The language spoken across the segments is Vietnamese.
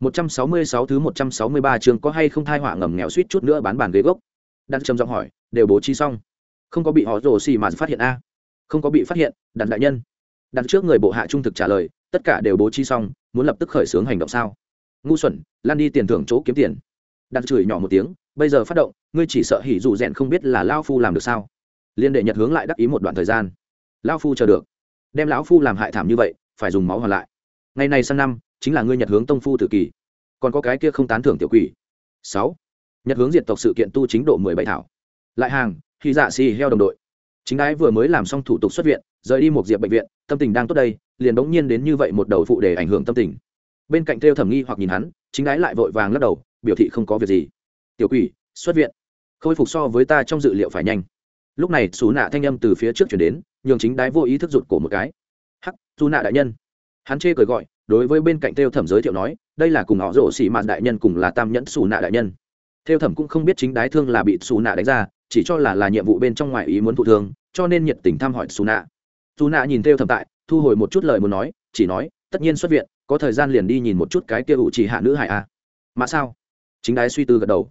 166 thứ 163 trường có hay không thai họa ngầm nghèo suýt chút nữa bán bàn ghế gốc. Đặng trầm giọng hỏi, đều bố trí xong. Không có bị họ rồ xì mà phát hiện a? Không có bị phát hiện, đặng đại nhân. Đặng trước người bộ hạ trung thực trả lời, tất cả đều bố trí xong, muốn lập tức khởi xướng hành động sao? Ngu xuẩn, lan đi tiền thưởng chỗ kiếm tiền. Đặng chửi nhỏ một tiếng, bây giờ phát động, ngươi chỉ sợ hỉ dụ rèn không biết là lão phu làm được sao? Liên đệ Nhật hướng lại đắc ý một đoạn thời gian. Lão phu chờ được. Đem lão phu làm hại thảm như vậy, phải dùng máu hoàn lại. Ngày này sang năm, chính là ngươi Nhật hướng tông phu tử kỳ. Còn có cái kia không tán thưởng tiểu quỷ. Sáu. Nhật hướng diệt tộc sự kiện tu chính độ mười bảy thảo. Lại hàng khi dạ xì heo đồng đội. Chính đái vừa mới làm xong thủ tục xuất viện, rời đi một diệp bệnh viện, tâm tình đang tốt đây, liền bỗng nhiên đến như vậy một đầu phụ để ảnh hưởng tâm tình. Bên cạnh theo thẩm nghi hoặc nhìn hắn, chính đái lại vội vàng lắc đầu, biểu thị không có việc gì. Tiểu quỷ, xuất viện. Khôi phục so với ta trong dự liệu phải nhanh. Lúc này xú nạ thanh âm từ phía trước chuyển đến, nhường chính đái vô ý thức rụt cổ một cái. Hắc xú nạ đại nhân. Hắn chê cười gọi đối với bên cạnh theo thẩm giới thiệu nói, đây là cùng họ rổ xỉ mạn đại nhân cùng là tam nhẫn xù nạ đại nhân. Theo thẩm cũng không biết chính đái thương là bị xù nạ đánh ra, chỉ cho là là nhiệm vụ bên trong ngoài ý muốn thụ thương, cho nên nhiệt tình thăm hỏi xù nạ. Xù nạ nhìn theo thẩm tại, thu hồi một chút lời muốn nói, chỉ nói, tất nhiên xuất viện, có thời gian liền đi nhìn một chút cái kia ủ chỉ hạ nữ hải a. Mà sao? Chính đái suy tư gật đầu.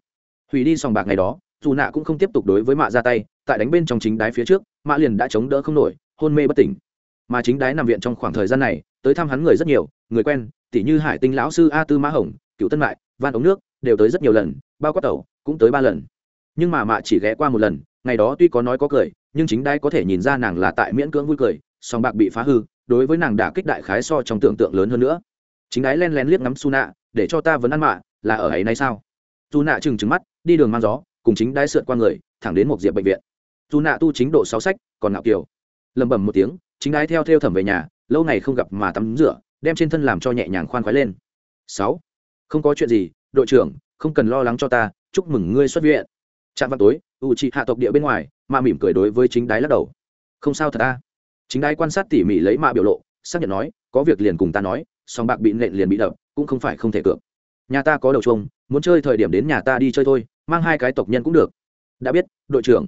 Hủy đi sòng bạc ngày đó dù nạ cũng không tiếp tục đối với mạ ra tay, tại đánh bên trong chính đái phía trước, mạ liền đã chống đỡ không nổi, hôn mê bất tỉnh mà chính đái nằm viện trong khoảng thời gian này, tới thăm hắn người rất nhiều, người quen tỷ như hải tinh lão sư a tư mã hồng, cựu tân mại van ống nước, đều tới rất nhiều lần, bao quát tẩu, cũng tới ba lần. Nhưng mà mạ chỉ ghé qua một lần, ngày đó tuy có nói có cười, nhưng chính đái có thể nhìn ra nàng là tại miễn cưỡng vui cười, song bạc bị phá hư, đối với nàng đả kích đại khái so trong tưởng tượng lớn hơn nữa. Chính đái len len liếc ngắm su nạ để cho ta vẫn ăn mạ, là ở ấy nay sao? Su nạ trừng trừng mắt, đi đường mang gió, cùng chính đái sượt qua người, thẳng đến một diệp bệnh viện. Su nạ tu chính độ sáu sách, còn ngạo kiều. Lẩm bẩm một tiếng chính đái theo theo thẩm về nhà, lâu ngày không gặp mà tắm rửa, đem trên thân làm cho nhẹ nhàng khoan khoái lên. Sáu, không có chuyện gì, đội trưởng, không cần lo lắng cho ta, chúc mừng ngươi xuất viện. Trạm vào tối u chị hạ tộc địa bên ngoài mạ mỉm cười đối với chính đái lắc đầu. Không sao thật ta chính đái quan sát tỉ mỉ lấy mạ biểu lộ, xác nhận nói, có việc liền cùng ta nói, song bạc bị nện liền bị đập, cũng không phải không thể cược. Nhà ta có đầu chuông, muốn chơi thời điểm đến nhà ta đi chơi thôi, mang hai cái tộc nhân cũng được. Đã biết, đội trưởng.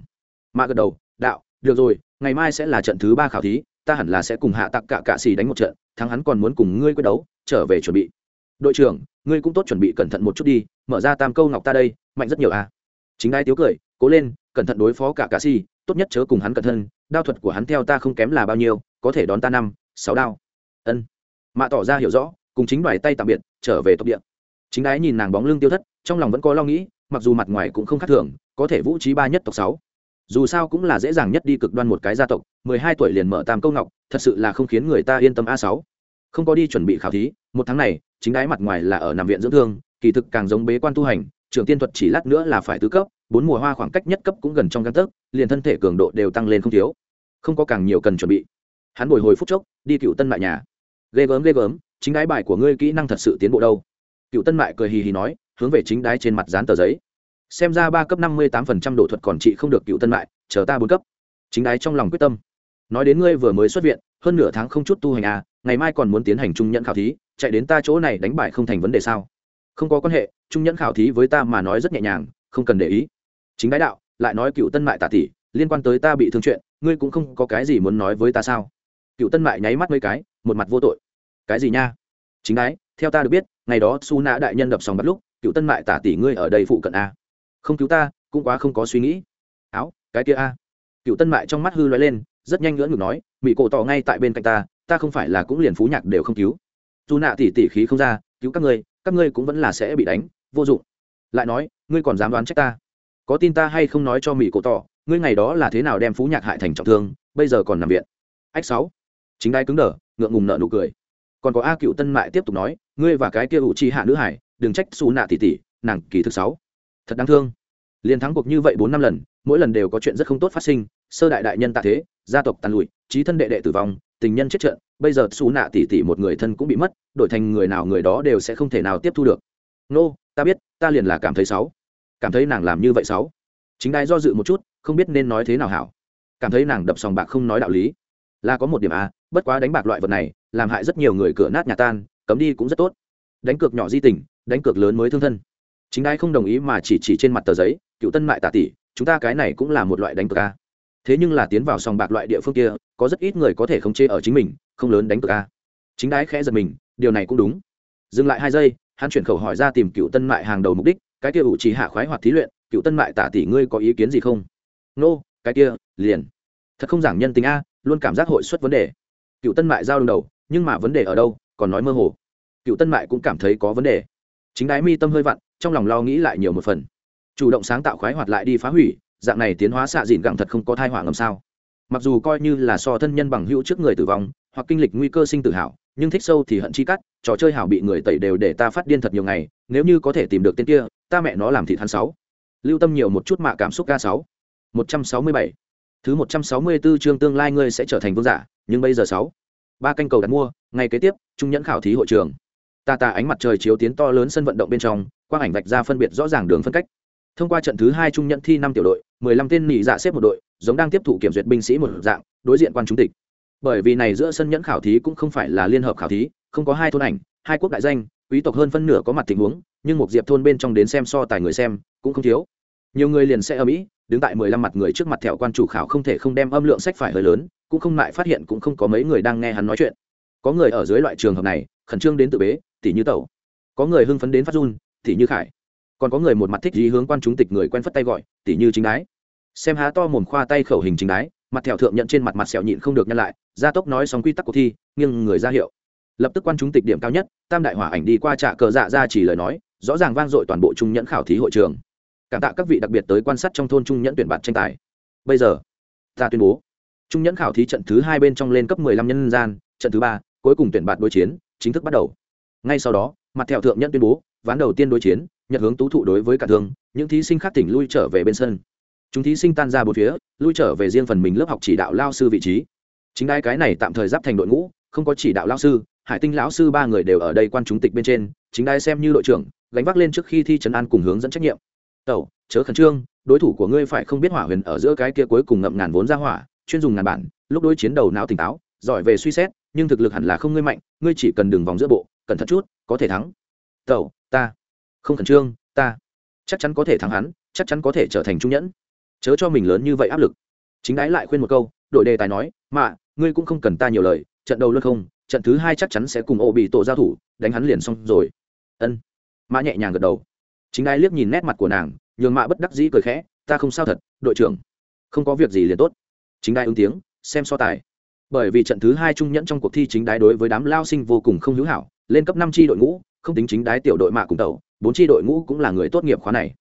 Mạ gật đầu, đạo, được rồi ngày mai sẽ là trận thứ ba khảo thí, ta hẳn là sẽ cùng hạ tặc cả cạ xì đánh một trận, thắng hắn còn muốn cùng ngươi quyết đấu, trở về chuẩn bị. Đội trưởng, ngươi cũng tốt chuẩn bị cẩn thận một chút đi, mở ra tam câu ngọc ta đây, mạnh rất nhiều à. Chính ai tiếu cười, cố lên, cẩn thận đối phó cả cạ xì, tốt nhất chớ cùng hắn cẩn thân đao thuật của hắn theo ta không kém là bao nhiêu, có thể đón ta năm, sáu đao. Ân. Mạ tỏ ra hiểu rõ, cùng chính đoài tay tạm biệt, trở về tộc địa. Chính ái nhìn nàng bóng lưng tiêu thất, trong lòng vẫn có lo nghĩ, mặc dù mặt ngoài cũng không khác thường, có thể vũ trí ba nhất tộc sáu dù sao cũng là dễ dàng nhất đi cực đoan một cái gia tộc, mười hai tuổi liền mở tam câu ngọc, thật sự là không khiến người ta yên tâm a sáu. Không có đi chuẩn bị khảo thí, một tháng này, chính đái mặt ngoài là ở nằm viện dưỡng thương, kỳ thực càng giống bế quan tu hành, trưởng tiên thuật chỉ lát nữa là phải tứ cấp, bốn mùa hoa khoảng cách nhất cấp cũng gần trong găng tấc, liền thân thể cường độ đều tăng lên không thiếu. Không có càng nhiều cần chuẩn bị. Hắn bồi hồi phút chốc, đi cựu tân mại nhà. Ghê gớm ghê gớm, chính đái bài của ngươi kỹ năng thật sự tiến bộ đâu. Cựu tân mại cười hì hì nói, hướng về chính đái trên mặt dán tờ giấy xem ra ba cấp năm mươi tám phần trăm độ thuật còn trị không được cựu tân mại, chờ ta bốn cấp. Chính đái trong lòng quyết tâm. Nói đến ngươi vừa mới xuất viện, hơn nửa tháng không chút tu hành à ngày mai còn muốn tiến hành trung nhẫn khảo thí, chạy đến ta chỗ này đánh bại không thành vấn đề sao? Không có quan hệ, trung nhẫn khảo thí với ta mà nói rất nhẹ nhàng, không cần để ý. Chính đái đạo, lại nói cựu tân mại tạ tỷ liên quan tới ta bị thương chuyện, ngươi cũng không có cái gì muốn nói với ta sao? Cựu tân mại nháy mắt mấy cái, một mặt vô tội. Cái gì nha? Chính đái theo ta được biết, ngày đó su nã đại nhân đập sòng bắt lúc, cựu tân mại tả tỷ ngươi ở đây phụ cận a không cứu ta, cũng quá không có suy nghĩ. Áo, cái kia a. Cựu tân mại trong mắt hư loay lên, rất nhanh ngưỡng ngực nói mỹ cổ tỏ ngay tại bên cạnh ta ta không phải là cũng liền phú nhạc đều không cứu. Dù nạ tỉ tỉ khí không ra, cứu các ngươi các ngươi cũng vẫn là sẽ bị đánh, vô dụng. Lại nói, ngươi còn dám đoán trách ta? Có tin ta hay không nói cho mỹ cổ tỏ, ngươi ngày đó là thế nào đem phú nhạc hại thành trọng thương, bây giờ còn nằm viện? Ách sáu. Chính đai cứng đờ, ngượng ngùng nợ nụ cười. Còn có a cựu tân mại tiếp tục nói, ngươi và cái kia ủ chi hạ nữ hải, đừng trách xù nạ tỉ tỉ, nàng kỳ thực sáu thật đáng thương. Liền thắng cuộc như vậy bốn năm lần mỗi lần đều có chuyện rất không tốt phát sinh sơ đại đại nhân tạ thế gia tộc tàn lụi trí thân đệ đệ tử vong tình nhân chết trận bây giờ xù nạ tỷ tỷ một người thân cũng bị mất đổi thành người nào người đó đều sẽ không thể nào tiếp thu được. Nô、no, ta biết ta liền là cảm thấy xấu cảm thấy nàng làm như vậy xấu chính đai do dự một chút không biết nên nói thế nào hảo. Cảm thấy nàng đập sòng bạc không nói đạo lý. Là có một điểm a bất quá đánh bạc loại vật này làm hại rất nhiều người cửa nát nhà tan cấm đi cũng rất tốt. Đánh cược nhỏ di tình đánh cược lớn mới thương thân chính đai không đồng ý mà chỉ chỉ trên mặt tờ giấy cựu tân mại tạ tỷ chúng ta cái này cũng là một loại đánh cược a. Thế nhưng là tiến vào sòng bạc loại địa phương kia có rất ít người có thể khống chế ở chính mình không lớn đánh cược a. Chính đái khẽ giật mình điều này cũng đúng. Dừng lại hai giây hắn chuyển khẩu hỏi ra tìm cựu tân mại hàng đầu mục đích cái kia ủ chỉ hạ khoái hoạt thí luyện cựu tân mại tả tỷ ngươi có ý kiến gì không? Nô、no, cái kia liền. Thật không giảng nhân tính a luôn cảm giác hội xuất vấn đề. Cựu tân mại giao đương đầu nhưng mà vấn đề ở đâu còn nói mơ hồ. Cựu tân mại cũng cảm thấy có vấn đề. Chính đái mi tâm hơi vặn trong lòng lo nghĩ lại nhiều một phần. Chủ động sáng tạo khoái hoạt lại đi phá hủy, dạng này tiến hóa xạ dìn gẳng thật không có thai hỏa ngầm sao. Mặc dù coi như là so thân nhân bằng hữu trước người tử vong, hoặc kinh lịch nguy cơ sinh tử hảo, nhưng thích sâu thì hận chi cắt, trò chơi hảo bị người tẩy đều để ta phát điên thật nhiều ngày, nếu như có thể tìm được tên kia, ta mẹ nó làm thị hắn sáu. Lưu tâm nhiều một chút mạ cảm xúc ca sáu. Một trăm sáu mươi bảy. Thứ một trăm sáu mươi bốn chương tương lai ngươi sẽ trở thành vương giả, nhưng bây giờ sáu. Ba canh cầu đặt mua, ngày kế tiếp, trung nhẫn khảo thí hội trường. Ta ta ánh mặt trời chiếu tiến to lớn sân vận động bên trong quang ảnh vạch ra phân biệt rõ ràng đường phân cách. Thông qua trận thứ hai trung nhẫn thi năm tiểu đội, mười lăm tên nỉ dạ xếp một đội, giống đang tiếp thụ kiểm duyệt binh sĩ một dạng, đối diện quan trung tịch bởi vì này giữa sân nhẫn khảo thí cũng không phải là liên hợp khảo thí, không có hai thôn ảnh, hai quốc đại danh, quý tộc hơn phân nửa có mặt tình huống, nhưng một diệp thôn bên trong đến xem so tài người xem, cũng không thiếu. Nhiều người liền sẽ ở mỹ, đứng tại mười lăm mặt người trước mặt thẹo quan chủ khảo không thể không đem âm lượng sách phải hơi lớn, cũng không ngại phát hiện cũng không có mấy người đang nghe hắn nói chuyện. Có người ở dưới loại trường hợp này, khẩn trương đến tự bế, tỉ như tẩu. Có người hưng phấn đến phát run tỉ như khải. Còn có người một mặt thích gì hướng quan chúng tịch người quen phất tay gọi, tỉ như chính đái. Xem há to mồm khoa tay khẩu hình chính đái, mặt thẹo thượng nhận trên mặt mặt sẹo nhịn không được nhăn lại, gia tốc nói xong quy tắc cuộc thi, nghiêng người ra hiệu. Lập tức quan chúng tịch điểm cao nhất, tam đại hỏa ảnh đi qua trạ cờ dạ ra chỉ lời nói, rõ ràng vang dội toàn bộ trung nhẫn khảo thí hội trường. Cảm tạ các vị đặc biệt tới quan sát trong thôn trung nhẫn tuyển bạt tranh tài. Bây giờ, ta tuyên bố, trung nhẫn khảo thí trận thứ hai bên trong lên cấp 15 nhân gian, trận thứ ba, cuối cùng tuyển bạt đối chiến, chính thức bắt đầu. Ngay sau đó, mặt thẹo thượng nhận tuyên bố ván đầu tiên đối chiến nhật hướng tú thụ đối với cả thương, những thí sinh khác tỉnh lui trở về bên sân. Chúng thí sinh tan ra bốn phía, lui trở về riêng phần mình lớp học chỉ đạo lao sư vị trí. Chính đai cái này tạm thời giáp thành đội ngũ, không có chỉ đạo lao sư, hải tinh lão sư ba người đều ở đây quan chúng tịch bên trên, chính đai xem như đội trưởng, gánh vác lên trước khi thi trấn an cùng hướng dẫn trách nhiệm. Tẩu, chớ khẩn trương, đối thủ của ngươi phải không biết hỏa huyền ở giữa cái kia cuối cùng ngậm ngàn vốn ra hỏa, chuyên dùng ngàn bản, lúc đối chiến đầu não tỉnh táo, giỏi về suy xét, nhưng thực lực hẳn là không ngươi mạnh, ngươi chỉ cần đường vòng giữa bộ, cẩn thận chút, có thể thắng tẩu, ta. Không khẩn trương, ta. Chắc chắn có thể thắng hắn, chắc chắn có thể trở thành trung nhẫn. Chớ cho mình lớn như vậy áp lực. Chính đái lại khuyên một câu đội đề tài nói mà ngươi cũng không cần ta nhiều lời, trận đầu luôn không, trận thứ hai chắc chắn sẽ cùng ô bị tổ giao thủ, đánh hắn liền xong rồi. Ân. Mã nhẹ nhàng gật đầu. Chính đái liếc nhìn nét mặt của nàng, nhường mạ bất đắc dĩ cười khẽ, ta không sao thật, đội trưởng. Không có việc gì liền tốt. Chính đái ứng tiếng, xem so tài. Bởi vì trận thứ hai trung nhẫn trong cuộc thi chính đái đối với đám lao sinh vô cùng không hữu hảo, lên cấp năm tri đội ngũ không tính chính đái tiểu đội mạ cùng tàu, bốn tri đội ngũ cũng là người tốt nghiệp khóa này.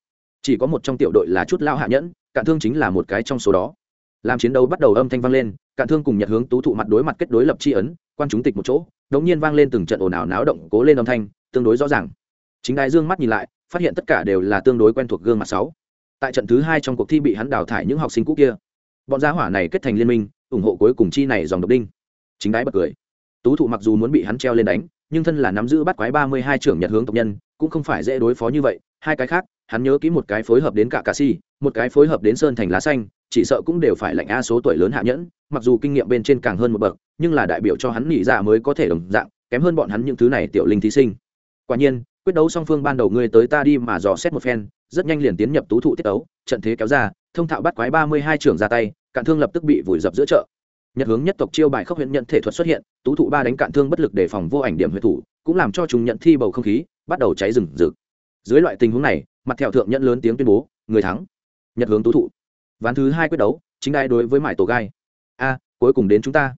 Chỉ có một trong tiểu đội là chút lao hạ nhẫn, cạn thương chính là một cái trong số đó. Làm chiến đấu bắt đầu âm thanh vang lên, cạn thương cùng nhật hướng tú thụ mặt đối mặt kết đối lập tri ấn, quan chúng tịch một chỗ, đống nhiên vang lên từng trận ồn ào náo động, cố lên âm thanh, tương đối rõ ràng. Chính đái dương mắt nhìn lại, phát hiện tất cả đều là tương đối quen thuộc gương mặt sáu. Tại trận thứ hai trong cuộc thi bị hắn đào thải những học sinh cũ kia. Bọn gia hỏa này kết thành liên minh, ủng hộ cuối cùng chi này dòng độc đinh. Chính đái bật cười. Tú thụ mặc dù muốn bị hắn treo lên đánh nhưng thân là nắm giữ bắt quái ba mươi hai trưởng nhật hướng tộc nhân, cũng không phải dễ đối phó như vậy. Hai cái khác, hắn nhớ kỹ một cái phối hợp đến cả cà si một cái phối hợp đến sơn thành lá xanh, chỉ sợ cũng đều phải lạnh a số tuổi lớn hạ nhẫn, mặc dù kinh nghiệm bên trên càng hơn một bậc, nhưng là đại biểu cho hắn nghỉ dạ mới có thể đồng dạng, kém hơn bọn hắn những thứ này tiểu linh thí sinh. Quả nhiên, quyết đấu song phương ban đầu ngươi tới ta đi mà dò xét một phen, rất nhanh liền tiến nhập tú thụ tiết đấu trận thế kéo ra, thông thạo bắt quái ba mươi hai trưởng ra tay, cạn thương lập tức bị vùi dập giữa chợ nhật hướng nhất tộc chiêu bài khốc huyện nhận thể thuật xuất hiện, tú thụ ba đánh cạn thương bất lực để phòng vô ảnh điểm huyết thủ, cũng làm cho chúng nhận thi bầu không khí, bắt đầu cháy rừng rực. Dưới loại tình huống này, mặt thẹo thượng nhận lớn tiếng tuyên bố, người thắng. Nhật hướng tú thụ. Ván thứ hai quyết đấu, chính đai đối với mải tổ gai. A, cuối cùng đến chúng ta.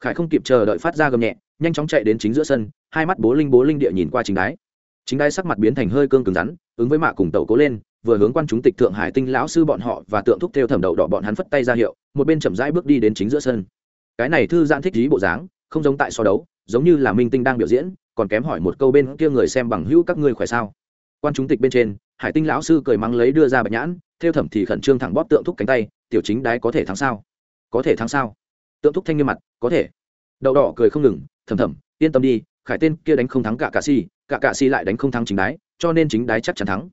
Khải không kịp chờ đợi phát ra gầm nhẹ, nhanh chóng chạy đến chính giữa sân, hai mắt bố linh bố linh địa nhìn qua chính đái. Chính đai sắc mặt biến thành hơi cương cứng rắn, ứng với mạ cùng tẩu cố lên vừa hướng quan chúng tịch thượng hải tinh lão sư bọn họ và tượng thúc theo thẩm đậu đỏ bọn hắn phất tay ra hiệu, một bên chậm rãi bước đi đến chính giữa sân. Cái này thư giãn thích trí bộ dáng, không giống tại so đấu, giống như là minh tinh đang biểu diễn, còn kém hỏi một câu bên kia người xem bằng hữu các ngươi khỏe sao? Quan chúng tịch bên trên, hải tinh lão sư cười mắng lấy đưa ra bạch nhãn, theo thẩm thì khẩn trương thẳng bóp tượng thúc cánh tay, tiểu chính đái có thể thắng sao? Có thể thắng sao? Tượng thúc thanh nghiêm mặt, có thể. Đậu đỏ cười không ngừng thầm thầm yên tâm đi, khải tên kia đánh không thắng cả cạ si, cả cạ si lại đánh không thắng chính đái, cho nên chính đái chắc chắn thắng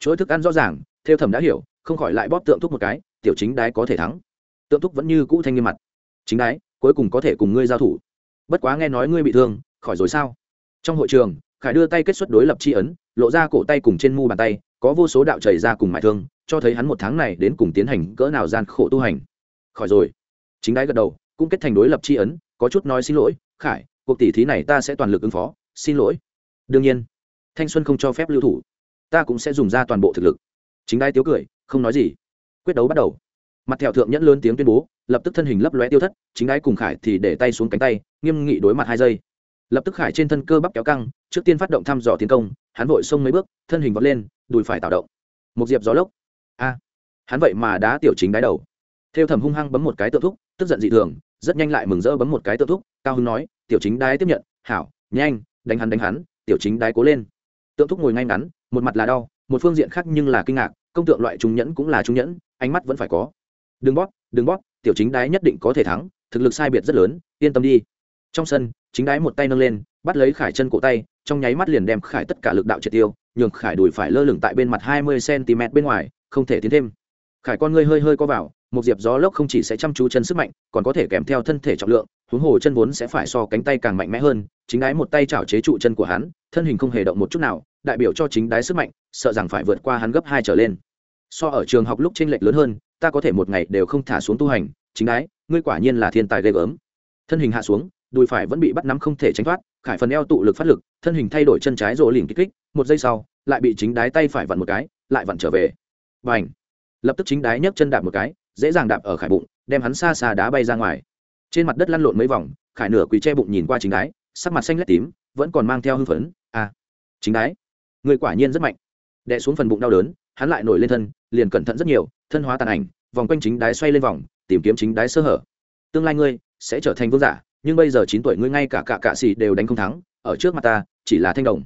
chuỗi thức ăn rõ ràng, theo thẩm đã hiểu, không khỏi lại bóp tượng thúc một cái, tiểu chính đái có thể thắng. Tượng thúc vẫn như cũ thanh nghiêm mặt. Chính đái, cuối cùng có thể cùng ngươi giao thủ. Bất quá nghe nói ngươi bị thương, khỏi rồi sao? Trong hội trường, khải đưa tay kết xuất đối lập c h i ấn, lộ ra cổ tay cùng trên mu bàn tay, có vô số đạo chảy ra cùng mại thương, cho thấy hắn một tháng này đến cùng tiến hành cỡ nào gian khổ tu hành. Khỏi rồi. Chính đái gật đầu, cũng kết thành đối lập c h i ấn, có chút nói xin lỗi, khải, cuộc tỷ thí này ta sẽ toàn lực ứng phó, xin lỗi. Đương nhiên. Thanh xuân không cho phép lưu thủ ta cũng sẽ dùng ra toàn bộ thực lực. Chính đai tiếu cười, không nói gì. Quyết đấu bắt đầu. Mặt thẹo thượng nhẫn lớn tiếng tuyên bố, lập tức thân hình lấp lóe tiêu thất, chính đai cùng khải thì để tay xuống cánh tay, nghiêm nghị đối mặt hai giây. Lập tức khải trên thân cơ bắp kéo căng, trước tiên phát động thăm dò tiến công, hắn vội xông mấy bước, thân hình vọt lên, đùi phải tạo động. Một diệp gió lốc. A. Hắn vậy mà đá tiểu chính đái đầu. Theo thầm hung hăng bấm một cái tự thúc, tức giận dị thường, rất nhanh lại mừng rỡ bấm một cái tự thúc, cao hưng nói, tiểu chính đái tiếp nhận, hảo, nhanh, đánh hắn đánh hắn, tiểu chính đái cố lên. Tượng thúc ngồi ngay ngắn một mặt là đau, một phương diện khác nhưng là kinh ngạc, công tượng loại trung nhẫn cũng là trung nhẫn, ánh mắt vẫn phải có. Đừng bóp đừng bóp, tiểu chính đái nhất định có thể thắng, thực lực sai biệt rất lớn, yên tâm đi. Trong sân, chính đái một tay nâng lên, bắt lấy khải chân cổ tay, trong nháy mắt liền đem khải tất cả lực đạo triệt tiêu, nhường khải đùi phải lơ lửng tại bên mặt hai mươi cm bên ngoài, không thể tiến thêm. Khải con ngươi hơi hơi co vào, một diệp gió lốc không chỉ sẽ chăm chú chân sức mạnh, còn có thể kèm theo thân thể trọng lượng, huống hồ chân vốn sẽ phải so cánh tay càng mạnh mẽ hơn, chính đái một tay chảo chế trụ chân của hắn, thân hình không hề động một chút nào đại biểu cho chính đái sức mạnh, sợ rằng phải vượt qua hắn gấp hai trở lên. So ở trường học lúc tranh lệch lớn hơn, ta có thể một ngày đều không thả xuống tu hành, chính đái, ngươi quả nhiên là thiên tài ghê gớm. Thân hình hạ xuống, đùi phải vẫn bị bắt nắm không thể tránh thoát, khải phần eo tụ lực phát lực, thân hình thay đổi chân trái rộ liền kích kích, một giây sau, lại bị chính đái tay phải vặn một cái, lại vặn trở về. Và ảnh lập tức chính đái nhấc chân đạp một cái, dễ dàng đạp ở khải bụng, đem hắn xa xa đá bay ra ngoài. Trên mặt đất lăn lộn mấy vòng, khải nửa quỳ che bụng nhìn qua chính đái, sắc mặt xanh lét tím, vẫn còn mang theo hưng phấn. À! Chính đái! Người quả nhiên rất mạnh. Đè xuống phần bụng đau đớn, hắn lại nổi lên thân, liền cẩn thận rất nhiều, thân hóa tàn ảnh, vòng quanh chính đái xoay lên vòng, tìm kiếm chính đái sơ hở. Tương lai ngươi sẽ trở thành vương giả, nhưng bây giờ chín tuổi ngươi ngay cả cả cạ xì đều đánh không thắng, ở trước mặt ta chỉ là thanh đồng.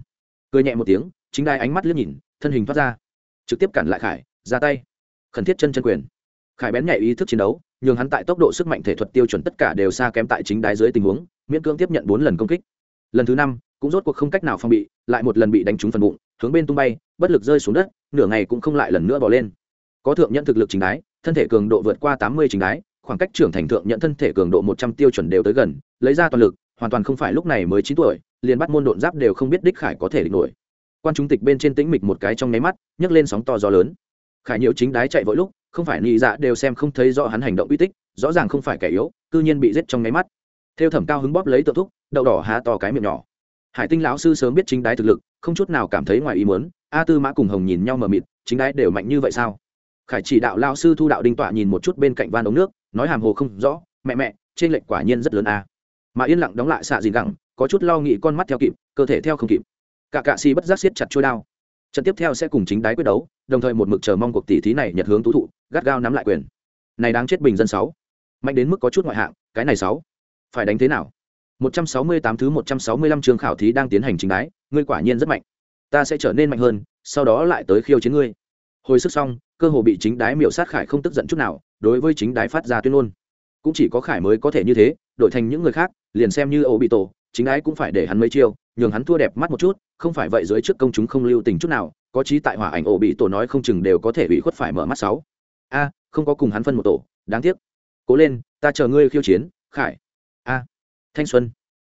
Cười nhẹ một tiếng, chính đai ánh mắt liếc nhìn, thân hình thoát ra. Trực tiếp cản lại khải, ra tay. Khẩn thiết chân chân quyền. Khải bén nhạy ý thức chiến đấu, nhường hắn tại tốc độ sức mạnh thể thuật tiêu chuẩn tất cả đều xa kém tại chính đái dưới tình huống, miễn cưỡng tiếp nhận bốn lần công kích. Lần thứ năm cũng rốt cuộc không cách nào phòng bị, lại một lần bị đánh trúng phần bụng, hướng bên tung bay, bất lực rơi xuống đất, nửa ngày cũng không lại lần nữa bỏ lên. Có thượng nhận thực lực chính đái, thân thể cường độ vượt qua tám mươi chính đái, khoảng cách trưởng thành thượng nhận thân thể cường độ một trăm tiêu chuẩn đều tới gần, lấy ra toàn lực, hoàn toàn không phải lúc này mới chín tuổi, liền bắt môn độn giáp đều không biết đích khải có thể địch nổi. Quan chúng tịch bên trên tĩnh mịch một cái trong nháy mắt, nhấc lên sóng to gió lớn. Khải nhiễu chính đái chạy vội lúc, không phải nhị dạ đều xem không thấy rõ hắn hành động uy tích, rõ ràng không phải kẻ yếu, cư nhiên bị giết trong nháy mắt. Theo thẩm cao hứng bóp lấy tự thúc, đậu đỏ há to cái miệng nhỏ hải tinh lão sư sớm biết chính đái thực lực, không chút nào cảm thấy ngoài ý muốn, a tư mã cùng hồng nhìn nhau mờ mịt, chính đái đều mạnh như vậy sao? Khải chỉ đạo lao sư thu đạo đinh tọa nhìn một chút bên cạnh van ống nước, nói hàm hồ không rõ, mẹ mẹ, trên lệnh quả nhiên rất lớn a. Mà yên lặng đóng lại xạ dìn gẳng, có chút lo nghĩ con mắt theo kịp, cơ thể theo không kịp. Cả cạ xì bất giác siết chặt trôi đao. Trận tiếp theo sẽ cùng chính đái quyết đấu, đồng thời một mực chờ mong cuộc tỷ thí này nhật hướng tú thụ, gắt gao nắm lại quyền. Này đáng chết bình dân sáu. Mạnh đến mức có chút ngoại hạng, cái này sáu. Phải đánh thế nào? 168 thứ 165 trường khảo thí đang tiến hành chính đái, ngươi quả nhiên rất mạnh. Ta sẽ trở nên mạnh hơn, sau đó lại tới khiêu chiến ngươi. Hồi sức xong, cơ hồ bị chính đái miểu sát khải không tức giận chút nào, đối với chính đái phát ra tuyên ngôn. Cũng chỉ có khải mới có thể như thế, đổi thành những người khác, liền xem như ổ bị tổ, chính đái cũng phải để hắn mấy chiêu, nhường hắn thua đẹp mắt một chút, không phải vậy dưới trước công chúng không lưu tình chút nào, có trí tại hỏa ảnh ổ bị tổ nói không chừng đều có thể bị khuất phải mở mắt sáu. A, không có cùng hắn phân một tổ, đáng tiếc. Cố lên, ta chờ ngươi khiêu chiến, khải. A thanh xuân.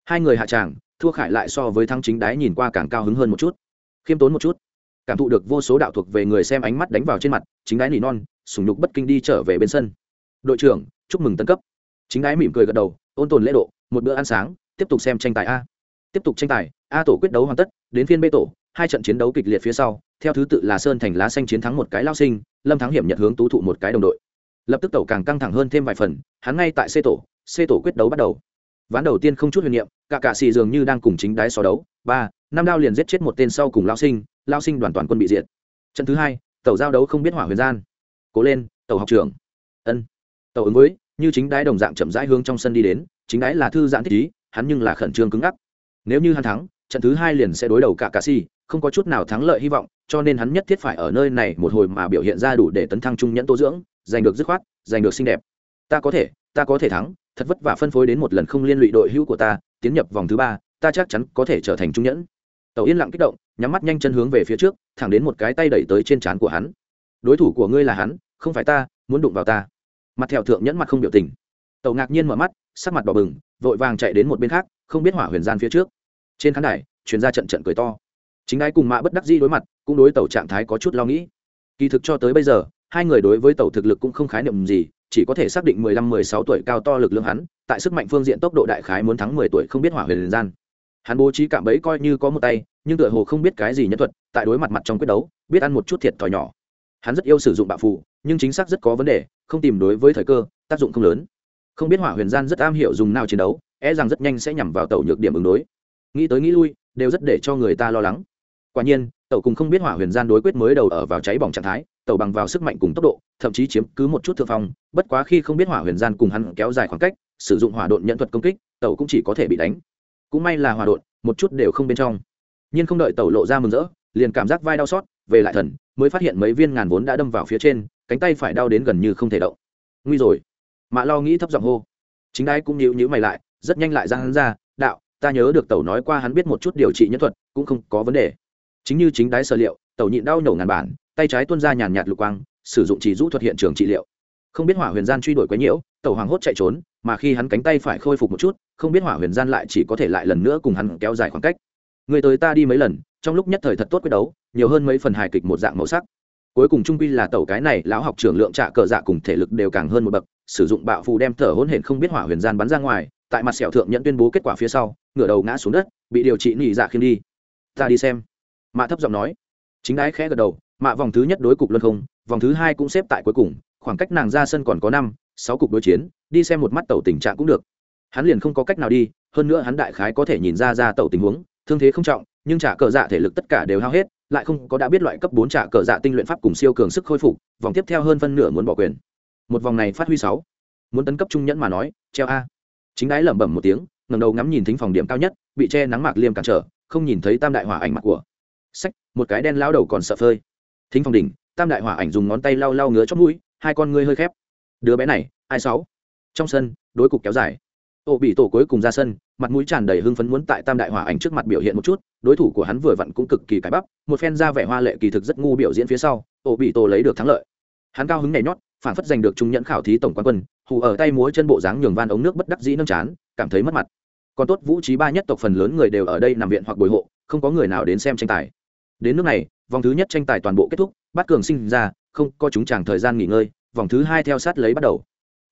Hai người hạ tràng, thua khải lại so với thăng chính đái nhìn qua càng cao hứng hơn một chút. Khiêm tốn một chút. Cảm thụ được vô số đạo thuộc về người xem ánh mắt đánh vào trên mặt, chính đái nỉ non, sùng nhục bất kinh đi trở về bên sân. Đội trưởng, chúc mừng tân cấp. Chính đái mỉm cười gật đầu, ôn tồn lễ độ, một bữa ăn sáng, tiếp tục xem tranh tài a. Tiếp tục tranh tài, a tổ quyết đấu hoàn tất, đến phiên b tổ, hai trận chiến đấu kịch liệt phía sau, theo thứ tự là sơn thành lá xanh chiến thắng một cái lao sinh, lâm thắng hiểm nhận hướng tú thụ một cái đồng đội. Lập tức tẩu càng căng thẳng hơn thêm vài phần, hắn ngay tại c tổ c tổ quyết đấu bắt đầu ván đầu tiên không chút huyền niệm, cả cạ xì dường như đang cùng chính đái so đấu. Ba, năm đao liền giết chết một tên sau cùng lao sinh lao sinh đoàn toàn quân bị diệt. Trận thứ hai tàu giao đấu không biết hỏa huyền gian. Cố lên tàu học trưởng. Ân. Tàu ứng với, như chính đái đồng dạng chậm rãi hướng trong sân đi đến, chính đái là thư giãn thích ý, hắn nhưng là khẩn trương cứng ngắc. Nếu như hắn thắng, trận thứ hai liền sẽ đối đầu cả cà si không có chút nào thắng lợi hy vọng, cho nên hắn nhất thiết phải ở nơi này một hồi mà biểu hiện ra đủ để tấn thăng trung nhẫn tố dưỡng, giành được dứt khoát, giành được xinh đẹp. Ta có thể ta có thể thắng, thật vất vả phân phối đến một lần không liên lụy đội hữu của ta, tiến nhập vòng thứ ba, ta chắc chắn có thể trở thành trung nhẫn. Tàu yên lặng kích động, nhắm mắt nhanh chân hướng về phía trước, thẳng đến một cái tay đẩy tới trên trán của hắn. Đối thủ của ngươi là hắn, không phải ta, muốn đụng vào ta. Mặt thẹo thượng nhẫn mặt không biểu tình. Tàu ngạc nhiên mở mắt, sắc mặt đỏ bừng, vội vàng chạy đến một bên khác, không biết hỏa huyền gian phía trước. Trên khán đài chuyển ra trận trận cười to. Chính đái cùng mạ bất đắc di đối mặt, cũng đối tàu trạng thái có chút lo nghĩ. Kỳ thực cho tới bây giờ, hai người đối với tàu thực lực cũng không khái niệm gì chỉ có thể xác định mười lăm, mười sáu tuổi cao to lực lượng hắn, tại sức mạnh phương diện tốc độ đại khái muốn thắng mười tuổi không biết hỏa huyền gian. Hắn bố trí cảm bẫy coi như có một tay, nhưng tựa hồ không biết cái gì nhân thuật, tại đối mặt mặt trong quyết đấu, biết ăn một chút thiệt thòi nhỏ. Hắn rất yêu sử dụng bạo phù, nhưng chính xác rất có vấn đề, không tìm đối với thời cơ, tác dụng không lớn. Không biết hỏa huyền gian rất am hiểu dùng nào chiến đấu e rằng rất nhanh sẽ nhằm vào tẩu nhược điểm ứng đối. Nghĩ tới nghĩ lui, đều rất để cho người ta lo lắng. Quả nhiên, tẩu cùng không biết hỏa huyền gian đối quyết mới đầu ở vào cháy bỏng trạng thái Tẩu bằng vào sức mạnh cùng tốc độ, thậm chí chiếm cứ một chút thượng phong, bất quá khi không biết hỏa huyền gian cùng hắn kéo dài khoảng cách, sử dụng hỏa độn nhận thuật công kích tẩu cũng chỉ có thể bị đánh. Cũng may là hỏa độn, một chút đều không bên trong. Nhưng không đợi tẩu lộ ra mừng rỡ, liền cảm giác vai đau xót, về lại thần, mới phát hiện mấy viên ngàn vốn đã đâm vào phía trên, cánh tay phải đau đến gần như không thể động. Nguy rồi. Mạ lo nghĩ thấp giọng hô. Chính đái cũng nhíu nhíu mày lại, rất nhanh lại ra hắn ra, đạo, ta nhớ được tẩu nói qua hắn biết một chút điều trị nhân thuật, cũng không có vấn đề. Chính như chính đái sở liệu tẩu nhịn đau nổ ngàn bản tay trái tuôn ra nhàn nhạt lục quang, sử dụng chỉ rũ thuật hiện trường trị liệu. Không biết hỏa huyền gian truy đuổi quấy nhiễu tẩu hoàng hốt chạy trốn, mà khi hắn cánh tay phải khôi phục một chút, không biết hỏa huyền gian lại chỉ có thể lại lần nữa cùng hắn kéo dài khoảng cách. Người tới ta đi mấy lần, trong lúc nhất thời thật tốt quyết đấu, nhiều hơn mấy phần hài kịch một dạng màu sắc. Cuối cùng trung quy là tẩu cái này, lão học trưởng lượng trạ cờ dạ cùng thể lực đều càng hơn một bậc, sử dụng bạo phù đem thở hôn hển không biết hỏa huyền gian bắn ra ngoài, tại mặt sẹo thượng nhận tuyên bố kết quả phía sau, ngửa đầu ngã xuống đất, bị điều trị nỉ dạ khiêm đi. Ta đi xem. Mạ thấp giọng nói. Chính đái khẽ gật đầu mạ vòng thứ nhất đối cục luân không, vòng thứ hai cũng xếp tại cuối cùng, khoảng cách nàng ra sân còn có năm, sáu cục đối chiến, đi xem một mắt tàu tình trạng cũng được. Hắn liền không có cách nào đi, hơn nữa hắn đại khái có thể nhìn ra ra tàu tình huống, thương thế không trọng, nhưng trả cờ dạ thể lực tất cả đều hao hết, lại không có đã biết loại cấp bốn trả cờ dạ tinh luyện pháp cùng siêu cường sức khôi phục, vòng tiếp theo hơn phân nửa muốn bỏ quyền. Một vòng này phát huy sáu. Muốn tấn cấp trung nhẫn mà nói, treo a. Chính đái lẩm bẩm một tiếng ngầm đầu ngắm nhìn thính phòng điểm cao nhất, bị che nắng mạc liêm cản trở, không nhìn thấy tam đại hỏa ảnh mặt của. Sách, một cái đen lao đầu còn sợ phơi thính phòng đỉnh, tam đại hỏa ảnh dùng ngón tay lau lau ngứa chót mũi, hai con ngươi hơi khép. Đứa bé này, ai sáu? Trong sân, đối cục kéo dài. Ô bị tổ cuối cùng ra sân, mặt mũi tràn đầy hưng phấn muốn tại tam đại hỏa ảnh trước mặt biểu hiện một chút, đối thủ của hắn vừa vặn cũng cực kỳ cải bắp, một phen ra vẻ hoa lệ kỳ thực rất ngu biểu diễn phía sau ô bị tổ lấy được thắng lợi. Hắn cao hứng nhảy nhót, phản phất giành được trung nhẫn khảo thí tổng quan quân, hù ở tay múa chân bộ dáng nhường van ống nước bất đắc dĩ nâng chán, cảm thấy mất mặt. Còn tốt vũ trí ba nhất tộc phần lớn người đều ở đây nằm viện hoặc bồi hộ, không có người nào đến xem tranh tài. Đến nước này vòng thứ nhất tranh tài toàn bộ kết thúc, Bát cường sinh ra, không có chúng chàng thời gian nghỉ ngơi, vòng thứ hai theo sát lấy bắt đầu.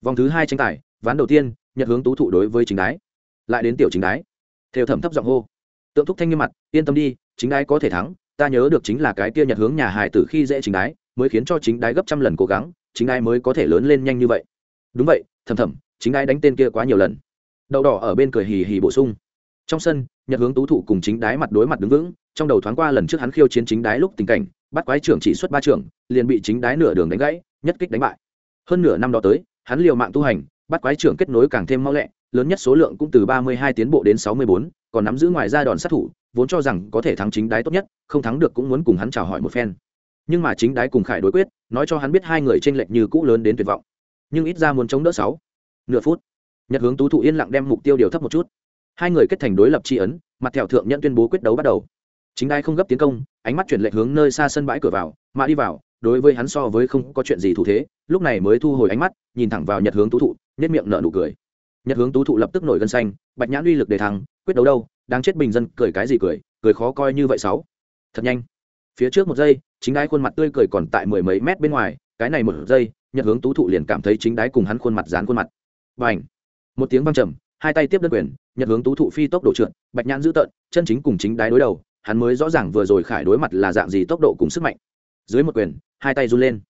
Vòng thứ hai tranh tài, ván đầu tiên, nhật hướng tú thụ đối với chính đái. Lại đến tiểu chính đái. Theo thẩm thấp giọng hô. Tượng thúc thanh nghiêm mặt, yên tâm đi, chính đái có thể thắng, ta nhớ được chính là cái kia nhật hướng nhà hài tử khi dễ chính đái, mới khiến cho chính đái gấp trăm lần cố gắng, chính đái mới có thể lớn lên nhanh như vậy. Đúng vậy thầm thầm chính đái đánh tên kia quá nhiều lần. Đậu đỏ ở bên cười hì hì bổ sung trong sân, nhật hướng tú thụ cùng chính đái mặt đối mặt đứng vững, trong đầu thoáng qua lần trước hắn khiêu chiến chính đái lúc tình cảnh, bắt quái trưởng chỉ xuất ba trưởng, liền bị chính đái nửa đường đánh gãy, nhất kích đánh bại. Hơn nửa năm đó tới, hắn liều mạng tu hành, bắt quái trưởng kết nối càng thêm mau lẹ, lớn nhất số lượng cũng từ ba mươi hai tiến bộ đến sáu mươi bốn, còn nắm giữ ngoài ra đòn sát thủ, vốn cho rằng có thể thắng chính đái tốt nhất, không thắng được cũng muốn cùng hắn chào hỏi một phen. Nhưng mà chính đái cùng khải đối quyết, nói cho hắn biết hai người tranh lệch như cũ lớn đến tuyệt vọng. Nhưng ít ra muốn chống đỡ sáu nửa phút, nhật hướng tú thụ yên lặng đem mục tiêu điều thấp một chút hai người kết thành đối lập tri ấn, mặt thẹo thượng nhận tuyên bố quyết đấu bắt đầu. Chính đai không gấp tiến công, ánh mắt chuyển lệch hướng nơi xa sân bãi cửa vào, mà đi vào, đối với hắn so với không có chuyện gì thủ thế, lúc này mới thu hồi ánh mắt, nhìn thẳng vào nhật hướng tú thụ nết miệng nở nụ cười. Nhật hướng tú thụ lập tức nổi gân xanh, bạch nhãn uy lực đề thăng, quyết đấu đâu đang chết bình dân, cười cái gì cười cười khó coi như vậy sáu. Thật nhanh. Phía trước một giây, chính đái khuôn mặt tươi cười còn tại mười mấy mét bên ngoài, cái này một giây, nhật hướng tú thụ liền cảm thấy chính đái cùng hắn khuôn mặt dán khuôn mặt. Và ảnh một tiếng văng trầm hai tay tiếp đơn quyền, nhật hướng tú thụ phi tốc độ trượt, bạch nhãn dữ tợn chân chính cùng chính đái đối đầu, hắn mới rõ ràng vừa rồi khải đối mặt là dạng gì tốc độ cùng sức mạnh. Dưới một quyền, hai tay run lên.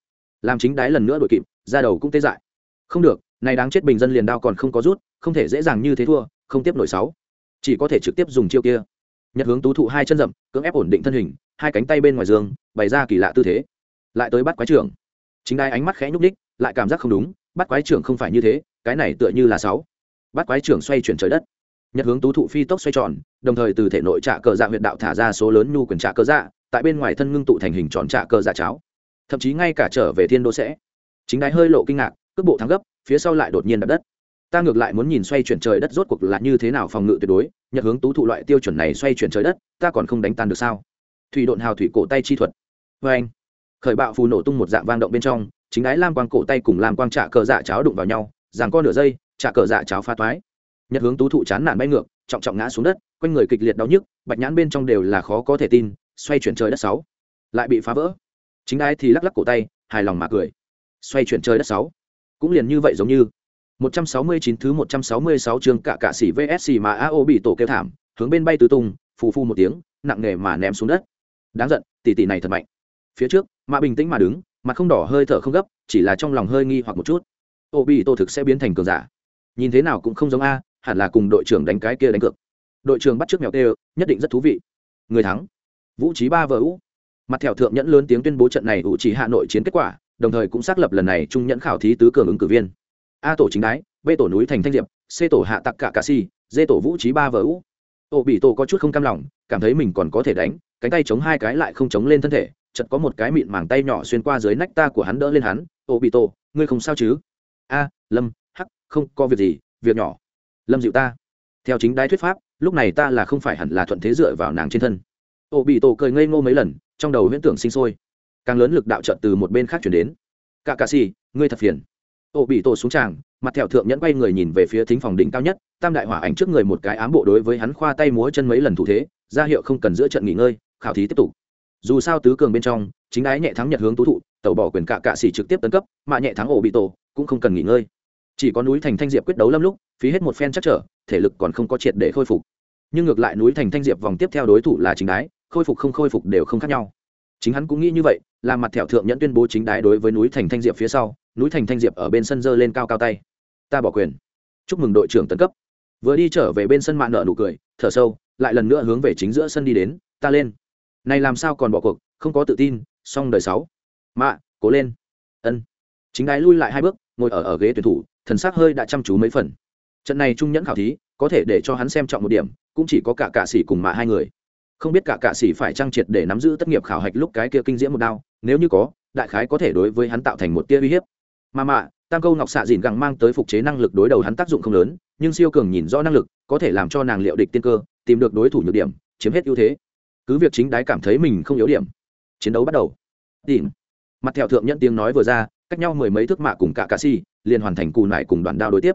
Làm chính đái lần nữa đội kịp, ra đầu cũng tê dại. Không được, này đáng chết bình dân liền đao còn không có rút, không thể dễ dàng như thế thua, không tiếp nổi sáu. Chỉ có thể trực tiếp dùng chiêu kia. Nhật hướng tú thụ hai chân rậm, cưỡng ép ổn định thân hình, hai cánh tay bên ngoài giường, bày ra kỳ lạ tư thế. Lại tới bắt quái trưởng. Chính đai ánh mắt khẽ nhúc ních lại cảm giác không đúng, bắt quái trưởng không phải như thế, cái này tựa như là sáu bắt quái trưởng xoay chuyển trời đất. Nhật hướng tú thụ phi tốc xoay tròn, đồng thời từ thể nội trạ cờ dạ huyện đạo thả ra số lớn nhu quyền trạ cờ dạ tại bên ngoài thân ngưng tụ thành hình tròn trạ cờ dạ cháo. Thậm chí ngay cả trở về thiên đô sẽ. Chính đái hơi lộ kinh ngạc, cước bộ thắng gấp, phía sau lại đột nhiên đập đất. Ta ngược lại muốn nhìn xoay chuyển trời đất rốt cuộc là như thế nào phòng ngự tuyệt đối, nhật hướng tú thụ loại tiêu chuẩn này xoay chuyển trời đất, ta còn không đánh tan được sao? Thủy độn hào thủy cổ tay chi thuật. Vê anh. Khởi bạo phù nổ tung một dạng vang động bên trong, chính ái lam quang cổ tay cùng lam quang trạ cờ dạ cháo đụng vào nhau rằng co nửa giây trả cờ dạ cháo pha toái. Nhật hướng tú thụ chán nản bay ngược trọng trọng ngã xuống đất quanh người kịch liệt đau nhức bạch nhãn bên trong đều là khó có thể tin xoay chuyển trời đất sáu. Lại bị phá vỡ. Chính ai thì lắc lắc cổ tay hài lòng mà cười. Xoay chuyển trời đất sáu. Cũng liền như vậy giống như. 169 thứ 166 chương cả cả sĩ VSC mà AO bị tổ kêu thảm, hướng bên bay tứ tung, phù phu một tiếng, nặng nề mà ném xuống đất. Đáng giận tỷ tỷ này thật mạnh. Phía trước mà bình tĩnh mà đứng mặt không đỏ hơi thở không gấp chỉ là trong lòng hơi nghi hoặc một chút. Obito thực sẽ biến thành cường giả nhìn thế nào cũng không giống a, hẳn là cùng đội trưởng đánh cái kia đánh cược. Đội trưởng bắt trước mèo tê nhất định rất thú vị. Người thắng. Vũ trí ba vợ ú mặt thẹo thượng nhẫn lớn tiếng tuyên bố trận này ủ trí hà nội chiến kết quả, đồng thời cũng xác lập lần này trung nhẫn khảo thí tứ cường ứng cử viên. A tổ chính đái, b tổ núi thành thanh diệp, c tổ hạ tặc cả cà si, d tổ vũ trí ba vợ ú ô bị tổ có chút không cam lòng, cảm thấy mình còn có thể đánh, cánh tay chống hai cái lại không chống lên thân thể chật có một cái mịn màng tay nhỏ xuyên qua dưới nách ta của hắn đỡ lên hắn. Ô bị tổ, ngươi không sao chứ? A, lâm không có việc gì, việc nhỏ. Lâm dịu ta. Theo chính đai thuyết pháp, lúc này ta là không phải hẳn là thuận thế dựa vào nàng trên thân. Ô bị tổ cười ngây ngô mấy lần, trong đầu huyễn tưởng sinh sôi. Càng lớn lực đạo trận từ một bên khác chuyển đến. Cả cà xì, ngươi thật phiền. Ô bị tổ xuống tràng, mặt thẹo thượng nhẫn quay người nhìn về phía thính phòng đỉnh cao nhất, tam đại hỏa ảnh trước người một cái ám bộ đối với hắn khoa tay múa chân mấy lần thủ thế, ra hiệu không cần giữa trận nghỉ ngơi, khảo thí tiếp tục. Dù sao tứ cường bên trong, chính ái nhẹ thắng nhật hướng tú thụ, tẩu bỏ quyền cạ cạ xỉ trực tiếp tấn cấp, mà nhẹ thắng ổ bị tổ, cũng không cần nghỉ ngơi chỉ có núi thành thanh diệp quyết đấu lâm lúc, phí hết một phen chắc trở, thể lực còn không có triệt để khôi phục. Nhưng ngược lại núi thành thanh diệp vòng tiếp theo đối thủ là chính đái, khôi phục không khôi phục đều không khác nhau. Chính hắn cũng nghĩ như vậy làm mặt thẹo thượng nhẫn tuyên bố chính đái đối với núi thành thanh diệp phía sau, núi thành thanh diệp ở bên sân dơ lên cao cao tay. Ta bỏ quyền. Chúc mừng đội trưởng tấn cấp. Vừa đi trở về bên sân mạng nợ nụ cười, thở sâu, lại lần nữa hướng về chính giữa sân đi đến, ta lên. Này làm sao còn bỏ cuộc, không có tự tin, xong đời sáu. Mạ, cố lên. Ân. Chính đái lui lại hai bước ngồi ở ở ghế tuyển thủ, thần sắc hơi đã chăm chú mấy phần. Trận này trung nhẫn khảo thí, có thể để cho hắn xem trọng một điểm, cũng chỉ có cả cạ sĩ cùng mạ hai người. Không biết cả cạ sĩ phải trang triệt để nắm giữ tất nghiệp khảo hạch lúc cái kia kinh diễm một đao, nếu như có, đại khái có thể đối với hắn tạo thành một tia uy hiếp. Mà mạ tam câu ngọc xạ dìn gẳng mang tới phục chế năng lực đối đầu hắn tác dụng không lớn, nhưng siêu cường nhìn rõ năng lực, có thể làm cho nàng liệu địch tiên cơ, tìm được đối thủ nhược điểm, chiếm hết ưu thế. Cứ việc chính đái cảm thấy mình không yếu điểm, chiến đấu bắt đầu. Tìm. Mặt thẹo thượng nhận tiếng nói vừa ra cách nhau mười mấy thước mạ cùng cả cà si, liền hoàn thành cù nải cùng đoàn đao đối tiếp.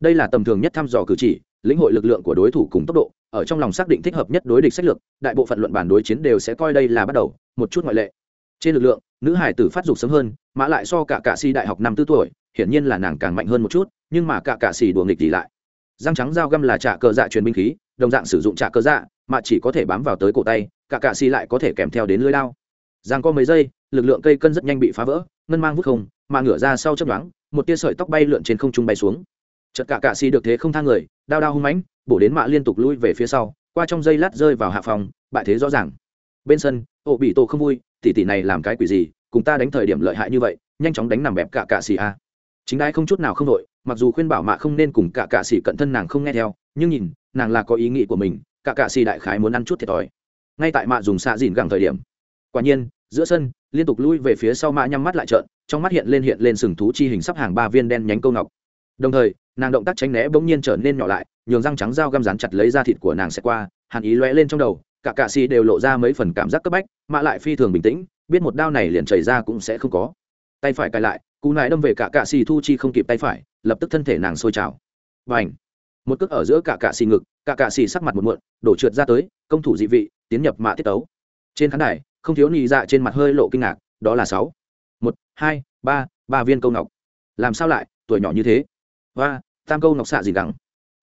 Đây là tầm thường nhất thăm dò cử chỉ, lĩnh hội lực lượng của đối thủ cùng tốc độ, ở trong lòng xác định thích hợp nhất đối địch sách lược, đại bộ phận luận bản đối chiến đều sẽ coi đây là bắt đầu, một chút ngoại lệ. Trên lực lượng, nữ hải tử phát dục sớm hơn mã lại so cả cạ si đại học năm tư tuổi, hiển nhiên là nàng càng mạnh hơn một chút, nhưng mà cả cạ si đùa nghịch tỷ lại. Răng trắng dao găm là trả cờ dạ truyền binh khí, đồng dạng sử dụng trả cờ dạ mà chỉ có thể bám vào tới cổ tay, cả cạ si lại có thể kèm theo đến lưới lao giang có mấy giây, lực lượng cây cân rất nhanh bị phá vỡ, ngân mang vút không mà ngửa ra sau chấp đoán một tia sợi tóc bay lượn trên không trung bay xuống. Chợt cả cạ xì được thế không thang người, đao đao hung mãnh, bổ đến mạ liên tục lui về phía sau, qua trong dây lát rơi vào hạ phòng, bại thế rõ ràng. Bên sân ổ bị tổ không vui, tỷ tỷ này làm cái quỷ gì, cùng ta đánh thời điểm lợi hại như vậy, nhanh chóng đánh nằm bẹp cả cạ xì a. Chính đai không chút nào không đội, mặc dù khuyên bảo mạ không nên cùng cả cạ xì cận thân nàng không nghe theo, nhưng nhìn, nàng là có ý nghĩ của mình, cả cạ xì đại khái muốn ăn chút thiệt thòi. Ngay tại mạ dùng xạ dìn gẳng thời điểm, quả nhiên giữa sân, liên tục lui về phía sau mã nhắm mắt lại trợn, trong mắt hiện lên hiện lên sừng thú chi hình sắp hàng ba viên đen nhánh câu ngọc. Đồng thời, nàng động tác tránh né bỗng nhiên trở nên nhỏ lại, nhường răng trắng dao găm rán chặt lấy da thịt của nàng sẽ qua, hàn ý lóe lên trong đầu, cả cạ xì đều lộ ra mấy phần cảm giác cấp bách, mã lại phi thường bình tĩnh, biết một đao này liền chảy ra cũng sẽ không có. Tay phải cài lại, cú nại đâm về cả cạ xì thu chi không kịp tay phải, lập tức thân thể nàng sôi trào. Và ảnh một cước ở giữa cả cạ xì ngực, cả cạ xì sắc mặt một muộn, đổ trượt ra tới, công thủ dị vị, tiến nhập mạ tiết tấu. Trên khán đài không thiếu nhị dạ trên mặt hơi lộ kinh ngạc, đó là sáu. Một, hai, ba ba viên câu ngọc. Làm sao lại, tuổi nhỏ như thế? Và tam câu ngọc xạ gì gắng.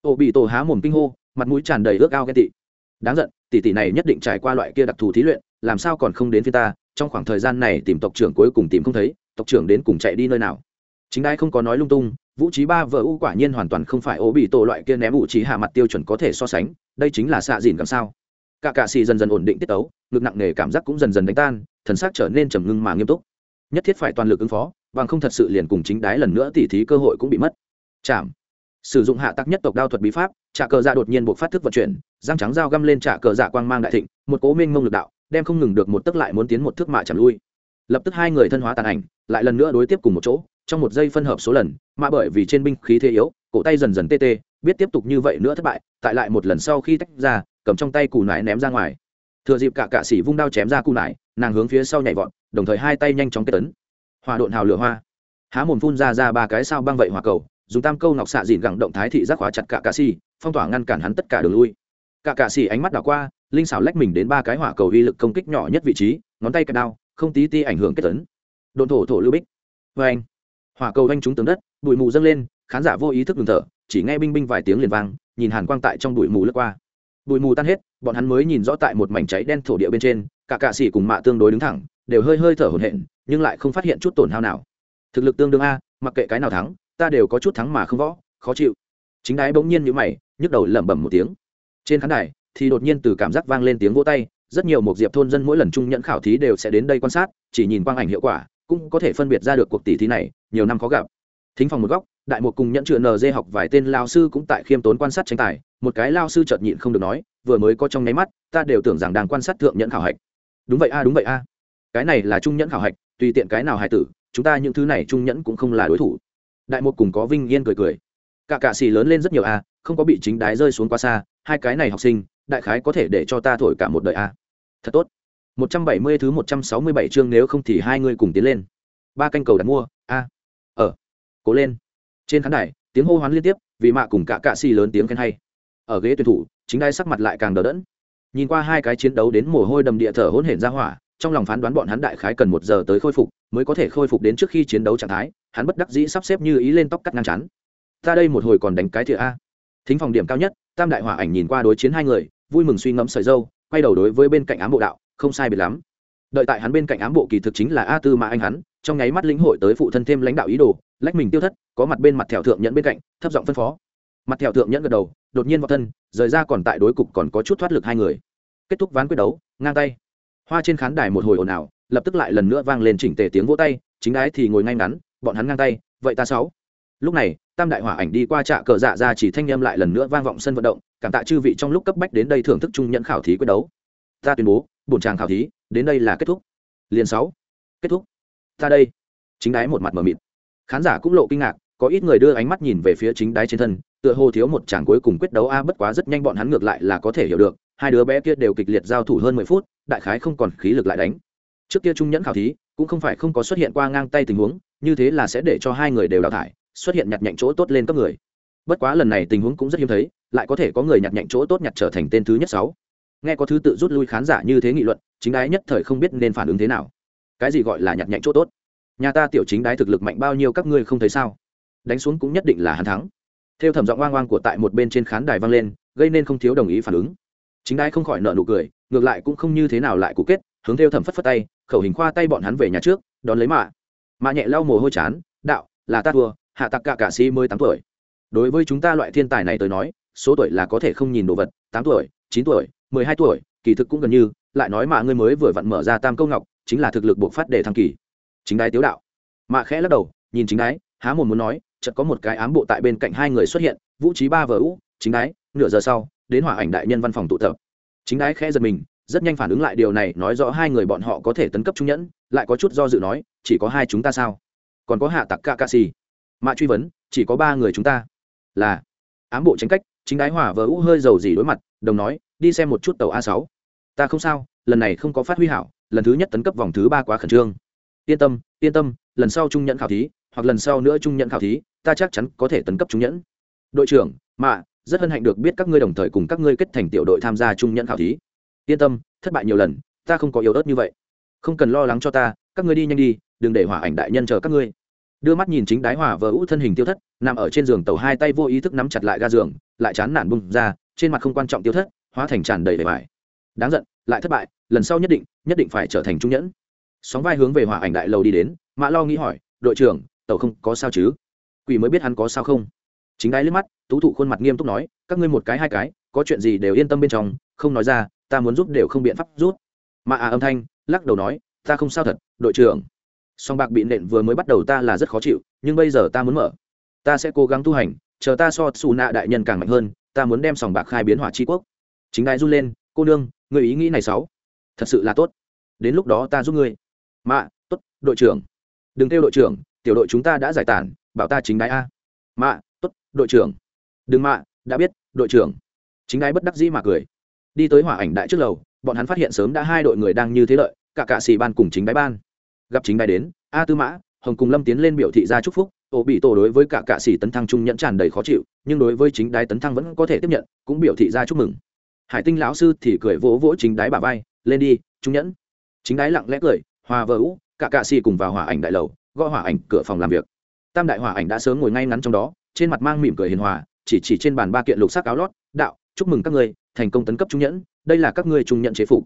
Ô bị tổ há mồm kinh hô, mặt mũi tràn đầy ước ao ghen tị. Đáng giận, tỷ tỷ này nhất định trải qua loại kia đặc thù thí luyện, làm sao còn không đến phía ta, trong khoảng thời gian này tìm tộc trưởng cuối cùng tìm không thấy, tộc trưởng đến cùng chạy đi nơi nào? Chính đai không có nói lung tung, vũ trí ba vợ u quả nhiên hoàn toàn không phải ố bị tổ loại kia ném vũ trí hạ mặt tiêu chuẩn có thể so sánh, đây chính là xạ dìn làm sao? Cả cạ xì dần dần ổn định tiết tấu, ngực nặng nề cảm giác cũng dần dần đánh tan, thần xác trở nên trầm ngưng mà nghiêm túc. Nhất thiết phải toàn lực ứng phó, bằng không thật sự liền cùng chính đái lần nữa tỉ thí cơ hội cũng bị mất. Chạm. Sử dụng hạ tắc nhất tộc đao thuật bí pháp trả cờ dạ đột nhiên buộc phát thức vận chuyển, răng trắng dao găm lên trả cờ dạ quang mang đại thịnh, một cố minh mông lực đạo, đem không ngừng được một tức lại muốn tiến một thước mạ chạm lui. Lập tức hai người thân hóa tàn ảnh, lại lần nữa đối tiếp cùng một chỗ, trong một giây phân hợp số lần, mà bởi vì trên binh khí thế yếu, cổ tay dần dần tê tê, biết tiếp tục như vậy nữa thất bại, tại lại một lần sau khi tách ra cầm trong tay cù nải ném ra ngoài. Thừa dịp cả cạ xỉ vung đao chém ra cù nải, nàng hướng phía sau nhảy vọt, đồng thời hai tay nhanh chóng kết tấn. Hòa độn hào lửa hoa. Há mồm phun ra ra ba cái sao băng vậy hỏa cầu, dùng tam câu ngọc xạ dìn gẳng động thái thị giác hóa chặt cả cạ xỉ phong tỏa ngăn cản hắn tất cả đường lui. Cả cạ xỉ ánh mắt đảo qua, linh xảo lách mình đến ba cái hỏa cầu uy lực công kích nhỏ nhất vị trí, ngón tay cắt đao, không tí ti ảnh hưởng kết tấn. Đồn thổ thổ lưu bích. Vê anh. Hỏa cầu anh trúng tướng đất, bụi mù dâng lên, khán giả vô ý thức ngừng thở, chỉ nghe binh binh vài tiếng liền vang, nhìn hàn quang tại trong bụi mù lướt qua bụi mù tan hết, bọn hắn mới nhìn rõ tại một mảnh cháy đen thổ địa bên trên, cả cạ xỉ cùng mạ tương đối đứng thẳng, đều hơi hơi thở hổn hển, nhưng lại không phát hiện chút tổn hao nào. Thực lực tương đương a, mặc kệ cái nào thắng, ta đều có chút thắng mà không võ, khó chịu. Chính đái bỗng nhiên như mày, nhức đầu lẩm bẩm một tiếng. Trên khán đài, thì đột nhiên từ cảm giác vang lên tiếng vỗ tay, rất nhiều một diệp thôn dân mỗi lần trung nhận khảo thí đều sẽ đến đây quan sát, chỉ nhìn quang ảnh hiệu quả, cũng có thể phân biệt ra được cuộc tỷ thí này, nhiều năm khó gặp. Thính phòng một góc đại một cùng nhẫn chữa nd học vài tên lao sư cũng tại khiêm tốn quan sát tranh tài, một cái lao sư chợt nhịn không được nói, vừa mới có trong nháy mắt, ta đều tưởng rằng đang quan sát thượng nhẫn khảo hạch. Đúng vậy a, đúng vậy a. Cái này là trung nhẫn khảo hạch, tùy tiện cái nào hài tử, chúng ta những thứ này trung nhẫn cũng không là đối thủ. Đại một cùng có vinh yên cười cười. Cả cạ xì lớn lên rất nhiều a, không có bị chính đái rơi xuống quá xa, hai cái này học sinh, đại khái có thể để cho ta thổi cả một đời a. Thật tốt. Một trăm bảy mươi thứ một trăm sáu mươi bảy chương nếu không thì hai người cùng tiến lên. Ba canh cầu đặt mua, a. Ở cố lên trên khán đài, tiếng hô hoán liên tiếp, vì mạ cùng cả cạ xì lớn tiếng khen hay. Ở ghế tuyển thủ, chính đai sắc mặt lại càng đờ đẫn. Nhìn qua hai cái chiến đấu đến mồ hôi đầm địa thở hỗn hển ra hỏa, trong lòng phán đoán bọn hắn đại khái cần một giờ tới khôi phục, mới có thể khôi phục đến trước khi chiến đấu trạng thái, hắn bất đắc dĩ sắp xếp như ý lên tóc cắt ngang chắn ta đây một hồi còn đánh cái thìa a. Thính phòng điểm cao nhất, tam đại hỏa ảnh nhìn qua đối chiến hai người, vui mừng suy ngẫm sợi dâu, quay đầu đối với bên cạnh ám bộ đạo, không sai biệt lắm. Đợi tại hắn bên cạnh ám bộ kỳ thực chính là a tư mà anh hắn, trong nháy mắt lĩnh hội tới phụ thân thêm lãnh đạo ý đồ lách mình tiêu thất, có mặt bên mặt thẹo thượng nhẫn bên cạnh, thấp giọng phân phó. Mặt thẹo thượng nhẫn gật đầu, đột nhiên vào thân, rời ra còn tại đối cục còn có chút thoát lực hai người. Kết thúc ván quyết đấu, ngang tay. Hoa trên khán đài một hồi ồn ào, lập tức lại lần nữa vang lên chỉnh tề tiếng vỗ tay, chính ái thì ngồi ngay ngắn, bọn hắn ngang tay, vậy ta sáu. Lúc này, tam đại hỏa ảnh đi qua trạ cờ dạ ra chỉ thanh em lại lần nữa vang vọng sân vận động, cảm tạ chư vị trong lúc cấp bách đến đây thưởng thức trung nhẫn khảo thí quyết đấu. Ta tuyên bố, bổn tràng khảo thí, đến đây là kết thúc. Liền sáu. Kết thúc. Ta đây. Chính đái một mặt mờ mịt khán giả cũng lộ kinh ngạc, có ít người đưa ánh mắt nhìn về phía chính đái trên thân, tựa hồ thiếu một chàng cuối cùng quyết đấu a, bất quá rất nhanh bọn hắn ngược lại là có thể hiểu được, hai đứa bé kia đều kịch liệt giao thủ hơn mười phút, đại khái không còn khí lực lại đánh. Trước kia trung nhẫn khảo thí, cũng không phải không có xuất hiện qua ngang tay tình huống, như thế là sẽ để cho hai người đều đào thải, xuất hiện nhặt nhạnh chỗ tốt lên cấp người. Bất quá lần này tình huống cũng rất hiếm thấy, lại có thể có người nhặt nhạnh chỗ tốt nhặt trở thành tên thứ nhất sáu. Nghe có thứ tự rút lui khán giả như thế nghị luận, chính đái nhất thời không biết nên phản ứng thế nào. Cái gì gọi là nhặt nhạnh chỗ tốt? Nhà ta tiểu chính đái thực lực mạnh bao nhiêu các ngươi không thấy sao? Đánh xuống cũng nhất định là hắn thắng. Theo thẩm giọng oang oang của tại một bên trên khán đài vang lên, gây nên không thiếu đồng ý phản ứng. Chính đái không khỏi nợ nụ cười, ngược lại cũng không như thế nào lại cụ kết, hướng theo thẩm phất phất tay, khẩu hình khoa tay bọn hắn về nhà trước, đón lấy mạ. Mạ nhẹ lau mồ hôi chán, đạo, là ta thua, hạ tặc cả cả sĩ mới tám tuổi. Đối với chúng ta loại thiên tài này tới nói, số tuổi là có thể không nhìn đồ vật, tám tuổi, chín tuổi, mười hai tuổi, kỳ thực cũng gần như, lại nói mà ngươi mới vừa vặn mở ra tam câu ngọc, chính là thực lực buộc phát để thăng kỳ chính đái tiếu đạo. Mạ khẽ lắc đầu, nhìn chính đái, há một muốn nói, chợt có một cái ám bộ tại bên cạnh hai người xuất hiện, vũ trí ba vờ ú, chính đái, nửa giờ sau, đến hỏa ảnh đại nhân văn phòng tụ tập. Chính đái khẽ giật mình, rất nhanh phản ứng lại điều này, nói rõ hai người bọn họ có thể tấn cấp trung nhẫn, lại có chút do dự nói, chỉ có hai chúng ta sao? Còn có hạ tặc ca ca xì. Mạ truy vấn, chỉ có ba người chúng ta. Là, ám bộ tránh cách, chính đái hỏa vờ ú hơi dầu gì đối mặt, đồng nói, đi xem một chút tàu a sáu. Ta không sao, lần này không có phát huy hảo, lần thứ nhất tấn cấp vòng thứ ba quá khẩn trương yên tâm yên tâm, lần sau trung nhẫn khảo thí, hoặc lần sau nữa trung nhẫn khảo thí, ta chắc chắn có thể tấn cấp trung nhẫn. Đội trưởng mạ rất hân hạnh được biết các ngươi đồng thời cùng các ngươi kết thành tiểu đội tham gia trung nhẫn khảo thí. Yên tâm, thất bại nhiều lần, ta không có yếu ớt như vậy. Không cần lo lắng cho ta, các ngươi đi nhanh đi, đừng để hỏa ảnh đại nhân chờ các ngươi. Đưa mắt nhìn chính đái hỏa vờ ú thân hình tiêu thất, nằm ở trên giường tàu hai tay vô ý thức nắm chặt lại ga giường, lại chán nản bung ra, trên mặt không quan trọng tiêu thất, hóa thành tràn đầy vẻ vải. Đáng giận, lại thất bại, lần sau nhất định nhất định phải trở thành trung nhẫn sóng vai hướng về hỏa ảnh đại lầu đi đến, mã lo nghĩ hỏi, đội trưởng, tàu không có sao chứ? Quỷ mới biết hắn có sao không. Chính đái liếc mắt, tú thụ khuôn mặt nghiêm túc nói, các ngươi một cái, hai cái, có chuyện gì đều yên tâm bên trong, không nói ra, ta muốn giúp đều không biện pháp rút mạ à âm thanh, lắc đầu nói, ta không sao thật, đội trưởng. Song bạc bị nện vừa mới bắt đầu ta là rất khó chịu, nhưng bây giờ ta muốn mở. Ta sẽ cố gắng tu hành, chờ ta so xù nạ đại nhân càng mạnh hơn, ta muốn đem sòng bạc khai biến hỏa tri quốc. Chính đai run lên, cô nương người ý nghĩ này sáu thật sự là tốt. Đến lúc đó ta giúp ngươi mạ, tốt, đội trưởng. Đừng kêu đội trưởng, tiểu đội chúng ta đã giải tản, bảo ta chính đái a. Mạ, tốt, đội trưởng. Đừng mạ, đã biết, đội trưởng. Chính đái bất đắc dĩ mà cười. Đi tới hỏa ảnh đại trước lầu, bọn hắn phát hiện sớm đã hai đội người đang như thế lợi, cả cạ xì ban cùng chính đái ban. Gặp chính đái đến, a tư mã, hồng cùng lâm tiến lên biểu thị ra chúc phúc, ổ bị tổ đối với cả cạ xì tấn thăng trung nhẫn tràn đầy khó chịu, nhưng đối với chính đái tấn thăng vẫn có thể tiếp nhận, cũng biểu thị ra chúc mừng. Hải tinh lão sư thì cười vỗ vỗ chính đái bà vai, lên đi, trung nhẫn. Chính đái lặng lẽ cười hòa vợ ú, cả cạ xì cùng vào hỏa ảnh đại lầu, gõ hỏa ảnh cửa phòng làm việc. Tam đại hỏa ảnh đã sớm ngồi ngay ngắn trong đó, trên mặt mang mỉm cười hiền hòa, chỉ chỉ trên bàn ba kiện lục sắc áo lót, đạo, chúc mừng các ngươi, thành công tấn cấp trung nhẫn, đây là các ngươi trung nhận chế phục.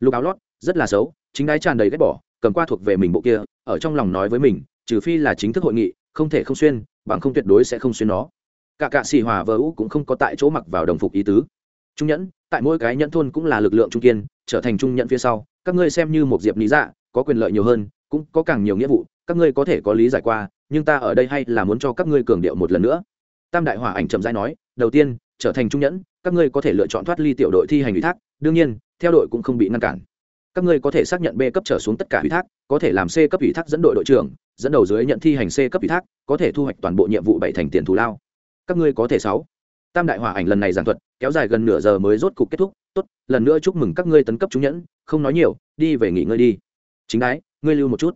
Lục áo lót, rất là xấu, chính đái tràn đầy ghét bỏ, cầm qua thuộc về mình bộ kia, ở trong lòng nói với mình, trừ phi là chính thức hội nghị, không thể không xuyên, bằng không tuyệt đối sẽ không xuyên nó. Cả cạ xì hòa vợ ú cũng không có tại chỗ mặc vào đồng phục ý tứ. Trung nhẫn, tại mỗi cái nhẫn thôn cũng là lực lượng trung kiên, trở thành trung nhẫn phía sau, các ngươi xem như một diệp lý dạ có quyền lợi nhiều hơn, cũng có càng nhiều nghĩa vụ, các ngươi có thể có lý giải qua, nhưng ta ở đây hay là muốn cho các ngươi cường điệu một lần nữa. Tam đại hỏa ảnh chậm rãi nói, đầu tiên, trở thành trung nhẫn, các ngươi có thể lựa chọn thoát ly tiểu đội thi hành ủy thác, đương nhiên, theo đội cũng không bị ngăn cản. Các ngươi có thể xác nhận b cấp trở xuống tất cả ủy thác, có thể làm c cấp ủy thác dẫn đội đội trưởng, dẫn đầu dưới nhận thi hành c cấp ủy thác, có thể thu hoạch toàn bộ nhiệm vụ bảy thành tiền thù lao. Các ngươi có thể sáu. Tam đại hỏa ảnh lần này giảng thuật, kéo dài gần nửa giờ mới rốt cục kết thúc. Tốt, lần nữa chúc mừng các ngươi tấn cấp trung nhẫn, không nói nhiều, đi về nghỉ ngơi đi chính đái, ngươi lưu một chút.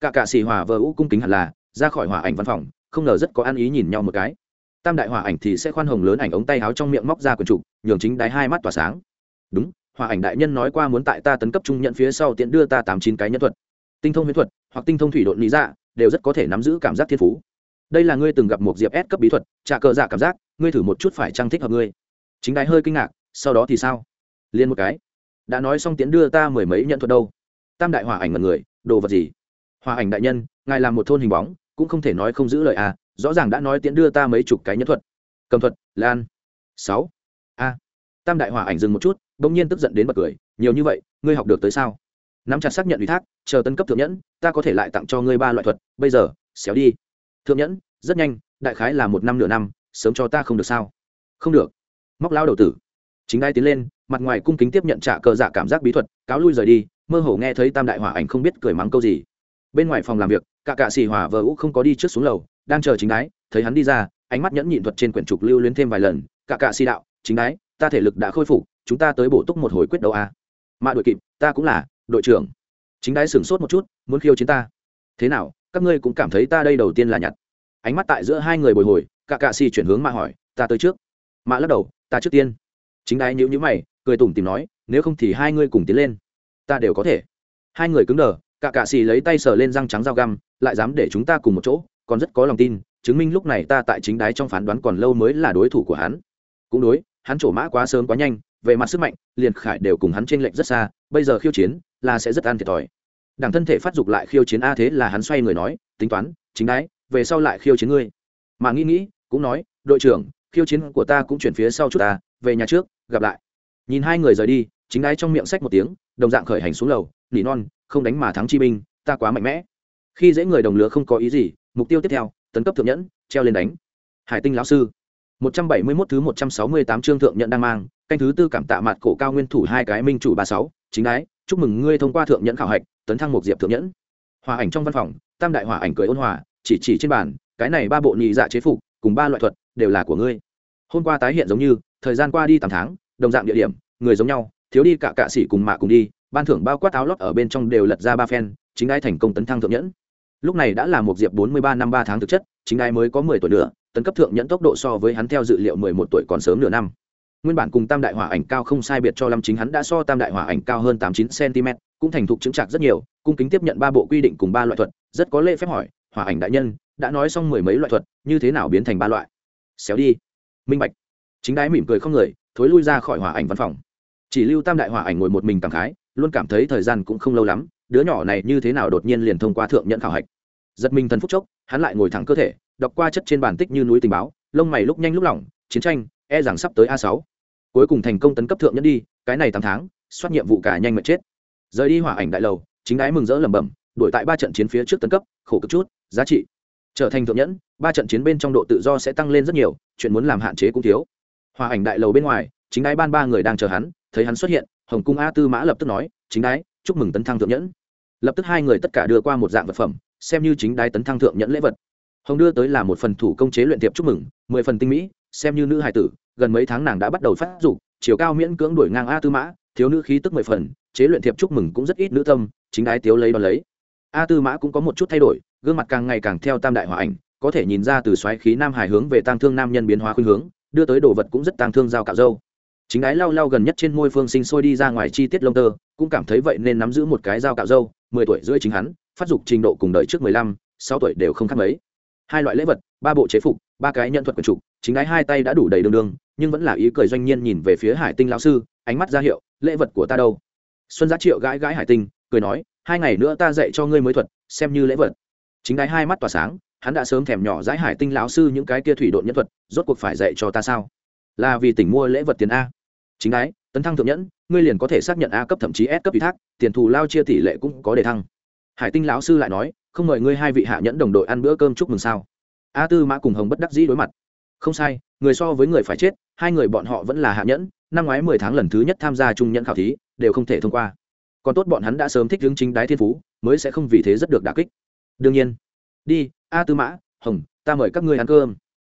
Cả cả xì hòa vờ ú cung kính hẳn là, ra khỏi hỏa ảnh văn phòng, không ngờ rất có ăn ý nhìn nhau một cái. Tam đại hỏa ảnh thì sẽ khoan hồng lớn ảnh ống tay háo trong miệng móc ra quần trục nhường chính đái hai mắt tỏa sáng. Đúng, hỏa ảnh đại nhân nói qua muốn tại ta tấn cấp trung nhận phía sau tiện đưa ta tám chín cái nhân thuật. Tinh thông huyễn thuật, hoặc tinh thông thủy độn lý dạ đều rất có thể nắm giữ cảm giác thiên phú. Đây là ngươi từng gặp một diệp s cấp bí thuật, trả cờ dạ cảm giác, ngươi thử một chút phải trang thích hợp ngươi. Chính đái hơi kinh ngạc, sau đó thì sao? Liên một cái. Đã nói xong tiến đưa ta mười mấy nhận thuật đâu? Tam đại hòa ảnh mật người, đồ vật gì? Hòa ảnh đại nhân, ngài làm một thôn hình bóng, cũng không thể nói không giữ lời à rõ ràng đã nói tiến đưa ta mấy chục cái nhân thuật. Cầm thuật, lan. Sáu. A. Tam đại hòa ảnh dừng một chút, bỗng nhiên tức giận đến bật cười, nhiều như vậy, ngươi học được tới sao? Nắm chặt xác nhận ủy thác, chờ tân cấp thượng nhẫn, ta có thể lại tặng cho ngươi ba loại thuật, bây giờ, xéo đi. Thượng nhẫn, rất nhanh, đại khái là một năm nửa năm, sớm cho ta không được sao? Không được. Móc lao đầu tử. Chính ai tiến lên, mặt ngoài cung kính tiếp nhận trả cờ dạ cảm giác bí thuật, cáo lui rời đi mơ hồ nghe thấy tam đại hỏa ảnh không biết cười mắng câu gì. Bên ngoài phòng làm việc, cả cạ xì hỏa vợ ú không có đi trước xuống lầu, đang chờ chính đái, thấy hắn đi ra, ánh mắt nhẫn nhịn thuật trên quyển trục lưu luyến thêm vài lần, cả cạ xì đạo, chính đái, ta thể lực đã khôi phục, chúng ta tới bổ túc một hồi quyết đấu a. À. mạ đội kịp, ta cũng là, đội trưởng. Chính đái sửng sốt một chút, muốn khiêu chiến ta? Thế nào, các ngươi cũng cảm thấy ta đây đầu tiên là nhặt? Ánh mắt tại giữa hai người bồi hồi, cả cạ xì chuyển hướng mạ hỏi, ta tới trước. Mạ lắc đầu, ta trước tiên. Chính đái nhữ nhữ mày, cười tủm tìm nói, nếu không thì hai ngươi cùng tiến lên ta đều có thể. Hai người cứng đờ, cả cạ xì lấy tay sờ lên răng trắng dao găm, lại dám để chúng ta cùng một chỗ, còn rất có lòng tin, chứng minh lúc này ta tại chính đái trong phán đoán còn lâu mới là đối thủ của hắn. Cũng đối, hắn trổ mã quá sớm quá nhanh, về mặt sức mạnh, liền khải đều cùng hắn t r ê n lệch rất xa, bây giờ khiêu chiến là sẽ rất an thiệt thòi. Đảng thân thể phát dục lại khiêu chiến a thế là hắn xoay người nói, tính toán, chính đái, về sau lại khiêu chiến ngươi. Mà nghĩ nghĩ, cũng nói, đội trưởng, khiêu chiến của ta cũng chuyển phía sau chút ta, về nhà trước, gặp lại. Nhìn hai người rời đi, chính đái trong miệng sách một tiếng đồng dạng khởi hành xuống lầu nỉ non không đánh mà thắng chi binh ta quá mạnh mẽ khi dễ người đồng lứa không có ý gì mục tiêu tiếp theo tấn cấp thượng nhẫn treo lên đánh hải tinh lão sư 171 thứ 168 chương thượng nhận đang mang, canh thứ tư cảm tạ mặt cổ cao nguyên thủ hai cái minh chủ 36, chính đái, chúc mừng ngươi thông qua thượng nhận khảo hạch, tấn thăng một diệp thượng nhẫn. Hòa ảnh trong văn phòng, tam đại hòa ảnh cười ôn hòa, chỉ chỉ trên bàn, cái này ba bộ nhị dạ chế phục, cùng ba loại thuật, đều là của ngươi. Hôm qua tái hiện giống như, thời gian qua đi 8 tháng, đồng dạng địa điểm, người giống nhau, thiếu đi cả cạ sĩ cùng mạ cùng đi, ban thưởng bao quát áo lót ở bên trong đều lật ra ba phen, chính đái thành công tấn thăng thượng nhẫn. Lúc này đã là một diệp 43 năm ba tháng thực chất, chính đái mới có 10 tuổi nữa, tấn cấp thượng nhẫn tốc độ so với hắn theo dự liệu mười một tuổi còn sớm nửa năm. Nguyên bản cùng tam đại hỏa ảnh cao không sai biệt cho lâm chính hắn đã so tam đại hỏa ảnh cao hơn tám chín cm cũng thành thục chứng trạc rất nhiều cung kính tiếp nhận ba bộ quy định cùng ba loại thuật rất có lễ phép hỏi hỏa ảnh đại nhân đã nói xong mười mấy loại thuật như thế nào biến thành ba loại? Xéo đi. Minh bạch. Chính đái mỉm cười không người thối lui ra khỏi hỏa ảnh văn phòng chỉ lưu tam đại hỏa ảnh ngồi một mình cảm khái, luôn cảm thấy thời gian cũng không lâu lắm, đứa nhỏ này như thế nào đột nhiên liền thông qua thượng nhận khảo hạch. Giật mình thần phúc chốc, hắn lại ngồi thẳng cơ thể, đọc qua chất trên bản tích như núi tình báo, lông mày lúc nhanh lúc lỏng, chiến tranh e rằng sắp tới a sáu. Cuối cùng thành công tấn cấp thượng nhẫn đi, cái này tám tháng, soát nhiệm vụ cả nhanh mệt chết. Rời đi hỏa ảnh đại lầu, chính ái mừng rỡ lẩm bẩm, đuổi tại ba trận chiến phía trước tấn cấp, khổ cực chút, giá trị. Trở thành thượng nhẫn, ba trận chiến bên trong độ tự do sẽ tăng lên rất nhiều, chuyện muốn làm hạn chế cũng thiếu. Hòa ảnh đại lầu bên ngoài chính đái ban ba người đang chờ hắn, thấy hắn xuất hiện, hồng cung a tư mã lập tức nói, chính đái, chúc mừng tấn thăng thượng nhẫn. Lập tức hai người tất cả đưa qua một dạng vật phẩm, xem như chính đái tấn thăng thượng nhẫn lễ vật. Hồng đưa tới là một phần thủ công chế luyện tiệp chúc mừng, mười phần tinh mỹ, xem như nữ hài tử, gần mấy tháng nàng đã bắt đầu phát dục, chiều cao miễn cưỡng đuổi ngang a tư mã, thiếu nữ khí tức mười phần, chế luyện thiệp chúc mừng cũng rất ít nữ tâm, chính đái tiếu lấy đo lấy. A tư mã cũng có một chút thay đổi, gương mặt càng ngày càng theo tam đại hòa ảnh, có thể nhìn ra từ xoáy khí nam hải hướng về tang thương nam nhân biến hóa khuynh hướng, đưa tới đồ vật cũng rất tang thương giao cạo dâu chính Ái lau lau gần nhất trên môi phương sinh sôi đi ra ngoài chi tiết lông tơ, cũng cảm thấy vậy nên nắm giữ một cái dao cạo dâu mười tuổi rưỡi chính hắn, phát dục trình độ cùng đời trước mười lăm, sáu tuổi đều không khác mấy. Hai loại lễ vật, ba bộ chế phục, ba cái nhận thuật quần trục, chính ái hai tay đã đủ đầy đường đường, nhưng vẫn là ý cười doanh nhiên nhìn về phía hải tinh lão sư, ánh mắt ra hiệu, lễ vật của ta đâu? Xuân giá triệu gãi gãi hải tinh, cười nói, hai ngày nữa ta dạy cho ngươi mới thuật, xem như lễ vật. Chính Ái hai mắt tỏa sáng, hắn đã sớm thèm nhỏ dãi hải tinh lão sư những cái kia thủy độn nhân thuật, rốt cuộc phải dạy cho ta sao? Là vì tỉnh mua lễ vật tiền a. Chính đái tấn thăng thượng nhẫn, ngươi liền có thể xác nhận a cấp thậm chí s cấp ủy thác, tiền thù lao chia tỷ lệ cũng có đề thăng. Hải tinh lão sư lại nói, không mời ngươi hai vị hạ nhẫn đồng đội ăn bữa cơm chúc mừng sao? A tư mã cùng hồng bất đắc dĩ đối mặt. Không sai, người so với người phải chết, hai người bọn họ vẫn là hạ nhẫn, năm ngoái mười tháng lần thứ nhất tham gia trung nhẫn khảo thí, đều không thể thông qua. Còn tốt bọn hắn đã sớm thích hướng chính đái thiên phú, mới sẽ không vì thế rất được đà kích. Đương nhiên. Đi, a tư mã, hồng, ta mời các ngươi ăn cơm.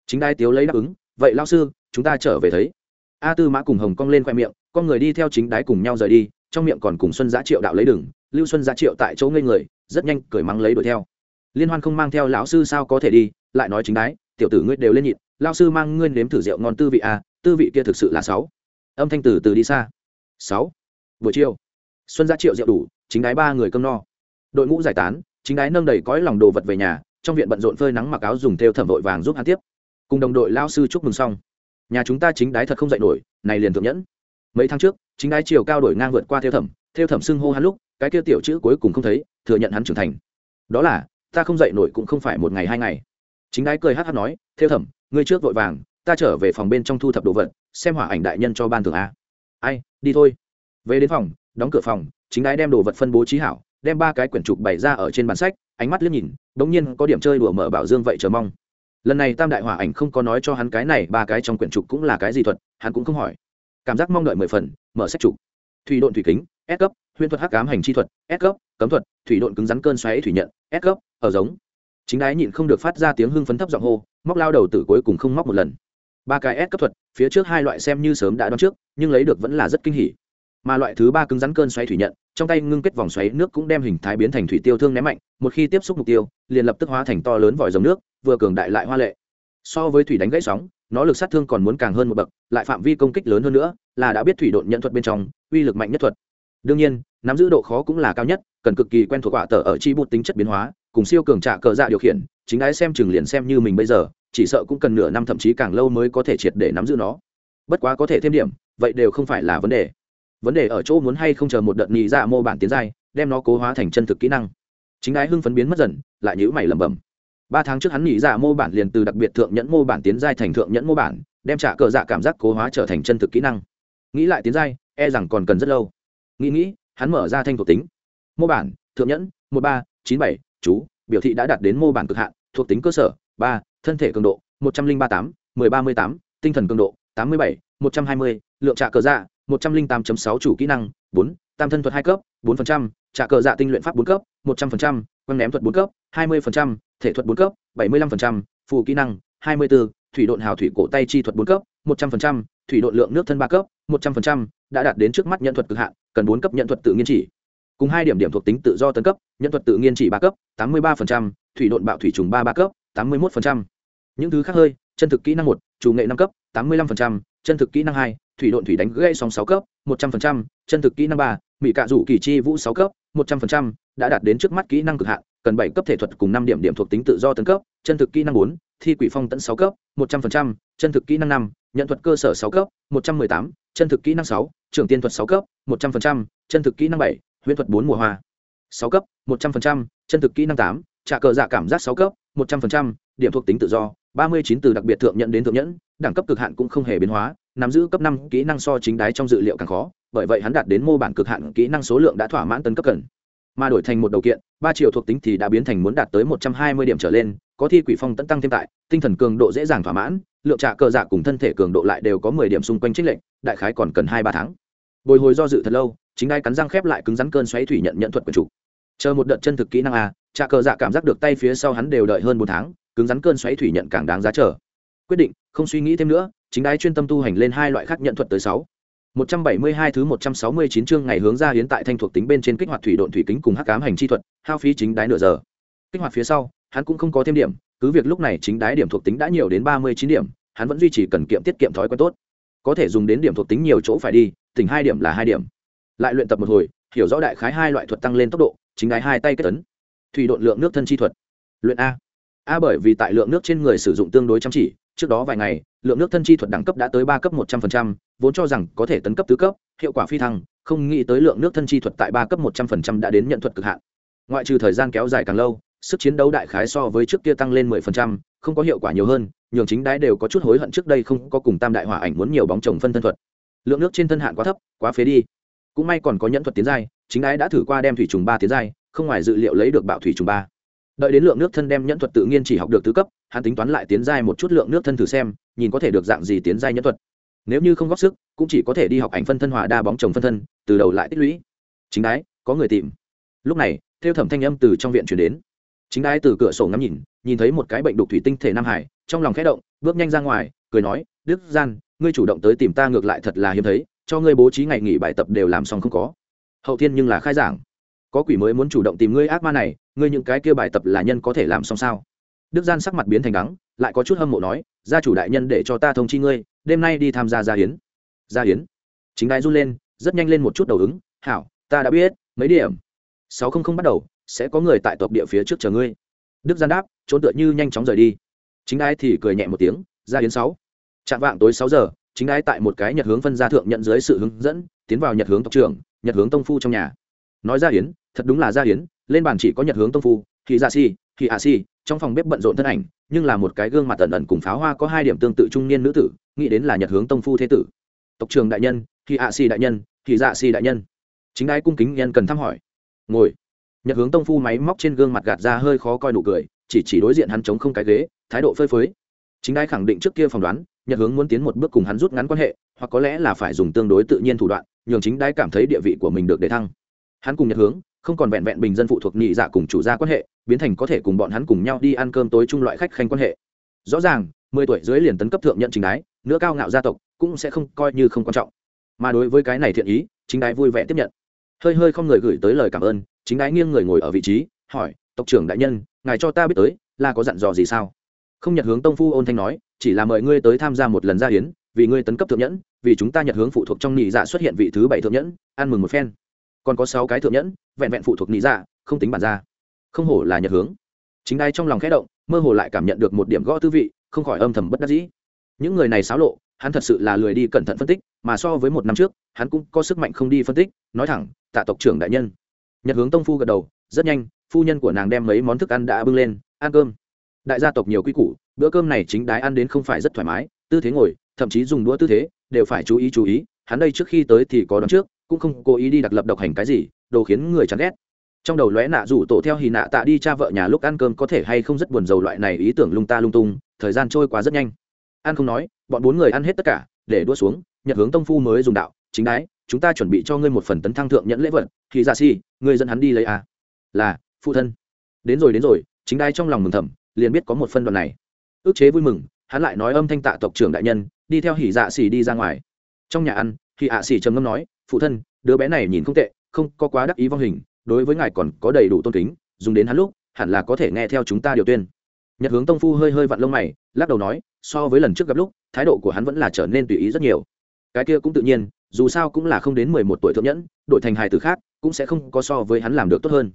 Chính đái tiếu lấy đáp ứng, vậy lao sư chúng ta trở về thấy. A tư mã cùng hồng cong lên khoe miệng, con người đi theo chính đái cùng nhau rời đi, trong miệng còn cùng xuân giá triệu đạo lấy đừng lưu xuân giá triệu tại chỗ ngây người, rất nhanh cười mắng lấy đuổi theo. Liên hoan không mang theo lão sư sao có thể đi, lại nói chính đái, tiểu tử ngươi đều lên nhịn lao sư mang ngươi nếm thử rượu ngon tư vị a tư vị kia thực sự là sáu. Âm thanh từ từ đi xa. Sáu. Buổi chiều, xuân giá triệu rượu đủ, chính đái ba người cơm no. Đội ngũ giải tán, chính đái nâng đầy cõi lòng đồ vật về nhà, trong viện bận rộn phơi nắng mặc áo dùng theo thẩm vội vàng giúp hắn tiếp. Cùng đồng đội lao sư chúc mừng xong nhà chúng ta chính đái thật không dạy nổi, này liền thượng nhẫn. Mấy tháng trước, chính đái chiều cao đổi ngang vượt qua theo thẩm theo thẩm xưng hô hắn lúc, cái kia tiểu chữ cuối cùng không thấy, thừa nhận hắn trưởng thành. Đó là, ta không dạy nổi cũng không phải một ngày hai ngày. Chính đái cười hát hát nói, theo thẩm, ngươi trước vội vàng, ta trở về phòng bên trong thu thập đồ vật, xem hỏa ảnh đại nhân cho ban thưởng a. Ai, đi thôi. Về đến phòng, đóng cửa phòng, chính đái đem đồ vật phân bố trí hảo, đem ba cái quyển trục bày ra ở trên bàn sách, ánh mắt liếc nhìn đống nhiên có điểm chơi đùa mở bảo dương vậy chờ mong lần này tam đại hỏa ảnh không có nói cho hắn cái này, ba cái trong quyển trục cũng là cái gì thuật, hắn cũng không hỏi. Cảm giác mong đợi mười phần, mở sách trục. Thủy độn thủy kính, S cấp huyễn thuật hắc ám hành chi thuật, S cấp, cấm thuật, thủy độn cứng rắn cơn xoáy thủy nhận, S cấp, ở giống. Chính đái nhịn không được phát ra tiếng hưng phấn thấp giọng hô, móc lao đầu tử cuối cùng không móc một lần. Ba cái S cấp thuật, phía trước hai loại xem như sớm đã đoán trước, nhưng lấy được vẫn là rất kinh hỉ. Mà loại thứ ba cứng rắn cơn xoáy thủy nhận, trong tay ngưng kết vòng xoáy nước cũng đem hình thái biến thành thủy tiêu thương ném mạnh, một khi tiếp xúc mục tiêu, liền lập tức hóa thành to lớn vòi dòng nước vừa cường đại lại hoa lệ. So với thủy đánh gãy sóng, nó lực sát thương còn muốn càng hơn một bậc, lại phạm vi công kích lớn hơn nữa, là đã biết thủy độn nhận thuật bên trong, uy lực mạnh nhất thuật. Đương nhiên, nắm giữ độ khó cũng là cao nhất, cần cực kỳ quen thuộc quả tờ ở chi bút tính chất biến hóa, cùng siêu cường trạ cờ dạ điều khiển, chính ái xem chừng liền xem như mình bây giờ, chỉ sợ cũng cần nửa năm thậm chí càng lâu mới có thể triệt để nắm giữ nó. Bất quá có thể thêm điểm, vậy đều không phải là vấn đề. Vấn đề ở chỗ muốn hay không chờ một đợt nhị dạ mô bản tiến giai, đem nó cố hóa thành chân thực kỹ năng. Chính ái hưng phấn biến mất dần, lại nhữ mày lẩm bẩm ba tháng trước hắn nghĩ dạ mô bản liền từ đặc biệt thượng nhẫn mô bản tiến giai thành thượng nhẫn mô bản, đem trả cờ dạ cảm giác cố hóa trở thành chân thực kỹ năng. Nghĩ lại tiến giai e rằng còn cần rất lâu. Nghĩ nghĩ, hắn mở ra thanh thuộc tính. Mô bản, thượng nhẫn, một ba, chín bảy, chú, biểu thị đã đạt đến mô bản cực hạn, thuộc tính cơ sở, ba, thân thể cường độ, một trăm linh ba tám, mười ba mươi tám, tinh thần cường độ, tám mươi bảy, một trăm hai mươi, lượng trả cờ dạ một trăm linh tám sáu chủ kỹ năng, bốn, tam thân thuật hai cấp, bốn phần trăm trả cờ dạ tinh luyện pháp bốn cấp, một trăm phần trăm, quăng ném thuật bốn cấp, hai mươi phần trăm, thể thuật bốn cấp, bảy mươi lăm phần trăm, phù kỹ năng, hai mươi bốn thủy độn hào thủy cổ tay chi thuật bốn cấp, một trăm phần trăm, thủy độn lượng nước thân ba cấp, một trăm phần trăm, đã đạt đến trước mắt nhận thuật cực hạn, cần bốn cấp nhận thuật tự nhiên chỉ. Cùng hai điểm điểm thuộc tính tự do tấn cấp, nhận thuật tự nhiên chỉ ba cấp, tám mươi ba phần trăm, thủy độn bạo thủy trùng ba ba cấp, tám mươi một phần trăm. Những thứ khác hơi, chân thực kỹ năng một, chủ nghệ năm cấp, tám mươi lăm phần trăm chân thực kỹ năng hai, thủy độn thủy đánh gãy sóng sáu cấp, một trăm phần trăm, chân thực kỹ năng ba mỹ cạ rủ kỳ chi vũ sáu cấp, một trăm phần trăm, đã đạt đến trước mắt kỹ năng cực hạn, cần bảy cấp thể thuật cùng năm điểm điểm thuộc tính tự do tấn cấp, chân thực kỹ năng bốn, thi quỷ phong tận sáu cấp, một trăm phần trăm, chân thực kỹ năng năm, nhận thuật cơ sở sáu cấp, một trăm mười tám, chân thực kỹ năng sáu, trưởng tiên thuật sáu cấp, một trăm phần trăm, chân thực kỹ năng bảy, huyễn thuật bốn mùa hoa sáu cấp, một trăm phần trăm, chân thực kỹ năng tám trả cờ dạ cảm giác sáu cấp, một trăm phần trăm, điểm thuộc tính tự do ba mươi chín từ đặc biệt thượng nhận đến thượng nhẫn, đẳng cấp cực hạn cũng không hề biến hóa, nắm giữ cấp năm kỹ năng so chính đái trong dự liệu càng khó, bởi vậy hắn đạt đến mô bản cực hạn kỹ năng số lượng đã thỏa mãn tấn cấp cần. Mà đổi thành một đầu kiện, ba triệu thuộc tính thì đã biến thành muốn đạt tới một trăm hai mươi điểm trở lên, có thi quỷ phong tấn tăng thêm tại, tinh thần cường độ dễ dàng thỏa mãn, lượng trả cờ dạ cùng thân thể cường độ lại đều có mười điểm xung quanh trích lệnh đại khái còn cần hai ba tháng. Bồi hồi do dự thật lâu, chính đai cắn răng khép lại cứng rắn cơn xoáy thủy nhận nhận thuật của chủ. Chờ một đợt chân thực kỹ năng a trả cờ dạ cảm giác được tay phía sau hắn đều đợi hơn bốn tháng cứng rắn cơn xoáy thủy nhận càng đáng giá trở quyết định không suy nghĩ thêm nữa chính đái chuyên tâm tu hành lên hai loại khác nhận thuật tới sáu 172 thứ 169 chương ngày hướng ra hiến tại thanh thuộc tính bên trên kích hoạt thủy độn thủy kính cùng hắc ám hành chi thuật, hao phí chính đái nửa giờ. Kích hoạt phía sau, hắn cũng không có thêm điểm, cứ việc lúc này chính đái điểm thuộc tính đã nhiều đến 39 điểm, hắn vẫn duy trì cần kiệm tiết kiệm thói quen tốt. Có thể dùng đến điểm thuộc tính nhiều chỗ phải đi, tỉnh hai điểm là hai điểm. Lại luyện tập một hồi, hiểu rõ đại khái hai loại thuật tăng lên tốc độ, chính đái hai tay kết tấn. Thủy độn lượng nước thân chi thuật. Luyện a. A bởi vì tại lượng nước trên người sử dụng tương đối chăm chỉ, trước đó vài ngày lượng nước thân chi thuật đẳng cấp đã tới ba cấp một trăm phần trăm vốn cho rằng có thể tấn cấp tứ cấp hiệu quả phi thăng không nghĩ tới lượng nước thân chi thuật tại ba cấp một trăm phần trăm đã đến nhận thuật cực hạn. Ngoại trừ thời gian kéo dài càng lâu sức chiến đấu đại khái so với trước kia tăng lên mười phần trăm không có hiệu quả nhiều hơn nhường chính đái đều có chút hối hận trước đây không có cùng tam đại hỏa ảnh muốn nhiều bóng chồng phân thân thuật. Lượng nước trên thân hạn quá thấp quá phế đi. Cũng may còn có nhẫn thuật tiến giai chính đái đã thử qua đem thủy trùng ba tiến giai không ngoài dự liệu lấy được bạo thủy trùng ba đợi đến lượng nước thân đem nhẫn thuật tự nhiên chỉ học được tứ cấp, hắn tính toán lại tiến giai một chút lượng nước thân thử xem, nhìn có thể được dạng gì tiến giai nhẫn thuật. Nếu như không góp sức, cũng chỉ có thể đi học ảnh phân thân hòa đa bóng chồng phân thân, từ đầu lại tích lũy. Chính đái, có người tìm. Lúc này, theo thẩm thanh âm từ trong viện chuyển đến. Chính đái từ cửa sổ ngắm nhìn nhìn thấy một cái bệnh đục thủy tinh thể nam hải, trong lòng khẽ động, bước nhanh ra ngoài, cười nói, đức gian, ngươi chủ động tới tìm ta ngược lại thật là hiếm thấy, cho ngươi bố trí ngày nghỉ bài tập đều làm xong không có. Hậu thiên nhưng là khai giảng. Có quỷ mới muốn chủ động tìm ngươi ác ma này ngươi những cái kia bài tập là nhân có thể làm xong sao? Đức gian sắc mặt biến thành đắng, lại có chút hâm mộ nói, gia chủ đại nhân để cho ta thông chi ngươi, đêm nay đi tham gia gia hiến. Gia hiến? Chính đái run lên, rất nhanh lên một chút đầu ứng, hảo, ta đã biết, mấy điểm? Sáu không không bắt đầu, sẽ có người tại tộc địa phía trước chờ ngươi. Đức gian đáp, trốn tựa như nhanh chóng rời đi. Chính đái thì cười nhẹ một tiếng, gia hiến sáu. Chạm vạng tối sáu giờ, chính đái tại một cái nhật hướng phân gia thượng nhận dưới sự hướng dẫn, tiến vào nhật hướng tộc trưởng, nhật hướng tông phu trong nhà. Nói gia hiến, thật đúng là gia hiến lên bàn chỉ có nhật hướng tông phu, thì dạ si, thì ạ si, trong phòng bếp bận rộn thân ảnh, nhưng là một cái gương mặt tần ẩn cùng pháo hoa có hai điểm tương tự trung niên nữ tử, nghĩ đến là nhật hướng tông phu thế tử. Tộc trường đại nhân, thì ạ si đại nhân, thì dạ si đại nhân. Chính đái cung kính nhân cần thăm hỏi. Ngồi. Nhật hướng tông phu máy móc trên gương mặt gạt ra hơi khó coi nụ cười, chỉ chỉ đối diện hắn chống không cái ghế, thái độ phơi phới. Chính đái khẳng định trước kia phỏng đoán, nhật hướng muốn tiến một bước cùng hắn rút ngắn quan hệ, hoặc có lẽ là phải dùng tương đối tự nhiên thủ đoạn, nhường chính đái cảm thấy địa vị của mình được để thăng. Hắn cùng nhật hướng không còn vẹn vẹn bình dân phụ thuộc nhị dạ cùng chủ gia quan hệ, biến thành có thể cùng bọn hắn cùng nhau đi ăn cơm tối chung loại khách khanh quan hệ. Rõ ràng, mười tuổi dưới liền tấn cấp thượng nhận chính đái, nữa cao ngạo gia tộc, cũng sẽ không coi như không quan trọng. Mà đối với cái này thiện ý, chính đái vui vẻ tiếp nhận. Hơi hơi không người gửi tới lời cảm ơn, chính đái nghiêng người ngồi ở vị trí, hỏi, tộc trưởng đại nhân, ngài cho ta biết tới, là có dặn dò gì sao? Không nhật hướng tông phu ôn thanh nói, chỉ là mời ngươi tới tham gia một lần gia hiến vì ngươi tấn cấp thượng nhẫn, vì chúng ta nhật hướng phụ thuộc trong nhị dạ xuất hiện vị thứ bảy thượng nhẫn, ăn mừng một phen còn có sáu cái thượng nhẫn, vẹn vẹn phụ thuộc nhị dạ không tính bản ra. Không hổ là nhật hướng. Chính đai trong lòng khẽ động, mơ hồ lại cảm nhận được một điểm gõ tư vị, không khỏi âm thầm bất đắc dĩ. Những người này xáo lộ, hắn thật sự là lười đi cẩn thận phân tích, mà so với một năm trước, hắn cũng có sức mạnh không đi phân tích, nói thẳng, tạ tộc trưởng đại nhân. Nhật hướng tông phu gật đầu, rất nhanh, phu nhân của nàng đem mấy món thức ăn đã bưng lên, ăn cơm. Đại gia tộc nhiều quy củ, bữa cơm này chính đái ăn đến không phải rất thoải mái, tư thế ngồi, thậm chí dùng đũa tư thế, đều phải chú ý chú ý, hắn đây trước khi tới thì có đón trước cũng không cố ý đi đặc lập độc hành cái gì, đồ khiến người chán ghét. Trong đầu lóe nạ rủ tổ theo hì nạ tạ đi cha vợ nhà lúc ăn cơm có thể hay không rất buồn dầu loại này ý tưởng lung ta lung tung, thời gian trôi qua rất nhanh. Ăn không nói, bọn bốn người ăn hết tất cả, để đua xuống nhận hướng tông phu mới dùng đạo, chính đái, chúng ta chuẩn bị cho ngươi một phần tấn thăng thượng nhận lễ vật, thì ra si ngươi dẫn hắn đi lấy à. là, phụ thân. Đến rồi đến rồi. Chính đái trong lòng mừng thầm, liền biết có một phân đoạn này. Ước chế vui mừng, hắn lại nói âm thanh tạ tộc trưởng đại nhân, đi theo hỉ dạ xỉ đi ra ngoài. Trong nhà ăn, thì ạ xỉ trầm ngâm nói phụ thân, đứa bé này nhìn không tệ, không có quá đắc ý vong hình, đối với ngài còn có đầy đủ tôn kính, dùng đến hắn lúc, hẳn là có thể nghe theo chúng ta điều tuyên. Nhật hướng tông phu hơi hơi vặn lông mày, lắc đầu nói, so với lần trước gặp lúc, thái độ của hắn vẫn là trở nên tùy ý rất nhiều. Cái kia cũng tự nhiên, dù sao cũng là không đến mười một tuổi thượng nhẫn đội thành hài từ khác, cũng sẽ không có so với hắn làm được tốt hơn.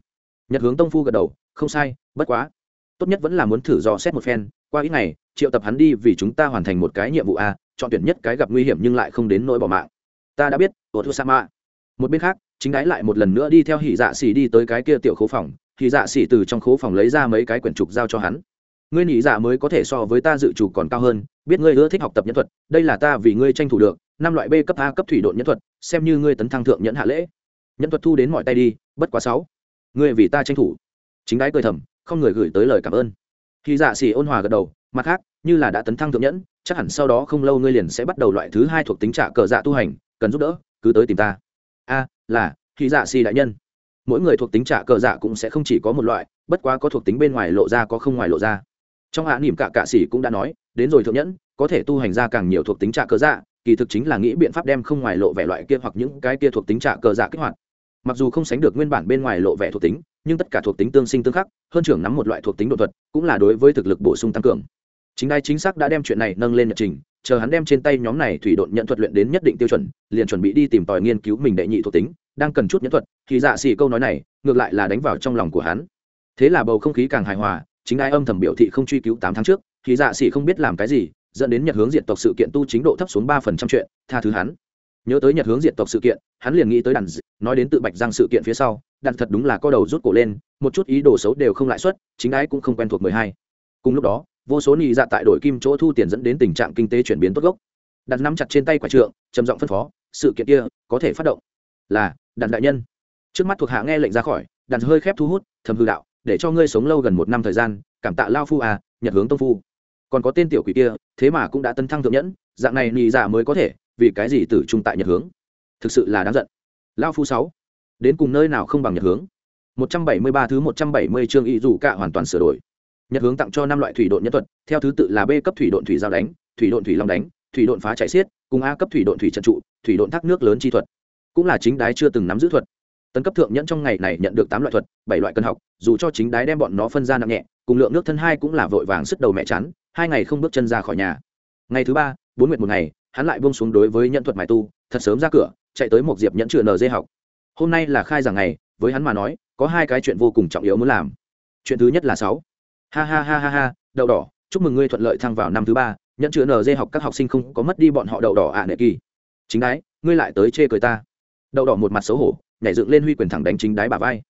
Nhật hướng tông phu gật đầu, không sai, bất quá. Tốt nhất vẫn là muốn thử dò xét một phen, qua ít ngày, triệu tập hắn đi vì chúng ta hoàn thành một cái nhiệm vụ a, chọn tuyển nhất cái gặp nguy hiểm nhưng lại không đến nỗi bỏ mạng ta đã biết ột hô sa mạ. một bên khác, chính đái lại một lần nữa đi theo hỉ dạ xỉ đi tới cái kia tiểu khố phòng. Hỉ dạ xỉ từ trong khố phòng lấy ra mấy cái quyển trục giao cho hắn. Ngươi nhị dạ mới có thể so với ta dự chủ còn cao hơn, biết ngươi ưa thích học tập nhân thuật, đây là ta vì ngươi tranh thủ được, năm loại b cấp a cấp thủy độn nhân thuật, xem như ngươi tấn thăng thượng nhẫn hạ lễ. Nhân thuật thu đến mọi tay đi, bất quá sáu. Ngươi vì ta tranh thủ. Chính đái cười thầm, không người gửi tới lời cảm ơn. Khi dạ xỉ ôn hòa gật đầu, mặt khác, như là đã tấn thăng thượng nhẫn, chắc hẳn sau đó không lâu ngươi liền sẽ bắt đầu loại thứ hai thuộc tính trả cờ dạ tu hành cần giúp đỡ, cứ tới tìm ta. A, là, khi dạ si đại nhân. Mỗi người thuộc tính trả cờ dạ cũng sẽ không chỉ có một loại, bất quá có thuộc tính bên ngoài lộ ra có không ngoài lộ ra. Trong hạ niệm cả cạ sĩ cũng đã nói, đến rồi thượng nhẫn, có thể tu hành ra càng nhiều thuộc tính trả cờ dạ kỳ thực chính là nghĩ biện pháp đem không ngoài lộ vẻ loại kia hoặc những cái kia thuộc tính trả cờ dạ kích hoạt. Mặc dù không sánh được nguyên bản bên ngoài lộ vẻ thuộc tính, nhưng tất cả thuộc tính tương sinh tương khắc, hơn trưởng nắm một loại thuộc tính độ thuật, cũng là đối với thực lực bổ sung tăng cường. Chính đai chính xác đã đem chuyện này nâng lên nhật trình chờ hắn đem trên tay nhóm này thủy độn nhận thuật luyện đến nhất định tiêu chuẩn, liền chuẩn bị đi tìm tòi nghiên cứu mình đệ nhị thuộc tính, đang cần chút nhẫn thuật, thì dạ xỉ câu nói này, ngược lại là đánh vào trong lòng của hắn. Thế là bầu không khí càng hài hòa, chính ai âm thầm biểu thị không truy cứu tám tháng trước, thì dạ xỉ không biết làm cái gì, dẫn đến nhật hướng diện tộc sự kiện tu chính độ thấp xuống ba phần trăm chuyện, tha thứ hắn. Nhớ tới nhật hướng diện tộc sự kiện, hắn liền nghĩ tới đàn nói đến tự bạch giang sự kiện phía sau, đàn thật đúng là co đầu rút cổ lên, một chút ý đồ xấu đều không lãi suất, chính ái cũng không quen thuộc mười hai. Cùng lúc đó vô số nị dạ tại đổi kim chỗ thu tiền dẫn đến tình trạng kinh tế chuyển biến tốt gốc. Đặt nắm chặt trên tay quả trượng, trầm giọng phân phó, sự kiện kia có thể phát động. Là đặt đại nhân. Trước mắt thuộc hạ nghe lệnh ra khỏi đặt hơi khép thu hút, thầm hư đạo, để cho ngươi sống lâu gần một năm thời gian, cảm tạ lao phu à nhật hướng tông phu. Còn có tên tiểu quỷ kia, thế mà cũng đã tân thăng thượng nhẫn, dạng này nị dạ mới có thể, vì cái gì tử trung tại nhật hướng? Thực sự là đáng giận. Lao phu sáu, đến cùng nơi nào không bằng nhật hướng? 173 thứ 170 chương y dù cả hoàn toàn sửa đổi nhật hướng tặng cho năm loại thủy độn nhân thuật theo thứ tự là b cấp thủy độn thủy giao đánh thủy độn thủy long đánh thủy độn phá chạy xiết cùng a cấp thủy độn thủy trận trụ thủy độn thác nước lớn chi thuật. Cũng là chính đái chưa từng nắm giữ thuật. Tấn cấp thượng nhẫn trong ngày này nhận được tám loại thuật bảy loại cân học dù cho chính đái đem bọn nó phân ra nặng nhẹ cùng lượng nước thân hai cũng là vội vàng sức đầu mẹ chắn, hai ngày không bước chân ra khỏi nhà. Ngày thứ ba bốn nguyệt một ngày hắn lại buông xuống đối với nhận thuật mài tu thật sớm ra cửa chạy tới một diệp nhẫn chữa nd học. Hôm nay là khai giảng ngày với hắn mà nói có hai cái chuyện vô cùng trọng yếu muốn làm. Chuyện thứ nhất là sáu ha ha ha ha ha, đậu đỏ, chúc mừng ngươi thuận lợi thăng vào năm thứ ba, nhẫn chữa nd học các học sinh không có mất đi bọn họ đậu đỏ ạ à nệ kỳ. Chính đái, ngươi lại tới chê cười ta. Đậu đỏ một mặt xấu hổ, nhảy dựng lên huy quyền thẳng đánh chính đái bà vai.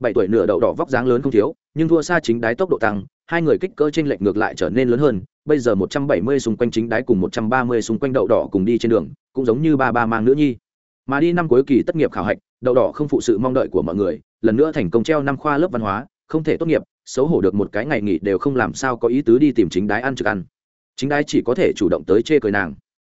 Bảy tuổi nửa đậu đỏ vóc dáng lớn không thiếu, nhưng thua xa chính đái tốc độ tăng, hai người kích cỡ trên lệch ngược lại trở nên lớn hơn, bây giờ một trăm bảy mươi xung quanh chính đái cùng một trăm ba mươi xung quanh đậu đỏ cùng đi trên đường, cũng giống như ba ba mang nữ nhi. Mà đi năm cuối kỳ tất nghiệp khảo hạch, đậu đỏ không phụ sự mong đợi của mọi người, lần nữa thành công treo năm khoa lớp văn hóa, không thể tốt nghiệp xấu hổ được một cái ngày nghỉ đều không làm sao có ý tứ đi tìm chính đái ăn trực ăn. Chính đái chỉ có thể chủ động tới chê cười nàng.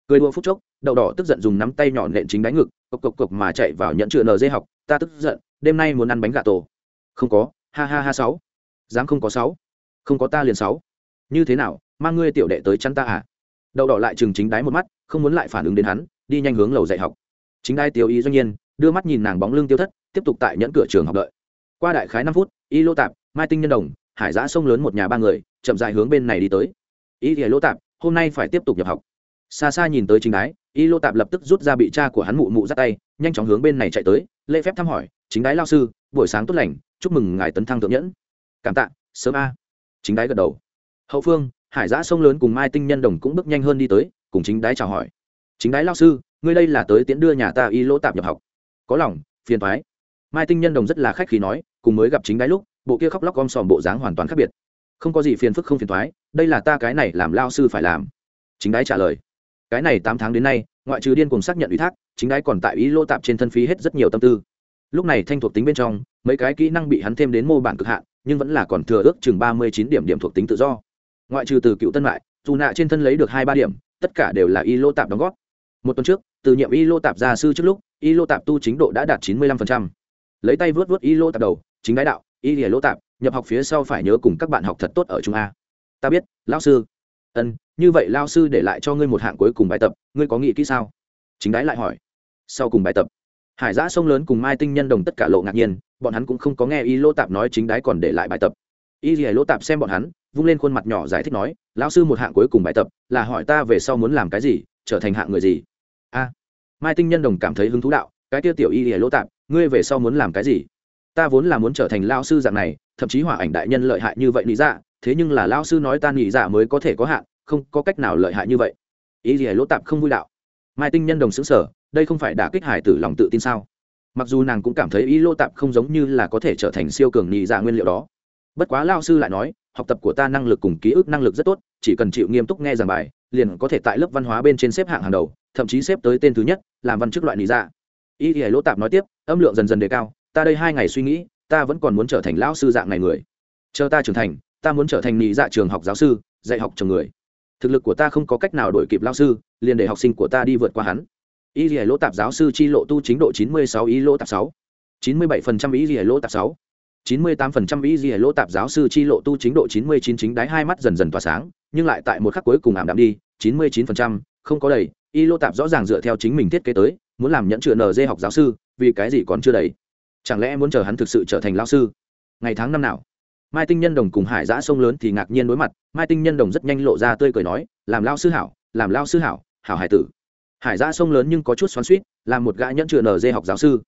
Cười đua phút chốc, đậu đỏ tức giận dùng nắm tay nhỏ nện chính đáy ngực, cộc cộc cộc mà chạy vào nhận chữa nd học, ta tức giận, đêm nay muốn ăn bánh gà tổ. Không có, ha ha ha sáu. Dám không có sáu. Không có ta liền sáu. Như thế nào, mang ngươi tiểu đệ tới chăn ta à? Đậu đỏ lại chừng chính đáy một mắt, không muốn lại phản ứng đến hắn, đi nhanh hướng lầu dạy học. Chính đai tiêu ý doanh nhiên, đưa mắt nhìn nàng bóng lưng tiêu thất, tiếp tục tại nhẫn cửa trường học đợi. Qua đại khái năm phút, y lô tạp mai tinh nhân đồng, hải giã sông lớn một nhà ba người, chậm dài hướng bên này đi tới. Y thì lô tạp, hôm nay phải tiếp tục nhập học. Xa xa nhìn tới chính đái y lô tạp lập tức rút ra bị cha của hắn mụ mụ ra tay, nhanh chóng hướng bên này chạy tới, lễ phép thăm hỏi, chính đái lao sư, buổi sáng tốt lành, chúc mừng ngài tấn thăng thượng nhẫn. Cảm tạ, sớm a. Chính đái gật đầu. Hậu phương, hải giã sông lớn cùng mai tinh nhân đồng cũng bước nhanh hơn đi tới, cùng chính đái chào hỏi. Chính đái lao sư, ngươi đây là tới tiễn đưa nhà ta y lỗ tạp nhập học. Có lòng, phiền thoái mai tinh nhân đồng rất là khách khí nói, cùng mới gặp chính đái lúc bộ kia khóc lóc om sòm bộ dáng hoàn toàn khác biệt. Không có gì phiền phức không phiền thoái, đây là ta cái này làm lao sư phải làm. Chính đái trả lời. Cái này tám tháng đến nay, ngoại trừ điên cùng xác nhận ủy thác, chính đái còn tại ý lô tạp trên thân phí hết rất nhiều tâm tư. Lúc này thanh thuộc tính bên trong, mấy cái kỹ năng bị hắn thêm đến mô bản cực hạn, nhưng vẫn là còn thừa ước chừng ba mươi chín điểm điểm thuộc tính tự do. Ngoại trừ từ cựu tân mại, dù nạ trên thân lấy được hai ba điểm, tất cả đều là y lô tạp đóng góp. Một tuần trước, từ nhiệm y lô tạp gia sư trước lúc, y lô tạp tu chính độ đã đạt chín mươi lăm lấy tay vớt vớt y lô tạp đầu, chính đái đạo y lìa lỗ tạp, nhập học phía sau phải nhớ cùng các bạn học thật tốt ở trung a. Ta biết, lão sư. Ân, như vậy lao sư để lại cho ngươi một hạng cuối cùng bài tập, ngươi có nghĩ kỹ sao? Chính đái lại hỏi. Sau cùng bài tập, hải giã sông lớn cùng mai tinh nhân đồng tất cả lộ ngạc nhiên, bọn hắn cũng không có nghe y lỗ tạp nói chính đái còn để lại bài tập. Y lìa lỗ tạp xem bọn hắn, vung lên khuôn mặt nhỏ giải thích nói, lão sư một hạng cuối cùng bài tập, là hỏi ta về sau muốn làm cái gì, trở thành hạng người gì? A. Mai tinh nhân đồng cảm thấy hứng thú đạo, cái tiêu tiểu y lìa lỗ tạp, ngươi về sau muốn làm cái gì? Ta vốn là muốn trở thành lao sư dạng này, thậm chí hỏa ảnh đại nhân lợi hại như vậy lý dạ thế nhưng là lao sư nói ta nghĩ dạ mới có thể có hạn, không có cách nào lợi hại như vậy. Ý gì lỗ tạp không vui đạo? Mai tinh nhân đồng xứng sở, đây không phải đả kích hải tử lòng tự tin sao? Mặc dù nàng cũng cảm thấy ý lỗ tạp không giống như là có thể trở thành siêu cường nghỉ dạ nguyên liệu đó. Bất quá lao sư lại nói, học tập của ta năng lực cùng ký ức năng lực rất tốt, chỉ cần chịu nghiêm túc nghe giảng bài, liền có thể tại lớp văn hóa bên trên xếp hạng hàng đầu, thậm chí xếp tới tên thứ nhất, làm văn chức loại nhị dạ. Ý thì lỗ tạp nói tiếp, âm lượng dần dần đề cao ta đây hai ngày suy nghĩ, ta vẫn còn muốn trở thành lão sư dạng này người. Chờ ta trưởng thành, ta muốn trở thành nghị dạ trường học giáo sư, dạy học chồng người. Thực lực của ta không có cách nào đổi kịp lao sư, liền để học sinh của ta đi vượt qua hắn. Y lìa lỗ tạp giáo sư chi lộ tu chính độ chín mươi sáu, y lỗ tạp sáu. chín mươi bảy phần trăm y lìa lỗ tạp sáu. chín mươi tám phần trăm y lìa lỗ tạp giáo sư chi lộ tu chính độ chín mươi chín, chính đáy hai mắt dần dần tỏa sáng, nhưng lại tại một khắc cuối cùng ảm đạm đi, chín mươi chín phần trăm, không có đầy. Y lỗ tạp rõ ràng dựa theo chính mình thiết kế tới, muốn làm nhẫn chữa nd học giáo sư, vì cái gì còn chưa đầy? Chẳng lẽ muốn chờ hắn thực sự trở thành lao sư? Ngày tháng năm nào? Mai tinh nhân đồng cùng hải giã sông lớn thì ngạc nhiên đối mặt. Mai tinh nhân đồng rất nhanh lộ ra tươi cười nói, làm lao sư hảo, làm lao sư hảo hảo hải tử. Hải giã sông lớn nhưng có chút xoắn suýt làm một gã nhẫn chừa nở dê học giáo sư.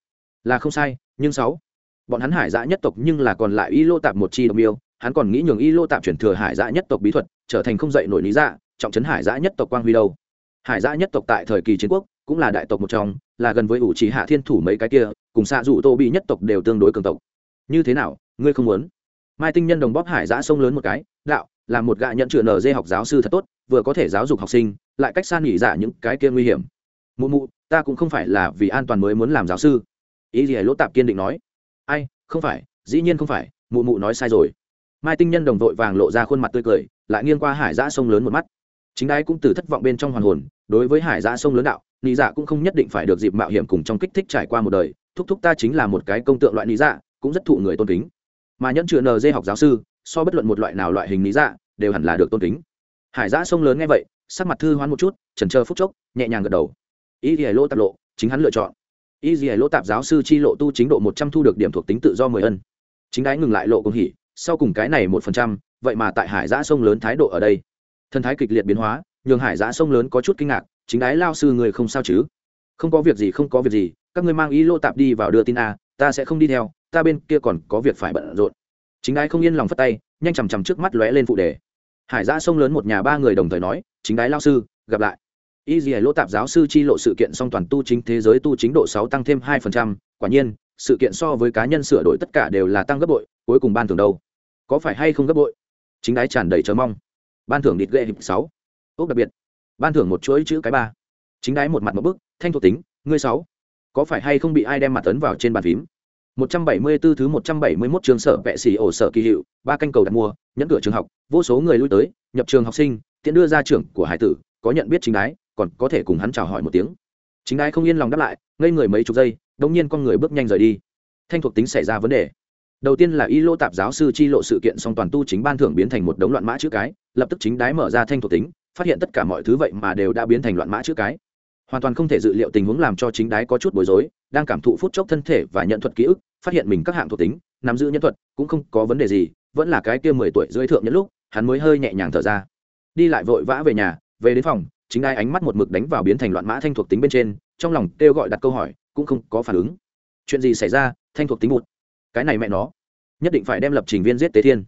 Là không sai, nhưng sáu, bọn hắn hải giã nhất tộc nhưng là còn lại y lô tạp một chi đồng yêu hắn còn nghĩ nhường y lô tạp chuyển thừa hải giã nhất tộc bí thuật, trở thành không dạy nổi lý dạ trọng trấn hải giã nhất tộc quang huy đâu. Hải giã nhất tộc tại thời kỳ chiến quốc cũng là đại tộc một trong, là gần với ủ trí hạ thiên thủ mấy cái kia, cùng xạ dù tô bị nhất tộc đều tương đối cường tộc. Như thế nào, ngươi không muốn? Mai tinh nhân đồng bóp hải giã sông lớn một cái, đạo, là một gạ nhận chữa nở dê học giáo sư thật tốt, vừa có thể giáo dục học sinh, lại cách xa nghỉ giả những cái kia nguy hiểm. Mụ mụ, ta cũng không phải là vì an toàn mới muốn làm giáo sư. Ý gì lỗ tạp kiên định nói. Ai, không phải, dĩ nhiên không phải, mụ mụ nói sai rồi. Mai tinh nhân đồng vội vàng lộ ra khuôn mặt tươi cười, lại nghiêng qua hải giã sông lớn một mắt. Chính đái cũng từ thất vọng bên trong hoàn hồn, đối với hải giã sông lớn đạo lý dạ cũng không nhất định phải được dịp mạo hiểm cùng trong kích thích trải qua một đời, thúc thúc ta chính là một cái công tượng loại lý dạ cũng rất thụ người tôn kính. Mà nhẫn chữa nd học giáo sư, so bất luận một loại nào loại hình lý dạ đều hẳn là được tôn kính. Hải giã sông lớn nghe vậy, sắc mặt thư hoán một chút, trần chờ phút chốc, nhẹ nhàng gật đầu. Ý thì lỗ tạp lộ, chính hắn lựa chọn. Ý gì lỗ tạp giáo sư chi lộ tu chính độ một trăm thu được điểm thuộc tính tự do mười ân. Chính đái ngừng lại lộ công hỉ, sau cùng cái này một phần trăm, vậy mà tại hải giã sông lớn thái độ ở đây. Thân thái kịch liệt biến hóa, nhường hải giã sông lớn có chút kinh ngạc chính đái lao sư người không sao chứ? Không có việc gì, không có việc gì, các ngươi mang ý lô tạp đi vào đưa tin a, ta sẽ không đi theo, ta bên kia còn có việc phải bận rộn. Chính đái không yên lòng phất tay, nhanh chằm chằm trước mắt lóe lên phụ đề. Hải giã sông lớn một nhà ba người đồng thời nói, chính đái lao sư, gặp lại. Y dì lỗ tạp giáo sư chi lộ sự kiện song toàn tu chính thế giới tu chính độ sáu tăng thêm hai phần trăm, quả nhiên, sự kiện so với cá nhân sửa đổi tất cả đều là tăng gấp bội, cuối cùng ban thưởng đâu? Có phải hay không gấp bội? Chính đái tràn đầy chờ mong. Ban thưởng địt ghệ hiệp sáu. Ốc đặc biệt ban thưởng một chuỗi chữ cái ba chính đái một mặt một bức thanh thuộc tính ngươi sáu có phải hay không bị ai đem mặt tấn vào trên bàn phím 174 thứ 171 trường sở vệ sĩ ổ sở kỳ hiệu, ba canh cầu đặt mua, nhẫn cửa trường học, vô số người lui tới, nhập trường học sinh, tiện đưa ra trưởng của hải tử, có nhận biết chính đái, còn có thể cùng hắn chào hỏi một tiếng. Chính đái không yên lòng đáp lại, ngây người mấy chục giây, đống nhiên con người bước nhanh rời đi. Thanh thuộc tính xảy ra vấn đề đầu tiên là y lô tạp giáo sư chi lộ sự kiện song toàn tu chính ban thưởng biến thành một đống loạn mã chữ cái lập tức chính đái mở ra thanh thuộc tính phát hiện tất cả mọi thứ vậy mà đều đã biến thành loạn mã chữ cái. Hoàn toàn không thể dự liệu tình huống làm cho chính đái có chút bối rối, đang cảm thụ phút chốc thân thể và nhận thuật ký ức, phát hiện mình các hạng thuộc tính, nắm giữ nhân thuật, cũng không có vấn đề gì, vẫn là cái kia mười tuổi dưới thượng nhất lúc, hắn mới hơi nhẹ nhàng thở ra. Đi lại vội vã về nhà, về đến phòng, chính đái ánh mắt một mực đánh vào biến thành loạn mã thanh thuộc tính bên trên, trong lòng kêu gọi đặt câu hỏi, cũng không có phản ứng. Chuyện gì xảy ra, thanh thuộc tính một? Cái này mẹ nó. Nhất định phải đem lập trình viên giết tế thiên.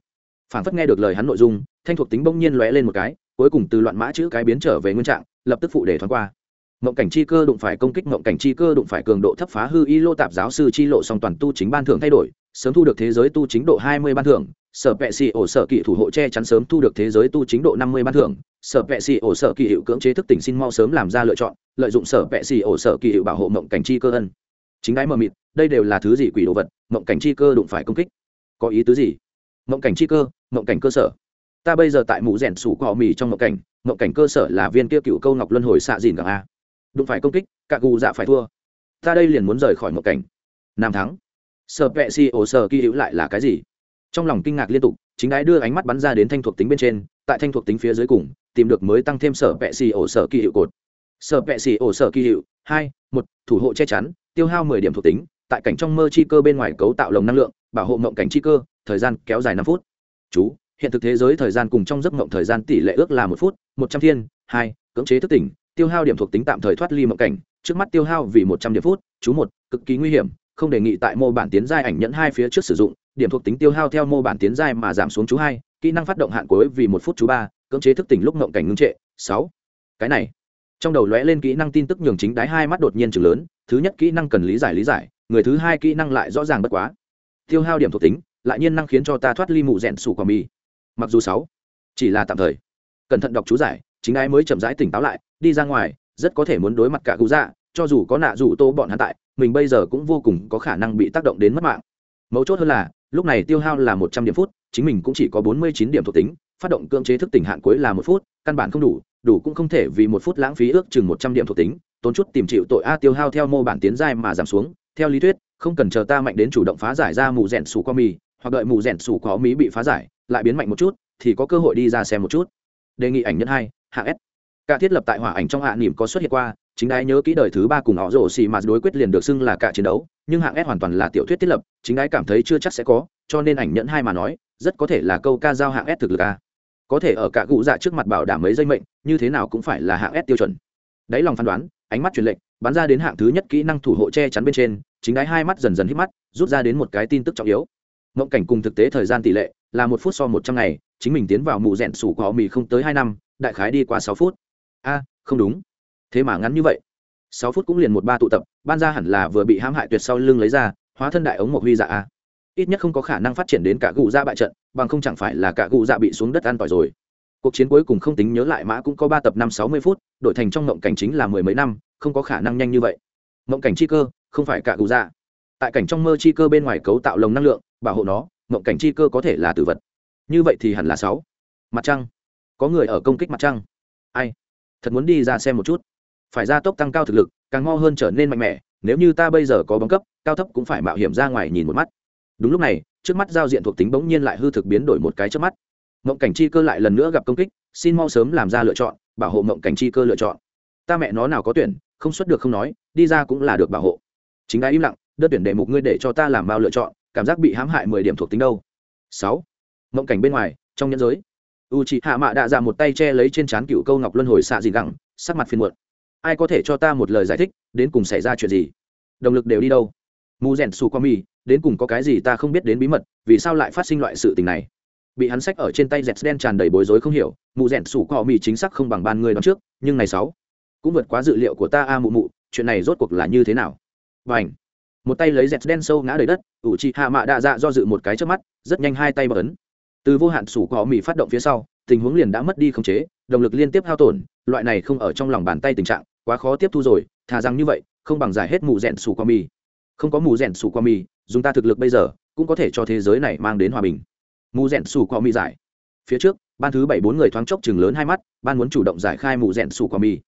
Phản phất nghe được lời hắn nội dung, thanh thuộc tính bỗng nhiên lóe lên một cái cuối cùng từ loạn mã chữ cái biến trở về nguyên trạng, lập tức phụ để thoáng qua. Mộng cảnh chi cơ đụng phải công kích, mộng cảnh chi cơ đụng phải cường độ thấp phá hư y lô tạp giáo sư chi lộ song toàn tu chính ban thưởng thay đổi, sớm thu được thế giới tu chính độ hai mươi ban thưởng, sở vệ sĩ ổ sở kỵ thủ hộ che chắn sớm thu được thế giới tu chính độ năm mươi ban thưởng, sở vệ sĩ ổ sở kỵ hiệu cưỡng chế thức tỉnh xin mau sớm làm ra lựa chọn, lợi dụng sở vệ sĩ ổ sở kỵ hiệu bảo hộ mộng cảnh chi cơ ân chính đái mờ mịt, đây đều là thứ gì quỷ đồ vật, mộng cảnh chi cơ đụng phải công kích. Có ý tứ gì? Mộng cảnh chi cơ, mộng cảnh cơ sở ta bây giờ tại mũ rèn sủ cọ mì trong ngộ cảnh ngộ cảnh cơ sở là viên kia cựu câu ngọc luân hồi xạ dìn gặng a. Đụng phải công kích cạ gù dạ phải thua. Ta đây liền muốn rời khỏi ngộ cảnh. Nam thắng. Sợ vệ si ổ sở kỳ hữu lại là cái gì? Trong lòng kinh ngạc liên tục, chính đái đưa ánh mắt bắn ra đến thanh thuộc tính bên trên, tại thanh thuộc tính phía dưới cùng, tìm được mới tăng thêm sở vệ si ổ sở kỳ hiệu cột. Sở vệ si ổ sở kỳ hiệu hai, một, thủ hộ che chắn, tiêu hao mười điểm thuộc tính, tại cảnh trong mơ chi cơ bên ngoài cấu tạo lồng năng lượng, bảo hộ mộng cảnh chi cơ, thời gian kéo dài năm phút. Chú hiện thực thế giới thời gian cùng trong giấc mộng thời gian tỷ lệ ước là một phút, một trăm thiên, hai, cưỡng chế thức tỉnh, tiêu hao điểm thuộc tính tạm thời thoát ly mộng cảnh. Trước mắt tiêu hao vì một trăm điểm phút, chú một, cực kỳ nguy hiểm, không đề nghị tại mô bản tiến giai ảnh nhẫn hai phía trước sử dụng. Điểm thuộc tính tiêu hao theo mô bản tiến giai mà giảm xuống chú hai, kỹ năng phát động hạn cuối vì một phút chú ba, cưỡng chế thức tỉnh lúc mộng cảnh ngưng trệ. Sáu, cái này. Trong đầu lóe lên kỹ năng tin tức nhường chính đáy hai mắt đột nhiên chừng lớn, thứ nhất kỹ năng cần lý giải lý giải, người thứ hai kỹ năng lại rõ ràng bất quá. Tiêu hao điểm thuộc tính, lại nhiên năng khiến cho ta thoát ly mụ rèn sủ quả mì mặc dù sáu, chỉ là tạm thời. Cẩn thận đọc chú giải, chính ai mới chậm rãi tỉnh táo lại, đi ra ngoài, rất có thể muốn đối mặt cả cụ dạ cho dù có nạ dù tô bọn hắn tại, mình bây giờ cũng vô cùng có khả năng bị tác động đến mất mạng. Mấu chốt hơn là, lúc này tiêu hao là một trăm điểm phút, chính mình cũng chỉ có bốn mươi chín điểm thuộc tính, phát động cưỡng chế thức tỉnh hạn cuối là một phút, căn bản không đủ đủ cũng không thể vì một phút lãng phí ước chừng một trăm điểm thuộc tính, tốn chút tìm chịu tội a tiêu hao theo mô bản tiến giai mà giảm xuống, theo lý thuyết, không cần chờ ta mạnh đến chủ động phá giải ra mù rèn sủ qua mì hoặc đợi mù rèn sủ có mí bị phá giải lại biến mạnh một chút, thì có cơ hội đi ra xem một chút. Đề nghị ảnh nhân hai, hạng s. Cả thiết lập tại hỏa ảnh trong hạ nỉm có xuất hiện qua, chính đái nhớ kỹ đời thứ ba cùng họ rổ xì mà đối quyết liền được xưng là cả chiến đấu, nhưng hạng s hoàn toàn là tiểu thuyết thiết lập, chính đái cảm thấy chưa chắc sẽ có, cho nên ảnh nhẫn hai mà nói, rất có thể là câu ca giao hạng s thực lực a. Có thể ở cả cụ dạ trước mặt bảo đảm mấy dây mệnh, như thế nào cũng phải là hạng s tiêu chuẩn. Đáy lòng phán đoán, ánh mắt truyền lệnh, bắn ra đến hạng thứ nhất kỹ năng thủ hộ che chắn bên trên, chính đái hai mắt dần dần hít mắt, rút ra đến một cái tin tức trọng yếu. Mộng cảnh cùng thực tế thời gian tỷ lệ là một phút so một trăm ngày, chính mình tiến vào mụ rẽn sủ của họ mì không tới hai năm, đại khái đi qua sáu phút. A, không đúng. Thế mà ngắn như vậy. Sáu phút cũng liền một ba tụ tập, ban ra hẳn là vừa bị hãm hại tuyệt sau lưng lấy ra, hóa thân đại ống một huy dạ a. Ít nhất không có khả năng phát triển đến cả gù dạ bại trận, bằng không chẳng phải là cả gù dạ bị xuống đất an tỏi rồi. Cuộc chiến cuối cùng không tính nhớ lại mã cũng có ba tập năm sáu mươi phút đổi thành trong mộng cảnh chính là mười mấy năm, không có khả năng nhanh như vậy. Mộng cảnh chi cơ, không phải cả gù dạ. Tại cảnh trong mơ chi cơ bên ngoài cấu tạo lồng năng lượng, bảo hộ nó mộng cảnh chi cơ có thể là tử vật. Như vậy thì hẳn là sáu. Mặt trăng. Có người ở công kích mặt trăng. Ai? Thật muốn đi ra xem một chút. Phải ra tốc tăng cao thực lực, càng mau hơn trở nên mạnh mẽ, nếu như ta bây giờ có bóng cấp, cao thấp cũng phải mạo hiểm ra ngoài nhìn một mắt. Đúng lúc này, trước mắt giao diện thuộc tính bỗng nhiên lại hư thực biến đổi một cái trước mắt. Mộng cảnh chi cơ lại lần nữa gặp công kích, xin mau sớm làm ra lựa chọn, bảo hộ mộng cảnh chi cơ lựa chọn. Ta mẹ nó nào có tuyển, không xuất được không nói, đi ra cũng là được bảo hộ. Chính đã im lặng, đơn tuyển đề mục ngươi để cho ta làm bao lựa chọn cảm giác bị hãm hại mười điểm thuộc tính đâu. Sáu. Mộng cảnh bên ngoài, trong nhân giới. U chị hạ mạ đạ dạ một tay che lấy trên trán cựu câu ngọc luân hồi xạ dị gẳng, sắc mặt phiền muộn. Ai có thể cho ta một lời giải thích, đến cùng xảy ra chuyện gì? Động lực đều đi đâu? Mù rèn su qua mi, đến cùng có cái gì ta không biết đến bí mật, vì sao lại phát sinh loại sự tình này? Bị hắn sách ở trên tay dẹt đen tràn đầy bối rối không hiểu mù rèn sủ qua mi chính xác không bằng ban người đón trước, nhưng này sáu, cũng vượt quá dự liệu của ta a mụ mụ, chuyện này rốt cuộc là như thế nào? Và ảnh một tay lấy dẹt đen sâu ngã đầy đất, ủ chị hạ mạ đạ dạ do dự một cái trước mắt, rất nhanh hai tay bờ ấn. Từ vô hạn sủ có mỹ phát động phía sau, tình huống liền đã mất đi khống chế, động lực liên tiếp hao tổn, loại này không ở trong lòng bàn tay tình trạng, quá khó tiếp thu rồi, thà rằng như vậy, không bằng giải hết mù rèn sủ qua mì. Không có mù rèn sủ qua mì, dùng ta thực lực bây giờ, cũng có thể cho thế giới này mang đến hòa bình. Mù rèn sủ qua mì giải. Phía trước, ban thứ bảy bốn người thoáng chốc chừng lớn hai mắt, ban muốn chủ động giải khai mù rèn sủ qua mì.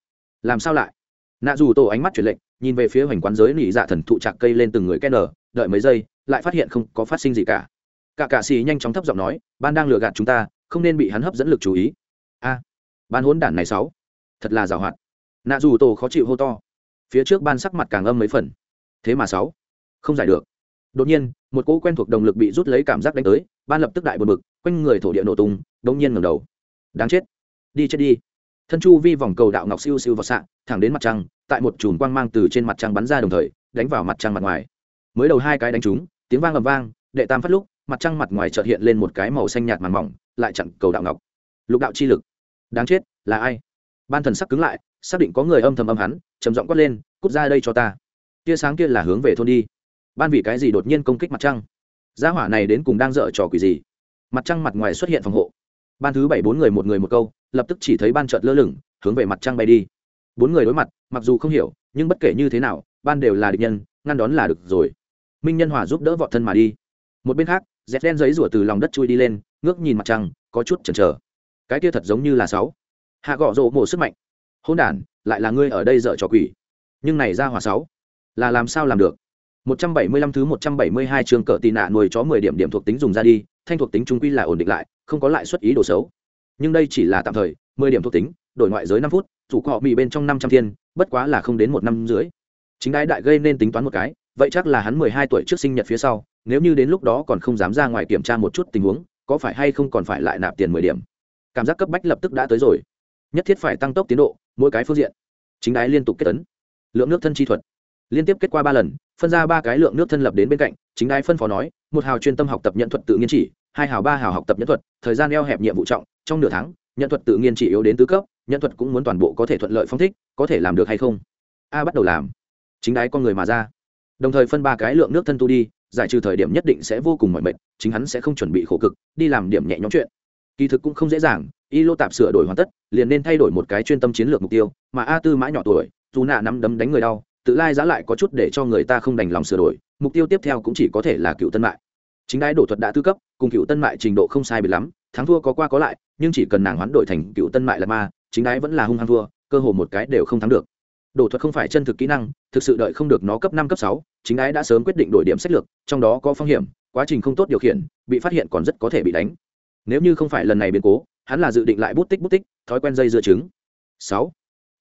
Làm sao lại? Nạ dù tổ ánh mắt chuyển lệnh nhìn về phía hoành quán giới nỉ dạ thần thụ chạc cây lên từng người ken nở, đợi mấy giây, lại phát hiện không có phát sinh gì cả. Cả cạ xì nhanh chóng thấp giọng nói, ban đang lừa gạt chúng ta, không nên bị hắn hấp dẫn lực chú ý. A, ban hỗn đản này sáu, thật là giàu hoạt nạ dù tổ khó chịu hô to. Phía trước ban sắc mặt càng âm mấy phần. Thế mà sáu, không giải được. Đột nhiên, một cỗ quen thuộc động lực bị rút lấy cảm giác đánh tới, ban lập tức đại buồn bực, quanh người thổ địa nổ tung, đống nhiên ngẩng đầu. Đáng chết, đi chết đi. Thân chu vi vòng cầu đạo ngọc siêu siêu vào sạn thẳng đến mặt trăng tại một chùm quang mang từ trên mặt trăng bắn ra đồng thời, đánh vào mặt trăng mặt ngoài. Mới đầu hai cái đánh trúng, tiếng vang ầm vang, đệ tam phát lúc, mặt trăng mặt ngoài chợt hiện lên một cái màu xanh nhạt màn mỏng, lại chặn cầu đạo ngọc. Lục đạo chi lực. Đáng chết, là ai? Ban thần sắc cứng lại, xác định có người âm thầm âm hắn, trầm giọng quát lên, cút ra đây cho ta. Tia sáng kia là hướng về thôn đi. Ban vì cái gì đột nhiên công kích mặt trăng? Gia hỏa này đến cùng đang dở trò quỷ gì? Mặt trăng mặt ngoài xuất hiện phòng hộ. Ban thứ bảy bốn người một người một câu, lập tức chỉ thấy ban trợt lơ lửng, hướng về mặt trăng bay đi bốn người đối mặt mặc dù không hiểu nhưng bất kể như thế nào ban đều là địch nhân ngăn đón là được rồi. Minh nhân hòa giúp đỡ vọt thân mà đi. Một bên khác dẹp đen giấy rủa từ lòng đất chui đi lên ngước nhìn mặt trăng có chút chần chờ. Cái kia thật giống như là sáu. Hạ gõ rộ mổ sức mạnh. Hôn đản lại là ngươi ở đây dở trò quỷ. Nhưng này ra hòa sáu là làm sao làm được? 175 thứ 172 trường cỡ tì nạ nuôi chó 10 điểm điểm thuộc tính dùng ra đi, thanh thuộc tính trung quy là ổn định lại, không có lại xuất ý đồ xấu. Nhưng đây chỉ là tạm thời, 10 điểm thuộc tính, đổi ngoại giới 5 phút, chủ cọ mì bên trong 500 thiên, bất quá là không đến một năm dưới. Chính đái đại gây nên tính toán một cái, vậy chắc là hắn 12 tuổi trước sinh nhật phía sau, nếu như đến lúc đó còn không dám ra ngoài kiểm tra một chút tình huống, có phải hay không còn phải lại nạp tiền 10 điểm. Cảm giác cấp bách lập tức đã tới rồi. Nhất thiết phải tăng tốc tiến độ, mỗi cái phương diện. Chính đái liên tục kết tấn. Lượng nước thân chi thuật liên tiếp kết qua ba lần phân ra ba cái lượng nước thân lập đến bên cạnh chính đái phân phó nói một hào chuyên tâm học tập nhận thuật tự nhiên chỉ hai hào ba hào học tập nhận thuật thời gian eo hẹp nhiệm vụ trọng trong nửa tháng nhận thuật tự nhiên chỉ yếu đến tứ cấp nhận thuật cũng muốn toàn bộ có thể thuận lợi phong thích, có thể làm được hay không? A bắt đầu làm. Chính đái con người mà ra. Đồng thời phân ba cái lượng nước thân tu đi, giải trừ thời điểm nhất định sẽ vô cùng mỏi mệt, chính hắn sẽ không chuẩn bị khổ cực, đi làm điểm nhẹ nhõm chuyện. Kỳ thực cũng không dễ dàng, y lô tạp sửa đổi hoàn tất, liền nên thay đổi một cái chuyên tâm chiến lược mục tiêu, mà a tư mã nhỏ tuổi, dù nạ nắm đấm đánh người đau, tự lai giá lại có chút để cho người ta không đành lòng sửa đổi, mục tiêu tiếp theo cũng chỉ có thể là cựu tân mại. Chính đái đổ thuật đã tư cấp, cùng cựu tân mại trình độ không sai bị lắm, thắng thua có qua có lại, nhưng chỉ cần nàng hoán đổi thành cựu tân mại là ma chính đái vẫn là hung hăng thua cơ hồ một cái đều không thắng được. Đổ thuật không phải chân thực kỹ năng thực sự đợi không được nó cấp năm cấp sáu chính Ái đã sớm quyết định đổi điểm sách lược trong đó có phong hiểm quá trình không tốt điều khiển bị phát hiện còn rất có thể bị đánh. Nếu như không phải lần này biến cố hắn là dự định lại bút tích bút tích thói quen dây dưa trứng. Sáu.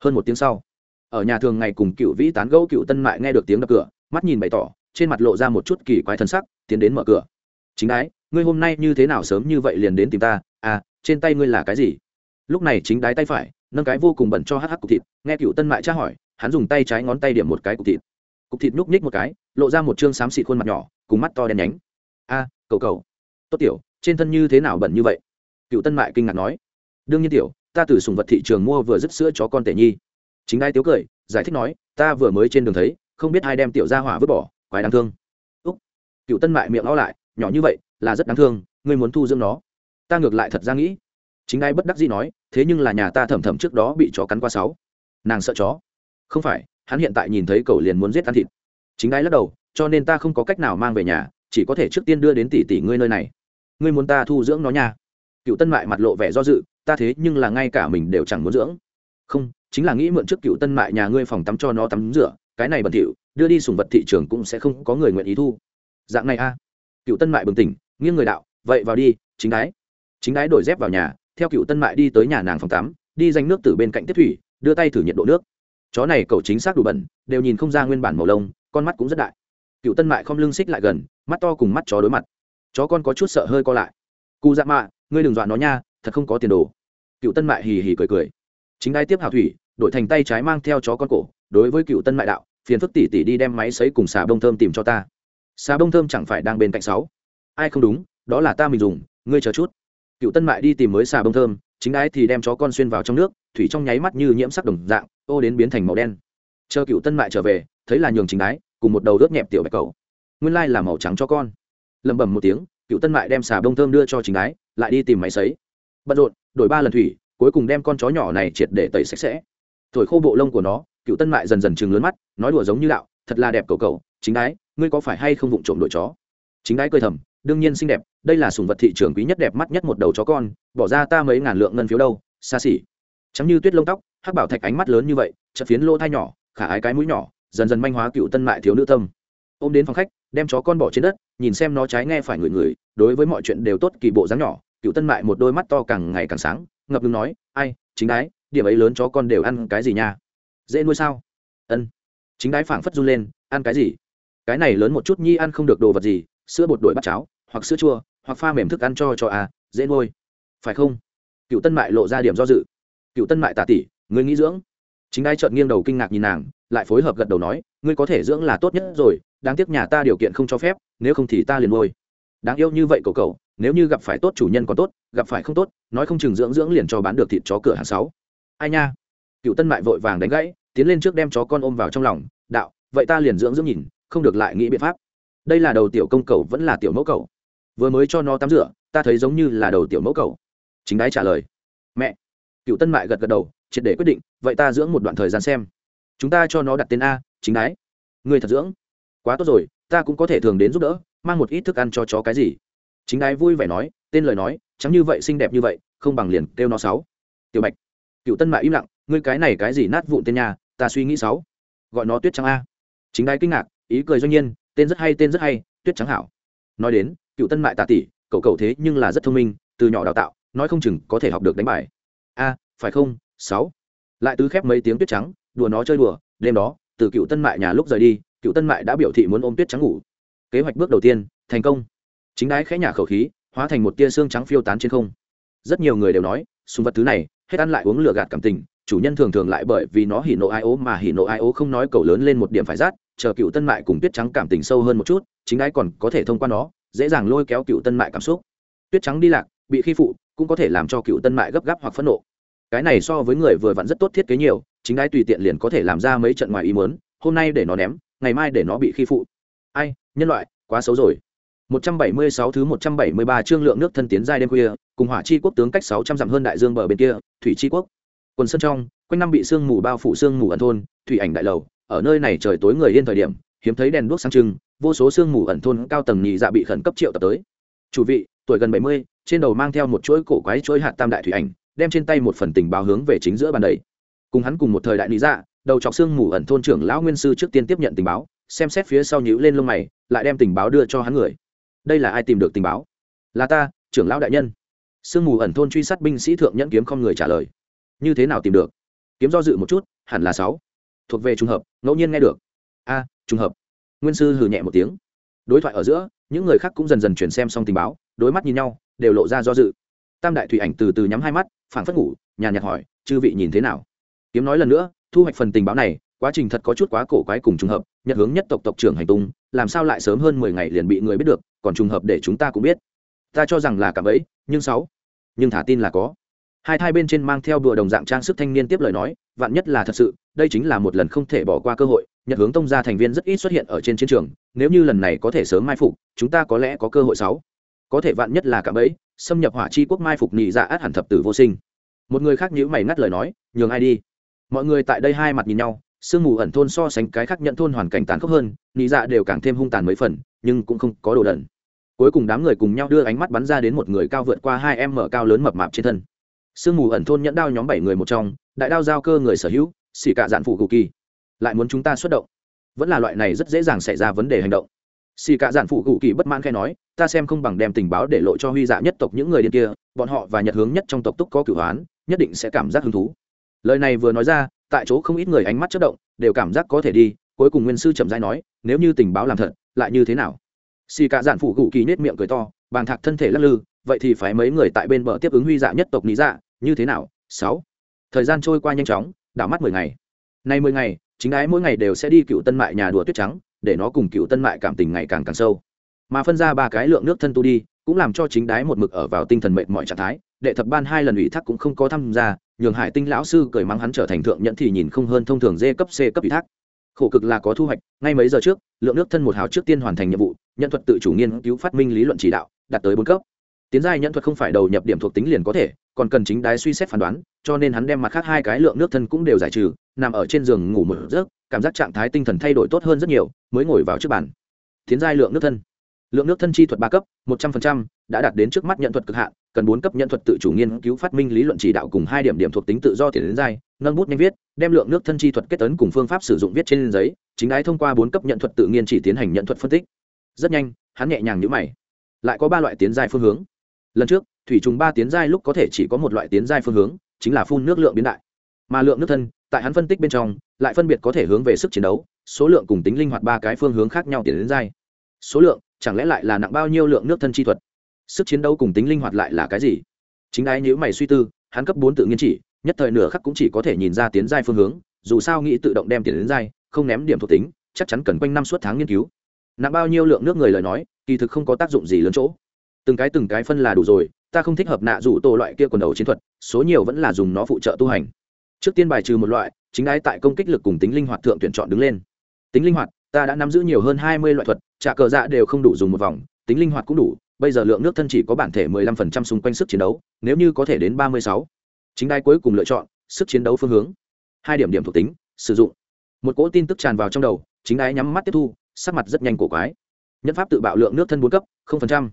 Hơn một tiếng sau ở nhà thường ngày cùng cựu vĩ tán gẫu cựu tân mại nghe được tiếng đập cửa mắt nhìn bày tỏ trên mặt lộ ra một chút kỳ quái thân sắc tiến đến mở cửa. Chính Ái, ngươi hôm nay như thế nào sớm như vậy liền đến tìm ta? À trên tay ngươi là cái gì? Lúc này chính đái tay phải nâng cái vô cùng bẩn cho hắc hắc cục thịt nghe cựu tân mại tra hỏi hắn dùng tay trái ngón tay điểm một cái cục thịt. Cục thịt nhúc ních một cái lộ ra một chương xám xịt khuôn mặt nhỏ cùng mắt to đen nhánh. A à, cầu cầu tốt tiểu trên thân như thế nào bẩn như vậy? Cựu tân mại kinh ngạc nói. Đương nhiên tiểu ta từ sùng vật thị trường mua vừa dứt sữa chó con tể nhi. Chính đai tiếu cười giải thích nói ta vừa mới trên đường thấy không biết ai đem tiểu ra hỏa vứt bỏ quái đáng thương. Úc. Cựu tân mại miệng lo lại nhỏ như vậy là rất đáng thương ngươi muốn thu dưỡng nó. Ta ngược lại thật ra nghĩ chính ai bất đắc dĩ nói, thế nhưng là nhà ta thẩm thẩm trước đó bị chó cắn qua sáu. Nàng sợ chó. Không phải, hắn hiện tại nhìn thấy cậu liền muốn giết ăn thịt. Chính ai lắc đầu, cho nên ta không có cách nào mang về nhà, chỉ có thể trước tiên đưa đến tỷ tỷ ngươi nơi này. Ngươi muốn ta thu dưỡng nó nha. Cựu tân mại mặt lộ vẻ do dự, ta thế nhưng là ngay cả mình đều chẳng muốn dưỡng. Không, chính là nghĩ mượn trước cựu tân mại nhà ngươi phòng tắm cho nó tắm rửa, cái này bẩn thỉu, đưa đi sùng vật thị trường cũng sẽ không có người nguyện ý thu. Dạng này a. Cựu tân mại bừng tỉnh, nghiêng người đạo, vậy vào đi, chính đái. Chính đái đổi dép vào nhà theo cựu tân mại đi tới nhà nàng phòng tắm, đi danh nước từ bên cạnh tiếp thủy, đưa tay thử nhiệt độ nước. Chó này cậu chính xác đủ bẩn, đều nhìn không ra nguyên bản màu lông, con mắt cũng rất đại. Cựu tân mại không lưng xích lại gần, mắt to cùng mắt chó đối mặt. Chó con có chút sợ hơi co lại. Cụ dạ mạ, ngươi đừng dọa nó nha, thật không có tiền đồ. Cựu tân mại hì hì cười cười. Chính đai tiếp hào thủy, đổi thành tay trái mang theo chó con cổ, đối với cựu tân mại đạo, phiền phức tỉ tỉ đi đem máy xấy cùng xà bông thơm tìm cho ta. Xà bông thơm chẳng phải đang bên cạnh sáu. Ai không đúng, đó là ta mình dùng, ngươi chờ chút cựu tân mại đi tìm mới xà bông thơm chính Ái thì đem chó con xuyên vào trong nước thủy trong nháy mắt như nhiễm sắc đồng dạng ô đến biến thành màu đen. Chờ cựu tân mại trở về thấy là nhường chính Ái cùng một đầu ướt nhẹp tiểu bạch cầu. Nguyên lai là màu trắng cho con. Lẩm bẩm một tiếng cựu tân mại đem xà bông thơm đưa cho chính Ái, lại đi tìm máy sấy. bận rộn đổi ba lần thủy cuối cùng đem con chó nhỏ này triệt để tẩy sạch sẽ. Thổi khô bộ lông của nó cựu tân mại dần dần chừng lớn mắt nói đùa giống như đạo thật là đẹp cầu cầu chính Ái, ngươi có phải hay không vụng trộm đội chó? Chính Ái cười thầm đương nhiên xinh đẹp đây là sùng vật thị trường quý nhất đẹp mắt nhất một đầu chó con, bỏ ra ta mấy ngàn lượng ngân phiếu đâu, xa xỉ. Trắng như tuyết lông tóc, hắc bảo thạch ánh mắt lớn như vậy chật phiến lỗ thai nhỏ, khả ái cái mũi nhỏ, dần dần manh hóa cựu tân mại thiếu nữ tâm. Ôm đến phòng khách, đem chó con bỏ trên đất, nhìn xem nó trái nghe phải ngửi ngửi, đối với mọi chuyện đều tốt kỳ bộ dáng nhỏ, cựu tân mại một đôi mắt to càng ngày càng sáng, ngập ngừng nói, ai, chính đái, điểm ấy lớn chó con đều ăn cái gì nha? Dễ nuôi sao? Ân. Chính đái phảng phất run lên, ăn cái gì? Cái này lớn một chút nhi ăn không được đồ vật gì, sữa bột đổi bắt cháo, hoặc sữa chua hoặc pha mềm thức ăn cho cho à dễ nuôi. Phải không? Cựu tân mại lộ ra điểm do dự. Cựu tân mại tà tỷ người nghĩ dưỡng? Chính đái trợn nghiêng đầu kinh ngạc nhìn nàng, lại phối hợp gật đầu nói, ngươi có thể dưỡng là tốt nhất rồi, đáng tiếc nhà ta điều kiện không cho phép, nếu không thì ta liền nuôi. Đáng yêu như vậy cậu cậu, nếu như gặp phải tốt chủ nhân còn tốt, gặp phải không tốt, nói không chừng dưỡng dưỡng liền cho bán được thịt chó cửa hàng sáu. Ai nha. Cựu tân mại vội vàng đánh gãy, tiến lên trước đem chó con ôm vào trong lòng, đạo, vậy ta liền dưỡng dưỡng nhìn, không được lại nghĩ biện pháp. Đây là đầu tiểu công cầu vẫn là tiểu mẫu cầu vừa mới cho nó tắm rửa, ta thấy giống như là đầu tiểu mẫu cầu chính đái trả lời. Mẹ. Cựu tân mại gật gật đầu, triệt để quyết định, vậy ta dưỡng một đoạn thời gian xem. Chúng ta cho nó đặt tên a, chính đái. Người thật dưỡng. Quá tốt rồi, ta cũng có thể thường đến giúp đỡ, mang một ít thức ăn cho chó cái gì. Chính đái vui vẻ nói, tên lời nói chẳng như vậy, xinh đẹp như vậy, không bằng liền kêu nó sáu. Tiểu bạch. Cựu tân mại im lặng, ngươi cái này cái gì nát vụn tên nhà ta suy nghĩ sáu. Gọi nó tuyết trắng a. Chính đái kinh ngạc, ý cười doanh nhiên, tên rất hay, tên rất hay, tuyết trắng hảo. Nói đến cựu tân mại tà tỷ, cậu cậu thế nhưng là rất thông minh, từ nhỏ đào tạo, nói không chừng có thể học được đánh bài. A, phải không? Sáu. Lại tứ khép mấy tiếng tuyết trắng, đùa nó chơi đùa, đêm đó, từ cựu tân mại nhà lúc rời đi, cựu tân mại đã biểu thị muốn ôm tuyết trắng ngủ. Kế hoạch bước đầu tiên, thành công. Chính đái khẽ nhà khẩu khí, hóa thành một tia xương trắng phiêu tán trên không. Rất nhiều người đều nói, súng vật thứ này, hết ăn lại uống lửa gạt cảm tình, chủ nhân thường thường lại bởi vì nó hỉ nộ ai ố mà hỉ nộ ai ố không nói cầu lớn lên một điểm phải rát, chờ cựu tân mại cùng tuyết trắng cảm tình sâu hơn một chút, chính đái còn có thể thông qua nó dễ dàng lôi kéo cựu tân mại cảm xúc. Tuyết trắng đi lạc bị khi phụ cũng có thể làm cho cựu tân mại gấp gáp hoặc phẫn nộ. Cái này so với người vừa vặn rất tốt thiết kế nhiều chính ai tùy tiện liền có thể làm ra mấy trận ngoài ý muốn hôm nay để nó ném ngày mai để nó bị khi phụ. Ai nhân loại quá xấu rồi. 176 thứ 173 chương lượng nước thân tiến giai đêm khuya, cùng Hỏa Chi quốc tướng cách 600 dặm hơn đại dương bờ bên kia, Thủy Chi quốc. Quần sơn trong, quanh năm bị sương mù bao phủ sương mù ẩn thôn, thủy ảnh đại lầu, ở nơi này trời tối người yên thời điểm, hiếm thấy đèn đuốc sáng trưng, vô số sương mù ẩn thôn cao tầng nhị dạ bị khẩn cấp triệu tập tới. Chủ vị, tuổi gần 70, trên đầu mang theo một chuỗi cổ quái chuỗi hạt tam đại thủy ảnh, đem trên tay một phần tình báo hướng về chính giữa bàn đầy. Cùng hắn cùng một thời đại nhị dạ, đầu chọc sương mù ẩn thôn trưởng lão nguyên sư trước tiên tiếp nhận tình báo, xem xét phía sau nhíu lên lông mày, lại đem tình báo đưa cho hắn người. Đây là ai tìm được tình báo? Là ta trưởng lão đại nhân. Sương mù ẩn thôn truy sát binh sĩ thượng nhẫn kiếm không người trả lời. Như thế nào tìm được? Kiếm do dự một chút hẳn là sáu. Thuộc về trùng hợp ngẫu nhiên nghe được. A trùng hợp nguyên sư hừ nhẹ một tiếng. Đối thoại ở giữa, những người khác cũng dần dần chuyển xem xong tình báo, đối mắt nhìn nhau, đều lộ ra do dự. Tam đại thủy ảnh từ từ nhắm hai mắt, phảng phất ngủ nhà nhạt hỏi, chư vị nhìn thế nào? Kiếm nói lần nữa, thu hoạch phần tình báo này, quá trình thật có chút quá cổ quái cùng trùng hợp, nhật hướng nhất tộc tộc trưởng hành tung, làm sao lại sớm hơn mười ngày liền bị người biết được, còn trùng hợp để chúng ta cũng biết. Ta cho rằng là cảm ấy nhưng sáu, nhưng thả tin là có. Hai thai bên trên mang theo đùa đồng dạng trang sức thanh niên tiếp lời nói vạn nhất là thật sự, đây chính là một lần không thể bỏ qua cơ hội, nhật hướng tông gia thành viên rất ít xuất hiện ở trên chiến trường, nếu như lần này có thể sớm mai phục, chúng ta có lẽ có cơ hội sáu. Có thể vạn nhất là cả bẫy, xâm nhập hỏa chi quốc mai phục nhị dạ át hẳn thập tử vô sinh. Một người khác nhữ mày ngắt lời nói, nhường ai đi? Mọi người tại đây hai mặt nhìn nhau, sương mù ẩn thôn so sánh cái khác nhận thôn hoàn cảnh tàn khốc hơn nhị dạ đều càng thêm hung tàn mấy phần, nhưng cũng không có đồ đẩn cuối cùng đám người cùng nhau đưa ánh mắt bắn ra đến một người cao vượt qua hai em mở cao lớn mập mạp trên thân sương mù ẩn thôn nhẫn đao nhóm bảy người một trong, đại đao giao cơ người sở hữu, xỉ cả dạn phụ cụ kỳ. Lại muốn chúng ta xuất động. Vẫn là loại này rất dễ dàng xảy ra vấn đề hành động. Xì cả dạn phụ cụ kỳ bất mãn khai nói, ta xem không bằng đem tình báo để lộ cho huy dạ nhất tộc những người điên kia, bọn họ và nhật hướng nhất trong tộc túc có cửu hoán, nhất định sẽ cảm giác hứng thú. Lời này vừa nói ra, tại chỗ không ít người ánh mắt chất động, đều cảm giác có thể đi, cuối cùng nguyên sư chậm rãi nói, nếu như tình báo làm thật, lại như thế nào? Xì cả dạn phụ cụ kỳ nết miệng cười to, bàng thạc thân thể lắc lư, vậy thì phải mấy người tại bên bờ tiếp ứng huy dạ nhất tộc lý dạ như thế nào? Sáu. Thời gian trôi qua nhanh chóng, đảo mắt mười ngày. Nay mười ngày, chính ái mỗi ngày đều sẽ đi cựu tân mại nhà đùa tuyết trắng, để nó cùng cựu tân mại cảm tình ngày càng càng sâu. Mà phân ra ba cái lượng nước thân tu đi, cũng làm cho chính đái một mực ở vào tinh thần mệt mọi trạng thái. Đệ thập ban hai lần ủy thác cũng không có tham gia, nhường hải tinh lão sư cởi mắng hắn trở thành thượng nhẫn thì nhìn không hơn thông thường d cấp c cấp ủy thác. Khổ cực là có thu hoạch, ngay mấy giờ trước, lượng nước thân một hào trước tiên hoàn thành nhiệm vụ nhận thuật tự chủ nghiên cứu phát minh lý luận chỉ đạo, đạt tới bốn cấp tiến giai nhận thuật không phải đầu nhập điểm thuộc tính liền có thể, còn cần chính đái suy xét phán đoán, cho nên hắn đem mặt khác hai cái lượng nước thân cũng đều giải trừ, nằm ở trên giường ngủ một giấc, cảm giác trạng thái tinh thần thay đổi tốt hơn rất nhiều, mới ngồi vào trước bàn. Tiến giai lượng nước thân. Lượng nước thân chi thuật ba cấp, một trăm phần trăm, đã đạt đến trước mắt nhận thuật cực hạn, cần bốn cấp nhận thuật tự chủ nghiên cứu phát minh lý luận chỉ đạo cùng hai điểm điểm thuộc tính tự do tiền đến giai, nâng bút nhanh viết, đem lượng nước thân chi thuật kết tấn cùng phương pháp sử dụng viết trên giấy, chính ái thông qua bốn cấp nhận thuật tự nhiên chỉ tiến hành nhận thuật phân tích. Rất nhanh, hắn nhẹ nhàng nhữ mày. Lại có ba loại tiến giai phương hướng lần trước, thủy trùng ba tiến giai lúc có thể chỉ có một loại tiến giai phương hướng, chính là phun nước lượng biến đại. Mà lượng nước thân, tại hắn phân tích bên trong, lại phân biệt có thể hướng về sức chiến đấu, số lượng cùng tính linh hoạt ba cái phương hướng khác nhau tiến đến giai. Số lượng, chẳng lẽ lại là nặng bao nhiêu lượng nước thân chi thuật? Sức chiến đấu cùng tính linh hoạt lại là cái gì? Chính ái nếu mày suy tư, hắn cấp bốn tự nhiên chỉ, nhất thời nửa khắc cũng chỉ có thể nhìn ra tiến giai phương hướng, dù sao nghĩ tự động đem tiền đến giai, không ném điểm thuộc tính, chắc chắn cần quanh năm suốt tháng nghiên cứu. Nặng bao nhiêu lượng nước người lời nói, kỳ thực không có tác dụng gì lớn chỗ từng cái từng cái phân là đủ rồi, ta không thích hợp nạ rủ tổ loại kia quần đầu chiến thuật, số nhiều vẫn là dùng nó phụ trợ tu hành. Trước tiên bài trừ một loại, chính ái tại công kích lực cùng tính linh hoạt thượng tuyển chọn đứng lên. Tính linh hoạt, ta đã nắm giữ nhiều hơn hai mươi loại thuật, trả cờ dạ đều không đủ dùng một vòng, tính linh hoạt cũng đủ, bây giờ lượng nước thân chỉ có bản thể mười lăm phần trăm xung quanh sức chiến đấu, nếu như có thể đến ba mươi sáu. Chính đai cuối cùng lựa chọn, sức chiến đấu phương hướng. Hai điểm điểm thuộc tính, sử dụng. Một cỗ tin tức tràn vào trong đầu, chính đái nhắm mắt tiếp thu, sắc mặt rất nhanh cổ quái. Nhân pháp tự bạo lượng nước thân bốn cấp, không phần trăm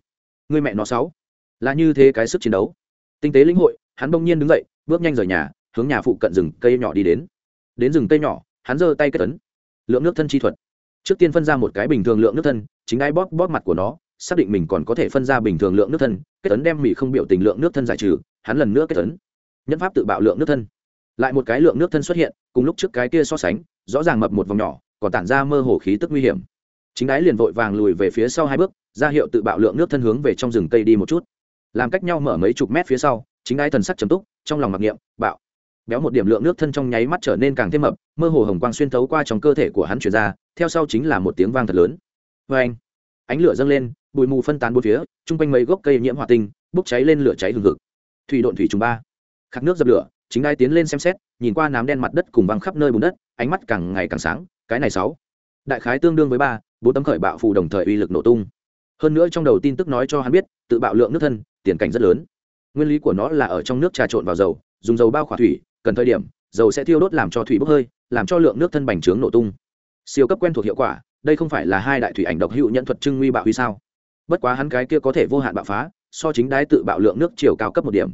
người mẹ nó sáu. Là như thế cái sức chiến đấu. Tinh tế lĩnh hội, hắn bỗng nhiên đứng dậy, bước nhanh rời nhà, hướng nhà phụ cận rừng cây nhỏ đi đến. Đến rừng cây nhỏ, hắn giơ tay kết tấn lượng nước thân chi thuật. Trước tiên phân ra một cái bình thường lượng nước thân, chính ai bóp bóp mặt của nó, xác định mình còn có thể phân ra bình thường lượng nước thân, kết tấn đem mỹ không biểu tình lượng nước thân giải trừ, hắn lần nữa kết tấn nhân pháp tự bạo lượng nước thân. Lại một cái lượng nước thân xuất hiện, cùng lúc trước cái kia so sánh, rõ ràng mập một vòng nhỏ, còn tản ra mơ hồ khí tức nguy hiểm chính đái liền vội vàng lùi về phía sau hai bước, ra hiệu tự bạo lượng nước thân hướng về trong rừng cây đi một chút. Làm cách nhau mở mấy chục mét phía sau, chính đái thần sắc trầm túc, trong lòng mặc niệm, bạo. Béo một điểm lượng nước thân trong nháy mắt trở nên càng thêm mập, mơ hồ hồng quang xuyên thấu qua trong cơ thể của hắn chuyển ra, theo sau chính là một tiếng vang thật lớn. Vê anh, ánh lửa dâng lên, bụi mù phân tán bốn phía, chung quanh mấy gốc cây nhiễm hỏa tinh, bốc cháy lên lửa cháy hừng hực. Thủy độn thủy trùng ba. Khắc nước dập lửa, chính ai tiến lên xem xét, nhìn qua nám đen mặt đất cùng văng khắp nơi bùn đất, ánh mắt càng ngày càng sáng, cái này sáu. Đại khái tương đương với ba bốn tấm khởi bạo phù đồng thời uy lực nổ tung. Hơn nữa trong đầu tin tức nói cho hắn biết, tự bạo lượng nước thân, tiền cảnh rất lớn. Nguyên lý của nó là ở trong nước trà trộn vào dầu, dùng dầu bao khỏa thủy, cần thời điểm, dầu sẽ thiêu đốt làm cho thủy bốc hơi, làm cho lượng nước thân bành trướng nổ tung. Siêu cấp quen thuộc hiệu quả, đây không phải là hai đại thủy ảnh độc hữu nhận thuật trưng nguy bạo huy sao? Bất quá hắn cái kia có thể vô hạn bạo phá, so chính đái tự bạo lượng nước chiều cao cấp một điểm.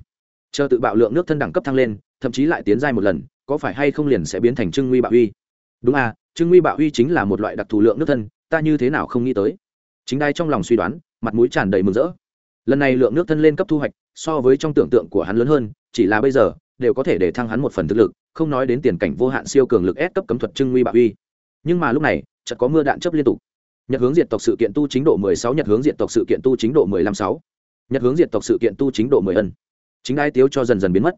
Chờ tự bạo lượng nước thân đẳng cấp thăng lên, thậm chí lại tiến giai một lần, có phải hay không liền sẽ biến thành trưng nguy bạo huy? Đúng à trưng nguy bạo huy chính là một loại đặc thù lượng nước thân ta như thế nào không nghĩ tới. Chính đai trong lòng suy đoán mặt mũi tràn đầy mừng rỡ. Lần này lượng nước thân lên cấp thu hoạch so với trong tưởng tượng của hắn lớn hơn chỉ là bây giờ đều có thể để thăng hắn một phần thực lực không nói đến tiền cảnh vô hạn siêu cường lực ép cấp cấm thuật trưng nguy bạo uy. nhưng mà lúc này chợt có mưa đạn chấp liên tục. Nhật hướng diệt tộc sự kiện tu chính độ 16 nhật hướng diệt tộc sự kiện tu chính độ 15 6 nhật hướng diệt tộc sự kiện tu chính độ 10 ân. Chính đai tiếu cho dần dần biến mất.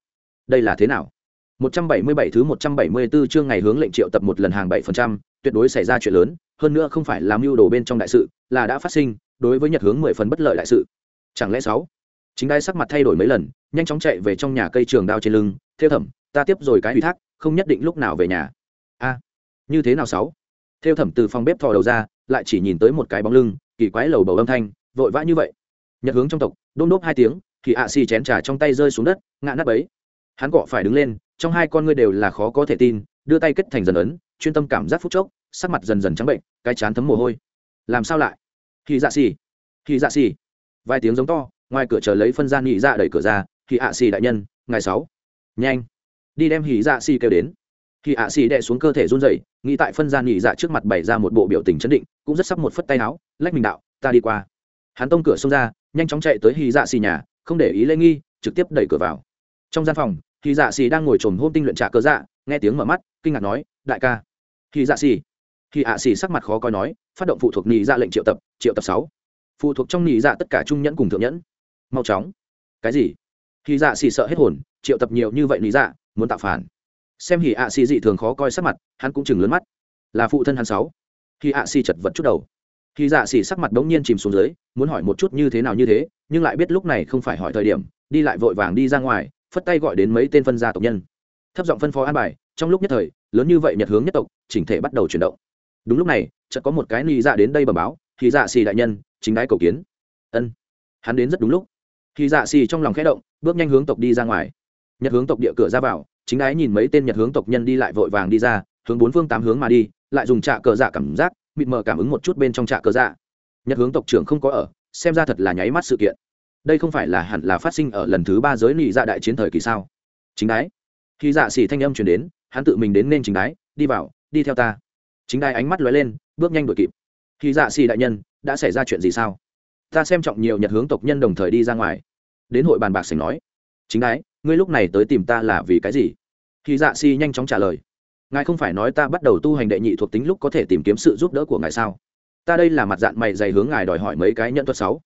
Đây là thế nào? 177 thứ 174 chương ngày hướng lệnh triệu tập một lần hàng 7%, tuyệt đối xảy ra chuyện lớn, hơn nữa không phải làm mưu đồ bên trong đại sự, là đã phát sinh, đối với Nhật hướng 10 phần bất lợi đại sự. Chẳng lẽ sáu? Chính đai sắc mặt thay đổi mấy lần, nhanh chóng chạy về trong nhà cây trường đao trên lưng, theo thẩm, ta tiếp rồi cái ủy thác, không nhất định lúc nào về nhà. A như thế nào sáu? Theo thẩm từ phòng bếp thò đầu ra lại chỉ nhìn tới một cái bóng lưng kỳ quái lầu bầu âm thanh vội vã như vậy. Nhật hướng trong tộc đôn đốp hai tiếng thì ạ xì chén trà trong tay rơi xuống đất ngã nắp ấy. Hắn gọ phải đứng lên trong hai con ngươi đều là khó có thể tin đưa tay kết thành dần ấn chuyên tâm cảm giác phút chốc sắc mặt dần dần trắng bệnh, cái chán thấm mồ hôi. Làm sao lại? Khi dạ xì. Khi dạ xì. Vài tiếng giống to, ngoài cửa chờ lấy phân gian nhị dạ đẩy cửa ra khi ạ xì đại nhân ngày sáu. Nhanh, đi đem hỉ dạ xì kêu đến. Khi ạ xì đè xuống cơ thể run rẩy, nghĩ tại phân gian nhị dạ trước mặt bày ra một bộ biểu tình chấn định, cũng rất sắp một phất tay áo, lách mình đạo, ta đi qua. Hắn tông cửa xông ra, nhanh chóng chạy tới hỉ dạ xì nhà, không để ý lễ nghi, trực tiếp đẩy cửa vào. Trong gian phòng, hỉ dạ xì đang ngồi trồm hôm tinh luyện trả cơ dạ nghe tiếng mở mắt, kinh ngạc nói, đại ca. Hỉ dạ xì hỉ ạ xì sắc mặt khó coi nói, phát động phụ thuộc nhị dạ lệnh triệu tập triệu tập sáu. Phụ thuộc trong nhị dạ tất cả trung nhẫn cùng thượng nhẫn. Mau chóng. Cái gì? Hỉ dạ xì sợ hết hồn, triệu tập nhiều như vậy nhị dạ muốn tạo phản. Xem hỉ ạ xì dị thường khó coi sắc mặt, hắn cũng chừng lớn mắt. Là phụ thân hắn sáu. Hỉ ạ xì chật vật chút đầu. Hỉ dạ xì sắc mặt bỗng nhiên chìm xuống dưới, muốn hỏi một chút như thế nào như thế, nhưng lại biết lúc này không phải hỏi thời điểm, đi lại vội vàng đi ra ngoài, phất tay gọi đến mấy tên phân gia tộc nhân. Thấp giọng phân phó an bài, trong lúc nhất thời, lớn như vậy nhật hướng nhất tộc, chỉnh thể bắt đầu chuyển động đúng lúc này, chợt có một cái nị dạ đến đây bẩm báo thì dạ xì đại nhân, chính đái cầu kiến. Ân. Hắn đến rất đúng lúc. Thì dạ xì trong lòng khẽ động, bước nhanh hướng tộc đi ra ngoài. Nhật hướng tộc địa cửa ra vào, chính đái nhìn mấy tên nhật hướng tộc nhân đi lại vội vàng đi ra, hướng bốn phương tám hướng mà đi, lại dùng trạ cờ dạ cảm giác, mịt mờ cảm ứng một chút bên trong trạ cờ dạ. Nhật hướng tộc trưởng không có ở, xem ra thật là nháy mắt sự kiện. Đây không phải là hẳn là phát sinh ở lần thứ ba giới nị dạ đại chiến thời kỳ sao? Chính đái. Khi dạ xỉ thanh âm chuyển đến, hắn tự mình đến nên chính đái, đi vào, đi theo ta chính đai ánh mắt lóe lên, bước nhanh đuổi kịp. Khi dạ xì đại nhân, đã xảy ra chuyện gì sao? Ta xem trọng nhiều nhật hướng tộc nhân đồng thời đi ra ngoài. Đến hội bàn bạc sành nói. Chính đái, ngươi lúc này tới tìm ta là vì cái gì? Khi dạ xì nhanh chóng trả lời. Ngài không phải nói ta bắt đầu tu hành đệ nhị thuộc tính lúc có thể tìm kiếm sự giúp đỡ của ngài sao? Ta đây là mặt dạng mày dày hướng ngài đòi hỏi mấy cái nhận thuật sáu.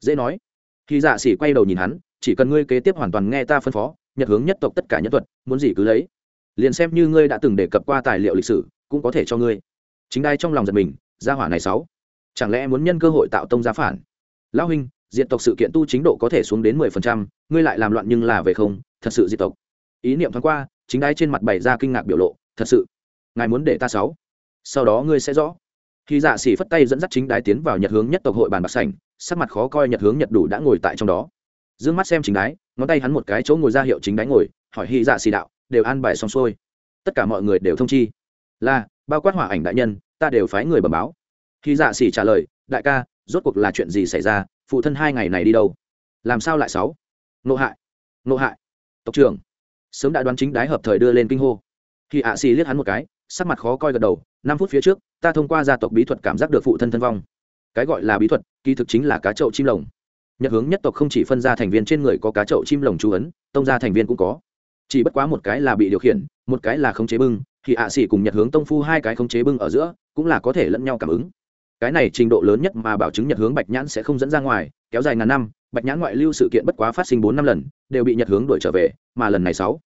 Dễ nói. Khi dạ xỉ quay đầu nhìn hắn, chỉ cần ngươi kế tiếp hoàn toàn nghe ta phân phó, nhật hướng nhất tộc tất cả nhân thuật, muốn gì cứ lấy. Liền xem như ngươi đã từng đề cập qua tài liệu lịch sử, cũng có thể cho ngươi chính đai trong lòng giật mình, gia hỏa này sáu. Chẳng lẽ muốn nhân cơ hội tạo tông giá phản? Lão huynh diện tộc sự kiện tu chính độ có thể xuống đến mười phần trăm, ngươi lại làm loạn nhưng là về không, thật sự diệt tộc. Ý niệm thoáng qua, chính đai trên mặt bày ra kinh ngạc biểu lộ, thật sự. Ngài muốn để ta sáu? Sau đó ngươi sẽ rõ. Khi dạ xỉ phất tay dẫn dắt chính đái tiến vào nhật hướng nhất tộc hội bàn bạc sảnh, sắc mặt khó coi nhật hướng nhật đủ đã ngồi tại trong đó. D ư ơ n g mắt xem chính đái, ngón tay hắn một cái chỗ ngồi ra hiệu chính đái ngồi, hỏi hy dạ xỉ đạo, đều an bài xong xuôi? Tất cả mọi người đều thông chi. Là bao quát hỏa ảnh đại nhân, ta đều phái người bẩm báo. Khi dạ xỉ trả lời, đại ca, rốt cuộc là chuyện gì xảy ra, phụ thân hai ngày này đi đâu? Làm sao lại sáu? Nộ hại nộ hại. Tộc trưởng, sớm đã đoán chính đái hợp thời đưa lên kinh hô. Khi ạ xì liếc hắn một cái, sắc mặt khó coi gật đầu, năm phút phía trước, ta thông qua gia tộc bí thuật cảm giác được phụ thân thân vong. Cái gọi là bí thuật, kỳ thực chính là cá chậu chim lồng. Nhật hướng nhất tộc không chỉ phân ra thành viên trên người có cá chậu chim lồng chú ấn, tông gia thành viên cũng có. Chỉ bất quá một cái là bị điều khiển, một cái là khống chế bưng thì ạ xỉ cùng nhật hướng tông phu hai cái khống chế bưng ở giữa, cũng là có thể lẫn nhau cảm ứng. Cái này trình độ lớn nhất mà bảo chứng nhật hướng bạch nhãn sẽ không dẫn ra ngoài, kéo dài ngàn năm, bạch nhãn ngoại lưu sự kiện bất quá phát sinh bốn năm lần, đều bị nhật hướng đuổi trở về, mà lần này sáu,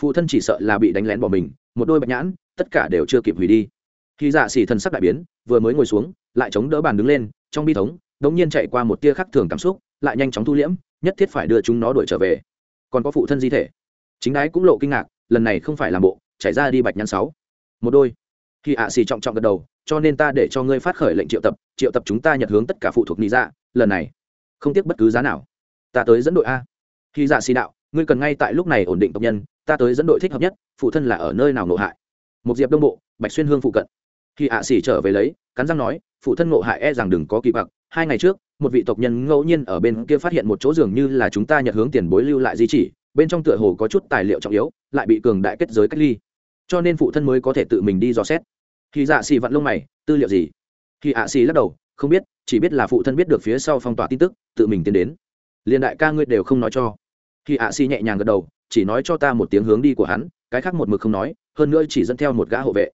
phụ thân chỉ sợ là bị đánh lén bỏ mình, một đôi bạch nhãn, tất cả đều chưa kịp hủy đi. Khi dạ xỉ thần sắc đại biến, vừa mới ngồi xuống, lại chống đỡ bàn đứng lên, trong bi thống, đống nhiên chạy qua một tia khắc thường cảm xúc, lại nhanh chóng thu liễm, nhất thiết phải đưa chúng nó đuổi trở về. Còn có phụ thân di thể. Chính đái cũng lộ kinh ngạc, lần này không phải làm bộ chạy ra đi bạch nhãn sáu. Một đôi. Khi ạ xì trọng trọng gật đầu, cho nên ta để cho ngươi phát khởi lệnh triệu tập triệu tập chúng ta nhật hướng tất cả phụ thuộc nghĩ ra dạ, lần này. Không tiếc bất cứ giá nào. Ta tới dẫn đội a. Khi dạ xì đạo, ngươi cần ngay tại lúc này ổn định tộc nhân, ta tới dẫn đội thích hợp nhất, phụ thân là ở nơi nào nộ hại. Một diệp đông bộ, bạch xuyên hương phụ cận. Khi ạ xỉ trở về lấy, cắn răng nói, phụ thân ngộ hại e rằng đừng có kỳ bạc hai ngày trước, một vị tộc nhân ngẫu nhiên ở bên kia phát hiện một chỗ dường như là chúng ta nhật hướng tiền bối lưu lại di chỉ, bên trong tựa hồ có chút tài liệu trọng yếu, lại bị cường đại kết giới cách ly cho nên phụ thân mới có thể tự mình đi dò xét. Khi dạ xì vặn lông mày, tư liệu gì? Khi ạ xì lắc đầu, không biết, chỉ biết là phụ thân biết được phía sau phong tỏa tin tức, tự mình tiến đến. Liên đại ca ngươi đều không nói cho. Khi ạ xì nhẹ nhàng gật đầu, chỉ nói cho ta một tiếng hướng đi của hắn, cái khác một mực không nói, hơn nữa chỉ dẫn theo một gã hộ vệ.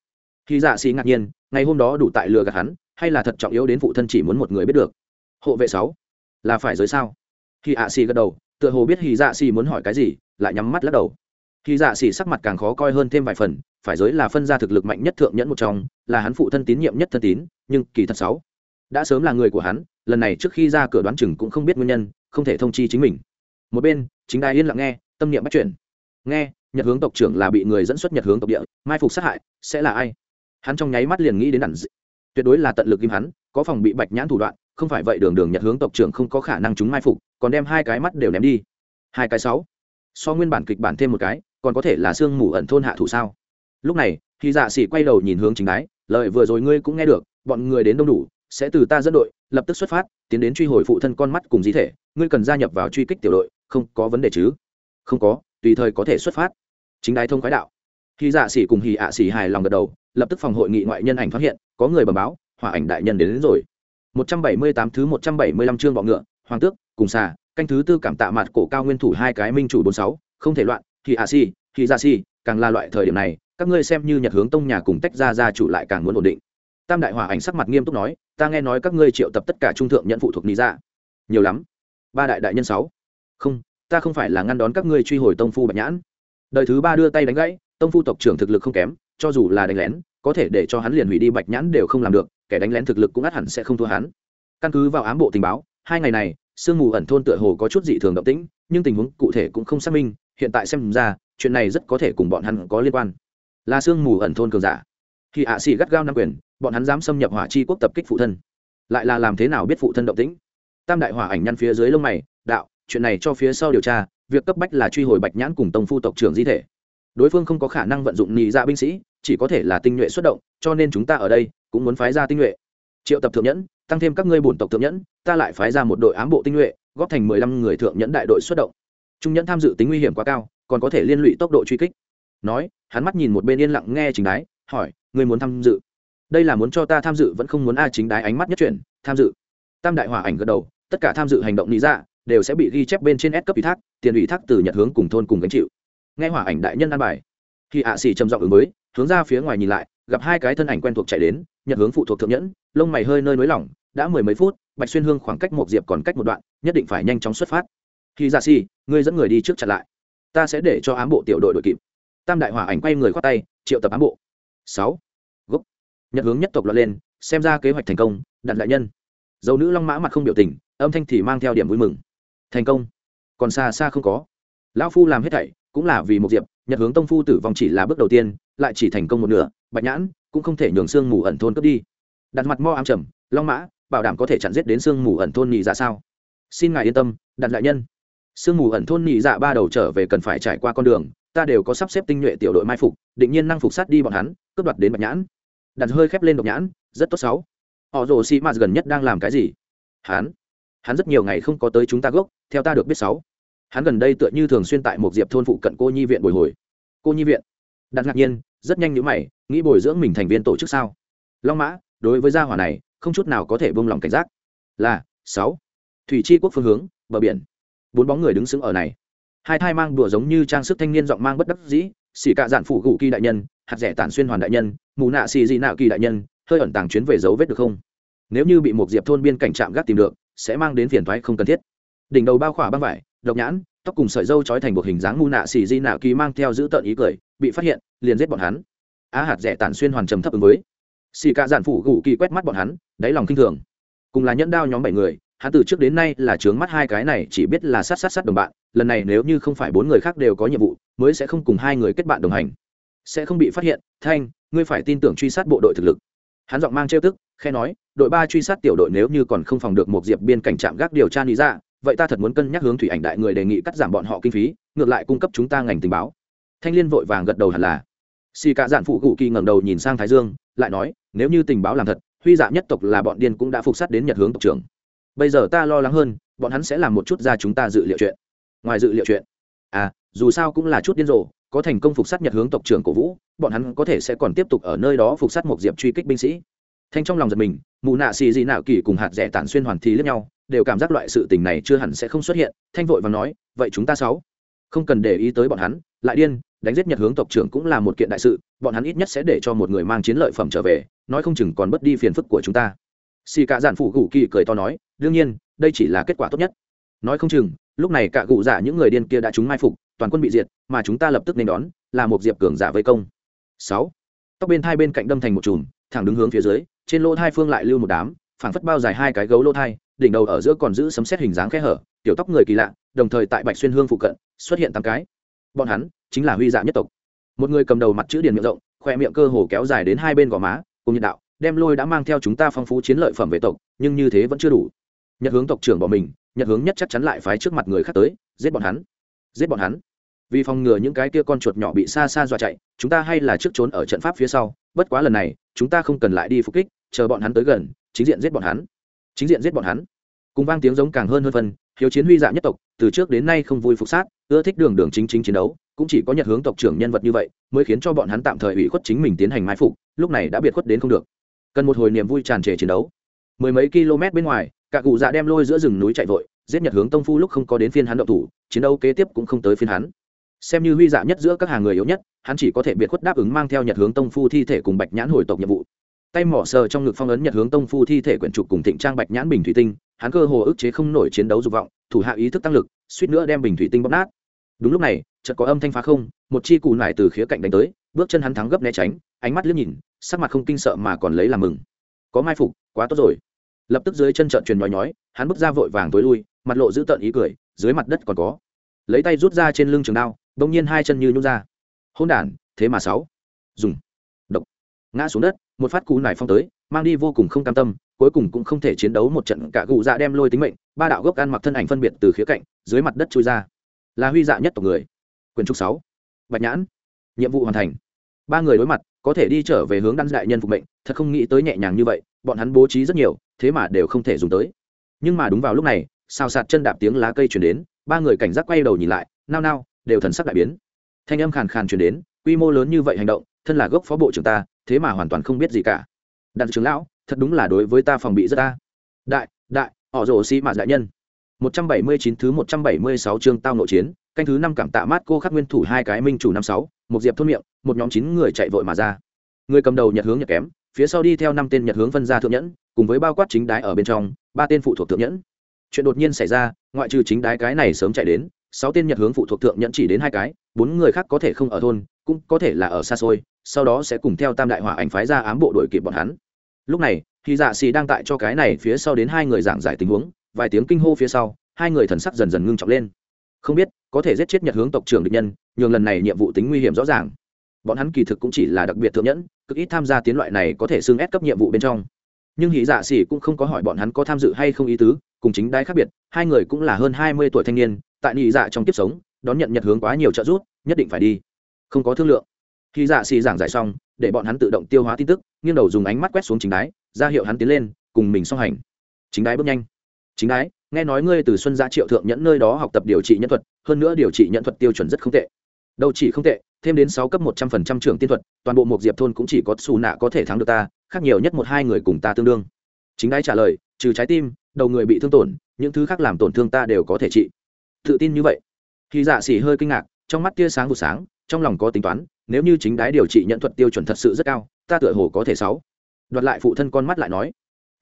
Khi dạ xì ngạc nhiên, ngày hôm đó đủ tại lừa gạt hắn, hay là thật trọng yếu đến phụ thân chỉ muốn một người biết được? Hộ vệ sáu, là phải giới sao? Khi ạ xì gật đầu, tựa hồ biết hì dạ xì muốn hỏi cái gì, lại nhắm mắt lắc đầu khi dạ xỉ sắc mặt càng khó coi hơn thêm vài phần, phải giới là phân ra thực lực mạnh nhất thượng nhẫn một trong, là hắn phụ thân tín nhiệm nhất thân tín, nhưng kỳ thật sáu, đã sớm là người của hắn, lần này trước khi ra cửa đoán chừng cũng không biết nguyên nhân, không thể thông chi chính mình. Một bên, chính đài yên lặng nghe, tâm niệm bắt chuyển. Nghe, nhật hướng tộc trưởng là bị người dẫn xuất nhật hướng tộc địa, mai phục sát hại, sẽ là ai? Hắn trong nháy mắt liền nghĩ đến đản dị. Tuyệt đối là tận lực kim hắn, có phòng bị bạch nhãn thủ đoạn, không phải vậy đường đường nhật hướng tộc trưởng không có khả năng chúng mai phục, còn đem hai cái mắt đều ném đi. Hai cái sáu. So nguyên bản kịch bản thêm một cái còn có thể là sương mù ẩn thôn hạ thủ sao? Lúc này khi dạ xỉ quay đầu nhìn hướng chính đái lời vừa rồi ngươi cũng nghe được bọn người đến đông đủ sẽ từ ta dẫn đội lập tức xuất phát tiến đến truy hồi phụ thân con mắt cùng di thể ngươi cần gia nhập vào truy kích tiểu đội không có vấn đề chứ? Không có tùy thời có thể xuất phát. Chính đái thông khoái đạo. Khi dạ xỉ cùng hì ạ xỉ hài lòng gật đầu lập tức phòng hội nghị ngoại nhân ảnh phát hiện có người bẩm báo hỏa ảnh đại nhân đến, đến rồi. 178 thứ 175 chương bọ ngựa hoàng tước cùng xà canh thứ tư cảm tạ mặt cổ cao nguyên thủ hai cái minh chủ 46, không thể loạn thì à a si thì ra si càng là loại thời điểm này, các ngươi xem như nhật hướng tông nhà cùng tách ra ra chủ lại càng muốn ổn định. Tam đại hòa ảnh sắc mặt nghiêm túc nói, ta nghe nói các ngươi triệu tập tất cả trung thượng nhận phụ thuộc lý ra dạ. nhiều lắm. Ba đại đại nhân sáu. Không, ta không phải là ngăn đón các ngươi truy hồi tông phu bạch nhãn. Đời thứ ba đưa tay đánh gãy, tông phu tộc trưởng thực lực không kém, cho dù là đánh lén, có thể để cho hắn liền hủy đi bạch nhãn đều không làm được, kẻ đánh lén thực lực cũng ắt hẳn sẽ không thua hắn. Căn cứ vào ám bộ tình báo, hai ngày này, sương mù ẩn thôn tựa hồ có chút dị thường động tĩnh, nhưng tình huống cụ thể cũng không xác minh hiện tại xem ra, chuyện này rất có thể cùng bọn hắn có liên quan. Là sương mù ẩn thôn cường giả. Khi hạ sĩ gắt gao nam quyền, bọn hắn dám xâm nhập hỏa chi quốc tập kích phụ thân. Lại là làm thế nào biết phụ thân động tĩnh? Tam đại hỏa ảnh nhăn phía dưới lông mày, đạo, chuyện này cho phía sau điều tra, việc cấp bách là truy hồi bạch nhãn cùng tông phu tộc trưởng di thể. Đối phương không có khả năng vận dụng nhị ra binh sĩ, chỉ có thể là tinh nhuệ xuất động, cho nên chúng ta ở đây cũng muốn phái ra tinh nhuệ. Triệu tập thượng nhẫn, tăng thêm các ngươi bổn tộc thượng nhẫn, ta lại phái ra một đội ám bộ tinh nhuệ, góp thành mười lăm người thượng nhẫn đại đội xuất động trung nhẫn tham dự tính nguy hiểm quá cao, còn có thể liên lụy tốc độ truy kích. Nói, hắn mắt nhìn một bên yên lặng nghe chính đái, hỏi người muốn tham dự? Đây là muốn cho ta tham dự, vẫn không muốn a. Chính đái ánh mắt nhất chuyển, tham dự. Tam đại hỏa ảnh gật đầu, tất cả tham dự hành động lý ra đều sẽ bị ghi chép bên trên S cấp ủy thác, tiền ủy thác từ nhật hướng cùng thôn cùng gánh chịu. Nghe hỏa ảnh đại nhân an bài, khi ạ xì trầm giọng ứng mới hướng ra phía ngoài nhìn lại, gặp hai cái thân ảnh quen thuộc chạy đến, nhật hướng phụ thuộc thượng nhẫn, lông mày hơi nơi nới lỏng, đã mười mấy phút, bạch xuyên hương khoảng cách một diệp còn cách một đoạn, nhất định phải nhanh chóng xuất phát khi ra si, ngươi dẫn người đi trước chặn lại. Ta sẽ để cho ám bộ tiểu đội đội kịp. Tam đại hỏa ảnh quay người khoát tay, triệu tập ám bộ. Sáu. Gốc. Nhật hướng nhất tộc lọt lên, xem ra kế hoạch thành công đặt đại nhân. Dầu nữ long mã mặt không biểu tình, âm thanh thì mang theo điểm vui mừng. Thành công. Còn xa xa không có. Lão phu làm hết thảy, cũng là vì một diệp, nhật hướng tông phu tử vong chỉ là bước đầu tiên, lại chỉ thành công một nửa, bạch nhãn cũng không thể nhường xương mù ẩn thôn cướp đi. Đặt mặt mo ám trầm, long mã, bảo đảm có thể chặn giết đến xương mù ẩn thôn nhị ra sao. Xin ngài yên tâm đặt đại nhân sương mù ẩn thôn nhị dạ ba đầu trở về cần phải trải qua con đường, ta đều có sắp xếp tinh nhuệ tiểu đội mai phục, định nhiên năng phục sát đi bọn hắn, cướp đoạt đến bạch nhãn. Đặt hơi khép lên độc nhãn, rất tốt sáu. Họ rồ sĩ mạt gần nhất đang làm cái gì? Hắn. Hắn rất nhiều ngày không có tới chúng ta gốc, theo ta được biết sáu. Hắn gần đây tựa như thường xuyên tại một diệp thôn phụ cận cô nhi viện bồi hồi. Cô nhi viện. Đặt ngạc nhiên, rất nhanh nhữ mày, nghĩ bồi dưỡng mình thành viên tổ chức sao? Long mã, đối với gia hỏa này, không chút nào có thể buông lỏng cảnh giác. Là, sáu. Thủy tri quốc phương hướng, bờ biển bốn bóng người đứng sững ở này. Hai thai mang đùa giống như trang sức thanh niên giọng mang bất đắc dĩ, xỉ cạ dạn phụ gù kỳ đại nhân, hạt rẻ tản xuyên hoàn đại nhân, mù nạ xì dị nạo kỳ đại nhân, hơi ẩn tàng chuyến về dấu vết được không? Nếu như bị một diệp thôn biên cảnh trạm gác tìm được, sẽ mang đến phiền thoái không cần thiết. Đỉnh đầu bao khỏa băng vải, độc nhãn, tóc cùng sợi dâu trói thành một hình dáng mù nạ xì di nạo kỳ mang theo giữ tợn ý cười, bị phát hiện, liền giết bọn hắn. Á hạt rẻ tản xuyên hoàn trầm thấp ứng với. Xì cạ dạn phụ gù kỳ quét mắt bọn hắn, đáy lòng kinh thường. Cùng là nhẫn đao nhóm bảy người hắn từ trước đến nay là trướng mắt hai cái này, chỉ biết là sát sát sát đồng bạn. Lần này nếu như không phải bốn người khác đều có nhiệm vụ, mới sẽ không cùng hai người kết bạn đồng hành. Sẽ không bị phát hiện. Thanh, ngươi phải tin tưởng truy sát bộ đội thực lực. Hắn giọng mang trêu tức khe nói, đội ba truy sát tiểu đội nếu như còn không phòng được một diệp biên cảnh trạm gác điều tra lý ra, vậy ta thật muốn cân nhắc hướng thủy ảnh đại người đề nghị cắt giảm bọn họ kinh phí, ngược lại cung cấp chúng ta ngành tình báo. Thanh liên vội vàng gật đầu hẳn là. Xì cả dạn phụ cụ kỳ ngẩng đầu nhìn sang thái dương, lại nói, nếu như tình báo làm thật, huy dạ nhất tộc là bọn điên cũng đã phục sát đến nhật hướng tộc trưởng bây giờ ta lo lắng hơn, bọn hắn sẽ làm một chút ra chúng ta dự liệu chuyện. Ngoài dự liệu chuyện à dù sao cũng là chút điên rồ, có thành công phục sát nhật hướng tộc trưởng cổ vũ, bọn hắn có thể sẽ còn tiếp tục ở nơi đó phục sát một diệp truy kích binh sĩ. Thanh trong lòng giật mình, mù nạ xì gì nạo kỳ cùng hạt rẻ tản xuyên hoàn thi lẫn nhau, đều cảm giác loại sự tình này chưa hẳn sẽ không xuất hiện, thanh vội và nói, vậy chúng ta sáu, không cần để ý tới bọn hắn, lại điên, đánh giết nhật hướng tộc trưởng cũng là một kiện đại sự, bọn hắn ít nhất sẽ để cho một người mang chiến lợi phẩm trở về, nói không chừng còn bất đi phiền phức của chúng ta xì cả giản phụ gù kỳ cười to nói, đương nhiên, đây chỉ là kết quả tốt nhất. Nói không chừng, lúc này cả cụ giả những người điên kia đã chúng mai phục, toàn quân bị diệt, mà chúng ta lập tức nên đón, là một diệp cường giả vây công. Sáu. Tóc bên hai bên cạnh đâm thành một chùm, thẳng đứng hướng phía dưới, trên lỗ hai phương lại lưu một đám, phảng phất bao dài hai cái gấu lỗ thai, đỉnh đầu ở giữa còn giữ sấm xét hình dáng khe hở, tiểu tóc người kỳ lạ, đồng thời tại bạch xuyên hương phụ cận, xuất hiện tám cái. Bọn hắn chính là huy dạ nhất tộc. Một người cầm đầu mặt chữ điền miệng rộng, khoe miệng cơ hồ kéo dài đến hai bên gò má, cùng nhiệt đạo đem lôi đã mang theo chúng ta phong phú chiến lợi phẩm về tộc, nhưng như thế vẫn chưa đủ. Nhật hướng tộc trưởng bỏ mình, nhật hướng nhất chắc chắn lại phái trước mặt người khác tới, giết bọn hắn. Giết bọn hắn. Vì phòng ngừa những cái kia con chuột nhỏ bị xa xa dọa chạy, chúng ta hay là trước trốn ở trận pháp phía sau, bất quá lần này, chúng ta không cần lại đi phục kích, chờ bọn hắn tới gần, chính diện giết bọn hắn. Chính diện giết bọn hắn. Cùng vang tiếng giống càng hơn hơn phân, hiếu chiến huy dạ nhất tộc, từ trước đến nay không vui phục sát, ưa thích đường đường chính chính chiến đấu, cũng chỉ có nhật hướng tộc trưởng nhân vật như vậy, mới khiến cho bọn hắn tạm thời ủy khuất chính mình tiến hành mai phục, lúc này đã biệt khuất đến không được cần một hồi niềm vui tràn trề chiến đấu. Mười mấy km bên ngoài, cả cụ dạ đem lôi giữa rừng núi chạy vội, giết nhật hướng tông phu lúc không có đến phiên hắn động thủ, chiến đấu kế tiếp cũng không tới phiên hắn. Xem như huy dạ nhất giữa các hàng người yếu nhất, hắn chỉ có thể biệt khuất đáp ứng mang theo nhật hướng tông phu thi thể cùng bạch nhãn hồi tộc nhiệm vụ. Tay mỏ sờ trong ngực phong ấn nhật hướng tông phu thi thể quyển trục cùng thịnh trang bạch nhãn bình thủy tinh, hắn cơ hồ ức chế không nổi chiến đấu dục vọng, thủ hạ ý thức tăng lực, suýt nữa đem bình thủy tinh bóp nát. Đúng lúc này, chợt có âm thanh phá không, một chi cù nải từ khía cạnh đánh tới, bước chân hắn thắng gấp né tránh, ánh mắt liếc nhìn sắc mặt không kinh sợ mà còn lấy làm mừng. Có mai phục, quá tốt rồi. Lập tức dưới chân trợn truyền nói nhói, hắn bước ra vội vàng tối lui, mặt lộ giữ tợn ý cười, dưới mặt đất còn có. Lấy tay rút ra trên lưng trường đao, bỗng nhiên hai chân như nhút ra. Hôn đản, thế mà sáu. Dùng. Độc. Ngã xuống đất, một phát cú nải phong tới, mang đi vô cùng không cam tâm, cuối cùng cũng không thể chiến đấu một trận, cả gù dạ đem lôi tính mệnh, ba đạo gốc ăn mặc thân ảnh phân biệt từ khía cạnh, dưới mặt đất chui ra. Là huy dạ nhất tộc người. Quyền trục sáu. Bạch nhãn. Nhiệm vụ hoàn thành. Ba người đối mặt có thể đi trở về hướng đan đại nhân phục mệnh, thật không nghĩ tới nhẹ nhàng như vậy, bọn hắn bố trí rất nhiều, thế mà đều không thể dùng tới. Nhưng mà đúng vào lúc này, xào sạt chân đạp tiếng lá cây chuyển đến, ba người cảnh giác quay đầu nhìn lại, nao nao, đều thần sắc đại biến. Thanh âm khàn khàn chuyển đến, quy mô lớn như vậy hành động, thân là gốc phó bộ trưởng ta, thế mà hoàn toàn không biết gì cả. Đặng trưởng lão, thật đúng là đối với ta phòng bị rất ta đại đại, họ rồ sĩ mạ đại nhân. Một trăm bảy mươi chín thứ một trăm bảy mươi sáu chương tao nội chiến canh thứ năm cảm tạ mát cô khắc nguyên thủ hai cái minh chủ năm sáu, một diệp thôn miệng, một nhóm chín người chạy vội mà ra. Người cầm đầu nhật hướng nhật kém, phía sau đi theo năm tên nhật hướng phân ra thượng nhẫn, cùng với bao quát chính đái ở bên trong, ba tên phụ thuộc thượng nhẫn. Chuyện đột nhiên xảy ra, ngoại trừ chính đái cái này sớm chạy đến, sáu tên nhật hướng phụ thuộc thượng nhẫn chỉ đến hai cái, bốn người khác có thể không ở thôn, cũng có thể là ở xa xôi, sau đó sẽ cùng theo tam đại hỏa ảnh phái ra ám bộ đội kịp bọn hắn. Lúc này thì dạ xì đang tại cho cái này phía sau đến hai người giảng giải tình huống, vài tiếng kinh hô phía sau, hai người thần sắc dần dần ngưng trọng lên. Không biết có thể giết chết nhật hướng tộc trưởng địch nhân, nhường lần này nhiệm vụ tính nguy hiểm rõ ràng. Bọn hắn kỳ thực cũng chỉ là đặc biệt thượng nhẫn, cực ít tham gia tiến loại này có thể xưng ép cấp nhiệm vụ bên trong. Nhưng hỷ dạ xỉ cũng không có hỏi bọn hắn có tham dự hay không ý tứ, cùng chính đai khác biệt, hai người cũng là hơn hai mươi tuổi thanh niên, tại nhị dạ trong kiếp sống, đón nhận nhật hướng quá nhiều trợ giúp, nhất định phải đi. Không có thương lượng. Khi dạ xỉ giảng giải xong, để bọn hắn tự động tiêu hóa tin tức, nghiêng đầu dùng ánh mắt quét xuống chính đái, ra hiệu hắn tiến lên, cùng mình song hành. Chính đái bước nhanh. Chính đái nghe nói ngươi từ xuân gia triệu thượng nhẫn nơi đó học tập điều trị nhân thuật, hơn nữa điều trị nhân thuật tiêu chuẩn rất không tệ. Đâu chỉ không tệ, thêm đến sáu cấp một trăm phần trăm trưởng tiên thuật, toàn bộ một diệp thôn cũng chỉ có xù nạ có thể thắng được ta, khác nhiều nhất một hai người cùng ta tương đương. Chính đái trả lời, trừ trái tim, đầu người bị thương tổn, những thứ khác làm tổn thương ta đều có thể trị. Tự tin như vậy. Khi dạ xỉ hơi kinh ngạc, trong mắt tia sáng vụ sáng, trong lòng có tính toán, nếu như chính đái điều trị nhận thuật tiêu chuẩn thật sự rất cao, ta tựa hồ có thể sáu. Đoạt lại phụ thân con mắt lại nói.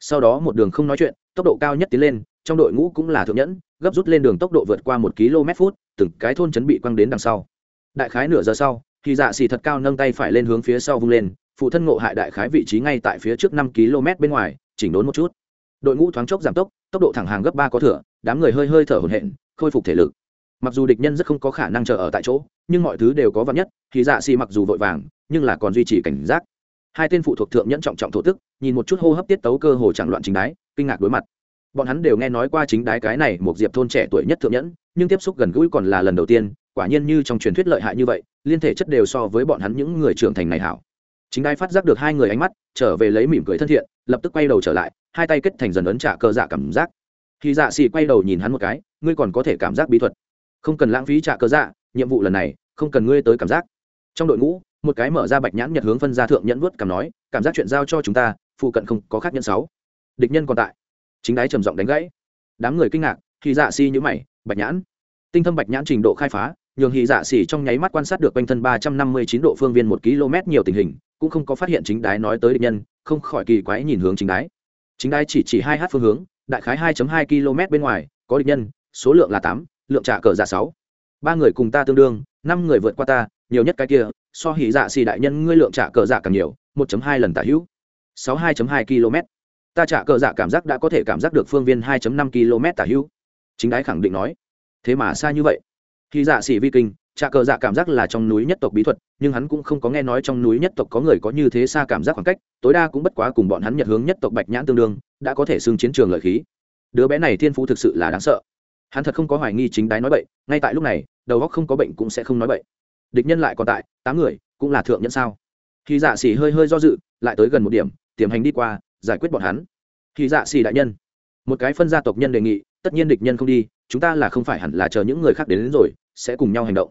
Sau đó một đường không nói chuyện, tốc độ cao nhất tiến lên trong đội ngũ cũng là thượng nhẫn, gấp rút lên đường tốc độ vượt qua một km phút, từng cái thôn chấn bị quăng đến đằng sau. Đại khái nửa giờ sau, thì dạ xì thật cao nâng tay phải lên hướng phía sau vung lên, phụ thân ngộ hại đại khái vị trí ngay tại phía trước năm km bên ngoài, chỉnh đốn một chút. Đội ngũ thoáng chốc giảm tốc tốc độ thẳng hàng gấp ba có thửa đám người hơi hơi thở hổn hển, khôi phục thể lực. Mặc dù địch nhân rất không có khả năng chờ ở tại chỗ, nhưng mọi thứ đều có vắn nhất, thì dạ xì mặc dù vội vàng, nhưng là còn duy trì cảnh giác. Hai tên phụ thuộc thượng nhẫn trọng trọng thổ tức, nhìn một chút hô hấp tiết tấu cơ hồ chẳng loạn chính đái, kinh ngạc đối mặt bọn hắn đều nghe nói qua chính đái cái này một diệp thôn trẻ tuổi nhất thượng nhẫn, nhưng tiếp xúc gần gũi còn là lần đầu tiên, quả nhiên như trong truyền thuyết lợi hại như vậy, liên thể chất đều so với bọn hắn những người trưởng thành này hảo. Chính đái phát giác được hai người ánh mắt, trở về lấy mỉm cười thân thiện, lập tức quay đầu trở lại, hai tay kết thành dần ấn trả cơ dạ cảm giác. Khi dạ xì quay đầu nhìn hắn một cái, ngươi còn có thể cảm giác bí thuật. Không cần lãng phí trả cơ dạ nhiệm vụ lần này, không cần ngươi tới cảm giác. Trong đội ngũ, một cái mở ra bạch nhãn nhật hướng phân ra thượng nhẫn vớt cảm nói, cảm giác chuyện giao cho chúng ta, phụ cận không có khác nhân sáu. Địch nhân còn tại chính đái trầm giọng đánh gãy. Đám người kinh ngạc khi dạ si mày, bạch nhãn. Tinh thâm bạch nhãn trình độ khai phá, nhường hy dạ xỉ trong nháy mắt quan sát được quanh thân ba trăm năm mươi chín độ phương viên một km nhiều tình hình, cũng không có phát hiện chính đái nói tới địch nhân, không khỏi kỳ quái nhìn hướng chính đái. Chính đái chỉ chỉ hai h phương hướng, đại khái hai hai km bên ngoài, có địch nhân, số lượng là tám, lượng trả cờ giả sáu. Ba người cùng ta tương đương, năm người vượt qua ta, nhiều nhất cái kia, so hỉ dạ xì đại nhân ngươi lượng trả cờ dạ càng nhiều 1 hai lần tả hữu. 62.2 km ta trả cờ dạ cảm giác đã có thể cảm giác được phương viên 2.5 km tả hữu. Chính đái khẳng định nói. Thế mà xa như vậy. Khi dạ xỉ vi kinh trà cờ dạ cảm giác là trong núi nhất tộc bí thuật, nhưng hắn cũng không có nghe nói trong núi nhất tộc có người có như thế xa cảm giác khoảng cách, tối đa cũng bất quá cùng bọn hắn nhật hướng nhất tộc bạch nhãn tương đương, đã có thể xưng chiến trường lợi khí. Đứa bé này thiên phú thực sự là đáng sợ. Hắn thật không có hoài nghi chính đái nói bậy, ngay tại lúc này, đầu óc không có bệnh cũng sẽ không nói bậy. Địch nhân lại còn tại, tám người, cũng là thượng nhân sao? Khi dạ xỉ hơi hơi do dự, lại tới gần một điểm, tiềm hành đi qua giải quyết bọn hắn. Thì dạ xì đại nhân. Một cái phân gia tộc nhân đề nghị tất nhiên địch nhân không đi chúng ta là không phải hẳn là chờ những người khác đến, đến rồi sẽ cùng nhau hành động.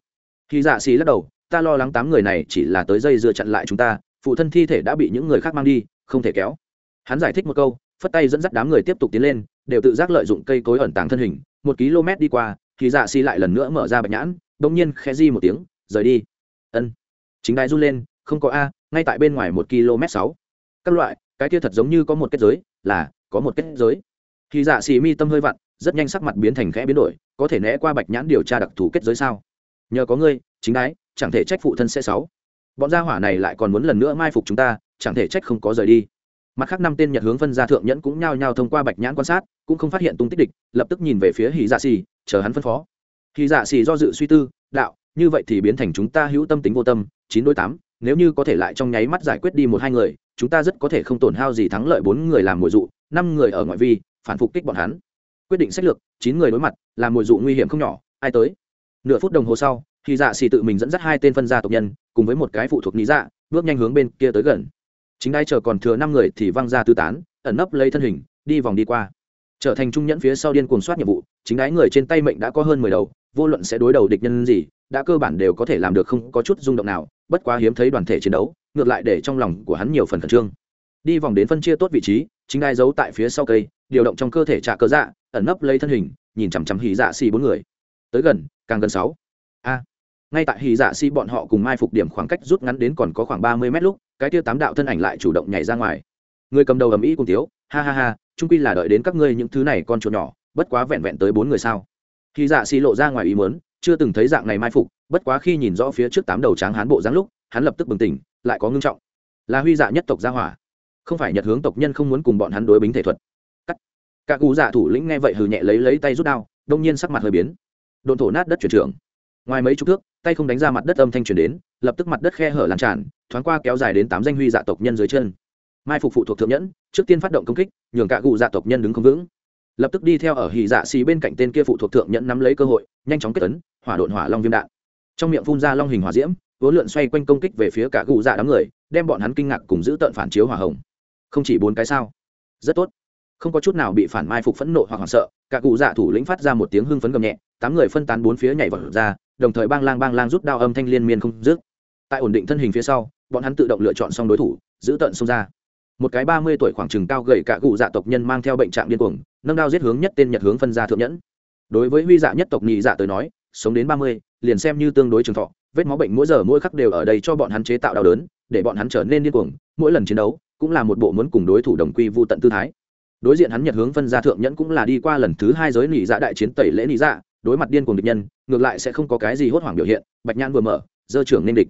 Khi dạ xì lắc đầu ta lo lắng tám người này chỉ là tới dây dưa chặn lại chúng ta phụ thân thi thể đã bị những người khác mang đi không thể kéo. Hắn giải thích một câu phất tay dẫn dắt đám người tiếp tục tiến lên đều tự giác lợi dụng cây cối ẩn tàng thân hình một km đi qua thì dạ xì lại lần nữa mở ra bạch nhãn đông nhiên khẽ di một tiếng rời đi. Ân. Chính đai run lên không có a ngay tại bên ngoài một km sáu. Các loại cái kia thật giống như có một kết giới, là, có một kết giới. Khi dạ xì mi tâm hơi vặn, rất nhanh sắc mặt biến thành khẽ biến đổi, có thể né qua bạch nhãn điều tra đặc thù kết giới sao? Nhờ có ngươi, chính đái, chẳng thể trách phụ thân sẽ sáu bọn gia hỏa này lại còn muốn lần nữa mai phục chúng ta, chẳng thể trách không có rời đi. Mặt khác năm tên nhật hướng phân gia thượng nhẫn cũng nhao nhao thông qua bạch nhãn quan sát, cũng không phát hiện tung tích địch, lập tức nhìn về phía hì dạ xì, chờ hắn phân phó. Hì dạ xì do dự suy tư, đạo, như vậy thì biến thành chúng ta hữu tâm tính vô tâm, chín đối tám nếu như có thể lại trong nháy mắt giải quyết đi một hai người, chúng ta rất có thể không tổn hao gì thắng lợi bốn người làm mồi dụ, năm người ở ngoại vi, phản phục kích bọn hắn. Quyết định sách lược, chín người đối mặt, làm mồi dụ nguy hiểm không nhỏ, ai tới? Nửa phút đồng hồ sau thì dạ xì tự mình dẫn dắt hai tên phân gia tộc nhân, cùng với một cái phụ thuộc lý dạ bước nhanh hướng bên kia tới gần. Chính đai chờ còn thừa năm người thì văng ra tư tán, ẩn nấp lấy thân hình, đi vòng đi qua. Trở thành trung nhẫn phía sau điên cuồng soát nhiệm vụ, chính đái người trên tay mệnh đã có hơn mười đầu, vô luận sẽ đối đầu địch nhân gì đã cơ bản đều có thể làm được không có chút rung động nào, bất quá hiếm thấy đoàn thể chiến đấu, ngược lại để trong lòng của hắn nhiều phần khẩn trương. Đi vòng đến phân chia tốt vị trí, chính đai giấu tại phía sau cây, điều động trong cơ thể trả cơ dạ ẩn nấp lấy thân hình, nhìn chằm chằm hì dạ xì bốn người. Tới gần, càng gần sáu. A. Ngay tại hì dạ xì bọn họ cùng mai phục điểm khoảng cách rút ngắn đến còn có khoảng ba mươi mét lúc, cái tiêu tám đạo thân ảnh lại chủ động nhảy ra ngoài. Người cầm đầu ầm ĩ cùng tiếu, ha ha ha trung quy là đợi đến các ngươi những thứ này con chuột nhỏ, bất quá vẹn vẹn tới bốn người sao? Hì dạ xì lộ ra ngoài ý muốn chưa từng thấy dạng này mai phục, bất quá khi nhìn rõ phía trước tám đầu tráng hán bộ dáng lúc, hắn lập tức bừng tỉnh, lại có ngưng trọng. Là huy dạ nhất tộc gia hỏa, không phải nhật hướng tộc nhân không muốn cùng bọn hắn đối bính thể thuật. Cắt. Cả cụ dạ thủ lĩnh nghe vậy hừ nhẹ lấy lấy tay rút đao, đông nhiên sắc mặt hơi biến. Đồn thổ nát đất chuyển trưởng. Ngoài mấy chục thước, tay không đánh ra mặt đất âm thanh truyền đến, lập tức mặt đất khe hở làm tràn, thoáng qua kéo dài đến tám danh huy dạ tộc nhân dưới chân. Mai phục phụ thuộc thượng nhẫn, trước tiên phát động công kích, nhường cả cụ dạ tộc nhân đứng không vững lập tức đi theo ở hì dạ xì bên cạnh tên kia phụ thuộc thượng nhẫn nắm lấy cơ hội, nhanh chóng kết tấn hỏa đột hỏa long viêm đạn. Trong miệng phun ra long hình hỏa diễm vốn lượn xoay quanh công kích về phía cả cụ dạ đám người, đem bọn hắn kinh ngạc cùng giữ tợn phản chiếu hỏa hồng. Không chỉ bốn cái sao? Rất tốt. Không có chút nào bị phản mai phục phẫn nộ hoặc hoảng sợ, cả cụ dạ thủ lĩnh phát ra một tiếng hưng phấn gầm nhẹ, tám người phân tán bốn phía nhảy vào ra, đồng thời bang lang bang lang rút đao âm thanh liên miên không dứt. Tại ổn định thân hình phía sau, bọn hắn tự động lựa chọn xong đối thủ, giữ tận xông ra. Một cái ba mươi tuổi khoảng chừng cao gầy cả cụ dạ tộc nhân mang theo bệnh trạng điên cuồng nâng đao giết hướng nhất tên nhật hướng phân gia thượng nhẫn. Đối với huy dạ nhất tộc nhị dạ tới nói, sống đến ba mươi, liền xem như tương đối trường thọ, vết máu bệnh mỗi giờ mỗi khắc đều ở đây cho bọn hắn chế tạo đau đớn, để bọn hắn trở nên điên cuồng, mỗi lần chiến đấu, cũng là một bộ muốn cùng đối thủ đồng quy vô tận tư thái. Đối diện hắn nhật hướng phân gia thượng nhẫn cũng là đi qua lần thứ hai giới nhị dạ đại chiến tẩy lễ nhị dạ đối mặt điên cuồng địch nhân, ngược lại sẽ không có cái gì hốt hoảng biểu hiện, bạch nhãn vừa mở, dơ trưởng nên địch.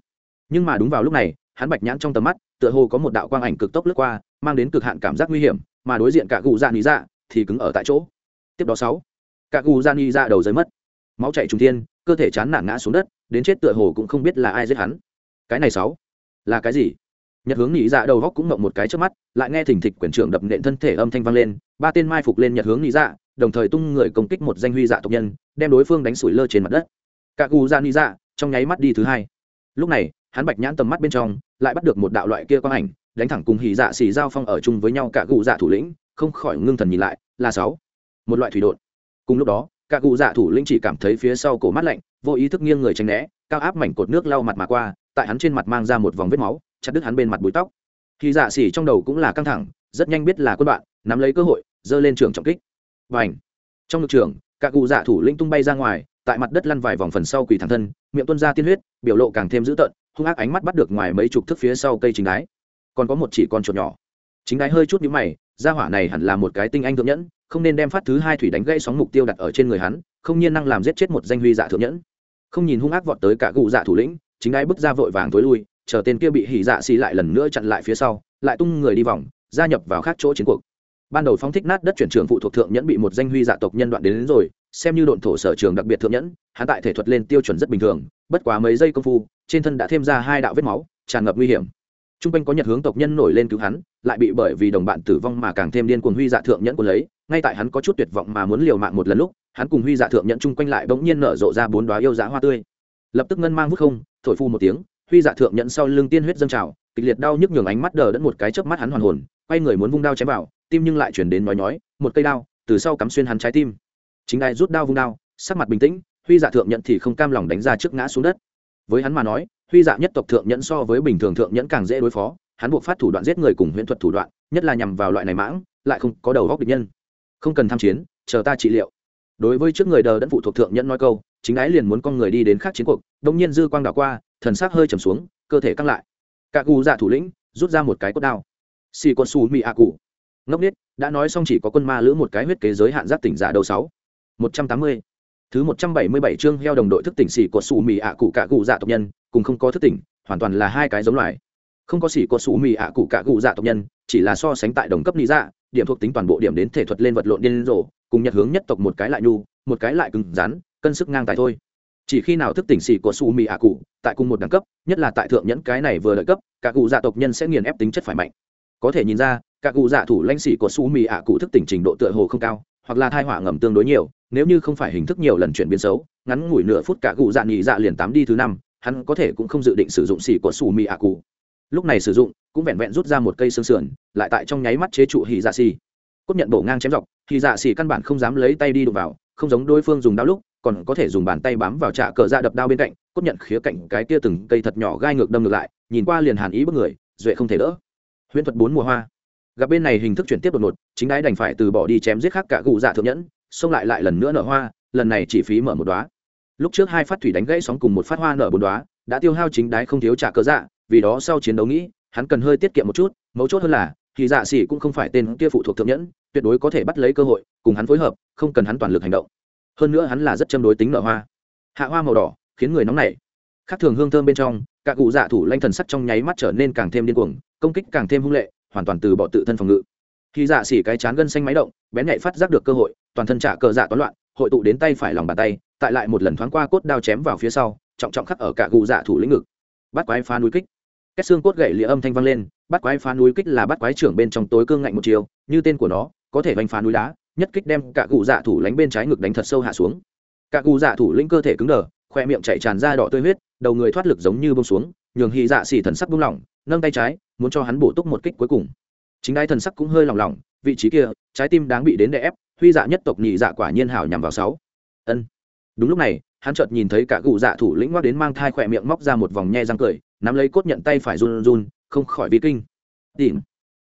Nhưng mà đúng vào lúc này, hắn bạch nhãn trong tầm mắt, tựa hồ có một đạo quang ảnh cực tốc lướt qua, mang đến cực hạn cảm giác nguy hiểm, mà đối diện cả cụ dạ nhị dạ thì cứng ở tại chỗ. Tiếp đó sáu, cả cụ gian y dạ đầu rơi mất. Máu chảy trung thiên, cơ thể chán nản ngã xuống đất, đến chết tựa hồ cũng không biết là ai giết hắn. Cái này sáu, là cái gì? Nhật hướng nhị dạ đầu góc cũng ngậm một cái trước mắt, lại nghe thỉnh thịch quyền trưởng đập nện thân thể âm thanh vang lên, ba tên mai phục lên nhật hướng nhị dạ đồng thời tung người công kích một danh huy dạ tộc nhân, đem đối phương đánh sủi lơ trên mặt đất. Cả cụ dạ nhị dạ trong nháy mắt đi thứ hai. Lúc này, hắn bạch nhãn tầm mắt bên trong, lại bắt được một đạo loại kia quang ảnh, đánh thẳng cùng hỉ dạ xì giao phong ở chung với nhau cả cụ dạ thủ lĩnh không khỏi ngưng thần nhìn lại, là sáu. Một loại thủy đột cùng lúc đó, cả cụ dạ thủ lĩnh chỉ cảm thấy phía sau cổ mắt lạnh, vô ý thức nghiêng người tránh né, cao áp mảnh cột nước lau mặt mà qua, tại hắn trên mặt mang ra một vòng vết máu, chặt đứt hắn bên mặt bụi tóc. Khi dạ xỉ trong đầu cũng là căng thẳng, rất nhanh biết là quân bạn, nắm lấy cơ hội, giơ lên trường trọng kích. Và ảnh trong lực trường, cả cụ dạ thủ lĩnh tung bay ra ngoài, tại mặt đất lăn vài vòng phần sau quỳ thẳng thân, miệng tuôn ra tiên huyết, biểu lộ càng thêm dữ tợn, hung ác ánh mắt bắt được ngoài mấy chục thước phía sau cây chính đái. Còn có một chỉ con chuột nhỏ. Chính đái hơi chút nhũ mày gia hỏa này hẳn là một cái tinh anh thượng nhẫn không nên đem phát thứ hai thủy đánh gãy sóng mục tiêu đặt ở trên người hắn không nhiên năng làm giết chết một danh huy dạ thượng nhẫn. Không nhìn hung ác vọt tới cả cụ dạ thủ lĩnh chính ai bước ra vội vàng tối lui chờ tên kia bị hỉ dạ xì lại lần nữa chặn lại phía sau lại tung người đi vòng gia nhập vào khác chỗ chiến cuộc. Ban đầu phóng thích nát đất chuyển trường phụ thuộc thượng nhẫn bị một danh huy dạ tộc nhân đoạn đến, đến rồi xem như độn thổ sở trường đặc biệt thượng nhẫn hắn tại thể thuật lên tiêu chuẩn rất bình thường bất quá mấy giây công phu trên thân đã thêm ra hai đạo vết máu tràn ngập nguy hiểm. T r u n g quanh có nhật hướng tộc nhân nổi lên cứu hắn lại bị bởi vì đồng bạn tử vong mà càng thêm điên cuồng huy dạ thượng nhẫn quân lấy. Ngay tại hắn có chút tuyệt vọng mà muốn liều mạng một lần lúc, hắn cùng huy dạ thượng nhẫn chung quanh lại bỗng nhiên nở rộ ra bốn đoá yêu dã hoa tươi. Lập tức ngân mang vút không, thổi phu một tiếng, huy dạ thượng nhẫn sau lưng tiên huyết dâng trào, kịch liệt đau nhức nhường ánh mắt đờ đẫn một cái chớp mắt hắn hoàn hồn, quay người muốn vung đao chém vào, tim nhưng lại chuyển đến nói nhói, một cây đao, từ sau cắm xuyên hắn trái tim. Chính ai rút đao vung đao, sắc mặt bình tĩnh, huy dạ thượng nhẫn thì không cam lòng đánh ra trước ngã xuống đất. Với hắn mà nói, huy dạ nhất tộc thượng nhẫn so với bình thường thượng nhẫn càng dễ đối phó hắn buộc phát thủ đoạn giết người cùng huyễn thuật thủ đoạn, nhất là nhằm vào loại này mãng, lại không có đầu góc địch nhân. Không cần tham chiến, chờ ta trị liệu. Đối với trước người đờ đẫn phụ thuộc thượng nhẫn nói câu, chính ái liền muốn con người đi đến khác chiến cuộc, đông nhiên dư quang đảo qua, thần sắc hơi trầm xuống, cơ thể căng lại. Cả cụ dạ thủ lĩnh, rút ra một cái cốt đao. Xì con su mi a cụ. Ngốc nết đã nói xong chỉ có quân ma lữ một cái huyết kế giới hạn giáp tỉnh giả đầu sáu. Một trăm tám mươi. Thứ một trăm bảy mươi bảy chương heo đồng đội thức tỉnh xỉ của xù mì ạ cụ cả cụ dạ tộc nhân, cùng không có thức tỉnh, hoàn toàn là hai cái giống loài không có xỉ có sủ mì ạ cụ cả cụ dạ tộc nhân, chỉ là so sánh tại đồng cấp lý dạ điểm thuộc tính toàn bộ điểm đến thể thuật lên vật lộn điên rồ, cùng nhật hướng nhất tộc một cái lại nhu, một cái lại cứng rắn, cân sức ngang tài thôi. Chỉ khi nào thức tỉnh xỉ có sủ mì ạ cụ, tại cùng một đẳng cấp, nhất là tại thượng nhẫn cái này vừa lợi cấp, cả cụ dạ tộc nhân sẽ nghiền ép tính chất phải mạnh. Có thể nhìn ra, cả cụ dạ thủ lãnh sĩ của su mì ạ cụ thức tỉnh trình độ tựa hồ không cao, hoặc là thai họa ngầm tương đối nhiều, nếu như không phải hình thức nhiều lần chuyển biến xấu, ngắn ngủi nửa phút cả cụ dạ nhị dạ liền tám đi thứ năm, hắn có thể cũng không dự định sử dụng xỉ của su mì ạ cụ lúc này sử dụng cũng vẹn vẹn rút ra một cây xương sườn lại tại trong nháy mắt chế trụ hì dạ xì. Cốt nhận bổ ngang chém dọc hì dạ xì căn bản không dám lấy tay đi đụng vào không giống đối phương dùng đao lúc còn có thể dùng bàn tay bám vào trạ cờ dạ đập đao bên cạnh cốt nhận khía cạnh cái kia từng cây thật nhỏ gai ngược đâm ngược lại nhìn qua liền hàn ý bất người duệ không thể đỡ. Huyễn thuật bốn mùa hoa. Gặp bên này hình thức chuyển tiếp đột ngột chính đái đành phải từ bỏ đi chém giết khác cả cụ dạ thượng nhẫn xông lại lại lần nữa nở hoa lần này chỉ phí mở một đóa. lúc trước hai phát thủy đánh gãy sóng cùng một phát hoa nở bốn đóa, đã tiêu hao chính đái không thiếu trả cớ dạ vì đó sau chiến đấu nghĩ, hắn cần hơi tiết kiệm một chút, mấu chốt hơn là, thì dạ xỉ cũng không phải tên kia phụ thuộc thượng nhẫn, tuyệt đối có thể bắt lấy cơ hội, cùng hắn phối hợp, không cần hắn toàn lực hành động. Hơn nữa hắn là rất châm đối tính nở hoa. Hạ hoa màu đỏ, khiến người nóng nảy. Khác thường hương thơm bên trong các cụ dạ thủ lanh thần sắc trong nháy mắt trở nên càng thêm điên cuồng, công kích càng thêm hung lệ, hoàn toàn từ bỏ tự thân phòng ngự. Khi dạ xỉ cái chán gân xanh máy động, bén nhạy phát giác được cơ hội, toàn thân trả cờ dạ toán loạn, hội tụ đến tay phải lòng bàn tay, tại lại một lần thoáng qua cốt đao chém vào phía sau, trọng trọng khắc ở cả cụ dạ thủ lĩnh ngực. Bắt quái phá núi kích kết xương cốt gậy lìa âm thanh vang lên, bắt quái phá núi kích là bắt quái trưởng bên trong tối cương ngạnh một chiều, như tên của nó, có thể đánh phá núi đá, nhất kích đem cả cụ dạ thủ lánh bên trái ngực đánh thật sâu hạ xuống. Cả cụ dạ thủ lĩnh cơ thể cứng đờ, khoe miệng chảy tràn ra đỏ tươi huyết, đầu người thoát lực giống như bông xuống, nhường hy dạ xỉ thần sắc buông lỏng, nâng tay trái, muốn cho hắn bổ túc một kích cuối cùng. Chính đai thần sắc cũng hơi lỏng lỏng vị trí kia, trái tim đáng bị đến đè ép, huy dạ nhất tộc nhị dạ quả nhiên hảo nhằm vào sáu. Ân. Đúng lúc này hắn chợt nhìn thấy cả cụ dạ thủ lĩnh ngoắc đến mang thai khỏe miệng móc ra một vòng nhe răng cười, nắm lấy cốt nhận tay phải run run không khỏi vi kinh. Tìm.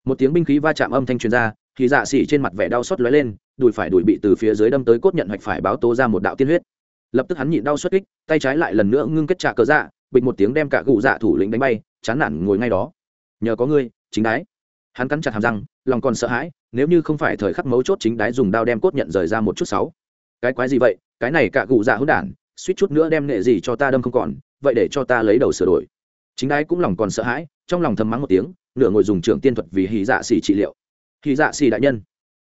Một tiếng binh khí va chạm âm thanh truyền ra, thì dạ xỉ trên mặt vẻ đau xót lóe lên, đùi phải đùi bị từ phía dưới đâm tới cốt nhận hoạch phải báo tố ra một đạo tiên huyết. Lập tức hắn nhịn đau xuất kích, tay trái lại lần nữa ngưng kết trả cờ dạ bịch một tiếng đem cả cụ dạ thủ lĩnh đánh bay, chán nản ngồi ngay đó. Nhờ có ngươi, chính đái. Hắn cắn chặt hàm răng, lòng còn sợ hãi, nếu như không phải thời khắc mấu chốt chính đái dùng đao đem cốt nhận rời ra một chút sáu. Cái quái gì vậy? Cái này cả cụ dạ hỗn đản suýt chút nữa đem nghệ gì cho ta đâm không còn, vậy để cho ta lấy đầu sửa đổi. Chính đái cũng lòng còn sợ hãi, trong lòng thầm mắng một tiếng, nửa ngồi dùng trưởng tiên thuật vì hì dạ xỉ trị liệu. Hì dạ xỉ đại nhân,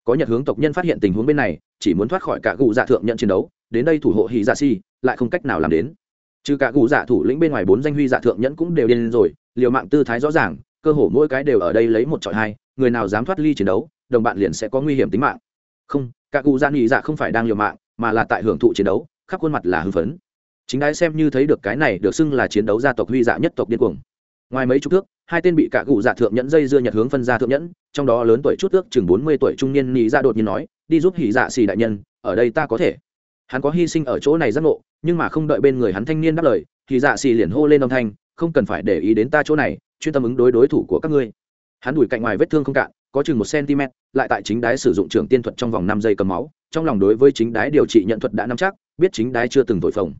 có nhật hướng tộc nhân phát hiện tình huống bên này, chỉ muốn thoát khỏi cả cụ dạ thượng nhận chiến đấu, đến đây thủ hộ hì dạ xỉ, lại không cách nào làm đến. Trừ cả cụ dạ thủ lĩnh bên ngoài bốn danh huy dạ thượng nhẫn cũng đều điên rồi, liều mạng tư thái rõ ràng, cơ hồ mỗi cái đều ở đây lấy một trọi hai, người nào dám thoát ly chiến đấu, đồng bạn liền sẽ có nguy hiểm tính mạng. Không, cả cụ dạ nghỉ dạ không phải đang liều mạng, mà là tại hưởng thụ chiến đấu khắp khuôn mặt là hưng phấn. Chính đái xem như thấy được cái này được xưng là chiến đấu gia tộc huy dạ nhất tộc điên cuồng. Ngoài mấy chục thước, hai tên bị cả cụ dạ thượng nhẫn dây dưa nhật hướng phân ra thượng nhẫn, trong đó lớn tuổi chút ước chừng bốn mươi tuổi trung niên nghĩ ra dạ đột nhiên nói, đi giúp hỉ dạ xì đại nhân, ở đây ta có thể. Hắn có hy sinh ở chỗ này giác ngộ, nhưng mà không đợi bên người hắn thanh niên đáp lời thì dạ xì liền hô lên âm thanh, không cần phải để ý đến ta chỗ này, chuyên tâm ứng đối đối thủ của các ngươi. Hắn đùi cạnh ngoài vết thương không cạn có chừng một cm, lại tại chính đái sử dụng trường tiên thuật trong vòng năm giây cầm máu, trong lòng đối với chính đái điều trị nhận thuật đã nắm chắc, biết chính đái chưa từng thổi phồng.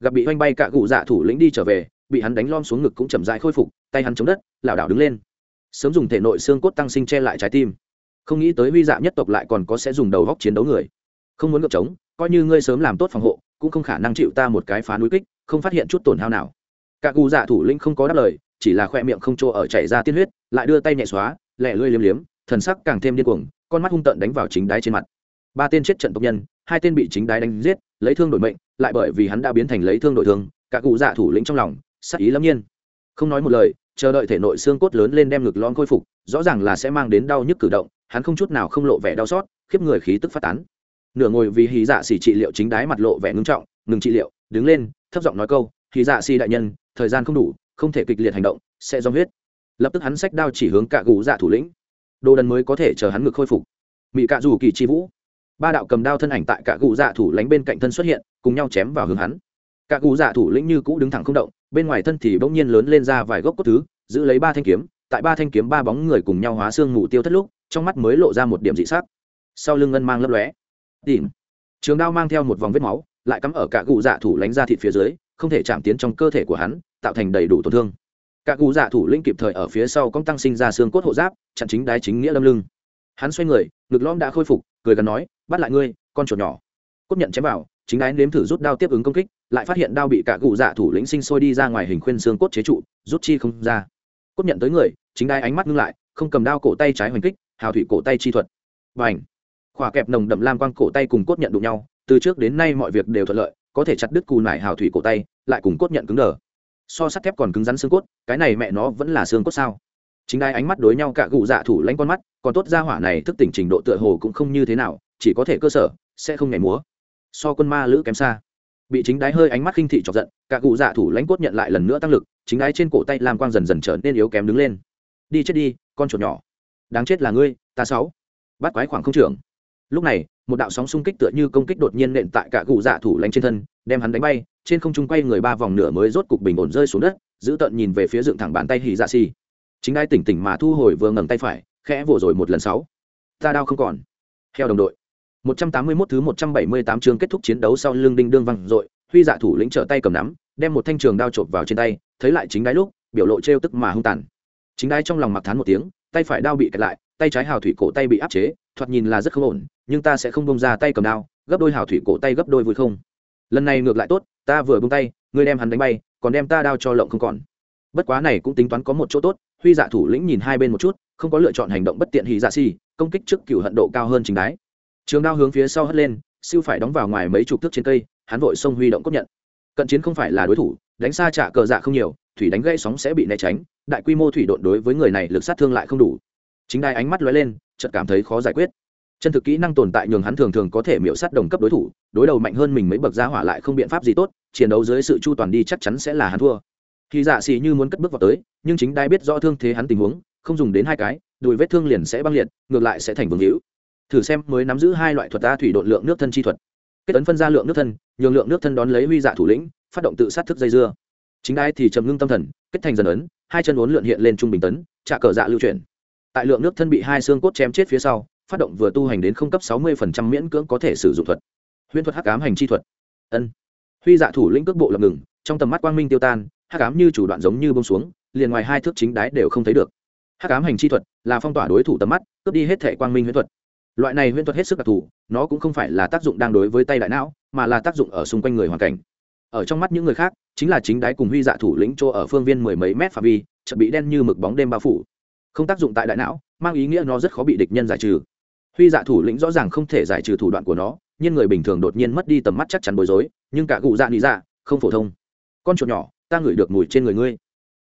Gặp bị oanh bay cạ cụ dạ thủ lĩnh đi trở về, bị hắn đánh lom xuống ngực cũng chậm dại khôi phục, tay hắn chống đất, lảo đảo đứng lên. Sớm dùng thể nội xương cốt tăng sinh che lại trái tim. Không nghĩ tới huy dạ nhất tộc lại còn có sẽ dùng đầu góc chiến đấu người. Không muốn ngược trống, coi như ngươi sớm làm tốt phòng hộ, cũng không khả năng chịu ta một cái phá núi kích, không phát hiện chút tổn hao nào. Cả cụ dạ thủ lĩnh không có đáp lời, chỉ là khoe miệng không chỗ ở chảy ra tiên huyết, lại đưa tay nhẹ xóa lẹ lươi liếm liếm thần sắc càng thêm điên cuồng, con mắt hung tợn đánh vào chính đái trên mặt. Ba tên chết trận tộc nhân, hai tên bị chính đái đánh giết, lấy thương đổi mệnh, lại bởi vì hắn đã biến thành lấy thương đổi thương, cả cụ dạ thủ lĩnh trong lòng, sắc ý lâm nhiên. Không nói một lời, chờ đợi thể nội xương cốt lớn lên đem ngực lon khôi phục, rõ ràng là sẽ mang đến đau nhức cử động, hắn không chút nào không lộ vẻ đau xót, khiếp người khí tức phát tán. Nửa ngồi vì hí dạ xỉ trị liệu chính đái mặt lộ vẻ ngưng trọng, ngừng trị liệu. Đứng lên, thấp giọng nói câu, hí dạ xỉ đại nhân, thời gian không đủ, không thể kịch liệt hành động, sẽ do huyết. Lập tức hắn xách đao chỉ hướng cả gù dạ thủ lĩnh đồ đần mới có thể chờ hắn ngực khôi phục. Mỹ cạ dù kỳ chi vũ. Ba đạo cầm đao thân ảnh tại cả gù dạ thủ lánh bên cạnh thân xuất hiện, cùng nhau chém vào hướng hắn. Cả gù dạ thủ lĩnh như cũ đứng thẳng không động, bên ngoài thân thì bỗng nhiên lớn lên ra vài gốc cốt thứ, giữ lấy ba thanh kiếm, tại ba thanh kiếm ba bóng người cùng nhau hóa xương mù tiêu thất lúc, trong mắt mới lộ ra một điểm dị sắc. Sau lưng ngân mang lấp lóe. Tìm. Trường đao mang theo một vòng vết máu, lại cắm ở cả gù dạ thủ lánh ra thịt phía dưới, không thể chạm tiến trong cơ thể của hắn, tạo thành đầy đủ tổn thương cả gù dạ thủ lĩnh kịp thời ở phía sau công tăng sinh ra xương cốt hộ giáp, chặn chính đái chính nghĩa lâm lưng. Hắn xoay người, ngực lõm đã khôi phục, cười gần nói, bắt lại ngươi, con chuột nhỏ. Cốt nhận chém vào, chính đái nếm thử rút đao tiếp ứng công kích, lại phát hiện đao bị cả gù dạ thủ lĩnh sinh sôi đi ra ngoài hình khuyên xương cốt chế trụ, rút chi không ra. Cốt nhận tới người, chính đái ánh mắt ngưng lại, không cầm đao cổ tay trái hoành kích, hào thủy cổ tay chi thuật. Và ảnh khỏa kẹp nồng đậm lam quang cổ tay cùng cốt nhận đụng nhau, từ trước đến nay mọi việc đều thuận lợi, có thể chặt đứt cù nải hào thủy cổ tay, lại cùng cốt nhận cứng đờ so sắt thép còn cứng rắn xương cốt, cái này mẹ nó vẫn là xương cốt sao? Chính đai ánh mắt đối nhau cả gụ dạ thủ lanh con mắt, còn tốt ra hỏa này thức tỉnh trình độ tựa hồ cũng không như thế nào, chỉ có thể cơ sở, sẽ không nhảy múa. So quân ma lữ kém xa. Bị chính đái hơi ánh mắt khinh thị chọc giận, cả cụ dạ thủ lãnh cốt nhận lại lần nữa tăng lực, chính đái trên cổ tay làm quang dần dần trở nên yếu kém đứng lên. Đi chết đi, con chuột nhỏ. Đáng chết là ngươi, ta sáu. Bắt quái khoảng không trưởng. Lúc này, một đạo sóng xung kích tựa như công kích đột nhiên nện tại cả cụ dạ thủ lãnh trên thân đem hắn đánh bay, trên không trung quay người ba vòng nửa mới rốt cục bình ổn rơi xuống đất, giữ tận nhìn về phía dựng thẳng bàn tay hì dạ xì chính đai tỉnh tỉnh mà thu hồi vừa ngẩng tay phải, khẽ vồ rồi một lần sáu. Ta đau không còn. Theo đồng đội. 181 thứ 178 chương kết thúc chiến đấu sau lưng đinh đương văng rồi huy dạ thủ lĩnh trở tay cầm nắm, đem một thanh trường đao chộp vào trên tay, thấy lại chính đái lúc, biểu lộ trêu tức mà hung tàn. Chính đái trong lòng mặc thán một tiếng, tay phải đao bị kẹt lại, tay trái hào thủy cổ tay bị áp chế, thoạt nhìn là rất không ổn, nhưng ta sẽ không bông ra tay cầm đao, gấp đôi hào thủy cổ tay gấp đôi vui không lần này ngược lại tốt, ta vừa bung tay, ngươi đem hắn đánh bay, còn đem ta đao cho lộng không còn. Bất quá này cũng tính toán có một chỗ tốt, huy dạ thủ lĩnh nhìn hai bên một chút, không có lựa chọn hành động bất tiện hì dạ si, công kích trước cựu hận độ cao hơn chính đái. Trường đao hướng phía sau hất lên, siêu phải đóng vào ngoài mấy chục thước trên cây, hắn vội xông huy động cốt nhận. Cận chiến không phải là đối thủ, đánh xa trả cờ dạ không nhiều, thủy đánh gây sóng sẽ bị né tránh, đại quy mô thủy độn đối với người này lực sát thương lại không đủ. Chính đai ánh mắt lóe lên, chợt cảm thấy khó giải quyết chân thực kỹ năng tồn tại nhường hắn thường thường có thể miễu sát đồng cấp đối thủ, đối đầu mạnh hơn mình mấy bậc giá hỏa lại không biện pháp gì tốt, chiến đấu dưới sự chu toàn đi chắc chắn sẽ là hắn thua. Khi dạ xì như muốn cất bước vào tới, nhưng chính đai biết rõ thương thế hắn tình huống, không dùng đến hai cái, đùi vết thương liền sẽ băng liệt, ngược lại sẽ thành vương hữu. Thử xem, mới nắm giữ hai loại thuật ta thủy độn lượng nước thân chi thuật. Kết ấn phân ra lượng nước thân, nhường lượng nước thân đón lấy huy dạ thủ lĩnh, phát động tự sát thức dây dưa. Chính đai thì trầm ngưng tâm thần, kết thành dần ấn, hai chân uốn lượn hiện lên trung bình tấn trả cờ dạ lưu chuyển. Tại lượng nước thân bị hai xương cốt chém chết phía sau phát động vừa tu hành đến không cấp sáu mươi miễn cưỡng có thể sử dụng thuật. Huyễn thuật hắc ám hành chi thuật. Ân. Huy dạ thủ lĩnh cước bộ lập ngừng, trong tầm mắt quang minh tiêu tan, hắc ám như chủ đoạn giống như bông xuống, liền ngoài hai thước chính đái đều không thấy được. Hắc ám hành chi thuật là phong tỏa đối thủ tầm mắt, cướp đi hết thể quang minh huyễn thuật. Loại này huyễn thuật hết sức đặc thù, nó cũng không phải là tác dụng đang đối với tay đại não, mà là tác dụng ở xung quanh người hoàn cảnh. Ở trong mắt những người khác, chính là chính đái cùng huy dạ thủ lĩnh chỗ ở phương viên mười mấy mét phạm vi, chợt bị đen như mực bóng đêm bao phủ. Không tác dụng tại đại não, mang ý nghĩa nó rất khó bị địch nhân giải trừ huy dạ thủ lĩnh rõ ràng không thể giải trừ thủ đoạn của nó, nhưng người bình thường đột nhiên mất đi tầm mắt chắc chắn bối rối, nhưng cả cụ dạ nghĩ dạ không phổ thông. Con chuột nhỏ, ta ngửi được mùi trên người ngươi.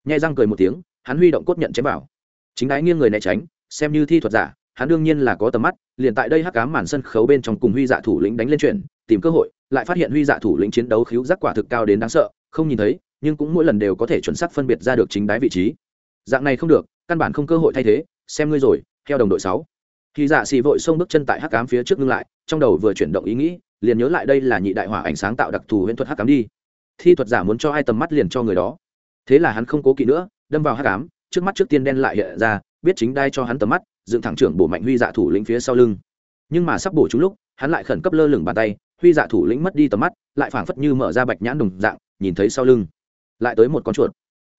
Nhai răng cười một tiếng, hắn huy động cốt nhận chém vào. Chính đái nghiêng người né tránh, xem như thi thuật giả, hắn đương nhiên là có tầm mắt, liền tại đây hắc cám màn sân khấu bên trong cùng huy dạ thủ lĩnh đánh lên chuyển tìm cơ hội, lại phát hiện huy dạ thủ lĩnh chiến đấu khiếu giác quả thực cao đến đáng sợ, không nhìn thấy, nhưng cũng mỗi lần đều có thể chuẩn xác phân biệt ra được chính đái vị trí. Dạng này không được, căn bản không cơ hội thay thế, xem ngươi rồi, theo đồng đội sáu khi dạ xì vội xông bước chân tại hắc cám phía trước ngưng lại, trong đầu vừa chuyển động ý nghĩ, liền nhớ lại đây là nhị đại hỏa ánh sáng tạo đặc thù huyễn thuật hắc cám đi. Thi thuật giả muốn cho ai tầm mắt liền cho người đó. Thế là hắn không cố kỵ nữa, đâm vào hắc cám trước mắt trước tiên đen lại hiện ra, biết chính đai cho hắn tầm mắt, dựng thẳng trưởng bổ mạnh huy dạ thủ lĩnh phía sau lưng. Nhưng mà sắp bổ trúng lúc, hắn lại khẩn cấp lơ lửng bàn tay, huy dạ thủ lĩnh mất đi tầm mắt, lại phảng phất như mở ra bạch nhãn đồng dạng, nhìn thấy sau lưng. Lại tới một con chuột.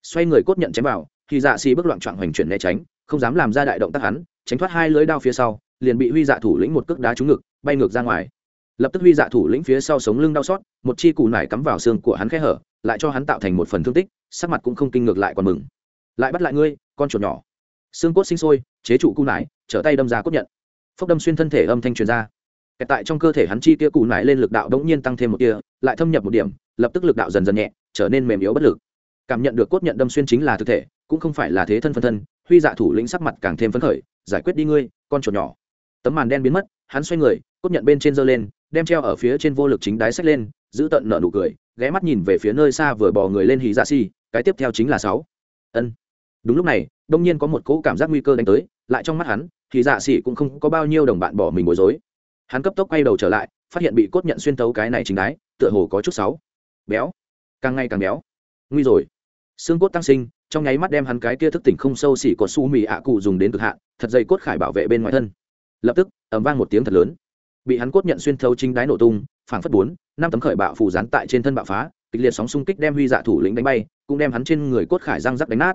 Xoay người cốt nhận chém vào, khi dạ xì bước loạn trọn hoành chuyển né tránh, không dám làm ra đại động tác hắn tránh thoát hai lưới đao phía sau, liền bị huy dạ thủ lĩnh một cước đá trúng ngực, bay ngược ra ngoài. Lập tức huy dạ thủ lĩnh phía sau sống lưng đau xót, một chi cù nải cắm vào xương của hắn khẽ hở, lại cho hắn tạo thành một phần thương tích, sắc mặt cũng không kinh ngược lại còn mừng. Lại bắt lại ngươi, con chuột nhỏ. Xương cốt sinh sôi, chế trụ cù nải, trở tay đâm ra cốt nhận. Phốc đâm xuyên thân thể âm thanh truyền ra. Kẹt tại trong cơ thể hắn chi kia cù nải lên lực đạo đống nhiên tăng thêm một tia, lại thâm nhập một điểm, lập tức lực đạo dần dần nhẹ, trở nên mềm yếu bất lực. Cảm nhận được cốt nhận đâm xuyên chính là thực thể, cũng không phải là thế thân phân thân huy dạ thủ lĩnh sắc mặt càng thêm phấn khởi, giải quyết đi ngươi, con chuột nhỏ. Tấm màn đen biến mất, hắn xoay người, cốt nhận bên trên giơ lên, đem treo ở phía trên vô lực chính đái sách lên, giữ tận nợ nụ cười, ghé mắt nhìn về phía nơi xa vừa bò người lên hì dạ xì, cái tiếp theo chính là sáu. Ân. Đúng lúc này, đông nhiên có một cỗ cảm giác nguy cơ đánh tới, lại trong mắt hắn thì dạ xỉ cũng không có bao nhiêu đồng bạn bỏ mình bối rối. Hắn cấp tốc quay đầu trở lại, phát hiện bị cốt nhận xuyên tấu cái này chính đái, tựa hồ có chút sáu béo. Càng ngày càng béo. Nguy rồi. Xương cốt tăng sinh trong nháy mắt đem hắn cái kia thức tỉnh không sâu xỉ cột su mì ạ cụ dùng đến cực hạn, thật dây cốt khải bảo vệ bên ngoài thân. Lập tức ẩm vang một tiếng thật lớn. Bị hắn cốt nhận xuyên thấu chính đáy nổ tung, phảng phất bốn, năm tấm khởi bạo phủ rán tại trên thân bạo phá, kịch liệt sóng xung kích đem huy dạ thủ lĩnh đánh bay, cũng đem hắn trên người cốt khải răng rắc đánh nát.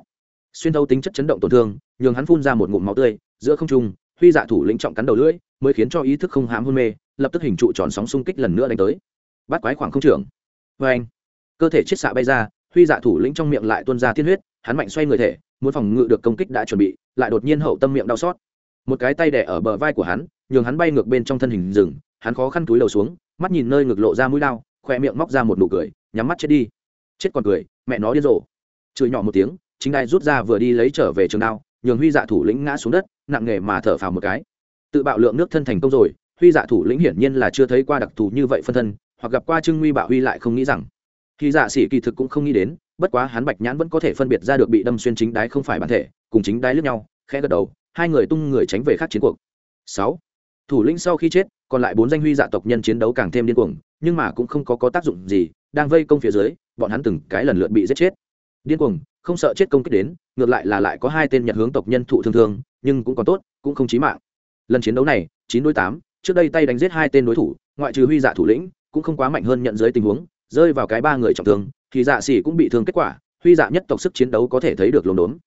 Xuyên thấu tính chất chấn động tổn thương, nhường hắn phun ra một ngụm máu tươi, giữa không trung, huy dạ thủ lĩnh trọng cắn đầu lưỡi, mới khiến cho ý thức không hám hôn mê, lập tức hình trụ tròn sóng xung kích lần nữa đánh tới. Bắt quái khoảng không trưởng vê vâng. anh cơ thể chiết xạ bay ra huy dạ thủ lĩnh trong miệng lại tuôn ra thiên huyết, hắn mạnh xoay người thể, muốn phòng ngự được công kích đã chuẩn bị, lại đột nhiên hậu tâm miệng đau xót. Một cái tay đẻ ở bờ vai của hắn, nhường hắn bay ngược bên trong thân hình rừng, hắn khó khăn túi đầu xuống, mắt nhìn nơi ngực lộ ra mũi lao khoe miệng móc ra một nụ cười, nhắm mắt chết đi. Chết còn cười, mẹ nó điên rồ. Chửi nhỏ một tiếng, chính đai rút ra vừa đi lấy trở về trường đao, nhường huy dạ thủ lĩnh ngã xuống đất, nặng nghề mà thở phào một cái. Tự bạo lượng nước thân thành công rồi, huy dạ thủ lĩnh hiển nhiên là chưa thấy qua đặc thù như vậy phân thân, hoặc gặp qua trưng nguy bạo huy lại không nghĩ rằng khi dạ sĩ kỳ thực cũng không nghĩ đến bất quá hắn bạch nhãn vẫn có thể phân biệt ra được bị đâm xuyên chính đái không phải bản thể cùng chính đái lướt nhau khẽ gật đầu hai người tung người tránh về khác chiến cuộc. Sáu thủ lĩnh sau khi chết còn lại bốn danh huy dạ tộc nhân chiến đấu càng thêm điên cuồng nhưng mà cũng không có, có tác dụng gì đang vây công phía dưới bọn hắn từng cái lần lượt bị giết chết. Điên cuồng không sợ chết công kích đến ngược lại là lại có hai tên nhật hướng tộc nhân thụ thương thương nhưng cũng còn tốt cũng không chí mạng. Lần chiến đấu này chín đối tám trước đây tay đánh giết hai tên đối thủ ngoại trừ huy dạ thủ lĩnh cũng không quá mạnh hơn nhận dưới tình huống rơi vào cái ba người trọng thương, thì dạ xỉ cũng bị thương kết quả, huy dạ nhất tộc sức chiến đấu có thể thấy được lồn đốn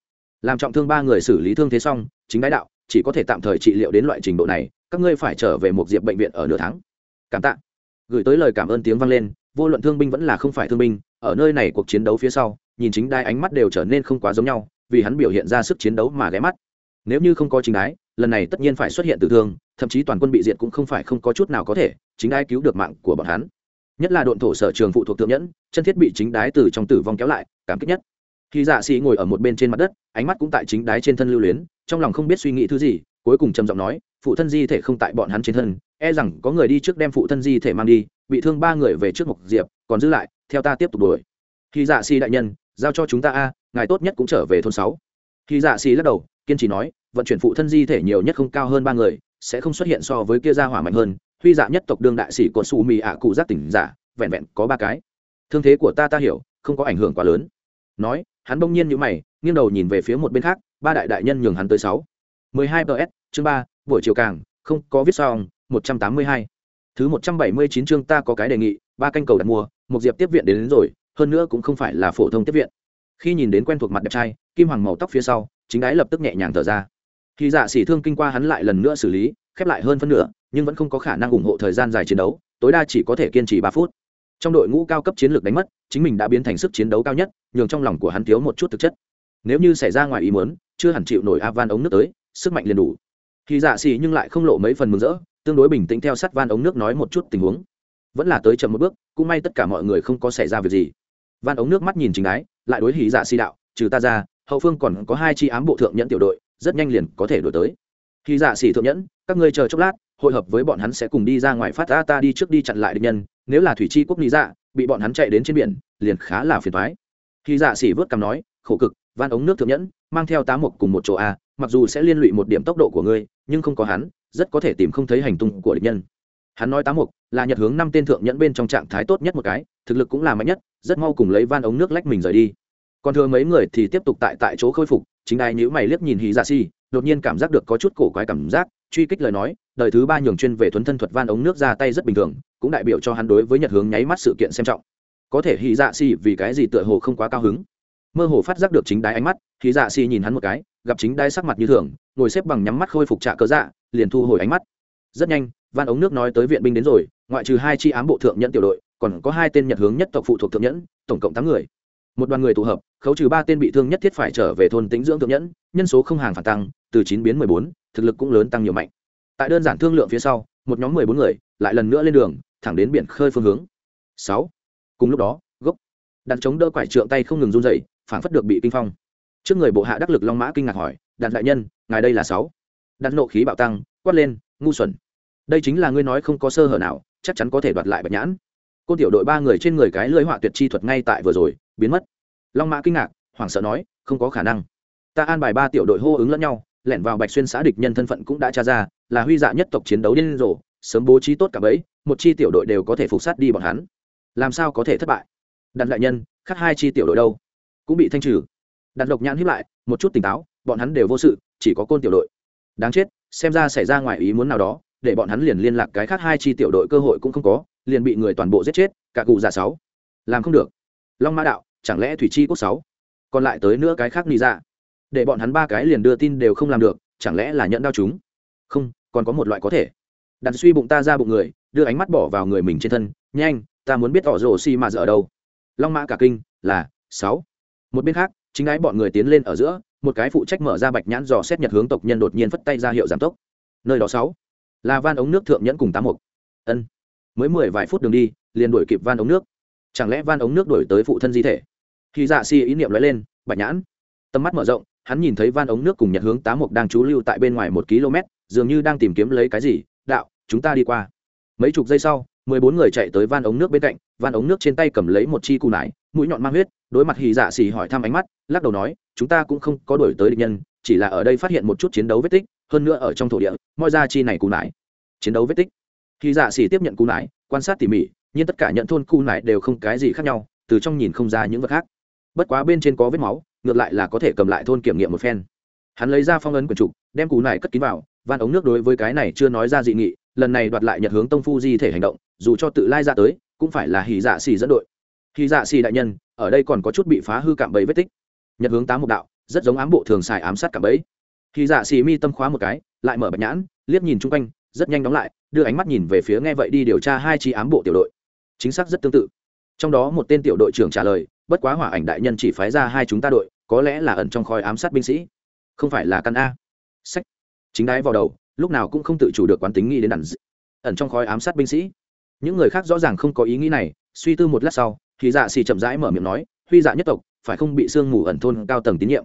làm trọng thương ba người xử lý thương thế xong, chính đái đạo, chỉ có thể tạm thời trị liệu đến loại trình độ này, các ngươi phải trở về một diệp bệnh viện ở nửa tháng. Cảm tạ. Gửi tới lời cảm ơn tiếng vang lên, vô luận thương binh vẫn là không phải thương binh, ở nơi này cuộc chiến đấu phía sau, nhìn chính đai ánh mắt đều trở nên không quá giống nhau, vì hắn biểu hiện ra sức chiến đấu mà ghé mắt. Nếu như không có chính đái, lần này tất nhiên phải xuất hiện tử thương, thậm chí toàn quân bị diệt cũng không phải không có chút nào có thể, chính đai cứu được mạng của bọn hắn nhất là độn thổ sở trường phụ thuộc thượng nhẫn, chân thiết bị chính đái từ trong tử vong kéo lại, cảm kích nhất. Khi dạ sĩ ngồi ở một bên trên mặt đất, ánh mắt cũng tại chính đái trên thân lưu luyến, trong lòng không biết suy nghĩ thứ gì, cuối cùng trầm giọng nói, phụ thân di thể không tại bọn hắn trên thân e rằng có người đi trước đem phụ thân di thể mang đi, bị thương ba người về trước mộc diệp, còn giữ lại, theo ta tiếp tục đuổi. Khi dạ sĩ đại nhân, giao cho chúng ta a, ngài tốt nhất cũng trở về thôn sáu. Khi dạ sĩ lắc đầu, kiên trì nói, vận chuyển phụ thân di thể nhiều nhất không cao hơn ba người, sẽ không xuất hiện so với kia gia hỏa mạnh hơn huy dạ nhất tộc đương đại sĩ của su mì ạ cụ giác tỉnh giả vẹn vẹn có ba cái. Thương thế của ta ta hiểu không có ảnh hưởng quá lớn. Nói hắn bỗng nhiên nhữ mày nghiêng đầu nhìn về phía một bên khác ba đại đại nhân nhường hắn tới sáu. Mười hai ps chương ba buổi chiều càng không có viết xong một trăm tám mươi hai. Thứ một trăm bảy mươi chín chương ta có cái đề nghị ba canh cầu đặt mua một diệp tiếp viện đến, đến rồi hơn nữa cũng không phải là phổ thông tiếp viện. Khi nhìn đến quen thuộc mặt đẹp trai kim hoàng màu tóc phía sau chính ái lập tức nhẹ nhàng thở ra. Khi dạ xỉ thương kinh qua hắn lại lần nữa xử lý khép lại hơn phân nửa nhưng vẫn không có khả năng ủng hộ thời gian dài chiến đấu, tối đa chỉ có thể kiên trì ba phút. Trong đội ngũ cao cấp chiến lược đánh mất, chính mình đã biến thành sức chiến đấu cao nhất, nhường trong lòng của hắn thiếu một chút thực chất. Nếu như xảy ra ngoài ý muốn, chưa hẳn chịu nổi a van ống nước tới, sức mạnh liền đủ. Khi dạ xì nhưng lại không lộ mấy phần mừng rỡ, tương đối bình tĩnh theo sát van ống nước nói một chút tình huống. Vẫn là tới chậm một bước, cũng may tất cả mọi người không có xảy ra việc gì. Van ống nước mắt nhìn chính ái, lại đối hỉ dạ xì đạo, trừ ta ra, hậu phương còn có hai chi ám bộ thượng nhẫn tiểu đội, rất nhanh liền có thể đổi tới. Khi dạ xì thượng nhẫn, các ngươi chờ chốc lát hội hợp với bọn hắn sẽ cùng đi ra ngoài phát ta ta đi trước đi chặn lại địch nhân, nếu là thủy chi quốc lý dạ bị bọn hắn chạy đến trên biển, liền khá là phiền thoái khi dạ xỉ vớt cằm nói, khổ cực, van ống nước thượng nhẫn, mang theo tá mục cùng một chỗ a, mặc dù sẽ liên lụy một điểm tốc độ của ngươi, nhưng không có hắn, rất có thể tìm không thấy hành tung của địch nhân. Hắn nói tá mục, là nhật hướng năm tên thượng nhẫn bên trong trạng thái tốt nhất một cái, thực lực cũng là mạnh nhất, rất mau cùng lấy van ống nước lách mình rời đi. Còn thừa mấy người thì tiếp tục tại tại chỗ khôi phục, chính ai nhữ mày liếc nhìn hí dạ si đột nhiên cảm giác được có chút cổ quái cảm giác truy kích lời nói, đời thứ ba nhường chuyên về thuấn thân thuật van ống nước ra tay rất bình thường, cũng đại biểu cho hắn đối với nhật hướng nháy mắt sự kiện xem trọng. Có thể hy dạ si vì cái gì tựa hồ không quá cao hứng? Mơ hồ phát giác được chính đái ánh mắt hy dạ si nhìn hắn một cái, gặp chính đai sắc mặt như thường, ngồi xếp bằng nhắm mắt khôi phục trạ cớ dạ liền thu hồi ánh mắt. Rất nhanh, van ống nước nói tới viện binh đến rồi, ngoại trừ hai chi ám bộ thượng nhẫn tiểu đội, còn có hai tên nhật hướng nhất tộc phụ thuộc thượng nhẫn, tổng cộng tám người. Một đoàn người tụ hợp, khấu trừ ba tên bị thương nhất thiết phải trở về thôn tính dưỡng thượng nhẫn, nhân số không hàng phản tăng từ chín biến mười bốn, thực lực cũng lớn tăng nhiều mạnh. Tại đơn giản thương lượng phía sau, một nhóm mười bốn người lại lần nữa lên đường, thẳng đến biển khơi phương hướng. Sáu. Cùng lúc đó, gốc. Đàn chống đỡ quải trượng tay không ngừng run dậy phản phất được bị kinh phong. Trước người bộ hạ đắc lực long mã kinh ngạc hỏi đàn đại nhân, ngài đây là sáu? Đàn nộ khí bạo tăng, quát lên, ngu xuẩn. Đây chính là ngươi nói không có sơ hở nào, chắc chắn có thể đoạt lại bạch nhãn. Cô tiểu đội ba người trên người cái lưới họa tuyệt chi thuật ngay tại vừa rồi, biến mất. Long mã kinh ngạc, hoảng sợ nói, không có khả năng. Ta an bài ba tiểu đội hô ứng lẫn nhau lẻn vào bạch xuyên xã địch nhân thân phận cũng đã tra ra, là huy dạ nhất tộc chiến đấu điên rồ, sớm bố trí tốt cả bấy một chi tiểu đội đều có thể phục sát đi bọn hắn. Làm sao có thể thất bại? Đặt lại nhân, khác hai chi tiểu đội đâu? Cũng bị thanh trừ. Đặt độc nhãn hiếp lại, một chút tỉnh táo, bọn hắn đều vô sự, chỉ có côn tiểu đội. Đáng chết, xem ra xảy ra ngoài ý muốn nào đó, để bọn hắn liền liên lạc cái khác hai chi tiểu đội cơ hội cũng không có, liền bị người toàn bộ giết chết, cả cụ giả sáu. Làm không được. Long mã đạo, chẳng lẽ thủy chi quốc sáu? Còn lại tới nữa cái khác đi ra dạ để bọn hắn ba cái liền đưa tin đều không làm được, chẳng lẽ là nhận đau chúng? Không, còn có một loại có thể. Đặt suy bụng ta ra bụng người, đưa ánh mắt bỏ vào người mình trên thân, nhanh, ta muốn biết tỏ rổ xi mà giờ ở đâu. Long mã cả kinh, là, sáu. Một bên khác, chính ái bọn người tiến lên ở giữa, một cái phụ trách mở ra bạch nhãn dò xét nhật hướng tộc nhân đột nhiên phất tay ra hiệu giảm tốc. Nơi đó sáu. Là van ống nước thượng nhẫn cùng tám mục. Ân, mới mười vài phút đường đi, liền đuổi kịp van ống nước. Chẳng lẽ van ống nước đuổi tới phụ thân di thể? Khi dạ si ý niệm nói lên, bạch nhãn. Tầm mắt mở rộng hắn nhìn thấy van ống nước cùng nhật hướng tám mục đang trú lưu tại bên ngoài một km, dường như đang tìm kiếm lấy cái gì, đạo, chúng ta đi qua. Mấy chục giây sau, mười bốn người chạy tới van ống nước bên cạnh, van ống nước trên tay cầm lấy một chi cù nải, mũi nhọn mang huyết, đối mặt hì dạ xì hỏi thăm ánh mắt, lắc đầu nói, chúng ta cũng không có đổi tới địch nhân, chỉ là ở đây phát hiện một chút chiến đấu vết tích, hơn nữa ở trong thổ địa moi ra chi này cù nải. Chiến đấu vết tích. Hì dạ xì tiếp nhận cù nải, quan sát tỉ mỉ, nhưng tất cả nhận thôn cù nải đều không cái gì khác nhau, từ trong nhìn không ra những vật khác. Bất quá bên trên có vết máu ngược lại là có thể cầm lại thôn kiểm nghiệm một phen. Hắn lấy ra phong ấn quần trục, đem cú này cất kín vào van ống nước đối với cái này chưa nói ra dị nghị, lần này đoạt lại nhật hướng tông phu di thể hành động, dù cho tự lai ra tới, cũng phải là hì dạ xì dẫn đội. Hì dạ xì đại nhân, ở đây còn có chút bị phá hư cạm bẫy vết tích. Nhật hướng tám mục đạo, rất giống ám bộ thường xài ám sát cạm bẫy. Hì dạ xì mi tâm khóa một cái, lại mở bạch nhãn, liếc nhìn chung quanh, rất nhanh đóng lại, đưa ánh mắt nhìn về phía nghe vậy đi điều tra hai chi ám bộ tiểu đội. Chính xác rất tương tự. Trong đó một tên tiểu đội trưởng trả lời, bất quá hỏa ảnh đại nhân chỉ phái ra hai chúng ta đội có lẽ là ẩn trong khói ám sát binh sĩ, không phải là căn a. Sách. Chính đái vào đầu, lúc nào cũng không tự chủ được quán tính nghĩ đến đàn d... ẩn trong khói ám sát binh sĩ. Những người khác rõ ràng không có ý nghĩ này, suy tư một lát sau, thì dạ xì chậm rãi mở miệng nói, huy dạ nhất tộc, phải không bị sương mù ẩn thôn cao tầng tín nhiệm?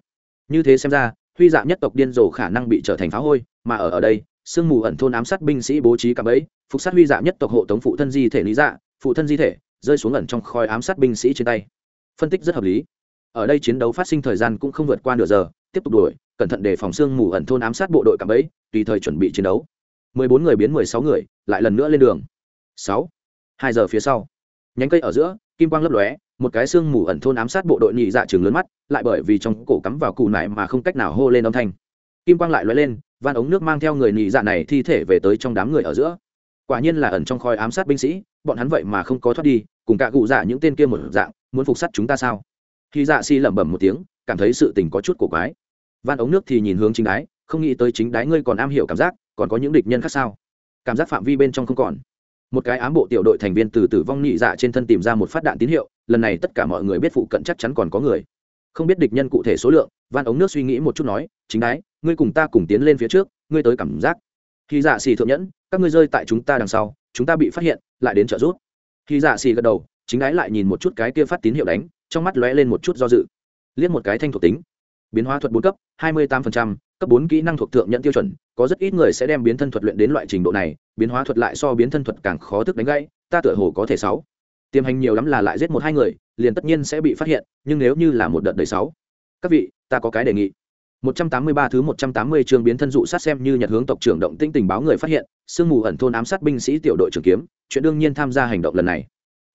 Như thế xem ra, huy dạ nhất tộc điên rồ khả năng bị trở thành phá hôi, mà ở ở đây, sương mù ẩn thôn ám sát binh sĩ bố trí cả bẫy, phục sát huy dạ nhất tộc hộ tống phụ thân di thể lý dạ phụ thân di thể rơi xuống ẩn trong khói ám sát binh sĩ trên tay. Phân tích rất hợp lý ở đây chiến đấu phát sinh thời gian cũng không vượt qua nửa giờ, tiếp tục đuổi, cẩn thận để phòng xương mù ẩn thôn ám sát bộ đội cạm bẫy tùy thời chuẩn bị chiến đấu. Mười bốn người biến mười sáu người, lại lần nữa lên đường. Sáu. Hai giờ phía sau, nhánh cây ở giữa, kim quang lấp lóe, một cái xương mù ẩn thôn ám sát bộ đội nhị dạ trường lớn mắt, lại bởi vì trong cổ cắm vào cù nải mà không cách nào hô lên âm thanh. Kim quang lại lóe lên van ống nước mang theo người nhị dạ này thi thể về tới trong đám người ở giữa. Quả nhiên là ẩn trong khói ám sát binh sĩ, bọn hắn vậy mà không có thoát đi, cùng cả cụ dạ những tên kia một dạng, muốn phục sát chúng ta sao? Khi dạ si lẩm bẩm một tiếng, cảm thấy sự tình có chút cổ quái. Van ống nước thì nhìn hướng chính đái, không nghĩ tới chính đái ngươi còn am hiểu cảm giác, còn có những địch nhân khác sao? Cảm giác phạm vi bên trong không còn. Một cái ám bộ tiểu đội thành viên từ tử vong nhị dạ trên thân tìm ra một phát đạn tín hiệu, lần này tất cả mọi người biết phụ cận chắc chắn còn có người. Không biết địch nhân cụ thể số lượng, van ống nước suy nghĩ một chút nói, chính đái, ngươi cùng ta cùng tiến lên phía trước, ngươi tới cảm giác. Khi dạ xì thượng nhẫn, các ngươi rơi tại chúng ta đằng sau, chúng ta bị phát hiện, lại đến trợ giúp. Khi dạ xì gật đầu, chính đái lại nhìn một chút cái kia phát tín hiệu đánh trong mắt lóe lên một chút do dự. Liếc một cái thanh thuộc tính. Biến hóa thuật bốn cấp hai mươi tám cấp bốn kỹ năng thuộc thượng nhận tiêu chuẩn có rất ít người sẽ đem biến thân thuật luyện đến loại trình độ này biến hóa thuật lại so biến thân thuật càng khó thức đánh gãy ta tựa hồ có thể sáu. Tiềm hành nhiều lắm là lại giết một hai người liền tất nhiên sẽ bị phát hiện nhưng nếu như là một đợt đầy sáu. Các vị ta có cái đề nghị. 183 thứ 180 chương biến thân dụ sát xem như Nhật hướng tộc trưởng động tinh tình báo người phát hiện, sương mù ẩn thôn ám sát binh sĩ tiểu đội trưởng kiếm, chuyện đương nhiên tham gia hành động lần này.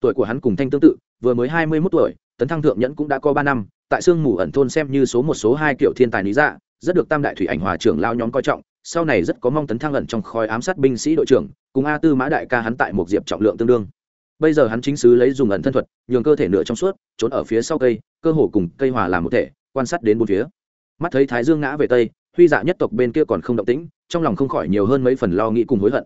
Tuổi của hắn cùng Thanh tương tự, vừa mới 21 tuổi, tấn thăng thượng nhẫn cũng đã có ba năm, tại sương mù ẩn thôn xem như số một số hai kiểu thiên tài lý dạ, rất được Tam đại thủy ảnh hòa trưởng lao nhóm coi trọng, sau này rất có mong tấn thăng ẩn trong khói ám sát binh sĩ đội trưởng, cùng A Tư Mã đại ca hắn tại một diệp trọng lượng tương đương. Bây giờ hắn chính sứ lấy dùng ẩn thân thuật, nhường cơ thể nửa trong suốt, trốn ở phía sau cây, cơ hồ cùng cây hòa làm một thể, quan sát đến bốn phía mắt thấy thái dương ngã về tây huy dạ nhất tộc bên kia còn không động tĩnh trong lòng không khỏi nhiều hơn mấy phần lo nghĩ cùng hối hận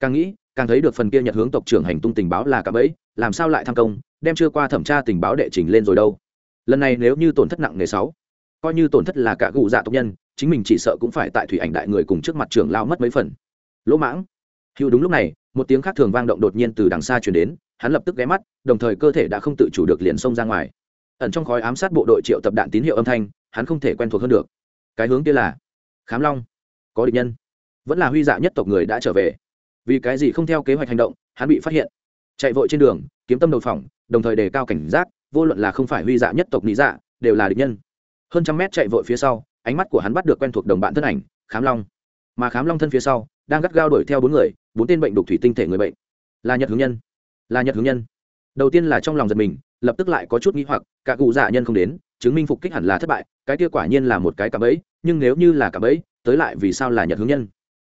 càng nghĩ càng thấy được phần kia nhật hướng tộc trưởng hành tung tình báo là cả bẫy làm sao lại tham công đem chưa qua thẩm tra tình báo đệ trình lên rồi đâu. Lần này nếu như tổn thất nặng nề sáu, coi như tổn thất là cả cụ dạ tộc nhân, chính mình chỉ sợ cũng phải tại thủy ảnh đại người cùng trước mặt trưởng lao mất mấy phần. Lỗ mãng. Hữu đúng lúc này, một tiếng khác thường vang động đột nhiên từ đằng xa chuyển đến, hắn lập tức ghé mắt, đồng thời cơ thể đã không tự chủ được liền xông ra ngoài. Ẩn trong khói ám sát bộ đội triệu tập đạn tín hiệu âm thanh, hắn không thể quen thuộc hơn được. Cái hướng kia là khám long. Có địch nhân. Vẫn là huy dạ nhất tộc người đã trở về. Vì cái gì không theo kế hoạch hành động, hắn bị phát hiện chạy vội trên đường, kiếm tâm đầu phỏng, đồng thời đề cao cảnh giác, vô luận là không phải huy dạ nhất tộc lý dạ đều là địch nhân. Hơn trăm mét chạy vội phía sau, ánh mắt của hắn bắt được quen thuộc đồng bạn thân ảnh, khám long. Mà khám long thân phía sau, đang gắt gao đuổi theo bốn người, bốn tên bệnh đục thủy tinh thể người bệnh. Là nhật hướng nhân. Là nhật hướng nhân. Đầu tiên là trong lòng giật mình, lập tức lại có chút nghĩ hoặc, cả cụ dạ nhân không đến, chứng minh phục kích hẳn là thất bại, cái kia quả nhiên là một cái cạm bẫy, nhưng nếu như là cạm bẫy, tới lại vì sao là nhật hướng nhân?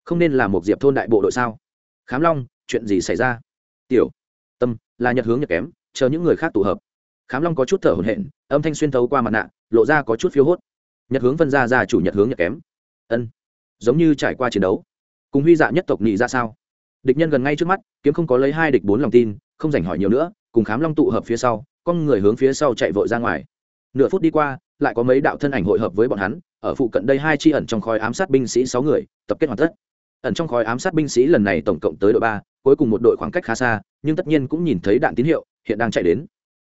Không nên là một diệp thôn đại bộ đội sao? Khám long, chuyện gì xảy ra? Tiểu là nhật hướng nhật kém, chờ những người khác tụ hợp. Khám long có chút thở hổn hển, âm thanh xuyên thấu qua mặt nạ, lộ ra có chút phiếu hốt. Nhật hướng vân ra ra chủ nhật hướng nhật kém. Ân, giống như trải qua chiến đấu. Cùng huy dạ nhất tộc nghị ra dạ sao? Địch nhân gần ngay trước mắt, kiếm không có lấy hai địch bốn lòng tin, không dành hỏi nhiều nữa, cùng khám long tụ hợp phía sau, con người hướng phía sau chạy vội ra ngoài. Nửa phút đi qua, lại có mấy đạo thân ảnh hội hợp với bọn hắn, ở phụ cận đây hai chi ẩn trong khói ám sát binh sĩ sáu người, tập kết hoàn tất. Ẩn trong khói ám sát binh sĩ lần này tổng cộng tới đội ba cuối cùng một đội khoảng cách khá xa, nhưng tất nhiên cũng nhìn thấy đạn tín hiệu, hiện đang chạy đến.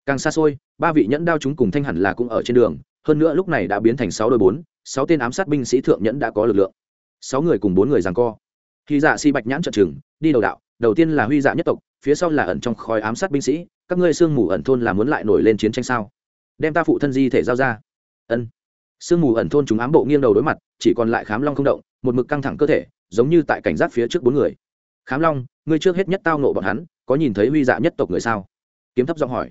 Càng xa xôi, ba vị nhẫn đao chúng cùng thanh hẳn là cũng ở trên đường, hơn nữa lúc này đã biến thành sáu đôi bốn, sáu tên ám sát binh sĩ thượng nhẫn đã có lực lượng. Sáu người cùng bốn người giằng co. Khi dạ si bạch nhãn trợ chừng đi đầu đạo, đầu tiên là huy dạ nhất tộc, phía sau là ẩn trong khói ám sát binh sĩ, các ngươi sương mù ẩn thôn là muốn lại nổi lên chiến tranh sao? Đem ta phụ thân di thể giao ra. Ân. Sương mù ẩn thôn chúng ám bộ nghiêng đầu đối mặt, chỉ còn lại khám long không động, một mực căng thẳng cơ thể, giống như tại cảnh giác phía trước bốn người khám long, ngươi trước hết nhất tao nộ bọn hắn, có nhìn thấy huy dạ nhất tộc người sao? Kiếm thấp giọng hỏi.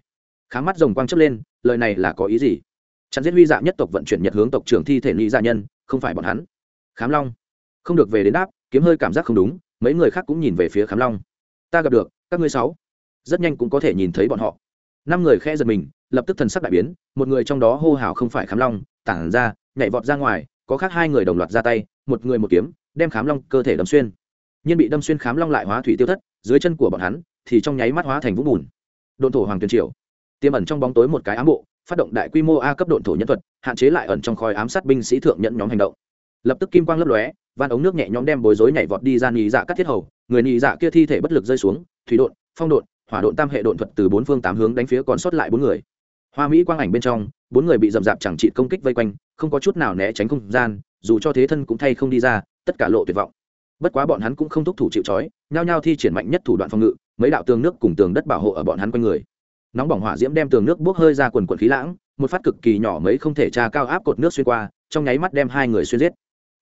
Khám mắt rồng quang chấp lên, lời này là có ý gì? Chặn giết huy dạ nhất tộc vận chuyển nhật hướng tộc trưởng thi thể ly dạ nhân, không phải bọn hắn. Khám long. Không được về đến đáp, kiếm hơi cảm giác không đúng, mấy người khác cũng nhìn về phía khám long. Ta gặp được, các ngươi sáu. Rất nhanh cũng có thể nhìn thấy bọn họ. Năm người khe giật mình, lập tức thần sắc đại biến, một người trong đó hô hào không phải khám long, tản ra, nhảy vọt ra ngoài, có khác hai người đồng loạt ra tay, một người một kiếm, đem khám long cơ thể đâm xuyên nhân bị đâm xuyên khám long lại hóa thủy tiêu thất, dưới chân của bọn hắn thì trong nháy mắt hóa thành vũng bùn. Đồn thổ hoàng tuyền triều. Tiêm ẩn trong bóng tối một cái ám bộ, phát động đại quy mô a cấp độn thổ nhân thuật, hạn chế lại ẩn trong khói ám sát binh sĩ thượng nhận nhóm hành động. Lập tức kim quang lấp lóe van ống nước nhẹ nhóm đem bối rối nhảy vọt đi ra nhị dạ cắt thiết hầu, người nhị dạ kia thi thể bất lực rơi xuống, thủy độn, phong độn, hỏa độn tam hệ độn thuật từ bốn phương tám hướng đánh phía còn sót lại bốn người. Hoa mỹ quang ảnh bên trong, bốn người bị dầm dạp chẳng trị công kích vây quanh, không có chút nào né tránh không gian, dù cho thế thân cũng thay không đi ra, tất cả lộ tuyệt vọng bất quá bọn hắn cũng không thúc thủ chịu trói, nhao nhao thi triển mạnh nhất thủ đoạn phòng ngự, mấy đạo tường nước cùng tường đất bảo hộ ở bọn hắn quanh người. Nóng bỏng hỏa diễm đem tường nước bốc hơi ra quần quần khí lãng, một phát cực kỳ nhỏ mấy không thể tra cao áp cột nước xuyên qua, trong nháy mắt đem hai người xuyên giết.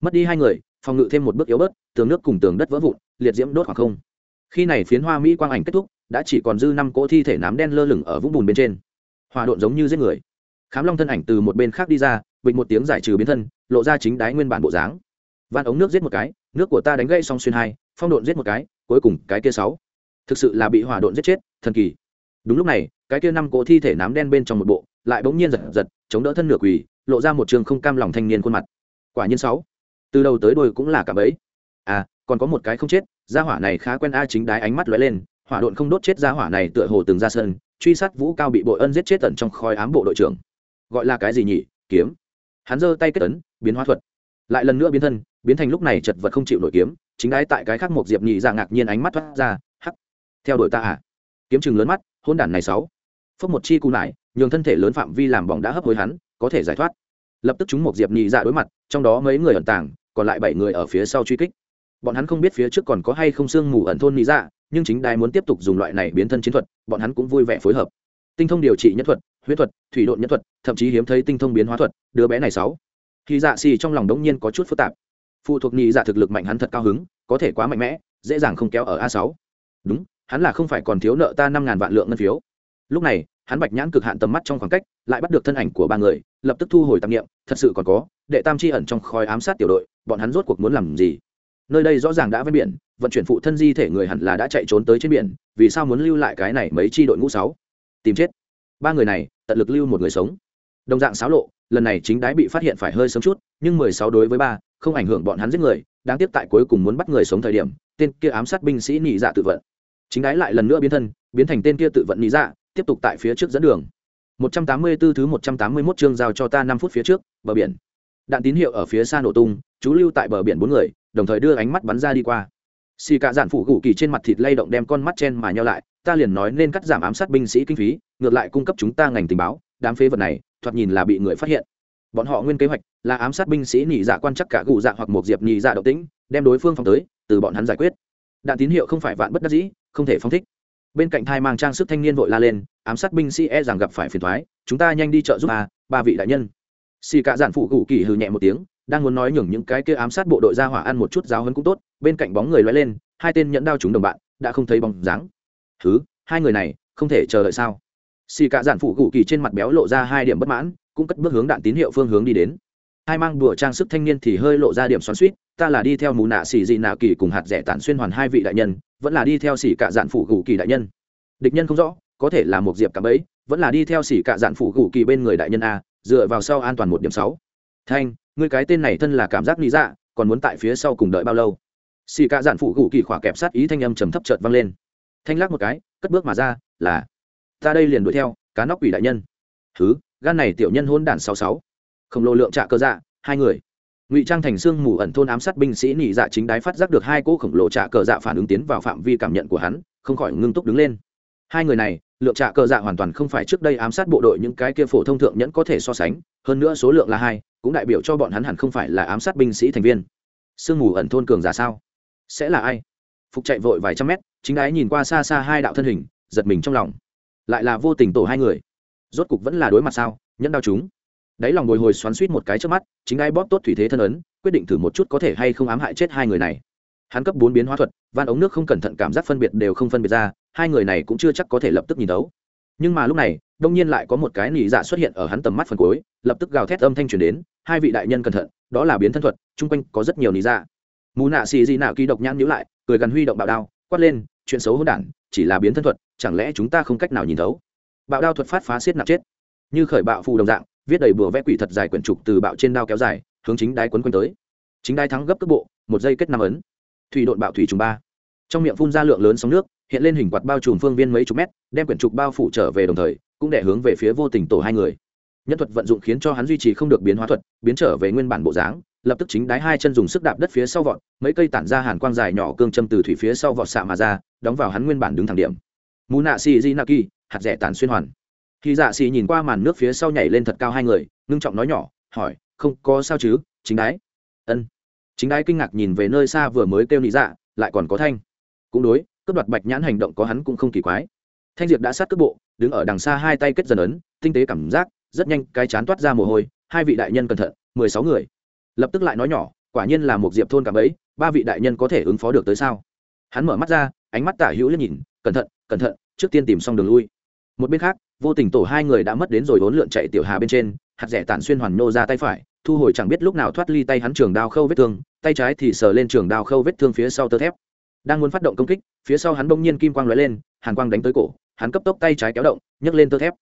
Mất đi hai người, phòng ngự thêm một bước yếu bớt, tường nước cùng tường đất vỡ vụn, liệt diễm đốt khoảng không. Khi này phiến hoa mỹ quang ảnh kết thúc, đã chỉ còn dư năm cỗ thi thể nám đen lơ lửng ở vũng bùn bên trên. Hòa độn giống như giết người. Khám long thân ảnh từ một bên khác đi ra bịch một tiếng giải trừ biến thân, lộ ra chính đái nguyên bản bộ dáng van ống nước giết một cái, nước của ta đánh gây xong xuyên hai, phong độn giết một cái, cuối cùng cái kia sáu. Thực sự là bị hỏa độn giết chết, thần kỳ. Đúng lúc này, cái kia năm cỗ thi thể nám đen bên trong một bộ, lại bỗng nhiên giật giật, chống đỡ thân nửa quỳ, lộ ra một trường không cam lòng thanh niên khuôn mặt. Quả nhiên sáu. Từ đầu tới đuôi cũng là cả bấy à còn có một cái không chết, gia hỏa này khá quen a chính đái ánh mắt lóe lên, hỏa độn không đốt chết gia hỏa này tựa hồ từng ra sân, truy sát vũ cao bị bội ân giết chết tận trong khói ám bộ đội trưởng. Gọi là cái gì nhỉ? Kiếm. Hắn giơ tay kết ấn, biến hóa thuật lại lần nữa biến thân, biến thành lúc này chật vật không chịu nổi kiếm, chính đái tại cái khác một diệp nhị ra ngạc nhiên ánh mắt thoát ra, hắc, theo đuổi ta à? Kiếm chừng lớn mắt hôn đản này sáu. Phốc một chi cù nải nhường thân thể lớn phạm vi làm bóng đã hấp hối hắn, có thể giải thoát. Lập tức chúng một diệp nhị ra đối mặt, trong đó mấy người ẩn tàng, còn lại bảy người ở phía sau truy kích. Bọn hắn không biết phía trước còn có hay không sương mù ẩn thôn nhị ra nhưng chính đài muốn tiếp tục dùng loại này biến thân chiến thuật, bọn hắn cũng vui vẻ phối hợp. Tinh thông điều trị nhất thuật, huyết thuật, thủy độn nhất thuật, thậm chí hiếm thấy tinh thông biến hóa thuật, đứa bé này sáu thì dạ xì trong lòng đống nhiên có chút phức tạp. Phụ thuộc nhị dạ thực lực mạnh hắn thật cao hứng, có thể quá mạnh mẽ, dễ dàng không kéo ở a sáu. Đúng, hắn là không phải còn thiếu nợ ta năm ngàn vạn lượng ngân phiếu. Lúc này, hắn bạch nhãn cực hạn tầm mắt trong khoảng cách, lại bắt được thân ảnh của ba người, lập tức thu hồi tạp nghiệm thật sự còn có, đệ tam chi ẩn trong khói ám sát tiểu đội, bọn hắn rốt cuộc muốn làm gì? Nơi đây rõ ràng đã ven biển, vận chuyển phụ thân di thể người hẳn là đã chạy trốn tới trên biển, vì sao muốn lưu lại cái này mấy chi đội ngũ sáu? Tìm chết. Ba người này, tận lực lưu một người sống. Đồng dạng xáo lộ lần này chính đái bị phát hiện phải hơi sớm chút nhưng mười sáu đối với ba không ảnh hưởng bọn hắn giết người đáng tiếc tại cuối cùng muốn bắt người sống thời điểm tên kia ám sát binh sĩ nhị dạ tự vận chính đái lại lần nữa biến thân biến thành tên kia tự vận nhị dạ tiếp tục tại phía trước dẫn đường 184 thứ 181 chương giao cho ta 5 phút phía trước, bờ biển. Đạn tín hiệu ở phía xa nổ tung, chú lưu tại bờ biển bốn người, đồng thời đưa ánh mắt bắn ra đi qua. Xì cả giản phủ gù kỳ trên mặt thịt lay động đem con mắt chen mà nhau lại, ta liền nói nên cắt giảm ám sát binh sĩ kinh phí, ngược lại cung cấp chúng ta ngành tình báo, đám phế vật này, thoạt nhìn là bị người phát hiện. Bọn họ nguyên kế hoạch là ám sát binh sĩ nhị dạ quan chắc cả gù dạ hoặc một diệp nhị dạ động tĩnh, đem đối phương phóng tới, từ bọn hắn giải quyết. Đạn tín hiệu không phải vạn bất đắc dĩ, không thể phóng thích. Bên cạnh thai mang trang sức thanh niên vội la lên, ám sát binh sĩ e rằng gặp phải phiền thoái chúng ta nhanh đi chợ giúp à ba vị đại nhân. Xì cả giản phụ gù kỳ hừ nhẹ một tiếng, đang muốn nói nhường những cái kia ám sát bộ đội ra hỏa ăn một chút giáo hấn cũng tốt, bên cạnh bóng người loay lên, hai tên nhẫn đao chúng đồng bạn, đã không thấy bóng dáng. Thứ hai người này không thể chờ đợi sao? Xì cả giản phụ cụ kỳ trên mặt béo lộ ra hai điểm bất mãn, cũng cất bước hướng đạn tín hiệu phương hướng đi đến. Hai mang đùa trang sức thanh niên thì hơi lộ ra điểm xoắn suýt ta là đi theo mù nạ xì dị nạ kỳ cùng hạt rẻ tản xuyên hoàn hai vị đại nhân, vẫn là đi theo xỉ cả giản phụ gù kỳ đại nhân. Địch nhân không rõ, có thể là một diệp cạm ấy vẫn là đi theo xỉ cả giản phụ gù kỳ bên người đại nhân a, dựa vào sau an toàn một điểm sáu. Thanh, ngươi cái tên này thân là cảm giác lý dạ còn muốn tại phía sau cùng đợi bao lâu? Xỉ cả giản phụ gù kỳ khỏa kẹp sát ý thanh âm trầm thấp chợt vang lên. Thanh lắc một cái, cất bước mà ra, là ta đây liền đuổi theo, cá nóc quỷ đại nhân. Thứ gan này tiểu nhân hôn đản sáu sáu. Khổng lồ lượng trạ cơ dạ hai người. Ngụy trang thành xương mù ẩn thôn ám sát binh sĩ nhị dạ chính đái phát giác được hai cỗ khổng lồ trạ cờ dạ phản ứng tiến vào phạm vi cảm nhận của hắn, không khỏi ngưng túc đứng lên. Hai người này, lượng trạ cờ dạ hoàn toàn không phải trước đây ám sát bộ đội những cái kia phổ thông thượng nhẫn có thể so sánh, hơn nữa số lượng là hai, cũng đại biểu cho bọn hắn hẳn không phải là ám sát binh sĩ thành viên. Sương mù ẩn thôn cường giả sao? Sẽ là ai? Phục chạy vội vài trăm mét, chính đái nhìn qua xa xa hai đạo thân hình, giật mình trong lòng lại là vô tình tổ hai người. Rốt cục vẫn là đối mặt sao? Nhẫn đau chúng. Đáy lòng bồi hồi xoắn suýt một cái trước mắt, chính ai bóp tốt thủy thế thân ấn, quyết định thử một chút có thể hay không ám hại chết hai người này. Hắn cấp bốn biến hóa thuật, van ống nước không cẩn thận cảm giác phân biệt đều không phân biệt ra, hai người này cũng chưa chắc có thể lập tức nhìn đấu nhưng mà lúc này, đông nhiên lại có một cái nỉ dạ xuất hiện ở hắn tầm mắt phần cuối, lập tức gào thét âm thanh truyền đến, hai vị đại nhân cẩn thận, đó là biến thân thuật, chung quanh có rất nhiều nỉ dạ. Mù nạ xì gì nạ kỳ độc nhãn nhữ lại, cười gắn huy động bạo đao, quát lên, chuyện xấu hỗn đản, chỉ là biến thân thuật chẳng lẽ chúng ta không cách nào nhìn thấu? Bạo đao thuật phát phá xiết nặng chết. Như khởi bạo phù đồng dạng, viết đầy bùa vẽ quỷ thật dài quyển trục từ bạo trên đao kéo dài, hướng chính đai quấn quanh tới. Chính đai thắng gấp cước bộ, một dây kết năm ấn. Thủy đội bạo thủy trùng ba. Trong miệng phun ra lượng lớn sóng nước, hiện lên hình quạt bao trùm phương viên mấy chục mét, đem quyển trục bao phủ trở về đồng thời, cũng để hướng về phía vô tình tổ hai người. Nhân thuật vận dụng khiến cho hắn duy trì không được biến hóa thuật, biến trở về nguyên bản bộ dáng, lập tức chính đái hai chân dùng sức đạp đất phía sau vọt, mấy cây tản ra hàn quang dài nhỏ cương châm từ thủy phía sau vọt xạ mà ra, đóng vào hắn nguyên bản đứng thẳng điểm mù nạ xì di naki hạt rẻ tàn xuyên hoàn. Khi dạ xì nhìn qua màn nước phía sau nhảy lên thật cao hai người, ngưng trọng nói nhỏ, hỏi, không có sao chứ, chính đái? Ân. Chính đái kinh ngạc nhìn về nơi xa vừa mới kêu nị dạ lại còn có thanh. Cũng đối, cướp đoạt bạch nhãn hành động có hắn cũng không kỳ quái. Thanh diệp đã sát cướp bộ, đứng ở đằng xa hai tay kết dần ấn, tinh tế cảm giác, rất nhanh cái chán toát ra mồ hôi, hai vị đại nhân cẩn thận, mười sáu người. Lập tức lại nói nhỏ, quả nhiên là một diệp thôn cảm ấy, ba vị đại nhân có thể ứng phó được tới sao? Hắn mở mắt ra, ánh mắt tả hữu liếc nhìn, cẩn thận cẩn thận trước tiên tìm xong đường lui. Một bên khác, vô tình tổ hai người đã mất đến rồi vốn lượn chạy tiểu hà bên trên, hạt rẻ tản xuyên hoàn nô ra tay phải, thu hồi chẳng biết lúc nào thoát ly tay hắn trường đao khâu vết thương, tay trái thì sờ lên trường đao khâu vết thương phía sau tơ thép. Đang muốn phát động công kích, phía sau hắn bỗng nhiên kim quang lóe lên, hàn quang đánh tới cổ, hắn cấp tốc tay trái kéo động, nhấc lên tơ thép.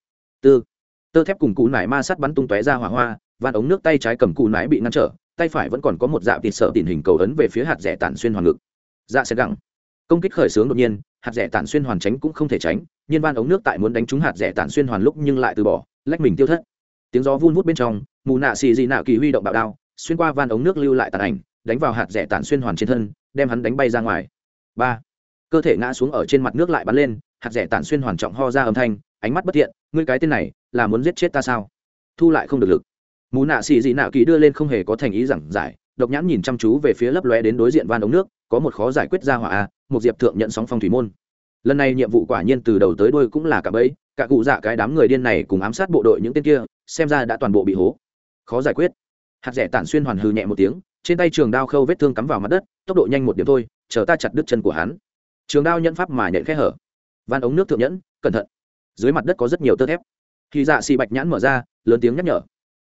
Tư. Tơ thép cùng cụ nải ma sát bắn tung tóe ra hỏa hoa van ống nước tay trái cầm cụ nải bị ngăn trở, tay phải vẫn còn có một dạ thịt sợ tỉn hình cầu ấn về phía hạt rẻ tản xuyên hoàn ngực. Dạ sẽ gẳng công kích khởi xướng đột nhiên, hạt rẻ tản xuyên hoàn tránh cũng không thể tránh nhiên van ống nước tại muốn đánh trúng hạt rẻ tản xuyên hoàn lúc nhưng lại từ bỏ, lách mình tiêu thất. Tiếng gió vun vút bên trong, mù nạ xì dị nạ kỳ huy động bạo đao, xuyên qua van ống nước lưu lại tàn ảnh, đánh vào hạt rẻ tản xuyên hoàn trên thân, đem hắn đánh bay ra ngoài. Ba. Cơ thể ngã xuống ở trên mặt nước lại bắn lên, hạt rẻ tản xuyên hoàn trọng ho ra âm thanh, ánh mắt bất thiện, ngươi cái tên này, là muốn giết chết ta sao? Thu lại không được lực. Mù nạ xì dị nạ kỳ đưa lên không hề có thành ý giảng giải, độc nhãn nhìn chăm chú về phía lấp lóe đến đối diện van ống nước, có một khó giải quyết ra hỏa a một diệp thượng nhận sóng phong thủy môn. Lần này nhiệm vụ quả nhiên từ đầu tới đuôi cũng là cả bẫy, cả cụ dạ cái đám người điên này cùng ám sát bộ đội những tên kia, xem ra đã toàn bộ bị hố. Khó giải quyết. Hạt rẻ tản xuyên hoàn hư nhẹ một tiếng, trên tay trường đao khâu vết thương cắm vào mặt đất, tốc độ nhanh một điểm thôi, chờ ta chặt đứt chân của hắn. Trường đao nhẫn pháp mà nhện khẽ hở. Van ống nước thượng nhẫn, cẩn thận. Dưới mặt đất có rất nhiều tơ thép. Khi dạ xì bạch nhãn mở ra, lớn tiếng nhắc nhở.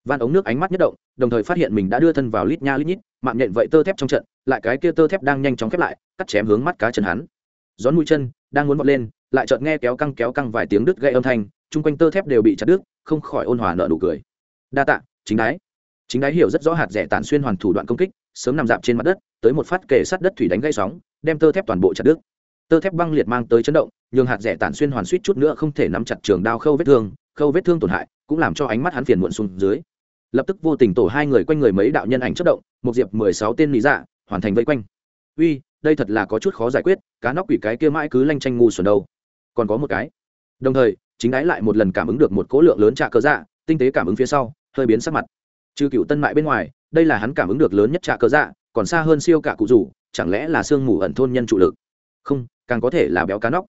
Van ống nước ánh mắt nhất động, đồng thời phát hiện mình đã đưa thân vào lít nha lít nhít mạng nhện vậy tơ thép trong trận, lại cái kia tơ thép đang nhanh chóng khép lại, cắt chém hướng mắt cá chân hắn. Gión mũi chân đang muốn vọt lên, lại chợt nghe kéo căng kéo căng vài tiếng đứt gây âm thanh, chung quanh tơ thép đều bị chặt đứt, không khỏi ôn hòa nợ nụ cười. Đa tạ, chính đái. Chính đái hiểu rất rõ hạt rẻ tàn xuyên hoàn thủ đoạn công kích, sớm nằm dạp trên mặt đất, tới một phát kề sát đất thủy đánh gây sóng, đem tơ thép toàn bộ chặt đứt. Tơ thép băng liệt mang tới chấn động, nhường hạt rẻ tàn xuyên hoàn suýt chút nữa không thể nắm chặt trường đao khâu vết thương, khâu vết thương tổn hại, cũng làm cho ánh mắt hắn phiền muộn xuống dưới lập tức vô tình tổ hai người quanh người mấy đạo nhân ảnh chất động một diệp mười sáu tên lý dạ hoàn thành vây quanh. Uy, đây thật là có chút khó giải quyết, cá nóc quỷ cái kia mãi cứ lanh tranh ngu xuẩn đâu. Còn có một cái. Đồng thời, chính đái lại một lần cảm ứng được một cố lượng lớn trạ cơ dạ tinh tế cảm ứng phía sau, hơi biến sắc mặt. Trừ cựu tân mại bên ngoài, đây là hắn cảm ứng được lớn nhất trạ cơ dạ còn xa hơn siêu cả cụ rủ, chẳng lẽ là sương mù ẩn thôn nhân trụ lực? Không, càng có thể là béo cá nóc.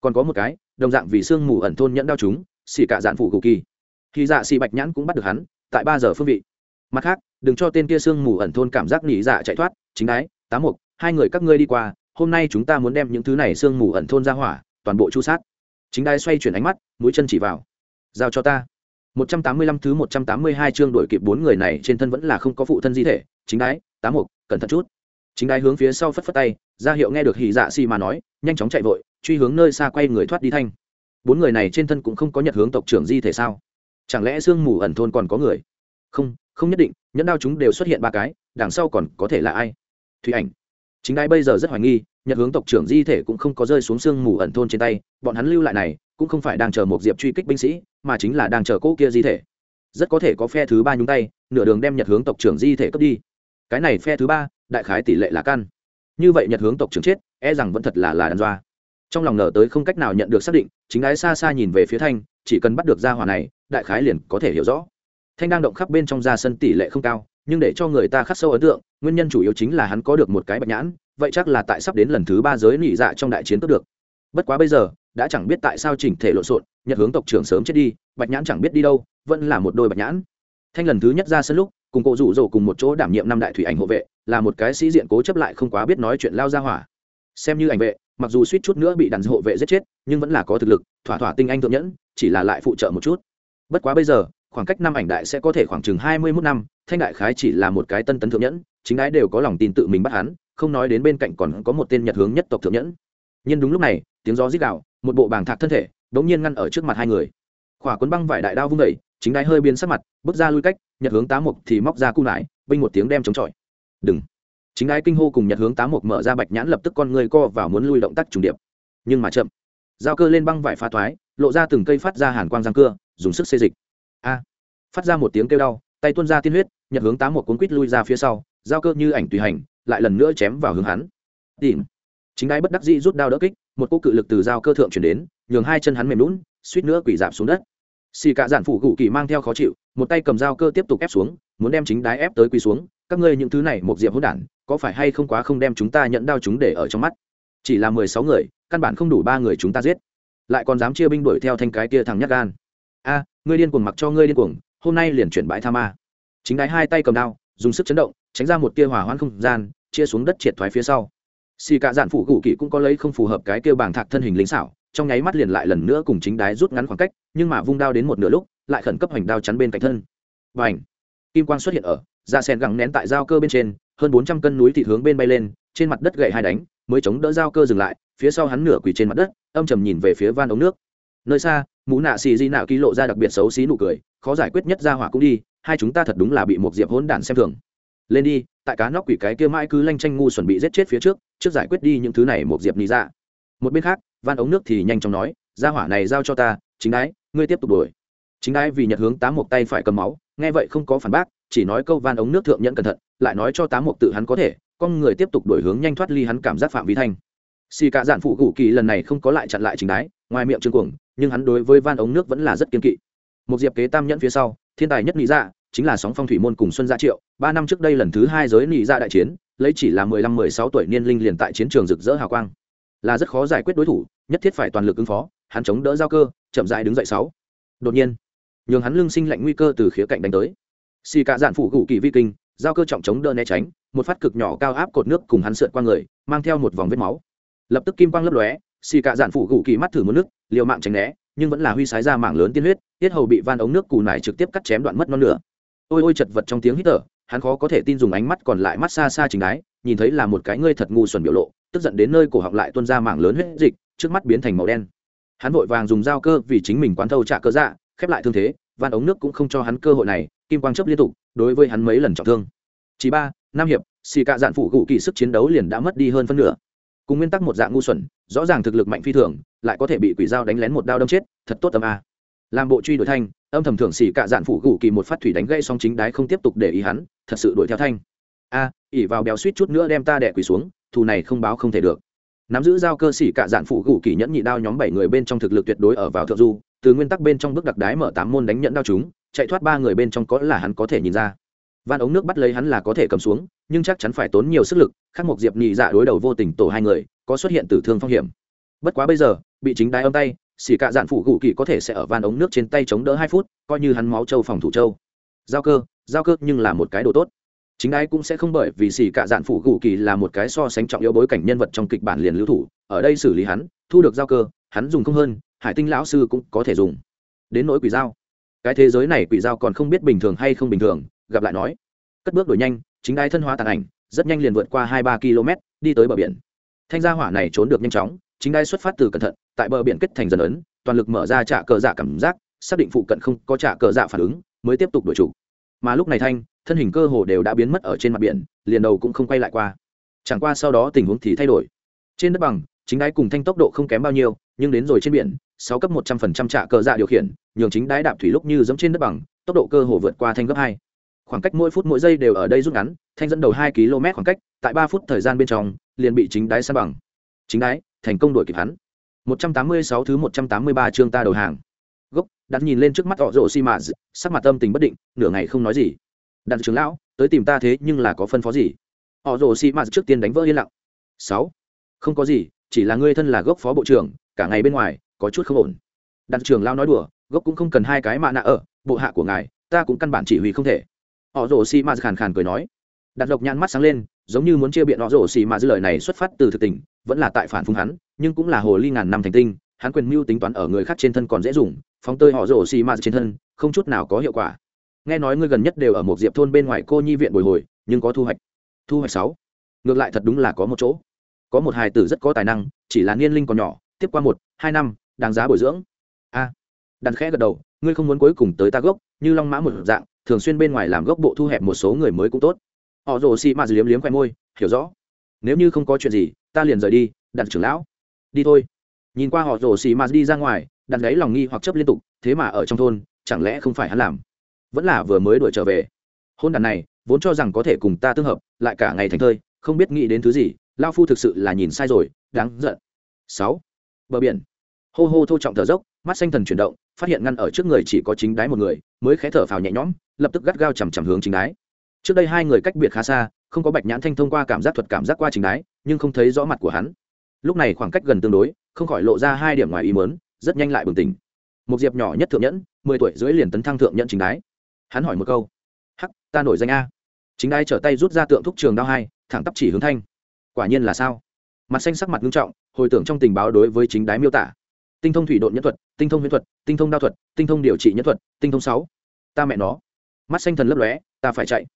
Còn có một cái, đồng dạng vì sương mù ẩn thôn nhẫn đao chúng, xỉ cả dạn phủ cụ kỳ. Khi dạ xì bạch nhãn cũng bắt được hắn tại ba giờ phương vị. Mặt khác, đừng cho tên kia sương mù ẩn thôn cảm giác nỉ dạ chạy thoát, chính đái tám mục, hai người các ngươi đi qua, hôm nay chúng ta muốn đem những thứ này sương mù ẩn thôn ra hỏa, toàn bộ chu sát. Chính đái xoay chuyển ánh mắt, mũi chân chỉ vào. Giao cho ta. 185 thứ 182 chương đổi kịp bốn người này trên thân vẫn là không có phụ thân di thể, chính đái tám mục, cẩn thận chút. Chính đái hướng phía sau phất phất tay, ra hiệu nghe được hỉ dạ xì mà nói, nhanh chóng chạy vội, truy hướng nơi xa quay người thoát đi thanh. Bốn người này trên thân cũng không có nhật hướng tộc trưởng di thể sao? Chẳng lẽ sương mù ẩn thôn còn có người? Không không nhất định, nhẫn đao chúng đều xuất hiện ba cái, đằng sau còn có thể là ai? Thủy ảnh. Chính ai bây giờ rất hoài nghi, nhật hướng tộc trưởng di thể cũng không có rơi xuống sương mù ẩn thôn trên tay, bọn hắn lưu lại này, cũng không phải đang chờ một diệp truy kích binh sĩ, mà chính là đang chờ cỗ kia di thể. Rất có thể có phe thứ ba nhúng tay, nửa đường đem nhật hướng tộc trưởng di thể cướp đi. Cái này phe thứ ba, đại khái tỷ lệ là căn. Như vậy nhật hướng tộc trưởng chết e rằng vẫn thật là là đàn doa trong lòng nở tới không cách nào nhận được xác định, chính ái xa xa nhìn về phía thanh chỉ cần bắt được ra hỏa này, đại khái liền có thể hiểu rõ. Thanh đang động khắp bên trong ra sân tỷ lệ không cao, nhưng để cho người ta khắc sâu ấn tượng, nguyên nhân chủ yếu chính là hắn có được một cái bạch nhãn, vậy chắc là tại sắp đến lần thứ ba giới nỉ dạ trong đại chiến cướp được. Bất quá bây giờ, đã chẳng biết tại sao chỉnh thể lộn xộn, nhật hướng tộc trưởng sớm chết đi, bạch nhãn chẳng biết đi đâu, vẫn là một đôi bạch nhãn. Thanh lần thứ nhất ra sân lúc, cùng cô rủ rỗ cùng một chỗ đảm nhiệm năm đại thủy ảnh hộ vệ, là một cái sĩ diện cố chấp lại không quá biết nói chuyện lao ra hỏa. Xem như ảnh vệ mặc dù suýt chút nữa bị đàn hộ vệ giết chết, nhưng vẫn là có thực lực, thỏa thỏa tinh anh thượng nhẫn, chỉ là lại phụ trợ một chút. Bất quá bây giờ, khoảng cách năm ảnh đại sẽ có thể khoảng chừng hai mươi mốt năm, thanh đại khái chỉ là một cái tân tấn thượng nhẫn, chính ái đều có lòng tin tự mình bắt hắn, không nói đến bên cạnh còn có một tên nhật hướng nhất tộc thượng nhẫn. Nhưng đúng lúc này, tiếng gió rít đạo một bộ bàng thạc thân thể đ ố n g nhiên ngăn ở trước mặt hai người. Khỏa cuốn băng vải đại đao vung vẩy chính ái hơi biến sắc mặt, bước ra lui cách, nhật hướng tá mục thì móc ra cung lại, binh một tiếng đem chống chọi. Đừng chính ái kinh hô cùng nhật hướng tám một mở ra bạch nhãn lập tức con người co vào muốn lui động tác trùng điệp. Nhưng mà chậm. Giao cơ lên băng vải pha thoái, lộ ra từng cây phát ra hàn quang răng cưa, dùng sức xê dịch. A! Phát ra một tiếng kêu đau, tay tuôn ra tiên huyết, nhật hướng tám một cuốn quít lui ra phía sau, giao cơ như ảnh tùy hành, lại lần nữa chém vào hướng hắn. Tìm! Chính ái bất đắc dĩ rút đao đỡ kích, một cô cự lực từ giao cơ thượng chuyển đến, nhường hai chân hắn mềm lún suýt nữa quỷ giảm xuống đất. Xì cả giản phủ gù kỳ mang theo khó chịu, một tay cầm dao cơ tiếp tục ép xuống, muốn đem chính đái ép tới quỳ xuống các ngươi những thứ này một diệp hỗn đản, có phải hay không quá không đem chúng ta nhận đao chúng để ở trong mắt? Chỉ là mười sáu người, căn bản không đủ ba người chúng ta giết. Lại còn dám chia binh đuổi theo thanh cái kia thằng nhát gan. A, ngươi điên cuồng mặc cho ngươi điên cuồng, hôm nay liền chuyển bãi tha ma. Chính đái hai tay cầm đao, dùng sức chấn động, tránh ra một tia hỏa hoãn không gian, chia xuống đất triệt thoái phía sau. Xì cả dạn phụ cụ kỵ cũng có lấy không phù hợp cái kêu bảng thạc thân hình lính xảo, trong nháy mắt liền lại lần nữa cùng chính đái rút ngắn khoảng cách, nhưng mà vung đao đến một nửa lúc, lại khẩn cấp hành đao chắn bên cạnh thân. Và ảnh kim quang xuất hiện ở da sen gẳng nén tại dao cơ bên trên, hơn bốn trăm cân núi thịt hướng bên bay lên, trên mặt đất gậy hai đánh, mới chống đỡ dao cơ dừng lại, phía sau hắn nửa quỳ trên mặt đất, âm trầm nhìn về phía van ống nước. Nơi xa, mũ nạ xì di nạo ký lộ ra đặc biệt xấu xí nụ cười, khó giải quyết nhất ra hỏa cũng đi, hai chúng ta thật đúng là bị một diệp hỗn đản xem thường. Lên đi, tại cá nóc quỷ cái kia mãi cứ lanh tranh ngu chuẩn bị giết chết phía trước trước giải quyết đi những thứ này một diệp lý ra dạ. một bên khác, van ống nước thì nhanh chóng nói, ra hỏa này giao cho ta, chính đái, ngươi tiếp tục đuổi. Chính đái vì nhật hướng tám một tay phải cầm máu, nghe vậy không có phản bác chỉ nói câu van ống nước thượng nhẫn cẩn thận, lại nói cho tám một tự hắn có thể, con người tiếp tục đổi hướng nhanh thoát ly hắn cảm giác phạm vi thanh. Xì cả dạn phụ cụ kỳ lần này không có lại chặn lại chính đái, ngoài miệng trương cuồng, nhưng hắn đối với van ống nước vẫn là rất kiên kỵ. Một diệp kế tam nhẫn phía sau, thiên tài nhất nghĩ ra dạ, chính là sóng phong thủy môn cùng xuân gia triệu, ba năm trước đây lần thứ hai giới nghĩ ra dạ đại chiến, lấy chỉ là mười lăm, mười sáu tuổi niên linh liền tại chiến trường rực rỡ hào quang. Là rất khó giải quyết đối thủ, nhất thiết phải toàn lực ứng phó, hắn chống đỡ giao cơ, chậm dại đứng dậy sáu. Đột nhiên, nhường hắn lưng sinh lạnh nguy cơ từ khía cạnh đánh tới xì cả dạn phụ gù kỳ vi kinh, giao cơ trọng chống đỡ né tránh, một phát cực nhỏ cao áp cột nước cùng hắn sượt qua người, mang theo một vòng vết máu lập tức kim quang lấp lóe, xì cả dạn phụ gù kỳ mắt thử một nước, liều mạng tránh né, nhưng vẫn là huy sái ra mảng lớn tiên huyết, tiết hầu bị van ống nước cù nải trực tiếp cắt chém đoạn mất non nửa. ôi ôi chật vật trong tiếng hít thở, hắn khó có thể tin dùng ánh mắt còn lại mắt xa xa chính đái, nhìn thấy là một cái ngươi thật ngu xuẩn biểu lộ, tức giận đến nơi cổ họng lại tuôn ra mảng lớn huyết dịch, trước mắt biến thành màu đen hắn vội vàng dùng dao cơ vì chính mình quán thâu trả cơ dạ khép lại thương thế van ống nước cũng không cho hắn cơ hội này, kim quang chấp liên tục, đối với hắn mấy lần trọng thương. Chỉ ba, năm hiệp, xì cạ dạn phụ cụ kỳ sức chiến đấu liền đã mất đi hơn phân nửa. Cùng nguyên tắc một dạng ngu xuẩn, rõ ràng thực lực mạnh phi thường, lại có thể bị quỷ dao đánh lén một đao đâm chết, thật tốt tâm a. Làm bộ truy đuổi thanh, âm thầm thưởng xì cạ dạn phụ gụ kỳ một phát thủy đánh gây xong chính đái không tiếp tục để ý hắn, thật sự đuổi theo thanh. A, ỉ vào béo suýt chút nữa đem ta đẻ quỳ xuống, thù này không báo không thể được. Nắm giữ giao cơ xỉ cả dạn phụ gù kỳ nhẫn nhị đao nhóm bảy người bên trong thực lực tuyệt đối ở vào thượng du từ nguyên tắc bên trong bước đặc đái mở tám môn đánh nhẫn đao chúng, chạy thoát ba người bên trong có là hắn có thể nhìn ra. Van ống nước bắt lấy hắn là có thể cầm xuống, nhưng chắc chắn phải tốn nhiều sức lực, khắc một diệp nhị dạ đối đầu vô tình tổ hai người, có xuất hiện tử thương phong hiểm. Bất quá bây giờ, bị chính đái âm tay xì cạ dạn phụ gù kỳ có thể sẽ ở van ống nước trên tay chống đỡ hai phút, coi như hắn máu trâu phòng thủ châu. Giao cơ giao cơ nhưng là một cái đồ tốt. Chính đái cũng sẽ không bởi vì xì cạ dạn phụ gù kỳ là một cái so sánh trọng yếu bối cảnh nhân vật trong kịch bản liền lưu thủ, ở đây xử lý hắn, thu được giao cơ, hắn dùng không hơn hải tinh lão sư cũng có thể dùng. Đến nỗi quỷ dao cái thế giới này quỷ dao còn không biết bình thường hay không bình thường, gặp lại nói. Cất bước đổi nhanh, chính đai thân hóa tàn ảnh, rất nhanh liền vượt qua hai ba km, đi tới bờ biển. Thanh gia hỏa này trốn được nhanh chóng, chính đai xuất phát từ cẩn thận, tại bờ biển kết thành dần ấn, toàn lực mở ra trả cờ dạ cảm giác, xác định phụ cận không có trả cờ dạ phản ứng, mới tiếp tục đổi chủ. Mà lúc này thanh, thân hình cơ hồ đều đã biến mất ở trên mặt biển, liền đầu cũng không quay lại qua. Chẳng qua sau đó tình huống thì thay đổi. Trên đất bằng, chính đáy cùng thanh tốc độ không kém bao nhiêu, nhưng đến rồi trên biển sáu cấp một trăm phần trăm trạ cờ dạ điều khiển, nhường chính đáy đạp thủy lúc như giống trên đất bằng, tốc độ cơ hồ vượt qua thanh gấp hai. Khoảng cách mỗi phút mỗi giây đều ở đây rút ngắn, thanh dẫn đầu hai km khoảng cách, tại ba phút thời gian bên trong, liền bị chính đáy san bằng. Chính đáy thành công đuổi kịp hắn. Một trăm tám mươi sáu thứ một trăm tám mươi ba chương ta đầu hàng. Gốc, đặt nhìn lên trước mắt họ rộ xi mã sắc mặt tâm tình bất định, nửa ngày không nói gì. Đặt trưởng lão, tới tìm ta thế nhưng là có phân phó gì? Họ rồ xi mã trước tiên đánh vỡ yên lặng. Sáu, không có gì, chỉ là ngươi thân là gốc phó bộ trưởng, cả ngày bên ngoài có chút không ổn. Đặt trường lao nói đùa, gốc cũng không cần hai cái mạ nạ ở, bộ hạ của ngài, ta cũng căn bản chỉ huy không thể. Họ rồ xi ma khàn khàn cười nói. Đặt độc nhãn mắt sáng lên, giống như muốn chia biện họ rồ xi ma dư lời này xuất phát từ thực tình, vẫn là tại phản phung hắn, nhưng cũng là hồ ly ngàn năm thành tinh, hắn quyền mưu tính toán ở người khác trên thân còn dễ dùng, phóng tơi họ rồ xi ma trên thân, không chút nào có hiệu quả. Nghe nói ngươi gần nhất đều ở một diệp thôn bên ngoài cô nhi viện bồi hồi, nhưng có thu hoạch. Thu hoạch sáu. Ngược lại thật đúng là có một chỗ. Có một hài tử rất có tài năng, chỉ là niên linh còn nhỏ, tiếp qua một, hai năm đáng giá bồi dưỡng. A. À, đàn khẽ gật đầu ngươi không muốn cuối cùng tới ta gốc như long mã một dạng thường xuyên bên ngoài làm gốc bộ thu hẹp một số người mới cũng tốt. Họ rồ xị mạt liếm liếm khoe môi hiểu rõ. Nếu như không có chuyện gì ta liền rời đi đặt trưởng lão. Đi thôi. Nhìn qua họ rồ xì mạt đi ra ngoài đặt lấy lòng nghi hoặc chấp liên tục thế mà ở trong thôn chẳng lẽ không phải hắn làm? Vẫn là vừa mới đuổi trở về. Hôn đàn này vốn cho rằng có thể cùng ta tương hợp lại cả ngày thành thơi không biết nghĩ đến thứ gì lao phu thực sự là nhìn sai rồi đáng giận. Sáu. Bờ biển hô hô thô trọng thở dốc, mắt xanh thần chuyển động, phát hiện ngăn ở trước người chỉ có chính đái một người, mới khé thở phào nhẹ nhõm, lập tức gắt gao chằm chằm hướng chính đái. Trước đây hai người cách biệt khá xa, không có bạch nhãn thanh thông qua cảm giác thuật cảm giác qua chính đái, nhưng không thấy rõ mặt của hắn. Lúc này khoảng cách gần tương đối, không khỏi lộ ra hai điểm ngoài ý mớn rất nhanh lại bừng tỉnh. Một diệp nhỏ nhất thượng nhẫn, mười tuổi dưới liền tấn thăng thượng nhẫn chính đái. Hắn hỏi một câu, hắc, ta nổi danh a. Chính đái trở tay rút ra tượng thúc trường đao hai, thẳng tắp chỉ hướng thanh. Quả nhiên là sao? Mặt xanh sắc mặt nghiêm trọng, hồi tưởng trong tình báo đối với chính đái miêu tả tinh thông thủy độn nhân thuật, tinh thông huyễn thuật, tinh thông đao thuật, tinh thông điều trị nhân thuật, tinh thông sáu. Ta mẹ nó. Mắt xanh thần lấp lóe, ta phải chạy.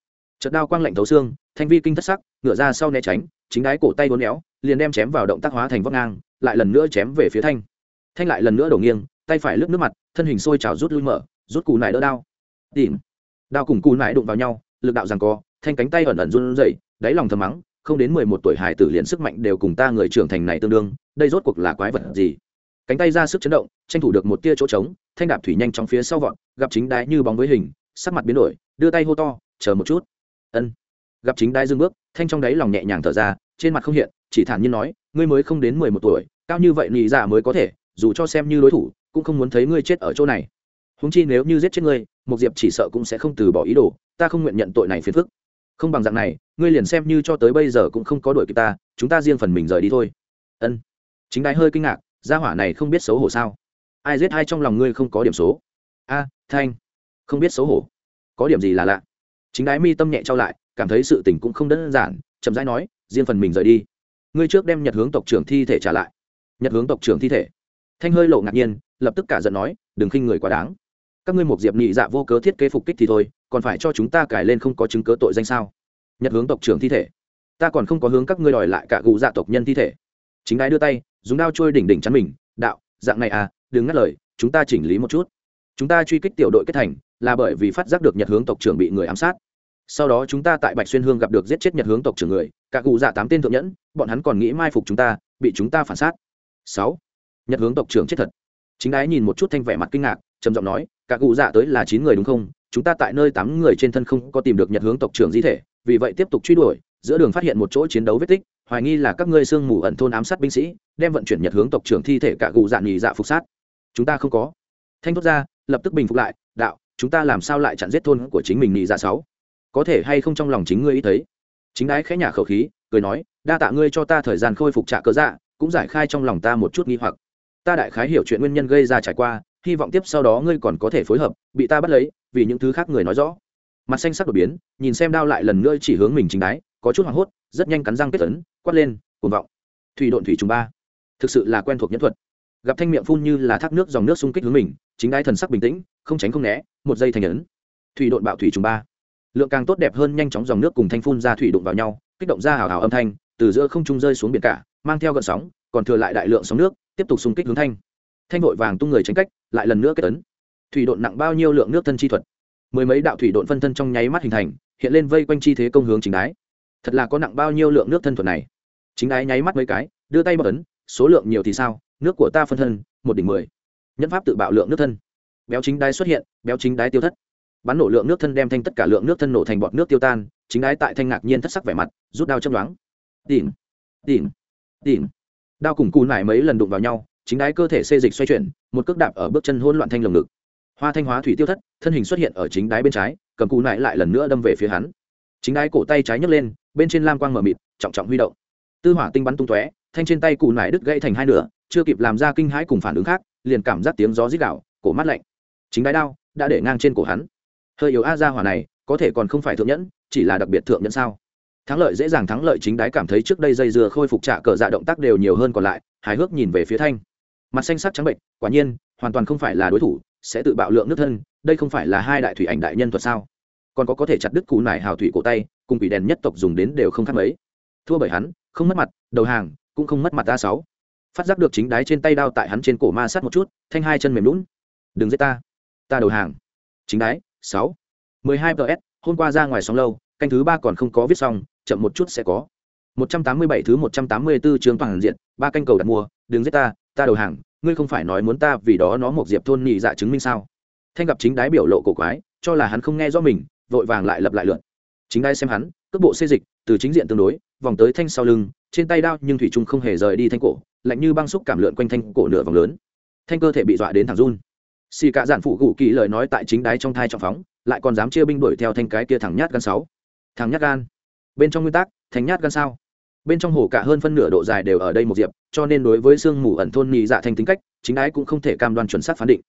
Trận đao quang lạnh thấu xương, thanh vi kinh thất sắc ngựa ra sau né tránh, chính đái cổ tay bốn éo, liền đem chém vào động tác hóa thành vóc ngang, lại lần nữa chém về phía thanh. Thanh lại lần nữa đổ nghiêng, tay phải lướt nước mặt, thân hình sôi trào rút lui mở, rút cù nải đỡ đao. Tìm. Đao cùng cù nải đụng vào nhau, lực đạo rằng co, thanh cánh tay ẩn ẩn run rẩy, đáy lòng thầm mắng, không đến mười một tuổi hải tử liền sức mạnh đều cùng ta người trưởng thành này tương đương, đây rốt cuộc là quái vật gì? Cánh tay ra sức chấn động, tranh thủ được một tia chỗ trống, thanh đạp thủy nhanh trong phía sau vọn gặp chính đái như bóng với hình, sắc mặt biến đổi, đưa tay hô to, chờ một chút. Ân. Gặp chính đái dưng bước, thanh trong đáy lòng nhẹ nhàng thở ra, trên mặt không hiện, chỉ thản nhiên nói, ngươi mới không đến mười một tuổi, cao như vậy nhị dạ mới có thể, dù cho xem như đối thủ, cũng không muốn thấy ngươi chết ở chỗ này. Húng chi nếu như giết chết ngươi một diệp chỉ sợ cũng sẽ không từ bỏ ý đồ, ta không nguyện nhận tội này phiền phức. Không bằng dạng này, ngươi liền xem như cho tới bây giờ cũng không có đuổi kịp ta, chúng ta riêng phần mình rời đi thôi. Ân. Chính đái hơi kinh ngạc gia hỏa này không biết xấu hổ sao? Ai giết ai trong lòng ngươi không có điểm số? A, thanh, không biết xấu hổ. Có điểm gì là lạ? Chính đái mi tâm nhẹ trao lại, cảm thấy sự tình cũng không đơn giản, chậm rãi nói, riêng phần mình rời đi. Ngươi trước đem nhật hướng tộc trưởng thi thể trả lại. Nhật hướng tộc trưởng thi thể. Thanh hơi lộ ngạc nhiên, lập tức cả giận nói, đừng khinh người quá đáng. Các ngươi một diệp nhị dạ vô cớ thiết kế phục kích thì thôi, còn phải cho chúng ta cải lên không có chứng cớ tội danh sao? Nhật hướng tộc trưởng thi thể. Ta còn không có hướng các ngươi đòi lại cả gù dạ tộc nhân thi thể. Chính đái đưa tay dùng đao trôi đỉnh đỉnh chắn mình, đạo, dạng này à đừng ngắt lời, chúng ta chỉnh lý một chút. Chúng ta truy kích tiểu đội kết thành, là bởi vì phát giác được nhật hướng tộc trưởng bị người ám sát. Sau đó chúng ta tại bạch xuyên hương gặp được giết chết nhật hướng tộc trưởng người, cả cụ dạ tám tên thượng nhẫn, bọn hắn còn nghĩ mai phục chúng ta, bị chúng ta phản sát. Sáu, nhật hướng tộc trưởng chết thật. Chính đái nhìn một chút thanh vẻ mặt kinh ngạc, trầm giọng nói, cả cụ dạ tới là chín người đúng không? Chúng ta tại nơi tám người trên thân không có tìm được nhật hướng tộc trưởng di thể, vì vậy tiếp tục truy đuổi, giữa đường phát hiện một chỗ chiến đấu vết tích hoài nghi là các ngươi sương mù ẩn thôn ám sát binh sĩ, đem vận chuyển nhật hướng tộc trưởng thi thể cả gù dạn nhì dạ phục sát. Chúng ta không có. Thanh thốt ra, lập tức bình phục lại, đạo, chúng ta làm sao lại chặn giết thôn của chính mình nhị dạ sáu? Có thể hay không trong lòng chính ngươi ý thấy? Chính Ái khẽ nhả khẩu khí, cười nói, đa tạ ngươi cho ta thời gian khôi phục trả cớ dạ cũng giải khai trong lòng ta một chút nghi hoặc. Ta đại khái hiểu chuyện nguyên nhân gây ra trải qua, hy vọng tiếp sau đó ngươi còn có thể phối hợp, bị ta bắt lấy, vì những thứ khác người nói rõ. Mặt xanh sắc đột biến, nhìn xem đao lại lần nữa chỉ hướng mình chính đái có chút hoảng hốt, rất nhanh cắn răng kết tấn quát lên, cuồng vọng, thủy độn thủy trùng ba. Thực sự là quen thuộc nhẫn thuật. Gặp thanh miệng phun như là thác nước dòng nước xung kích hướng mình, chính đái thần sắc bình tĩnh, không tránh không né, một giây thành ấn. Thủy độn bạo thủy trùng ba. Lượng càng tốt đẹp hơn nhanh chóng dòng nước cùng thanh phun ra thủy đụng vào nhau, kích động ra hào hào âm thanh, từ giữa không trung rơi xuống biển cả, mang theo gợn sóng, còn thừa lại đại lượng sóng nước, tiếp tục xung kích hướng thanh. Thanh vội vàng tung người tránh cách, lại lần nữa kết tấn thủy độn nặng bao nhiêu lượng nước thân chi thuật? Mười mấy đạo thủy độn phân thân trong nháy mắt hình thành, hiện lên vây quanh chi thế công hướng chính đái thật là có nặng bao nhiêu lượng nước thân thuật này. Chính đái nháy mắt mấy cái, đưa tay bọc ấn, số lượng nhiều thì sao? Nước của ta phân thân, một đỉnh mười. Nhân pháp tự bạo lượng nước thân. Béo chính đái xuất hiện, béo chính đái tiêu thất. Bắn nổ lượng nước thân đem thanh tất cả lượng nước thân nổ thành bọt nước tiêu tan, chính đái tại thanh ngạc nhiên thất sắc vẻ mặt, rút đao châm đoán tìm tìm tìm đao cùng cù nải mấy lần đụng vào nhau, chính đái cơ thể xê dịch xoay chuyển, một cước đạp ở bước chân hôn loạn thanh lồng ngực. Hoa thanh hóa thủy tiêu thất, thân hình xuất hiện ở chính đái bên trái, cầm cù nải lại lần nữa đâm về phía hắn. Chính đái cổ tay trái nhấc lên bên trên lam quang mờ mịt, trọng trọng huy động. Tư hỏa tinh bắn tung tóe, thanh trên tay cù nải đứt gãy thành hai nửa, chưa kịp làm ra kinh hãi cùng phản ứng khác, liền cảm giác tiếng gió rít đảo cổ mắt lạnh. Chính đái đao đã để ngang trên cổ hắn. Hơi yếu a ra hỏa này, có thể còn không phải thượng nhẫn, chỉ là đặc biệt thượng nhẫn sao? Thắng lợi dễ dàng thắng lợi chính đái cảm thấy trước đây dây dưa khôi phục trả cờ dạ động tác đều nhiều hơn còn lại, hài hước nhìn về phía thanh. Mặt xanh sắc trắng bệnh, quả nhiên, hoàn toàn không phải là đối thủ, sẽ tự bạo lượng nước thân, đây không phải là hai đại thủy ảnh đại nhân thuật sao? Còn có có thể chặt đứt cụ nải hào thủy cổ tay, cùng bị đèn nhất tộc dùng đến đều không khác mấy. Thua bởi hắn, không mất mặt, đầu hàng, cũng không mất mặt ta sáu. Phát giác được chính đái trên tay đao tại hắn trên cổ ma sát một chút, thanh hai chân mềm lún đừng giết ta. Ta đầu hàng. Chính đái, sáu. mười hai ps hôm qua ra ngoài sóng lâu, canh thứ ba còn không có viết xong, chậm một chút sẽ có. một trăm tám mươi bảy thứ một trăm tám mươi 184 chương toàn diện, ba canh cầu đặt mua, đừng giết ta ta đầu hàng, ngươi không phải nói muốn ta vì đó nó một diệp thôn nhị dạ chứng minh sao? Thanh gặp chính đái biểu lộ cổ quái, cho là hắn không nghe rõ mình vội vàng lại lập lại lượn chính đái xem hắn, cước bộ xê dịch, từ chính diện tương đối, vòng tới thanh sau lưng, trên tay đao nhưng thủy trung không hề rời đi thanh cổ, lạnh như băng xúc cảm lượn quanh thanh cổ nửa vòng lớn. Thanh cơ thể bị dọa đến thẳng run. Xì cả giản phụ gù kỳ lời nói tại chính đáy trong thai trọng phóng, lại còn dám chia binh đuổi theo thanh cái kia thẳng nhát gan sáu. Thằng nhát gan. Bên trong nguyên tắc thành nhát gan sao? Bên trong hồ cả hơn phân nửa độ dài đều ở đây một diệp, cho nên đối với sương mù ẩn thôn nhị dạ thanh tính cách, chính đái cũng không thể cam đoan chuẩn xác phán định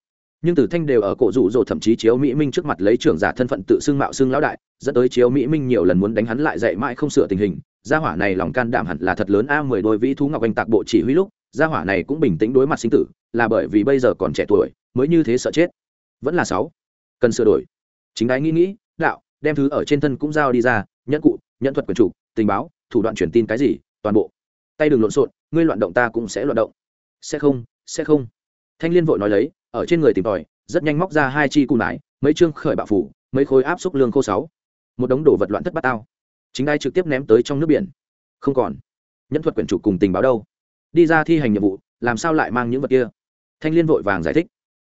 nhưng tử thanh đều ở cổ rụ rỗ thậm chí chiếu mỹ minh trước mặt lấy trưởng giả thân phận tự xưng mạo xưng lão đại, dẫn tới chiếu mỹ minh nhiều lần muốn đánh hắn lại dạy mãi không sửa tình hình. Gia hỏa này lòng can đảm hẳn là thật lớn, a mười đôi vĩ thú ngọc anh tạc bộ chỉ huy lúc, gia hỏa này cũng bình tĩnh đối mặt sinh tử, là bởi vì bây giờ còn trẻ tuổi, mới như thế sợ chết. Vẫn là sáu. Cần sửa đổi. Chính đái nghĩ nghĩ, đạo, đem thứ ở trên thân cũng giao đi ra, nhẫn cụ, nhẫn thuật quyền chủ, tình báo, thủ đoạn truyền tin cái gì, toàn bộ. Tay đừng lộn xộn, ngươi loạn động ta cũng sẽ loạn động. Sẽ không sẽ không. Thanh liên vội nói lấy ở trên người tìm tòi, rất nhanh móc ra hai chi cung nải, mấy chương khởi bạo phủ, mấy khối áp xúc lương khô sáu. Một đống đồ vật loạn thất bát tao. Chính đai trực tiếp ném tới trong nước biển. Không còn. Nhân thuật quyển chủ cùng tình báo đâu? Đi ra thi hành nhiệm vụ, làm sao lại mang những vật kia? Thanh liên vội vàng giải thích.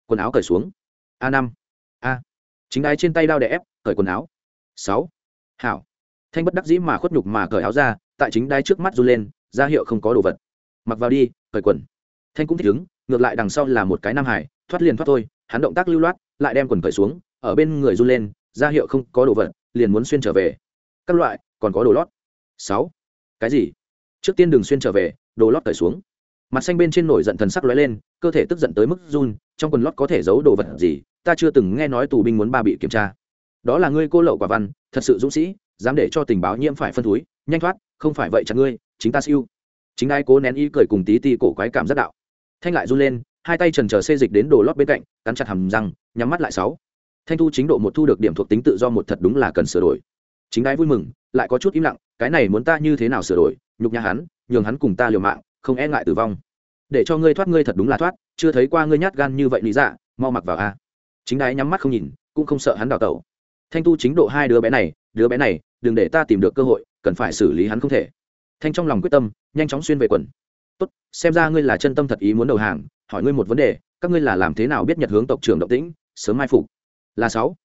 Quần áo cởi xuống. A năm. A. Chính đai trên tay đao đè ép, cởi quần áo. Sáu. Hảo. Thanh bất đắc dĩ mà khuất nhục mà cởi áo ra, tại chính đai trước mắt run lên, ra hiệu không có đồ vật. Mặc vào đi, cởi quần. Thanh cũng thích ứng, ngược lại đằng sau là một cái nam hải thoát liền thoát thôi, hắn động tác lưu loát, lại đem quần cởi xuống, ở bên người run lên, ra hiệu không có đồ vật, liền muốn xuyên trở về. Các loại, còn có đồ lót. Sáu. Cái gì? Trước tiên đừng xuyên trở về, đồ lót cởi xuống. Mặt xanh bên trên nổi giận thần sắc lóe lên, cơ thể tức giận tới mức run, trong quần lót có thể giấu đồ vật gì, ta chưa từng nghe nói tù binh muốn ba bị kiểm tra. Đó là ngươi cô lậu quả văn, thật sự dũng sĩ, dám để cho tình báo nhiễm phải phân túi, nhanh thoát, không phải vậy chặt ngươi, chính ta siêu. Chính ai cố nén y cười cùng tí ti cổ quái cảm giác đạo. Thanh lại run lên hai tay trần trờ xê dịch đến đồ lót bên cạnh, cắn chặt hầm răng, nhắm mắt lại sáu. Thanh thu chính độ một thu được điểm thuộc tính tự do một thật đúng là cần sửa đổi. Chính đái vui mừng, lại có chút im lặng, cái này muốn ta như thế nào sửa đổi, nhục nhà hắn, nhường hắn cùng ta liều mạng, không e ngại tử vong. Để cho ngươi thoát ngươi thật đúng là thoát, chưa thấy qua ngươi nhát gan như vậy lý dạ mau mặc vào a. Chính đái nhắm mắt không nhìn, cũng không sợ hắn đào tẩu. Thanh tu chính độ hai đứa bé này, đứa bé này, đừng để ta tìm được cơ hội, cần phải xử lý hắn không thể. Thanh trong lòng quyết tâm, nhanh chóng xuyên về quần. Tốt, xem ra ngươi là chân tâm thật ý muốn đầu hàng hỏi ngươi một vấn đề, các ngươi là làm thế nào biết nhật hướng tộc trưởng động tĩnh, sớm mai phục? Là sáu.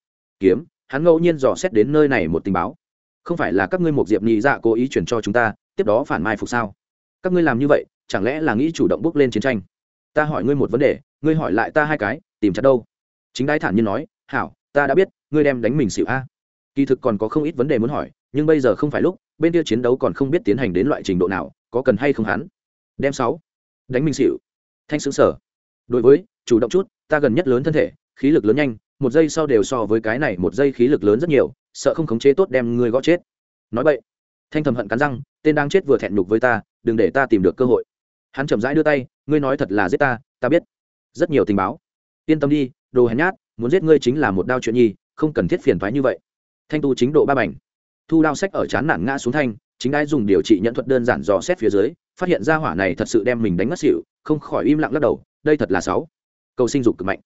Kiếm, hắn ngẫu nhiên dò xét đến nơi này một tình báo. Không phải là các ngươi một diệp nhị dạ cố ý chuyển cho chúng ta, tiếp đó phản mai phục sao? Các ngươi làm như vậy, chẳng lẽ là nghĩ chủ động bước lên chiến tranh? Ta hỏi ngươi một vấn đề, ngươi hỏi lại ta hai cái, tìm chặt đâu? Chính đái thản nhiên nói, hảo, ta đã biết, ngươi đem đánh mình xịu a. Kỳ thực còn có không ít vấn đề muốn hỏi, nhưng bây giờ không phải lúc, bên kia chiến đấu còn không biết tiến hành đến loại trình độ nào, có cần hay không hắn? Đem sáu. Đánh mình xịu thanh xứng sở. Đối với, chủ động chút, ta gần nhất lớn thân thể, khí lực lớn nhanh, một giây sau đều so với cái này một giây khí lực lớn rất nhiều, sợ không khống chế tốt đem ngươi gõ chết. Nói vậy thanh thầm hận cắn răng, tên đang chết vừa thẹn nhục với ta, đừng để ta tìm được cơ hội. Hắn chậm rãi đưa tay, ngươi nói thật là giết ta ta biết. Rất nhiều tình báo. Yên tâm đi, đồ hèn nhát, muốn giết ngươi chính là một đao chuyện nhi, không cần thiết phiền thoái như vậy. Thanh tu chính độ ba bảnh thu đao sách ở chán nản ngã xuống thanh, chính đai dùng điều trị nhận thuật đơn giản dò xét phía dưới, phát hiện ra hỏa này thật sự đem mình đánh mất xỉu không khỏi im lặng lắc đầu, đây thật là sáu. Cầu sinh dục cực mạnh.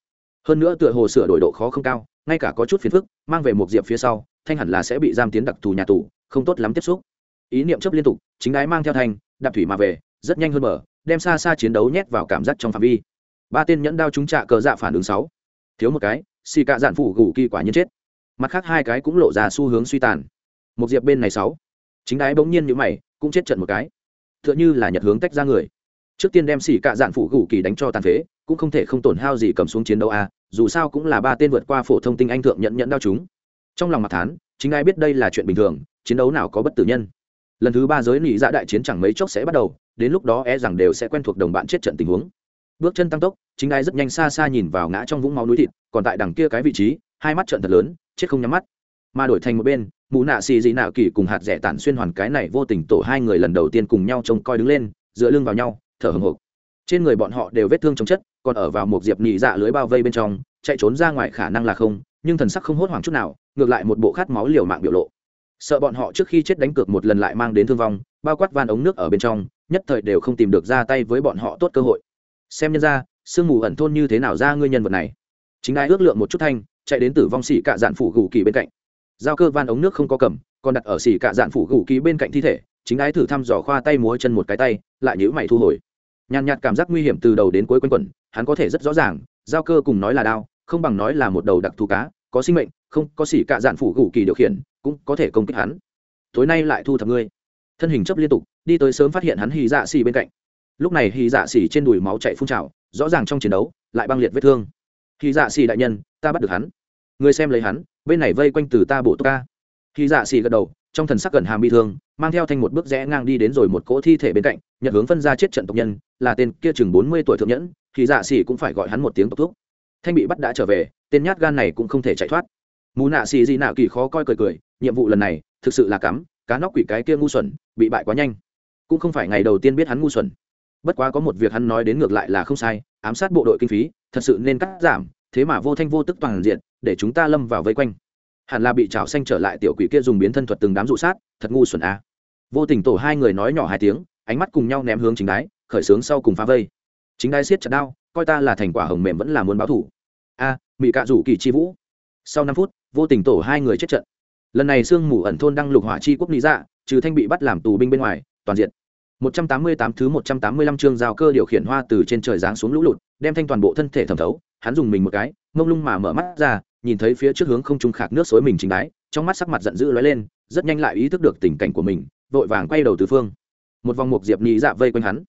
Hơn nữa tựa hồ sửa đổi độ khó không cao, ngay cả có chút phiền phức, mang về một diệp phía sau, thanh hẳn là sẽ bị giam tiến đặc thù nhà tù, không tốt lắm tiếp xúc. Ý niệm chấp liên tục, chính đái mang theo thanh, đạp thủy mà về, rất nhanh hơn mở đem xa xa chiến đấu nhét vào cảm giác trong phạm vi. Ba tên nhẫn đao chúng trạ cờ dạ phản ứng sáu. Thiếu một cái, xì cạ dạn phụ gù kỳ quả nhiên chết. Mặt khác hai cái cũng lộ ra xu hướng suy tàn. Một diệp bên này sáu. Chính đái bỗng nhiên như mày, cũng chết trận một cái. Tựa như là nhật hướng tách ra người trước tiên đem xỉ cạ dạn phủ gù kỳ đánh cho tàn phế, cũng không thể không tổn hao gì cầm xuống chiến đấu a, dù sao cũng là ba tên vượt qua phổ thông tinh anh thượng nhận nhận đao chúng. Trong lòng mặt thán, chính ai biết đây là chuyện bình thường, chiến đấu nào có bất tử nhân. Lần thứ ba giới nỉ dạ đại chiến chẳng mấy chốc sẽ bắt đầu, đến lúc đó e rằng đều sẽ quen thuộc đồng bạn chết trận tình huống. Bước chân tăng tốc, chính ai rất nhanh xa xa nhìn vào ngã trong vũng máu núi thịt, còn tại đằng kia cái vị trí, hai mắt trận thật lớn, chết không nhắm mắt. Mà đổi thành một bên mũ nạ xì dị nạo kỳ cùng hạt rẻ tản xuyên hoàn cái này vô tình tổ hai người lần đầu tiên cùng nhau trông coi đứng lên, dựa lưng vào nhau thở hồng hộc trên người bọn họ đều vết thương chống chất, còn ở vào một diệp nhị dạ lưới bao vây bên trong, chạy trốn ra ngoài khả năng là không, nhưng thần sắc không hốt hoảng chút nào, ngược lại một bộ khát máu liều mạng biểu lộ. Sợ bọn họ trước khi chết đánh cược một lần lại mang đến thương vong, bao quát van ống nước ở bên trong, nhất thời đều không tìm được ra tay với bọn họ tốt cơ hội. Xem nhân ra, sương mù ẩn thôn như thế nào ra ngươi nhân vật này. Chính ai ước lượng một chút thanh, chạy đến tử vong xỉ cạ dạn phủ gù kỳ bên cạnh. Giao cơ van ống nước không có cầm, còn đặt ở xỉ cạ dạn phủ gù kỳ bên cạnh thi thể, chính ái thử thăm dò khoa tay múa chân một cái tay, lại nhữ mày thu hồi nhàn nhạt cảm giác nguy hiểm từ đầu đến cuối quanh quẩn, hắn có thể rất rõ ràng, giao cơ cùng nói là đao, không bằng nói là một đầu đặc thù cá, có sinh mệnh, không, có xỉ cạ dạn phủ gù kỳ điều khiển, cũng có thể công kích hắn. Tối nay lại thu thập ngươi. Thân hình chấp liên tục, đi tới sớm phát hiện hắn hì dạ xỉ bên cạnh. Lúc này hì dạ xỉ trên đùi máu chạy phun trào, rõ ràng trong chiến đấu, lại băng liệt vết thương. Hì dạ xỉ đại nhân, ta bắt được hắn. Người xem lấy hắn, bên này vây quanh từ ta bộ tô ca. Khi dạ xì gật đầu, trong thần sắc gần hàm bị thương, mang theo thanh một bước rẽ ngang đi đến rồi một cỗ thi thể bên cạnh nhận hướng phân ra chết trận tộc nhân, là tên kia chừng bốn mươi tuổi thượng nhẫn, thì dạ xì cũng phải gọi hắn một tiếng tộc thuốc thanh bị bắt đã trở về, tên nhát gan này cũng không thể chạy thoát. Mù nạ xì gì nạ kỳ khó coi cười cười, nhiệm vụ lần này, thực sự là cắm, cá nóc quỷ cái kia ngu xuẩn, bị bại quá nhanh. Cũng không phải ngày đầu tiên biết hắn ngu xuẩn. Bất quá có một việc hắn nói đến ngược lại là không sai, ám sát bộ đội kinh phí, thật sự nên cắt giảm, thế mà vô thanh vô tức toàn diện, để chúng ta lâm vào vây quanh hẳn là bị chảo xanh trở lại tiểu quỷ kia dùng biến thân thuật từng đám dụ sát thật ngu xuẩn a. À. vô tình tổ hai người nói nhỏ hai tiếng ánh mắt cùng nhau ném hướng chính đái khởi sướng sau cùng phá vây. Chính đái siết chặt đao coi ta là thành quả hồng mềm vẫn là muốn báo thủ. A à, mỹ cạ rủ kỳ chi vũ. Sau năm phút vô tình tổ hai người chết trận. Lần này sương mù ẩn thôn đăng lục hỏa chi quốc lý dạ trừ thanh bị bắt làm tù binh bên ngoài toàn diện. 188 thứ 185 chương giao cơ điều khiển hoa từ trên trời giáng xuống lũ lụt đem thanh toàn bộ thân thể thẩm thấu hắn dùng mình một cái mông lung mà mở mắt ra nhìn thấy phía trước hướng không trung khạc nước xối mình chính đái, trong mắt sắc mặt giận dữ lóe lên, rất nhanh lại ý thức được tình cảnh của mình, vội vàng quay đầu tứ phương. Một vòng mục diệp nhị dạ vây quanh hắn,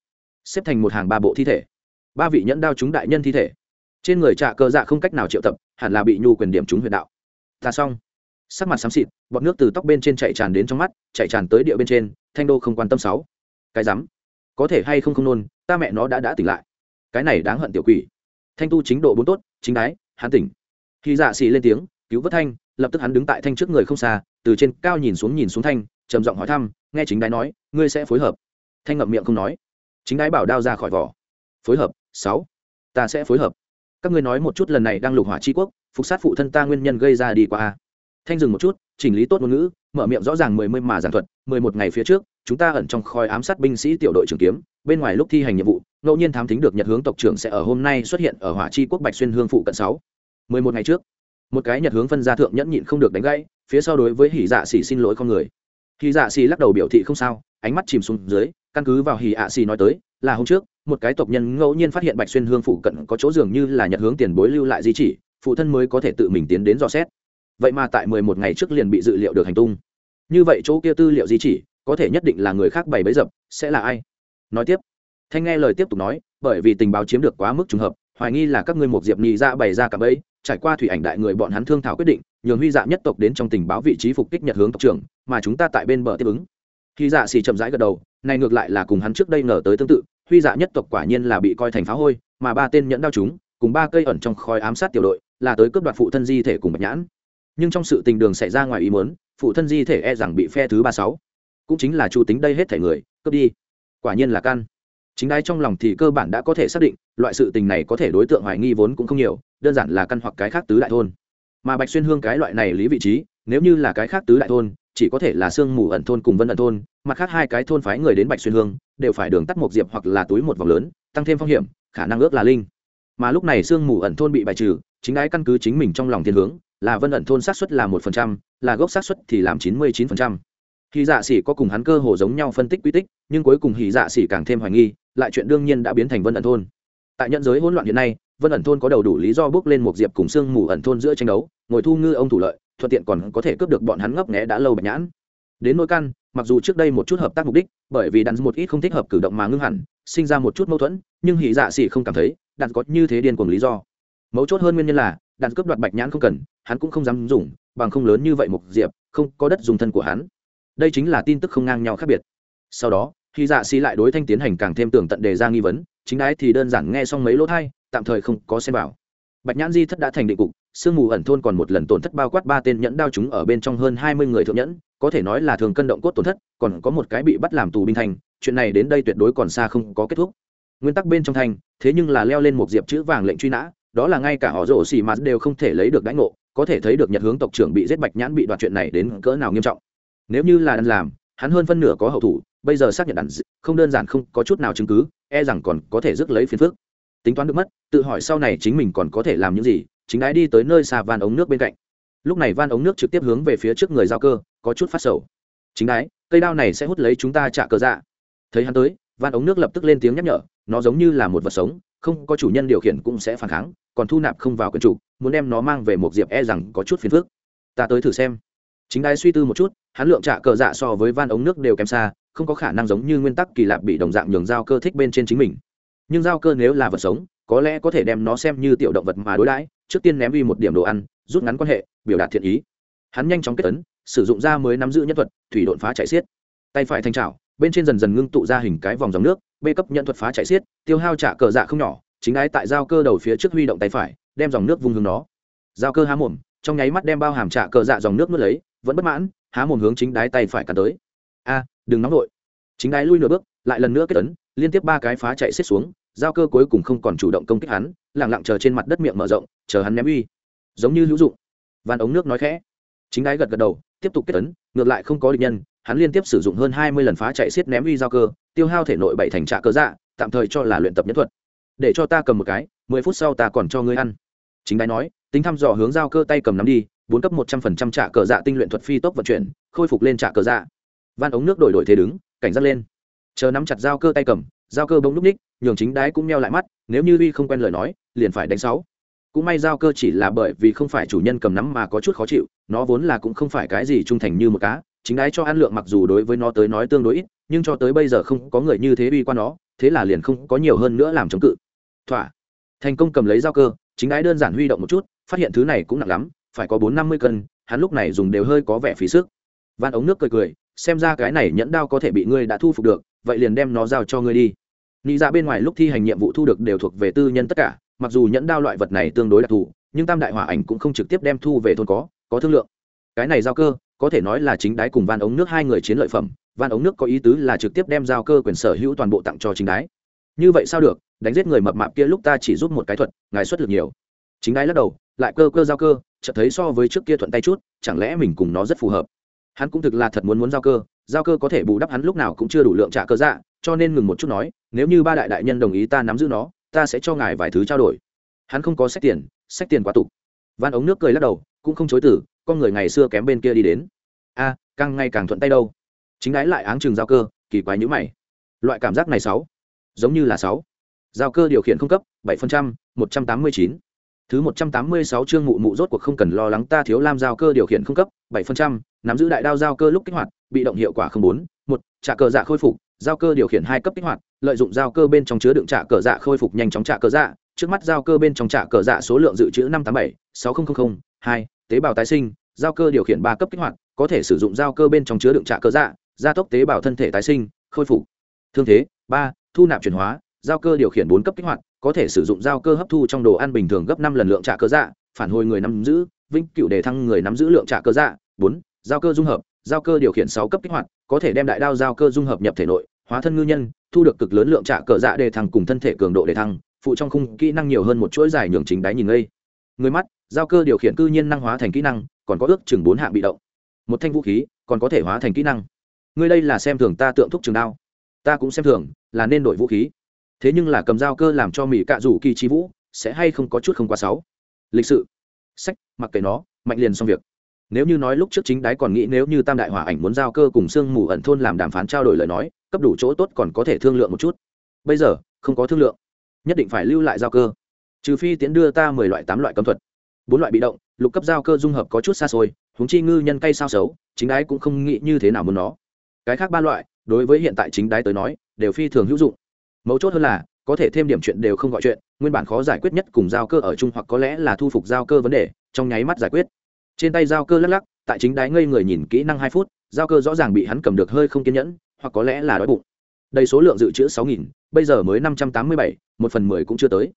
xếp thành một hàng ba bộ thi thể. Ba vị nhẫn đao chúng đại nhân thi thể. Trên người trạ cơ dạ không cách nào triệu tập, hẳn là bị nhu quyền điểm chúng huyền đạo. Ta xong. Sắc mặt xám xịt, bọt nước từ tóc bên trên chạy tràn đến trong mắt, chạy tràn tới địa bên trên, thanh đô không quan tâm sáu. Cái rắm. Có thể hay không không nôn, ta mẹ nó đã đã tỉnh lại. Cái này đáng hận tiểu quỷ. Thanh tu chính độ bốn tốt, chính đái, hắn tỉnh khi dạ xì lên tiếng, cứu vớt thanh, lập tức hắn đứng tại thanh trước người không xa, từ trên cao nhìn xuống nhìn xuống thanh, trầm giọng hỏi thăm, nghe chính đái nói, ngươi sẽ phối hợp? Thanh ngậm miệng không nói. Chính đái bảo đao ra khỏi vỏ. Phối hợp, sáu, ta sẽ phối hợp. Các ngươi nói một chút lần này đang lục hỏa tri quốc, phục sát phụ thân ta nguyên nhân gây ra đi qua thanh dừng một chút, chỉnh lý tốt ngôn ngữ, mở miệng rõ ràng mười mươi mà giảng thuật, mười một ngày phía trước, chúng ta ẩn trong khói ám sát binh sĩ tiểu đội trường kiếm, bên ngoài lúc thi hành nhiệm vụ, ngẫu nhiên thám thính được nhật hướng tộc trưởng sẽ ở hôm nay xuất hiện ở hỏa chi quốc bạch xuyên hương phụ cận sáu mười một ngày trước, một cái nhật hướng phân gia thượng nhẫn nhịn không được đánh gãy, phía sau đối với hỉ dạ xỉ xin lỗi con người. Hỉ dạ xỉ lắc đầu biểu thị không sao, ánh mắt chìm xuống dưới, căn cứ vào hỉ ạ xỉ nói tới, là hôm trước, một cái tộc nhân ngẫu nhiên phát hiện bạch xuyên hương phụ cận có chỗ dường như là nhật hướng tiền bối lưu lại di chỉ, phụ thân mới có thể tự mình tiến đến dò xét. Vậy mà tại mười một ngày trước liền bị dự liệu được hành tung. Như vậy chỗ kia tư liệu di chỉ, có thể nhất định là người khác bày bấy dập, sẽ là ai? Nói tiếp, thanh nghe lời tiếp tục nói, bởi vì tình báo chiếm được quá mức trùng hợp, hoài nghi là các ngươi một diệp nhị ra bày ra cả bẫy trải qua thủy ảnh đại người bọn hắn thương thảo quyết định, nhường huy dạ nhất tộc đến trong tình báo vị trí phục kích nhật hướng tộc trưởng, mà chúng ta tại bên bờ tiếp ứng. Khi dạ xì chậm rãi gật đầu, này ngược lại là cùng hắn trước đây ngờ tới tương tự, huy dạ nhất tộc quả nhiên là bị coi thành phá hôi, mà ba tên nhẫn đao chúng, cùng ba cây ẩn trong khói ám sát tiểu đội, là tới cướp đoạt phụ thân di thể cùng bạch nhãn. Nhưng trong sự tình đường xảy ra ngoài ý muốn, phụ thân di thể e rằng bị phe thứ ba sáu. Cũng chính là chủ tính đây hết thể người, cướp đi. Quả nhiên là căn. Chính đai trong lòng thì cơ bản đã có thể xác định, loại sự tình này có thể đối tượng hoài nghi vốn cũng không nhiều đơn giản là căn hoặc cái khác tứ đại thôn. Mà bạch xuyên hương cái loại này lý vị trí, nếu như là cái khác tứ đại thôn, chỉ có thể là sương mù ẩn thôn cùng vân ẩn thôn, mặt khác hai cái thôn phái người đến bạch xuyên hương, đều phải đường tắt một diệp hoặc là túi một vòng lớn, tăng thêm phong hiểm, khả năng ước là linh. Mà lúc này sương mù ẩn thôn bị bài trừ, chính ái căn cứ chính mình trong lòng thiên hướng, là vân ẩn thôn xác suất là một phần trăm, là gốc xác suất thì làm chín mươi chín phần trăm. Hy dạ sĩ có cùng hắn cơ hồ giống nhau phân tích quy tích, nhưng cuối cùng hỉ dạ sĩ càng thêm hoài nghi, lại chuyện đương nhiên đã biến thành vân ẩn thôn. Tại nhận giới hỗn loạn hiện nay vân ẩn thôn có đầu đủ lý do bước lên một diệp cùng sương mù ẩn thôn giữa tranh đấu, ngồi thu ngư ông thủ lợi, thuận tiện còn có thể cướp được bọn hắn ngấp nghẽ đã lâu bạch nhãn. Đến nỗi căn, mặc dù trước đây một chút hợp tác mục đích, bởi vì đàn một ít không thích hợp cử động mà ngưng hẳn, sinh ra một chút mâu thuẫn, nhưng hỉ dạ xỉ không cảm thấy, đàn có như thế điên cuồng lý do. Mấu chốt hơn nguyên nhân là, đàn cướp đoạt bạch nhãn không cần, hắn cũng không dám dùng, bằng không lớn như vậy mục diệp, không có đất dùng thân của hắn. Đây chính là tin tức không ngang nhau khác biệt. Sau đó khi dạ xỉ lại đối thanh tiến hành càng thêm tưởng tận đề ra nghi vấn, chính ái thì đơn giản nghe xong mấy lỗ thai tạm thời không có xem vào. Bạch nhãn di thất đã thành định cục, sương mù ẩn thôn còn một lần tổn thất bao quát ba tên nhẫn đao chúng ở bên trong hơn hai mươi người thượng nhẫn, có thể nói là thường cân động cốt tổn thất, còn có một cái bị bắt làm tù binh thành, chuyện này đến đây tuyệt đối còn xa không có kết thúc. Nguyên tắc bên trong thành, thế nhưng là leo lên một diệp chữ vàng lệnh truy nã, đó là ngay cả họ rổ xì mà đều không thể lấy được đánh ngộ, có thể thấy được nhật hướng tộc trưởng bị giết bạch nhãn bị đoạt chuyện này đến cỡ nào nghiêm trọng. Nếu như là đàn làm, hắn hơn phân nửa có hậu thủ, bây giờ xác nhận đàn không đơn giản không có chút nào chứng cứ e rằng còn có thể rước lấy phiền phức tính toán được mất, tự hỏi sau này chính mình còn có thể làm những gì, chính ái đi tới nơi xa van ống nước bên cạnh. Lúc này van ống nước trực tiếp hướng về phía trước người giao cơ, có chút phát sầu. Chính ái cây đao này sẽ hút lấy chúng ta trả cơ dạ. Thấy hắn tới, van ống nước lập tức lên tiếng nhắc nhở, nó giống như là một vật sống, không có chủ nhân điều khiển cũng sẽ phản kháng, còn thu nạp không vào quyền chủ, muốn đem nó mang về một diệp e rằng có chút phiền phức. Ta tới thử xem. Chính đái suy tư một chút, hắn lượng trả cờ dạ so với van ống nước đều kém xa, không có khả năng giống như nguyên tắc kỳ lạ bị đồng dạng nhường giao cơ thích bên trên chính mình nhưng giao cơ nếu là vật sống, có lẽ có thể đem nó xem như tiểu động vật mà đối đãi, trước tiên ném đi một điểm đồ ăn, rút ngắn quan hệ, biểu đạt thiện ý. Hắn nhanh chóng kết tấn, sử dụng ra mới nắm giữ nhân thuật, thủy đột phá chạy xiết. Tay phải thanh trào bên trên dần dần ngưng tụ ra hình cái vòng dòng nước, bê cấp nhận thuật phá chạy xiết, tiêu hao trả cờ dạ không nhỏ, chính ái tại giao cơ đầu phía trước huy động tay phải, đem dòng nước vung hướng nó. Giao cơ há mồm, trong nháy mắt đem bao hàm trả cờ dạ dòng nước nuốt lấy, vẫn bất mãn, há mồm hướng chính đái tay phải cắn tới. A, đừng nóng nổi chính đái lui nửa bước, lại lần nữa kết tấn, liên tiếp ba cái phá chạy xiết xuống giao cơ cuối cùng không còn chủ động công kích hắn lẳng lặng chờ trên mặt đất miệng mở rộng, chờ hắn ném uy. Giống như hữu dụng. Van ống nước nói khẽ. Chính đái gật gật đầu, tiếp tục kết tấn ngược lại không có địch nhân, hắn liên tiếp sử dụng hơn hai mươi lần phá chạy xiết ném uy giao cơ, tiêu hao thể nội bảy thành trạ cơ dạ tạm thời cho là luyện tập nhất thuật. Để cho ta cầm một cái, mười phút sau ta còn cho ngươi ăn. Chính đái nói, tính thăm dò hướng giao cơ tay cầm nắm đi, bốn cấp một trăm phần trăm trạ cờ dạ tinh luyện thuật phi tốc vận chuyển, khôi phục lên trạ cờ dạ. Van ống nước đổi đổi thế đứng, cảnh giác lên. Chờ nắm chặt giao cơ tay cầm giao cơ bỗng núp ních, nhường chính đái cũng meo lại mắt, nếu như uy không quen lời nói, liền phải đánh sáu. Cũng may giao cơ chỉ là bởi vì không phải chủ nhân cầm nắm mà có chút khó chịu, nó vốn là cũng không phải cái gì trung thành như một cá, chính đái cho ăn lượng mặc dù đối với nó tới nói tương đối ít, nhưng cho tới bây giờ không có người như thế uy qua nó, thế là liền không có nhiều hơn nữa làm chống cự. Thỏa. Thành công cầm lấy giao cơ, chính đái đơn giản huy động một chút, phát hiện thứ này cũng nặng lắm, phải có bốn năm mươi cân, hắn lúc này dùng đều hơi có vẻ phí sức. Van ống nước cười cười, xem ra cái này nhẫn đao có thể bị ngươi đã thu phục được vậy liền đem nó giao cho ngươi đi. Nghĩ ra dạ bên ngoài lúc thi hành nhiệm vụ thu được đều thuộc về tư nhân tất cả, mặc dù nhẫn đao loại vật này tương đối đặc thù, nhưng tam đại hỏa ảnh cũng không trực tiếp đem thu về thôn có có thương lượng. Cái này giao cơ, có thể nói là chính đái cùng van ống nước hai người chiến lợi phẩm, van ống nước có ý tứ là trực tiếp đem giao cơ quyền sở hữu toàn bộ tặng cho chính đái. Như vậy sao được, đánh giết người mập mạp kia lúc ta chỉ giúp một cái thuật, ngài xuất lực nhiều. Chính đái lắc đầu, lại cơ cơ giao cơ, chợt thấy so với trước kia thuận tay chút, chẳng lẽ mình cùng nó rất phù hợp? Hắn cũng thực là thật muốn muốn giao cơ giao cơ có thể bù đắp hắn lúc nào cũng chưa đủ lượng trả cơ dạ cho nên ngừng một chút nói, nếu như ba đại đại nhân đồng ý ta nắm giữ nó, ta sẽ cho ngài vài thứ trao đổi. Hắn không có sách tiền sách tiền quá tục. Van ống nước cười lắc đầu, cũng không chối từ, con người ngày xưa kém bên kia đi đến. A, càng ngày càng thuận tay đâu. Chính đái lại áng chừng giao cơ, kỳ quái nhữ mày. Loại cảm giác này sáu, giống như là sáu. Giao cơ điều khiển không cấp, bảy phần trăm, một trăm tám mươi chín. Thứ một trăm tám mươi sáu chương mụ mụ rốt cuộc không cần lo lắng ta thiếu lam giao cơ điều khiển không cấp, bảy phần trăm, nắm giữ đại đao giao cơ lúc kích hoạt bị động hiệu quả không bốn, một, trả cờ dạ khôi phục, giao cơ điều khiển hai cấp kích hoạt, lợi dụng giao cơ bên trong chứa đựng trả cờ dạ khôi phục nhanh chóng trả cờ dạ. Trước mắt giao cơ bên trong trả cờ dạ số lượng dự trữ năm tám bảy, sáu nghìn hai, tế bào tái sinh, giao cơ điều khiển ba cấp kích hoạt, có thể sử dụng giao cơ bên trong chứa đựng trả cờ dạ gia tốc tế bào thân thể tái sinh, khôi phục. Thương thế, ba, thu nạp chuyển hóa, giao cơ điều khiển bốn cấp kích hoạt, có thể sử dụng giao cơ hấp thu trong đồ ăn bình thường gấp năm lần lượng trả cơ dạ phản hồi người nắm giữ, vĩnh cựu đề thăng người nắm giữ lượng trả cơ dạ. Bốn, giao cơ dung hợp giao cơ điều khiển sáu cấp kích hoạt, có thể đem đại đao giao cơ dung hợp nhập thể nội, hóa thân ngư nhân, thu được cực lớn lượng trả cờ dạ đề thăng cùng thân thể cường độ đề thăng, phụ trong khung kỹ năng nhiều hơn một chuỗi dài nhường chính đáy nhìn ngây. Người mắt, giao cơ điều khiển cư nhiên năng hóa thành kỹ năng, còn có ước chừng bốn hạng bị động. Một thanh vũ khí, còn có thể hóa thành kỹ năng. Ngươi đây là xem thường ta tượng thúc trường đao. Ta cũng xem thường, là nên đổi vũ khí. Thế nhưng là cầm dao cơ làm cho mỹ cạ rủ kỳ chi vũ, sẽ hay không có chút không quá sáu lịch sự. Sách, mặc kệ nó, mạnh liền xong việc nếu như nói lúc trước chính đái còn nghĩ nếu như tam đại hỏa ảnh muốn giao cơ cùng sương mù ẩn thôn làm đàm phán trao đổi lời nói, cấp đủ chỗ tốt còn có thể thương lượng một chút. Bây giờ, không có thương lượng. Nhất định phải lưu lại giao cơ. Trừ phi tiến đưa ta mười loại, tám loại cấm thuật. Bốn loại bị động, lục cấp giao cơ dung hợp có chút xa xôi húng chi ngư nhân cây sao xấu, chính đái cũng không nghĩ như thế nào muốn nó. Cái khác ba loại, đối với hiện tại chính đái tới nói, đều phi thường hữu dụng. Mấu chốt hơn là, có thể thêm điểm chuyện đều không gọi chuyện, nguyên bản khó giải quyết nhất cùng giao cơ ở chung hoặc có lẽ là thu phục giao cơ vấn đề, trong nháy mắt giải quyết trên tay giao cơ lắc lắc, tại chính đái ngây người nhìn kỹ năng hai phút, giao cơ rõ ràng bị hắn cầm được hơi không kiên nhẫn, hoặc có lẽ là đói bụng. Đây số lượng dự trữ sáu nghìn, bây giờ mới năm trăm tám mươi bảy, một phần mười cũng chưa tới.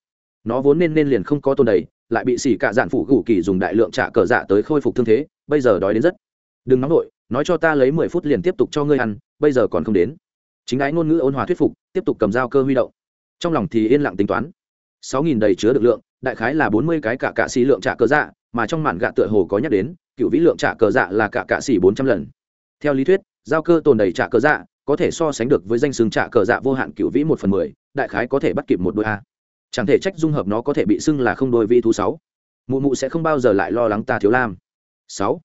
Nó vốn nên nên liền không có tồn đầy, lại bị xỉ cả dạn phủ gù kỳ dùng đại lượng trả cờ dạ tới khôi phục thương thế, bây giờ đói đến rất. Đừng nóng nổi nói cho ta lấy mười phút liền tiếp tục cho ngươi ăn, bây giờ còn không đến. Chính ái ngôn ngữ ôn hòa thuyết phục, tiếp tục cầm dao cơ huy động. Trong lòng thì yên lặng tính toán. Sáu nghìn đầy chứa được lượng, đại khái là bốn mươi cái cả cạ xì lượng trả cờ dạ mà trong màn gạ tựa hồ có nhắc đến, cựu vĩ lượng trả cờ dạ là cả cạ xỉ bốn trăm lần. Theo lý thuyết, giao cơ tồn đầy trả cờ dạ có thể so sánh được với danh xưng trả cờ dạ vô hạn cựu vĩ một phần mười, đại khái có thể bắt kịp một đôi a. Chẳng thể trách dung hợp nó có thể bị xưng là không đôi vĩ thú sáu. Mụ mụ sẽ không bao giờ lại lo lắng ta thiếu lam. Sáu.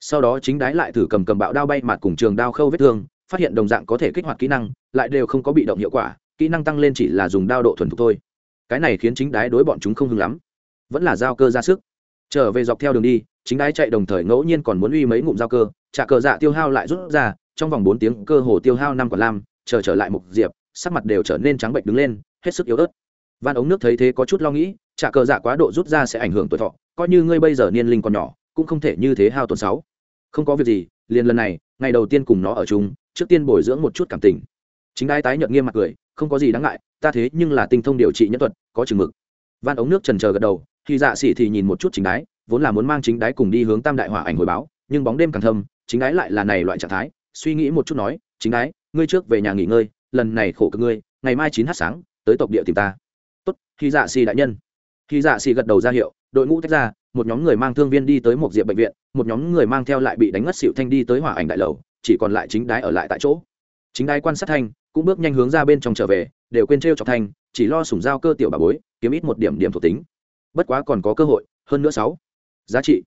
Sau đó chính đái lại thử cầm cầm bạo đao bay mặt cùng trường đao khâu vết thương, phát hiện đồng dạng có thể kích hoạt kỹ năng, lại đều không có bị động hiệu quả, kỹ năng tăng lên chỉ là dùng đao độ thuần thục thôi. Cái này khiến chính đái đối bọn chúng không hưng lắm. Vẫn là giao cơ ra sức trở về dọc theo đường đi, chính đái chạy đồng thời ngẫu nhiên còn muốn uy mấy ngụm dao cơ, trả cờ dạ tiêu hao lại rút ra, trong vòng bốn tiếng cơ hồ tiêu hao năm quả lam, chờ trở lại mục diệp, sắc mặt đều trở nên trắng bệnh đứng lên, hết sức yếu ớt. Van ống nước thấy thế có chút lo nghĩ, trả cờ dạ quá độ rút ra sẽ ảnh hưởng tuổi thọ, coi như ngươi bây giờ niên linh còn nhỏ, cũng không thể như thế hao tổn sáu. Không có việc gì, liền lần này, ngày đầu tiên cùng nó ở chung, trước tiên bồi dưỡng một chút cảm tình. Chính đai tái nhợt nghiêm mặt cười, không có gì đáng ngại, ta thế nhưng là tinh thông điều trị nhân thuật, có chừng mực. Van ống nước trần chờ gật đầu khi dạ xỉ thì nhìn một chút chính đái, vốn là muốn mang chính đái cùng đi hướng tam đại hỏa ảnh hồi báo, nhưng bóng đêm càng thâm, chính đái lại là này loại trạng thái, suy nghĩ một chút nói, chính đái, ngươi trước về nhà nghỉ ngơi, lần này khổ cực ngươi, ngày mai chín h sáng, tới tộc địa tìm ta. Tốt khi dạ xỉ đại nhân. Khi dạ xỉ gật đầu ra hiệu, đội ngũ tách ra, một nhóm người mang thương viên đi tới một diệp bệnh viện, một nhóm người mang theo lại bị đánh ngất xịu thanh đi tới hỏa ảnh đại lầu, chỉ còn lại chính đái ở lại tại chỗ. Chính đái quan sát thanh, cũng bước nhanh hướng ra bên trong trở về, đều quên t r e o chọc thanh, chỉ lo sủng giao cơ tiểu bà bối, kiếm ít một điểm điểm thuộc tính bất quá còn có cơ hội, hơn nữa sáu. Giá trị.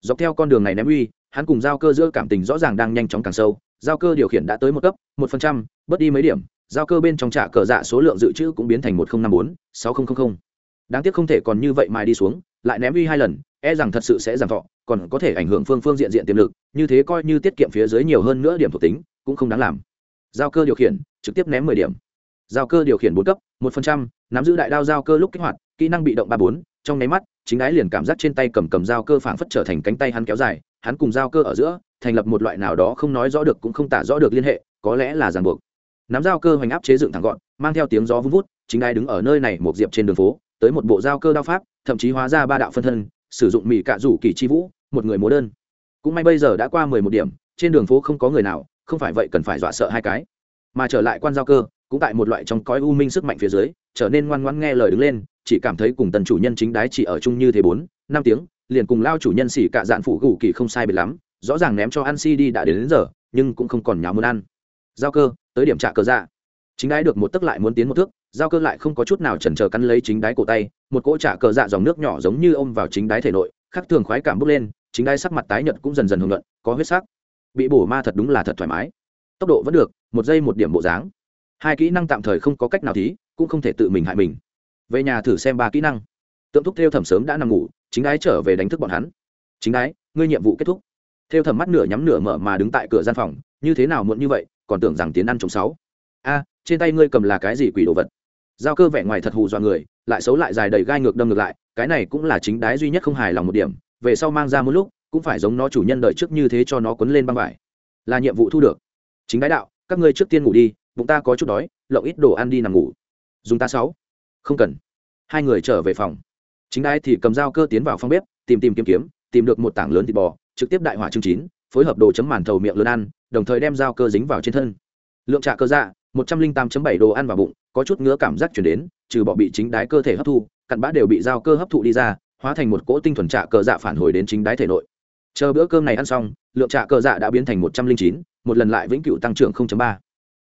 Dọc theo con đường này ném uy, hắn cùng giao cơ giữa cảm tình rõ ràng đang nhanh chóng càng sâu. Giao cơ điều khiển đã tới một cấp, một phần trăm, bớt đi mấy điểm. Giao cơ bên trong trả cờ dạ số lượng dự trữ cũng biến thành một nghìn năm bốn, sáu nghìn đáng tiếc không thể còn như vậy mà đi xuống, lại ném uy hai lần e rằng thật sự sẽ giảm thọ, còn có thể ảnh hưởng phương phương diện diện tiềm lực, như thế coi như tiết kiệm phía dưới nhiều hơn nữa điểm thuộc tính, cũng không đáng làm. Giao cơ điều khiển, trực tiếp ném mười điểm. Giao cơ điều khiển bốn cấp, một phần trăm, nắm giữ đại đao giao cơ lúc kích hoạt, kỹ năng bị động ba bốn trong nháy mắt, chính ái liền cảm giác trên tay cầm cầm dao cơ phảng phất trở thành cánh tay hắn kéo dài, hắn cùng dao cơ ở giữa, thành lập một loại nào đó không nói rõ được cũng không tả rõ được liên hệ, có lẽ là ràng buộc. Nắm dao cơ hoành áp chế dựng thẳng gọn, mang theo tiếng gió vun vút, chính ái đứng ở nơi này một diệp trên đường phố, tới một bộ dao cơ đao pháp, thậm chí hóa ra ba đạo phân thân, sử dụng mỹ cạ rủ kỳ chi vũ, một người múa đơn. Cũng may bây giờ đã qua mười một điểm, trên đường phố không có người nào, không phải vậy cần phải dọa sợ hai cái. Mà trở lại quan giao cơ, cũng tại một loại trong cõi u minh sức mạnh phía dưới, trở nên ngoan ngoãn nghe lời đứng lên chỉ cảm thấy cùng tần chủ nhân chính đái chỉ ở chung như thế bốn năm tiếng liền cùng lao chủ nhân xỉ cả dạn phụ gù kỳ không sai biệt lắm rõ ràng ném cho ăn si đi đã đến, đến giờ nhưng cũng không còn nháo muốn ăn. Giao cơ tới điểm trả cờ dạ. Chính đái được một tức lại muốn tiến một thước giao cơ lại không có chút nào chần chờ cắn lấy chính đái cổ tay một cỗ trả cờ dạ dòng nước nhỏ giống như ôm vào chính đái thể nội khắc thường khoái cảm bốc lên chính đái sắc mặt tái nhợt cũng dần dần hưởng luận có huyết sắc. Bị bổ ma thật đúng là thật thoải mái. Tốc độ vẫn được một giây một điểm bộ dáng. Hai kỹ năng tạm thời không có cách nào thí cũng không thể tự mình hại mình về nhà thử xem ba kỹ năng. Tượng thúc theo thẩm sớm đã nằm ngủ, chính đái trở về đánh thức bọn hắn. Chính đái ngươi nhiệm vụ kết thúc. Theo thẩm mắt nửa nhắm nửa mở mà đứng tại cửa gian phòng, như thế nào muộn như vậy, còn tưởng rằng tiến ăn trồng sáu. A, trên tay ngươi cầm là cái gì quỷ đồ vật? Giao cơ vẻ ngoài thật hù dọa người, lại xấu lại dài đầy gai ngược đâm ngược lại, cái này cũng là chính đái duy nhất không hài lòng một điểm, về sau mang ra một lúc, cũng phải giống nó chủ nhân đợi trước như thế cho nó quấn lên băng vải. Là nhiệm vụ thu được. Chính đái đạo, các ngươi trước tiên ngủ đi, bụng ta có chút đói, lộng ít đồ ăn đi nằm ngủ. Dùng ta sáu không cần. Hai người trở về phòng. Chính đái thì cầm dao cơ tiến vào phòng bếp, tìm tìm kiếm kiếm, tìm được một tảng lớn thịt bò, trực tiếp đại hỏa chương chín, phối hợp đồ chấm màn thầu miệng lớn ăn, đồng thời đem dao cơ dính vào trên thân. Lượng trạ cơ dạ một trăm linh tám bảy đồ ăn vào bụng, có chút ngứa cảm giác chuyển đến, trừ bỏ bị chính đái cơ thể hấp thu, cặn bã đều bị dao cơ hấp thụ đi ra, hóa thành một cỗ tinh thuần trạ cờ dạ phản hồi đến chính đái thể nội. Chờ bữa cơm này ăn xong, lượng trạ cờ dạ đã biến thành một trăm linh chín, một lần lại vĩnh cửu tăng trưởng ba.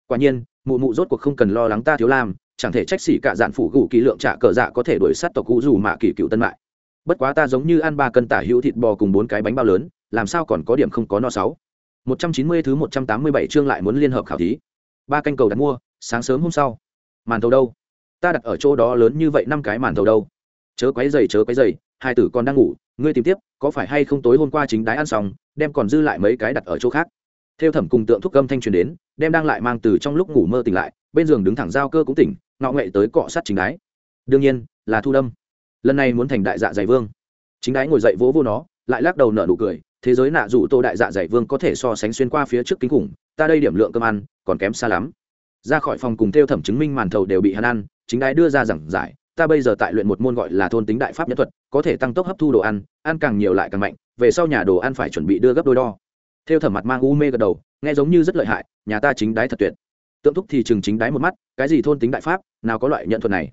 Quả nhiên, mụ mụ rốt cuộc không cần lo lắng ta thiếu làm chẳng thể trách xỉ cả dạn phủ gù kỳ lượng trả cờ dạ có thể đuổi sát tộc cũ dù mạ kỳ cựu tân mại. Bất quá ta giống như ăn ba cân tả hữu thịt bò cùng bốn cái bánh bao lớn, làm sao còn có điểm không có no sáu. Một trăm chín mươi thứ một trăm tám mươi bảy chương lại muốn liên hợp khảo thí. Ba canh cầu đặt mua, sáng sớm hôm sau. Màn thầu đâu? Ta đặt ở chỗ đó lớn như vậy năm cái màn thầu đâu? Chớ quấy dày chớ quấy dày hai tử còn đang ngủ, ngươi tìm tiếp, có phải hay không tối hôm qua chính đái ăn xong, đem còn dư lại mấy cái đặt ở chỗ khác. Theo thẩm cùng tượng thúc âm thanh truyền đến, đem đang lại mang từ trong lúc ngủ mơ tỉnh lại bên giường đứng thẳng giao cơ cũng tỉnh, ngọ nghệ tới cọ sát chính đái. Đương nhiên, là thu đâm lần này muốn thành đại dạ dày vương. Chính đái ngồi dậy vỗ vô nó, lại lắc đầu nở nụ cười, thế giới nạ dụ tô đại dạ dày vương có thể so sánh xuyên qua phía trước kinh khủng, ta đây điểm lượng cơm ăn, còn kém xa lắm. Ra khỏi phòng cùng theo thẩm chứng minh màn thầu đều bị hắn ăn, chính đái đưa ra giảng giải, ta bây giờ tại luyện một môn gọi là thôn tính đại pháp nhẫn thuật, có thể tăng tốc hấp thu đồ ăn ăn càng nhiều lại càng mạnh, về sau nhà đồ ăn phải chuẩn bị đưa gấp đôi đo. Theo thẩm mặt mang u mê gật đầu, nghe giống như rất lợi hại, nhà ta chính đái thật tuyệt tượng thúc thì chừng chính đái một mắt, cái gì thôn tính đại pháp, nào có loại nhận thuật này.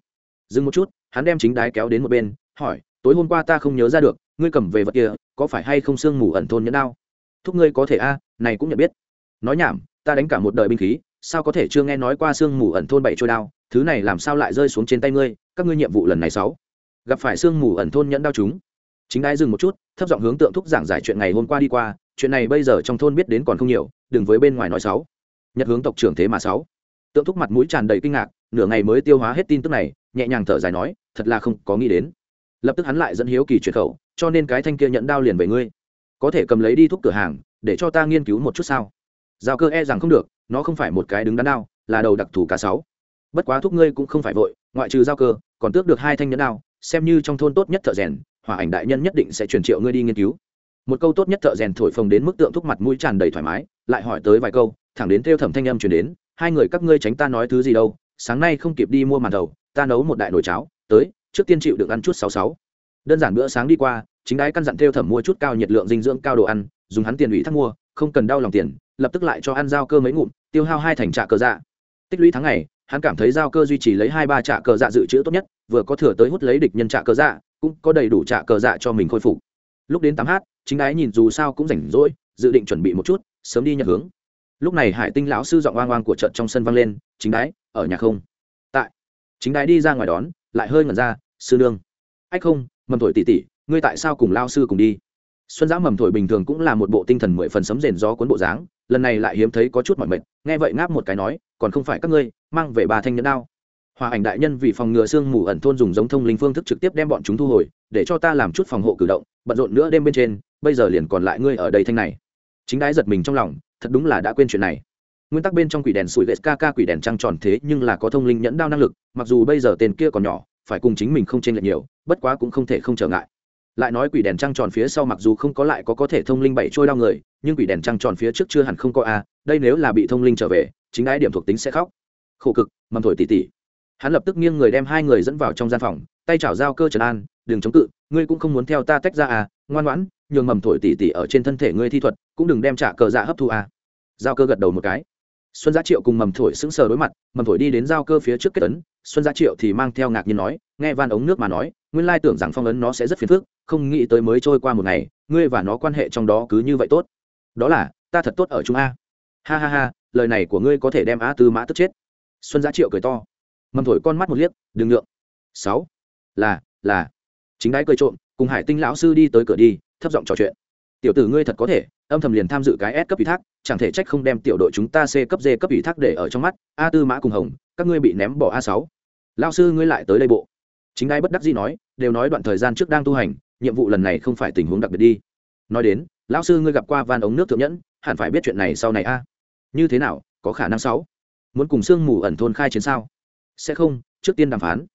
Dừng một chút, hắn đem chính đái kéo đến một bên, hỏi, tối hôm qua ta không nhớ ra được, ngươi cầm về vật kia, có phải hay không sương mù ẩn thôn nhẫn đao? Thúc ngươi có thể a, này cũng nhận biết. Nói nhảm, ta đánh cả một đời binh khí, sao có thể chưa nghe nói qua sương mù ẩn thôn bảy trôi đao, thứ này làm sao lại rơi xuống trên tay ngươi, các ngươi nhiệm vụ lần này sáu, gặp phải sương mù ẩn thôn nhẫn đao chúng. Chính đái dừng một chút, thấp giọng hướng tượng thúc giảng giải chuyện ngày hôm qua đi qua, chuyện này bây giờ trong thôn biết đến còn không nhiều, đừng với bên ngoài nói sáu nhật hướng tộc trưởng thế mà sáu. Tượng thúc mặt mũi tràn đầy kinh ngạc, nửa ngày mới tiêu hóa hết tin tức này, nhẹ nhàng thở dài nói, thật là không có nghĩ đến. Lập tức hắn lại dẫn hiếu kỳ chuyển khẩu, cho nên cái thanh kia nhận đao liền về ngươi. Có thể cầm lấy đi thuốc cửa hàng, để cho ta nghiên cứu một chút sao? Giao cơ e rằng không được, nó không phải một cái đứng đắn đao, là đầu đặc thù cả sáu. Bất quá thuốc ngươi cũng không phải vội, ngoại trừ giao cơ, còn tước được hai thanh nhẫn đao, xem như trong thôn tốt nhất thợ rèn, hỏa ảnh đại nhân nhất định sẽ truyền triệu ngươi đi nghiên cứu. Một câu tốt nhất thợ rèn thổi phồng đến mức tượng thúc mặt mũi tràn đầy thoải mái, lại hỏi tới vài câu thẳng đến theo thẩm thanh âm chuyển đến, hai người các ngươi tránh ta nói thứ gì đâu, sáng nay không kịp đi mua màn đầu ta nấu một đại nồi cháo, tới, trước tiên chịu được ăn chút sáu sáu. Đơn giản bữa sáng đi qua, chính đái căn dặn theo thẩm mua chút cao nhiệt lượng dinh dưỡng cao đồ ăn, dùng hắn tiền ủy thác mua, không cần đau lòng tiền, lập tức lại cho ăn giao cơ mấy ngụm, tiêu hao hai thành trạ cờ dạ. Tích lũy tháng ngày, hắn cảm thấy giao cơ duy trì lấy hai ba trạ cờ dạ dự trữ tốt nhất, vừa có thừa tới hút lấy địch nhân trạ cờ dạ cũng có đầy đủ trạ cờ dạ cho mình khôi phục. Lúc đến tám h chính đái nhìn dù sao cũng rảnh rỗi, dự định chuẩn bị một chút, sớm đi nhận hướng lúc này hải tinh lão sư giọng oang oang của trận trong sân vang lên, chính đái, ở nhà không? Tại. Chính đái đi ra ngoài đón, lại hơi ngẩn ra, sư nương. Ách không, mầm thổi tỉ tỉ ngươi tại sao cùng lao sư cùng đi? Xuân giã mầm thổi bình thường cũng là một bộ tinh thần mười phần sấm rền gió cuốn bộ dáng, lần này lại hiếm thấy có chút mỏi mệt, nghe vậy ngáp một cái nói, còn không phải các ngươi, mang về bà thanh nhẫn đao. Hòa ảnh đại nhân vì phòng ngừa sương mù ẩn thôn dùng giống thông linh phương thức trực tiếp đem bọn chúng thu hồi, để cho ta làm chút phòng hộ cử động, bận rộn nữa đêm bên trên, bây giờ liền còn lại ngươi ở đây thanh này. Chính đái giật mình trong lòng thật đúng là đã quên chuyện này. Nguyên tắc bên trong quỷ đèn sủi lệ ca ca quỷ đèn trăng tròn thế nhưng là có thông linh nhẫn đao năng lực, mặc dù bây giờ tên kia còn nhỏ, phải cùng chính mình không chênh lệch nhiều, bất quá cũng không thể không trở ngại. Lại nói quỷ đèn trăng tròn phía sau mặc dù không có lại có có thể thông linh bảy trôi đau người, nhưng quỷ đèn trăng tròn phía trước chưa hẳn không có a, đây nếu là bị thông linh trở về, chính ái điểm thuộc tính sẽ khóc. Khổ cực, mầm thổi tỉ tỉ. Hắn lập tức nghiêng người đem hai người dẫn vào trong gian phòng, tay chảo dao cơ trần an, đừng chống cự, ngươi cũng không muốn theo ta tách ra à ngoan ngoãn, nhường mầm thổi tỉ tỉ ở trên thân thể ngươi thi thuật, cũng đừng đem trả cờ dạ hấp thu à. Giao cơ gật đầu một cái. Xuân giá triệu cùng mầm thổi sững sờ đối mặt, mầm thổi đi đến giao cơ phía trước kết ấn, xuân giá triệu thì mang theo ngạc nhiên nói, nghe van ống nước mà nói, nguyên lai tưởng rằng phong ấn nó sẽ rất phiền phức, không nghĩ tới mới trôi qua một ngày, ngươi và nó quan hệ trong đó cứ như vậy tốt. Đó là, ta thật tốt ở chúng a. Ha ha ha, lời này của ngươi có thể đem a tư mã tức chết. Xuân giá triệu cười to. Mầm thổi con mắt một liếc, đừng ngượng sáu. Là là. Chính đái cười trộm cùng hải tinh lão sư đi tới cửa đi thấp giọng trò chuyện tiểu tử ngươi thật có thể âm thầm liền tham dự cái S cấp ủy thác, chẳng thể trách không đem tiểu đội chúng ta C cấp D cấp ủy thác để ở trong mắt, A Tư Mã cùng Hồng, các ngươi bị ném bỏ A sáu. Lão sư ngươi lại tới đây bộ. Chính ai bất đắc dĩ nói, đều nói đoạn thời gian trước đang tu hành, nhiệm vụ lần này không phải tình huống đặc biệt đi. Nói đến, lão sư ngươi gặp qua van ống nước thượng nhẫn, hẳn phải biết chuyện này sau này a. Như thế nào, có khả năng sáu. Muốn cùng xương mù ẩn thôn khai chiến sao? Sẽ không, trước tiên đàm phán.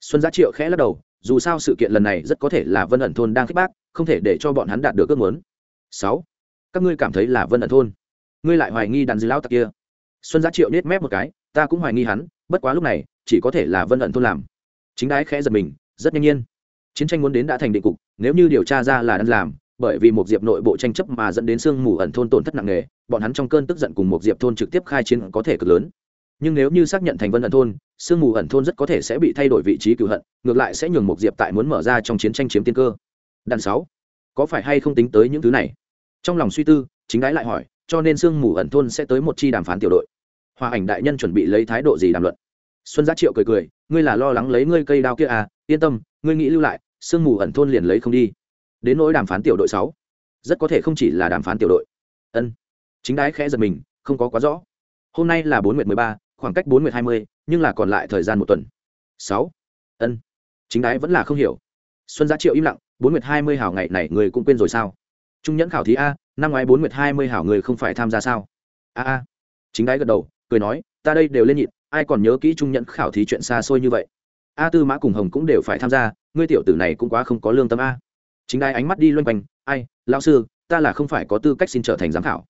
xuân giá triệu khẽ lắc đầu dù sao sự kiện lần này rất có thể là vân ẩn thôn đang khích bác, không thể để cho bọn hắn đạt được ước muốn. Sáu, các ngươi cảm thấy là vân ẩn thôn? Ngươi lại hoài nghi đàn dư lao tặc kia. Xuân giá triệu nết mép một cái, ta cũng hoài nghi hắn, bất quá lúc này, chỉ có thể là vân ẩn thôn làm. Chính đái khẽ giật mình, rất nhanh nhiên. Chiến tranh muốn đến đã thành định cục, nếu như điều tra ra là đang làm, bởi vì một diệp nội bộ tranh chấp mà dẫn đến sương mù ẩn thôn tổn thất nặng nề, bọn hắn trong cơn tức giận cùng một diệp thôn trực tiếp khai chiến có thể cực lớn. Nhưng nếu như xác nhận thành vân ẩn thôn sương mù ẩn thôn rất có thể sẽ bị thay đổi vị trí cựu hận, ngược lại sẽ nhường một diệp tại muốn mở ra trong chiến tranh chiếm tiên cơ. Đàn sáu, có phải hay không tính tới những thứ này? Trong lòng suy tư, chính đái lại hỏi, cho nên sương mù ẩn thôn sẽ tới một chi đàm phán tiểu đội. Hòa ảnh đại nhân chuẩn bị lấy thái độ gì đàm luận? Xuân giá triệu cười cười, ngươi là lo lắng lấy ngươi cây đao kia à yên tâm, ngươi nghĩ lưu lại, sương mù ẩn thôn liền lấy không đi. Đến nỗi đàm phán tiểu đội sáu, rất có thể không chỉ là đàm phán tiểu đội. Ân. Chính đái khẽ giật mình, không có quá rõ. Hôm nay là bốn nguyệt mười ba, khoảng cách bốn nguyệt hai mươi nhưng là còn lại thời gian một tuần. Sáu. Ân. Chính đái vẫn là không hiểu. Xuân giá triệu im lặng, bốn nguyệt hai mươi hảo ngày này người cũng quên rồi sao? Trung nhẫn khảo thí a, năm ngoái bốn nguyệt hai mươi hảo người không phải tham gia sao? A a. Chính đái gật đầu, cười nói, ta đây đều lên nhịn, ai còn nhớ kỹ trung nhẫn khảo thí chuyện xa xôi như vậy? A tư, mã cùng hồng cũng đều phải tham gia, ngươi tiểu tử này cũng quá không có lương tâm a. Chính đái ánh mắt đi loanh quanh, ai, lão sư, ta là không phải có tư cách xin trở thành giám khảo.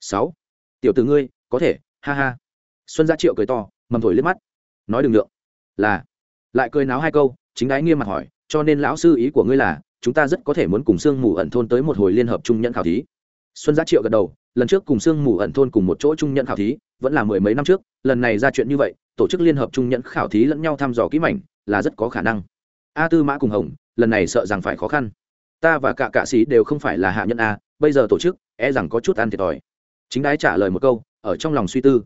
Sáu. Tiểu tử ngươi, có thể, ha ha. Xuân gia triệu cười to mầm thổi liếc mắt. Nói đừng lượng là. Lại cười náo hai câu, chính đái nghiêm mặt hỏi, cho nên lão sư ý của ngươi là, chúng ta rất có thể muốn cùng sương mù ẩn thôn tới một hồi liên hợp trung nhận khảo thí. Xuân gia triệu gật đầu, lần trước cùng sương mù ẩn thôn cùng một chỗ trung nhận khảo thí, vẫn là mười mấy năm trước, lần này ra chuyện như vậy, tổ chức liên hợp trung nhận khảo thí lẫn nhau thăm dò kỹ mảnh, là rất có khả năng. A tư mã cùng hồng, lần này sợ rằng phải khó khăn. Ta và cả cạ sĩ đều không phải là hạ nhân a, bây giờ tổ chức e rằng có chút ăn thiệt thòi. Chính đái trả lời một câu, ở trong lòng suy tư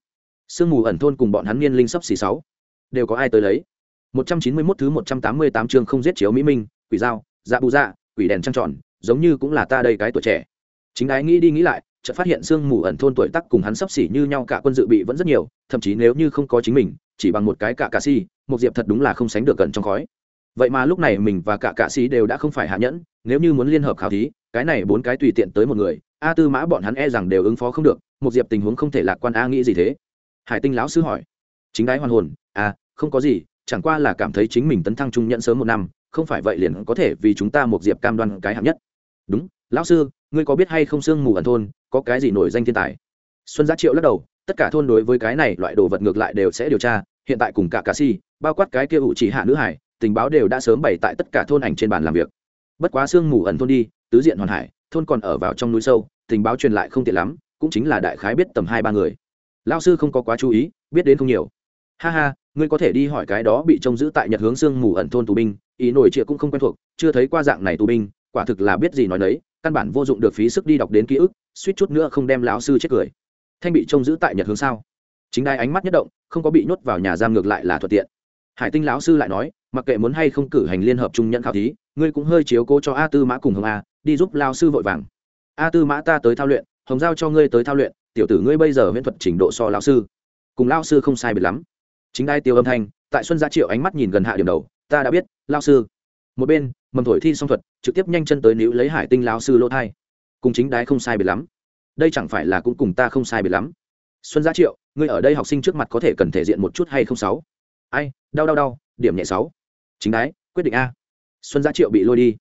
sương mù ẩn thôn cùng bọn hắn niên linh sắp xỉ sáu. Đều có ai tới lấy? Một trăm chín mươi 191 thứ một trăm tám mươi tám chương không giết chiếu mỹ minh, quỷ dao dạ bù dạ quỷ đèn trăng tròn, giống như cũng là ta đây cái tuổi trẻ. Chính ái nghĩ đi nghĩ lại, chợt phát hiện sương mù ẩn thôn tuổi tác cùng hắn sắp xỉ như nhau cả quân dự bị vẫn rất nhiều, thậm chí nếu như không có chính mình, chỉ bằng một cái cả cà si, một diệp thật đúng là không sánh được gần trong khói. Vậy mà lúc này mình và cả cạ sĩ đều đã không phải hạ nhẫn, nếu như muốn liên hợp khảo thí, cái này bốn cái tùy tiện tới một người, a tư mã bọn hắn e rằng đều ứng phó không được, một diệp tình huống không thể lạc quan a nghĩ gì thế? Hải tinh lão sư hỏi. Chính đái hoàn hồn à không có gì, chẳng qua là cảm thấy chính mình tấn thăng trung nhẫn sớm một năm, không phải vậy liền có thể vì chúng ta một diệp cam đoan cái hạng nhất. Đúng, lão sư, ngươi có biết hay không sương mù ẩn thôn, có cái gì nổi danh thiên tài? Xuân giá triệu lắc đầu, tất cả thôn đối với cái này loại đồ vật ngược lại đều sẽ điều tra, hiện tại cùng cả cà si, bao quát cái kia ủ chỉ hạ nữ hải, tình báo đều đã sớm bày tại tất cả thôn ảnh trên bàn làm việc. Bất quá sương mù ẩn thôn đi, tứ diện hoàn hải, thôn còn ở vào trong núi sâu, tình báo truyền lại không tiện lắm, cũng chính là đại khái biết tầm hai ba người lao sư không có quá chú ý, biết đến không nhiều. Ha ha, ngươi có thể đi hỏi cái đó bị trông giữ tại nhật hướng sương mù ẩn thôn tù binh, ý nổi trịa cũng không quen thuộc, chưa thấy qua dạng này tù binh, quả thực là biết gì nói nấy, căn bản vô dụng được phí sức đi đọc đến ký ức, suýt chút nữa không đem lão sư chết cười. Thanh bị trông giữ tại nhật hướng sao? Chính đai ánh mắt nhất động, không có bị nhốt vào nhà giam ngược lại là thuận tiện. Hải tinh lão sư lại nói, mặc kệ muốn hay không cử hành liên hợp trung nhận khảo thí, ngươi cũng hơi chiếu cố cho a tư mã cùng hồng a, đi giúp lao sư vội vàng. A tư mã ta tới thao luyện, hồng giao cho ngươi tới thao luyện tiểu tử ngươi bây giờ viễn thuật trình độ so lão sư, cùng lão sư không sai biệt lắm. Chính đai tiêu âm thanh, tại xuân gia triệu ánh mắt nhìn gần hạ điểm đầu, ta đã biết, lão sư. Một bên, mầm thổi thi song thuật, trực tiếp nhanh chân tới níu lấy hải tinh lão sư lỗ thai. Cùng chính đái không sai biệt lắm. Đây chẳng phải là cũng cùng ta không sai biệt lắm. Xuân gia triệu, ngươi ở đây học sinh trước mặt có thể cần thể diện một chút hay không sáu? Ai, đau đau đau, điểm nhẹ sáu. Chính đái, quyết định a. Xuân gia triệu bị lôi đi.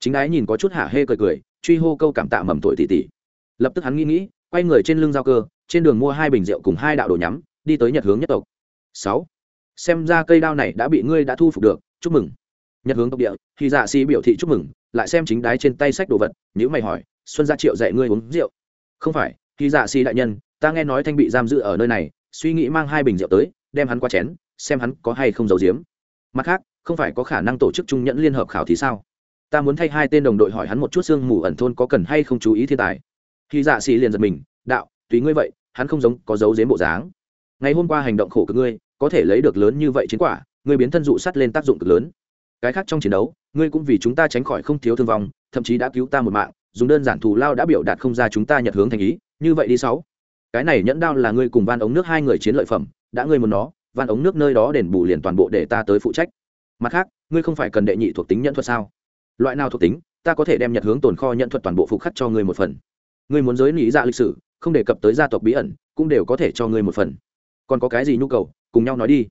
Chính đái nhìn có chút hả hê cười cười, truy hô câu cảm tạ mầm tuổi tỷ tỷ lập tức hắn nghĩ nghĩ quay người trên lưng giao cơ, trên đường mua hai bình rượu cùng hai đạo đồ nhắm, đi tới nhật hướng nhất tộc. Sáu. Xem ra cây đao này đã bị ngươi đã thu phục được, chúc mừng. Nhật hướng tộc địa, thì dạ si biểu thị chúc mừng, lại xem chính đái trên tay sách đồ vật nếu mày hỏi, xuân gia triệu dạy ngươi uống rượu? Không phải, thì dạ si đại nhân, ta nghe nói thanh bị giam giữ ở nơi này, suy nghĩ mang hai bình rượu tới, đem hắn qua chén, xem hắn có hay không giấu giếm. Mặt khác, không phải có khả năng tổ chức trung nhẫn liên hợp khảo thì sao? Ta muốn thay hai tên đồng đội hỏi hắn một chút xương mù ẩn thôn có cần hay không chú ý thiên tài khi dạ xì liền giật mình, đạo, tùy ngươi vậy, hắn không giống có dấu dếm bộ dáng. Ngày hôm qua hành động khổ cực ngươi, có thể lấy được lớn như vậy chiến quả, ngươi biến thân dụ sắt lên tác dụng cực lớn. Cái khác trong chiến đấu, ngươi cũng vì chúng ta tránh khỏi không thiếu thương vong, thậm chí đã cứu ta một mạng, dùng đơn giản thù lao đã biểu đạt không ra chúng ta nhận hướng thành ý, như vậy đi sáu. Cái này nhẫn đao là ngươi cùng van ống nước hai người chiến lợi phẩm, đã ngươi muốn nó, van ống nước nơi đó đền bù liền toàn bộ để ta tới phụ trách. Mặt khác, ngươi không phải cần đệ nhị thuộc tính nhận thuật sao? Loại nào thuộc tính, ta có thể đem nhật hướng tồn kho nhận thuật toàn bộ phục khắc cho ngươi một phần ngươi muốn giới nghĩ dạ lịch sử, không đề cập tới gia tộc bí ẩn, cũng đều có thể cho ngươi một phần. Còn có cái gì nhu cầu, cùng nhau nói đi.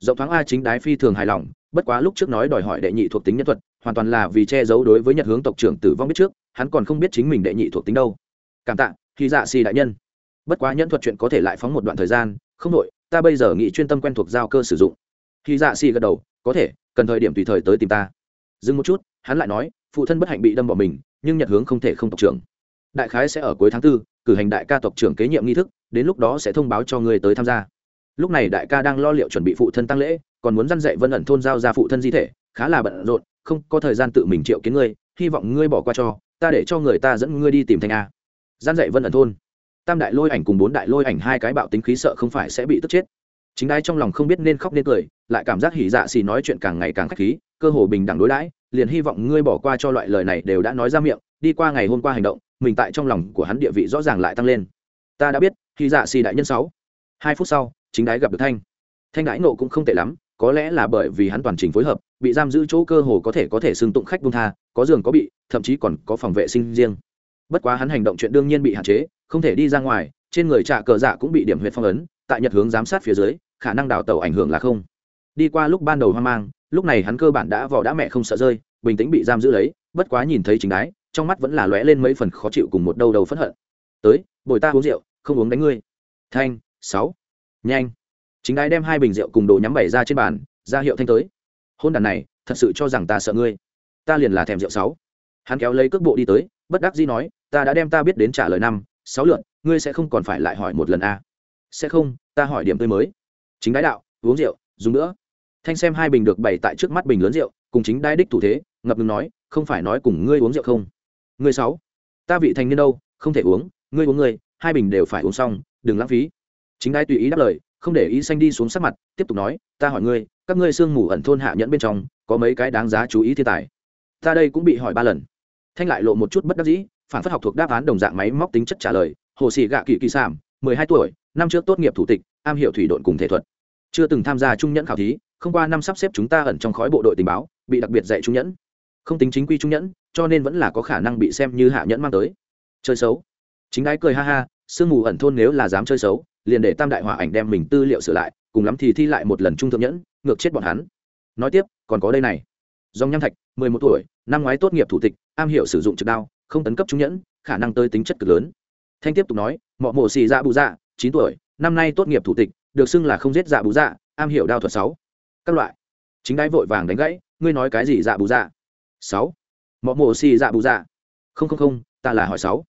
Rộng thoáng a chính đái phi thường hài lòng, bất quá lúc trước nói đòi hỏi đệ nhị thuộc tính nhân thuật, hoàn toàn là vì che giấu đối với nhật hướng tộc trưởng tử vong biết trước, hắn còn không biết chính mình đệ nhị thuộc tính đâu. Cảm tạ khi dạ xì đại nhân. Bất quá nhân thuật chuyện có thể lại phóng một đoạn thời gian, không đội ta bây giờ nghĩ chuyên tâm quen thuộc giao cơ sử dụng. Khi dạ xì gật đầu, có thể, cần thời điểm tùy thời tới tìm ta. Dừng một chút, hắn lại nói, phụ thân bất hạnh bị đâm bỏ mình, nhưng nhật hướng không thể không tộc trưởng đại khái sẽ ở cuối tháng tư, cử hành đại ca tộc trưởng kế nhiệm nghi thức, đến lúc đó sẽ thông báo cho ngươi tới tham gia. Lúc này đại ca đang lo liệu chuẩn bị phụ thân tăng lễ, còn muốn dặn dạy vân ẩn thôn giao ra phụ thân di thể, khá là bận rộn, không có thời gian tự mình triệu kiến ngươi, hy vọng ngươi bỏ qua cho, ta để cho người ta dẫn ngươi đi tìm thành a. Gian dạy vân ẩn thôn. Tam đại lôi ảnh cùng bốn đại lôi ảnh hai cái bạo tính khí sợ không phải sẽ bị tức chết. Chính đai trong lòng không biết nên khóc nên cười, lại cảm giác hỉ dạ xì nói chuyện càng ngày càng khách khí, cơ hồ bình đẳng đối đãi, liền hy vọng ngươi bỏ qua cho loại lời này đều đã nói ra miệng, đi qua ngày hôm qua hành động mình tại trong lòng của hắn địa vị rõ ràng lại tăng lên. Ta đã biết, khi dạ xì đại nhân sáu, hai phút sau, chính đái gặp được thanh. Thanh đãi nộ cũng không tệ lắm, có lẽ là bởi vì hắn toàn trình phối hợp, bị giam giữ chỗ cơ hồ có thể có thể xưng tụng khách buông tha, có giường có bị, thậm chí còn có phòng vệ sinh riêng. Bất quá hắn hành động chuyện đương nhiên bị hạn chế, không thể đi ra ngoài, trên người trạ cờ dạ cũng bị điểm huyệt phong ấn, tại nhật hướng giám sát phía dưới, khả năng đào tàu ảnh hưởng là không. Đi qua lúc ban đầu hoang mang, lúc này hắn cơ bản đã vỏ đã mẹ không sợ rơi, bình tĩnh bị giam giữ lấy, bất quá nhìn thấy chính đái trong mắt vẫn là lóe lên mấy phần khó chịu cùng một đầu đầu phẫn hận. Tới, bồi ta uống rượu, không uống đánh ngươi. Thanh, sáu. Nhanh. Chính ai đem hai bình rượu cùng đồ nhắm bày ra trên bàn, ra hiệu thanh tới. Hôn đàn này, thật sự cho rằng ta sợ ngươi. Ta liền là thèm rượu sáu. Hắn kéo lấy cước bộ đi tới, bất đắc dĩ nói, ta đã đem ta biết đến trả lời năm, sáu lượn, ngươi sẽ không còn phải lại hỏi một lần a à. sẽ không, ta hỏi điểm tươi mới. Chính đái đạo, uống rượu, dùng nữa. Thanh xem hai bình được bày tại trước mắt bình lớn rượu, cùng chính đái đích thủ thế, ngập ngừng nói, không phải nói cùng ngươi uống rượu không? Ngươi sáu, ta vị thành niên đâu, không thể uống, ngươi uống ngươi, hai bình đều phải uống xong, đừng lãng phí. Chính đái tùy ý đáp lời, không để ý xanh đi xuống sắc mặt, tiếp tục nói, ta hỏi ngươi, các ngươi xương mù ẩn thôn hạ nhẫn bên trong, có mấy cái đáng giá chú ý thiên tài? Ta đây cũng bị hỏi ba lần. Thanh lại lộ một chút bất đắc dĩ, phản phất học thuộc đáp án đồng dạng máy móc tính chất trả lời, hồ sĩ gạ kỳ kỳ sảm, mười hai tuổi, năm trước tốt nghiệp thủ tịch, am hiểu thủy độn cùng thể thuật. Chưa từng tham gia trung nhẫn khảo thí, không qua năm sắp xếp chúng ta ẩn trong khói bộ đội tình báo, bị đặc biệt dạy trung nhẫn không tính chính quy trung nhẫn, cho nên vẫn là có khả năng bị xem như hạ nhẫn mang tới. Chơi xấu. Chính đái cười ha ha, sương mù ẩn thôn nếu là dám chơi xấu, liền để tam đại hỏa ảnh đem mình tư liệu sửa lại, cùng lắm thì thi lại một lần trung thượng nhẫn, ngược chết bọn hắn. Nói tiếp, còn có đây này. Dòng nham thạch, mười một tuổi, năm ngoái tốt nghiệp thủ tịch, am hiểu sử dụng trực đao, không tấn cấp trung nhẫn, khả năng tới tính chất cực lớn. Thanh tiếp tục nói, mọ mổ xì dạ bù dạ chín tuổi, năm nay tốt nghiệp thủ tịch, được xưng là không giết dạ bù dạ am hiểu đao thuật sáu. Các loại. Chính đái vội vàng đánh gãy, ngươi nói cái gì dạ bù dạ? Sáu. Mọ mổ xì dạ bù dạ. Không không không ta là hỏi sáu.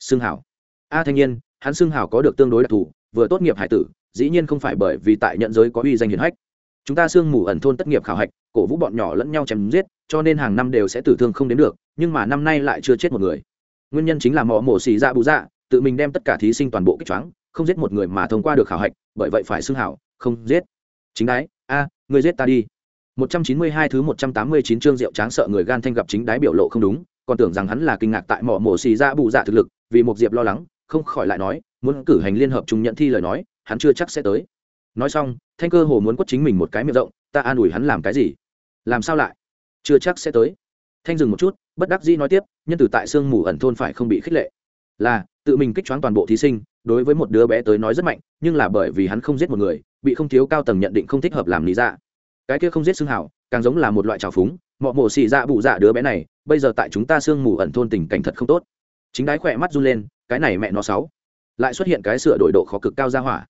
Xương hảo. A thanh niên hắn xương hảo có được tương đối đặc thù vừa tốt nghiệp hải tử dĩ nhiên không phải bởi vì tại nhận giới có uy danh hiển hách. Chúng ta sương mù ẩn thôn tất nghiệp khảo hạch cổ vũ bọn nhỏ lẫn nhau chém giết cho nên hàng năm đều sẽ tử thương không đến được nhưng mà năm nay lại chưa chết một người. Nguyên nhân chính là mọ mổ xì dạ bù dạ tự mình đem tất cả thí sinh toàn bộ kích choáng không giết một người mà thông qua được khảo hạch bởi vậy phải xưng hảo không giết. Chính đái a à, người giết ta đi. 192 thứ 189 chương rượu tráng sợ người gan thanh gặp chính đái biểu lộ không đúng, còn tưởng rằng hắn là kinh ngạc tại mỏ mổ xì ra bù dạ thực lực, vì một diệp lo lắng, không khỏi lại nói, muốn cử hành liên hợp chung nhận thi lời nói, hắn chưa chắc sẽ tới. Nói xong, thanh cơ hồ muốn quất chính mình một cái miệng rộng, ta an ủi hắn làm cái gì? Làm sao lại? Chưa chắc sẽ tới. Thanh dừng một chút, bất đắc dĩ nói tiếp, nhân từ tại xương mù ẩn thôn phải không bị khích lệ. Là, tự mình kích choáng toàn bộ thí sinh, đối với một đứa bé tới nói rất mạnh, nhưng là bởi vì hắn không giết một người, bị không thiếu cao tầng nhận định không thích hợp làm lý dạ cái kia không giết xương hảo, càng giống là một loại trào phúng, mọ mổ xì dạ bụ dạ đứa bé này, bây giờ tại chúng ta sương mù ẩn thôn tình cảnh thật không tốt. Chính đái khỏe mắt run lên, cái này mẹ nó sáu. Lại xuất hiện cái sửa đổi độ khó cực cao ra hỏa.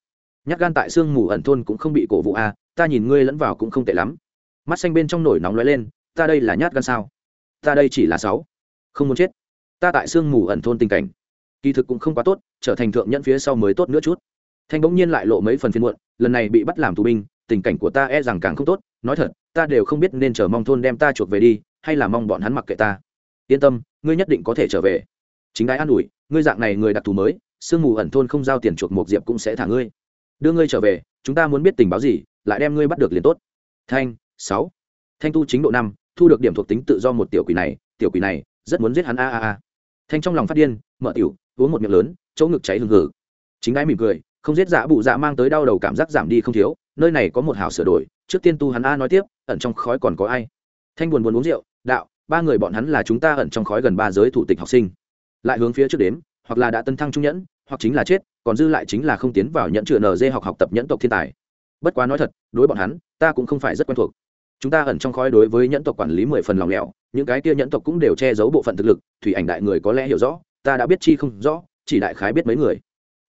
Nhát gan tại sương mù ẩn thôn cũng không bị cổ vũ a ta nhìn ngươi lẫn vào cũng không tệ lắm. Mắt xanh bên trong nổi nóng lóe lên, ta đây là nhát gan sao? Ta đây chỉ là sáu. Không muốn chết. Ta tại sương mù ẩn thôn tình cảnh. Kỳ thực cũng không quá tốt, trở thành thượng nhân phía sau mới tốt nữa chút. Thanh bỗng nhiên lại lộ mấy phần phiên muộn, lần này bị bắt làm tù binh tình cảnh của ta e rằng càng không tốt, nói thật, ta đều không biết nên chờ mong thôn đem ta chuộc về đi, hay là mong bọn hắn mặc kệ ta. Yên tâm, ngươi nhất định có thể trở về. Chính đái an ủi, ngươi dạng này người đặc thù mới, sương mù ẩn thôn không giao tiền chuộc một diệp cũng sẽ thả ngươi. Đưa ngươi trở về, chúng ta muốn biết tình báo gì, lại đem ngươi bắt được liền tốt. Thanh, sáu. Thanh tu chính độ năm, thu được điểm thuộc tính tự do một tiểu quỷ này, tiểu quỷ này, rất muốn giết hắn a a a. Thanh trong lòng phát điên, mở tiểu, uống một miệng lớn, chỗ ngực cháy hừng hử chính đái mỉm cười, không giết dạ bụ dạ mang tới đau đầu cảm giác giảm đi không thiếu nơi này có một hảo sửa đổi, trước tiên tu hắn a nói tiếp, ẩn trong khói còn có ai? Thanh buồn buồn uống rượu, đạo, ba người bọn hắn là chúng ta ẩn trong khói gần ba giới thủ tịch học sinh. Lại hướng phía trước đếm, hoặc là đã tân thăng trung nhẫn, hoặc chính là chết, còn dư lại chính là không tiến vào nhận chữa nd học học tập nhẫn tộc thiên tài. Bất quá nói thật, đối bọn hắn, ta cũng không phải rất quen thuộc. Chúng ta ẩn trong khói đối với nhẫn tộc quản lý mười phần lòng lẻo, những cái kia nhẫn tộc cũng đều che giấu bộ phận thực lực, thủy ảnh đại người có lẽ hiểu rõ, ta đã biết chi không rõ, chỉ đại khái biết mấy người.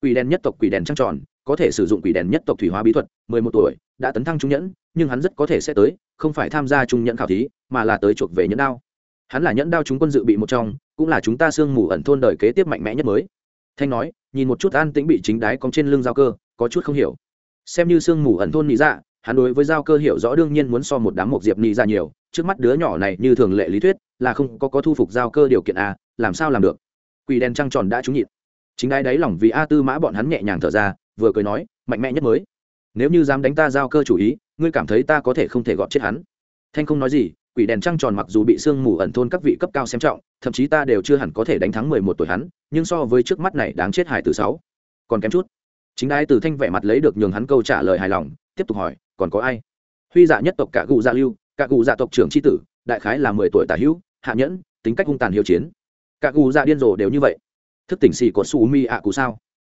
Quỷ đen nhất tộc quỷ đèn trăng tròn có thể sử dụng quỷ đèn nhất tộc thủy hóa bí thuật, mười một tuổi, đã tấn thăng trung nhẫn, nhưng hắn rất có thể sẽ tới, không phải tham gia trung nhẫn khảo thí, mà là tới chuộc về nhẫn đao. Hắn là nhẫn đao chúng quân dự bị một trong, cũng là chúng ta xương mù ẩn thôn đời kế tiếp mạnh mẽ nhất mới. Thanh nói, nhìn một chút an tĩnh bị chính đái cong trên lưng giao cơ, có chút không hiểu. Xem như xương mù ẩn thôn nhị dạ hắn đối với giao cơ hiểu rõ đương nhiên muốn so một đám một diệp nhị dạ nhiều, trước mắt đứa nhỏ này như thường lệ lý thuyết, là không có có thu phục giao cơ điều kiện a làm sao làm được. Quỷ đen trăng tròn đã trúng nhịn chính đái đáy lòng vì a tư mã bọn hắn nhẹ nhàng thở ra vừa cười nói, mạnh mẽ nhất mới. Nếu như dám đánh ta giao cơ chủ ý, ngươi cảm thấy ta có thể không thể gọt chết hắn? Thanh không nói gì, quỷ đèn trăng tròn mặc dù bị sương mù ẩn thôn các vị cấp cao xem trọng, thậm chí ta đều chưa hẳn có thể đánh thắng mười một tuổi hắn, nhưng so với trước mắt này đáng chết hải từ sáu. Còn kém chút. Chính đái từ thanh vẻ mặt lấy được nhường hắn câu trả lời hài lòng, tiếp tục hỏi, còn có ai? Huy dạ nhất tộc cả cụ gia lưu, cả cụ gia tộc trưởng tri tử, đại khái là mười tuổi tả hữu, hạ nhẫn, tính cách hung tàn hiệu chiến. Cả cụ gia điên rồ đều như vậy. Thức tỉnh xỉ có su mi ạ cụ sao?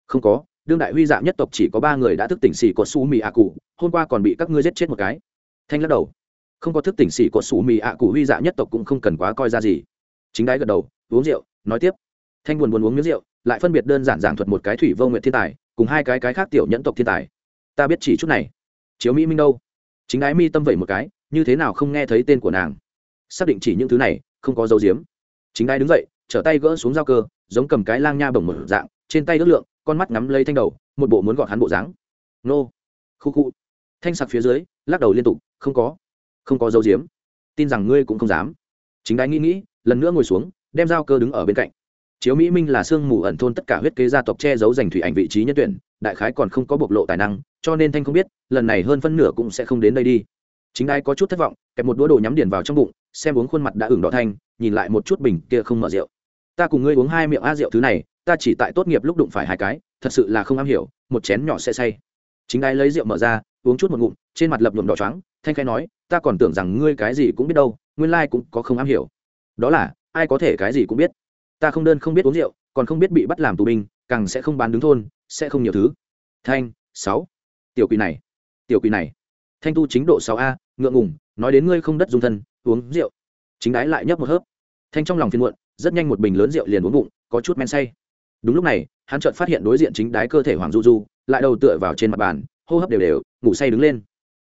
Không có đương đại huy dạ nhất tộc chỉ có ba người đã thức tỉnh xỉ cột su mì ạ cụ, hôm qua còn bị các ngươi giết chết một cái. Thanh lắc đầu. Không có thức tỉnh xỉ cột su mì ạ cụ, huy dạ nhất tộc cũng không cần quá coi ra gì. Chính đái gật đầu, uống rượu, nói tiếp. Thanh buồn buồn uống miếng rượu, lại phân biệt đơn giản giảng thuật một cái thủy vô nguyện thiên tài, cùng hai cái cái khác tiểu nhẫn tộc thiên tài. Ta biết chỉ chút này. Chiếu mỹ minh đâu? Chính đái mi tâm vẩy một cái, như thế nào không nghe thấy tên của nàng? Xác định chỉ những thứ này, không có dấu diếm. Chính đái đứng dậy, trở tay gỡ xuống dao cơ, giống cầm cái lang nha bồng một dạng trên tay ước lượng, con mắt ngắm lấy thanh đầu, một bộ muốn gọt hắn bộ dáng. Nô. Khu khu. Thanh sặc phía dưới, lắc đầu liên tục, không có. Không có dấu diếm. Tin rằng ngươi cũng không dám. Chính đái nghĩ nghĩ, lần nữa ngồi xuống, đem dao cơ đứng ở bên cạnh. Chiếu mỹ minh là sương mù ẩn thôn tất cả huyết kế gia tộc che giấu giành thủy ảnh vị trí nhân tuyển, đại khái còn không có bộc lộ tài năng, cho nên thanh không biết, lần này hơn phân nửa cũng sẽ không đến đây đi. Chính đái có chút thất vọng, kẹp một đũa đồ nhắm điền vào trong bụng, xem uống khuôn mặt đã ửng đỏ thanh, nhìn lại một chút bình kia không mở rượu. Ta cùng ngươi uống hai miệng a rượu thứ này ta chỉ tại tốt nghiệp lúc đụng phải hai cái, thật sự là không am hiểu, một chén nhỏ sẽ say. Chính ai lấy rượu mở ra, uống chút một ngụm, trên mặt lập nhuộm đỏ trắng thanh khai nói, ta còn tưởng rằng ngươi cái gì cũng biết đâu, nguyên lai cũng có không am hiểu. Đó là, ai có thể cái gì cũng biết. Ta không đơn không biết uống rượu, còn không biết bị bắt làm tù binh, càng sẽ không bán đứng thôn, sẽ không nhiều thứ. Thanh, sáu. Tiểu quỷ này, tiểu quỷ này. Thanh tu chính độ sáu a, ngượng ngùng, nói đến ngươi không đất dung thân, uống rượu. Chính đái lại nhấp một hớp. Thanh trong lòng phiên muộn, rất nhanh một bình lớn rượu liền uống bụng, có chút men say đúng lúc này, hắn chợt phát hiện đối diện chính đái cơ thể hoàng du du, lại đầu tựa vào trên mặt bàn, hô hấp đều đều, ngủ say đứng lên.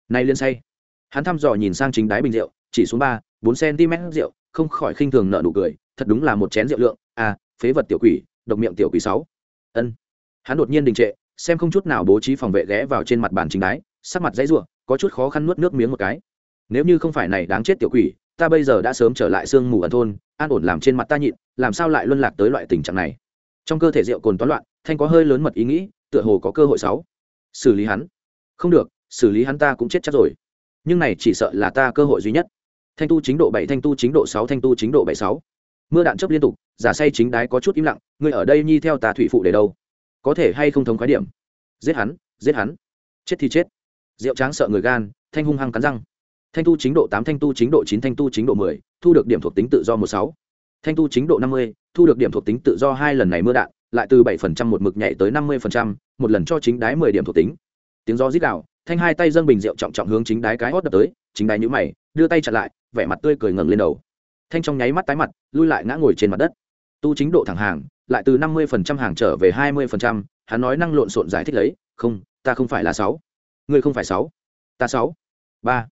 Nay liên say. Hắn thăm dò nhìn sang chính đái bình rượu, chỉ xuống ba, bốn cm rượu, không khỏi khinh thường nợ nụ cười, thật đúng là một chén rượu lượng à phế vật tiểu quỷ, độc miệng tiểu quỷ sáu. Ân. Hắn đột nhiên đình trệ, xem không chút nào bố trí phòng vệ ghé vào trên mặt bàn chính đái, sắc mặt dãy ruộng có chút khó khăn nuốt nước miếng một cái. Nếu như không phải này đáng chết tiểu quỷ, ta bây giờ đã sớm trở lại sương mù ẩn thôn, an ổn làm trên mặt ta nhịn, làm sao lại luân lạc tới loại tình trạng này? Trong cơ thể rượu cồn toán loạn, thanh có hơi lớn mật ý nghĩ, tựa hồ có cơ hội sáu. Xử lý hắn. Không được, xử lý hắn ta cũng chết chắc rồi. Nhưng này chỉ sợ là ta cơ hội duy nhất. Thanh tu chính độ bảy, thanh tu chính độ sáu, thanh tu chính độ bảy sáu. Mưa đạn chấp liên tục, giả say chính đái có chút im lặng, ngươi ở đây nhi theo tà thủy phụ để đâu? Có thể hay không thống khái điểm? Giết hắn giết hắn. Chết thì chết. Rượu tráng sợ người gan, thanh hung hăng cắn răng. Thanh tu chính độ tám, thanh tu chính độ chín, thanh tu chính độ mười, thu được điểm thuộc tính tự do một sáu thanh tu chính độ năm mươi, thu được điểm thuộc tính tự do hai lần này mưa đạn, lại từ bảy phần trăm một mực nhảy tới năm mươi phần trăm, một lần cho chính đái mười điểm thuộc tính. Tiếng gió rít đạo thanh hai tay dâng bình rượu trọng trọng hướng chính đái cái hót đập tới, chính đái nhũ mày, đưa tay chặt lại, vẻ mặt tươi cười ngẩng lên đầu. Thanh trong nháy mắt tái mặt, lui lại ngã ngồi trên mặt đất. Tu chính độ thẳng hàng, lại từ năm mươi phần trăm hàng trở về hai mươi phần trăm, hắn nói năng lộn xộn giải thích lấy, không, ta không phải là sáu. Ngươi không phải sáu. Ta sáu. Ba.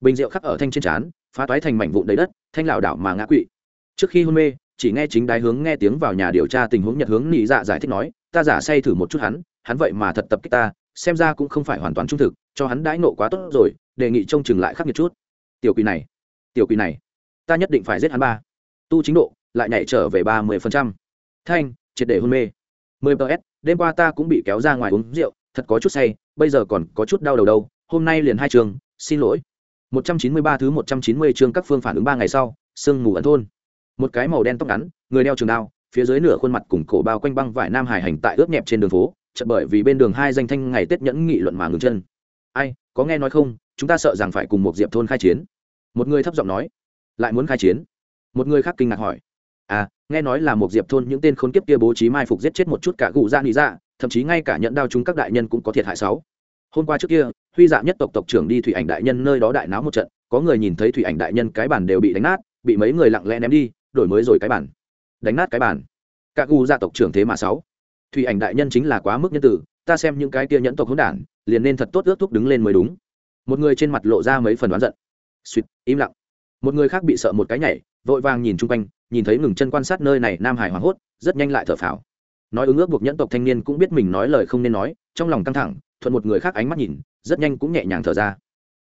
Bình rượu khắc ở thanh trên trán, phá toái thành mảnh vụn đầy đất, thanh lảo đảo mà ngã quỵ trước khi hôn mê, chỉ nghe chính đái hướng nghe tiếng vào nhà điều tra tình huống nhật hướng nị dạ giải thích nói, ta giả say thử một chút hắn hắn vậy mà thật tập kích ta, xem ra cũng không phải hoàn toàn trung thực, cho hắn đãi nộ quá tốt rồi, đề nghị trông chừng lại khắc nghiệt chút. Tiểu quỷ này, tiểu quỷ này, ta nhất định phải giết hắn ba. Tu chính độ, lại nhảy trở về ba mươi phần trăm. Thanh, triệt để hôn mê. Mười ps đêm qua ta cũng bị kéo ra ngoài uống rượu, thật có chút say, bây giờ còn có chút đau đầu đâu, hôm nay liền hai trường, xin lỗi. Một trăm chín mươi ba thứ một trăm chín mươi chương các phương phản ứng ba ngày sau, sương mù ẩn thôn một cái màu đen tóc ngắn, người đeo trường đao, phía dưới nửa khuôn mặt cùng cổ bao quanh băng vải nam hải hành tại ướp nhẹp trên đường phố, chợt bởi vì bên đường hai danh thanh ngày tết nhẫn nghị luận mà ngừng chân. Ai, có nghe nói không? Chúng ta sợ rằng phải cùng một diệp thôn khai chiến. Một người thấp giọng nói. Lại muốn khai chiến? Một người khác kinh ngạc hỏi. À nghe nói là một diệp thôn những tên khốn kiếp kia bố trí mai phục giết chết một chút cả gù ra nghĩ ra thậm chí ngay cả nhận đao chúng các đại nhân cũng có thiệt hại sáu. Hôm qua trước kia, huy dạ nhất tộc tộc trưởng đi thủy ảnh đại nhân nơi đó đại náo một trận, có người nhìn thấy thủy ảnh đại nhân cái bản đều bị đánh nát, bị mấy người lặng lẽ ném đi đổi mới rồi cái bản. Đánh nát cái bản. Các gu gia tộc trưởng thế mà sáu. Thủy ảnh đại nhân chính là quá mức nhân tử, ta xem những cái kia nhẫn tộc hỗn đản, liền nên thật tốt ước thúc đứng lên mới đúng. Một người trên mặt lộ ra mấy phần đoán giận. Suýt, im lặng. Một người khác bị sợ một cái nhảy, vội vàng nhìn chung quanh, nhìn thấy ngừng chân quan sát nơi này nam hải hoảng hốt, rất nhanh lại thở phào. Nói ứng ước buộc nhẫn tộc thanh niên cũng biết mình nói lời không nên nói, trong lòng căng thẳng, thuận một người khác ánh mắt nhìn, rất nhanh cũng nhẹ nhàng thở ra.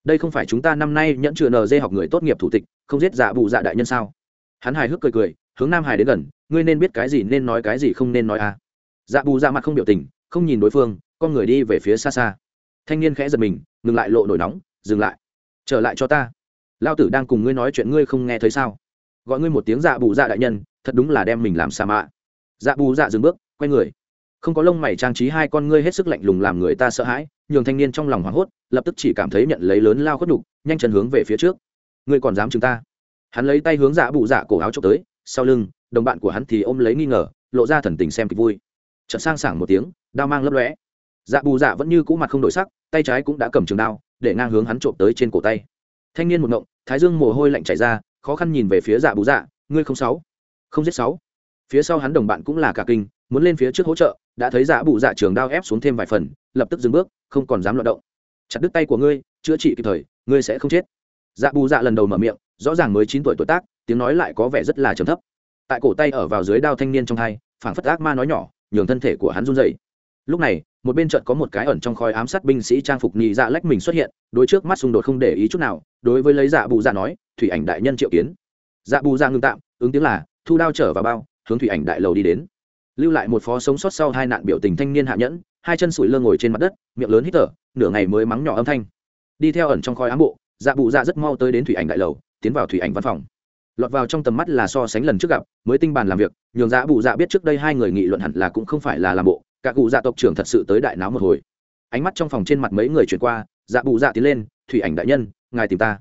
Đây không phải chúng ta năm nay nhẫn chừa nd học người tốt nghiệp thủ tịch, không giết dạ bụ dạ đại nhân sao? Hắn hài hước cười cười, hướng nam hải đến gần, ngươi nên biết cái gì nên nói cái gì không nên nói à. Dạ bù dạ mặt không biểu tình, không nhìn đối phương, con người đi về phía xa xa. Thanh niên khẽ giật mình, ngừng lại lộ nổi nóng, dừng lại. Trở lại cho ta. Lao tử đang cùng ngươi nói chuyện ngươi không nghe thấy sao? Gọi ngươi một tiếng dạ bù dạ đại nhân, thật đúng là đem mình làm sa mạ. Dạ bù dạ dừng bước, quay người. Không có lông mày trang trí hai con ngươi hết sức lạnh lùng làm người ta sợ hãi, nhường thanh niên trong lòng hoảng hốt, lập tức chỉ cảm thấy nhận lấy lớn lao khuất nhục, nhanh chân hướng về phía trước. Ngươi còn dám chúng ta? Hắn lấy tay hướng dạ bụ dạ cổ áo trộm tới, sau lưng, đồng bạn của hắn thì ôm lấy nghi ngờ, lộ ra thần tình xem kịch vui. Chợt sang sảng một tiếng, đao mang lấp lóe. Dạ bù dạ vẫn như cũ mặt không đổi sắc, tay trái cũng đã cầm trường đao, để ngang hướng hắn trộm tới trên cổ tay. Thanh niên một ngộng, thái dương mồ hôi lạnh chảy ra, khó khăn nhìn về phía dạ bù dạ ngươi không sáu, không giết sáu. Phía sau hắn đồng bạn cũng là cả kinh, muốn lên phía trước hỗ trợ, đã thấy dạ bù dạ trường đao ép xuống thêm vài phần, lập tức dừng bước, không còn dám loạt động. Chặt đứt tay của ngươi, chữa trị kịp thời, ngươi sẽ không chết. Dạ bù dạ lần đầu mở miệng rõ ràng mới chín tuổi tuổi tác, tiếng nói lại có vẻ rất là trầm thấp. Tại cổ tay ở vào dưới đao thanh niên trong hai, phảng phất ác ma nói nhỏ, nhường thân thể của hắn run dậy lúc này, một bên trận có một cái ẩn trong khói ám sát binh sĩ trang phục nhị dạ lách mình xuất hiện, đối trước mắt xung đột không để ý chút nào, đối với lấy dạ bù dạ nói, thủy ảnh đại nhân triệu kiến. Dạ bù dạ ngưng tạm, ứng tiếng là, thu đao trở vào bao, hướng thủy ảnh đại lầu đi đến. Lưu lại một phó sống sót sau hai nạn biểu tình thanh niên hạ nhẫn, hai chân sủi lơ ngồi trên mặt đất, miệng lớn hít thở, nửa ngày mới mắng nhỏ âm thanh. Đi theo ẩn trong khói ám bộ dạ bù dạ rất mau tới đến thủy ảnh đại lầu tiến vào thủy ảnh văn phòng. Lọt vào trong tầm mắt là so sánh lần trước gặp, mới tinh bàn làm việc, nhường dạ bù dạ biết trước đây hai người nghị luận hẳn là cũng không phải là làm bộ, cả cụ dạ tộc trưởng thật sự tới đại náo một hồi. Ánh mắt trong phòng trên mặt mấy người chuyển qua dạ bù dạ tiến lên, thủy ảnh đại nhân, ngài tìm ta.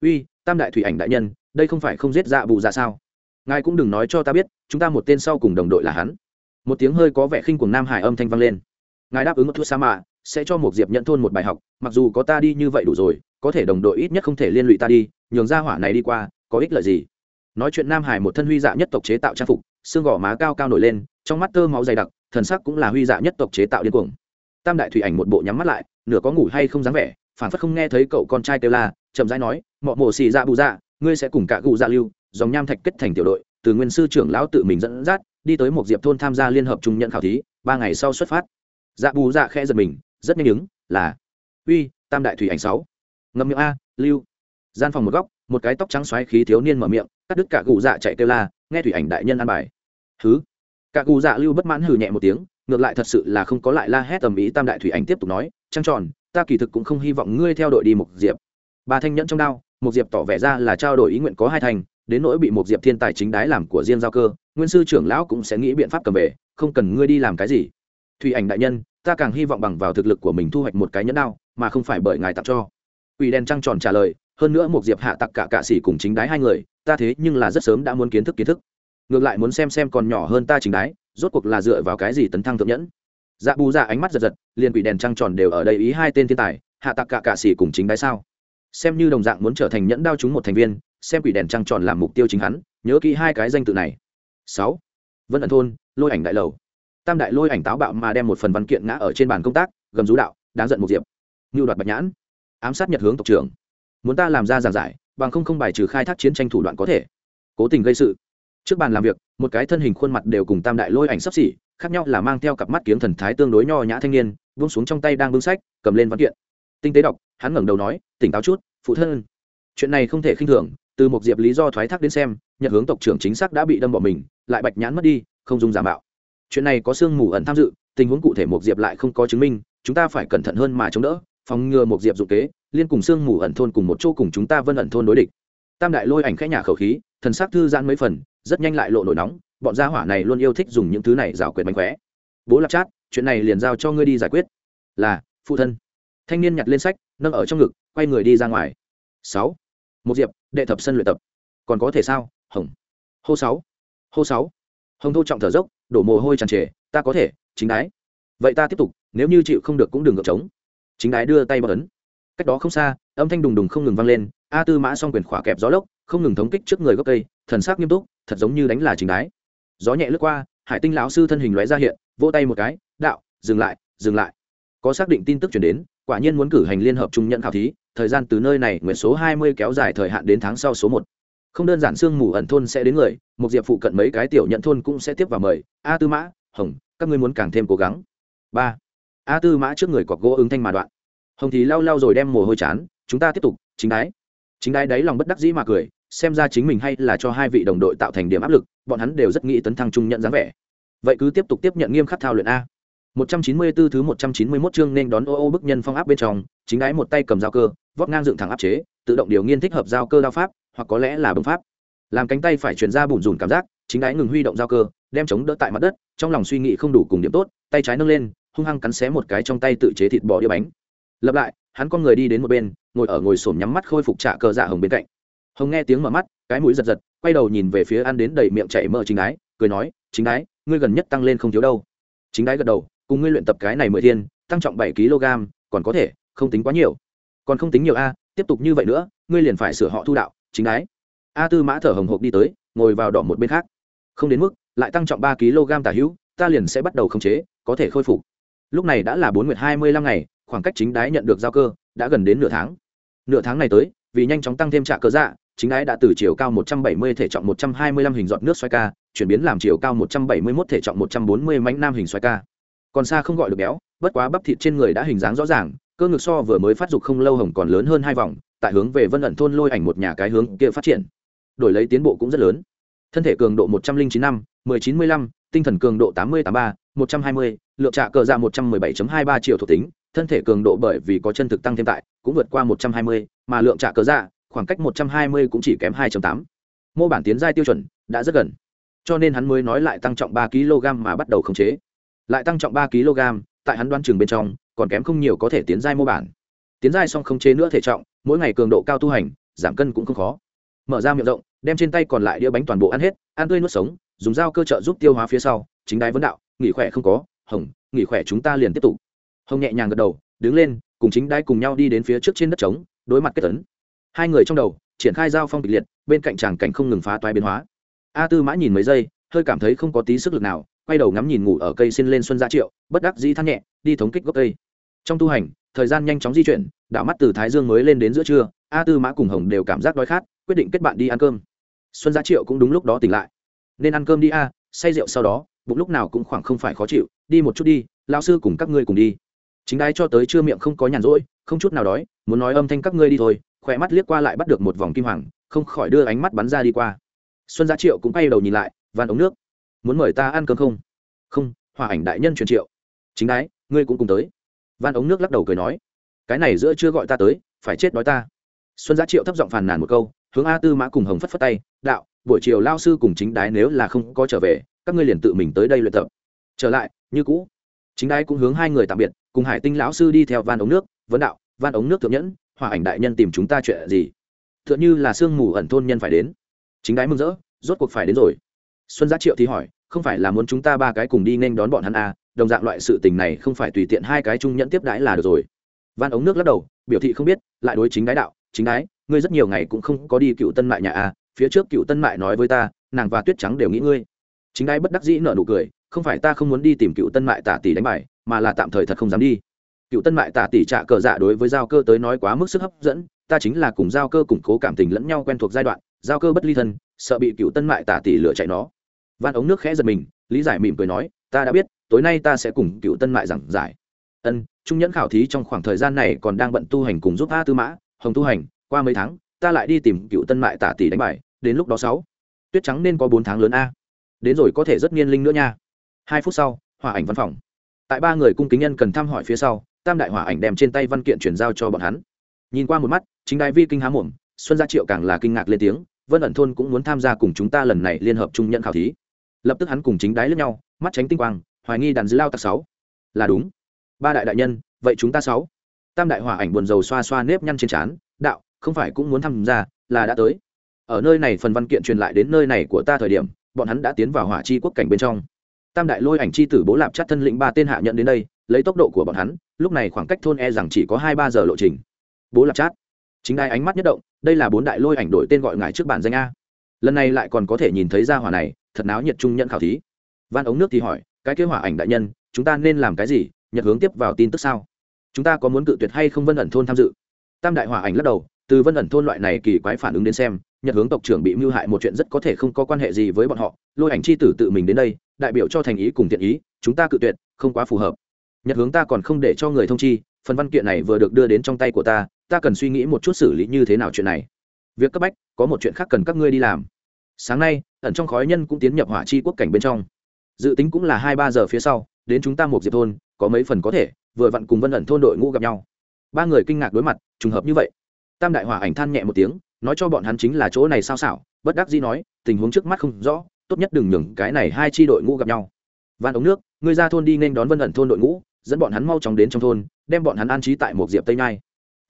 Uy, tam đại thủy ảnh đại nhân, đây không phải không giết dạ bù dạ sao? Ngài cũng đừng nói cho ta biết, chúng ta một tên sau cùng đồng đội là hắn. Một tiếng hơi có vẻ khinh của nam hải âm thanh vang lên. Ngài đáp ứng một thuốc sa mạ sẽ cho một diệp nhận thôn một bài học, mặc dù có ta đi như vậy đủ rồi, có thể đồng đội ít nhất không thể liên lụy ta đi, nhường ra hỏa này đi qua, có ích lợi gì? Nói chuyện nam hải một thân huy dạ nhất tộc chế tạo trang phục, xương gò má cao cao nổi lên, trong mắt tơ máu dày đặc, thần sắc cũng là huy dạ nhất tộc chế tạo điên cuồng. Tam đại thủy ảnh một bộ nhắm mắt lại, nửa có ngủ hay không dám vẻ phản phất không nghe thấy cậu con trai kêu la, chậm rãi nói, mọ mổ xì dạ bù dạ ngươi sẽ cùng cả cụ dạ lưu, dòng nham thạch kết thành tiểu đội, từ nguyên sư trưởng lão tự mình dẫn dắt, đi tới một diệp thôn tham gia liên hợp trung nhận khảo thí, ba ngày sau xuất phát. Dạ bù dạ khẽ giật mình rất nhanh ứng là, uy, tam đại thủy ảnh sáu. Ngâm miệng a, lưu. Gian phòng một góc, một cái tóc trắng xoáy khí thiếu niên mở miệng, cắt đứt cả cụ dạ chạy kêu la, nghe thủy ảnh đại nhân ăn bài. Thứ. Cả cụ dạ lưu bất mãn hừ nhẹ một tiếng, ngược lại thật sự là không có lại la hét tầm ý tam đại thủy ảnh tiếp tục nói, trăng tròn, ta kỳ thực cũng không hy vọng ngươi theo đội đi một diệp. Ba thanh nhẫn trong đao một diệp tỏ vẻ ra là trao đổi ý nguyện có hai thành, đến nỗi bị một diệp thiên tài chính đái làm của riêng giao cơ, nguyên sư trưởng lão cũng sẽ nghĩ biện pháp cầm về, không cần ngươi đi làm cái gì thủy ảnh đại nhân, ta càng hy vọng bằng vào thực lực của mình thu hoạch một cái nhẫn đao, mà không phải bởi ngài tặng cho. Quỷ đen trăng tròn trả lời, hơn nữa một diệp hạ tặc cả cạ sĩ cùng chính đái hai người, ta thế nhưng là rất sớm đã muốn kiến thức kiến thức. Ngược lại muốn xem xem còn nhỏ hơn ta chính đái, rốt cuộc là dựa vào cái gì tấn thăng thượng nhẫn? Dạ bù dạ ánh mắt giật giật liền quỷ đèn trăng tròn đều ở đây ý hai tên thiên tài, hạ tặc cả cạ sĩ cùng chính đái sao? Xem như đồng dạng muốn trở thành nhẫn đao chúng một thành viên, xem quỷ đèn trăng tròn làm mục tiêu chính hắn, nhớ kỹ hai cái danh tự này. Sáu. Vân ẩn thôn, lôi ảnh đại lầu tam đại lôi ảnh táo bạo mà đem một phần văn kiện ngã ở trên bàn công tác, gầm rú đạo, đáng giận một diệp. Như đoạt bạch nhãn, ám sát nhật hướng tộc trưởng. Muốn ta làm ra giảng giải, bằng không không bài trừ khai thác chiến tranh thủ đoạn có thể. Cố tình gây sự. Trước bàn làm việc, một cái thân hình khuôn mặt đều cùng tam đại lôi ảnh sắp xỉ, khác nhau là mang theo cặp mắt kiếm thần thái tương đối nho nhã thanh niên, buông xuống trong tay đang bưng sách, cầm lên văn kiện. Tinh tế đọc, hắn ngẩng đầu nói, tỉnh táo chút, phụ thân. Chuyện này không thể khinh thường, từ một diệp lý do thoái thác đến xem, nhật hướng tộc trưởng chính xác đã bị đâm bỏ mình, lại bạch nhãn mất đi, không dùng giả mạo chuyện này có sương mù ẩn tham dự, tình huống cụ thể một diệp lại không có chứng minh, chúng ta phải cẩn thận hơn mà chống đỡ, phòng ngừa một diệp dụng kế, liên cùng sương mù ẩn thôn cùng một chỗ cùng chúng ta vân ẩn thôn đối địch. Tam đại lôi ảnh khẽ nhà khẩu khí, thần sắc thư giãn mấy phần, rất nhanh lại lộ nổi nóng, bọn gia hỏa này luôn yêu thích dùng những thứ này rào quyệt mánh khóe. Bố lạp chát, chuyện này liền giao cho ngươi đi giải quyết. Là, phụ thân. Thanh niên nhặt lên sách, nâng ở trong ngực, quay người đi ra ngoài. Sáu. Một diệp, đệ thập sân luyện tập. Còn có thể sao? Hồng. Hô sáu. Hô sáu. Hồng thô trọng thở dốc đổ mồ hôi tràn trề, ta có thể, chính đái. Vậy ta tiếp tục, nếu như chịu không được cũng đừng gợp trống. Chính đái đưa tay bọc ấn. Cách đó không xa, âm thanh đùng đùng không ngừng vang lên, a tư mã song quyền khỏa kẹp gió lốc, không ngừng thống kích trước người gốc cây, thần sắc nghiêm túc, thật giống như đánh là chính đái. Gió nhẹ lướt qua, hải tinh lão sư thân hình lóe ra hiện, vỗ tay một cái, đạo, dừng lại dừng lại. Có xác định tin tức chuyển đến, quả nhiên muốn cử hành liên hợp trung nhận khảo thí, thời gian từ nơi này nguyện số hai mươi kéo dài thời hạn đến tháng sau số một không đơn giản sương mù ẩn thôn sẽ đến người một diệp phụ cận mấy cái tiểu nhận thôn cũng sẽ tiếp vào mời. A tư mã hồng các ngươi muốn càng thêm cố gắng. Ba. A tư mã trước người cọc gỗ ứng thanh mà đoạn. Hồng thì lau lau rồi đem mồ hôi chán chúng ta tiếp tục chính đái. Chính đái đáy lòng bất đắc dĩ mà cười xem ra chính mình hay là cho hai vị đồng đội tạo thành điểm áp lực bọn hắn đều rất nghĩ tấn thăng trung nhận dáng vẻ. Vậy cứ tiếp tục tiếp nhận nghiêm khắc thao luyện a. 194 thứ 191 chương nên đón ô ô bức nhân phong áp bên trong, chính ái một tay cầm dao cơ, vót ngang dựng thẳng áp chế, tự động điều nghiên thích hợp dao cơ đao pháp, hoặc có lẽ là bấm pháp. Làm cánh tay phải truyền ra bùn rùn cảm giác, chính ái ngừng huy động giao cơ, đem chống đỡ tại mặt đất, trong lòng suy nghĩ không đủ cùng điểm tốt, tay trái nâng lên, hung hăng cắn xé một cái trong tay tự chế thịt bò đĩa bánh. Lập lại, hắn con người đi đến một bên, ngồi ở ngồi xổm nhắm mắt khôi phục trạ cờ dạ hồng bên cạnh. Hồng nghe tiếng mở mắt, cái mũi giật giật, quay đầu nhìn về phía ăn đến đầy miệng chảy mỡ chính ái, cười nói, "Chính ái, ngươi gần nhất tăng lên không thiếu đâu." Chính ái gật đầu, cùng ngươi luyện tập cái này mười thiên tăng trọng bảy kg còn có thể không tính quá nhiều còn không tính nhiều a tiếp tục như vậy nữa ngươi liền phải sửa họ thu đạo chính đái. A tư mã thở hồng hộc đi tới, ngồi vào đỏ một bên khác. Không đến mức, lại tăng trọng ba kg tả hữu, ta liền sẽ bắt đầu khống chế, có thể khôi phục. Lúc này đã là bốn nguyệt hai mươi lăm ngày, khoảng cách chính đái nhận được giao cơ, đã gần đến nửa tháng. Nửa tháng này tới, vì nhanh chóng tăng thêm trạ cơ dạ chính đái đã từ chiều cao một trăm bảy mươi thể trọng một trăm hai mươi lăm hình giọt nước xoay ca, chuyển biến làm chiều cao một trăm bảy mươi 171 thể trọng một trăm bốn mươi mánh nam hình xoay ca. Còn xa không gọi được béo, bất quá bắp thịt trên người đã hình dáng rõ ràng, cơ ngực so vừa mới phát dục không lâu hồng còn lớn hơn hai vòng tại hướng về vân ẩn thôn lôi ảnh một nhà cái hướng kia phát triển. Đổi lấy tiến bộ cũng rất lớn. Thân thể cường độ một trăm linh chín năm, mười chín mươi lăm, tinh thần cường độ tám mươi tám ba, một trăm hai mươi, lượng trạ cờ ra một trăm mười bảy hai ba triệu thuộc tính. Thân thể cường độ bởi vì có chân thực tăng thêm tại, cũng vượt qua một trăm hai mươi, mà lượng trạ cờ ra khoảng cách một trăm hai mươi cũng chỉ kém hai tám. Mô bản tiến giai tiêu chuẩn đã rất gần. Cho nên hắn mới nói lại tăng trọng ba kg mà bắt đầu khống chế. Lại tăng trọng ba kg, tại hắn đoan trường bên trong, còn kém không nhiều có thể tiến giai mô bản. Tiến giai xong khống chế nữa thể trọng mỗi ngày cường độ cao tu hành, giảm cân cũng không khó. Mở ra miệng rộng, đem trên tay còn lại đĩa bánh toàn bộ ăn hết, ăn tươi nuốt sống, dùng dao cơ trợ giúp tiêu hóa phía sau, chính đái vấn đạo, nghỉ khỏe không có, hồng, nghỉ khỏe chúng ta liền tiếp tục. Hồng nhẹ nhàng gật đầu, đứng lên, cùng chính đái cùng nhau đi đến phía trước trên đất trống, đối mặt kết tấn hai người trong đầu, triển khai giao phong kịch liệt, bên cạnh tràng cảnh không ngừng phá toái biến hóa. A tư mã nhìn mấy giây, hơi cảm thấy không có tí sức lực nào, quay đầu ngắm nhìn ngủ ở cây xin lên xuân gia triệu, bất đắc dĩ than nhẹ, đi thống kích gốc cây. Trong tu hành, thời gian nhanh chóng di chuyển đạo mắt từ thái dương mới lên đến giữa trưa, a tư mã cùng hồng đều cảm giác đói khát, quyết định kết bạn đi ăn cơm. Xuân gia triệu cũng đúng lúc đó tỉnh lại. Nên ăn cơm đi a, say rượu sau đó, bụng lúc nào cũng khoảng không phải khó chịu, đi một chút đi lao sư cùng các ngươi cùng đi. Chính đái cho tới trưa miệng không có nhàn rỗi, không chút nào đói, muốn nói âm thanh các ngươi đi thôi, khỏe mắt liếc qua lại bắt được một vòng kim hoàng, không khỏi đưa ánh mắt bắn ra đi qua. Xuân gia triệu cũng quay đầu nhìn lại van ống nước. Muốn mời ta ăn cơm không? Không, hòa ảnh đại nhân truyền triệu. Chính đái, ngươi cũng cùng tới. Van ống nước lắc đầu cười nói cái này giữa chưa gọi ta tới phải chết đói ta. Xuân giá triệu thấp giọng phàn nàn một câu hướng a tư mã cùng hồng phất phất tay đạo buổi chiều lao sư cùng chính đái nếu là không có trở về các ngươi liền tự mình tới đây luyện tập. Trở lại như cũ. Chính đái cũng hướng hai người tạm biệt cùng hải tinh lão sư đi theo van ống nước vấn đạo van ống nước thượng nhẫn hòa ảnh đại nhân tìm chúng ta chuyện gì? T h ư ợ n h ư là sương mù ẩn thôn nhân phải đến. Chính đái mừng rỡ rốt cuộc phải đến rồi. Xuân giá triệu thì hỏi không phải là muốn chúng ta ba cái cùng đi nên đón bọn hắn à, đồng dạng loại sự tình này không phải tùy tiện hai cái trung nhẫn tiếp đãi là được rồi van ống nước lắc đầu, biểu thị không biết, lại đối chính đái đạo, chính đái, ngươi rất nhiều ngày cũng không có đi cựu tân mại nhà à phía trước cựu tân mại nói với ta, nàng và tuyết trắng đều nghĩ ngươi. Chính đái bất đắc dĩ nở nụ cười, không phải ta không muốn đi tìm cựu tân mại tả tỷ đánh bài, mà là tạm thời thật không dám đi. Cựu tân mại tả tỷ trạ cờ dạ đối với giao cơ tới nói quá mức sức hấp dẫn, ta chính là cùng giao cơ củng cố cảm tình lẫn nhau quen thuộc giai đoạn, giao cơ bất ly thân, sợ bị cựu tân mại tả tỷ lựa chạy nó. Van ống nước khẽ giật mình, lý giải mỉm cười nói, ta đã biết, tối nay ta sẽ cùng cựu tân mại giảng giải. Ân trung nhẫn khảo thí trong khoảng thời gian này còn đang bận tu hành cùng giúp a tư mã, hồng tu hành, qua mấy tháng, ta lại đi tìm cựu tân mại tả tỷ đánh bài, đến lúc đó sáu. Tuyết trắng nên có bốn tháng lớn a. Đến rồi có thể rất niên linh nữa nha. Hai phút sau hòa ảnh văn phòng. Tại ba người cung kính nhân cần thăm hỏi phía sau, tam đại hòa ảnh đem trên tay văn kiện chuyển giao cho bọn hắn. Nhìn qua một mắt, chính đại vi kinh há mồm, xuân gia triệu càng là kinh ngạc lên tiếng, vân ẩn thôn cũng muốn tham gia cùng chúng ta lần này liên hợp trung nhận khảo thí. Lập tức hắn cùng chính đái lẫn nhau, mắt tránh tinh quang, hoài nghi đàn dư lao tạc sáu. Là đúng ba đại đại nhân, vậy chúng ta sáu. Tam đại hỏa ảnh buồn rầu xoa xoa nếp nhăn trên trán, đạo, không phải cũng muốn tham gia, là đã tới. Ở nơi này phần văn kiện truyền lại đến nơi này của ta thời điểm, bọn hắn đã tiến vào hỏa chi quốc cảnh bên trong. Tam đại lôi ảnh chi tử bố lạp chắc thân lĩnh ba tên hạ nhận đến đây, lấy tốc độ của bọn hắn, lúc này khoảng cách thôn e rằng chỉ có hai ba giờ lộ trình. Bố lạp chát chính đai ánh mắt nhất động, đây là bốn đại lôi ảnh đổi tên gọi ngài trước bản danh a. Lần này lại còn có thể nhìn thấy ra hỏa này, thật náo nhiệt trung nhận khảo thí. Van ống nước thì hỏi, cái kế hỏa ảnh đại nhân, chúng ta nên làm cái gì? Nhật hướng tiếp vào tin tức sao? Chúng ta có muốn cự tuyệt hay không vân ẩn thôn tham dự? Tam đại hòa ảnh lắc đầu, từ vân ẩn thôn loại này kỳ quái phản ứng đến xem, nhật hướng tộc trưởng bị mưu hại một chuyện rất có thể không có quan hệ gì với bọn họ, lôi ảnh c h i tử tự mình đến đây, đại biểu cho thành ý cùng thiện ý, chúng ta cự tuyệt, không quá phù hợp. Nhật hướng ta còn không để cho người thông chi, phần văn kiện này vừa được đưa đến trong tay của ta ta cần suy nghĩ một chút xử lý như thế nào chuyện này. Việc cấp bách, có một chuyện khác cần các ngươi đi làm. Sáng nay, ẩn trong khói nhân cũng tiến nhập hỏa chi quốc cảnh bên trong. Dự tính cũng là hai ba giờ phía sau, đến chúng ta một diệp thôn có mấy phần có thể, vừa vặn cùng vân ẩn thôn đội ngũ gặp nhau. Ba người kinh ngạc đối mặt, trùng hợp như vậy. Tam đại hỏa ảnh than nhẹ một tiếng, nói cho bọn hắn chính là chỗ này sao xảo, bất đắc dĩ nói, tình huống trước mắt không rõ, tốt nhất đừng nhường cái này hai chi đội ngũ gặp nhau. Van ống nước, người ra thôn đi nên đón vân ẩn thôn đội ngũ, dẫn bọn hắn mau chóng đến trong thôn, đem bọn hắn an trí tại một diệp tây nhai.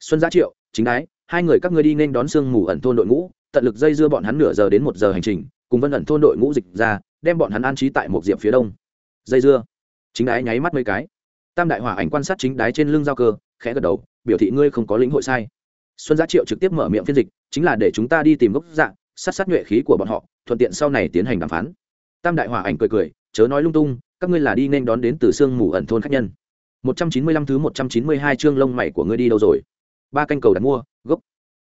Xuân giá triệu, chính đái, hai người các ngươi đi nên đón sương mù ẩn thôn đội ngũ, tận lực dây dưa bọn hắn nửa giờ đến một giờ hành trình, cùng vân ẩn thôn đội ngũ dịch ra, đem bọn hắn an trí tại một diệp phía đông. Dây dưa. Chính đái nháy mắt mấy cái tam đại hỏa ảnh quan sát chính đái trên lưng giao cơ, khẽ gật đầu, biểu thị ngươi không có lĩnh hội sai. Xuân giá triệu trực tiếp mở miệng phiên dịch, chính là để chúng ta đi tìm gốc dạng sát sát nhuệ khí của bọn họ, thuận tiện sau này tiến hành đàm phán. Tam đại hỏa ảnh cười cười, chớ nói lung tung, các ngươi là đi nên đón đến từ sương mù ẩn thôn khách nhân. 195 thứ 192 chương lông mày của ngươi đi đâu rồi? Ba canh cầu đặt mua, gốc.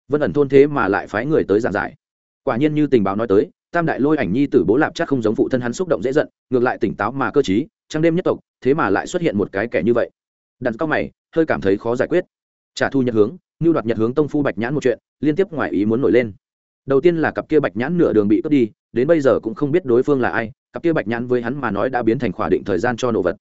Vân ẩn thôn thế mà lại phái người tới giảng giải. Quả nhiên như tình báo nói tới, tam đại lôi ảnh nhi tử bố lạp chắc không giống phụ thân hắn xúc động dễ giận, ngược lại tỉnh táo mà cơ trí, trăng đêm nhất tộc thế mà lại xuất hiện một cái kẻ như vậy. Đặt cao mày, hơi cảm thấy khó giải quyết. Trả thu nhật hướng như đoạt nhật hướng tông phu bạch nhãn một chuyện, liên tiếp ngoài ý muốn nổi lên. Đầu tiên là cặp kia bạch nhãn nửa đường bị cướp đi, đến bây giờ cũng không biết đối phương là ai, cặp kia bạch nhãn với hắn mà nói đã biến thành khỏa định thời gian cho nổ vật.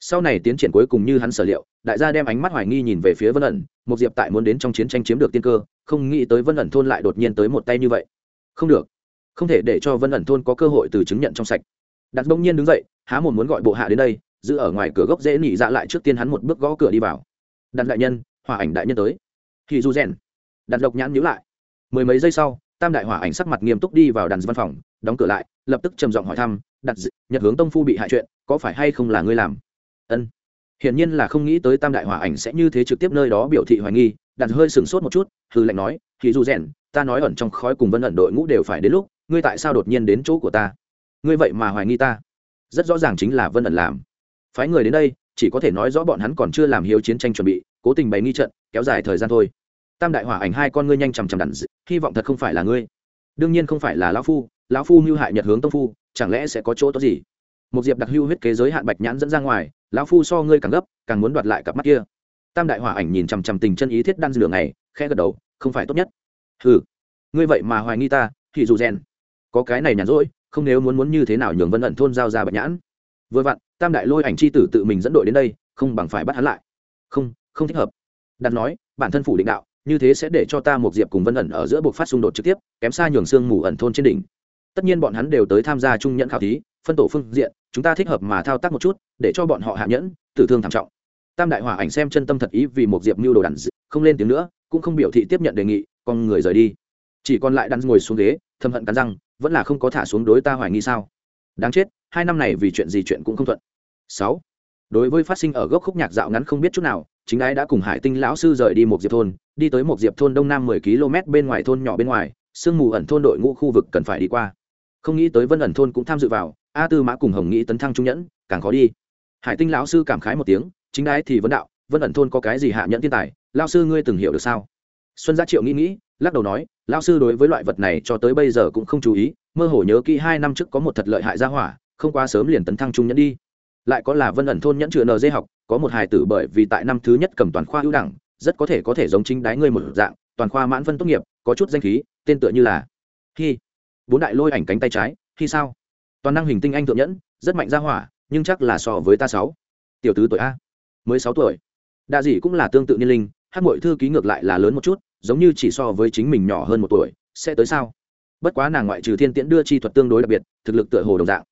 Sau này tiến triển cuối cùng như hắn sở liệu, đại gia đem ánh mắt hoài nghi nhìn về phía vân ẩn một diệp tại muốn đến trong chiến tranh chiếm được tiên cơ, không nghĩ tới vân ẩn thôn lại đột nhiên tới một tay như vậy. Không được. Không thể để cho vân ẩn thôn có cơ hội từ chứng nhận trong sạch. Đặt bỗng nhiên đứng dậy, há một muốn gọi bộ hạ đến đây giữ ở ngoài cửa gốc dễ nỉ dạ lại trước tiên hắn một bước gõ cửa đi vào. Đặt đại nhân hòa ảnh đại nhân tới. Thì du rèn. Đặt độc nhãn nhữ lại. Mười mấy giây sau, tam đại hỏa ảnh sắc mặt nghiêm túc đi vào đàn văn phòng, đóng cửa lại, lập tức trầm giọng hỏi thăm, đặt nhật hướng tông phu bị hại chuyện, có phải hay không là ngươi làm? Ân. Hiển nhiên là không nghĩ tới tam đại hỏa ảnh sẽ như thế trực tiếp nơi đó biểu thị hoài nghi, đặt hơi sửng sốt một chút hư lệnh nói thì dù rèn, ta nói ẩn trong khói cùng vân ẩn đội ngũ đều phải đến lúc, ngươi tại sao đột nhiên đến chỗ của ta? Ngươi vậy mà hoài nghi ta. Rất rõ ràng chính là vân ẩn làm phái người đến đây, chỉ có thể nói rõ bọn hắn còn chưa làm hiếu chiến tranh chuẩn bị, cố tình bày nghi trận, kéo dài thời gian thôi. Tam đại hỏa ảnh hai con ngươi nhanh chằm chằm đặn hy vọng thật không phải là ngươi. Đương nhiên không phải là lão phu lão phu mưu hại nhật hướng tông phu, chẳng lẽ sẽ có chỗ tốt gì? Một diệp đặc hưu huyết kế giới hạn bạch nhãn dẫn ra ngoài, lão phu so ngươi càng gấp, càng muốn đoạt lại cặp mắt kia. Tam đại hỏa ảnh nhìn chằm chằm tình chân ý thiết đan dường này khe gật đầu, không phải tốt nhất. Ừ ngươi vậy mà hoài nghi ta, thì dù rèn. Có cái này nhàn rỗi, không nếu muốn muốn như thế nào nhường vân ẩn thôn giao ra bạch nhãn vừa vặn, tam đại lôi ảnh c h i tử tự mình dẫn đội đến đây, không bằng phải bắt hắn lại. Không không thích hợp. Đặt nói, bản thân phủ định đạo, như thế sẽ để cho ta một diệp cùng vân ẩn ở giữa buộc phát xung đột trực tiếp, kém xa nhường xương mù ẩn thôn trên đỉnh. Tất nhiên bọn hắn đều tới tham gia trung nhận khảo thí, phân tổ phương diện, chúng ta thích hợp mà thao tác một chút, để cho bọn họ hạ nhẫn, tử thương thảm trọng. Tam đại hỏa ảnh xem chân tâm thật ý vì một diệp mưu đồ đàn không lên tiếng nữa, cũng không biểu thị tiếp nhận đề nghị, con người rời đi. Chỉ còn lại đắn ngồi xuống ghế thâm hận cắn răng, vẫn là không có thả xuống đối ta hoài nghi sao? Đáng chết, hai năm này vì chuyện gì chuyện cũng không thuận. Sáu. Đối với phát sinh ở gốc khúc nhạc dạo ngắn không biết chút nào, chính ái đã cùng hải tinh lão sư rời đi một diệp thôn, đi tới một diệp thôn đông nam mười km bên ngoài thôn nhỏ bên ngoài, sương mù ẩn thôn đội ngũ khu vực cần phải đi qua. Không nghĩ tới vân ẩn thôn cũng tham dự vào, a tư mã cùng hồng nghĩ tấn thăng trung nhẫn, càng khó đi. Hải tinh lão sư cảm khái một tiếng, chính ái thì vấn đạo, vân ẩn thôn có cái gì hạ nhẫn thiên tài lao sư ngươi từng hiểu được sao? Xuân gia triệu nghĩ nghĩ, lắc đầu nói lao sư đối với loại vật này cho tới bây giờ cũng không chú ý, mơ hồ nhớ kỹ hai năm trước có một thật lợi hại gia hỏa, không quá sớm liền tấn thăng trung nhẫn đi. Lại có là vân ẩn thôn nhẫn chữa nd học, có một hài tử bởi vì tại năm thứ nhất cầm toàn khoa ưu đẳng, rất có thể có thể giống chính đái ngươi một dạng, toàn khoa mãn phân tốt nghiệp, có chút danh khí, tên tựa như là khi bốn đại lôi ảnh cánh tay trái khi sao? Toàn năng hình tinh anh thượng nhẫn, rất mạnh ra hỏa, nhưng chắc là so với ta sáu. Tiểu tứ tuổi a. Mới sáu tuổi. Đa dị cũng là tương tự niên linh, hát mội thư ký ngược lại là lớn một chút giống như chỉ so với chính mình nhỏ hơn một tuổi, sẽ tới sao? Bất quá nàng ngoại trừ thiên tiễn đưa chi thuật tương đối đặc biệt, thực lực tựa hồ đồng dạng.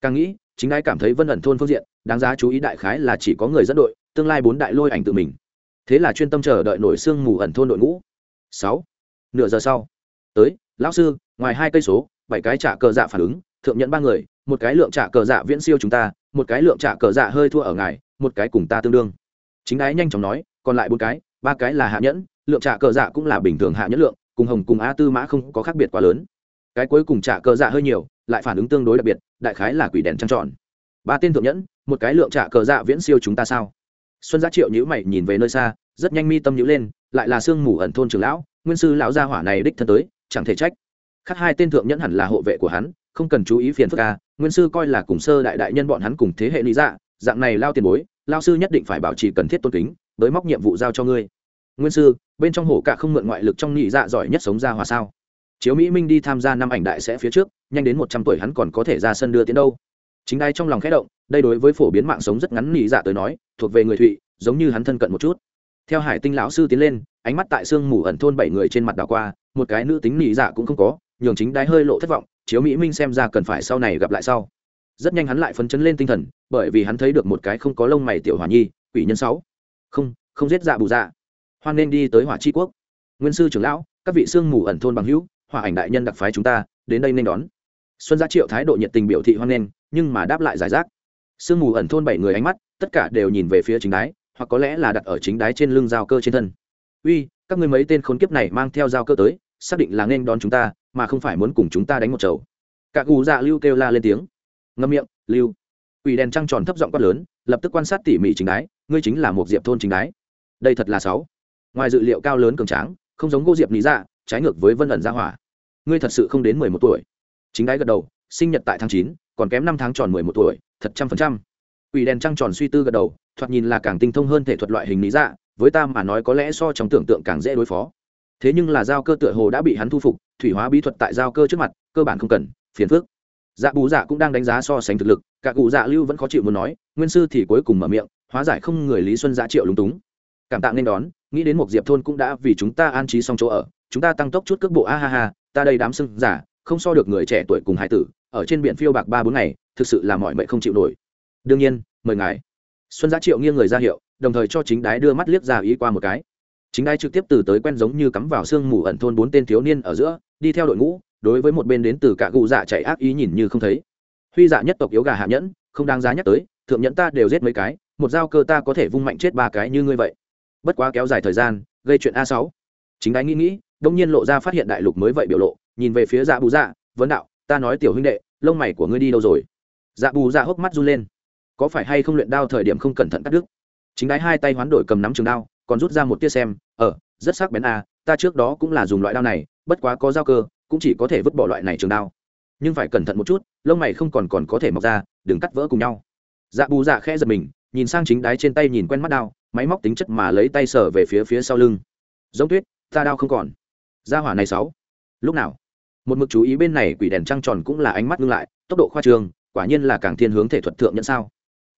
Càng nghĩ, chính ai cảm thấy vân ẩn thôn phương diện, đáng giá chú ý đại khái là chỉ có người dẫn đội, tương lai bốn đại lôi ảnh tự mình. Thế là chuyên tâm chờ đợi nổi xương mù ẩn thôn đội ngũ. Sáu. Nửa giờ sau, tới, lão sư, ngoài hai cây số, bảy cái trả cờ dạ phản ứng, thượng nhận ba người, một cái lượng trả cờ dạ viễn siêu chúng ta, một cái lượng trả cờ dạ hơi thua ở ngài, một cái cùng ta tương đương. Chính ái nhanh chóng nói, còn lại bốn cái, ba cái là hạ nhẫn lượng trả cờ dạ cũng là bình thường hạ nhất lượng, cùng hồng cùng a tư mã không có khác biệt quá lớn. Cái cuối cùng trả cờ dạ hơi nhiều, lại phản ứng tương đối đặc biệt, đại khái là quỷ đèn trăng tròn. Ba tên thượng nhẫn, một cái lượng trả cờ dạ viễn siêu chúng ta sao? Xuân giá triệu nhữ mày nhìn về nơi xa, rất nhanh mi tâm nhữ lên, lại là sương mù ẩn thôn trường lão, nguyên sư lão gia hỏa này đích thân tới, chẳng thể trách. Khác hai tên thượng nhẫn hẳn là hộ vệ của hắn, không cần chú ý phiền phức ca nguyên sư coi là cùng sơ đại đại nhân bọn hắn cùng thế hệ lý dạ dạng này lao tiền bối, lao sư nhất định phải bảo trì cần thiết tôn kính, với móc nhiệm vụ giao cho ngươi nguyên sư, bên trong hổ cả không mượn ngoại lực trong nhị dạ giỏi nhất sống ra hòa sao. Chiếu mỹ minh đi tham gia năm ảnh đại sẽ phía trước, nhanh đến một trăm tuổi hắn còn có thể ra sân đưa tiến đâu. Chính đai trong lòng khẽ động, đây đối với phổ biến mạng sống rất ngắn nhị dạ tới nói, thuộc về người thụy, giống như hắn thân cận một chút. Theo hải tinh lão sư tiến lên, ánh mắt tại sương mù ẩn thôn bảy người trên mặt đảo qua, một cái nữ tính nhị dạ cũng không có, nhường chính đai hơi lộ thất vọng, chiếu mỹ minh xem ra cần phải sau này gặp lại sau. Rất nhanh hắn lại phấn chấn lên tinh thần, bởi vì hắn thấy được một cái không có lông mày tiểu hòa nhi, quỷ nhân sáu. Không không giết dạ bù dạ hoan nên đi tới hỏa c quốc. Nguyên sư trưởng lão, các vị sương mù ẩn thôn bằng hữu, hỏa ảnh đại nhân đặc phái chúng ta, đến đây nên đón. Xuân gia triệu thái độ nhiệt tình biểu thị hoan nghênh nhưng mà đáp lại giải rác. Sương mù ẩn thôn bảy người ánh mắt, tất cả đều nhìn về phía chính đái, hoặc có lẽ là đặt ở chính đái trên lưng dao cơ trên thân. Uy, các ngươi mấy tên khốn kiếp này mang theo dao cơ tới, xác định là nên đón chúng ta, mà không phải muốn cùng chúng ta đánh một chầu. Cả gù dạ lưu kêu la lên tiếng. Ngâm miệng, lưu. Ủy đèn trăng tròn thấp giọng quát lớn, lập tức quan sát tỉ mỉ chính đái, ngươi chính là một diệp thôn chính đái. Đây thật là sáu ngoài dự liệu cao lớn cường tráng, không giống Ngô diệp lý dạ trái ngược với vân ẩn gia hỏa. Ngươi thật sự không đến mười một tuổi. Chính đái gật đầu, sinh nhật tại tháng chín, còn kém năm tháng tròn mười một tuổi, thật trăm phần trăm. Ủy đèn trăng tròn suy tư gật đầu, thoạt nhìn là càng tinh thông hơn thể thuật loại hình lý dạ với ta mà nói có lẽ so trong tưởng tượng càng dễ đối phó. Thế nhưng là giao cơ tựa hồ đã bị hắn thu phục, thủy hóa bí thuật tại giao cơ trước mặt, cơ bản không cần, phiền phước dạ bù dạ cũng đang đánh giá so sánh thực lực, cả cụ dạ lưu vẫn khó chịu muốn nói, nguyên sư thì cuối cùng mở miệng, hóa giải không người lý xuân dạ triệu lúng túng cảm tạ nên đón, nghĩ đến một diệp thôn cũng đã vì chúng ta an trí xong chỗ ở, chúng ta tăng tốc chút cước bộ, a ha ha, ta đây đám sưng giả, không so được người trẻ tuổi cùng hải tử, ở trên biển phiêu bạc ba bốn ngày, thực sự là mọi mệnh không chịu nổi. Đương nhiên, mời ngài. Xuân giá triệu nghiêng người ra hiệu, đồng thời cho chính đái đưa mắt liếc ra ý qua một cái. Chính đái trực tiếp từ tới quen giống như cắm vào sương mù ẩn thôn bốn tên thiếu niên ở giữa, đi theo đội ngũ, đối với một bên đến từ cả gù dạ chạy ác ý nhìn như không thấy. Huy dạ nhất tộc yếu gà hạ nhẫn, không đáng giá nhắc tới, thượng nhẫn ta đều giết mấy cái, một dao cơ ta có thể vung mạnh chết ba cái như ngươi vậy bất quá kéo dài thời gian, gây chuyện a sáu. Chính đáy nghĩ nghĩ, đông nhiên lộ ra phát hiện đại lục mới vậy biểu lộ, nhìn về phía dạ bù dạ vấn đạo, ta nói tiểu huynh đệ, lông mày của ngươi đi đâu rồi? Dạ bù dạ hốc mắt run lên. Có phải hay không luyện đao thời điểm không cẩn thận cắt đứt? Chính đáy hai tay hoán đổi cầm nắm trường đao, còn rút ra một tia xem ờ rất sắc bén a, ta trước đó cũng là dùng loại đao này, bất quá có dao cơ, cũng chỉ có thể vứt bỏ loại này trường đao. Nhưng phải cẩn thận một chút, lông mày không còn còn có thể mọc ra, đừng cắt vỡ cùng nhau. Dạ bù dạ khẽ giật mình nhìn sang chính đái trên tay nhìn quen mắt đao máy móc tính chất mà lấy tay sở về phía phía sau lưng. Giống tuyết ta đao không còn. Ra hỏa này sáu. Lúc nào? Một mực chú ý bên này quỷ đèn trăng tròn cũng là ánh mắt ngưng lại tốc độ khoa trường quả nhiên là càng thiên hướng thể thuật thượng nhận sao.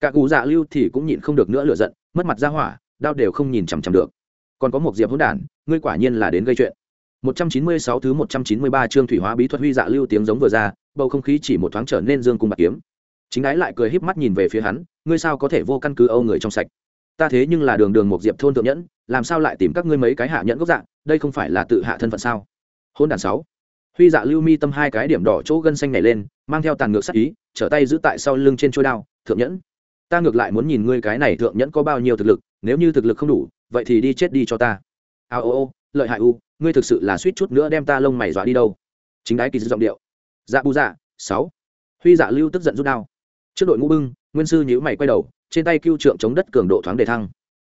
Cả cụ dạ lưu thì cũng nhịn không được nữa lựa giận mất mặt ra hỏa đao đều không nhìn chằm chằm được. Còn có một diệp hỗn đản ngươi quả nhiên là đến gây chuyện. 196 thứ 193 chương thủy hóa bí thuật huy dạ lưu tiếng giống vừa ra, bầu không khí chỉ một thoáng trở nên dương cung bạc kiếm. Chính ái lại cười híp mắt nhìn về phía hắn, ngươi sao có thể vô căn cứ âu người trong sạch? Ta thế nhưng là đường đường một diệp thôn thượng nhẫn, làm sao lại tìm các ngươi mấy cái hạ nhẫn gốc dạng, đây không phải là tự hạ thân phận sao? Hôn đàn sáu. Huy dạ lưu mi tâm hai cái điểm đỏ chỗ gân xanh nhảy lên, mang theo tàn ngược sát ý, trở tay giữ tại sau lưng trên chuôi đao, thượng nhẫn. Ta ngược lại muốn nhìn ngươi cái này thượng nhẫn có bao nhiêu thực lực, nếu như thực lực không đủ, vậy thì đi chết đi cho ta. A ô ô, lợi hại u, ngươi thực sự là suýt chút nữa đem ta lông mày dọa đi đâu chính đái kỳ giọng điệu dạ bù dạ sáu huy dạ lưu tức giận rút đao trước đội ngũ bưng nguyên sư nhíu mày quay đầu, trên tay cưu trượng chống đất cường độ thoáng đề thăng.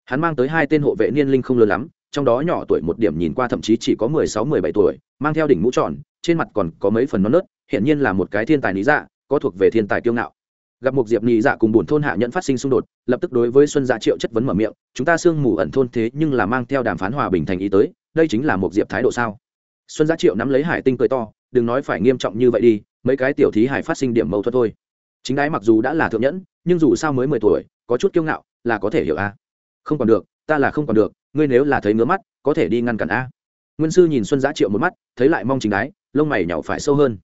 Hắn mang tới hai tên hộ vệ niên linh không lớn lắm, trong đó nhỏ tuổi một điểm nhìn qua thậm chí chỉ có mười sáu, mười bảy tuổi, mang theo đỉnh mũ tròn, trên mặt còn có mấy phần non nớt, hiển nhiên là một cái thiên tài lý dạ có thuộc về thiên tài kiêu ngạo. Gặp một diệp nhị dạ cùng bổn thôn hạ nhận phát sinh xung đột, lập tức đối với xuân dạ triệu chất vấn mở miệng, chúng ta sương mù ẩn thôn thế nhưng là mang theo đàm phán hòa bình thành ý tới, đây chính là một diệp thái độ sao? Xuân Dạ triệu nắm lấy hải tinh cười to, đừng nói phải nghiêm trọng như vậy đi, mấy cái tiểu thí hải phát sinh điểm mâu thuẫn thôi chính đái mặc dù đã là thượng nhẫn, nhưng dù sao mới mười tuổi, có chút kiêu ngạo, là có thể hiểu a. Không còn được, ta là không còn được, ngươi nếu là thấy ngứa mắt, có thể đi ngăn cản a. Nguyên sư nhìn xuân giã triệu một mắt, thấy lại mong chính đái, lông mày nhỏ phải sâu hơn.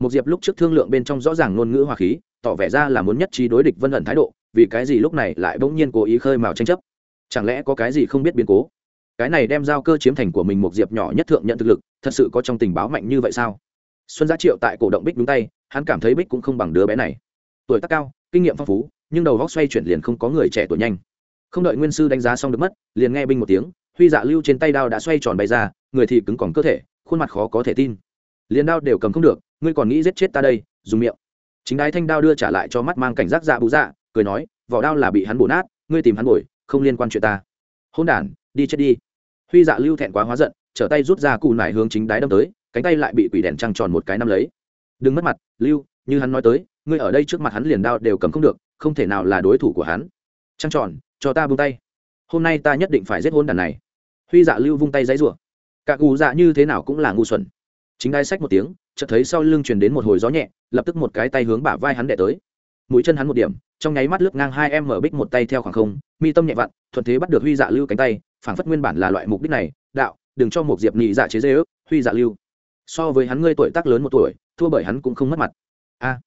Một diệp lúc trước thương lượng bên trong rõ ràng ngôn ngữ hòa khí, tỏ vẻ ra là muốn nhất trí đối địch vân ẩn thái độ, vì cái gì lúc này lại bỗng nhiên cố ý khơi mào tranh chấp? Chẳng lẽ có cái gì không biết biến cố? Cái này đem giao cơ chiếm thành của mình một diệp nhỏ nhất thượng nhận thực lực, thật sự có trong tình báo mạnh như vậy sao? Xuân giá triệu tại cổ động bích đúng tay, hắn cảm thấy bích cũng không bằng đứa bé này tuổi tác cao, kinh nghiệm phong phú, nhưng đầu góc xoay chuyển liền không có người trẻ tuổi nhanh. Không đợi nguyên sư đánh giá xong được mất, liền nghe binh một tiếng, huy dạ lưu trên tay đao đã xoay tròn bay ra, người thì cứng còn cơ thể, khuôn mặt khó có thể tin. Liền đao đều cầm không được, ngươi còn nghĩ giết chết ta đây, dùng miệng. Chính đái thanh đao đưa trả lại cho mắt mang cảnh giác dạ bú dạ cười nói, vỏ đao là bị hắn bổ nát, ngươi tìm hắn bổi không liên quan chuyện ta. Hôn đản, đi chết đi. Huy dạ lưu thẹn quá hóa giận, trở tay rút ra cụ nải hướng chính đái đâm tới, cánh tay lại bị quỷ đèn trăng tròn một cái năm lấy. Đừng mất mặt, lưu, như hắn nói tới ngươi ở đây trước mặt hắn liền đao đều cầm không được, không thể nào là đối thủ của hắn. Trăng tròn, cho ta buông tay. Hôm nay ta nhất định phải giết hôn đàn này. Huy dạ lưu vung tay giấy rủa. Cả cụ dạ như thế nào cũng là ngu xuẩn. Chính đai sách một tiếng, chợt thấy sau lưng truyền đến một hồi gió nhẹ, lập tức một cái tay hướng bả vai hắn đè tới. Mũi chân hắn một điểm, trong nháy mắt lướt ngang hai em mở bích một tay theo khoảng không, mi tâm nhẹ vặn, thuận thế bắt được huy dạ lưu cánh tay, phảng phất nguyên bản là loại mục đích này, đạo, đừng cho một diệp nhị dạ chế dê ước huy dạ lưu. So với hắn ngươi tuổi tác lớn một tuổi, thua bởi hắn cũng không mất mặt. A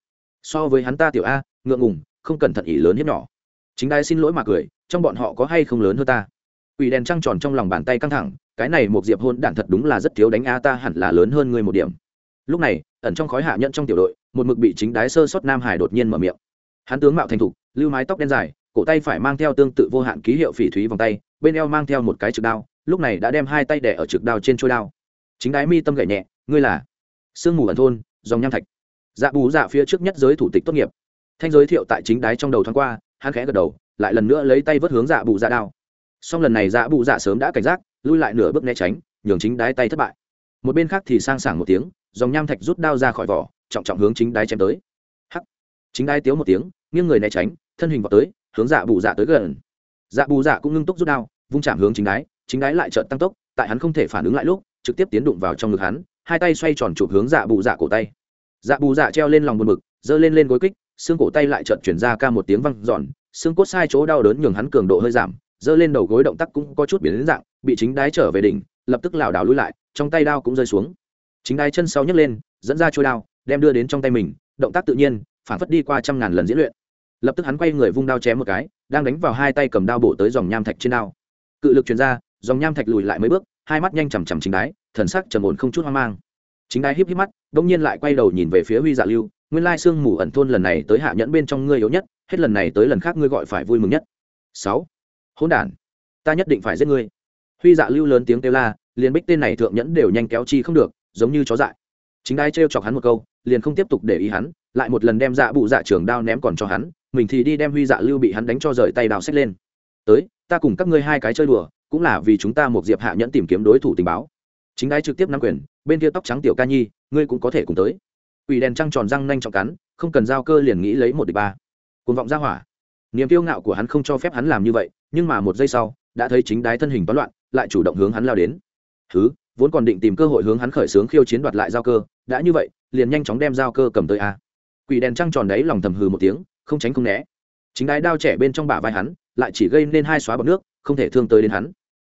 so với hắn ta tiểu a ngượng ngùng không cẩn thận ý lớn hiếp nhỏ chính đai xin lỗi mà cười trong bọn họ có hay không lớn hơn ta Quỷ đèn trăng tròn trong lòng bàn tay căng thẳng, cái này một diệp hôn đản thật đúng là rất thiếu đánh a ta hẳn là lớn hơn ngươi một điểm. Lúc này, ẩn trong khói hạ nhận trong tiểu đội, một mực bị chính đái sơ sót Nam Hải đột nhiên mở miệng. Hắn tướng mạo thành thục, lưu mái tóc đen dài, cổ tay phải mang theo tương tự vô hạn ký hiệu phỉ thúy vòng tay, bên eo mang theo một cái trực đao, lúc này đã đem hai tay đè ở trực đao trên trôi đao. Chính đái mi tâm gảy nhẹ, ngươi là? Sương mù ẩn thôn, dòng nham thạch. Dạ bù dạ phía trước nhất giới thủ tịch tốt nghiệp. Thanh giới thiệu tại chính đái trong đầu thoáng qua, hắn khẽ gật đầu, lại lần nữa lấy tay vớt hướng dạ bù dạ đao. Song lần này dạ bù dạ sớm đã cảnh giác lui lại nửa bước né tránh nhường chính đái tay thất bại. Một bên khác thì sang sảng một tiếng dòng nham thạch rút đao ra khỏi vỏ trọng trọng hướng chính đái chém tới. Hắc. Chính đái tiếu một tiếng nghiêng người né tránh thân hình vào tới hướng dạ bù dạ tới gần. Dạ bù dạ cũng ngưng túc rút đao vung chạm hướng chính đái chính đái lại trợn tăng tốc tại hắn không thể phản ứng lại lúc trực tiếp tiến đụng vào trong ngực hắn hai tay xoay tròn chụp hướng dạ bù dạ cổ tay dạ bù dạ treo lên lòng buồn bực, giơ lên lên gối kích, xương cổ tay lại trợn chuyển ra ca một tiếng văng giòn xương cốt sai chỗ đau đớn nhường hắn cường độ hơi giảm, giơ lên đầu gối động tác cũng có chút biến đến dạng, bị chính đái trở về đỉnh, lập tức lảo đảo lui lại, trong tay đao cũng rơi xuống. Chính đái chân sau nhấc lên, dẫn ra trôi đao, đem đưa đến trong tay mình, động tác tự nhiên, phản phất đi qua trăm ngàn lần diễn luyện. Lập tức hắn quay người vung đao chém một cái, đang đánh vào hai tay cầm đao bổ tới dòng nham thạch trên đao. Cự lực chuyển ra, dòng nham thạch lùi lại mấy bước, hai mắt nhanh chằm chằm chính đái, thần sắc trầm ổn không chút hoang mang. Chính đái híp híp mắt đông nhiên lại quay đầu nhìn về phía huy dạ lưu, nguyên lai sương mù ẩn thôn lần này tới hạ nhẫn bên trong ngươi yếu nhất, hết lần này tới lần khác ngươi gọi phải vui mừng nhất. Sáu, hỗn đản, ta nhất định phải giết ngươi. Huy dạ lưu lớn tiếng kêu la, liền bích tên này thượng nhẫn đều nhanh kéo chi không được, giống như chó dại. Chính đai trêu chọc hắn một câu, liền không tiếp tục để ý hắn, lại một lần đem dạ bụ dạ trường đao ném còn cho hắn, mình thì đi đem huy dạ lưu bị hắn đánh cho rời tay đào xách lên. Tới, ta cùng các ngươi hai cái chơi đùa, cũng là vì chúng ta một diệp hạ nhẫn tìm kiếm đối thủ tình báo. Chính đai trực tiếp nắm quyền, bên kia tóc trắng tiểu ca nhi ngươi cũng có thể cùng tới. Ủy đèn trăng tròn răng nanh trọng cắn, không cần giao cơ liền nghĩ lấy một địch ba. Côn vọng ra hỏa. Niềm kiêu ngạo của hắn không cho phép hắn làm như vậy, nhưng mà một giây sau, đã thấy chính đái thân hình toán loạn, lại chủ động hướng hắn lao đến. Thứ vốn còn định tìm cơ hội hướng hắn khởi xướng khiêu chiến đoạt lại giao cơ, đã như vậy, liền nhanh chóng đem giao cơ cầm tới a. Quỷ đèn trăng tròn đấy lòng thầm hừ một tiếng, không tránh không né. Chính đái đao trẻ bên trong bả vai hắn, lại chỉ gây nên hai xóa bọc nước, không thể thương tới đến hắn.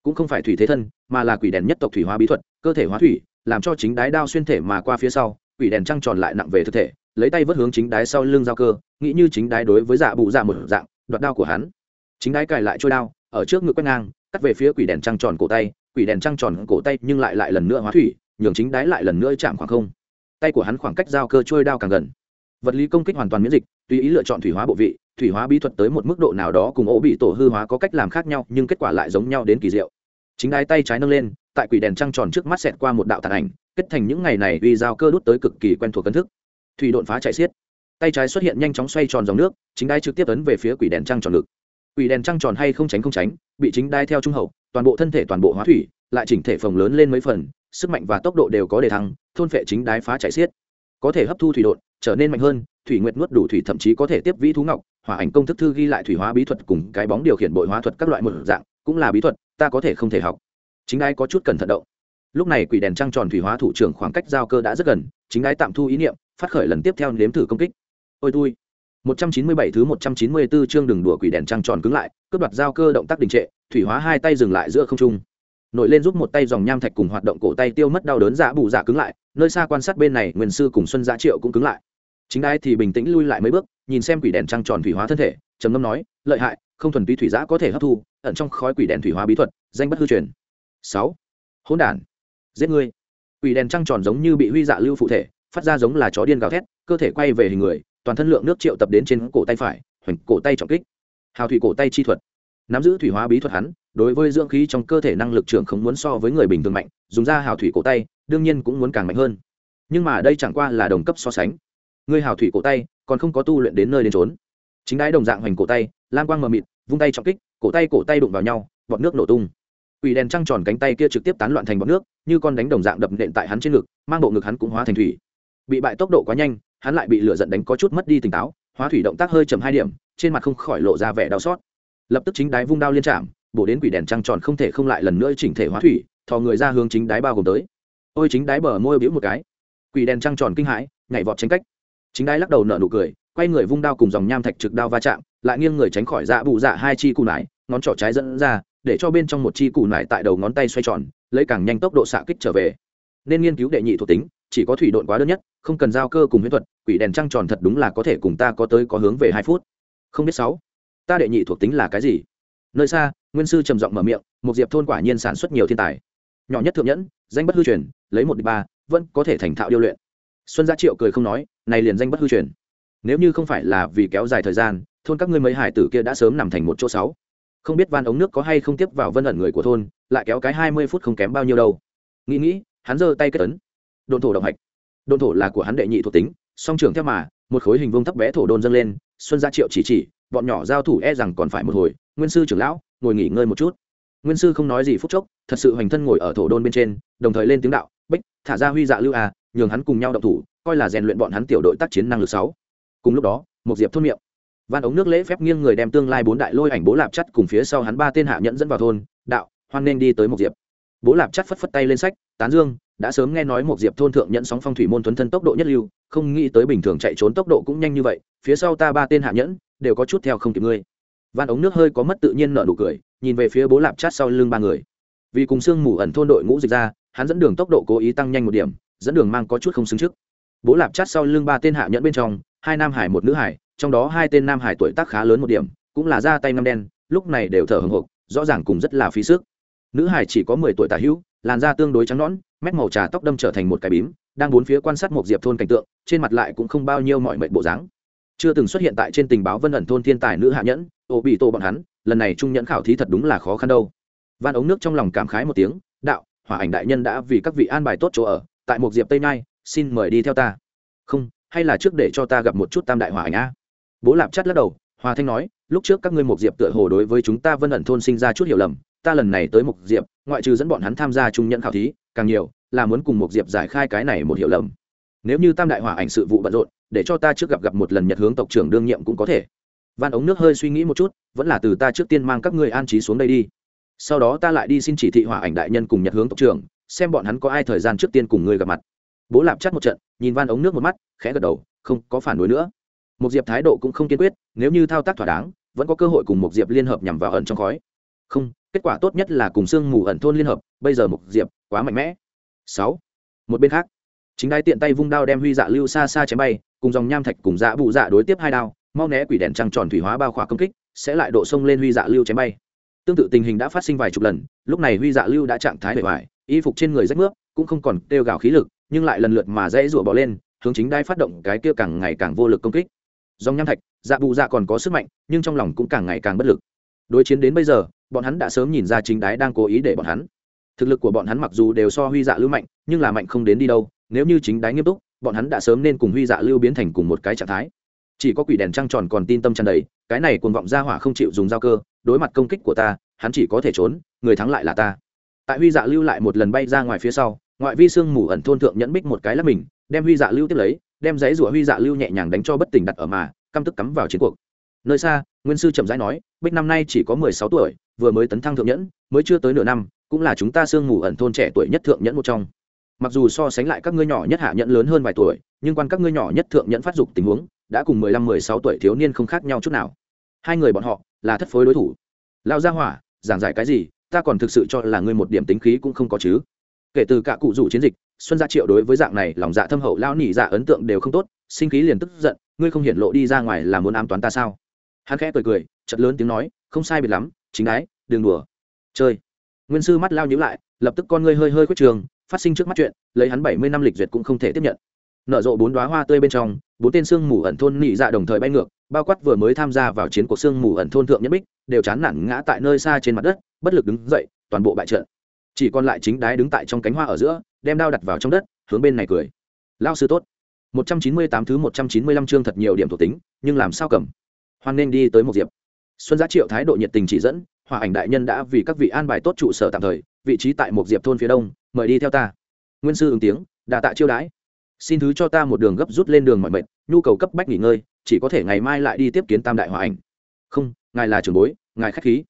Cũng không phải thủy thế thân, mà là quỷ đèn nhất tộc thủy hóa bí thuật, cơ thể hóa thủy làm cho chính đái đao xuyên thể mà qua phía sau, quỷ đèn trăng tròn lại nặng về thực thể, lấy tay vớt hướng chính đái sau lưng giao cơ, nghĩ như chính đái đối với dạ bụ dạ một dạng, đoạt đao của hắn. Chính đái cài lại trôi đao, ở trước ngực quét ngang, cắt về phía quỷ đèn trăng tròn cổ tay, quỷ đèn trăng tròn cổ tay nhưng lại lại lần nữa hóa thủy, nhường chính đái lại lần nữa chạm khoảng không. Tay của hắn khoảng cách giao cơ trôi đao càng gần. Vật lý công kích hoàn toàn miễn dịch, tùy ý lựa chọn thủy hóa bộ vị, thủy hóa bí thuật tới một mức độ nào đó cùng ổ bị tổ hư hóa có cách làm khác nhau, nhưng kết quả lại giống nhau đến kỳ diệu. Chính đái tay trái nâng lên tại quỷ đèn trăng tròn trước mắt xẹt qua một đạo tàn ảnh, kết thành những ngày này uy giao cơ đút tới cực kỳ quen thuộc cân thức. Thủy đột phá chạy xiết. Tay trái xuất hiện nhanh chóng xoay tròn dòng nước, chính đai trực tiếp ấn về phía quỷ đèn trăng tròn ngực. Quỷ đèn trăng tròn hay không tránh không tránh, bị chính đai theo trung hậu, toàn bộ thân thể toàn bộ hóa thủy, lại chỉnh thể phồng lớn lên mấy phần, sức mạnh và tốc độ đều có đề thăng, thôn phệ chính đái phá chạy xiết. Có thể hấp thu thủy đột trở nên mạnh hơn, thủy nguyệt nuốt đủ thủy thậm chí có thể tiếp vĩ thú ngọc, hỏa ảnh công thức thư ghi lại thủy hóa bí thuật cùng cái bóng điều khiển bội hóa thuật các loại một dạng, cũng là bí thuật, ta có thể không thể học chính ai có chút cẩn thận động. Lúc này quỷ đèn trăng tròn thủy hóa thủ trưởng khoảng cách giao cơ đã rất gần, chính ai tạm thu ý niệm, phát khởi lần tiếp theo nếm thử công kích. Ôi tui. 197 thứ 194 chương đừng đùa quỷ đèn trăng tròn cứng lại, cướp đoạt giao cơ động tác đình trệ, thủy hóa hai tay dừng lại giữa không trung. Nổi lên giúp một tay dòng nham thạch cùng hoạt động cổ tay tiêu mất đau đớn giả bù giả cứng lại, nơi xa quan sát bên này, nguyên sư cùng xuân giá triệu cũng cứng lại. Chính ai thì bình tĩnh lui lại mấy bước, nhìn xem quỷ đèn trăng tròn thủy hóa thân thể, trầm ngâm nói, lợi hại, không thuần túy thủy giã có thể hấp thu, ẩn trong khói quỷ đèn thủy hóa bí thuật, danh bất hư truyền sáu. Hỗn đản. Giết ngươi. Quỷ đèn trăng tròn giống như bị huy dạ lưu phụ thể, phát ra giống là chó điên gào thét, cơ thể quay về hình người, toàn thân lượng nước triệu tập đến trên cổ tay phải, hoành cổ tay trọng kích. Hào thủy cổ tay chi thuật. Nắm giữ thủy hóa bí thuật hắn, đối với dưỡng khí trong cơ thể năng lực trưởng không muốn so với người bình thường mạnh, dùng ra hào thủy cổ tay, đương nhiên cũng muốn càng mạnh hơn. Nhưng mà đây chẳng qua là đồng cấp so sánh. Ngươi hào thủy cổ tay, còn không có tu luyện đến nơi đến trốn chính đái đồng dạng hoành cổ tay, lam quang mờ mịt, vung tay trọng kích, cổ tay cổ tay đụng vào nhau, bọt nước nổ tung quỷ đèn trăng tròn cánh tay kia trực tiếp tán loạn thành bọt nước, như con đánh đồng dạng đập nện tại hắn trên ngực, mang bộ ngực hắn cũng hóa thành thủy. Bị bại tốc độ quá nhanh, hắn lại bị lửa giận đánh có chút mất đi tỉnh táo, hóa thủy động tác hơi chầm hai điểm, trên mặt không khỏi lộ ra vẻ đau xót. Lập tức chính đái vung đao liên trạm bổ đến quỷ đèn trăng tròn không thể không lại lần nữa chỉnh thể hóa thủy, thò người ra hướng chính đái bao gồm tới. Ôi chính đái bờ môi biểu một cái. Quỷ đèn trăng tròn kinh hãi, nhảy vọt tránh cách. Chính đái lắc đầu nở nụ cười, quay người vung đao cùng dòng nham thạch trực đao va chạm, lại nghiêng người tránh khỏi dạ bụ dạ hai chi cù nải, ngón trỏ trái dẫn ra để cho bên trong một chi cù nải tại đầu ngón tay xoay tròn, lấy càng nhanh tốc độ xạ kích trở về. Nên nghiên cứu đệ nhị thuộc tính, chỉ có thủy độn quá đơn nhất, không cần giao cơ cùng huyễn thuật, quỷ đèn trăng tròn thật đúng là có thể cùng ta có tới có hướng về hai phút. Không biết sáu, ta đệ nhị thuộc tính là cái gì? Nơi xa, nguyên sư trầm giọng mở miệng, một diệp thôn quả nhiên sản xuất nhiều thiên tài. Nhỏ nhất thượng nhẫn, danh bất hư truyền, lấy một đ ba, vẫn có thể thành thạo điêu luyện. Xuân gia triệu cười không nói, này liền danh bất hư truyền. Nếu như không phải là vì kéo dài thời gian, thôn các ngươi mấy hải tử kia đã sớm nằm thành một chỗ sáu không biết van ống nước có hay không tiếp vào vân ẩn người của thôn, lại kéo cái hai mươi phút không kém bao nhiêu đâu. Nghĩ nghĩ, hắn giơ tay kết tấn đồn thổ động hạch. Đồn thổ là của hắn đệ nhị thuộc tính, song trường theo mà, một khối hình vuông thấp bé thổ đôn dâng lên, xuân gia triệu chỉ chỉ, bọn nhỏ giao thủ e rằng còn phải một hồi, nguyên sư trưởng lão, ngồi nghỉ ngơi một chút. Nguyên sư không nói gì phút chốc, thật sự hoành thân ngồi ở thổ đôn bên trên, đồng thời lên tiếng đạo, bích, thả ra huy dạ lưu à nhường hắn cùng nhau động thủ, coi là rèn luyện bọn hắn tiểu đội tác chiến năng lực sáu. Cùng lúc đó, một diệp thôn miệng van ống nước lễ phép nghiêng người đem tương lai bốn đại lôi ảnh bố lạp chắt cùng phía sau hắn ba tên hạ nhẫn dẫn vào thôn, đạo, hoan nên đi tới một diệp. Bố lạp chắt phất phất tay lên sách, tán dương, đã sớm nghe nói một diệp thôn thượng nhận sóng phong thủy môn tuấn thân tốc độ nhất lưu, không nghĩ tới bình thường chạy trốn tốc độ cũng nhanh như vậy, phía sau ta ba tên hạ nhẫn, đều có chút theo không kịp ngươi. Van ống nước hơi có mất tự nhiên nở nụ cười, nhìn về phía bố lạp chát sau lưng ba người. Vì cùng sương mù ẩn thôn đội ngũ dịch ra, hắn dẫn đường tốc độ cố ý tăng nhanh một điểm, dẫn đường mang có chút không xứng trước. Bố lạp chát sau lưng ba tên hạ nhẫn bên trong, hai nam hải một nữ hải trong đó hai tên nam hải tuổi tác khá lớn một điểm, cũng là da tay ngâm đen, lúc này đều thở hồng hộc, rõ ràng cùng rất là phí sức. Nữ hải chỉ có mười tuổi tả hữu, làn da tương đối trắng nõn mét màu trà tóc đâm trở thành một cái bím, đang bốn phía quan sát một diệp thôn cảnh tượng, trên mặt lại cũng không bao nhiêu mọi mệnh bộ dáng. Chưa từng xuất hiện tại trên tình báo vân ẩn thôn thiên tài nữ hạ nhẫn, ô bị tô bọn hắn, lần này trung nhẫn khảo thí thật đúng là khó khăn đâu. Van ống nước trong lòng cảm khái một tiếng, đạo, hỏa ảnh đại nhân đã vì các vị an bài tốt chỗ ở, tại một diệp tây nhai xin mời đi theo ta. Không, hay là trước để cho ta gặp một chút tam đại hỏa ảnh a? Bố lạp chắt lắc đầu, hòa thanh nói, lúc trước các ngươi một diệp tựa hồ đối với chúng ta vân ẩn thôn sinh ra chút hiểu lầm, ta lần này tới một diệp, ngoại trừ dẫn bọn hắn tham gia trung nhận khảo thí, càng nhiều là muốn cùng một diệp giải khai cái này một hiểu lầm. Nếu như tam đại hỏa ảnh sự vụ bận rộn, để cho ta trước gặp gặp một lần nhật hướng tộc trưởng đương nhiệm cũng có thể. Van ống nước hơi suy nghĩ một chút, vẫn là từ ta trước tiên mang các ngươi an trí xuống đây đi. Sau đó ta lại đi xin chỉ thị hỏa ảnh đại nhân cùng nhật hướng tộc trưởng, xem bọn hắn có ai thời gian trước tiên cùng ngươi gặp mặt. Bố lạp chắt một trận, nhìn van ống nước một mắt, khẽ gật đầu, không có phản đối nữa một diệp thái độ cũng không kiên quyết, nếu như thao tác thỏa đáng, vẫn có cơ hội cùng một diệp liên hợp nhằm vào ẩn trong khói. Không, kết quả tốt nhất là cùng sương mù ẩn thôn liên hợp, bây giờ một diệp quá mạnh mẽ. Sáu, một bên khác, chính đai tiện tay vung đao đem huy dạ lưu xa xa chém bay, cùng dòng nham thạch cùng dạ bụ dạ đối tiếp hai đao, mau né quỷ đèn trăng tròn thủy hóa bao khỏa công kích, sẽ lại độ sông lên huy dạ lưu chém bay. Tương tự tình hình đã phát sinh vài chục lần, lúc này huy dạ lưu đã trạng thái bề ngoài, y phục trên người rách nước cũng không còn kêu gào khí lực, nhưng lại lần lượt mà dễ rủa bỏ lên, hướng chính đai phát động cái kia càng ngày càng vô lực công kích dòng nham thạch dạ bù dạ còn có sức mạnh, nhưng trong lòng cũng càng ngày càng bất lực. Đối chiến đến bây giờ, bọn hắn đã sớm nhìn ra chính đái đang cố ý để bọn hắn. Thực lực của bọn hắn mặc dù đều so huy dạ lưu mạnh, nhưng là mạnh không đến đi đâu, nếu như chính đái nghiêm túc, bọn hắn đã sớm nên cùng huy dạ lưu biến thành cùng một cái trạng thái. Chỉ có quỷ đèn trăng tròn còn tin tâm tràn đầy, cái này cuồng vọng ra hỏa không chịu dùng dao cơ, đối mặt công kích của ta, hắn chỉ có thể trốn, người thắng lại là ta. Tại huy dạ lưu lại một lần bay ra ngoài phía sau, ngoại vi sương mù ẩn thôn thượng nhẫn bích một cái là mình, đem huy dạ lưu tiếp lấy đem giấy rủa huy dạ lưu nhẹ nhàng đánh cho bất tỉnh đặt ở mà, căm tức cắm vào chiến cuộc. Nơi xa, nguyên sư chậm rãi nói, bích năm nay chỉ có mười sáu tuổi, vừa mới tấn thăng thượng nhẫn, mới chưa tới nửa năm, cũng là chúng ta sương mù ẩn thôn trẻ tuổi nhất thượng nhẫn một trong. Mặc dù so sánh lại các ngươi nhỏ nhất hạ nhẫn lớn hơn vài tuổi, nhưng quan các ngươi nhỏ nhất thượng nhẫn phát dục tình huống, đã cùng mười lăm, mười sáu tuổi thiếu niên không khác nhau chút nào. Hai người bọn họ, là thất phối đối thủ. Lao ra hỏa, giảng giải cái gì, ta còn thực sự cho là ngươi một điểm tính khí cũng không có chứ. Kể từ cả cụ rủ chiến dịch xuân gia triệu đối với dạng này, lòng dạ thâm hậu lao nỉ dạ ấn tượng đều không tốt, sinh khí liền tức giận, ngươi không hiện lộ đi ra ngoài là muốn ám toán ta sao? Hắn khẽ cười cười chật lớn tiếng nói, không sai biệt lắm, chính đái, đừng đùa. Chơi. Nguyên sư mắt lao nhíu lại, lập tức con ngươi hơi hơi khuất trường, phát sinh trước mắt chuyện, lấy hắn bảy mươi năm lịch duyệt cũng không thể tiếp nhận. Nở rộ bốn đoá hoa tươi bên trong, bốn tên xương mù ẩn thôn nị dạ đồng thời bay ngược, bao quát vừa mới tham gia vào chiến cuộc xương mù ẩn thôn thượng nhất bích, đều chán nản ngã tại nơi xa trên mặt đất, bất lực đứng dậy, toàn bộ bại trận. Chỉ còn lại chính đái đứng tại trong cánh hoa ở giữa đem đao đặt vào trong đất, hướng bên này cười. Lao sư tốt. 198 thứ 195 chương thật nhiều điểm thuộc tính, nhưng làm sao cầm? Hoan nên đi tới một diệp. Xuân giá triệu thái độ nhiệt tình chỉ dẫn, hòa ảnh đại nhân đã vì các vị an bài tốt trụ sở tạm thời, vị trí tại một diệp thôn phía đông, mời đi theo ta. Nguyên sư ứng tiếng đà tạ chiêu đái xin thứ cho ta một đường gấp rút lên đường mọi mệnh nhu cầu cấp bách nghỉ ngơi, chỉ có thể ngày mai lại đi tiếp kiến tam đại hòa ảnh. Không, ngài là trưởng bối, ngài khách khí.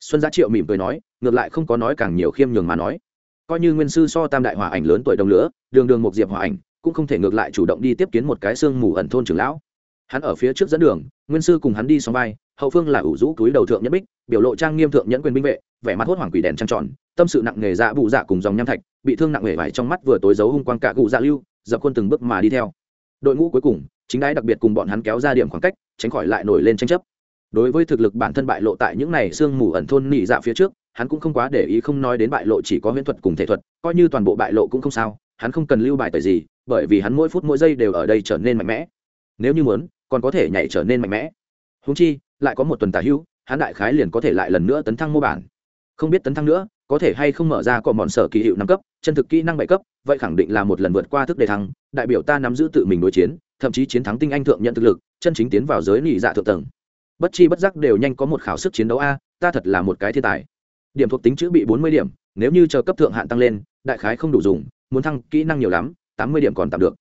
Xuân giá triệu mỉm cười nói, ngược lại không có nói càng nhiều khiêm nhường mà nói coi như nguyên sư so tam đại hòa ảnh lớn tuổi đồng lửa, đường đường một diệp hòa ảnh, cũng không thể ngược lại chủ động đi tiếp kiến một cái xương mù ẩn thôn trưởng lão. Hắn ở phía trước dẫn đường, nguyên sư cùng hắn đi xong vai, hậu phương là ủ rũ túi đầu thượng nhẫn bích, biểu lộ trang nghiêm thượng nhẫn quyền binh vệ, vẻ mặt hốt hoảng quỷ đèn trăng tròn, tâm sự nặng nghề dạ bụ dạ cùng dòng nham thạch, bị thương nặng nghề vải trong mắt vừa tối giấu hung quang cả cụ dạ lưu, dập khuôn từng bước mà đi theo. Đội ngũ cuối cùng, chính đái đặc biệt cùng bọn hắn kéo ra điểm khoảng cách, tránh khỏi lại nổi lên tranh chấp. Đối với thực lực bản thân bại lộ tại những này sương mù ẩn thôn nỉ dạ phía trước hắn cũng không quá để ý không nói đến bại lộ chỉ có huyễn thuật cùng thể thuật, coi như toàn bộ bại lộ cũng không sao, hắn không cần lưu bài tời gì, bởi vì hắn mỗi phút mỗi giây đều ở đây trở nên mạnh mẽ. Nếu như muốn, còn có thể nhảy trở nên mạnh mẽ. Húng chi, lại có một tuần tả hữu, hắn đại khái liền có thể lại lần nữa tấn thăng mô bản. Không biết tấn thăng nữa, có thể hay không mở ra còn mòn sở kỳ hiệu năm cấp, chân thực kỹ năng bảy cấp, vậy khẳng định là một lần vượt qua thức đề thăng, đại biểu ta nắm giữ tự mình đối chiến, thậm chí chiến thắng tinh anh thượng nhận thực lực, chân chính tiến vào giới lì dạ thượng tầng. Bất chi bất giác đều nhanh có một khảo sức chiến đấu a, ta thật là một cái thiên tài điểm thuộc tính chữ bị bốn mươi điểm, nếu như chờ cấp thượng hạn tăng lên, đại khái không đủ dùng, muốn thăng kỹ năng nhiều lắm, tám mươi điểm còn tạm được.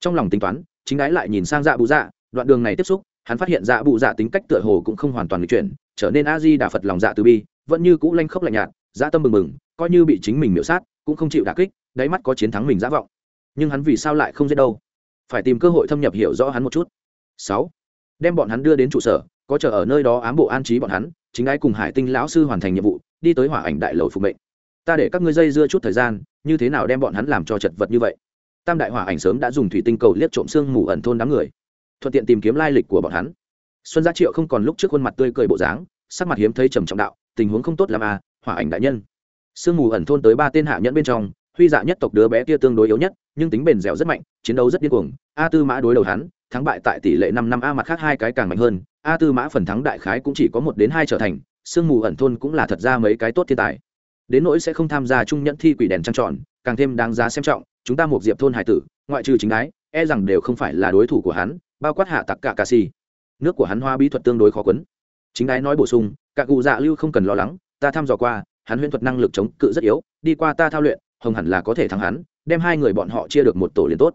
Trong lòng tính toán, chính đái lại nhìn sang dạ bụ dạ đoạn đường này tiếp xúc, hắn phát hiện dạ bụ dạ tính cách tựa hồ cũng không hoàn toàn lịch chuyển, trở nên a di đà phật lòng dạ từ bi, vẫn như cũ lanh khốc lạnh nhạt dạ tâm mừng mừng coi như bị chính mình miễu sát, cũng không chịu đả kích, đáy mắt có chiến thắng mình dã vọng. Nhưng hắn vì sao lại không giết đâu? Phải tìm cơ hội thâm nhập hiểu rõ hắn một chút. Sáu, đem bọn hắn đưa đến trụ sở, có chờ ở nơi đó ám bộ an trí bọn hắn, chính ai cùng hải tinh lão sư hoàn thành nhiệm vụ đi tới hỏa ảnh đại lầu phục mệnh. Ta để các ngươi dây dưa chút thời gian, như thế nào đem bọn hắn làm cho chật vật như vậy? Tam đại hỏa ảnh sớm đã dùng thủy tinh cầu liếc trộm xương mù ẩn thôn đám người, thuận tiện tìm kiếm lai lịch của bọn hắn. Xuân gia triệu không còn lúc trước khuôn mặt tươi cười bộ dáng, sắc mặt hiếm thấy trầm trọng đạo, tình huống không tốt làm à hỏa ảnh đại nhân. Sương mù ẩn thôn tới ba tên hạ nhẫn bên trong, huy dạ nhất tộc đứa bé kia tương đối yếu nhất, nhưng tính bền dẻo rất mạnh, chiến đấu rất điên cuồng. A tư mã đối đầu hắn, thắng bại tại tỷ lệ năm năm, a mặt khác hai cái càng mạnh hơn. A tư mã phần thắng đại khái cũng chỉ có một đến hai trở thành sương mù ẩn thôn cũng là thật ra mấy cái tốt thiên tài. Đến nỗi sẽ không tham gia trung nhẫn thi quỷ đèn trăng tròn càng thêm đáng giá xem trọng chúng ta một diệp thôn hải tử ngoại trừ chính ái, e rằng đều không phải là đối thủ của hắn bao quát hạ tặc cả cà xì nước của hắn hoa bí thuật tương đối khó quấn. Chính ái nói bổ sung cả cụ dạ lưu không cần lo lắng ta thăm dò qua hắn huyễn thuật năng lực chống cự rất yếu đi qua ta thao luyện hồng hẳn là có thể thắng hắn đem hai người bọn họ chia được một tổ liền tốt.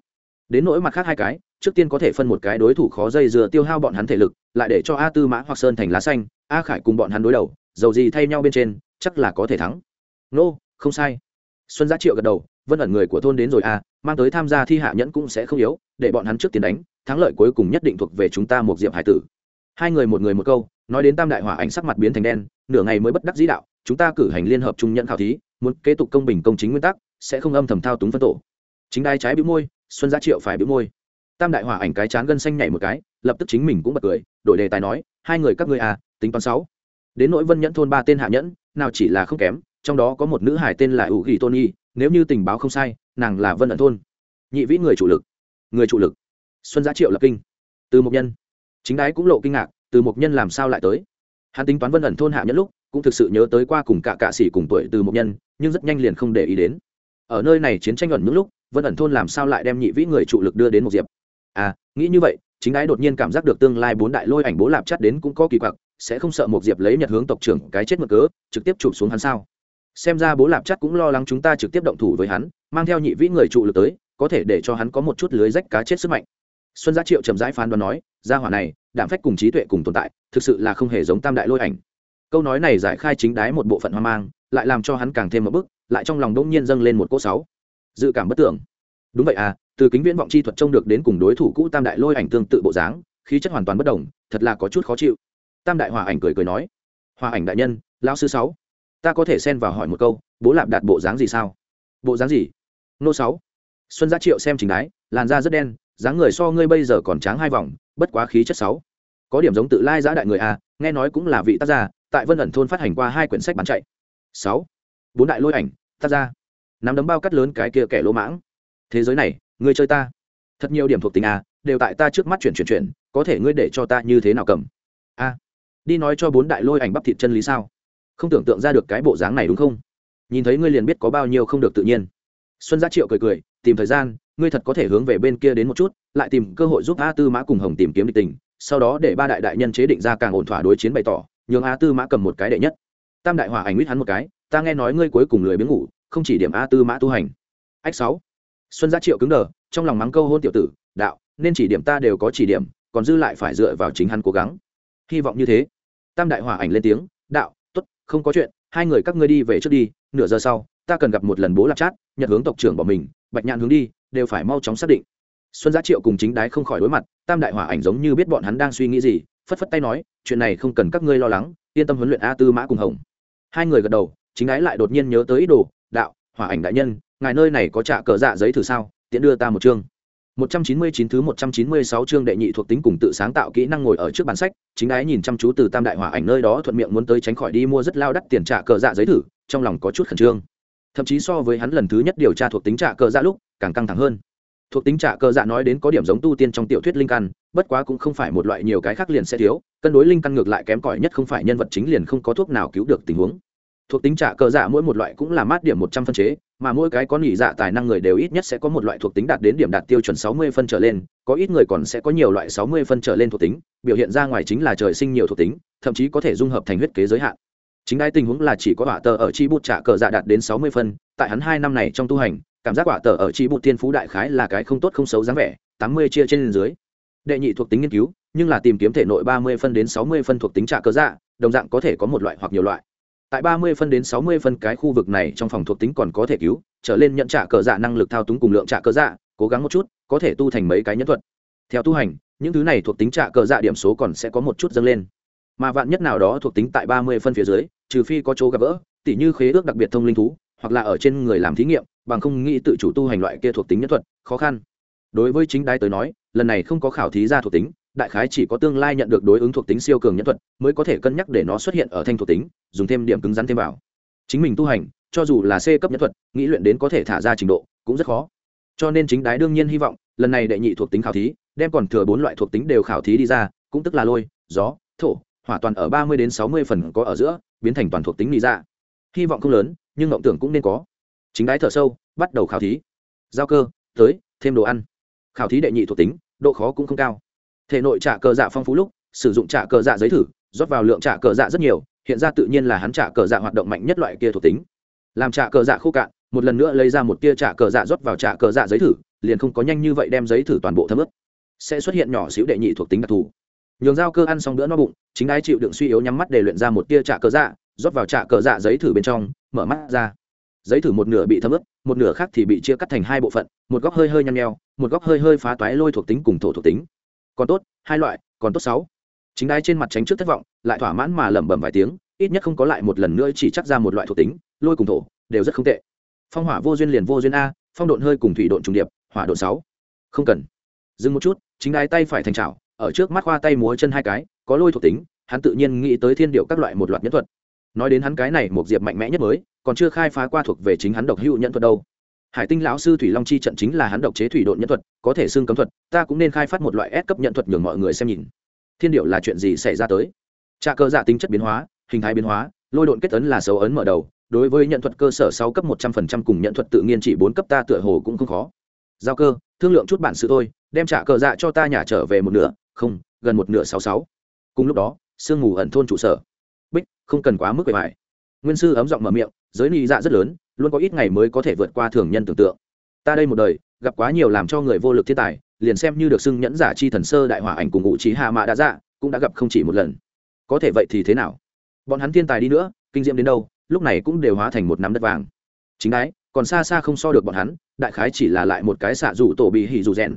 Đến nỗi mặt khác hai cái trước tiên có thể phân một cái đối thủ khó dây dừa tiêu hao bọn hắn thể lực lại để cho a tư mã hoặc sơn thành lá xanh a khải cùng bọn hắn đối đầu dầu gì thay nhau bên trên chắc là có thể thắng. Nô、no, không sai. Xuân giá triệu gật đầu vân ẩn người của thôn đến rồi a mang tới tham gia thi hạ nhẫn cũng sẽ không yếu để bọn hắn trước tiên đánh thắng lợi cuối cùng nhất định thuộc về chúng ta một diệp hải tử. Hai người một người một câu nói đến tam đại hỏa ảnh sắc mặt biến thành đen nửa ngày mới bất đắc dĩ đạo chúng ta cử hành liên hợp trung nhận khảo thí muốn kế tục công bình công chính nguyên tắc sẽ không âm thầm thao túng phân tổ. Chính đai trái bĩu môi xuân gia triệu phải bĩu môi tam đại hỏa ảnh cái chán gân xanh nhảy một cái, lập tức chính mình cũng bật cười, đổi đề tài nói, hai người các ngươi à tính toán sáu. Đến nỗi vân nhẫn thôn ba tên hạ nhẫn, nào chỉ là không kém, trong đó có một nữ hải tên là ủ ghi tôn nếu như tình báo không sai, nàng là vân ẩn thôn. Nhị vĩ người chủ lực. Người chủ lực. Xuân giá triệu lập kinh. Từ mục nhân. Chính đái cũng lộ kinh ngạc, từ mục nhân làm sao lại tới? Hắn tính toán vân ẩn thôn hạ nhẫn lúc, cũng thực sự nhớ tới qua cùng cả cạ sĩ cùng tuổi từ mục nhân, nhưng rất nhanh liền không để ý đến. Ở nơi này chiến tranh ẩn những lúc, vân ẩn thôn làm sao lại đem nhị vĩ người trụ lực đưa đến một diệp? À nghĩ như vậy, chính ái đột nhiên cảm giác được tương lai bốn đại lôi ảnh bố lạp chắt đến cũng có kỳ quặc, sẽ không sợ một diệp lấy nhật hướng tộc trưởng cái chết mực cớ, trực tiếp chụp xuống hắn sao? Xem ra bố lạp chắt cũng lo lắng chúng ta trực tiếp động thủ với hắn, mang theo nhị vĩ người trụ lực tới, có thể để cho hắn có một chút lưới rách cá chết sức mạnh. Xuân giá triệu trầm rãi phán đoán nói, gia hỏa này đảm phách cùng trí tuệ cùng tồn tại, thực sự là không hề giống tam đại lôi ảnh. Câu nói này giải khai chính đái một bộ phận hoang mang, lại làm cho hắn càng thêm một bức, lại trong lòng đông nhiên dâng lên một cỗ sáu. Dự cảm bất tưởng. Đúng vậy à từ kính viễn vọng chi thuật trông được đến cùng đối thủ cũ tam đại lôi ảnh tương tự bộ dáng, khí chất hoàn toàn bất đồng, thật là có chút khó chịu. Tam đại hòa ảnh cười cười nói hòa ảnh đại nhân, lão sư sáu, ta có thể xen vào hỏi một câu, bố lạp đạt bộ dáng gì sao? Bộ dáng gì? Nô sáu. Xuân gia triệu xem trình đái, làn da rất đen, dáng người so ngươi bây giờ còn tráng hai vòng, bất quá khí chất sáu. Có điểm giống tự lai giã đại người à nghe nói cũng là vị tác gia, tại vân ẩn thôn phát hành qua hai quyển sách bán chạy. Sáu. Bốn đại lôi ảnh, tác gia. Nắm đấm bao cắt lớn cái kia kẻ lỗ mãng. Thế giới này ngươi chơi ta. Thật nhiều điểm thuộc tính a đều tại ta trước mắt chuyển chuyển chuyển, có thể ngươi để cho ta như thế nào cầm? A, đi nói cho bốn đại lôi ảnh bắp thịt chân lý sao? Không tưởng tượng ra được cái bộ dáng này đúng không? Nhìn thấy ngươi liền biết có bao nhiêu không được tự nhiên. Xuân gia triệu cười cười, tìm thời gian, ngươi thật có thể hướng về bên kia đến một chút, lại tìm cơ hội giúp a tư mã cùng hồng tìm kiếm địch tình, sau đó để ba đại đại nhân chế định ra càng ổn thỏa đối chiến bày tỏ, nhường a tư mã cầm một cái đệ nhất. Tam đại hòa ảnh huyết hắn một cái, ta nghe nói ngươi cuối cùng lười biếng ngủ, không chỉ điểm a tư mã tu hành. Ách sáu xuân gia triệu cứng đờ, trong lòng mắng câu hôn tiểu tử, đạo, nên chỉ điểm ta đều có chỉ điểm, còn dư lại phải dựa vào chính hắn cố gắng. Hy vọng như thế. Tam đại hỏa ảnh lên tiếng, đạo t ố t không có chuyện, hai người các ngươi đi về trước đi, nửa giờ sau, ta cần gặp một lần bố lạp chát nhận hướng tộc trưởng bỏ mình, bạch nhạn hướng đi, đều phải mau chóng xác định. Xuân giá triệu cùng chính đái không khỏi đối mặt, tam đại hỏa ảnh giống như biết bọn hắn đang suy nghĩ gì, phất phất tay nói, chuyện này không cần các ngươi lo lắng, yên tâm huấn luyện a tư mã cùng hồng. Hai người gật đầu, chính đái lại đột nhiên nhớ tới ý đồ, đạo, hỏa ảnh đại nhân ngài nơi này có trả cờ dạ giấy thử sao tiện đưa ta một chương 199 thứ 196 chương đệ nhị thuộc tính cùng tự sáng tạo kỹ năng ngồi ở trước bàn sách, chính ái nhìn chăm chú từ Tam đại hỏa ảnh nơi đó thuận miệng muốn tới tránh khỏi đi mua rất lao đắt tiền trả cờ dạ giấy thử, trong lòng có chút khẩn trương. Thậm chí so với hắn lần thứ nhất điều tra thuộc tính trả cờ dạ lúc, càng căng thẳng hơn. Thuộc tính trả cờ dạ nói đến có điểm giống tu tiên trong tiểu thuyết linh căn, bất quá cũng không phải một loại nhiều cái khác liền sẽ thiếu, cân đối linh căn ngược lại kém cỏi nhất không phải nhân vật chính liền không có thuốc nào cứu được tình huống thuộc tính trả cờ dạ mỗi một loại cũng là mát điểm một trăm phân chế mà mỗi cái có nghỉ dạ tài năng người đều ít nhất sẽ có một loại thuộc tính đạt đến điểm đạt tiêu chuẩn sáu mươi phân trở lên, có ít người còn sẽ có nhiều loại sáu mươi phân trở lên thuộc tính, biểu hiện ra ngoài chính là trời sinh nhiều thuộc tính, thậm chí có thể dung hợp thành huyết kế giới hạn. Chính đại tình huống là chỉ có quả tờ ở chi bút trả cờ dạ đạt đến sáu mươi phân, tại hắn hai năm này trong tu hành, cảm giác quả tờ ở chi bút tiên phú đại khái là cái không tốt không xấu dáng vẻ, tám mươi chia trên dưới. Đệ nhị thuộc tính nghiên cứu, nhưng là tìm kiếm thể nội ba mươi phân đến sáu mươi phân thuộc tính trả cờ dạ đồng dạng có thể có một loại hoặc nhiều loại tại ba mươi phân đến sáu mươi phân cái khu vực này trong phòng thuộc tính còn có thể cứu, trở lên nhận trả cờ dạ năng lực thao túng cùng lượng trả cờ dạ cố gắng một chút, có thể tu thành mấy cái nhân thuật. Theo tu hành, những thứ này thuộc tính trả cờ dạ điểm số còn sẽ có một chút dâng lên. Mà vạn nhất nào đó thuộc tính tại ba mươi phân phía dưới, trừ phi có chỗ gặp gỡ, tỉ như khế ước đặc biệt thông linh thú, hoặc là ở trên người làm thí nghiệm, bằng không nghĩ tự chủ tu hành loại kia thuộc tính nhân thuật, khó khăn. Đối với chính đái tới nói, lần này không có khảo thí ra thuộc tính đại khái chỉ có tương lai nhận được đối ứng thuộc tính siêu cường nhân thuật mới có thể cân nhắc để nó xuất hiện ở thanh thuộc tính, dùng thêm điểm cứng rắn thêm vào. Chính mình tu hành, cho dù là c cấp nhân thuật, nghĩ luyện đến có thể thả ra trình độ cũng rất khó. Cho nên chính đái đương nhiên hy vọng, lần này đệ nhị thuộc tính khảo thí, đem còn thừa bốn loại thuộc tính đều khảo thí đi ra, cũng tức là lôi, gió, thổ, hỏa toàn ở ba mươi đến sáu mươi phần có ở giữa, biến thành toàn thuộc tính lý ra. Hy vọng không lớn, nhưng ngộng tưởng cũng nên có. Chính đái thở sâu, bắt đầu khảo thí. Giao cơ, tới, thêm đồ ăn. Khảo thí đệ nhị thuộc tính, độ khó cũng không cao thể nội trả cờ dạ phong phú lúc, sử dụng trả cờ dạ giấy thử, rót vào lượng trả cờ dạ rất nhiều, hiện ra tự nhiên là hắn trả cờ dạ hoạt động mạnh nhất loại kia thuộc tính. Làm trả cờ dạ khô cạn, một lần nữa lấy ra một tia trả cờ dạ rót vào trả cờ dạ giấy thử, liền không có nhanh như vậy đem giấy thử toàn bộ thấm ướt. Sẽ xuất hiện nhỏ xíu đệ nhị thuộc tính đặc thù. Nhường dao cơ ăn xong bữa no bụng, chính ai chịu đựng suy yếu nhắm mắt để luyện ra một tia trả cờ dạ rót vào trả cờ dạ giấy thử bên trong, mở mắt ra. Giấy thử một nửa bị thấm ướt, một nửa khác thì bị chia cắt thành hai bộ phận, một góc hơi hơi nhăn nheo, một góc hơi hơi phá toái lôi thuộc tính cùng thổ thuộc tính còn tốt, hai loại, còn tốt sáu. Chính đai trên mặt tránh trước thất vọng, lại thỏa mãn mà lẩm bẩm vài tiếng, ít nhất không có lại một lần nữa chỉ chắc ra một loại thuộc tính, lôi cùng thổ, đều rất không tệ. Phong hỏa vô duyên liền vô duyên a, phong độn hơi cùng thủy độn trùng điệp, hỏa độn sáu. Không cần. Dừng một chút, chính đai tay phải thành trào ở trước mắt khoa tay múa chân hai cái, có lôi thuộc tính, hắn tự nhiên nghĩ tới thiên điệu các loại một loạt nhân thuật. Nói đến hắn cái này một diệp mạnh mẽ nhất mới, còn chưa khai phá qua thuộc về chính hắn độc hữu nhân thuật đâu hải tinh lão sư thủy long chi trận chính là hắn độc chế thủy độn nhân thuật, có thể xưng cấm thuật, ta cũng nên khai phát một loại S cấp nhận thuật nhường mọi người xem nhìn. Thiên điệu là chuyện gì xảy ra tới? Trà cơ dạ tính chất biến hóa, hình thái biến hóa, lôi độn kết ấn là dấu ấn mở đầu, đối với nhận thuật cơ sở sáu cấp một trăm phần trăm cùng nhận thuật tự nhiên chỉ bốn cấp ta tựa hồ cũng không khó. Giao cơ, thương lượng chút bản sự thôi, đem trả cờ dạ cho ta nhà trở về một nửa, không, gần một nửa sáu sáu. Cùng lúc đó, sương mù ẩn thôn trụ sở. Bích, không cần quá mức bề bài nguyên sư ấm giọng mở miệng, giới nị dạ rất lớn luôn có ít ngày mới có thể vượt qua thường nhân tưởng tượng. Ta đây một đời, gặp quá nhiều làm cho người vô lực thiên tài, liền xem như được xưng nhẫn giả chi thần sơ đại hỏa ảnh cùng ngụ trí hạ mạ đã dạ cũng đã gặp không chỉ một lần. Có thể vậy thì thế nào? Bọn hắn thiên tài đi nữa, kinh diệm đến đâu, lúc này cũng đều hóa thành một nắm đất vàng. Chính đái, còn xa xa không so được bọn hắn, đại khái chỉ là lại một cái xạ rủ tổ bị hỉ dù rèn.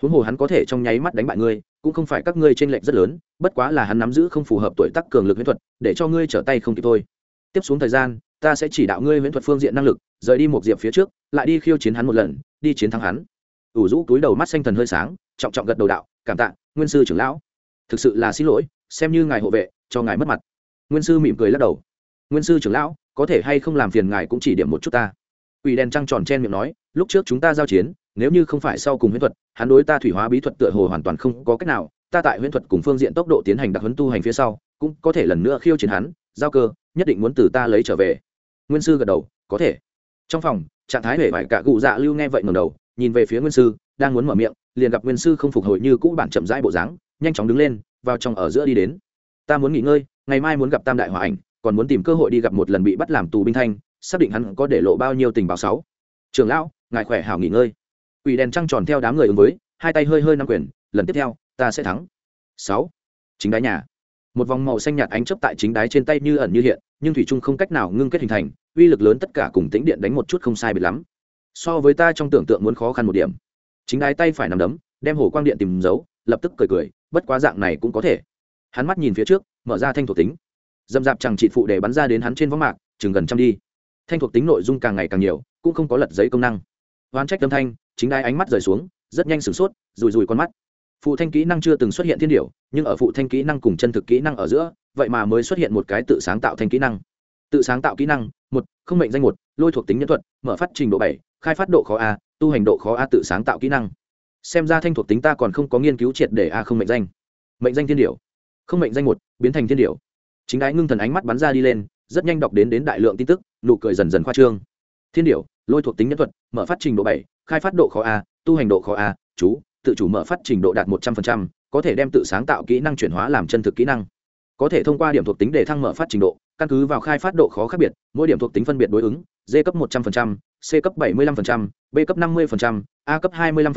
Huống hồ hắn có thể trong nháy mắt đánh bại ngươi, cũng không phải các ngươi t r ê n lệch rất lớn, bất quá là hắn nắm giữ không phù hợp tuổi tác cường lực huyết thuật, để cho ngươi trở tay không kịp thôi. Tiếp xuống thời gian ta sẽ chỉ đạo ngươi viễn thuật phương diện năng lực rời đi một diệp phía trước lại đi khiêu chiến hắn một lần đi chiến thắng hắn. Ủ rũ túi đầu mắt xanh thần hơi sáng trọng trọng gật đầu đạo cảm tạ nguyên sư trưởng lão. Thực sự là xin lỗi xem như ngài hộ vệ cho ngài mất mặt. Nguyên sư mỉm cười lắc đầu. Nguyên sư trưởng lão có thể hay không làm phiền ngài cũng chỉ điểm một chút ta. Quỷ đèn trăng tròn chen miệng nói, lúc trước chúng ta giao chiến, nếu như không phải sau cùng huyễn thuật, hắn đối ta thủy hóa bí thuật tựa hồ hoàn toàn không có cách nào, ta tại huyễn thuật cùng phương diện tốc độ tiến hành đặc huấn tu hành phía sau, cũng có thể lần nữa khiêu chiến hắn, giao cơ nhất định muốn từ ta lấy trở về nguyên sư gật đầu, có thể. Trong phòng, trạng thái hề vải cả cụ dạ lưu nghe vậy ngầm đầu, nhìn về phía nguyên sư, đang muốn mở miệng, liền gặp nguyên sư không phục hồi như cũ bản chậm rãi bộ dáng, nhanh chóng đứng lên, vào trong ở giữa đi đến. Ta muốn nghỉ ngơi, ngày mai muốn gặp tam đại hòa ảnh, còn muốn tìm cơ hội đi gặp một lần bị bắt làm tù binh thanh, xác định hắn có để lộ bao nhiêu tình báo sáu. Trường lão, ngài khỏe hảo nghỉ ngơi. Ủy đèn trăng tròn theo đám người ứng với, hai tay hơi hơi nắm quyền, lần tiếp theo, ta sẽ thắng. Sáu. Chính đáy nhà. Một vòng màu xanh nhạt ánh chấp tại chính đáy trên tay như ẩn như hiện nhưng thủy trung không cách nào ngưng kết hình thành, uy lực lớn tất cả cùng tĩnh điện đánh một chút không sai biệt lắm. So với ta trong tưởng tượng muốn khó khăn một điểm. Chính đái tay phải nằm đấm, đem hồ quang điện tìm giấu, lập tức cười cười, bất quá dạng này cũng có thể. Hắn mắt nhìn phía trước, mở ra thanh thuộc tính. Dâm dạp chẳng trị phụ để bắn ra đến hắn trên võng mạc, chừng gần trăm đi. Thanh thuộc tính nội dung càng ngày càng nhiều, cũng không có lật giấy công năng. Oan trách âm thanh, chính đai ánh mắt rời xuống, rất nhanh sửng sốt, rùi rùi con mắt. Phụ thanh kỹ năng chưa từng xuất hiện thiên điều nhưng ở phụ thanh kỹ năng cùng chân thực kỹ năng ở giữa vậy mà mới xuất hiện một cái tự sáng tạo thành kỹ năng. Tự sáng tạo kỹ năng, một, không mệnh danh một, lôi thuộc tính nhân thuật, mở phát trình độ bảy, khai phát độ khó a, tu hành độ khó a tự sáng tạo kỹ năng. Xem ra thanh thuộc tính ta còn không có nghiên cứu triệt để a không mệnh danh. Mệnh danh thiên điều không mệnh danh một, biến thành thiên điều chính đái ngưng thần ánh mắt bắn ra đi lên, rất nhanh đọc đến đến đại lượng tin tức, nụ cười dần dần khoa trương. Thiên điều lôi thuộc tính nhân thuật, mở phát trình độ bảy, khai phát độ khó a, tu hành độ khó a, chú, tự chủ mở phát trình độ đạt một trăm linh có thể đem tự sáng tạo kỹ năng chuyển hóa làm chân thực kỹ năng có thể thông qua điểm thuộc tính để thăng mở phát trình độ căn cứ vào khai phát độ khó khác biệt mỗi điểm thuộc tính phân biệt đối ứng d cấp một trăm linh c cấp bảy mươi năm b cấp năm mươi a cấp hai mươi năm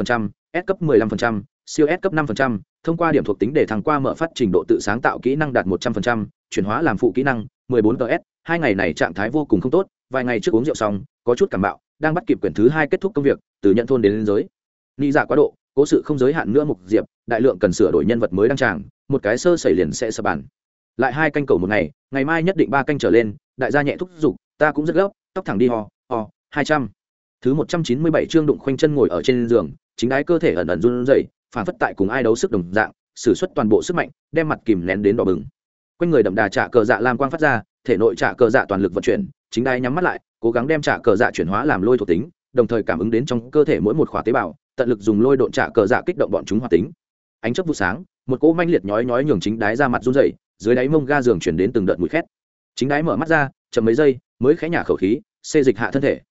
s cấp 15%, siêu s cấp 5%, thông qua điểm thuộc tính để thăng qua mở phát trình độ tự sáng tạo kỹ năng đạt 100%, chuyển hóa làm phụ kỹ năng 14 ts hai ngày này trạng thái vô cùng không tốt vài ngày trước uống rượu xong có chút cảm bạo đang bắt kịp quyển thứ hai kết thúc công việc từ nhận thôn đến liên giới. Ni dạ quá độ cố sự không giới hạn nữa mục diệp đại lượng cần sửa đổi nhân vật mới đăng tràng một cái sơ xảy liền sẽ sập bàn lại hai canh cầu một ngày ngày mai nhất định ba canh trở lên, đại gia nhẹ thúc giục, ta cũng rất gấp, tóc thẳng đi ho ho, hai trăm. Thứ một trăm chín mươi bảy chương đụng khoanh chân ngồi ở trên giường, chính đái cơ thể ẩn ẩn run rẩy, phản phất tại cùng ai đấu sức đồng dạng, sử xuất toàn bộ sức mạnh, đem mặt kìm nén đến đỏ bừng. Quanh người đậm đà trả cờ dạ lam quang phát ra, thể nội trả cờ dạ toàn lực vận chuyển, chính đái nhắm mắt lại, cố gắng đem trả cờ dạ chuyển hóa làm lôi thuộc tính, đồng thời cảm ứng đến trong cơ thể mỗi một khỏa tế bào, tận lực dùng lôi độn trả cờ dạ kích động bọn chúng hoạt tính. Ánh chớp vụ sáng, một cỗ manh liệt nhói nhói nhường chính đái ra mặt run rẩy dưới đáy mông ga giường chuyển đến từng đợt mùi khét. Chính đáy mở mắt ra, chậm mấy giây, mới khẽ nhả khẩu khí, xê dịch hạ thân thể.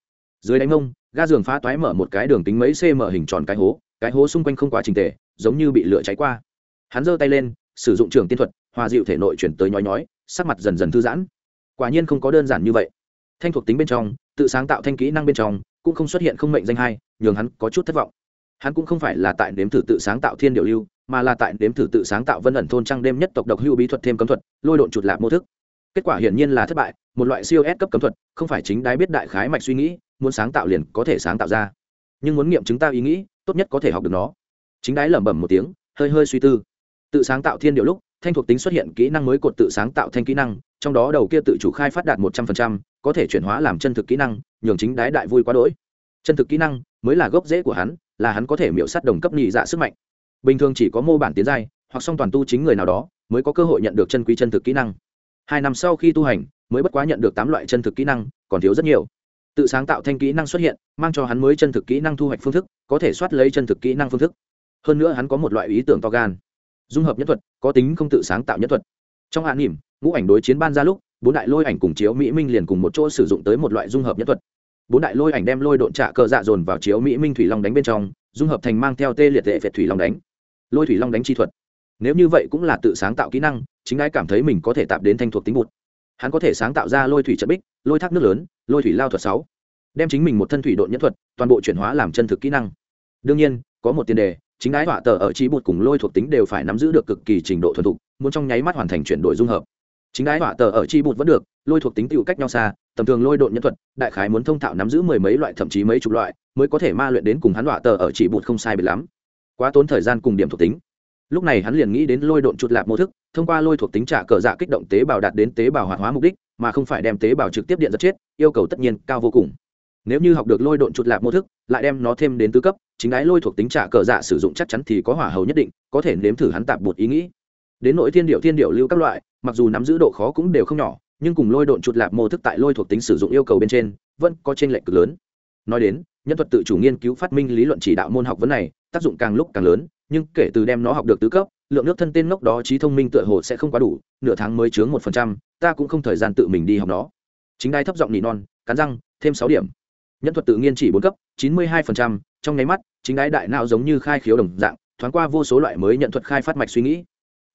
Dưới đáy mông, ga giường phá toái mở một cái đường tính mấy cm hình tròn cái hố cái hố xung quanh không quá trình tề, giống như bị lửa cháy qua. Hắn giơ tay lên, sử dụng trường tiên thuật, hòa dịu thể nội chuyển tới nhói nhói, sắc mặt dần dần thư giãn. Quả nhiên không có đơn giản như vậy. Thanh thuộc tính bên trong, tự sáng tạo thanh kỹ năng bên trong, cũng không xuất hiện không mệnh danh hai, nhường hắn có chút thất vọng hắn cũng không phải là tại nếm thử tự sáng tạo thiên điệu lưu, mà là tại nếm thử tự sáng tạo vân ẩn thôn trăng đêm nhất tộc độc hưu bí thuật thêm cấm thuật, lôi độn chuột lạc mô thức. Kết quả hiển nhiên là thất bại, một loại siêu S cấp cấm thuật, không phải chính đái biết đại khái mạch suy nghĩ, muốn sáng tạo liền có thể sáng tạo ra. Nhưng muốn nghiệm chứng ta ý nghĩ, tốt nhất có thể học được nó. Chính đái lẩm bẩm một tiếng, hơi hơi suy tư. Tự sáng tạo thiên điệu lúc, thanh thuộc tính xuất hiện kỹ năng mới cột tự sáng tạo thanh kỹ năng, trong đó đầu kia tự chủ khai phát đạt một trăm linh có thể chuyển hóa làm chân thực kỹ năng, nhường chính đái đại vui quá đỗi. Chân thực kỹ năng mới là gốc rễ của hắn là hắn có thể miễu sát đồng cấp nhị dạ sức mạnh. Bình thường chỉ có mô bản tiến giai, hoặc song toàn tu chính người nào đó, mới có cơ hội nhận được chân quý chân thực kỹ năng. Hai năm sau khi tu hành, mới bất quá nhận được tám loại chân thực kỹ năng, còn thiếu rất nhiều. Tự sáng tạo thanh kỹ năng xuất hiện, mang cho hắn mới chân thực kỹ năng thu hoạch phương thức, có thể soát lấy chân thực kỹ năng phương thức. Hơn nữa hắn có một loại ý tưởng to gan. Dung hợp nhất thuật, có tính không tự sáng tạo nhất thuật. Trong hạ nỉm ngũ ảnh đối chiến ban ra lúc, bốn đại lôi ảnh cùng chiếu mỹ minh liền cùng một chỗ sử dụng tới một loại dung hợp nhất thuật bốn đại lôi ảnh đem lôi độn trạ cờ dạ dồn vào chiếu mỹ minh thủy long đánh bên trong, dung hợp thành mang theo tê liệt tệ phệt thủy long đánh. Lôi thủy long đánh chi thuật. Nếu như vậy cũng là tự sáng tạo kỹ năng, chính ai cảm thấy mình có thể tạp đến thanh thuộc tính bụt hắn có thể sáng tạo ra lôi thủy trận bích, lôi thác nước lớn, lôi thủy lao thuật sáu. Đem chính mình một thân thủy độn nhất thuật, toàn bộ chuyển hóa làm chân thực kỹ năng. Đương nhiên, có một tiền đề, chính ái họa tờ ở trí bụt cùng lôi thuộc tính đều phải nắm giữ được cực kỳ trình độ thuần thục, muốn trong nháy mắt hoàn thành chuyển đổi dung hợp chính ái họa tờ ở chi bụt vẫn được, lôi thuộc tính tựu cách nhau xa, tầm thường lôi độn nhân thuật, đại khái muốn thông thạo nắm giữ mười mấy loại, thậm chí mấy chục loại, mới có thể ma luyện đến cùng hắn họa tờ ở chỉ bụt không sai biệt lắm. Quá tốn thời gian cùng điểm thuộc tính. Lúc này hắn liền nghĩ đến lôi độn chuột lạp mô thức, thông qua lôi thuộc tính trả cờ dạ kích động tế bào đạt đến tế bào hoạt hóa mục đích, mà không phải đem tế bào trực tiếp điện giật chết, yêu cầu tất nhiên cao vô cùng. Nếu như học được lôi độn chuột lạp mô thức, lại đem nó thêm đến tứ cấp, chính ái lôi thuộc tính trả cờ dạ sử dụng chắc chắn thì có hỏa hầu nhất định, có thể nếm thử hắn tạp bột ý nghĩ đến nội thiên điệu thiên điệu lưu các loại, mặc dù nắm giữ độ khó cũng đều không nhỏ, nhưng cùng lôi độn chuột lạp mô thức tại lôi thuộc tính sử dụng yêu cầu bên trên, vẫn có t r ê n lệch cực lớn. Nói đến, nhân thuật tự chủ nghiên cứu phát minh lý luận chỉ đạo môn học vấn này, tác dụng càng lúc càng lớn, nhưng kể từ đem nó học được tứ cấp, lượng nước thân tên ngốc đó trí thông minh tựa hồ sẽ không quá đủ, nửa tháng mới chướng một phần trăm, ta cũng không thời gian tự mình đi học nó. Chính đai thấp giọng nỉ non, cắn răng, thêm sáu điểm. Nhân thuật tự nghiên chỉ bốn cấp, chín mươi hai phần trăm, trong nháy mắt, chính đái đại não giống như khai khiếu đồng dạng, thoáng qua vô số loại mới nhận thuật khai phát mạch suy nghĩ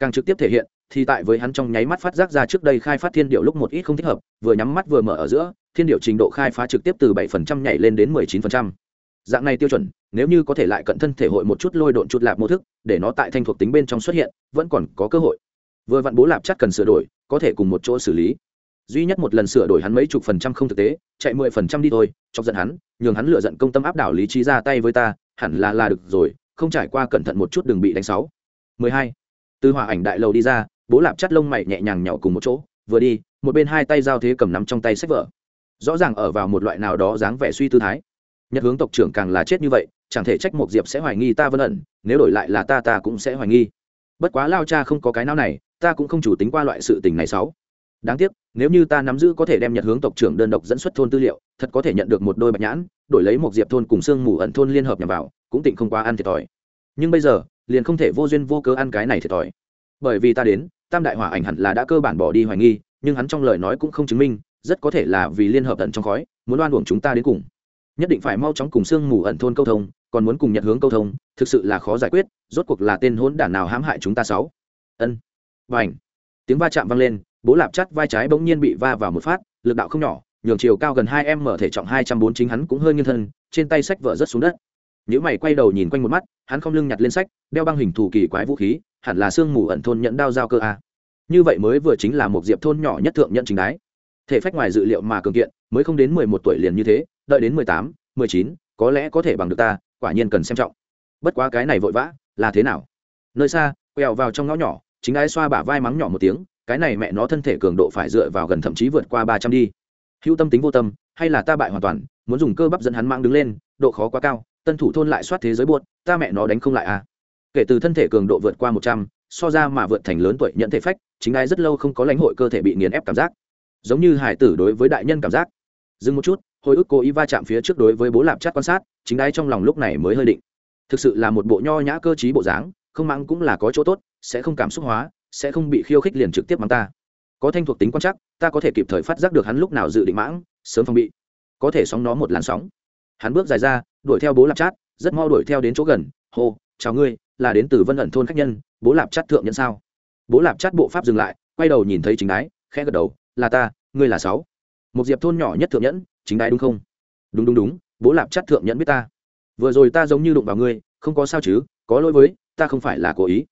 càng trực tiếp thể hiện, thì tại với hắn trong nháy mắt phát giác ra trước đây khai phát thiên điệu lúc một ít không thích hợp, vừa nhắm mắt vừa mở ở giữa, thiên điệu trình độ khai phá trực tiếp từ bảy phần trăm nhảy lên đến mười chín phần trăm. Dạng này tiêu chuẩn, nếu như có thể lại cận thân thể hội một chút lôi độn chút lạp mô thức, để nó tại thanh thuộc tính bên trong xuất hiện, vẫn còn có cơ hội. Vừa vặn bố lạp chắc cần sửa đổi, có thể cùng một chỗ xử lý. Duy nhất một lần sửa đổi hắn mấy chục phần trăm không thực tế, chạy mười phần trăm đi thôi, chọc giận hắn, nhường hắn lựa giận công tâm áp đảo lý trí ra tay với ta, hẳn là là được rồi, không trải qua cẩn thận một chút đừng bị đánh sáu. mười hai từ hòa ảnh đại lầu đi ra, bố lạp chắt lông mày nhẹ nhàng nhỏ cùng một chỗ, vừa đi, một bên hai tay giao thế cầm nắm trong tay sách vở. Rõ ràng ở vào một loại nào đó dáng vẻ suy tư thái. Nhật hướng tộc trưởng càng là chết như vậy, chẳng thể trách một diệp sẽ hoài nghi ta vân ẩn, nếu đổi lại là ta ta cũng sẽ hoài nghi. Bất quá lao cha không có cái nào này, ta cũng không chủ tính qua loại sự tình này sáu. Đáng tiếc, nếu như ta nắm giữ có thể đem nhật hướng tộc trưởng đơn độc dẫn xuất thôn tư liệu, thật có thể nhận được một đôi bạch nhãn, đổi lấy một diệp thôn cùng sương mù ẩn thôn liên hợp nhằm vào, cũng tịnh không quá ăn thiệt thòi. Nhưng bây giờ liền không thể vô duyên vô cớ ăn cái này thiệt thòi. Bởi vì ta đến, tam đại hỏa ảnh hẳn là đã cơ bản bỏ đi hoài nghi, nhưng hắn trong lời nói cũng không chứng minh, rất có thể là vì liên hợp tận trong khói, muốn đoan uổng chúng ta đến cùng. Nhất định phải mau chóng cùng sương mù ẩn thôn câu thông, còn muốn cùng nhận hướng câu thông, thực sự là khó giải quyết, rốt cuộc là tên hỗn đản nào hãm hại chúng ta sáu? Ân. Và ảnh tiếng va chạm vang lên, bố lạp chắt vai trái bỗng nhiên bị va vào một phát, lực đạo không nhỏ, nhường chiều cao gần hai em mở thể trọng hai trăm bốn chính hắn cũng hơi nghiêng thân, trên tay sách vợ rất xuống đất nếu mày quay đầu nhìn quanh một mắt, hắn không lưng nhặt lên sách, đeo băng hình thù kỳ quái vũ khí, hẳn là sương mù ẩn thôn nhận đao giao cơ a. Như vậy mới vừa chính là một diệp thôn nhỏ nhất thượng nhận chính đái. Thể phách ngoài dự liệu mà cường kiện, mới không đến mười một tuổi liền như thế, đợi đến mười tám, mười chín, có lẽ có thể bằng được ta, quả nhiên cần xem trọng. Bất quá cái này vội vã, là thế nào? Nơi xa, quẹo vào trong ngõ nhỏ, chính ái xoa bả vai mắng nhỏ một tiếng, cái này mẹ nó thân thể cường độ phải dựa vào gần thậm chí vượt qua ba trăm đi. Hữu tâm tính vô tâm, hay là ta bại hoàn toàn, muốn dùng cơ bắp dẫn hắn mang đứng lên, độ khó quá cao tân thủ thôn lại soát thế giới buốt, ta mẹ nó đánh không lại à. Kể từ thân thể cường độ vượt qua một trăm, so ra mà vượt thành lớn tuổi nhận thể phách, chính ai rất lâu không có lãnh hội cơ thể bị nghiền ép cảm giác. Giống như hải tử đối với đại nhân cảm giác. Dừng một chút, hồi ức cố ý va chạm phía trước đối với bố lạp chát quan sát, chính ai trong lòng lúc này mới hơi định. Thực sự là một bộ nho nhã cơ t bộ dáng, không mắng cũng là có chỗ tốt, sẽ không cảm xúc hóa, sẽ không bị khiêu khích liền trực tiếp mắng ta. Có thanh thuộc tính quan chắc ta có thể kịp thời phát giác được hắn lúc nào dự định mãng, sớm phòng bị. Có thể sóng nó một làn sóng hắn bước dài ra, đuổi theo bố lạp chát, rất mau đuổi theo đến chỗ gần, hô, chào ngươi, là đến từ vân ẩn thôn khách nhân, bố lạp chát thượng nhận sao? Bố lạp chát bộ pháp dừng lại, quay đầu nhìn thấy chính đái, khẽ gật đầu, là ta, ngươi là sáu. Một diệp thôn nhỏ nhất thượng nhẫn, chính đái đúng không? Đúng đúng đúng, bố lạp chát thượng nhẫn biết ta. Vừa rồi ta giống như đụng vào ngươi, không có sao chứ, có lỗi với, ta không phải là cố ý.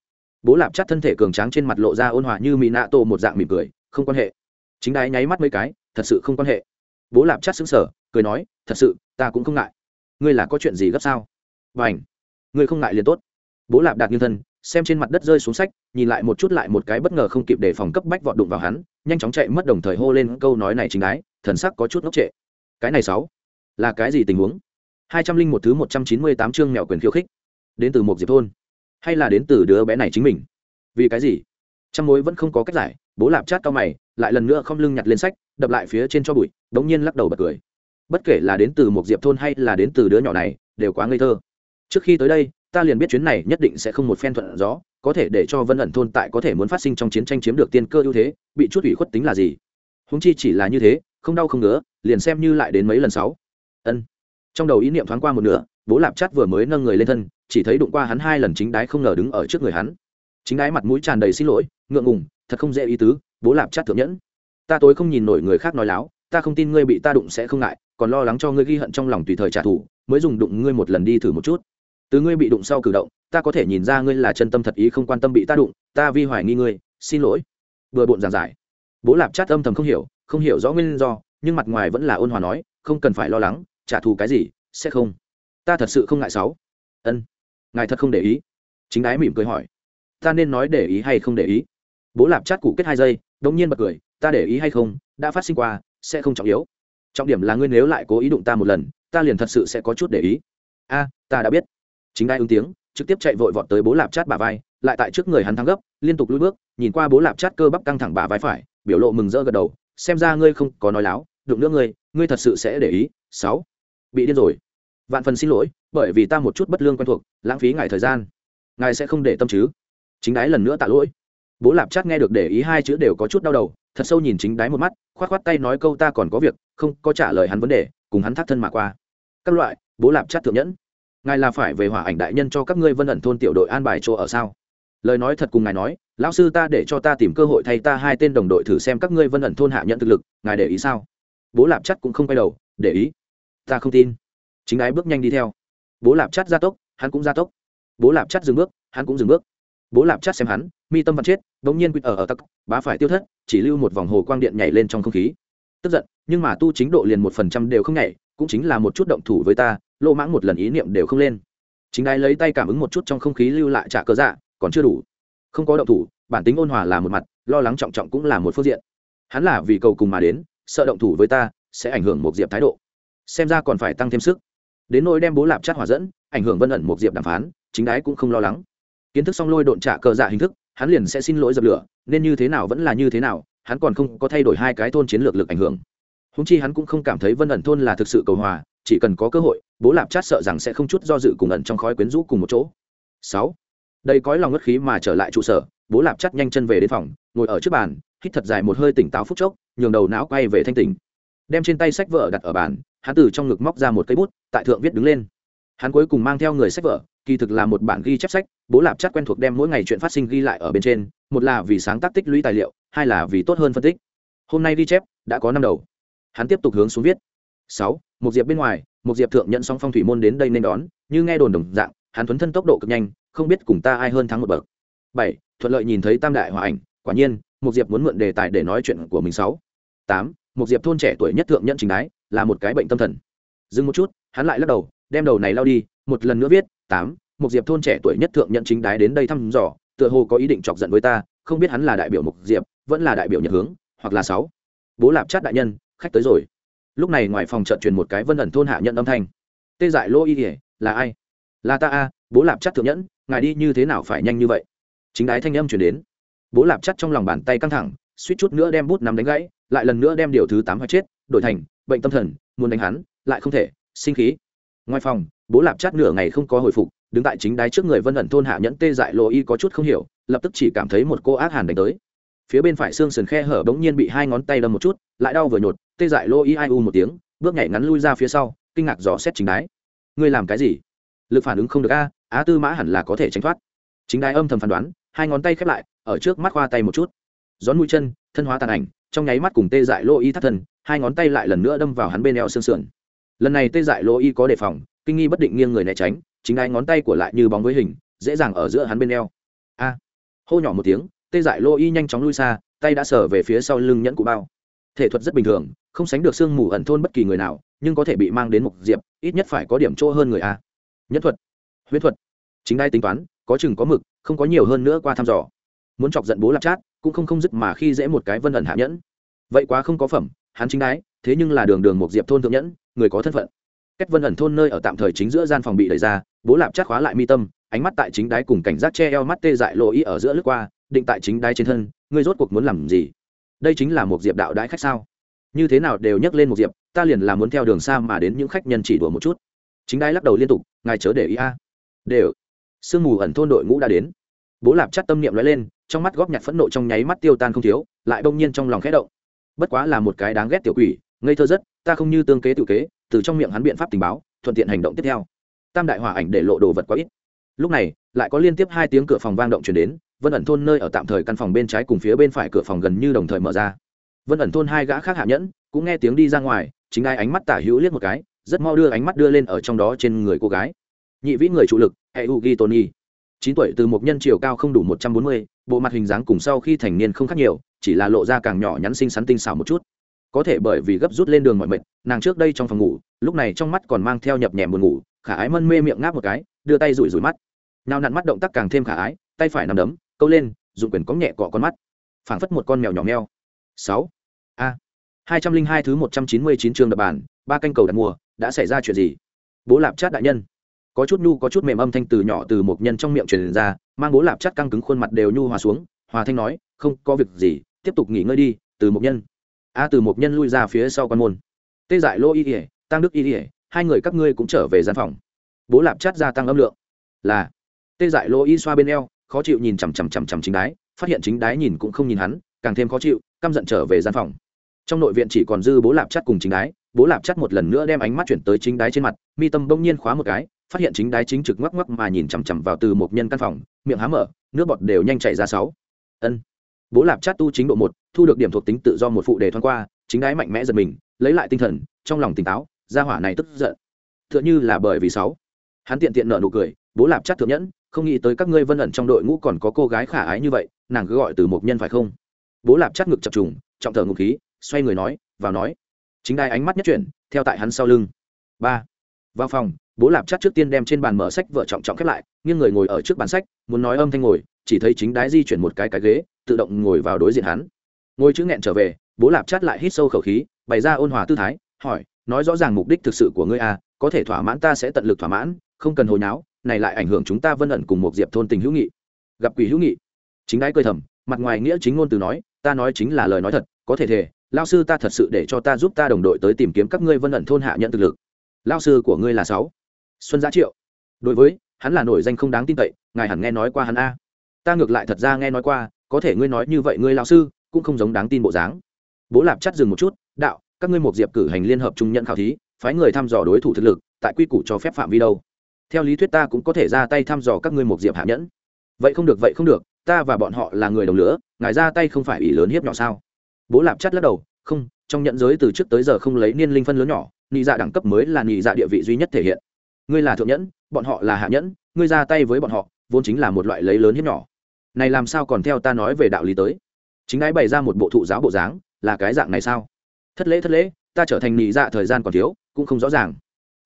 Bố lạp chát thân thể cường tráng trên mặt lộ ra ôn hòa như mỹ nạ tổ một dạng mỉm cười, không quan hệ. Chính đái nháy mắt mấy cái, thật sự không quan hệ. Bố lạp chát xứng sở cười nói thật sự ta cũng không ngại. Ngươi là có chuyện gì gấp sao? Và ảnh ngươi không ngại liền tốt. Bố lạp đạt như thân xem trên mặt đất rơi xuống sách nhìn lại một chút lại một cái bất ngờ không kịp để phòng cấp bách vọt đụng vào hắn nhanh chóng chạy mất đồng thời hô lên câu nói này chính ái, thần sắc có chút ngốc trệ. Cái này sáu là cái gì tình huống? Hai trăm linh một thứ một trăm chín mươi tám chương mèo quyền khiêu khích. Đến từ một diệp thôn hay là đến từ đứa bé này chính mình? Vì cái gì? Trăm mối vẫn không có cách giải bố lạp chát cao mày lại lần nữa không lưng nhặt lên sách đập lại phía trên cho bụi đống nhiên lắc đầu bật cười bất kể là đến từ một diệp thôn hay là đến từ đứa nhỏ này, đều quá ngây thơ. Trước khi tới đây, ta liền biết chuyến này nhất định sẽ không một phen thuận gió, có thể để cho vân ẩn thôn tại có thể muốn phát sinh trong chiến tranh chiếm được tiên cơ ưu thế, bị chút ủy khuất tính là gì? Húng chi chỉ là như thế, không đau không ngứa, liền xem như lại đến mấy lần sáu. Ân. Trong đầu ý niệm thoáng qua một nửa, bố lạp chát vừa mới nâng người lên thân, chỉ thấy đụng qua hắn hai lần chính đái không ngờ đứng ở trước người hắn. Chính đái mặt mũi tràn đầy xin lỗi, ngượng ngùng, thật không dễ ý tứ, bố lạp chát thượng nhẫn. Ta tối không nhìn nổi người khác nói láo, ta không tin ngươi bị ta đụng sẽ không ngại còn lo lắng cho ngươi ghi hận trong lòng tùy thời trả thù, mới dùng đụng ngươi một lần đi thử một chút. Từ ngươi bị đụng sau cử động, ta có thể nhìn ra ngươi là chân tâm thật ý không quan tâm bị ta đụng, ta vi hoài nghi ngươi, xin lỗi. Vừa bộn giảng giải, bố lạp chát âm thầm không hiểu không hiểu rõ nguyên do, nhưng mặt ngoài vẫn là ôn hòa nói, không cần phải lo lắng, trả thù cái gì, sẽ không. Ta thật sự không ngại sáu. Ân, ngài thật không để ý. Chính ái mỉm cười hỏi, ta nên nói để ý hay không để ý? Bố lạp chát cụ kết hai giây đông nhiên bật cười, ta để ý hay không, đã phát sinh qua, sẽ không trọng yếu trọng điểm là ngươi nếu lại cố ý đụng ta một lần, ta liền thật sự sẽ có chút để ý. A, ta đã biết. Chính đai ứng tiếng, trực tiếp chạy vội vọt tới bố lạp chát bà vai, lại tại trước người hắn thắng gấp, liên tục lùi bước, nhìn qua bố lạp chát cơ bắp căng thẳng bà vai phải, biểu lộ mừng rỡ gật đầu, xem ra ngươi không có nói láo, đụng nữa ngươi ngươi thật sự sẽ để ý. Sáu, bị điên rồi. Vạn phần xin lỗi, bởi vì ta một chút bất lương quen thuộc, lãng phí ngài thời gian. Ngài sẽ không để tâm chứ? Chính đái lần nữa tạ lỗi. Bố lạp chát nghe được để ý hai chữ đều có chút đau đầu, thật sâu nhìn chính đái một mắt k h o á t k h o á t tay nói câu ta còn có việc không có trả lời hắn vấn đề, cùng hắn thắt thân mà qua. Các loại, bố lạp chát thượng nhẫn. Ngài là phải về hỏa ảnh đại nhân cho các ngươi vân ẩn thôn tiểu đội an bài chỗ ở sao? Lời nói thật cùng ngài nói, lão sư ta để cho ta tìm cơ hội thay ta hai tên đồng đội thử xem các ngươi vân ẩn thôn hạ nhận thực lực, ngài để ý sao? Bố lạp chắt cũng không quay đầu, để ý. Ta không tin. Chính ái bước nhanh đi theo. Bố lạp chắt gia tốc, hắn cũng gia tốc. Bố lạp chắt dừng bước, hắn cũng dừng bước. Bố lạp chắt xem hắn, mi tâm văn chết đ ỗ n g nhiên quýt ở ở tắc, bá phải tiêu thất, chỉ lưu một vòng hồ quang điện nhảy lên trong không khí tức giận, nhưng mà tu chính độ liền một phần trăm đều không nhảy, cũng chính là một chút động thủ với ta, lô mãng một lần ý niệm đều không lên. Chính đái lấy tay cảm ứng một chút trong không khí lưu lại trả cơ dạ còn chưa đủ. Không có động thủ, bản tính ôn hòa là một mặt, lo lắng trọng trọng cũng là một phương diện. Hắn là vì cầu cùng mà đến, sợ động thủ với ta, sẽ ảnh hưởng một diệp thái độ. Xem ra còn phải tăng thêm sức. Đến nỗi đem bố lạp chát hòa dẫn, ảnh hưởng vân ẩn một diệp đàm phán, chính đái cũng không lo lắng. Kiến thức xong lôi độn trả cờ dạ hình thức, hắn liền sẽ xin lỗi dập lửa, nên như thế nào vẫn là như thế nào hắn còn không có thay đổi hai cái thôn chiến lược lực ảnh hưởng. Húng chi hắn cũng không cảm thấy vân ẩn thôn là thực sự cầu hòa, chỉ cần có cơ hội, bố lạp chát sợ rằng sẽ không chút do dự cùng ẩn trong khói quyến rũ cùng một chỗ. Sáu. Đây cõi lòng ngất khí mà trở lại trụ sở, bố lạp chát nhanh chân về đến phòng, ngồi ở trước bàn, hít thật dài một hơi tỉnh táo phút chốc, nhường đầu não quay về thanh tỉnh. Đem trên tay sách vở đặt ở bàn, hắn từ trong ngực móc ra một cây bút, tại thượng viết đứng lên. Hắn cuối cùng mang theo người sách vở, kỳ thực là một bản ghi chép sách bố lạp chắc quen thuộc đem mỗi ngày chuyện phát sinh ghi lại ở bên trên, một là vì sáng tác tích lũy tài liệu, hai là vì tốt hơn phân tích. Hôm nay ghi chép đã có năm đầu. Hắn tiếp tục hướng xuống viết. Sáu, một diệp bên ngoài, một diệp thượng nhận xong phong thủy môn đến đây nên đón, như nghe đồn đồng dạng, hắn thuấn thân tốc độ cực nhanh, không biết cùng ta ai hơn thắng một bậc. Bảy, thuận lợi nhìn thấy tam đại hòa ảnh, quả nhiên, một diệp muốn mượn đề tài để nói chuyện của mình sáu. Tám, một diệp thôn trẻ tuổi nhất thượng nhận trình đái, là một cái bệnh tâm thần. Dừng một chút, hắn lại lắc đầu, đem đầu này lao đi, một lần nữa viết. Tám một diệp thôn trẻ tuổi nhất thượng nhận chính đái đến đây thăm dò, tựa hồ có ý định chọc giận với ta, không biết hắn là đại biểu mục diệp, vẫn là đại biểu nhật hướng, hoặc là sáu. Bố lạp chát đại nhân, khách tới rồi. Lúc này ngoài phòng trận truyền một cái vân ẩn thôn hạ nhận âm thanh. Tê dại lô y ỉa là ai? Là ta a, bố lạp chát thượng nhẫn, ngài đi như thế nào phải nhanh như vậy? Chính đái thanh âm chuyển đến. Bố lạp chắt trong lòng bàn tay căng thẳng, suýt chút nữa đem bút nắm đánh gãy, lại lần nữa đem điều thứ tám hoặc chết, đổi thành, bệnh tâm thần, muốn đánh hắn, lại không thể, sinh khí. Ngoài phòng, bố lạp chát nửa ngày không có hồi phục đứng tại chính đáy trước người vân ẩn thôn hạ nhẫn tê dại lộ y có chút không hiểu, lập tức chỉ cảm thấy một cô ác hàn đánh tới. Phía bên phải xương sườn khe hở bỗng nhiên bị hai ngón tay đâm một chút, lại đau vừa nhột, tê dại lộ y ai u một tiếng, bước nhảy ngắn lui ra phía sau, kinh ngạc dò xét chính đáy ngươi làm cái gì? Lực phản ứng không được a, á tư mã hẳn là có thể tránh thoát. Chính đáy âm thầm phán đoán, hai ngón tay khép lại, ở trước mắt khoa tay một chút. Gión mũi chân, thân hóa tàn ảnh, trong nháy mắt cùng tê dại lô y thắt thần hai ngón tay lại lần nữa đâm vào hắn bên eo xương sườn. Lần này tê dại lô y có đề phòng, kinh nghi bất định nghiêng người né tránh chính ai ngón tay của lại như bóng với hình, dễ dàng ở giữa hắn bên eo. A. Hô nhỏ một tiếng, tê dại lô y nhanh chóng lui xa, tay đã sờ về phía sau lưng nhẫn cụ bao. Thể thuật rất bình thường, không sánh được sương mù ẩn thôn bất kỳ người nào, nhưng có thể bị mang đến một diệp, ít nhất phải có điểm chỗ hơn người a. Nhất thuật. Huyết thuật. Chính đai tính toán, có chừng có mực, không có nhiều hơn nữa qua thăm dò. Muốn chọc giận bố lạp chát, cũng không không dứt mà khi dễ một cái vân ẩn hạ nhẫn. Vậy quá không có phẩm, hắn chính đái, thế nhưng là đường đường một diệp thôn thượng nhẫn, người có thân phận cách vân ẩn thôn nơi ở tạm thời chính giữa gian phòng bị đẩy ra, bố lạp chắc khóa lại mi tâm, ánh mắt tại chính đái cùng cảnh giác che eo mắt tê dại lộ ý ở giữa lướt qua, định tại chính đái trên thân, ngươi rốt cuộc muốn làm gì? Đây chính là một diệp đạo đái khách sao? Như thế nào đều nhắc lên một diệp, ta liền là muốn theo đường xa mà đến những khách nhân chỉ đùa một chút. Chính đái lắc đầu liên tục, ngài chớ để ý a. Đều. Sương mù ẩn thôn đội ngũ đã đến. Bố lạp chắc tâm niệm nói lên, trong mắt góp nhặt phẫn nộ trong nháy mắt tiêu tan không thiếu, lại bỗng nhiên trong lòng khẽ động. Bất quá là một cái đáng ghét tiểu quỷ, ngây thơ rất, ta không như tương kế tự kế từ trong miệng hắn biện pháp tình báo, thuận tiện hành động tiếp theo. Tam đại hòa ảnh để lộ đồ vật quá ít. Lúc này, lại có liên tiếp hai tiếng cửa phòng vang động chuyển đến, vân ẩn thôn nơi ở tạm thời căn phòng bên trái cùng phía bên phải cửa phòng gần như đồng thời mở ra. Vân ẩn thôn hai gã khác hạ nhẫn, cũng nghe tiếng đi ra ngoài, chính ai ánh mắt tả hữu liếc một cái, rất mau đưa ánh mắt đưa lên ở trong đó trên người cô gái. Nhị vĩ người trụ lực hệ u ghi tony chín tuổi từ một nhân chiều cao không đủ một trăm bốn mươi, bộ mặt hình dáng cùng sau khi thành niên không khác nhiều, chỉ là lộ ra càng nhỏ nhắn xinh xắn tinh xảo một chút có thể bởi vì gấp rút lên đường mọi mệt, nàng trước đây trong phòng ngủ, lúc này trong mắt còn mang theo nhập nhèm buồn ngủ, khả ái mân mê miệng ngáp một cái, đưa tay rủi rủi mắt. Nào nặn mắt động tác càng thêm khả ái, tay phải nằm đấm, câu lên dụng quyền có nhẹ cọ con mắt. Phảng phất một con mèo nhỏ meo. Sáu. A. Hai trăm linh hai thứ một trăm chín mươi chín trường đập bản ba canh cầu đặt mùa đã xảy ra chuyện gì? Bố lạp chát đại nhân. Có chút nhu, có chút mềm âm thanh từ nhỏ từ một nhân trong miệng truyền ra, mang bố lạp chát căng cứng khuôn mặt đều nhu hòa xuống. Hòa thanh nói, không có việc gì, tiếp tục nghỉ ngơi đi, từ một nhân a từ một nhân lui ra phía sau quan môn. Tê dại lô y ỉa tăng đức y ỉa hai người các ngươi cũng trở về gian phòng. Bố lạp chát gia tăng âm lượng. Là. Tê dại lô y xoa bên eo, khó chịu nhìn chằm chằm chằm chằm chính đái, phát hiện chính đái nhìn cũng không nhìn hắn, càng thêm khó chịu, căm giận trở về gian phòng. Trong nội viện chỉ còn dư bố lạp chắt cùng chính đái, bố lạp chắt một lần nữa đem ánh mắt chuyển tới chính đái trên mặt, mi tâm bỗng nhiên khóa một cái, phát hiện chính đái chính trực ngoắc ngoắc mà nhìn chằm chằm vào từ một nhân căn phòng, miệng há mở, nước bọt đều nhanh chảy ra sáu. Ân bố lạp chát tu chính độ một, thu được điểm thuộc tính tự do một phụ đề thoáng qua, chính đái mạnh mẽ giật mình, lấy lại tinh thần, trong lòng tỉnh táo, gia hỏa này tức giận. T h ư ợ n h ư là bởi vì sáu. Hắn tiện tiện nợ nụ cười, bố lạp chát thượng nhẫn, không nghĩ tới các ngươi vân ẩn trong đội ngũ còn có cô gái khả ái như vậy, nàng cứ gọi từ một nhân phải không? Bố lạp chát ngực chập trùng, trọng thở ngụ khí, xoay người nói, vào nói. Chính đai ánh mắt nhất chuyển, theo tại hắn sau lưng. Ba. Vào phòng, bố lạp chát trước tiên đem trên bàn mở sách vợ trọng trọng khép lại, nghiêng người ngồi ở trước bàn sách, muốn nói âm thanh ngồi chỉ thấy chính đái di chuyển một cái cái ghế, tự động ngồi vào đối diện hắn. Ngồi chữ nghẹn trở về, bố lạp chát lại hít sâu khẩu khí, bày ra ôn hòa tư thái, hỏi, nói rõ ràng mục đích thực sự của ngươi à có thể thỏa mãn ta sẽ tận lực thỏa mãn, không cần hồi náo, này lại ảnh hưởng chúng ta vân ẩn cùng một diệp thôn tình hữu nghị. Gặp quỷ hữu nghị, chính đái cười thầm, mặt ngoài nghĩa chính ngôn từ nói, ta nói chính là lời nói thật, có thể thể lao sư ta thật sự để cho ta giúp ta đồng đội tới tìm kiếm các ngươi vân ẩn thôn hạ nhận thực lực. Lao sư của ngươi là sáu. Xuân giá triệu, đối với, hắn là nổi danh không đáng tin cậy, ngài hẳn nghe nói qua hắn a ta ngược lại thật ra nghe nói qua, có thể ngươi nói như vậy ngươi lao sư cũng không giống đáng tin bộ dáng. Bố lạp chắt dừng một chút, đạo, các ngươi một diệp cử hành liên hợp trung nhận khảo thí, phái người thăm dò đối thủ thực lực, tại quy củ cho phép phạm vi đâu. Theo lý thuyết ta cũng có thể ra tay thăm dò các ngươi một diệp hạ nhẫn. Vậy không được, vậy không được, ta và bọn họ là người đồng lửa ngài ra tay không phải ủy lớn hiếp nhỏ sao? Bố lạp chắt lắc đầu, không, trong nhận giới từ trước tới giờ không lấy niên linh phân lớn nhỏ, nhị dạ đẳng cấp mới là nhị dạ địa vị duy nhất thể hiện. Ngươi là thượng nhẫn, bọn họ là hạ nhẫn, ngươi ra tay với bọn họ vốn chính là một loại lấy lớn hiếp nhỏ. Này làm sao còn theo ta nói về đạo lý tới? Chính ái bày ra một bộ thụ giáo bộ dáng, là cái dạng này sao? Thất lễ thất lễ, ta trở thành nị dạ thời gian còn thiếu, cũng không rõ ràng.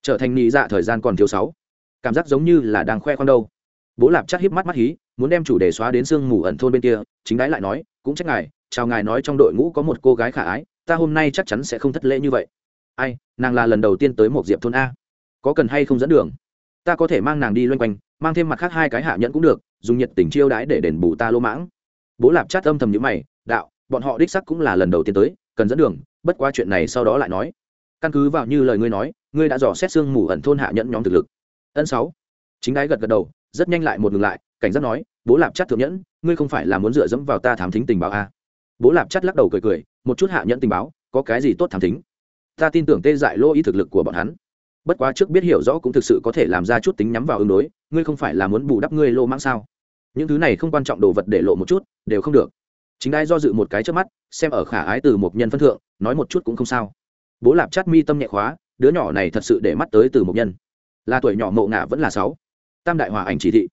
Trở thành nị dạ thời gian còn thiếu sáu. Cảm giác giống như là đang khoe con đâu. Bố lạp chắc hiếp mắt mắt hí, muốn đem chủ đề xóa đến sương mù ẩn thôn bên kia, chính đái lại nói, cũng trách ngài, chào ngài nói trong đội ngũ có một cô gái khả ái, ta hôm nay chắc chắn sẽ không thất lễ như vậy. Ai, nàng là lần đầu tiên tới một diệp thôn a. Có cần hay không dẫn đường? Ta có thể mang nàng đi loanh quanh mang thêm mặt khác hai cái hạ nhẫn cũng được, dùng nhiệt tình chiêu đãi để đền bù ta lỗ mãng. Bố lạp chát âm thầm nhữ mày, đạo, bọn họ đích sắc cũng là lần đầu tiên tới, cần dẫn đường, bất qua chuyện này sau đó lại nói. Căn cứ vào như lời ngươi nói, ngươi đã dò xét xương mù ẩn thôn hạ nhẫn nhóm thực lực. Ân sáu. Chính đái gật gật đầu, rất nhanh lại một ngừng lại, cảnh giác nói, bố lạp chát thượng nhẫn, ngươi không phải là muốn dựa dẫm vào ta thám thính tình báo à? bố lạp chát lắc đầu cười cười, một chút hạ nhẫn tình báo, có cái gì tốt thám thính? Ta tin tưởng tê dại lô ý thực lực của bọn hắn bất quá trước biết hiểu rõ cũng thực sự có thể làm ra chút tính nhắm vào ứng đối, ngươi không phải là muốn bù đắp ngươi lô mãng sao? Những thứ này không quan trọng đồ vật để lộ một chút, đều không được. Chính đai do dự một cái trước mắt, xem ở khả ái từ một nhân phân thượng, nói một chút cũng không sao. Bố lạp chát mi tâm nhẹ khóa, đứa nhỏ này thật sự để mắt tới từ một nhân. Là tuổi nhỏ mộ ngạ vẫn là sáu. Tam đại hòa ảnh chỉ thị.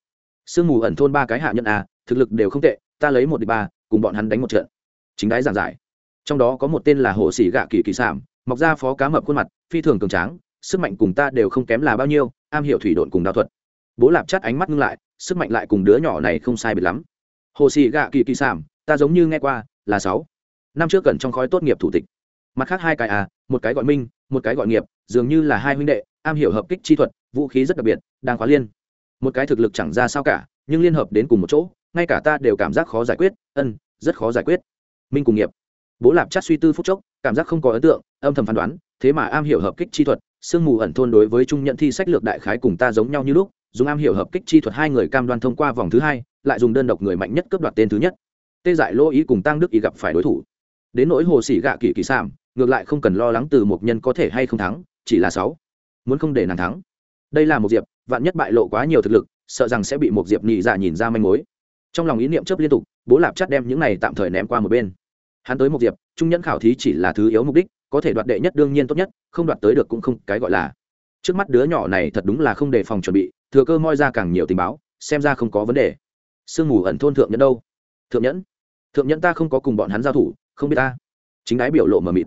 Sương mù ẩn thôn ba cái hạ nhân à thực lực đều không tệ, ta lấy một đi ba, cùng bọn hắn đánh một trận. Chính đái giảng giải. Trong đó có một tên là hồ sĩ gạ kỳ kỳ sảm, mọc ra phó cá mập khuôn mặt, phi thường cường tráng sức mạnh cùng ta đều không kém là bao nhiêu, am hiểu thủy độn cùng đao thuật. Bố lạp chắt ánh mắt ngưng lại, sức mạnh lại cùng đứa nhỏ này không sai biệt lắm. Hồ sĩ gạ kỳ kỳ sảm, ta giống như nghe qua, là sáu. Năm trước cần trong khói tốt nghiệp thủ tịch. Mặt khác hai cái à một cái gọi minh, một cái gọi nghiệp, dường như là hai huynh đệ, am hiểu hợp kích chi thuật, vũ khí rất đặc biệt, đang khóa liên. Một cái thực lực chẳng ra sao cả, nhưng liên hợp đến cùng một chỗ, ngay cả ta đều cảm giác khó giải quyết, ân, rất khó giải quyết. Minh cùng nghiệp. Bố lạp chắt suy tư phúc chốc, cảm giác không có ấn tượng, âm thầm phán đoán, thế mà am hiểu hợp kích chi thuật sương mù ẩn thôn đối với trung nhận thi sách lược đại khái cùng ta giống nhau như lúc, dùng am hiểu hợp kích chi thuật hai người cam đoan thông qua vòng thứ hai, lại dùng đơn độc người mạnh nhất cướp đoạt tên thứ nhất. Tê giải lỗ ý cùng tăng đức ý gặp phải đối thủ. Đến nỗi hồ sĩ gạ kỳ kỳ sảm ngược lại không cần lo lắng từ một nhân có thể hay không thắng, chỉ là sáu. Muốn không để nàng thắng. Đây là một diệp, vạn nhất bại lộ quá nhiều thực lực, sợ rằng sẽ bị một diệp nhị dạ nhìn ra manh mối. Trong lòng ý niệm chớp liên tục, bố lạp chắt đem những này tạm thời ném qua một bên. Hắn tới một diệp, trung nhẫn khảo thí chỉ là thứ yếu mục đích có thể đoạt đệ nhất đương nhiên tốt nhất, không đoạt tới được cũng không cái gọi là. Trước mắt đứa nhỏ này thật đúng là không đề phòng chuẩn bị, thừa cơ moi ra càng nhiều tình báo, xem ra không có vấn đề. Sương mù ẩn thôn thượng nhẫn đâu? Thượng nhẫn? Thượng nhẫn ta không có cùng bọn hắn giao thủ, không biết ta. Chính đái biểu lộ mờ mịt.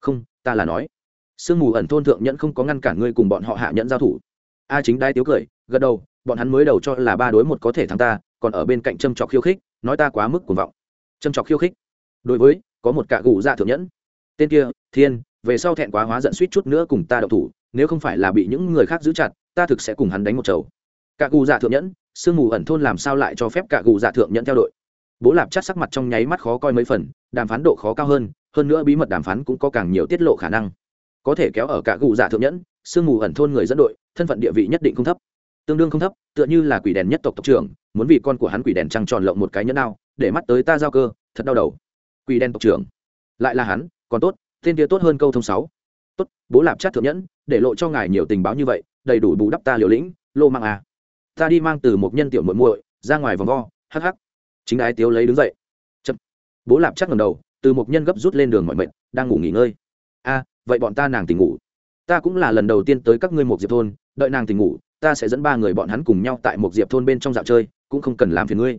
Không, ta là nói. Sương mù ẩn thôn thượng nhẫn không có ngăn cản ngươi cùng bọn họ hạ nhẫn giao thủ. A chính đái tiếu cười, gật đầu, bọn hắn mới đầu cho là ba đối một có thể thắng ta, còn ở bên cạnh châm trọc khiêu khích, nói ta quá mức cuồng vọng. Châm trọc khiêu khích. Đối với, có một cạ gù dạ thượng nhẫn. Tên kia thiên về sau thẹn quá hóa giận suýt chút nữa cùng ta đậu thủ nếu không phải là bị những người khác giữ chặt ta thực sẽ cùng hắn đánh một chầu. Cả gù dạ thượng nhẫn sương mù ẩn thôn làm sao lại cho phép cả gù dạ thượng nhẫn theo đội? Bố lạp chắt sắc mặt trong nháy mắt khó coi mấy phần đàm phán độ khó cao hơn hơn nữa bí mật đàm phán cũng có càng nhiều tiết lộ khả năng. Có thể kéo ở cả cụ dạ thượng nhẫn sương mù ẩn thôn người dẫn đội thân phận địa vị nhất định không thấp. Tương đương không thấp tựa như là quỷ đèn nhất tộc tộc trưởng muốn vì con của hắn quỷ đèn trăng tròn lộng một cái nhẫn nào, để mắt tới ta giao cơ thật đau đầu. Quỷ đen tộc trưởng lại là hắn còn tốt tên kia tốt hơn câu thông sáu. Tốt, bố lạp chát thượng nhẫn, để lộ cho ngài nhiều tình báo như vậy, đầy đủ bù đắp ta liều lĩnh, lô mang à. Ta đi mang từ một nhân tiểu muội muội, ra ngoài vòng vo, hắc hắc. Chính ái tiếu lấy đứng dậy. Chậm. Bố lạp chắc ngầm đầu, từ một nhân gấp rút lên đường mọi mệnh đang ngủ nghỉ ngơi. A, vậy bọn ta nàng tỉnh ngủ. Ta cũng là lần đầu tiên tới các ngươi một diệp thôn, đợi nàng tỉnh ngủ, ta sẽ dẫn ba người bọn hắn cùng nhau tại một diệp thôn bên trong dạo chơi, cũng không cần làm phiền ngươi.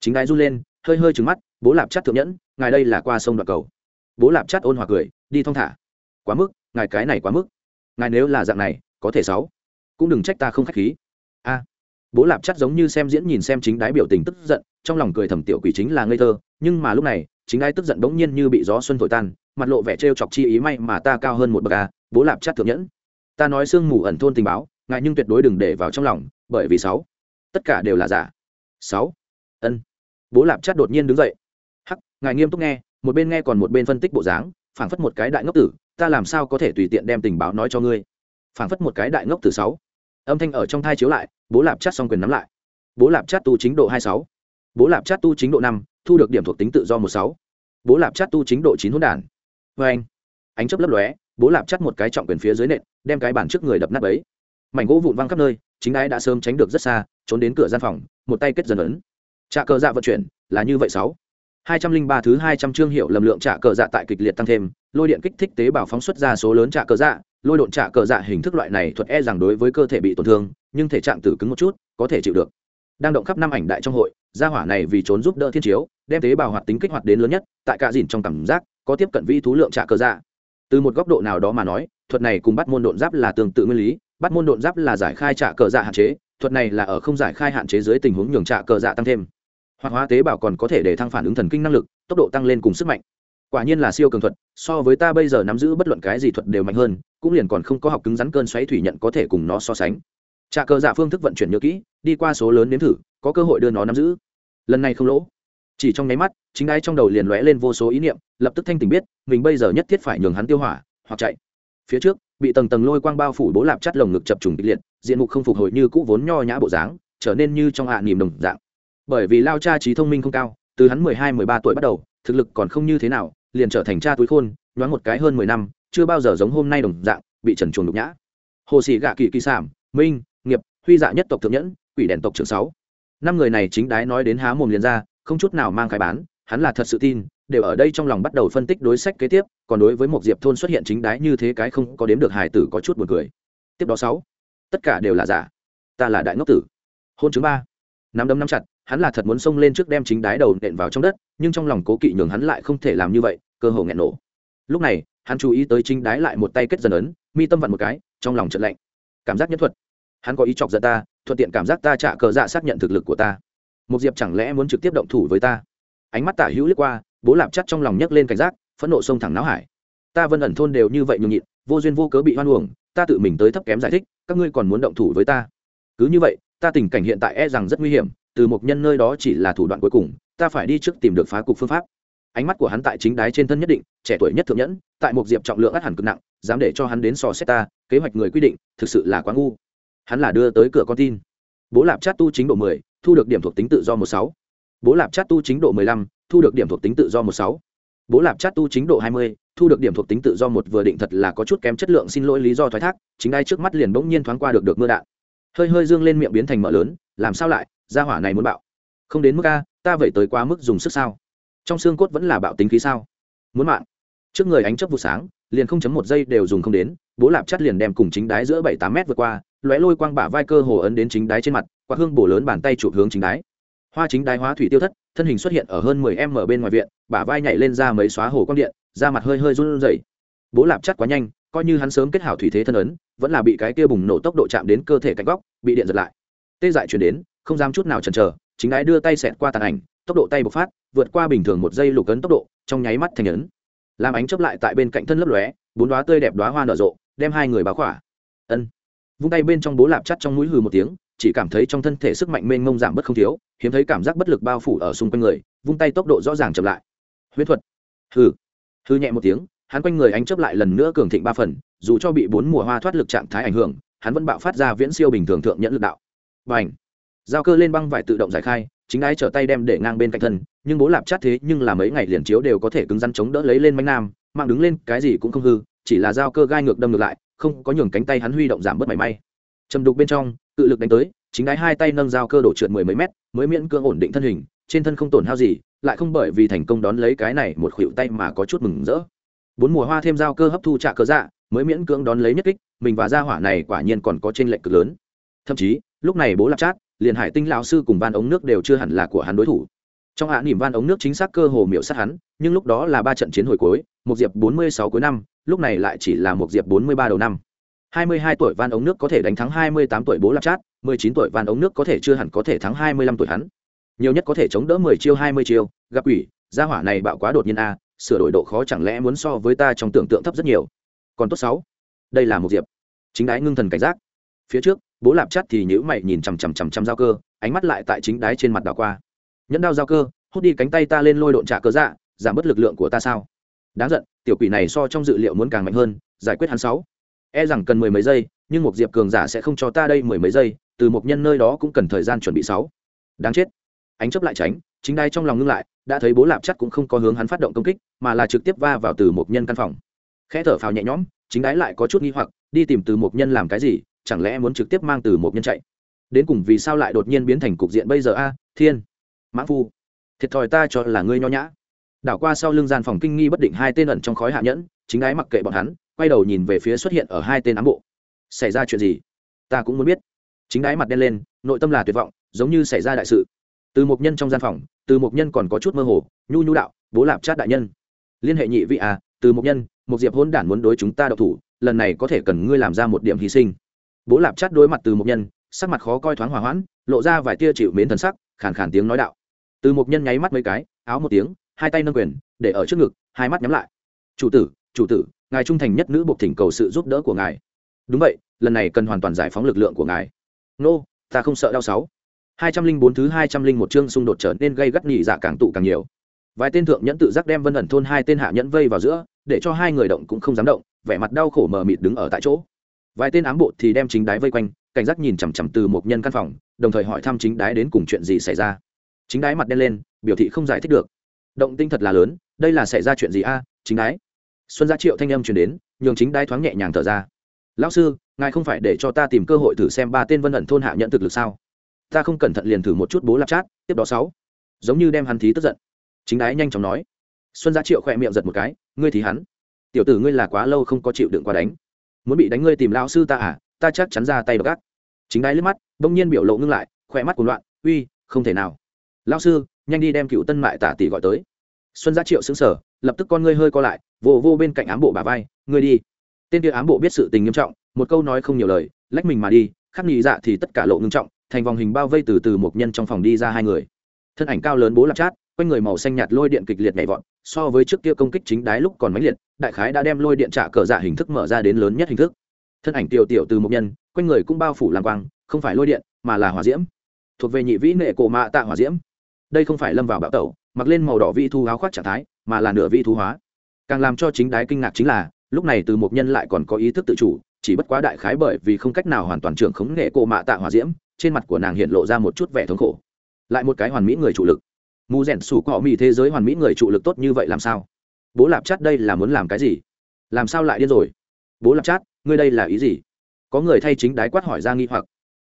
Chính ái run lên, hơi hơi trừng mắt, bố lạp chắc thượng nhẫn, ngài đây là qua sông đoạn cầu. Bố lạp chắc ôn hòa cười đi thong thả. Quá mức, ngài cái này quá mức. Ngài nếu là dạng này, có thể sáu. Cũng đừng trách ta không khách khí. A. Bố lạp chắc giống như xem diễn nhìn xem chính đái biểu tình tức giận, trong lòng cười thầm tiểu quỷ chính là ngây thơ, nhưng mà lúc này, chính đái tức giận bỗng nhiên như bị gió xuân thổi tan, mặt lộ vẻ trêu chọc chi ý may mà ta cao hơn một bậc a, bố lạp chắc thượng nhẫn. Ta nói sương mù ẩn thôn tình báo, ngài nhưng tuyệt đối đừng để vào trong lòng, bởi vì sáu. Tất cả đều là giả. Sáu. Ân. Bố lạp chắc đột nhiên đứng dậy. Hắc, ngài nghiêm túc nghe, một bên nghe còn một bên phân tích bộ dáng phảng phất một cái đại ngốc tử, ta làm sao có thể tùy tiện đem tình báo nói cho ngươi? Phảng phất một cái đại ngốc tử sáu. Âm thanh ở trong thai chiếu lại, bố lạp chát xong quyền nắm lại. Bố lạp chát tu chính độ hai sáu. Bố lạp chát tu chính độ năm, thu được điểm thuộc tính tự do một sáu. Bố lạp chát tu chính độ chín hỗn đản. Vê anh, ánh chấp lấp lóe, bố lạp chát một cái trọng quyền phía dưới nện, đem cái bàn trước người đập nát ấy mảnh gỗ vụn văng khắp nơi, chính ái đã sớm tránh được rất xa, trốn đến cửa gian phòng, một tay kết dần ấn. Trà cờ dạ vận chuyển, là như vậy sáu hai trăm linh ba thứ hai trăm chương hiệu lầm lượng trả cờ dạ tại kịch liệt tăng thêm, lôi điện kích thích tế bào phóng xuất ra số lớn trả cờ dạ lôi độn trả cờ dạ hình thức loại này thuật e rằng đối với cơ thể bị tổn thương, nhưng thể trạng tử cứng một chút, có thể chịu được. Đang động khắp năm ảnh đại trong hội, gia hỏa này vì trốn giúp đỡ thiên chiếu, đem tế bào hoạt tính kích hoạt đến lớn nhất, tại cả dìn trong cảm giác, có tiếp cận vi thú lượng trả cờ dạ. Từ một góc độ nào đó mà nói, thuật này cùng bắt môn độn giáp là tương tự nguyên lý, bắt môn độn giáp là giải khai trả cờ dạ hạn chế, thuật này là ở không giải khai hạn chế dưới tình huống nhường trả cờ dạ tăng thêm hoạt hóa tế bào còn có thể để thăng phản ứng thần kinh năng lực, tốc độ tăng lên cùng sức mạnh. Quả nhiên là siêu cường thuật, so với ta bây giờ nắm giữ bất luận cái gì thuật đều mạnh hơn, cũng liền còn không có học cứng rắn cơn xoáy thủy nhận có thể cùng nó so sánh. Trà cờ giả phương thức vận chuyển nhớ kỹ, đi qua số lớn nếm thử, có cơ hội đưa nó nắm giữ. Lần này không lỗ. Chỉ trong nháy mắt, chính ai trong đầu liền lóe lên vô số ý niệm, lập tức thanh tình biết, mình bây giờ nhất thiết phải nhường hắn tiêu hỏa, hoặc chạy. Phía trước, bị tầng tầng lôi quang bao phủ bố lạp chắt lồng ngực chập trùng kịch liệt, diện mục không phục hồi như cũ vốn nho nhã bộ dáng, trở nên như trong hạ niềm đồng dạng bởi vì lao cha trí thông minh không cao, từ hắn mười hai, mười ba tuổi bắt đầu, thực lực còn không như thế nào, liền trở thành cha túi khôn, nhoáng một cái hơn mười năm, chưa bao giờ giống hôm nay đồng dạng, bị trần chuồng đục nhã. Hồ sĩ gạ kỳ kỳ sản minh, nghiệp, huy dạ nhất tộc thượng nhẫn, quỷ đèn tộc trưởng sáu. Năm người này chính đái nói đến há mồm liền ra, không chút nào mang khai bán, hắn là thật sự tin, đều ở đây trong lòng bắt đầu phân tích đối sách kế tiếp, còn đối với một diệp thôn xuất hiện chính đái như thế cái không có đếm được hài tử có chút buồn cười. Tiếp đó sáu. Tất cả đều là giả. Ta là đại ngốc tử. Hôn chứng ba. Nắm đấm nắm chặt hắn là thật muốn xông lên trước đem chính đái đầu nện vào trong đất, nhưng trong lòng cố kỵ nhường hắn lại không thể làm như vậy, cơ hồ nghẹn nổ. Lúc này, hắn chú ý tới chính đái lại một tay kết dần ấn, mi tâm vặn một cái, trong lòng trận lạnh. Cảm giác nhất thuật. Hắn có ý chọc giận ta, thuận tiện cảm giác ta trả cờ dạ xác nhận thực lực của ta. Một diệp chẳng lẽ muốn trực tiếp động thủ với ta? Ánh mắt tả hữu liếc qua, bố lạp chắc trong lòng nhấc lên cảnh giác, phẫn nộ xông thẳng náo hải. Ta vân ẩn thôn đều như vậy nhường nhịn, vô duyên vô cớ bị hoan uổng, ta tự mình tới thấp kém giải thích, các ngươi còn muốn động thủ với ta? Cứ như vậy, ta tình cảnh hiện tại e rằng rất nguy hiểm từ một nhân nơi đó chỉ là thủ đoạn cuối cùng, ta phải đi trước tìm được phá cục phương pháp. Ánh mắt của hắn tại chính đái trên thân nhất định, trẻ tuổi nhất thượng nhẫn, tại một diệp trọng lượng át hẳn cực nặng, dám để cho hắn đến sò xét ta, kế hoạch người quy định, thực sự là quá ngu. Hắn là đưa tới cửa con tin. Bố lạp chát tu chính độ mười, thu được điểm thuộc tính tự do một sáu. Bố lạp chát tu chính độ mười lăm, thu được điểm thuộc tính tự do một sáu. Bố lạp chát tu chính độ hai mươi, thu được điểm thuộc tính tự do một vừa định thật là có chút kém chất lượng xin lỗi lý do thoái thác, chính đai trước mắt liền bỗng nhiên thoáng qua được được mưa đạn. Hơi hơi dương lên miệng biến thành mở lớn, làm sao lại? Gia hỏa này muốn bạo. Không đến mức a, ta vậy tới quá mức dùng sức sao? Trong xương cốt vẫn là bạo tính khí sao? Muốn mạng. Trước người ánh chấp vụ sáng, liền không chấm một giây đều dùng không đến, bố lạp chắt liền đem cùng chính đáy giữa bảy tám mét vượt qua, lóe lôi quang bả vai cơ hồ ấn đến chính đáy trên mặt qua hương bổ lớn bàn tay chụp hướng chính đáy hoa chính đáy hóa thủy tiêu thất, thân hình xuất hiện ở hơn mười em ở bên ngoài viện, bả vai nhảy lên ra mấy xóa hồ quang điện, da mặt hơi hơi run rẩy. Bố lạp chắt quá nhanh, coi như hắn sớm kết hảo thủy thế thân ấn, vẫn là bị cái kia bùng nổ tốc độ chạm đến cơ thể cạnh góc, bị điện giật lại. Tê dại chuyển đến không dám chút nào chần chờ, chính ái đưa tay xẹt qua tàn ảnh, tốc độ tay bộc phát, vượt qua bình thường một giây lục ấn tốc độ, trong nháy mắt thành ấn. Làm ánh chấp lại tại bên cạnh thân lấp lóe, bốn đoá tươi đẹp đoá hoa nở rộ, đem hai người báo khỏa. Ân. Vung tay bên trong bố lạp chắt trong mũi hừ một tiếng, chỉ cảm thấy trong thân thể sức mạnh mênh mông giảm bất không thiếu, hiếm thấy cảm giác bất lực bao phủ ở xung quanh người, vung tay tốc độ rõ ràng chậm lại. Huyễn thuật. Hừ. Hư nhẹ một tiếng, hắn quanh người ánh chấp lại lần nữa cường thịnh ba phần, dù cho bị bốn mùa hoa thoát lực trạng thái ảnh hưởng, hắn vẫn bạo phát ra viễn siêu bình thường thượng nhẫn lực đạo. Và ảnh giao cơ lên băng vải tự động giải khai, chính ai trở tay đem để ngang bên cạnh thân, nhưng bố lạp chát thế nhưng là mấy ngày liền chiếu đều có thể cứng rắn chống đỡ lấy lên manh nam, mạng đứng lên cái gì cũng không hư, chỉ là giao cơ gai ngược đâm ngược lại, không có nhường cánh tay hắn huy động giảm bớt mảy may. Chầm đục bên trong cự lực đánh tới, chính ái hai tay nâng giao cơ đổ trượt mười mấy mét, mới miễn cưỡng ổn định thân hình, trên thân không tổn hao gì, lại không bởi vì thành công đón lấy cái này một khuỷu tay mà có chút mừng rỡ. Bốn mùa hoa thêm giao cơ hấp thu trạ cơ dạ mới miễn cưỡng đón lấy nhất kích, mình và gia hỏa này quả nhiên còn có trên lệnh cực lớn. Thậm chí, lúc này bố lạp chát liền hải tinh lão sư cùng van ống nước đều chưa hẳn là của hắn đối thủ. Trong hạ nỉm van ống nước chính xác cơ hồ miễu sát hắn, nhưng lúc đó là ba trận chiến hồi cuối, một diệp bốn mươi sáu cuối năm, lúc này lại chỉ là một diệp bốn mươi ba đầu năm. hai mươi hai tuổi van ống nước có thể đánh thắng hai mươi tám tuổi bố lạp chát, mười chín tuổi van ống nước có thể chưa hẳn có thể thắng hai mươi lăm tuổi hắn. Nhiều nhất có thể chống đỡ mười chiêu, hai mươi chiêu, gặp quỷ, gia hỏa này bạo quá đột nhiên a, sửa đổi độ khó chẳng lẽ muốn so với ta trong tưởng tượng thấp rất nhiều. Còn tốt sáu, đây là một diệp. Chính đái ngưng thần cảnh giác. Phía trước bố lạp chắt thì nhữ mày nhìn chằm chằm chằm chằm giao cơ, ánh mắt lại tại chính đái trên mặt đảo qua. Nhẫn đao giao cơ, hút đi cánh tay ta lên lôi độn trả cơ dạ giảm bớt lực lượng của ta sao? Đáng giận, tiểu quỷ này so trong dự liệu muốn càng mạnh hơn, giải quyết hắn sáu. E rằng cần mười mấy giây, nhưng một diệp cường giả sẽ không cho ta đây mười mấy giây, từ một nhân nơi đó cũng cần thời gian chuẩn bị sáu. Đáng chết. Ánh chấp lại tránh, chính đai trong lòng ngưng lại, đã thấy bố lạp chắc cũng không có hướng hắn phát động công kích, mà là trực tiếp va vào từ một nhân căn phòng. Khẽ thở phào nhẹ nhõm, chính đái lại có chút nghi hoặc, đi tìm từ một nhân làm cái gì chẳng lẽ muốn trực tiếp mang từ một nhân chạy? Đến cùng vì sao lại đột nhiên biến thành cục diện bây giờ a? Thiên mãn phu, thiệt thòi ta cho là ngươi nho nhã. Đảo qua sau lưng gian phòng kinh nghi bất định hai tên ẩn trong khói hạ nhẫn, chính ái mặc kệ bọn hắn, quay đầu nhìn về phía xuất hiện ở hai tên ám bộ. Xảy ra chuyện gì? Ta cũng muốn biết. Chính ái mặt đen lên, nội tâm là tuyệt vọng, giống như xảy ra đại sự. Từ một nhân trong gian phòng, từ một nhân còn có chút mơ hồ, nhu nhu đạo, bố lạp chát đại nhân. Liên hệ nhị vị à từ một nhân, một diệp hôn đản muốn đối chúng ta độc thủ, lần này có thể cần ngươi làm ra một điểm hy sinh bố lạp chát đối mặt từ một nhân, sắc mặt khó coi thoáng hòa hoãn, lộ ra vài tia chịu mến thần sắc, khàn khàn tiếng nói đạo. Từ một nhân nháy mắt mấy cái, áo một tiếng, hai tay nâng quyền, để ở trước ngực, hai mắt nhắm lại. Chủ tử chủ tử, ngài trung thành nhất nữ buộc thỉnh cầu sự giúp đỡ của ngài. Đúng vậy, lần này cần hoàn toàn giải phóng lực lượng của ngài. Nô, ta không sợ đau sáu. Hai trăm linh bốn thứ hai trăm linh một chương xung đột trở nên gây gắt nhị dạ càng tụ càng nhiều. Vài tên thượng nhẫn tự giác đem vân ẩn thôn hai tên hạ nhẫn vây vào giữa, để cho hai người động cũng không dám động, vẻ mặt đau khổ mờ mịt đứng ở tại chỗ vài tên ám bộ thì đem chính đái vây quanh, cảnh giác nhìn chằm chằm từ một nhân căn phòng, đồng thời hỏi thăm chính đái đến cùng chuyện gì xảy ra. Chính đái mặt đen lên, biểu thị không giải thích được. Động tinh thật là lớn, đây là xảy ra chuyện gì a, chính đái? Xuân gia triệu thanh âm truyền đến, nhường chính đái thoáng nhẹ nhàng thở ra. Lão sư, ngài không phải để cho ta tìm cơ hội thử xem ba tên vân ẩn thôn hạ nhận thực lực sao? Ta không cẩn thận liền thử một chút bố lạp chát, tiếp đó sáu. Giống như đem hắn thí tức giận. Chính đái nhanh chóng nói. Xuân gia triệu khỏe miệng giật một cái, ngươi thì hắn. Tiểu tử ngươi là quá lâu không có chịu đựng qua đánh muốn bị đánh ngươi tìm lão sư ta à ta chắc chắn ra tay gác chính đái liếc mắt, bỗng nhiên biểu lộ ngưng lại, khỏe mắt cuồng loạn, uy, không thể nào. Lão sư, nhanh đi đem cựu tân mại tả tỷ gọi tới. Xuân gia triệu xứng sở lập tức con ngươi hơi co lại, vô vô bên cạnh ám bộ bà vai, ngươi đi. Tên kia ám bộ biết sự tình nghiêm trọng, một câu nói không nhiều lời, lách mình mà đi, khắc nhị dạ thì tất cả lộ ngưng trọng, thành vòng hình bao vây từ từ một nhân trong phòng đi ra hai người. Thân ảnh cao lớn bố lạp chát, quanh người màu xanh nhạt lôi điện kịch liệt nhảy vọt so với trước kia công kích chính đái lúc còn mãnh liệt, đại khái đã đem lôi điện trả cờ dạ hình thức mở ra đến lớn nhất hình thức. Thân ảnh tiểu tiểu từ một nhân, quanh người cũng bao phủ làm quang, không phải lôi điện, mà là hỏa diễm. Thuộc về nhị vĩ nệ cổ mạ tạ hỏa diễm. Đây không phải lâm vào bạo tẩu, mặc lên màu đỏ vi thu áo khoác trạng thái, mà là nửa vi thu hóa. Càng làm cho chính đái kinh ngạc chính là, lúc này từ một nhân lại còn có ý thức tự chủ, chỉ bất quá đại khái bởi vì không cách nào hoàn toàn trưởng khống nghệ cổ mạ tạ hỏa diễm, trên mặt của nàng hiện lộ ra một chút vẻ thống khổ. Lại một cái hoàn mỹ người chủ lực mù rèn sủ cọ mỹ thế giới hoàn mỹ người trụ lực tốt như vậy làm sao? Bố lạp chát đây là muốn làm cái gì? Làm sao lại điên rồi? Bố lạp chát, ngươi đây là ý gì? Có người thay chính đái quát hỏi ra nghi hoặc.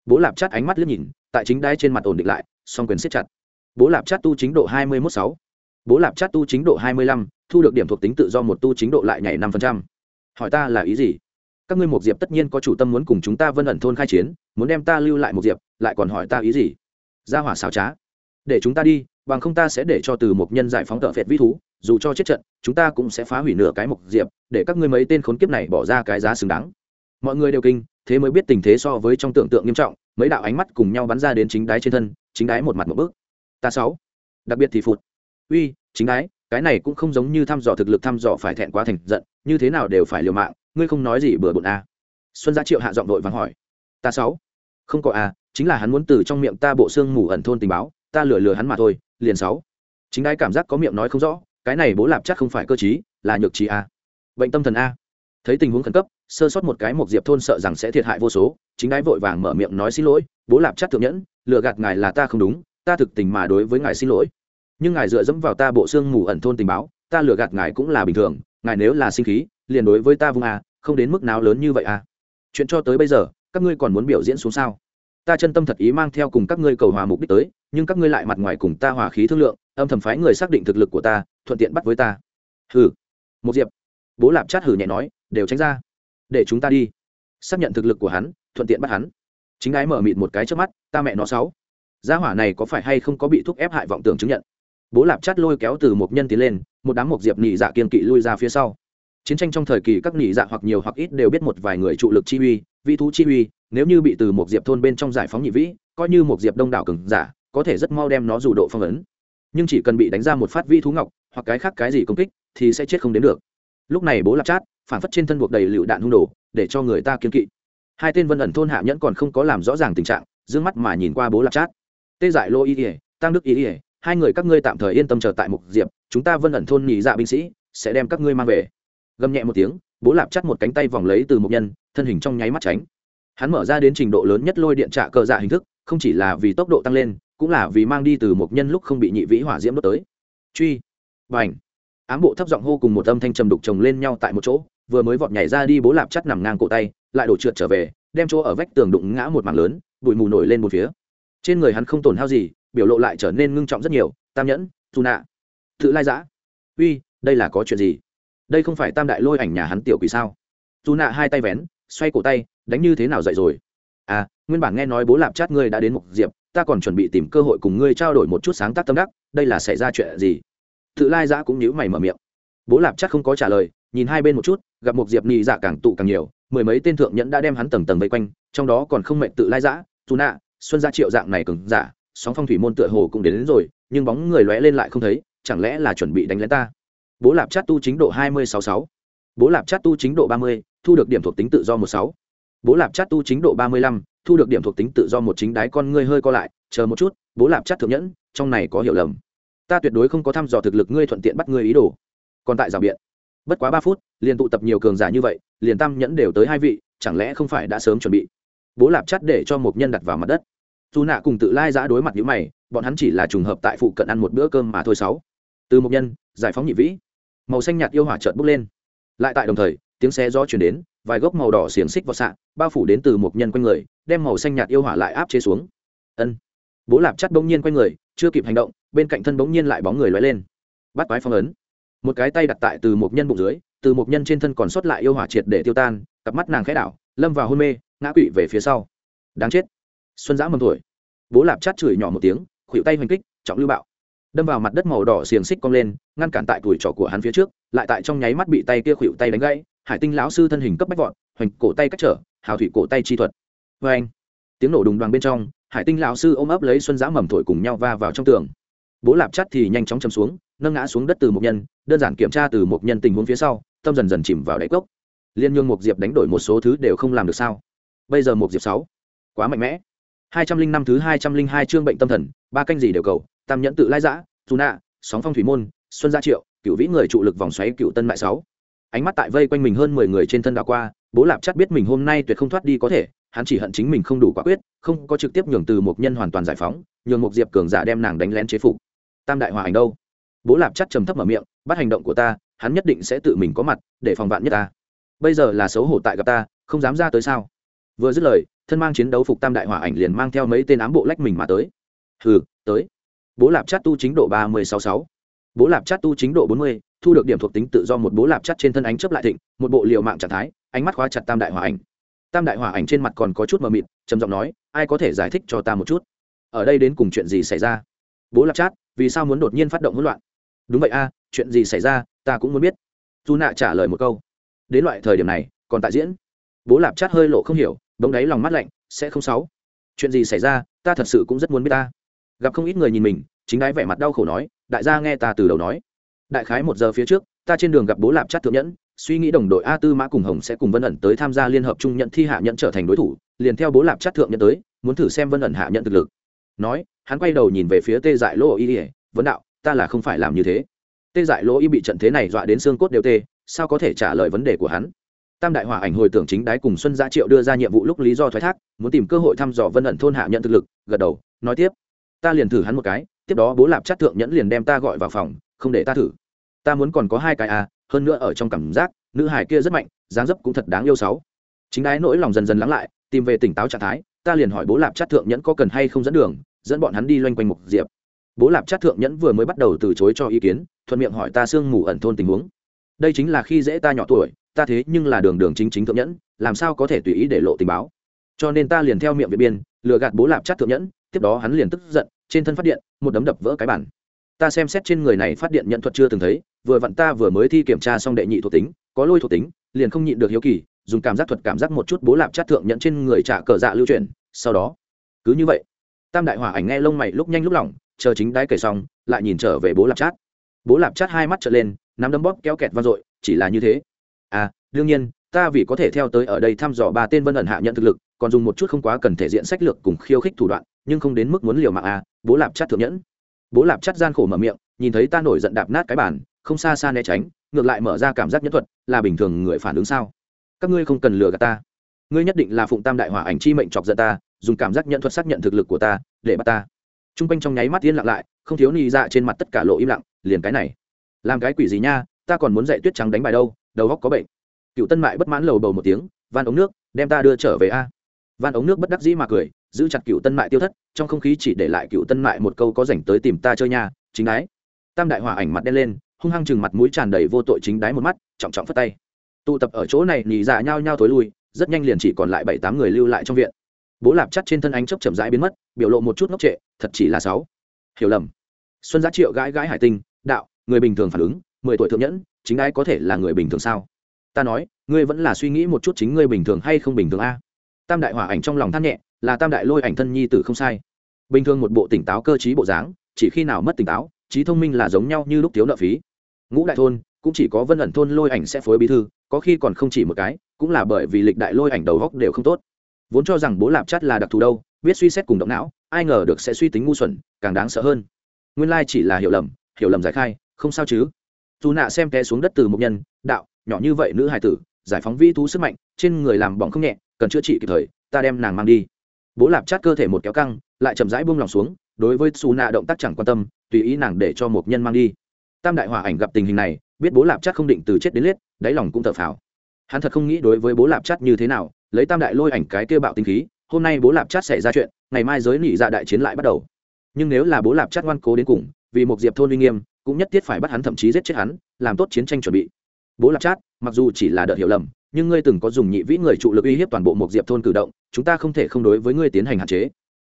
Bố lạp chát ánh mắt liếc nhìn, tại chính đái trên mặt ổn định lại, song quyền siết chặt. Bố lạp chát tu chính độ hai mươi mốt sáu. Bố lạp chát tu chính độ hai mươi lăm, thu được điểm thuộc tính tự do một tu chính độ lại nhảy năm phần trăm. Hỏi ta là ý gì? Các ngươi một diệp tất nhiên có chủ tâm muốn cùng chúng ta vân ẩn thôn khai chiến, muốn đem ta lưu lại một diệp, lại còn hỏi ta ý gì? Ra hỏa xảo trá. Để chúng ta đi bằng không ta sẽ để cho từ một nhân giải phóng tợ phệt vĩ thú dù cho chết trận chúng ta cũng sẽ phá hủy nửa cái mục diệp để các ngươi mấy tên khốn kiếp này bỏ ra cái giá xứng đáng. Mọi người đều kinh thế mới biết tình thế so với trong tưởng tượng nghiêm trọng mấy đạo ánh mắt cùng nhau bắn ra đến chính đáy trên thân chính đáy một mặt một bước. Ta sáu đặc biệt thì phụt. Uy chính đáy cái này cũng không giống như thăm dò thực lực thăm dò phải thẹn quá thành giận như thế nào đều phải liều mạng ngươi không nói gì bừa bộn a. À. xuân gia triệu hạ giọng đội vắng hỏi. Ta sáu không có a à, chính là hắn muốn từ trong miệng ta bộ xương mù ẩn thôn tình báo ta lừa lừa hắn mà thôi liền sáu. Chính đái cảm giác có miệng nói không rõ cái này bố lạp chắc không phải cơ chí là nhược trí a. Bệnh tâm thần a. Thấy tình huống khẩn cấp sơ sót một cái một diệp thôn sợ rằng sẽ thiệt hại vô số chính đái vội vàng mở miệng nói xin lỗi bố lạp chắc thượng nhẫn lựa gạt ngài là ta không đúng ta thực tình mà đối với ngài xin lỗi. Nhưng ngài dựa dẫm vào ta bộ xương mù ẩn thôn tình báo ta lừa gạt ngài cũng là bình thường ngài nếu là sinh khí liền đối với ta vung à, không đến mức nào lớn như vậy à chuyện cho tới bây giờ các ngươi còn muốn biểu diễn xuống sao? Ta chân tâm thật ý mang theo cùng các ngươi cầu hòa mục đích tới nhưng các ngươi lại mặt ngoài cùng ta hòa khí thương lượng, âm thầm phái người xác định thực lực của ta, thuận tiện bắt với ta. Hừ. Một diệp. Bố lạp chát hừ nhẹ nói, đều tránh ra. Để chúng ta đi. Xác nhận thực lực của hắn, thuận tiện bắt hắn. Chính ái mở mịt một cái trước mắt, ta mẹ nó sáu. Gia hỏa này có phải hay không có bị thúc ép hại vọng tưởng chứng nhận? Bố lạp chát lôi kéo từ một nhân tiến lên, một đám một diệp nhị dạ kiên kỵ lui ra phía sau. Chiến tranh trong thời kỳ các nhị dạ hoặc nhiều hoặc ít đều biết một vài người trụ lực chi uy vị thú chi uy, nếu như bị từ một diệp thôn bên trong giải phóng nhị vĩ, coi như một diệp đông đảo cường giả có thể rất mau đem nó dù độ phong ấn. Nhưng chỉ cần bị đánh ra một phát vi thú ngọc, hoặc cái khác cái gì công kích, thì sẽ chết không đến được. Lúc này bố lạp chát phản phất trên thân buộc đầy lựu đạn hung đồ, để cho người ta kiên kỵ. Hai tên vân ẩn thôn hạ nhẫn còn không có làm rõ ràng tình trạng d ư ơ n g mắt mà nhìn qua bố lạp chát. Tê dại lô y ỉa tăng đức y ỉa hai người các ngươi tạm thời yên tâm chờ tại mục diệp, chúng ta vân ẩn thôn nhị dạ binh sĩ sẽ đem các ngươi mang về. Gầm nhẹ một tiếng, bố lạp chắt một cánh tay vòng lấy từ một nhân, thân hình trong nháy mắt tránh. Hắn mở ra đến trình độ lớn nhất lôi điện trạ cờ dạ hình thức, không chỉ là vì tốc độ tăng lên cũng là vì mang đi từ một nhân lúc không bị nhị vĩ hỏa diễm đốt tới. Truy. Bành. Ám bộ thấp giọng hô cùng một âm thanh trầm đục chồng lên nhau tại một chỗ, vừa mới vọt nhảy ra đi bố lạp chắt nằm ngang cổ tay, lại đổ trượt trở về, đem chỗ ở vách tường đụng ngã một mảng lớn, bụi mù nổi lên một phía. Trên người hắn không tổn hao gì, biểu lộ lại trở nên ngưng trọng rất nhiều, tam nhẫn dù nạ. Tự lai giã. Uy, đây là có chuyện gì? Đây không phải tam đại lôi ảnh nhà hắn tiểu quỷ sao? Dù nạ hai tay vén, xoay cổ tay, đánh như thế nào dậy rồi? À nguyên bản nghe nói bố lạp chát ngươi đã đến một diệp ta còn chuẩn bị tìm cơ hội cùng ngươi trao đổi một chút sáng tác tâm đắc đây là xảy ra chuyện gì? Tự lai giã cũng nhíu mày mở miệng. Bố lạp chắc không có trả lời nhìn hai bên một chút gặp một diệp nhị dạ càng tụ càng nhiều mười mấy tên thượng nhẫn đã đem hắn tầng tầng vây quanh trong đó còn không mệnh tự lai giã dù nạ xuân gia triệu dạng này cứng giả sóng phong thủy môn tựa hồ cũng đến, đến rồi nhưng bóng người lóe lên lại không thấy chẳng lẽ là chuẩn bị đánh lén ta? Bố lạp chát tu chính độ hai mươi sáu sáu. Bố lạp chát tu chính độ ba mươi thu được điểm thuộc tính tự do một sáu. Bố lạp chát tu chính độ ba mươi lăm thu được điểm thuộc tính tự do một chính đái con ngươi hơi co lại, chờ một chút, bố lạp chắc thượng nhẫn, trong này có hiểu lầm. Ta tuyệt đối không có thăm dò thực lực ngươi thuận tiện bắt ngươi ý đồ. Còn tại rào biện. Bất quá ba phút, liền tụ tập nhiều cường giả như vậy, liền tam nhẫn đều tới hai vị, chẳng lẽ không phải đã sớm chuẩn bị? Bố lạp chắt để cho một nhân đặt vào mặt đất. Dù nạ cùng tự lai giã đối mặt n mày, bọn hắn chỉ là trùng hợp tại phụ cận ăn một bữa cơm mà thôi sáu. Từ một nhân, giải phóng nhị vĩ. Màu xanh nhạt yêu hỏa trợn bốc lên. Lại tại đồng thời, tiếng xe gió chuyển đến vài gốc màu đỏ xiềng xích vào sạn bao phủ đến từ một nhân quanh người, đem màu xanh nhạt yêu hỏa lại áp chế xuống. Ân. Bố lạp chắt bỗng nhiên quanh người, chưa kịp hành động, bên cạnh thân bỗng nhiên lại bóng người lóe lên. Bắt quái phong ấn. Một cái tay đặt tại từ một nhân bụng dưới, từ một nhân trên thân còn sót lại yêu hỏa triệt để tiêu tan, cặp mắt nàng khẽ đảo, lâm vào hôn mê, ngã quỵ về phía sau. Đáng chết. Xuân giã mầm tuổi. Bố lạp chát chửi nhỏ một tiếng, khuỷu tay hoành kích, trọng lưu bạo đâm vào mặt đất màu đỏ xiềng xích cong lên, ngăn cản tại tuổi trỏ của hắn phía trước, lại tại trong nháy mắt bị tay kia khuỵu tay đánh gãy, hải tinh lão sư thân hình cấp bách vọt, hoành cổ tay cách trở, hào thủy cổ tay chi thuật. Vê anh, tiếng nổ đùng đoàn bên trong, hải tinh lão sư ôm ấp lấy xuân giã mầm thổi cùng nhau va vào trong tường. Bố lạp chắt thì nhanh chóng chầm xuống, nâng ngã xuống đất từ một nhân, đơn giản kiểm tra từ một nhân tình huống phía sau, tâm dần dần chìm vào đáy cốc. Liên nhương một diệp đánh đổi một số thứ đều không làm được sao. Bây giờ một diệp sáu, quá mạnh mẽ hai trăm linh năm thứ hai trăm linh hai chương bệnh tâm thần, ba canh gì đều cầu, tam nhẫn tự lai dã dù nạ, sóng phong thủy môn, xuân gia triệu cựu vĩ người trụ lực vòng xoáy cựu tân mại sáu. Ánh mắt tại vây quanh mình hơn mười người trên thân đảo qua, bố lạp chắc biết mình hôm nay tuyệt không thoát đi có thể, hắn chỉ hận chính mình không đủ quả quyết, không có trực tiếp nhường từ một nhân hoàn toàn giải phóng, nhường một diệp cường giả đem nàng đánh lén chế phục. Tam đại hòa ảnh đâu? Bố lạp chắc trầm thấp mở miệng, bắt hành động của ta, hắn nhất định sẽ tự mình có mặt, để phòng vạn nhất ta. Bây giờ là xấu hổ tại gặp ta, không dám ra tới sao? Vừa dứt lời thân mang chiến đấu phục tam đại hỏa ảnh liền mang theo mấy tên ám bộ lách mình mà tới. Hừ, tới. Bố lạp chát tu chính độ ba mươi sáu sáu. Bố lạp chát tu chính độ bốn mươi, thu được điểm thuộc tính tự do một bố lạp chát trên thân ánh chấp lại thịnh, một bộ liều mạng trạng thái, ánh mắt khóa chặt tam đại hỏa ảnh. Tam đại hỏa ảnh trên mặt còn có chút mờ mịt, trầm giọng nói, ai có thể giải thích cho ta một chút? Ở đây đến cùng chuyện gì xảy ra? Bố lạp chát, vì sao muốn đột nhiên phát động hỗn loạn? Đúng vậy a, chuyện gì xảy ra, ta cũng muốn biết. Dù nạ trả lời một câu. Đến loại thời điểm này, còn tại diễn. Bố lạp chát hơi lộ không hiểu bỗng đáy lòng mắt lạnh, sẽ không sáu. Chuyện gì xảy ra, ta thật sự cũng rất muốn biết ta. Gặp không ít người nhìn mình, chính đái vẻ mặt đau khổ nói, đại gia nghe ta từ đầu nói. Đại khái một giờ phía trước, ta trên đường gặp bố lạp chát thượng nhẫn, suy nghĩ đồng đội a tư mã cùng hồng sẽ cùng vân ẩn tới tham gia liên hợp trung nhận thi hạ nhẫn trở thành đối thủ, liền theo bố lạp chát thượng nhẫn tới, muốn thử xem vân ẩn hạ nhận thực lực. Nói, hắn quay đầu nhìn về phía tê dại lỗ y ỉa vấn đạo, ta là không phải làm như thế. Tê dại lỗ y bị trận thế này dọa đến xương cốt đều tê, sao có thể trả lời vấn đề của hắn? Tam đại hỏa ảnh hồi tưởng chính đái cùng xuân gia triệu đưa ra nhiệm vụ lúc lý do thoái thác, muốn tìm cơ hội thăm dò vân ẩn thôn hạ nhận thực lực, gật đầu, nói tiếp. Ta liền thử hắn một cái, tiếp đó bố lạp chát thượng nhẫn liền đem ta gọi vào phòng, không để ta thử. Ta muốn còn có hai cái à hơn nữa ở trong cảm giác, nữ hải kia rất mạnh, dáng dấp cũng thật đáng yêu sáu. Chính đái nỗi lòng dần dần lắng lại, tìm về tỉnh táo trạng thái, ta liền hỏi bố lạp chát thượng nhẫn có cần hay không dẫn đường, dẫn bọn hắn đi loanh quanh mục diệp. Bố lạp chát thượng nhẫn vừa mới bắt đầu từ chối cho ý kiến, thuận miệng hỏi ta sương mù ẩn thôn tình huống. Đây chính là khi dễ ta nhỏ tuổi ta thế nhưng là đường đường chính chính thượng nhẫn, làm sao có thể tùy ý để lộ tình báo? Cho nên ta liền theo miệng viện biên, lừa gạt bố lạp chát thượng nhẫn, tiếp đó hắn liền tức giận, trên thân phát điện, một đấm đập vỡ cái bản ta xem xét trên người này phát điện nhận thuật chưa từng thấy, vừa vặn ta vừa mới thi kiểm tra xong đệ nhị thuộc tính, có lôi thuộc tính, liền không nhịn được hiếu kỳ, dùng cảm giác thuật cảm giác một chút bố lạp chát thượng nhận trên người trả cờ dạ lưu truyền sau đó, cứ như vậy, tam đại hỏa ảnh nghe lông mày lúc nhanh lúc lỏng, chờ chính đáy kể xong, lại nhìn trở về bố lạp chát. Bố lạp chát hai mắt trở lên, nắm đấm bóp kéo kẹt vang dội, chỉ là như thế à đương nhiên, ta vì có thể theo tới ở đây thăm dò ba tên vân ẩn hạ nhận thực lực, còn dùng một chút không quá cần thể diện sách lược cùng khiêu khích thủ đoạn, nhưng không đến mức muốn liều mạng à bố lạp chắt thượng nhẫn. Bố lạp chắt gian khổ mở miệng, nhìn thấy ta nổi giận đạp nát cái bàn, không xa xa né tránh, ngược lại mở ra cảm giác nhẫn thuật, là bình thường người phản ứng sao? Các ngươi không cần lừa gạt ta. Ngươi nhất định là phụng tam đại hỏa ảnh chi mệnh chọc giận ta, dùng cảm giác nhận thuật xác nhận thực lực của ta, để bắt ta. T r u n g quanh trong nháy mắt yên lặng lại, không thiếu ni dạ trên mặt tất cả lộ im lặng, liền cái này. Làm cái quỷ gì nha, ta còn muốn dạy tuyết trắng đánh bài đâu đầu góc có bệnh. Cựu tân mại bất mãn lầu bầu một tiếng van ống nước đem ta đưa trở về a. Van ống nước bất đắc dĩ mà cười giữ chặt cựu tân mại tiêu thất trong không khí chỉ để lại cựu tân mại một câu có dành tới tìm ta chơi nhà, chính đái. Tam đại hỏa ảnh mặt đen lên hung hăng chừng mặt mũi tràn đầy vô tội chính đái một mắt trọng trọng phất tay. Tụ tập ở chỗ này nhì dạ nhao nhao thối lui rất nhanh liền chỉ còn lại bảy tám người lưu lại trong viện. Bố lạp chắt trên thân ánh chốc chậm rãi biến mất biểu lộ một chút ngốc trệ thật chỉ là sáu. Hiểu lầm. Xuân giá triệu gãi gãi hải tinh đạo người bình thường phản ứng mười tuổi thượng nhẫn, chính ai có thể là người bình thường sao? Ta nói, ngươi vẫn là suy nghĩ một chút chính ngươi bình thường hay không bình thường a? Tam đại hỏa ảnh trong lòng than nhẹ, là tam đại lôi ảnh thân nhi tử không sai. Bình thường một bộ tỉnh táo cơ t bộ dáng, chỉ khi nào mất tỉnh táo, trí thông minh là giống nhau như lúc thiếu nợ phí. Ngũ đại thôn, cũng chỉ có vân ẩn thôn lôi ảnh sẽ phối bí thư, có khi còn không chỉ một cái, cũng là bởi vì lịch đại lôi ảnh đầu góc đều không tốt. Vốn cho rằng bố lạp chắt là đặc thù đâu, biết suy xét cùng động não, ai ngờ được sẽ suy tính ngu xuẩn, càng đáng sợ hơn. Nguyên lai chỉ là hiểu lầm hiểu lầm giải khai, không sao chứ? Dù nạ xem té xuống đất từ một nhân, đạo, nhỏ như vậy nữ hài tử, giải phóng vi thú sức mạnh, trên người làm bỏng không nhẹ, cần chữa trị kịp thời, ta đem nàng mang đi. Bố lạp chát cơ thể một kéo căng, lại chậm rãi buông lòng xuống, đối với xù nạ động tác chẳng quan tâm, tùy ý nàng để cho một nhân mang đi. Tam đại hòa ảnh gặp tình hình này, biết bố lạp chát không định từ chết đến lết đáy lòng cũng thở phào. Hắn thật không nghĩ đối với bố lạp chát như thế nào, lấy tam đại lôi ảnh cái kêu bạo tinh khí, hôm nay bố lạp chát xảy ra chuyện, ngày mai giới nỉ dạ đại chiến lại bắt đầu. Nhưng nếu là bố lạp chát ngoan cố đến cùng, vì một diệp thôn uy nghiêm cũng nhất thiết phải bắt hắn thậm chí giết chết hắn, làm tốt chiến tranh chuẩn bị. Bố lạp chát, mặc dù chỉ là đợt hiểu lầm, nhưng ngươi từng có dùng nhị vĩ người trụ lực uy hiếp toàn bộ một diệp thôn cử động, chúng ta không thể không đối với ngươi tiến hành hạn chế.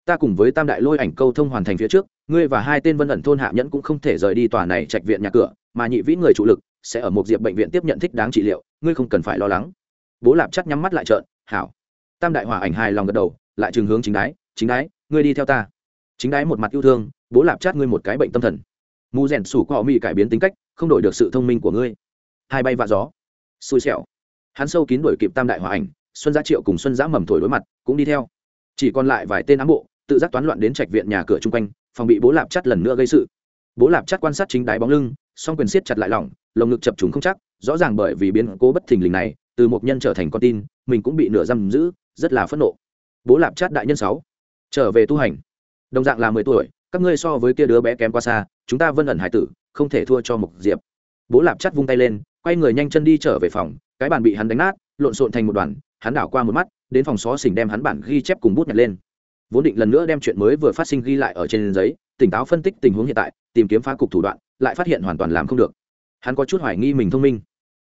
Ta cùng với tam đại lôi ảnh câu thông hoàn thành phía trước, ngươi và hai tên vân ẩn thôn hạ nhẫn cũng không thể rời đi tòa này trạch viện nhà cửa, mà nhị vĩ người trụ lực sẽ ở một diệp bệnh viện tiếp nhận thích đáng trị liệu, ngươi không cần phải lo lắng. Bố lạp chắc nhắm mắt lại trợn, hảo. Tam đại hòa ảnh hài lòng gật đầu, lại trường hướng chính đái chính đái, ngươi đi theo ta. Chính đái một mặt yêu thương, bố lạp chát ngươi một cái bệnh tâm thần mù rèn sủ của họ mỹ cải biến tính cách, không đổi được sự thông minh của ngươi. Hai bay vạ gió. Xui xẻo. Hắn sâu kín đuổi kịp tam đại hỏa ảnh, xuân giá triệu cùng xuân giá mầm thổi đối mặt, cũng đi theo. Chỉ còn lại vài tên ám bộ, tự giác toán loạn đến trạch viện nhà cửa chung quanh, phòng bị bố lạp chắt lần nữa gây sự. Bố lạp chắt quan sát chính đáy bóng lưng, song quyền siết chặt lại lỏng, lồng ngực chập trùng không chắc, rõ ràng bởi vì biến cố bất thình lình này, từ một nhân trở thành con tin, mình cũng bị nửa giam giữ, rất là phẫn nộ. Bố lạp chát đại nhân sáu, trở về tu hành. Đồng dạng là mười tuổi các ngươi so với kia đứa bé kém quá xa, chúng ta vân ẩn hải tử, không thể thua cho mục diệp. Bố lạp chắt vung tay lên, quay người nhanh chân đi trở về phòng, cái bàn bị hắn đánh nát, lộn xộn thành một đoàn, hắn đảo qua một mắt, đến phòng xó xỉnh đem hắn bản ghi chép cùng bút nhặt lên. Vốn định lần nữa đem chuyện mới vừa phát sinh ghi lại ở trên giấy, tỉnh táo phân tích tình huống hiện tại, tìm kiếm phá cục thủ đoạn, lại phát hiện hoàn toàn làm không được. Hắn có chút hoài nghi mình thông minh.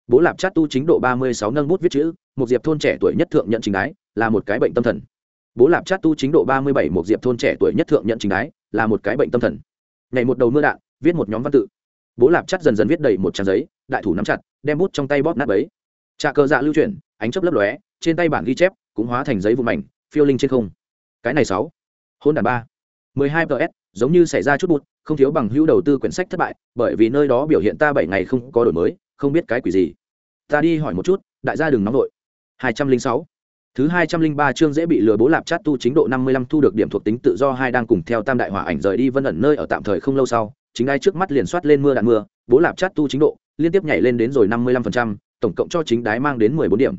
Bố lạp chát tu chính độ ba mươi sáu nâng bút viết chữ một diệp thôn trẻ tuổi nhất thượng nhận trình đái, là một cái bệnh tâm thần. Bố lạp chát tu chính độ ba mươi bảy một diệp thôn trẻ tuổi nhất thượng nhận trình đái là một cái bệnh tâm thần. Ngày một đầu mưa đạn, viết một nhóm văn tự. Bố lạp chắt dần dần viết đầy một trang giấy, đại thủ nắm chặt, đem bút trong tay bóp nát bấy. Trà cờ dạ lưu chuyển, ánh chấp lấp lóe, trên tay bản ghi chép cũng hóa thành giấy vụ mảnh, phiêu linh trên không. Cái này sáu. Hôn đàn ba. Mười hai ps giống như xảy ra chút bụt, không thiếu bằng hữu đầu tư quyển sách thất bại, bởi vì nơi đó biểu hiện ta bảy ngày không có đổi mới, không biết cái quỷ gì. Ta đi hỏi một chút, đại gia đừng nóng vội. Hai trăm linh sáu thứ hai trăm linh ba chương dễ bị lừa bố lạp chát tu chính độ năm mươi lăm thu được điểm thuộc tính tự do hai đang cùng theo tam đại hỏa ảnh rời đi vân ẩn nơi ở tạm thời không lâu sau, chính ai trước mắt liền soát lên mưa đạn mưa, bố lạp chát tu chính độ liên tiếp nhảy lên đến rồi năm mươi lăm phần trăm, tổng cộng cho chính đái mang đến mười bốn điểm.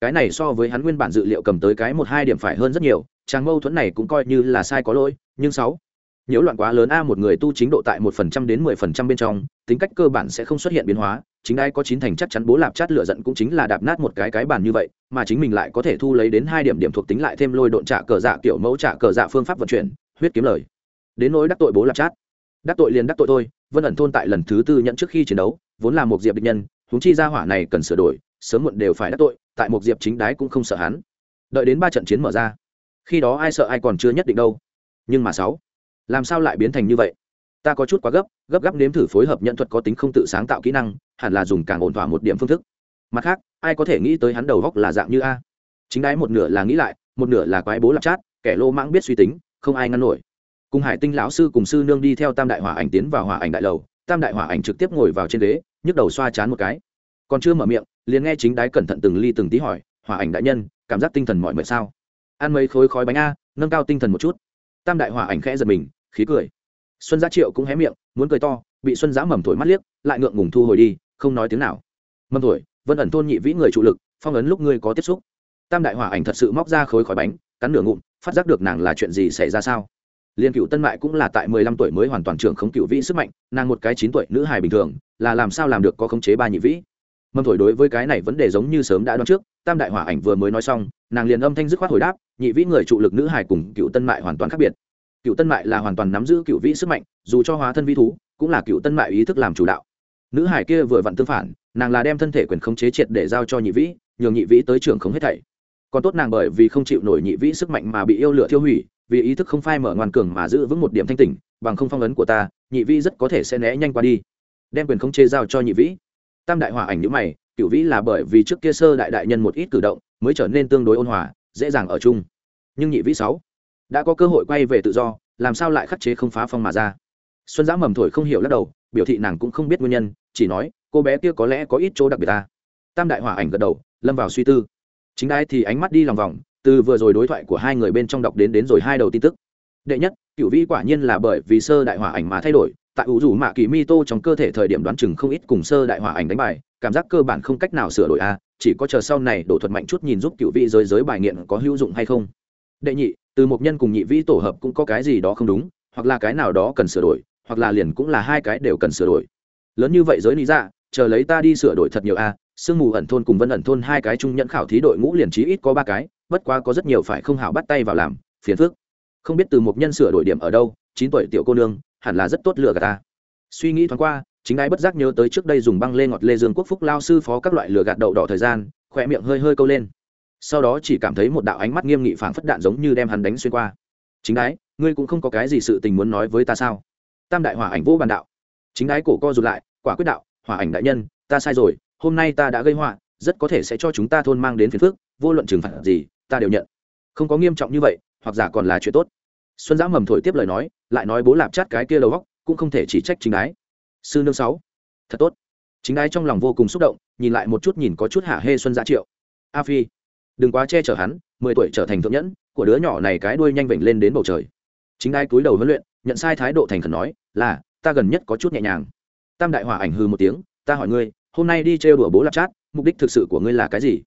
Cái này so với hắn nguyên bản dự liệu cầm tới cái một hai điểm phải hơn rất nhiều trang mâu thuẫn này cũng coi như là sai có lỗi, nhưng sáu, nhiễu loạn quá lớn a, một người tu chính độ tại một phần trăm đến mười phần trăm bên trong, tính cách cơ bản sẽ không xuất hiện biến hóa chính ai có chín thành chắc chắn bố lạp chát lựa giận cũng chính là đạp nát một cái cái bàn như vậy, mà chính mình lại có thể thu lấy đến hai điểm điểm thuộc tính lại thêm lôi độn trả cờ dạ kiểu mẫu trả cờ dạ phương pháp vận chuyển, huyết kiếm lời. Đến nỗi đắc tội bố lạp chát. Đắc tội liền đắc tội thôi, vân ẩn thôn tại lần thứ tư nhận trước khi chiến đấu, vốn là một diệp địch nhân húng chi ra hỏa này cần sửa đổi, sớm muộn đều phải đắc tội, tại một diệp chính đái cũng không sợ hắn. Đợi đến ba trận chiến mở ra, khi đó ai sợ ai còn chưa nhất định đâu. Nhưng mà sáu, làm sao lại biến thành như vậy? Ta có chút quá gấp gấp gáp nếm thử phối hợp nhận thuật có tính không tự sáng tạo kỹ năng, hẳn là dùng càng ổn thỏa một điểm phương thức. Mặt khác, ai có thể nghĩ tới hắn đầu góc là dạng như a. Chính đái một nửa là nghĩ lại, một nửa là quái bố lạp chát, kẻ lô mãng biết suy tính, không ai ngăn nổi. Cùng hải tinh lão sư cùng sư nương đi theo tam đại hỏa ảnh tiến vào hỏa ảnh đại lầu, tam đại hỏa ảnh trực tiếp ngồi vào trên ghế nhức đầu xoa chán một cái. Còn chưa mở miệng, liền nghe chính đái cẩn thận từng ly từng tí hỏi, hỏa ảnh đại nhân, cảm giác tinh thần mọi mệt sao? Ăn mấy khối khói bánh a, nâng cao tinh thần một chút. Tam đại hỏa ảnh khẽ giật mình, khí cười xuân giá triệu cũng hé miệng, muốn cười to, bị xuân giá mầm thổi mắt liếc, lại ngượng ngùng thu hồi đi, không nói tiếng nào. Mầm thổi, vân ẩn thôn nhị vĩ người trụ lực, phong ấn lúc ngươi có tiếp xúc. Tam đại hỏa ảnh thật sự móc ra khối khỏi bánh, cắn nửa ngụm, phát giác được nàng là chuyện gì xảy ra sao. Liên cựu tân mại cũng là tại mười lăm tuổi mới hoàn toàn trưởng khống cựu vĩ sức mạnh, nàng một cái chín tuổi nữ hài bình thường, là làm sao làm được có khống chế ba nhị vĩ. Mâm thổi đối với cái này vấn đề giống như sớm đã đoán trước, tam đại hỏa ảnh vừa mới nói xong, nàng liền âm thanh dứt khoát hồi đáp, nhị vĩ người trụ lực nữ hài cùng cựu tân mại hoàn toàn khác biệt cựu tân mại là hoàn toàn nắm giữ cựu vĩ sức mạnh, dù cho hóa thân vi thú, cũng là cựu tân mại ý thức làm chủ đạo. Nữ hải kia vừa vặn tương phản, nàng là đem thân thể quyền khống chế triệt để giao cho nhị vĩ, nhường nhị vĩ tới trường không hết thảy. Còn tốt nàng bởi vì không chịu nổi nhị vĩ sức mạnh mà bị yêu lửa thiêu hủy, vì ý thức không phai mở ngoan cường mà giữ vững một điểm thanh tỉnh, bằng không phong ấn của ta, nhị vĩ rất có thể sẽ né nhanh qua đi. Đem quyền khống chế giao cho nhị vĩ. Tam đại hòa ảnh nhữ mày, cựu vĩ là bởi vì trước kia sơ đại đại nhân một ít cử động, mới trở nên tương đối ôn hòa, dễ dàng ở chung. Nhưng nhị vĩ sáu đã có cơ hội quay về tự do, làm sao lại khắc chế không phá phong mà ra? Xuân giã mầm thổi không hiểu lắc đầu, biểu thị nàng cũng không biết nguyên nhân, chỉ nói, cô bé kia có lẽ có ít chỗ đặc biệt ta tam đại hòa ảnh gật đầu, lâm vào suy tư. Chính đai thì ánh mắt đi lòng vòng, từ vừa rồi đối thoại của hai người bên trong đọc đến đến rồi hai đầu tin tức. Đệ nhất, cựu vĩ quả nhiên là bởi vì sơ đại hòa ảnh mà thay đổi, tại ủ rủ mạ kỳ mi tô trong cơ thể thời điểm đoán chừng không ít cùng sơ đại hòa ảnh đánh bài, cảm giác cơ bản không cách nào sửa đổi a chỉ có chờ sau này đổ thuật mạnh chút nhìn giúp cựu vĩ giới giới bài nghiện có hữu dụng hay không đệ nhị, từ một nhân cùng nhị vĩ tổ hợp cũng có cái gì đó không đúng, hoặc là cái nào đó cần sửa đổi, hoặc là liền cũng là hai cái đều cần sửa đổi. Lớn như vậy giới lý ra chờ lấy ta đi sửa đổi thật nhiều a, sương mù ẩn thôn cùng vân ẩn thôn hai cái trung nhẫn khảo thí đội ngũ liền trí ít có ba cái, bất quá có rất nhiều phải không hảo bắt tay vào làm, phiền phức. Không biết từ một nhân sửa đổi điểm ở đâu, chín tuổi tiểu cô nương, hẳn là rất tốt lựa gạt ta. Suy nghĩ thoáng qua, chính ai bất giác nhớ tới trước đây dùng băng lê ngọt lê dương quốc phúc lao sư phó các loại lừa gạt đậu đỏ thời gian, khỏe miệng hơi hơi câu lên sau đó chỉ cảm thấy một đạo ánh mắt nghiêm nghị phảng phất đạn giống như đem hắn đánh xuyên qua. Chính đái, ngươi cũng không có cái gì sự tình muốn nói với ta sao? Tam đại hỏa ảnh vô bàn đạo. Chính đái cổ co rụt lại, quả quyết đạo, hỏa ảnh đại nhân, ta sai rồi, hôm nay ta đã gây họa, rất có thể sẽ cho chúng ta thôn mang đến phiền phước vô luận trừng phạt gì, ta đều nhận. Không có nghiêm trọng như vậy, hoặc giả còn là chuyện tốt. Xuân giã mầm thổi tiếp lời nói, lại nói bố lạp chát cái kia đầu góc cũng không thể chỉ trách chính đái. Sư nương sáu, thật tốt. Chính đái trong lòng vô cùng xúc động, nhìn lại một chút nhìn có chút hả hê xuân giã triệu. A phi đừng quá che chở hắn, mười tuổi trở thành thượng nhẫn, của đứa nhỏ này cái đuôi nhanh vểnh lên đến bầu trời. Chính ai cúi đầu huấn luyện, nhận sai thái độ thành khẩn nói, là, ta gần nhất có chút nhẹ nhàng. Tam đại hỏa ảnh hư một tiếng, ta hỏi ngươi, hôm nay đi trêu đùa bố lạp chát, mục đích thực sự của ngươi là cái gì?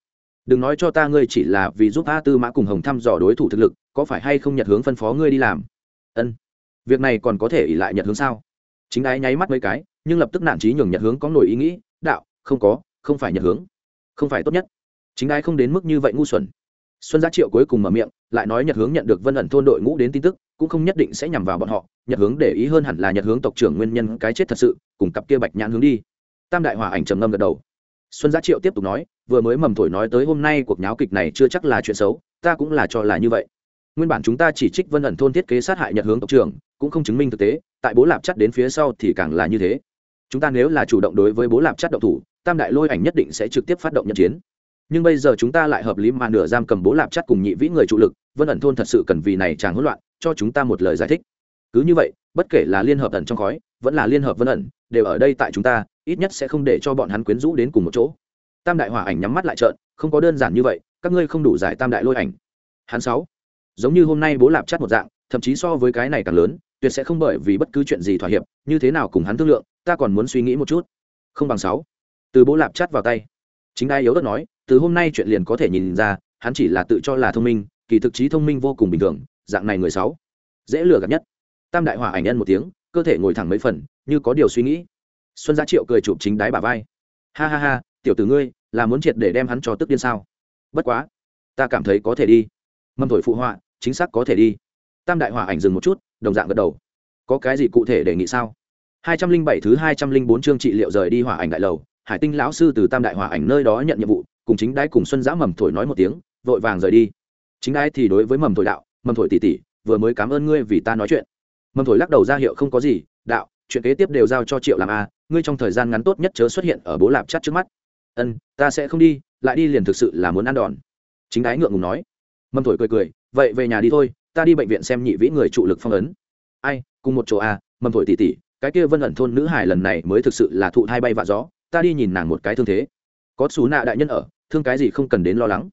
Đừng nói cho ta ngươi chỉ là vì giúp a tư mã cùng hồng thăm dò đối thủ thực lực, có phải hay không nhật hướng phân phó ngươi đi làm? Ân, việc này còn có thể ỉ lại nhật hướng sao? Chính ái nháy mắt mấy cái, nhưng lập tức nản trí nhường nhật hướng có nổi ý nghĩ, đạo, không có, không phải nhật hướng, không phải tốt nhất chính ai không đến mức như vậy ngu xuẩn. Xuân giá triệu cuối cùng mở miệng, lại nói nhật hướng nhận được vân ẩn thôn đội ngũ đến tin tức, cũng không nhất định sẽ nhằm vào bọn họ, nhật hướng để ý hơn hẳn là nhật hướng tộc trưởng nguyên nhân cái chết thật sự, cùng cặp kia bạch nhãn hướng đi. Tam đại hòa ảnh trầm ngâm gật đầu. Xuân giá triệu tiếp tục nói, vừa mới mầm thổi nói tới hôm nay cuộc nháo kịch này chưa chắc là chuyện xấu, ta cũng là cho là như vậy. Nguyên bản chúng ta chỉ trích vân ẩn thôn thiết kế sát hại nhật hướng tộc trưởng, cũng không chứng minh thực tế, tại bố lạp chắt đến phía sau thì càng là như thế. Chúng ta nếu là chủ động đối với bố lạp chắt động thủ, tam đại lôi ảnh nhất định sẽ trực tiếp phát động nhận chiến nhưng bây giờ chúng ta lại hợp lý mà nửa giam cầm bố lạp chắc cùng nhị vĩ người trụ lực, vân ẩn thôn thật sự cần vì này chàng hỗn loạn, cho chúng ta một lời giải thích. Cứ như vậy, bất kể là liên hợp ẩn trong khói, vẫn là liên hợp vân ẩn, đều ở đây tại chúng ta, ít nhất sẽ không để cho bọn hắn quyến rũ đến cùng một chỗ. Tam đại hỏa ảnh nhắm mắt lại trợn, không có đơn giản như vậy, các ngươi không đủ giải tam đại lôi ảnh. Hắn sáu, giống như hôm nay bố lạp chắt một dạng, thậm chí so với cái này càng lớn, tuyệt sẽ không bởi vì bất cứ chuyện gì thỏa hiệp, như thế nào cùng hắn thương lượng, ta còn muốn suy nghĩ một chút. Không bằng sáu, từ bố lạp chắt vào tay. Chính ai yếu đất nói từ hôm nay chuyện liền có thể nhìn ra, hắn chỉ là tự cho là thông minh, kỳ thực trí thông minh vô cùng bình thường, dạng này người sáu, dễ lừa gạt nhất. Tam đại hỏa ảnh nhân một tiếng, cơ thể ngồi thẳng mấy phần, như có điều suy nghĩ. Xuân gia triệu cười chụp chính đáy bà vai. Ha ha ha, tiểu tử ngươi, là muốn triệt để đem hắn cho tức điên sao? Bất quá, ta cảm thấy có thể đi. Mâm thổi phụ họa, chính xác có thể đi. Tam đại hỏa ảnh dừng một chút, đồng dạng gật đầu. Có cái gì cụ thể đề nghị sao? Hai trăm linh bảy thứ hai trăm linh bốn chương trị liệu rời đi hỏa ảnh đại lầu, hải tinh lão sư từ tam đại hỏa ảnh nơi đó nhận nhiệm vụ cùng chính đái cùng xuân giã mầm thổi nói một tiếng, vội vàng rời đi. Chính đái thì đối với mầm thổi đạo, mầm thổi tỉ tỉ vừa mới cảm ơn ngươi vì ta nói chuyện. Mầm thổi lắc đầu ra hiệu không có gì, đạo, chuyện kế tiếp đều giao cho triệu làm a, ngươi trong thời gian ngắn tốt nhất chớ xuất hiện ở bố lạp chắt trước mắt. Ân, ta sẽ không đi, lại đi liền thực sự là muốn ăn đòn. Chính đái ngượng ngùng nói. Mầm thổi cười cười, vậy về nhà đi thôi, ta đi bệnh viện xem nhị vĩ người trụ lực phong ấn. Ai, cùng một chỗ a, mầm thổi tỉ tỉ cái kia vân ẩn thôn nữ hải lần này mới thực sự là thụ thai bay vạ gió, ta đi nhìn nàng một cái thương thế. Có xú nạ đại nhân ở thương cái gì không cần đến lo lắng.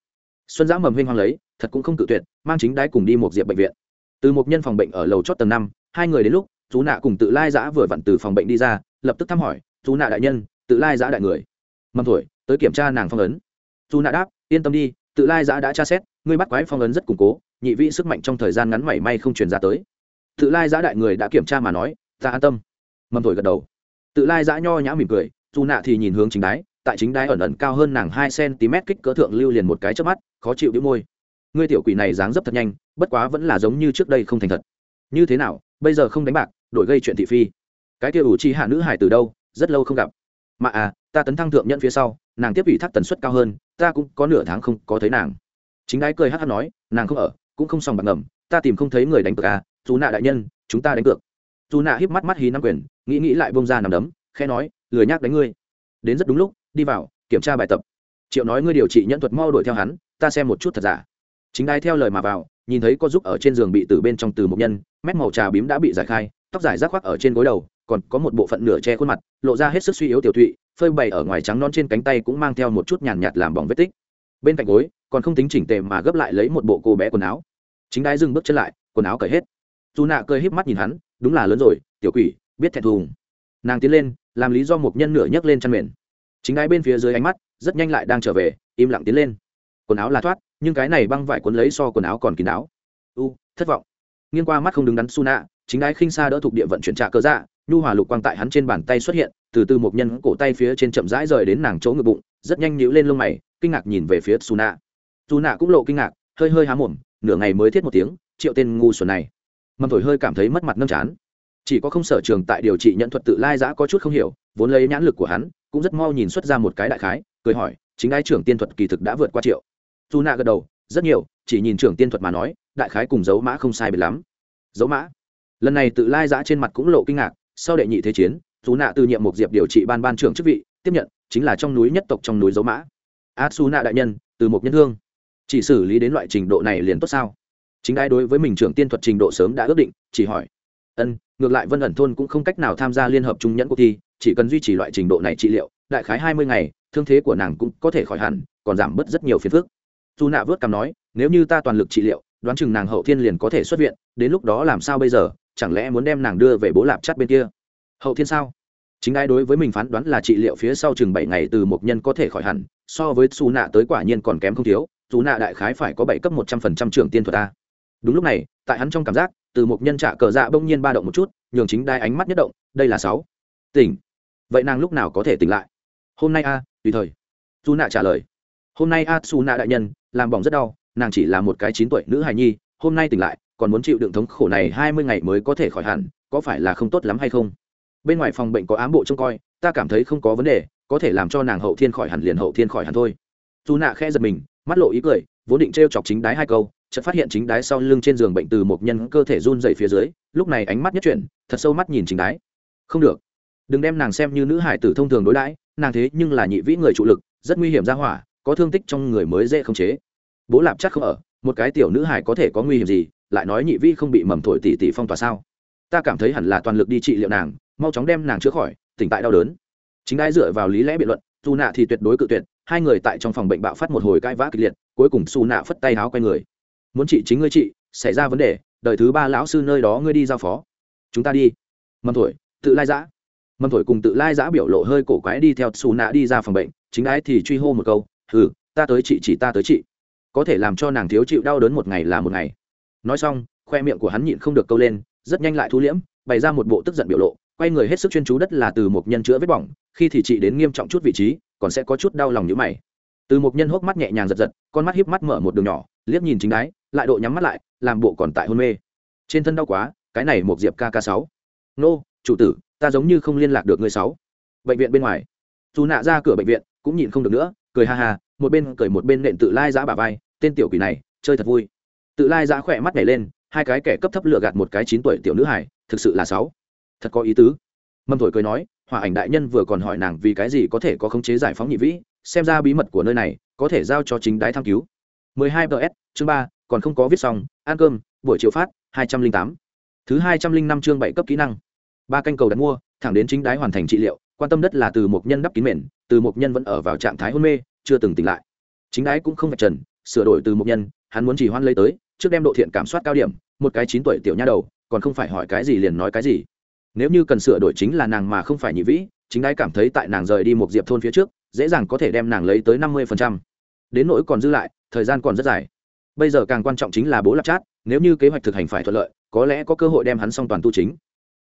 Xuân giã mầm hinh hoang lấy, thật cũng không cự tuyệt, mang chính đái cùng đi một diệp bệnh viện. Từ một nhân phòng bệnh ở lầu chót tầng năm, hai người đến lúc, chú nạ cùng tự lai giã vừa vặn từ phòng bệnh đi ra, lập tức thăm hỏi, chú nạ đại nhân, tự lai giã đại người. Mầm thổi, tới kiểm tra nàng phong ấn. Chú nạ đáp, yên tâm đi, tự lai giã đã tra xét, ngươi bắt quái phong ấn rất củng cố, nhị vị sức mạnh trong thời gian ngắn mảy may không truyền ra tới. Tự lai giã đại người đã kiểm tra mà nói, ta an tâm. Mầm thổi gật đầu. Tự lai giã nho nhã mỉm cười dù nạ thì nhìn hướng chính đái tại chính đai ẩn ẩn cao hơn nàng hai cm kích cỡ thượng lưu liền một cái trước mắt, khó chịu đĩu môi. Ngươi tiểu quỷ này dáng dấp thật nhanh, bất quá vẫn là giống như trước đây không thành thật. Như thế nào, bây giờ không đánh bạc, đổi gây chuyện thị phi. Cái kia ủ chi hạ nữ hải từ đâu, rất lâu không gặp. Mà à ta tấn thăng thượng nhận phía sau, nàng tiếp ủy thác tần suất cao hơn, ta cũng có nửa tháng không có thấy nàng. Chính đái cười hát hát nói, nàng không ở, cũng không xong bạc ngầm, ta tìm không thấy người đánh cược à dù nạ đại nhân, chúng ta đánh cược. Dù nạ híp mắt mắt hí năm quyền, nghĩ nghĩ lại bông ra nằm đấm khe nói, lười nhác đánh ngươi. Đến rất đúng lúc đi vào, kiểm tra bài tập. Triệu nói ngươi điều trị nhẫn thuật mau đuổi theo hắn, ta xem một chút thật giả. Chính đai theo lời mà vào, nhìn thấy có giúp ở trên giường bị từ bên trong từ một nhân mép màu trà bím đã bị giải khai, tóc dài rác khoác ở trên gối đầu, còn có một bộ phận nửa che khuôn mặt, lộ ra hết sức suy yếu tiểu thụy phơi bày ở ngoài trắng non trên cánh tay cũng mang theo một chút nhàn nhạt làm bỏng vết tích. Bên cạnh gối, còn không tính chỉnh tề mà gấp lại lấy một bộ cô bé quần áo. Chính đai dừng bước chân lại, quần áo cởi hết. Dù nạ cười híp mắt nhìn hắn, đúng là lớn rồi, tiểu quỷ, biết thẹn thùng. Nàng tiến lên, làm lý do một nhân nửa nhấc lên chăn mền chính đai bên phía dưới ánh mắt, rất nhanh lại đang trở về, im lặng tiến lên. Quần áo là thoát, nhưng cái này băng vải cuốn lấy so quần áo còn kín áo u, thất vọng. Nghiêng qua mắt không đứng đắn su nạ chính đai khinh xa đỡ thuộc địa vận chuyển trạ cơ dạ nhu hòa lục quang tại hắn trên bàn tay xuất hiện, từ từ một nhân cổ tay phía trên chậm rãi rời đến nàng chỗ ngực bụng, rất nhanh nhíu lên lông mày, kinh ngạc nhìn về phía su nạ su nạ cũng lộ kinh ngạc, hơi hơi há mồm, nửa ngày mới thiết một tiếng, triệu tên ngu xuẩn này. Mầm thổi hơi cảm thấy mất mặt nâm chán. Chỉ có không sở trường tại điều trị nhận thuật tự lai giã có chút không hiểu, vốn lấy nhãn lực của hắn cũng rất mau nhìn xuất ra một cái đại khái, cười hỏi, chính ai trưởng tiên thuật kỳ thực đã vượt qua triệu? Dù nạ gật đầu, rất nhiều, chỉ nhìn trưởng tiên thuật mà nói, đại khái cùng dấu mã không sai biệt lắm. Dấu mã? Lần này tự lai giã trên mặt cũng lộ kinh ngạc, sau đệ nhị thế chiến dù nạ từ nhiệm một diệp điều trị ban ban trưởng chức vị, tiếp nhận, chính là trong núi nhất tộc trong núi dấu mã. A su nạ đại nhân, từ một nhân thương chỉ xử lý đến loại trình độ này liền tốt sao? Chính ai đối với mình trưởng tiên thuật trình độ sớm đã ước định, chỉ hỏi. Ân, ngược lại vân ẩn thôn cũng không cách nào tham gia liên hợp trung nhẫn cuộc thi chỉ cần duy trì loại trình độ này trị liệu, đại khái hai mươi ngày, thương thế của nàng cũng có thể khỏi hẳn, còn giảm bớt rất nhiều phiền phức. Dù nạ vớt cằm nói, nếu như ta toàn lực trị liệu, đoán chừng nàng hậu thiên liền có thể xuất viện, đến lúc đó làm sao bây giờ, chẳng lẽ muốn đem nàng đưa về bố lạp chắt bên kia? Hậu thiên sao? Chính ai đối với mình phán đoán là trị liệu phía sau chừng bảy ngày từ một nhân có thể khỏi hẳn, so với xù nạ tới quả nhiên còn kém không thiếu dù nạ đại khái phải có bảy cấp một trăm phần trăm trưởng tiên thuật ta. Đúng lúc này, tại hắn trong cảm giác, từ một nhân trả cờ dạ bỗng nhiên ba động một chút, nhường chính đai ánh mắt nhất động, đây là sáu. Tỉnh vậy nàng lúc nào có thể tỉnh lại? Hôm nay a, tùy thời. Dù nạ trả lời. Hôm nay a, su nạ đại nhân, làm bỏng rất đau, nàng chỉ là một cái chín tuổi nữ hài nhi, hôm nay tỉnh lại, còn muốn chịu đựng thống khổ này hai mươi ngày mới có thể khỏi hẳn, có phải là không tốt lắm hay không? Bên ngoài phòng bệnh có ám bộ trông coi, ta cảm thấy không có vấn đề, có thể làm cho nàng hậu thiên khỏi hẳn liền hậu thiên khỏi hẳn thôi. Dù nạ khẽ giật mình, mắt lộ ý cười, vốn định t r e o chọc chính đái hai câu, chợt phát hiện chính đái sau lưng trên giường bệnh từ một nhân cơ thể run dậy phía dưới, lúc này ánh mắt nhất chuyển, thật sâu mắt nhìn chính đái. Không được đừng đem nàng xem như nữ hải tử thông thường đối đãi, nàng thế nhưng là nhị vĩ người trụ lực, rất nguy hiểm ra hỏa, có thương tích trong người mới dễ khống chế. Bố lạp chắc không ở, một cái tiểu nữ hải có thể có nguy hiểm gì, lại nói nhị vĩ không bị mầm thổi tỉ tỉ phong tỏa sao? Ta cảm thấy hẳn là toàn lực đi trị liệu nàng, mau chóng đem nàng chữa khỏi, tỉnh tại đau đớn. Chính ai dựa vào lý lẽ biện luận dù nạ thì tuyệt đối cự tuyệt, hai người tại trong phòng bệnh bạo phát một hồi cãi vã kịch liệt, cuối cùng xù nạ phất tay háo quay người. Muốn chị chính ngươi chị xảy ra vấn đề, đợi thứ ba lão sư nơi đó ngươi đi giao phó. Chúng ta đi. Mầm thổi, tự lai giã mâm thổi cùng tự lai giã biểu lộ hơi cổ quái đi theo xù nạ đi ra phòng bệnh chính ái thì truy hô một câu Thử, ta tới chị chỉ ta tới chị. Có thể làm cho nàng thiếu chịu đau đớn một ngày là một ngày. Nói xong khoe miệng của hắn nhịn không được câu lên rất nhanh lại thu liễm bày ra một bộ tức giận biểu lộ quay người hết sức chuyên chú đất là từ một nhân chữa vết bỏng khi thì chị đến nghiêm trọng chút vị trí còn sẽ có chút đau lòng như mày. Từ một nhân hốc mắt nhẹ nhàng giật giật con mắt hiếp mắt mở một đường nhỏ liếc nhìn chính đái lại độ nhắm mắt lại làm bộ còn tại hôn mê. Trên thân đau quá cái này một diệp kk sáu. Nô chủ tử ta giống như không liên lạc được người sáu. Bệnh viện bên ngoài. Dù nạ ra cửa bệnh viện cũng nhìn không được nữa cười ha ha một bên cười một bên nện tự lai giã bà vai tên tiểu quỷ này chơi thật vui. Tự lai giã khỏe mắt nhảy lên hai cái kẻ cấp thấp lựa gạt một cái chín tuổi tiểu nữ hải thực sự là sáu. Thật có ý tứ. Mâm thổi cười nói hòa ảnh đại nhân vừa còn hỏi nàng vì cái gì có thể có khống chế giải phóng nhị vĩ xem ra bí mật của nơi này có thể giao cho chính đái tham cứu. 12 ts chương 3, còn không có viết xong ăn cơm buổi chiều phát 208. thứ 205 chương 7 cấp kỹ năng ba canh cầu đặt mua, thẳng đến chính đái hoàn thành trị liệu, quan tâm đất là từ một nhân đắp kín mền, từ một nhân vẫn ở vào trạng thái hôn mê, chưa từng tỉnh lại. Chính đái cũng không vạch trần, sửa đổi từ một nhân, hắn muốn chỉ hoan lấy tới, trước đem độ thiện cảm soát cao điểm, một cái chín tuổi tiểu nha đầu, còn không phải hỏi cái gì liền nói cái gì. Nếu như cần sửa đổi chính là nàng mà không phải nhị vĩ, chính đái cảm thấy tại nàng rời đi một diệp thôn phía trước, dễ dàng có thể đem nàng lấy tới năm mươi đến nỗi còn dư lại, thời gian còn rất dài. Bây giờ càng quan trọng chính là bố lạp chát, nếu như kế hoạch thực hành phải thuận lợi, có lẽ có cơ hội đem hắn xong toàn tu chính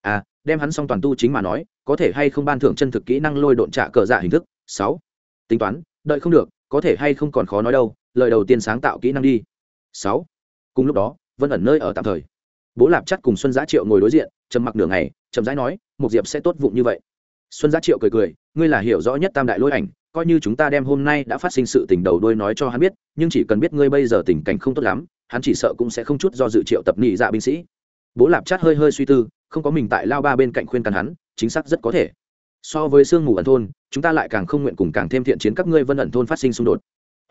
à đem hắn xong toàn tu chính mà nói, có thể hay không ban thưởng chân thực kỹ năng lôi độn trả cờ dạ hình thức? Sáu. Tính toán, đợi không được, có thể hay không còn khó nói đâu, lời đầu tiên sáng tạo kỹ năng đi. Sáu. Cùng lúc đó, vân ẩn nơi ở tạm thời. Bố lạp chắc cùng xuân giá triệu ngồi đối diện, trầm mặc nửa ngày trầm rãi nói một diệp sẽ tốt vụng như vậy. Xuân giá triệu cười cười, ngươi là hiểu rõ nhất tam đại lôi ảnh, coi như chúng ta đem hôm nay đã phát sinh sự tình đầu đuôi nói cho hắn biết, nhưng chỉ cần biết ngươi bây giờ tình cảnh không tốt lắm, hắn chỉ sợ cũng sẽ không chút do dự triệu tập nhị dạ binh sĩ bố lạp chát hơi hơi suy tư, không có mình tại lao ba bên cạnh khuyên can hắn, chính xác rất có thể. So với sương mù ẩn thôn, chúng ta lại càng không nguyện cùng càng thêm thiện chiến các ngươi vân ẩn thôn phát sinh xung đột.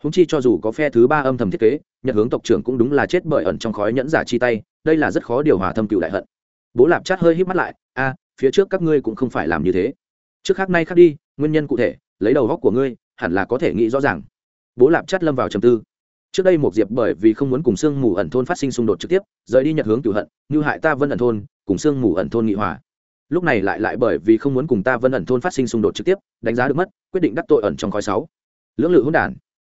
Húng chi cho dù có phe thứ ba âm thầm thiết kế, nhật hướng tộc trưởng cũng đúng là chết bởi ẩn trong khói nhẫn giả chi tay, đây là rất khó điều hòa thâm cựu đại hận. Bố lạp chát hơi hít mắt lại, a, phía trước các ngươi cũng không phải làm như thế. Trước khác nay khác đi, nguyên nhân cụ thể, lấy đầu góc của ngươi, hẳn là có thể nghĩ rõ ràng. Bố lạp chát lâm vào trầm tư trước đây một diệp bởi vì không muốn cùng sương mù ẩn thôn phát sinh xung đột trực tiếp, rời đi nhật hướng cửu hận, như hại ta vân ẩn thôn, cùng sương mù ẩn thôn nghị hòa. Lúc này lại lại bởi vì không muốn cùng ta vân ẩn thôn phát sinh xung đột trực tiếp, đánh giá được mất, quyết định đắc tội ẩn trong khói sáu. Lưỡng lự hỗn đản.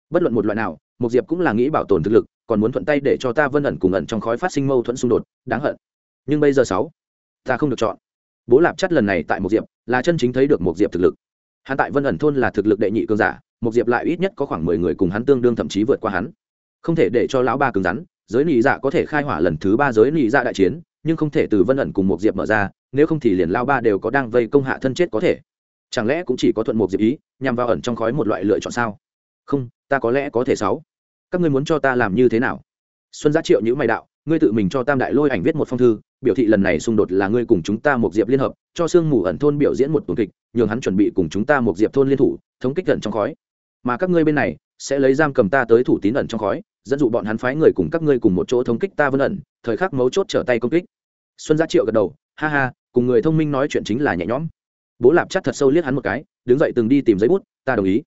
Bất luận một loại nào một diệp cũng là nghĩ bảo tồn thực lực, còn muốn thuận tay để cho ta vân ẩn cùng ẩn trong khói phát sinh mâu thuẫn xung đột, đáng hận. Nhưng bây giờ sáu, ta không được chọn. Bố lạp chắt lần này tại một diệp, là chân chính thấy được một diệp thực lực. Hắn tại vân ẩn thôn là thực lực đệ nhị cương giả một diệp lại ít nhất có khoảng mười người cùng hắn tương đương thậm chí vượt qua hắn không thể để cho lão ba cứng rắn, giới nị dạ có thể khai hỏa lần thứ ba giới nị dạ đại chiến, nhưng không thể từ vân ẩn cùng một diệp mở ra, nếu không thì liền lao ba đều có đang vây công hạ thân chết có thể. Chẳng lẽ cũng chỉ có thuận một diệp ý, nhằm vào ẩn trong khói một loại lựa chọn sao? Không, ta có lẽ có thể sáu. Các ngươi muốn cho ta làm như thế nào? Xuân giá triệu nhữ mày đạo, ngươi tự mình cho tam đại lôi ảnh viết một phong thư, biểu thị lần này xung đột là ngươi cùng chúng ta một diệp liên hợp, cho sương mù ẩn thôn biểu diễn một tuần kịch, nhường hắn chuẩn bị cùng chúng ta một diệp thôn liên thủ, thống kích ẩn trong khói. Mà các ngươi bên này sẽ lấy giam cầm ta tới thủ tín ẩn trong khói dẫn dụ bọn hắn phái người cùng các ngươi cùng một chỗ thống kích ta vân ẩn, thời khắc mấu chốt trở tay công kích. Xuân giá triệu gật đầu, ha ha, cùng người thông minh nói chuyện chính là nhẹ nhõm. Bố lạp chắc thật sâu liếc hắn một cái, đứng dậy từng đi tìm giấy bút, ta đồng ý.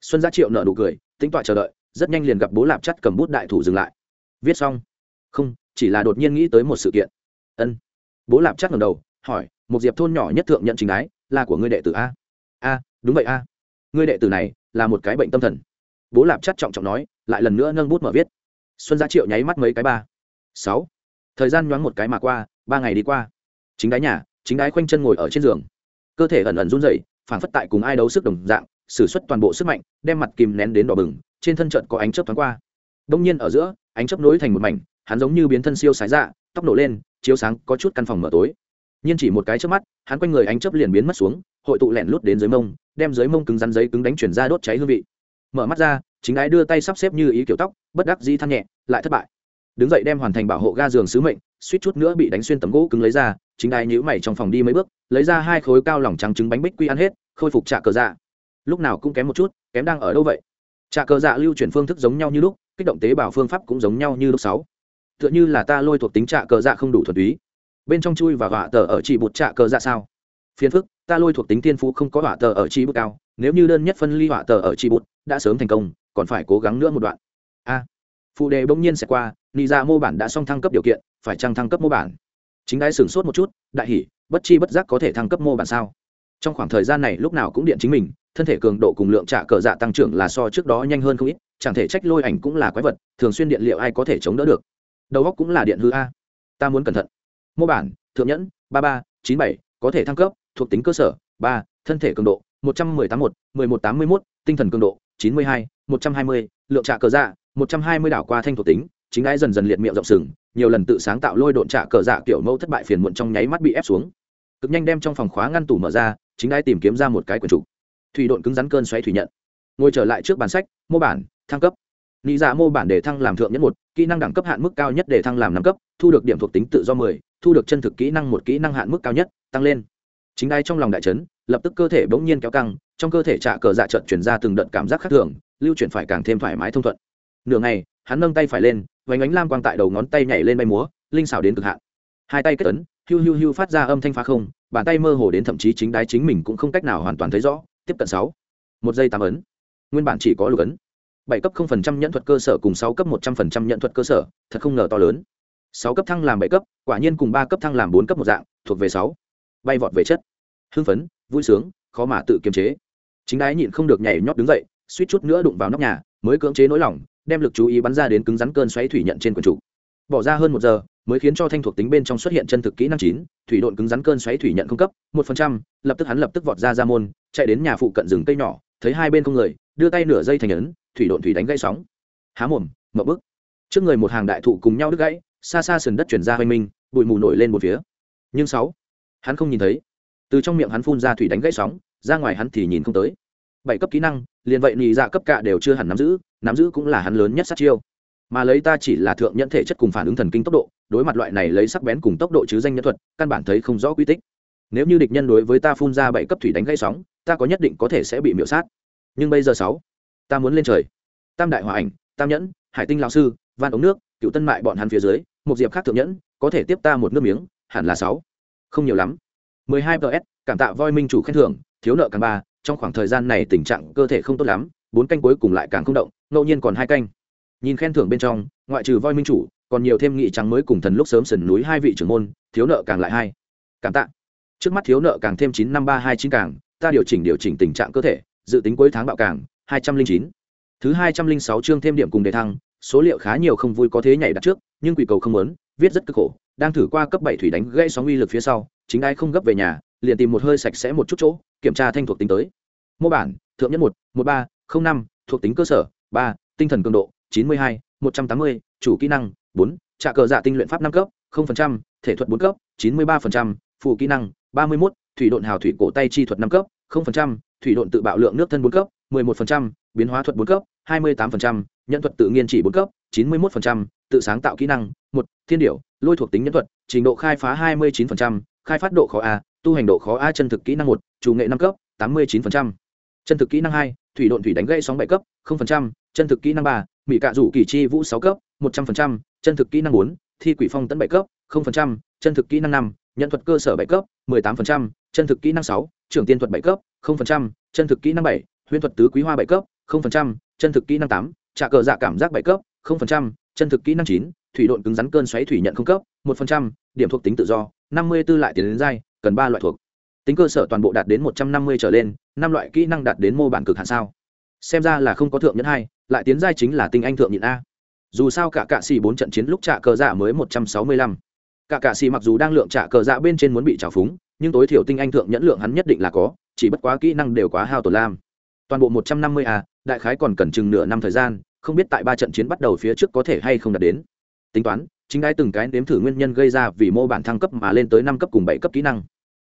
Xuân giá triệu nợ nụ cười, tính tọa chờ đợi, rất nhanh liền gặp bố lạp chắc cầm bút đại thủ dừng lại. Viết xong. Không, chỉ là đột nhiên nghĩ tới một sự kiện. Ân. Bố lạp chắc ngầm đầu, hỏi, một diệp thôn nhỏ nhất thượng nhận trình ái là của ngươi đệ tử a? A, đúng vậy a. Ngươi đệ tử này là một cái bệnh tâm thần bố lạp chắt trọng trọng nói, lại lần nữa nâng bút mở viết. Xuân gia triệu nháy mắt mấy cái ba. Sáu. Thời gian nhoáng một cái mà qua, ba ngày đi qua. Chính đái nhà, chính đái khoanh chân ngồi ở trên giường. Cơ thể ẩn ẩn run rẩy phản phất tại cùng ai đấu sức đồng dạng, sử xuất toàn bộ sức mạnh, đem mặt kìm nén đến đỏ bừng, trên thân trận có ánh chớp thoáng qua. Đông nhiên ở giữa, ánh chớp nối thành một mảnh, hắn giống như biến thân siêu sái dạ tóc nổ lên, chiếu sáng có chút căn phòng mở tối. Nhưng chỉ một cái trước mắt, hắn quanh người ánh chớp liền biến mất xuống, hội tụ lẻn lút đến dưới mông, đem dưới mông cứng rắn giấy cứng đánh chuyển ra đốt cháy hương vị mở mắt ra, chính ái đưa tay sắp xếp như ý kiểu tóc, bất đắc dĩ than nhẹ, lại thất bại. Đứng dậy đem hoàn thành bảo hộ ga giường sứ mệnh, suýt chút nữa bị đánh xuyên tấm gỗ cứng lấy ra, chính ái nhữ mày trong phòng đi mấy bước, lấy ra hai khối cao lỏng trắng trứng bánh bích quy ăn hết, khôi phục trạ cờ dạ. Lúc nào cũng kém một chút, kém đang ở đâu vậy? Trạ cờ dạ lưu chuyển phương thức giống nhau như lúc, kích động tế bào phương pháp cũng giống nhau như lúc sáu. Tựa như là ta lôi thuộc tính trạ cờ dạ không đủ thuần túy. Bên trong chui và gọa tờ ở chỉ bột trạ cờ dạ sao? Phiền phức ta lôi thuộc tính thiên phú không có hỏa tờ ở chi bút cao, nếu như đơn nhất phân ly hỏa tờ ở chi bút, đã sớm thành công, còn phải cố gắng nữa một đoạn. A. Phụ đề bỗng nhiên sẽ qua, nị ra mô bản đã xong thăng cấp điều kiện, phải trăng thăng cấp mô bản? Chính đái sửng sốt một chút, đại hỉ, bất chi bất giác có thể thăng cấp mô bản sao? Trong khoảng thời gian này lúc nào cũng điện chính mình, thân thể cường độ cùng lượng trả cờ dạ tăng trưởng là so trước đó nhanh hơn không ít, chẳng thể trách lôi ảnh cũng là quái vật, thường xuyên điện liệu ai có thể chống đỡ được. Đầu góc cũng là điện hư a. Ta muốn cẩn thận. Mô bản, thượng nhẫn, ba ba, chín bảy, có thể thăng cấp thuộc tính cơ sở, ba, thân thể cường độ, một trăm mười tám một, mười một tám mươi mốt, tinh thần cường độ, chín mươi hai, một trăm hai mươi, lượng trạ cờ dạ một trăm hai mươi đảo qua thanh thuộc tính, chính ai dần dần liệt miệng rộng sừng, nhiều lần tự sáng tạo lôi độn trạ cờ dạ kiểu mẫu thất bại phiền muộn trong nháy mắt bị ép xuống. Cực nhanh đem trong phòng khóa ngăn tủ mở ra, chính ai tìm kiếm ra một cái quần trục. Thủy độn cứng rắn cơn xoáy thủy nhận. Ngồi trở lại trước bản sách, mô bản, thăng cấp. Nghĩ dạ mô bản để thăng làm thượng nhất một, kỹ năng đẳng cấp hạn mức cao nhất để thăng làm năm cấp, thu được điểm thuộc tính tự do mười, thu được chân thực kỹ năng một kỹ năng hạn mức cao nhất, tăng lên chính đai trong lòng đại trấn lập tức cơ thể bỗng nhiên kéo căng, trong cơ thể trạ cờ dạ trợt chuyển ra từng đợt cảm giác khác thường, lưu chuyển phải càng thêm thoải mái thông thuận. Nửa ngày, hắn nâng tay phải lên vánh ánh lam quang tại đầu ngón tay nhảy lên bay múa, linh xảo đến cực hạn. Hai tay kết ấn, hiu hiu hiu phát ra âm thanh phá không, bàn tay mơ hồ đến thậm chí chính đái chính mình cũng không cách nào hoàn toàn thấy rõ. Tiếp cận sáu, một giây tám ấn. Nguyên bản chỉ có lục ấn. Bảy cấp không phần trăm nhận thuật cơ sở cùng sáu cấp một trăm phần trăm nhận thuật cơ sở, thật không ngờ to lớn. Sáu cấp thăng làm bảy cấp, quả nhiên cùng ba cấp thăng làm bốn cấp một dạng, thuộc về sáu bay vọt về chất. Hưng phấn, vui sướng, khó mà tự kiềm chế. Chính đái nhịn không được nhảy nhót đứng dậy, suýt chút nữa đụng vào nóc nhà, mới cưỡng chế nỗi lòng, đem lực chú ý bắn ra đến cứng rắn cơn xoáy thủy nhận trên quần trụ. Bỏ ra hơn một giờ, mới khiến cho thanh thuộc tính bên trong xuất hiện chân thực kỹ năng chín, thủy độn cứng rắn cơn xoáy thủy nhận không cấp, một phần trăm, lập tức hắn lập tức vọt ra ra môn, chạy đến nhà phụ cận rừng cây nhỏ, thấy hai bên không người, đưa tay nửa dây thành ấn, thủy độn thủy đánh gãy sóng. Há mồm, mậu bức. Trước người một hàng đại thụ cùng nhau đứt gãy, xa xa sườn đất chuyển ra hoành minh, bụi mù nổi lên một phía. Nhưng sáu hắn không nhìn thấy. Từ trong miệng hắn phun ra thủy đánh gãy sóng, ra ngoài hắn thì nhìn không tới. Bảy cấp kỹ năng, liền vậy nhị dạ cấp cạ đều chưa hẳn nắm giữ nắm giữ cũng là hắn lớn nhất sát chiêu. Mà lấy ta chỉ là thượng nhận thể chất cùng phản ứng thần kinh tốc độ, đối mặt loại này lấy sắc bén cùng tốc độ chứ danh nhân thuật, căn bản thấy không rõ quy tích. Nếu như địch nhân đối với ta phun ra bảy cấp thủy đánh gãy sóng, ta có nhất định có thể sẽ bị miễu sát. Nhưng bây giờ sáu, ta muốn lên trời. Tam đại hòa ảnh, tam nhẫn, hải tinh lão sư, van ống nước, cựu tân mại bọn hắn phía dưới, một diệp khác thượng nhẫn, có thể tiếp ta một nước miếng, hẳn là sáu không nhiều lắm. 12 ps cảm tạ voi minh chủ khen thưởng, thiếu nợ càng ba, trong khoảng thời gian này tình trạng cơ thể không tốt lắm, bốn canh cuối cùng lại càng không động, ngẫu nhiên còn hai canh. Nhìn khen thưởng bên trong, ngoại trừ voi minh chủ, còn nhiều thêm nghị trắng mới cùng thần lúc sớm sần núi hai vị trưởng môn, thiếu nợ càng lại hai. Cảm tạ. Trước mắt thiếu nợ càng thêm chín năm ba hai chín càng, ta điều chỉnh điều chỉnh tình trạng cơ thể, dự tính cuối tháng bạo càng, hai trăm linh chín. Thứ hai trăm linh sáu chương thêm điểm cùng đề thăng, số liệu khá nhiều không vui có thế nhảy đặt trước, nhưng quỷ cầu không muốn, viết rất cực khổ đang thử qua cấp bảy thủy đánh gây sóng uy lực phía sau, chính ai không gấp về nhà, liền tìm một hơi sạch sẽ một chút chỗ, kiểm tra thanh thuộc tính tới. Mô bản, thượng nhất một một ba, không năm, thuộc tính cơ sở, ba, tinh thần cường độ, chín mươi hai, một trăm tám mươi, chủ kỹ năng, bốn, trạ cờ dạ tinh luyện pháp năm cấp, không phần trăm, thể thuật bốn cấp, chín mươi ba phần trăm phụ kỹ năng, ba mươi mốt, thủy độn hào thủy cổ tay chi thuật năm cấp, không phần trăm, thủy độn tự bạo lượng nước thân bốn cấp, mười một phần trăm, biến hóa thuật bốn cấp, hai mươi tám phần trăm, nhận thuật tự nghiên chỉ bốn cấp, chín mươi một phần trăm, tự sáng tạo kỹ năng, một, thiên điểu lôi thuộc tính nhân thuật, trình độ khai phá hai mươi chín phần trăm, khai phát độ khó a, tu hành độ khó a chân thực kỹ năng một, chủ nghệ năm cấp, tám mươi chín chân thực kỹ năng hai, thủy độn thủy đánh gây sóng bảy cấp chân thực kỹ năng ba mỹ cạ rủ kỳ chi vũ sáu cấp, một trăm linh chân thực kỹ năng bốn, thi quỷ phong tấn bảy cấp chân thực kỹ năng năm, nhận thuật cơ sở bảy cấp, mười tám chân thực kỹ năng sáu, trưởng tiên thuật bảy cấp chân thực kỹ năng bảy, huyễn thuật tứ quý hoa bảy cấp chân thực kỹ năng tám trả cờ dạ cảm giác bảy cấp chân thực kỹ năng chín thủy độn cứng rắn cơn xoáy thủy nhận không cấp một phần trăm, điểm thuộc tính tự do năm mươi b ố lại tiền đến dai cần ba loại thuộc. Tính cơ sở toàn bộ đạt đến một trăm năm mươi trở lên năm loại kỹ năng đạt đến mô bản cực hạn sao? Xem ra là không có thượng nhẫn hai lại tiến giai chính là tinh anh thượng nhịn a. Dù sao cả cạ xì bốn trận chiến lúc trả cờ dạ mới một trăm sáu mươi lăm. Cả cạ xì mặc dù đang lượng trả cờ dạ bên trên muốn bị trào phúng nhưng tối thiểu tinh anh thượng nhẫn lượng hắn nhất định là có chỉ bất quá kỹ năng đều quá hao tổn lam. Toàn bộ một trăm năm mươi a đại khái còn cần chừng nửa năm thời gian không biết tại ba trận chiến bắt đầu phía trước có thể hay không đạt đến. Tính toán, chính đái từng cái nếm thử nguyên nhân gây ra vì mô bản thăng cấp mà lên tới năm cấp cùng bảy cấp kỹ năng.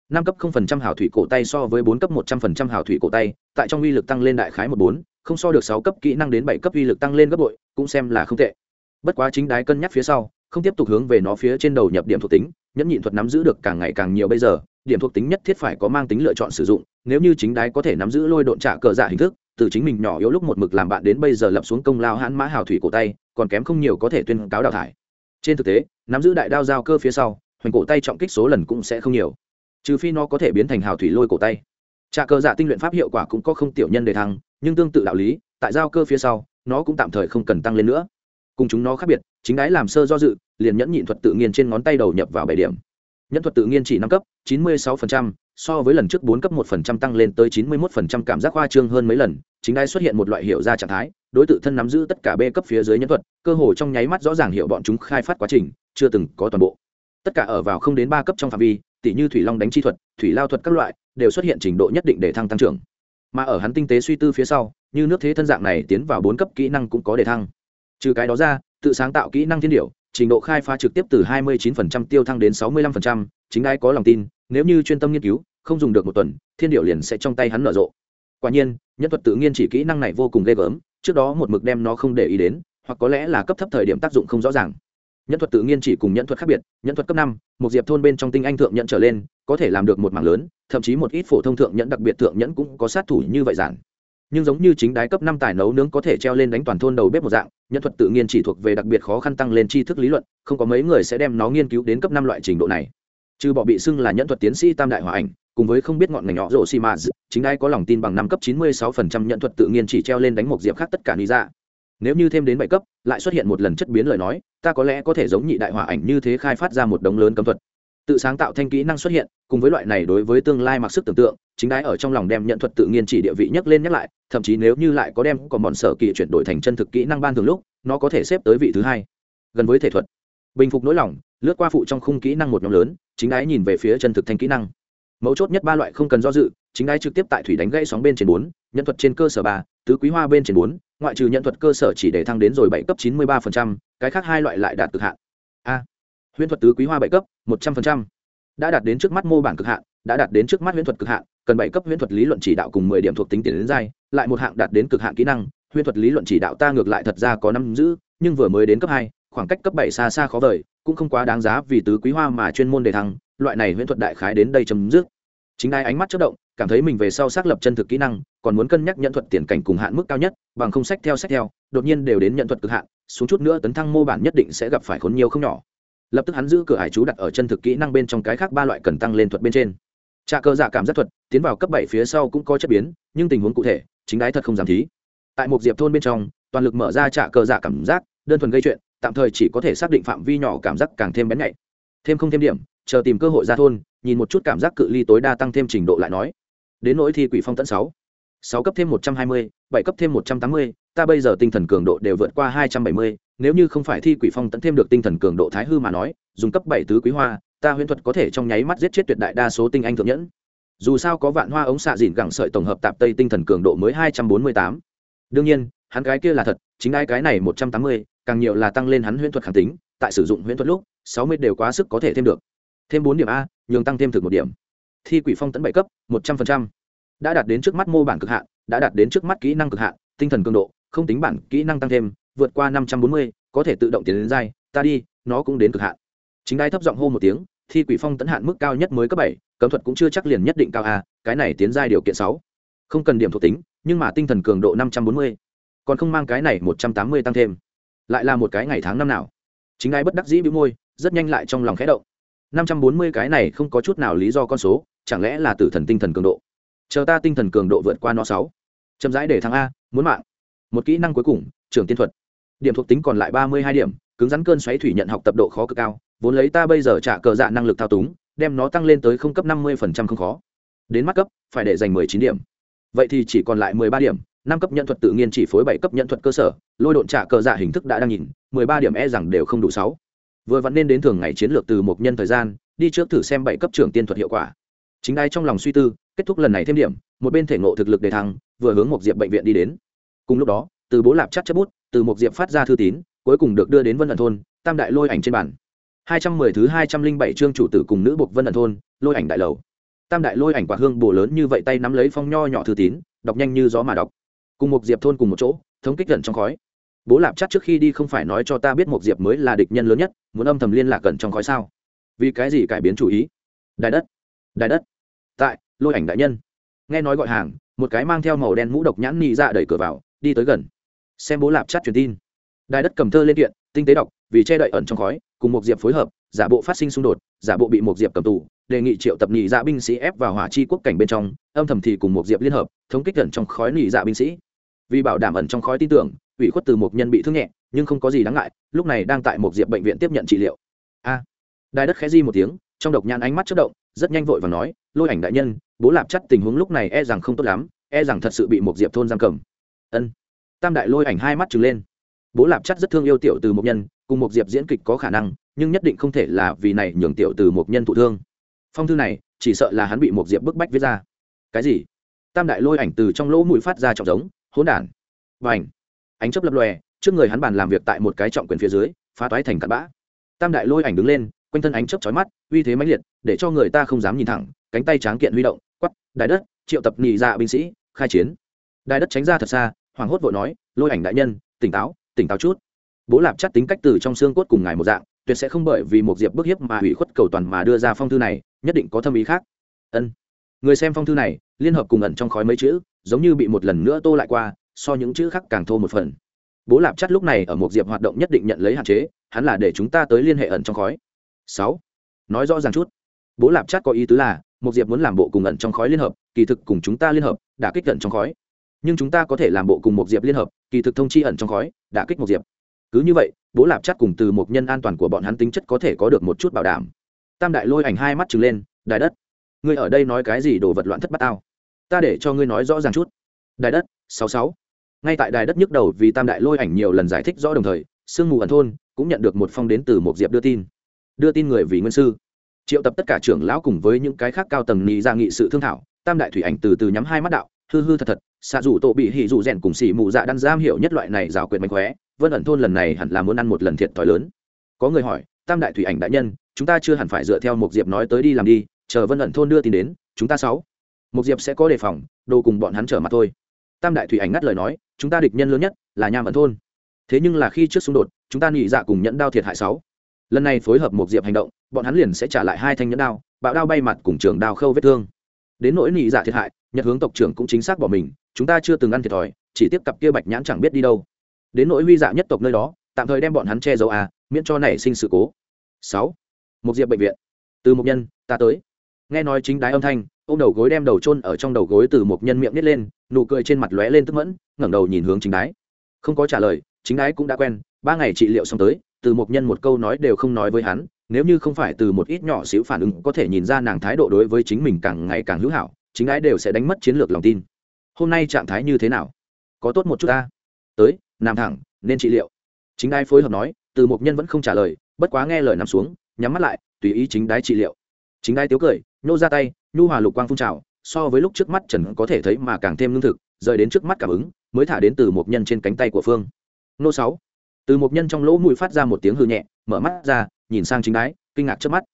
Năm cấp không phần trăm hào thủy cổ tay so với bốn cấp một trăm phần trăm hào thủy cổ tay, tại trong uy lực tăng lên đại khái một bốn, không so được sáu cấp kỹ năng đến bảy cấp uy lực tăng lên gấp bội, cũng xem là không tệ. Bất quá chính đái cân nhắc phía sau, không tiếp tục hướng về nó phía trên đầu nhập điểm thuộc tính, nhẫn nhịn thuật nắm giữ được càng ngày càng nhiều bây giờ, điểm thuộc tính nhất thiết phải có mang tính lựa chọn sử dụng, nếu như chính đái có thể nắm giữ lôi độn trả cờ dạ hình thức từ chính mình nhỏ yếu lúc một mực làm bạn đến bây giờ lập xuống công lao hãn mã hào thủy cổ tay, còn kém không nhiều có thể tuyên cáo đào thải. Trên thực tế, nắm giữ đại đao giao cơ phía sau, hoành cổ tay trọng kích số lần cũng sẽ không nhiều. Trừ phi nó có thể biến thành hào thủy lôi cổ tay. Trà cờ dạ tinh luyện pháp hiệu quả cũng có không tiểu nhân đề thăng, nhưng tương tự đạo lý, tại giao cơ phía sau, nó cũng tạm thời không cần tăng lên nữa. Cùng chúng nó khác biệt, chính đái làm sơ do dự, liền nhẫn nhịn thuật tự nhiên trên ngón tay đầu nhập vào bảy điểm. Nhẫn thuật tự nhiên chỉ năm cấp, chín mươi sáu so với lần trước bốn cấp một tăng lên tới chín mươi một cảm giác khoa trương hơn mấy lần chính đai xuất hiện một loại hiệu ra trạng thái đối tự thân nắm giữ tất cả b cấp phía dưới nhân thuật cơ hồ trong nháy mắt rõ ràng hiểu bọn chúng khai phát quá trình chưa từng có toàn bộ. Tất cả ở vào không đến ba cấp trong phạm vi tỷ như thủy long đánh chi thuật thủy lao thuật các loại đều xuất hiện trình độ nhất định để thăng tăng trưởng. Mà ở hắn tinh tế suy tư phía sau như nước thế thân dạng này tiến vào bốn cấp kỹ năng cũng có để thăng. Trừ cái đó ra tự sáng tạo kỹ năng thiên điệu trình độ khai phá trực tiếp từ 29% tiêu thăng đến 65%, chính ai có lòng tin nếu như chuyên tâm nghiên cứu không dùng được một tuần thiên điệu liền sẽ trong tay hắn nở rộ. Quả nhiên nhân thuật tự nhiên chỉ kỹ năng này vô cùng ghê gớm, trước đó một mực đem nó không để ý đến, hoặc có lẽ là cấp thấp thời điểm tác dụng không rõ ràng. Nhân thuật tự nhiên chỉ cùng nhân thuật khác biệt, nhân thuật cấp năm, một diệp thôn bên trong tinh anh thượng nhận trở lên, có thể làm được một mảng lớn, thậm chí một ít phổ thông thượng nhẫn đặc biệt thượng nhẫn cũng có sát thủ như vậy giản. Nhưng giống như chính đái cấp năm tài nấu nướng có thể treo lên đánh toàn thôn đầu bếp một dạng, nhân thuật tự nhiên chỉ thuộc về đặc biệt khó khăn tăng lên tri thức lý luận, không có mấy người sẽ đem nó nghiên cứu đến cấp năm loại trình độ này. Trừ bỏ bị xưng là nhân thuật tiến sĩ tam đại hòa ảnh cùng với không biết ngọn ngành nhỏ rổ xi mã chính đái có lòng tin bằng năm cấp chín mươi sáu phần trăm nhận thuật tự nhiên chỉ treo lên đánh một diệp khác tất cả lý ra dạ. nếu như thêm đến bảy cấp, lại xuất hiện một lần chất biến lời nói, ta có lẽ có thể giống nhị đại hỏa ảnh như thế khai phát ra một đống lớn cấm thuật. Tự sáng tạo thanh kỹ năng xuất hiện, cùng với loại này đối với tương lai mặc sức tưởng tượng, chính đái ở trong lòng đem nhận thuật tự nhiên chỉ địa vị nhắc lên nhắc lại, thậm chí nếu như lại có đem còn bọn sở kỳ chuyển đổi thành chân thực kỹ năng ban thường lúc, nó có thể xếp tới vị thứ hai. Gần với thể thuật. Bình phục nỗi lòng, lướt qua phụ trong khung kỹ năng một nhóm lớn, chính đái nhìn về phía chân thực thanh kỹ năng mấu chốt nhất ba loại không cần do dự, chính đái trực tiếp tại thủy đánh gãy sóng bên trên bốn nhận thuật trên cơ sở ba, tứ quý hoa bên trên bốn, ngoại trừ nhận thuật cơ sở chỉ để thăng đến rồi bảy cấp chín mươi ba cái khác hai loại lại đạt cực hạn. A. Huyễn thuật tứ quý hoa bảy cấp, một trăm linh đã đạt đến trước mắt mô bản cực hạn, đã đạt đến trước mắt huyễn thuật cực hạn, cần bảy cấp huyễn thuật lý luận chỉ đạo cùng mười điểm thuộc tính tiền đến giai, lại một hạng đạt đến cực hạn kỹ năng, huyễn thuật lý luận chỉ đạo ta ngược lại thật ra có năm giữ, nhưng vừa mới đến cấp hai, khoảng cách cấp bảy xa xa khó vời, cũng không quá đáng giá vì tứ quý hoa mà chuyên môn đề thăng loại này huyễn thuật đại khái đến đây chấm dứt. Chính đai ánh mắt chất động, cảm thấy mình về sau xác lập chân thực kỹ năng, còn muốn cân nhắc nhận thuật tiền cảnh cùng hạn mức cao nhất, bằng không sách theo sách theo, đột nhiên đều đến nhận thuật cực hạn, xuống chút nữa tấn thăng mô bản nhất định sẽ gặp phải khốn nhiều không nhỏ. Lập tức hắn giữ cửa hải chú đặt ở chân thực kỹ năng bên trong cái khác ba loại cần tăng lên thuật bên trên. Trà cơ dạ cảm giác thuật, tiến vào cấp bảy phía sau cũng có chất biến, nhưng tình huống cụ thể, chính đái thật không dám thí. Tại một diệp thôn bên trong, toàn lực mở ra trà cơ dạ cảm giác, đơn thuần gây chuyện, tạm thời chỉ có thể xác định phạm vi nhỏ cảm giác càng thêm bén nhạy. Thêm không thêm điểm chờ tìm cơ hội ra thôn, nhìn một chút cảm giác cự ly tối đa tăng thêm trình độ lại nói. Đến nỗi thi quỷ phong tận sáu. Sáu cấp thêm một trăm hai mươi, bảy cấp thêm một trăm tám mươi, ta bây giờ tinh thần cường độ đều vượt qua hai trăm bảy mươi, nếu như không phải thi quỷ phong tận thêm được tinh thần cường độ thái hư mà nói, dùng cấp bảy tứ quý hoa, ta huyễn thuật có thể trong nháy mắt giết chết tuyệt đại đa số tinh anh thượng nhẫn. Dù sao có vạn hoa ống xạ dịn gẳng sợi tổng hợp tạp tây tinh thần cường độ mới hai trăm bốn mươi tám. Đương nhiên, hắn cái kia là thật, chính ai cái này một trăm tám mươi, càng nhiều là tăng lên hắn huyễn thuật khẳng tính, tại sử dụng huyễn thuật lúc, sáu mươi đều quá sức có thể thêm được thêm bốn điểm a, nhường tăng thêm thực một điểm. Thi quỷ phong tấn bảy cấp, một trăm linh đã đạt đến trước mắt mô bản cực hạn, đã đạt đến trước mắt kỹ năng cực hạn, tinh thần cường độ, không tính bản kỹ năng tăng thêm, vượt qua năm trăm bốn mươi, có thể tự động tiến đến dai ta đi, nó cũng đến cực hạn. Chính đai thấp giọng hô một tiếng, thi quỷ phong tấn hạn mức cao nhất mới cấp bảy, cấm thuật cũng chưa chắc liền nhất định cao a, cái này tiến giai điều kiện sáu. Không cần điểm thuộc tính, nhưng mà tinh thần cường độ năm trăm bốn mươi. Còn không mang cái này một trăm tám mươi tăng thêm. Lại là một cái ngày tháng năm nào. Chính ai bất đắc dĩ bị môi, rất nhanh lại trong lòng khẽ động năm trăm bốn mươi cái này không có chút nào lý do con số, chẳng lẽ là tử thần tinh thần cường độ? Chờ ta tinh thần cường độ vượt qua nó sáu. Chậm rãi để thắng a, muốn mạng. Một kỹ năng cuối cùng, trưởng tiên thuật. Điểm thuộc tính còn lại ba mươi hai điểm, cứng rắn cơn xoáy thủy nhận học tập độ khó cực cao, vốn lấy ta bây giờ trả cờ dạ năng lực thao túng, đem nó tăng lên tới không cấp năm mươi phần trăm không khó. Đến mắt cấp, phải để dành mười chín điểm. Vậy thì chỉ còn lại mười ba điểm, năm cấp nhận thuật tự nhiên chỉ phối bảy cấp nhận thuật cơ sở, lôi độn trả cờ dạ hình thức đã đang nhìn, mười ba điểm e rằng đều không đủ sáu vừa vặn nên đến thường ngày chiến lược từ một nhân thời gian, đi trước thử xem bảy cấp trưởng tiên thuật hiệu quả. Chính đai trong lòng suy tư, kết thúc lần này thêm điểm, một bên thể ngộ thực lực đề thăng, vừa hướng một diệp bệnh viện đi đến. Cùng lúc đó, từ bố lạp chắc chấp bút, từ một diệp phát ra thư tín, cuối cùng được đưa đến vân ẩn thôn, tam đại lôi ảnh trên bản hai trăm mười thứ hai trăm linh bảy chương chủ tử cùng nữ buộc vân ẩn thôn, lôi ảnh đại lầu. Tam đại lôi ảnh quả hương bồ lớn như vậy tay nắm lấy phong nho nhỏ thư tín, đọc nhanh như gió mà đọc. Cùng một diệp thôn cùng một chỗ, thống kích gần trong khói bố lạp chắc trước khi đi không phải nói cho ta biết một diệp mới là địch nhân lớn nhất, muốn âm thầm liên lạc gần trong khói sao? Vì cái gì cải biến chủ ý? Đại đất đại đất. Tại, lôi ảnh đại nhân. Nghe nói gọi hàng, một cái mang theo màu đen mũ độc nhãn nị ra dạ đẩy cửa vào, đi tới gần. Xem bố lạp chắc truyền tin. Đại đất cầm thơ lên kiện, tinh tế đọc, vì che đậy ẩn trong khói, cùng một diệp phối hợp, giả bộ phát sinh xung đột, giả bộ bị một diệp cầm tù, đề nghị triệu tập nhị dạ binh sĩ ép vào hỏa chi quốc cảnh bên trong, âm thầm thì cùng một diệp liên hợp, thống kích ẩn trong khói nhị dạ binh sĩ vì bảo đảm ẩn trong khói tin tưởng ủy khuất từ một nhân bị thương nhẹ nhưng không có gì đáng ngại lúc này đang tại một diệp bệnh viện tiếp nhận trị liệu. A. À, đai đất khẽ di một tiếng trong độc nhãn ánh mắt chất động rất nhanh vội và nói lôi ảnh đại nhân bố lạp chắc tình huống lúc này e rằng không tốt lắm e rằng thật sự bị một diệp thôn giam cầm. Ân. Tam đại lôi ảnh hai mắt trừng lên. Bố lạp chắc rất thương yêu tiểu từ một nhân cùng một diệp diễn kịch có khả năng nhưng nhất định không thể là vì này nhường tiểu từ một nhân thụ thương. Phong thư này chỉ sợ là hắn bị một diệp bức bách viết ra. Cái gì? Tam đại lôi ảnh từ trong lỗ mũi phát ra trọng giống hỗn đản. Và ảnh ánh chấp lập lòe, trước người hắn bàn làm việc tại một cái trọng quyền phía dưới, phá toái thành cặn bã. Tam đại lôi ảnh đứng lên, quanh thân ánh chấp chói mắt, uy thế mãnh liệt, để cho người ta không dám nhìn thẳng, cánh tay tráng kiện huy động quắp đại đất, triệu tập nhị dạ binh sĩ, khai chiến. Đại đất tránh ra thật xa, hoàng hốt vội nói, lôi ảnh đại nhân, tỉnh táo tỉnh táo chút. Bố lạp chắc tính cách từ trong xương cốt cùng ngài một dạng, tuyệt sẽ không bởi vì một diệp bức hiếp mà hủy khuất cầu toàn mà đưa ra phong thư này, nhất định có thâm ý khác. Ân. Người xem phong thư này liên hợp cùng ẩn trong khói mấy chữ, giống như bị một lần nữa tô lại qua, so những chữ khác càng thô một phần. Bố lạp chắt lúc này ở một diệp hoạt động nhất định nhận lấy hạn chế, hắn là để chúng ta tới liên hệ ẩn trong khói. Sáu. Nói rõ ràng chút. Bố lạp chắt có ý tứ là, một diệp muốn làm bộ cùng ẩn trong khói liên hợp, kỳ thực cùng chúng ta liên hợp đã kích ẩn trong khói. Nhưng chúng ta có thể làm bộ cùng một diệp liên hợp, kỳ thực thông chi ẩn trong khói đã kích một diệp. Cứ như vậy, bố lạp chắt cùng từ một nhân an toàn của bọn hắn tính chất có thể có được một chút bảo đảm. Tam đại lôi ảnh hai mắt trừng lên đài đất, ngươi ở đây nói cái gì đồ vật loạn thất bát tao? Ta để cho ngươi nói rõ ràng chút. Đài đất, sáu sáu. Ngay tại đài đất nhức đầu vì tam đại lôi ảnh nhiều lần giải thích rõ đồng thời, sương mù ẩn thôn cũng nhận được một phong đến từ một diệp đưa tin. Đưa tin người vì nguyên sư. Triệu tập tất cả trưởng lão cùng với những cái khác cao tầng nghị ra dạ nghị sự thương thảo, tam đại thủy ảnh từ từ nhắm hai mắt đạo, hư hư thật thật, xạ dù tổ bị hỉ dù rèn cùng xỉ mù dạ đan giam hiểu nhất loại này rào quyền mạnh khóe, vân ẩn thôn lần này hẳn là muốn ăn một lần thiệt thòi lớn. Có người hỏi, tam đại thủy ảnh đại nhân, chúng ta chưa hẳn phải dựa theo một diệp nói tới đi làm đi, chờ vân ẩn thôn đưa tin đến, chúng ta sáu một diệp sẽ có đề phòng, đồ cùng bọn hắn trở mặt thôi. Tam đại thủy ảnh ngắt lời nói, chúng ta địch nhân lớn nhất là nham ẩn thôn. Thế nhưng là khi trước xung đột, chúng ta nhị dạ cùng nhẫn đao thiệt hại sáu. Lần này phối hợp một diệp hành động, bọn hắn liền sẽ trả lại hai thanh nhẫn đao, bạo đao bay mặt cùng trường đao khâu vết thương. Đến nỗi nhị dạ thiệt hại, nhật hướng tộc trưởng cũng chính xác bỏ mình, chúng ta chưa từng ăn thiệt thòi, chỉ tiếp cặp kia bạch nhãn chẳng biết đi đâu. Đến nỗi huy dạ nhất tộc nơi đó, tạm thời đem bọn hắn che giấu à miễn cho nảy sinh sự cố. Sáu. Một diệp bệnh viện. Từ một nhân, ta tới. Nghe nói chính đái âm thanh ô m đầu gối đem đầu chôn ở trong đầu gối từ một nhân miệng nít lên, nụ cười trên mặt lóe lên tức mẫn, ngẩng đầu nhìn hướng chính đái. Không có trả lời, chính đái cũng đã quen, ba ngày trị liệu xong tới, từ một nhân một câu nói đều không nói với hắn, nếu như không phải từ một ít nhỏ xíu phản ứng có thể nhìn ra nàng thái độ đối với chính mình càng ngày càng hữu hảo, chính đái đều sẽ đánh mất chiến lược lòng tin. Hôm nay trạng thái như thế nào? Có tốt một chút ta? Tới, nằm thẳng, nên trị liệu. Chính đái phối hợp nói, từ một nhân vẫn không trả lời, bất quá nghe lời nằm xuống, nhắm mắt lại, tùy ý chính đái trị liệu. Chính đái tiếu cười, nhô ra tay nhu hòa lục quang phun trào, so với lúc trước mắt trần có thể thấy mà càng thêm lương thực, rời đến trước mắt cảm ứng, mới thả đến từ một nhân trên cánh tay của phương. Nô sáu. Từ một nhân trong lỗ mũi phát ra một tiếng hư nhẹ, mở mắt ra, nhìn sang chính đái, kinh ngạc trước mắt.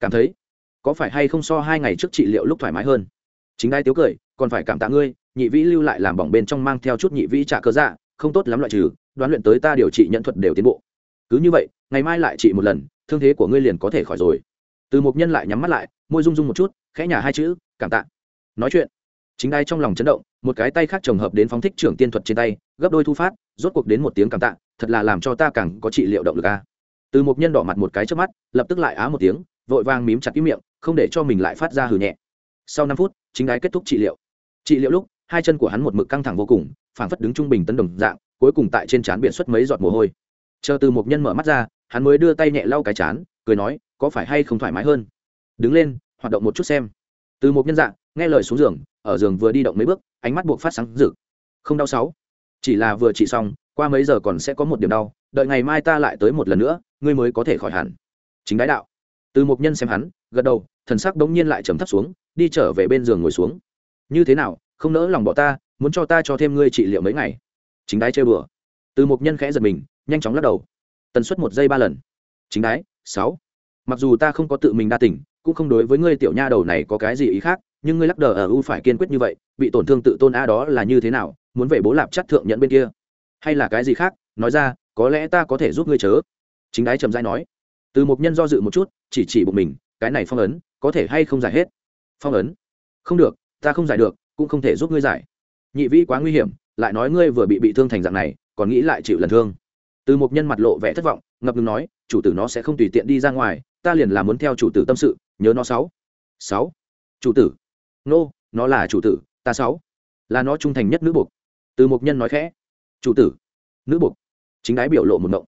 Cảm thấy, có phải hay không so hai ngày trước trị liệu lúc thoải mái hơn? Chính đái tiếu cười, còn phải cảm tạ ngươi, nhị vĩ lưu lại làm bỏng bên trong mang theo chút nhị vĩ trả cơ dạ không tốt lắm loại trừ, đoán luyện tới ta điều trị nhận thuật đều tiến bộ. Cứ như vậy, ngày mai lại trị một lần, thương thế của ngươi liền có thể khỏi rồi. Từ một nhân lại nhắm mắt lại môi rung rung một chút, khẽ nhả hai chữ, cảm tạ. Nói chuyện, chính đai trong lòng chấn động, một cái tay khác trồng hợp đến phóng thích trưởng tiên thuật trên tay, gấp đôi thu phát, rốt cuộc đến một tiếng cảm tạ, thật là làm cho ta càng có trị liệu động lực a. Từ một nhân đỏ mặt một cái trước mắt, lập tức lại á một tiếng, vội vàng mím chặt cái miệng, không để cho mình lại phát ra hừ nhẹ. Sau năm phút, chính đái kết thúc trị liệu. Trị liệu lúc, hai chân của hắn một mực căng thẳng vô cùng, phảng phất đứng trung bình tấn đồng dạng, cuối cùng tại trên trán biển xuất mấy giọt mồ hôi. Chờ từ một nhân mở mắt ra, hắn mới đưa tay nhẹ lau cái chán, cười nói, có phải hay không thoải mái hơn? Đứng lên, hoạt động một chút xem. Từ một nhân dạng, nghe lời xuống giường, ở giường vừa đi động mấy bước, ánh mắt buộc phát sáng rực. Không đau sáu. Chỉ là vừa trị xong, qua mấy giờ còn sẽ có một điểm đau, đợi ngày mai ta lại tới một lần nữa, ngươi mới có thể khỏi hẳn. Chính đái đạo. Từ một nhân xem hắn, gật đầu, thần sắc bỗng nhiên lại trầm thấp xuống, đi trở về bên giường ngồi xuống. Như thế nào, không nỡ lòng bỏ ta, muốn cho ta cho thêm ngươi trị liệu mấy ngày. Chính đái chơi bừa. Từ một nhân khẽ giật mình, nhanh chóng lắc đầu. Tần suất một giây ba lần. Chính đái, sáu. Mặc dù ta không có tự mình đa tỉnh cũng không đối với ngươi tiểu nha đầu này có cái gì ý khác, nhưng ngươi lắc đờ ở u phải kiên quyết như vậy, bị tổn thương tự tôn a đó là như thế nào, muốn về bố lạp chắc thượng nhận bên kia. Hay là cái gì khác, nói ra, có lẽ ta có thể giúp ngươi chớ. Chính đái trầm dai nói. Từ một nhân do dự một chút, chỉ chỉ bụng mình, cái này phong ấn, có thể hay không giải hết? Phong ấn? Không được, ta không giải được, cũng không thể giúp ngươi giải. Nhị vĩ quá nguy hiểm, lại nói ngươi vừa bị bị thương thành dạng này, còn nghĩ lại chịu lần thương. Từ một nhân mặt lộ vẻ thất vọng, ngập ngừng nói, chủ tử nó sẽ không tùy tiện đi ra ngoài, ta liền là muốn theo chủ tử tâm sự nhớ nó sáu. Sáu. Chủ tử. Nô nó là chủ tử ta sáu. Là nó trung thành nhất nữ buộc từ mục nhân nói khẽ. Chủ tử. Nữ buộc chính đái biểu lộ một động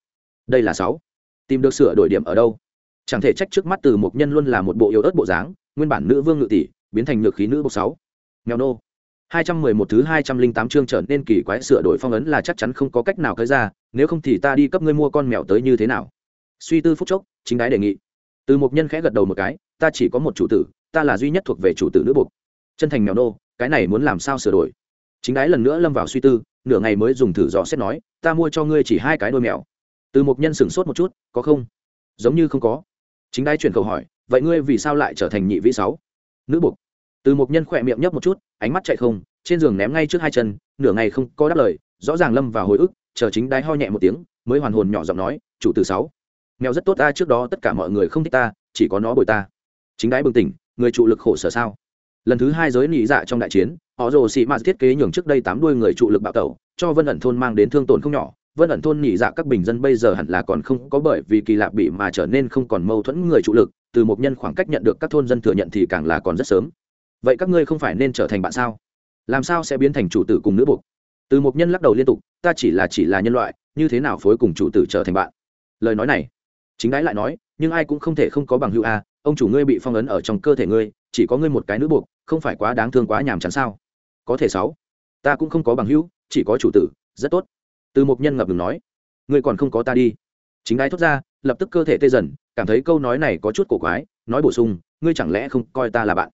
đây là sáu. Tìm được sửa đổi điểm ở đâu? Chẳng thể trách trước mắt từ mục nhân luôn là một bộ yếu ớt bộ dáng nguyên bản nữ vương ngự tỷ biến thành ngược khí nữ bộc sáu. Nghèo nô. 211 thứ 208 chương trở nên kỳ quái sửa đổi phong ấn là chắc chắn không có cách nào cởi ra, nếu không thì ta đi cấp ngươi mua con mèo tới như thế nào? Suy tư phút chốc, chính đái đề nghị. Từ mục nhân khẽ gật đầu một cái, ta chỉ có một chủ tử, ta là duy nhất thuộc về chủ tử nữ buộc. Chân thành mèo nô, cái này muốn làm sao sửa đổi? Chính đái lần nữa lâm vào suy tư, nửa ngày mới dùng thử dò xét nói, ta mua cho ngươi chỉ hai cái đôi mèo. Từ một nhân sửng sốt một chút, có không? Giống như không có. Chính đái chuyển câu hỏi, vậy ngươi vì sao lại trở thành nhị vĩ sáu? Nữ buộc. Từ một nhân khỏe miệng nhấp một chút, ánh mắt chạy không, trên giường ném ngay trước hai chân nửa ngày không có đáp lời rõ ràng lâm vào hồi ức chờ chính đái ho nhẹ một tiếng mới hoàn hồn nhỏ giọng nói chủ từ sáu mèo rất tốt ta trước đó tất cả mọi người không thích ta chỉ có nó bồi ta chính đái bừng tỉnh, người trụ lực khổ sở sao? Lần thứ hai giới nị dạ trong đại chiến, họ rồ xị mạt thiết kế nhường trước đây tám đuôi người trụ lực bạo tẩu, cho vân ẩn thôn mang đến thương tổn không nhỏ. Vân ẩn thôn nị dạ các bình dân bây giờ hẳn là còn không có bởi vì kỳ lạ bị mà trở nên không còn mâu thuẫn người trụ lực, từ một nhân khoảng cách nhận được các thôn dân thừa nhận thì càng là còn rất sớm. Vậy các ngươi không phải nên trở thành bạn sao? Làm sao sẽ biến thành chủ tử cùng nữ buộc? Từ một nhân lắc đầu liên tục, ta chỉ là chỉ là nhân loại, như thế nào phối cùng chủ tử trở thành bạn? Lời nói này, chính đái lại nói nhưng ai cũng không thể không có bằng hữu a, ông chủ ngươi bị phong ấn ở trong cơ thể ngươi, chỉ có ngươi một cái nữ buộc, không phải quá đáng thương quá nhàm chán sao? Có thể sáu. Ta cũng không có bằng hữu, chỉ có chủ tử, rất tốt. Từ một nhân ngập ngừng nói. Ngươi còn không có ta đi. Chính ai thốt ra, lập tức cơ thể tê dần, cảm thấy câu nói này có chút cổ quái, nói bổ sung, ngươi chẳng lẽ không coi ta là bạn?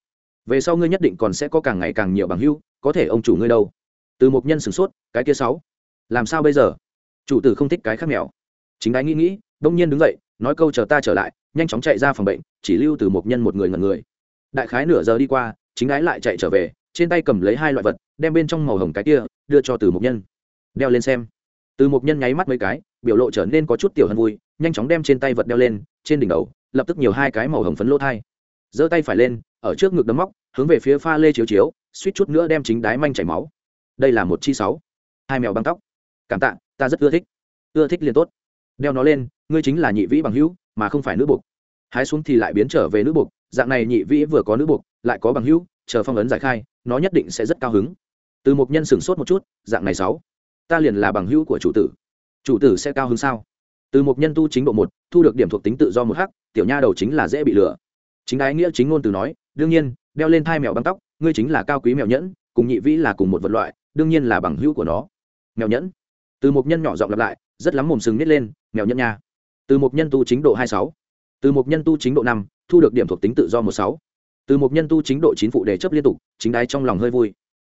Về sau ngươi nhất định còn sẽ có càng ngày càng nhiều bằng hữu, có thể ông chủ ngươi đâu? Từ một nhân sửng sốt, cái kia sáu. Làm sao bây giờ? Chủ tử không thích cái khác mèo. Chính ái nghĩ nghĩ, đông nhiên đứng dậy nói câu chờ ta trở lại, nhanh chóng chạy ra phòng bệnh, chỉ lưu từ một nhân một người ngẩn người. Đại khái nửa giờ đi qua, chính ái lại chạy trở về, trên tay cầm lấy hai loại vật, đem bên trong màu hồng cái kia, đưa cho từ một nhân. Đeo lên xem. Từ một nhân nháy mắt mấy cái, biểu lộ trở nên có chút tiểu hân vui, nhanh chóng đem trên tay vật đeo lên, trên đỉnh đầu, lập tức nhiều hai cái màu hồng phấn lỗ thai. Giơ tay phải lên, ở trước ngực đấm móc, hướng về phía pha lê chiếu chiếu, suýt chút nữa đem chính đái manh chảy máu. Đây là một chi sáu. Hai mèo băng tóc. Cảm tạ, ta rất ưa thích. Ưa thích liền tốt. Đeo nó lên ngươi chính là nhị vĩ bằng hữu, mà không phải nữ buộc hái xuống thì lại biến trở về nữ buộc dạng này nhị vĩ vừa có nữ buộc lại có bằng hữu, chờ phong ấn giải khai, nó nhất định sẽ rất cao hứng. Từ một nhân sửng sốt một chút, dạng này sáu, ta liền là bằng hữu của chủ tử. Chủ tử sẽ cao hứng sao? Từ một nhân tu chính độ một, thu được điểm thuộc tính tự do một hắc, tiểu nha đầu chính là dễ bị lừa. Chính đái nghĩa chính ngôn từ nói, đương nhiên, đeo lên thai mèo băng tóc, ngươi chính là cao quý mèo nhẫn, cùng nhị vĩ là cùng một vật loại, đương nhiên là bằng hữu của nó. Mèo nhẫn. Từ một nhân nhỏ giọng lặp lại, rất lắm mồm sừng nít lên, mèo nhẫn nha từ một nhân tu chính độ hai sáu. Từ một nhân tu chính độ năm, thu được điểm thuộc tính tự do một sáu. Từ một nhân tu chính độ chín phụ đề chấp liên tục, chính đái trong lòng hơi vui.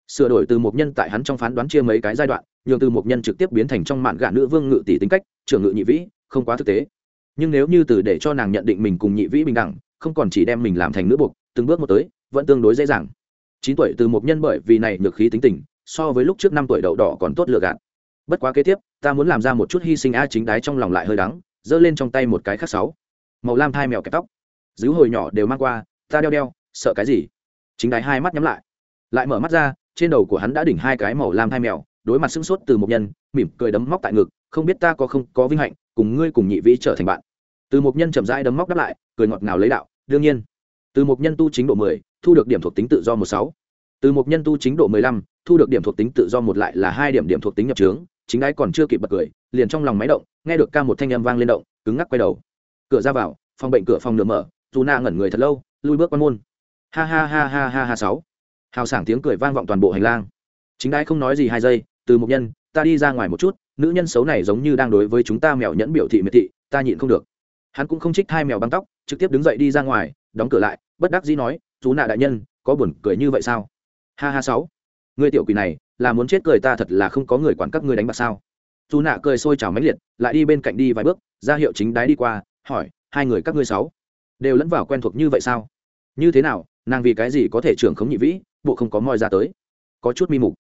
Sửa đổi từ một nhân tại hắn trong phán đoán chia mấy cái giai đoạn, nhường từ một nhân trực tiếp biến thành trong mạn gạ nữ vương ngự tỷ tính cách, trưởng ngự nhị vĩ, không quá thực tế. Nhưng nếu như từ để cho nàng nhận định mình cùng nhị vĩ bình đẳng, không còn chỉ đem mình làm thành nữ buộc, từng bước một tới, vẫn tương đối dễ dàng. Chín tuổi từ một nhân bởi vì này nhược khí tính tình, so với lúc trước năm tuổi đậu đỏ còn tốt lựa gạt. Bất quá kế tiếp, ta muốn làm ra một chút hy sinh a chính đái trong lòng lại hơi đắng giơ lên trong tay một cái khác sáu. Màu lam thai mèo kẹp tóc. Dứ hồi nhỏ đều mang qua, ta đeo đeo, sợ cái gì? Chính đái hai mắt nhắm lại. Lại mở mắt ra, trên đầu của hắn đã đỉnh hai cái màu lam thai mèo, đối mặt sưng sốt từ một nhân, mỉm cười đấm móc tại ngực, không biết ta có không có vinh hạnh cùng ngươi cùng nhị vĩ trở thành bạn. Từ một nhân chậm rãi đấm móc đáp lại, cười ngọt ngào lấy đạo, đương nhiên. Từ một nhân tu chính độ mười, thu được điểm thuộc tính tự do một sáu. Từ một nhân tu chính độ mười lăm, thu được điểm thuộc tính tự do một lại là hai điểm điểm thuộc tính nhập trướng chính ai còn chưa kịp bật cười, liền trong lòng máy động, nghe được ca một thanh âm vang lên động, cứng ngắc quay đầu. Cửa ra vào, phòng bệnh cửa phòng nửa mở, dù na ngẩn người thật lâu, lui bước quan môn. Ha ha ha ha ha ha sáu. Hào sảng tiếng cười vang vọng toàn bộ hành lang. Chính ai không nói gì hai giây, từ một nhân, ta đi ra ngoài một chút, nữ nhân xấu này giống như đang đối với chúng ta mèo nhẫn biểu thị miệt thị, ta nhịn không được. Hắn cũng không trích hai mèo băng tóc, trực tiếp đứng dậy đi ra ngoài, đóng cửa lại, bất đắc dĩ nói chú nạ đại nhân, có buồn cười như vậy sao? Ha ha sáu người tiểu quỷ này, là muốn chết cười ta thật là không có người quản các ngươi đánh bạc sao? Dù nạ cười sôi trào mãnh liệt, lại đi bên cạnh đi vài bước, ra hiệu chính đái đi qua, hỏi, hai người các ngươi sáu, đều lẫn vào quen thuộc như vậy sao? Như thế nào, nàng vì cái gì có thể trưởng khống nhị vĩ, bộ không có moi ra tới? Có chút mi mục.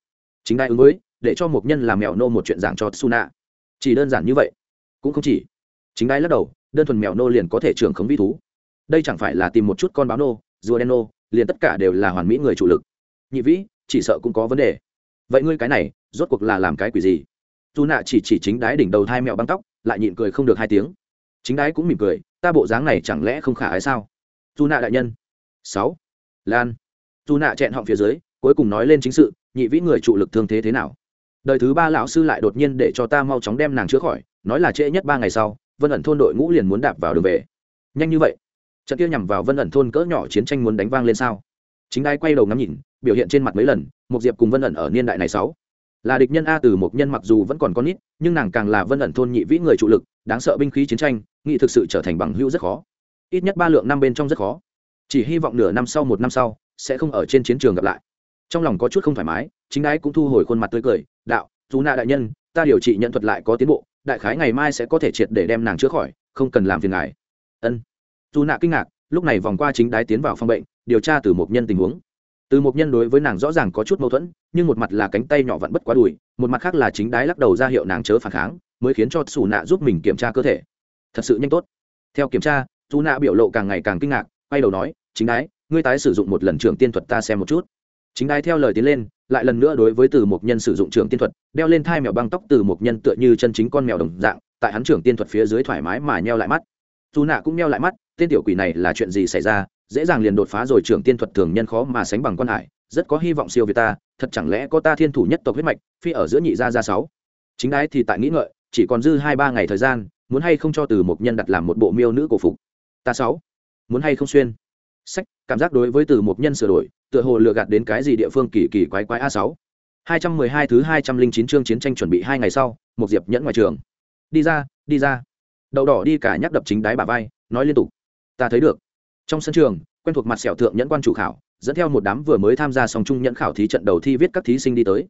Chính đai ứng với, để cho một nhân làm mèo nô một chuyện giảng cho su nạ. Chỉ đơn giản như vậy. Cũng không chỉ. Chính đai lắc đầu, đơn thuần mèo nô liền có thể trưởng khống vi thú. Đây chẳng phải là tìm một chút con báo nô, rùa đen nô, liền tất cả đều là hoàn mỹ người chủ lực. Nhị vĩ chỉ sợ cũng có vấn đề. Vậy ngươi cái này, rốt cuộc là làm cái quỷ gì? Dù nạ chỉ chỉ chính đái đỉnh đầu thai mẹo băng tóc, lại nhịn cười không được hai tiếng. Chính đái cũng mỉm cười, ta bộ dáng này chẳng lẽ không khả ái sao? Dù nạ đại nhân. Sáu. Lan. Dù nạ chẹn họng phía dưới, cuối cùng nói lên chính sự, nhị vĩ người trụ lực thương thế thế nào? Đời thứ ba lão sư lại đột nhiên để cho ta mau chóng đem nàng chữa khỏi, nói là trễ nhất ba ngày sau, vân ẩn thôn đội ngũ liền muốn đạp vào đường về. Nhanh như vậy? Trận kia nhằm vào vân ẩn thôn cỡ nhỏ chiến tranh muốn đánh vang lên sao? Chính đai quay đầu ngắm nhìn biểu hiện trên mặt mấy lần một diệp cùng vân ẩn ở niên đại này sáu. Là địch nhân a từ một nhân mặc dù vẫn còn con nít, nhưng nàng càng là vân ẩn thôn nhị vĩ người trụ lực, đáng sợ binh khí chiến tranh, nghị thực sự trở thành bằng hữu rất khó. Ít nhất ba lượng năm bên trong rất khó. Chỉ hy vọng nửa năm sau một năm sau, sẽ không ở trên chiến trường gặp lại. Trong lòng có chút không thoải mái, chính đái cũng thu hồi khuôn mặt tươi cười, đạo, dù nạ đại nhân, ta điều trị nhận thuật lại có tiến bộ, đại khái ngày mai sẽ có thể triệt để đem nàng chữa khỏi, không cần làm phiền ngài. Ân. Dù nạ kinh ngạc, lúc này vòng qua chính đái tiến vào phòng bệnh, điều tra từ một nhân tình huống từ một nhân đối với nàng rõ ràng có chút mâu thuẫn, nhưng một mặt là cánh tay nhỏ vặn bất quá đùi, một mặt khác là chính đái lắc đầu ra hiệu nàng chớ phản kháng, mới khiến cho xù nạ giúp mình kiểm tra cơ thể. Thật sự nhanh tốt. Theo kiểm tra xù nạ biểu lộ càng ngày càng kinh ngạc, quay đầu nói, chính đái, ngươi tái sử dụng một lần trường tiên thuật ta xem một chút. Chính đái theo lời tiến lên, lại lần nữa đối với từ một nhân sử dụng trường tiên thuật, đeo lên thai mèo băng tóc từ một nhân tựa như chân chính con mèo đồng dạng, tại hắn trưởng tiên thuật phía dưới thoải mái mà nheo lại mắt. Dù nạ cũng nheo lại mắt, tên tiểu quỷ này là chuyện gì xảy ra? Dễ dàng liền đột phá rồi, trưởng tiên thuật thường nhân khó mà sánh bằng quan hải, rất có hy vọng siêu việt ta, thật chẳng lẽ có ta thiên thủ nhất tộc huyết mạch, phi ở giữa nhị gia gia sáu? Chính đái thì tại nghĩ ngợi, chỉ còn dư hai ba ngày thời gian, muốn hay không cho từ một nhân đặt làm một bộ miêu nữ cổ phục? Ta sáu, muốn hay không xuyên? Sách, cảm giác đối với từ một nhân sửa đổi, tựa hồ lừa gạt đến cái gì địa phương kỳ kỳ quái quái a sáu. Hai trăm mười hai thứ hai trăm linh chín chương chiến tranh chuẩn bị hai ngày sau một diệp nhẫn ngoài trường. Đi ra đi ra. Đậu đỏ đi cả nhắc đập chính đáy bà vai, nói liên tục. Ta thấy được trong sân trường, quen thuộc mặt sẹo thượng nhẫn quan chủ khảo, dẫn theo một đám vừa mới tham gia song trung nhẫn khảo thí trận đầu thi viết các thí sinh đi tới.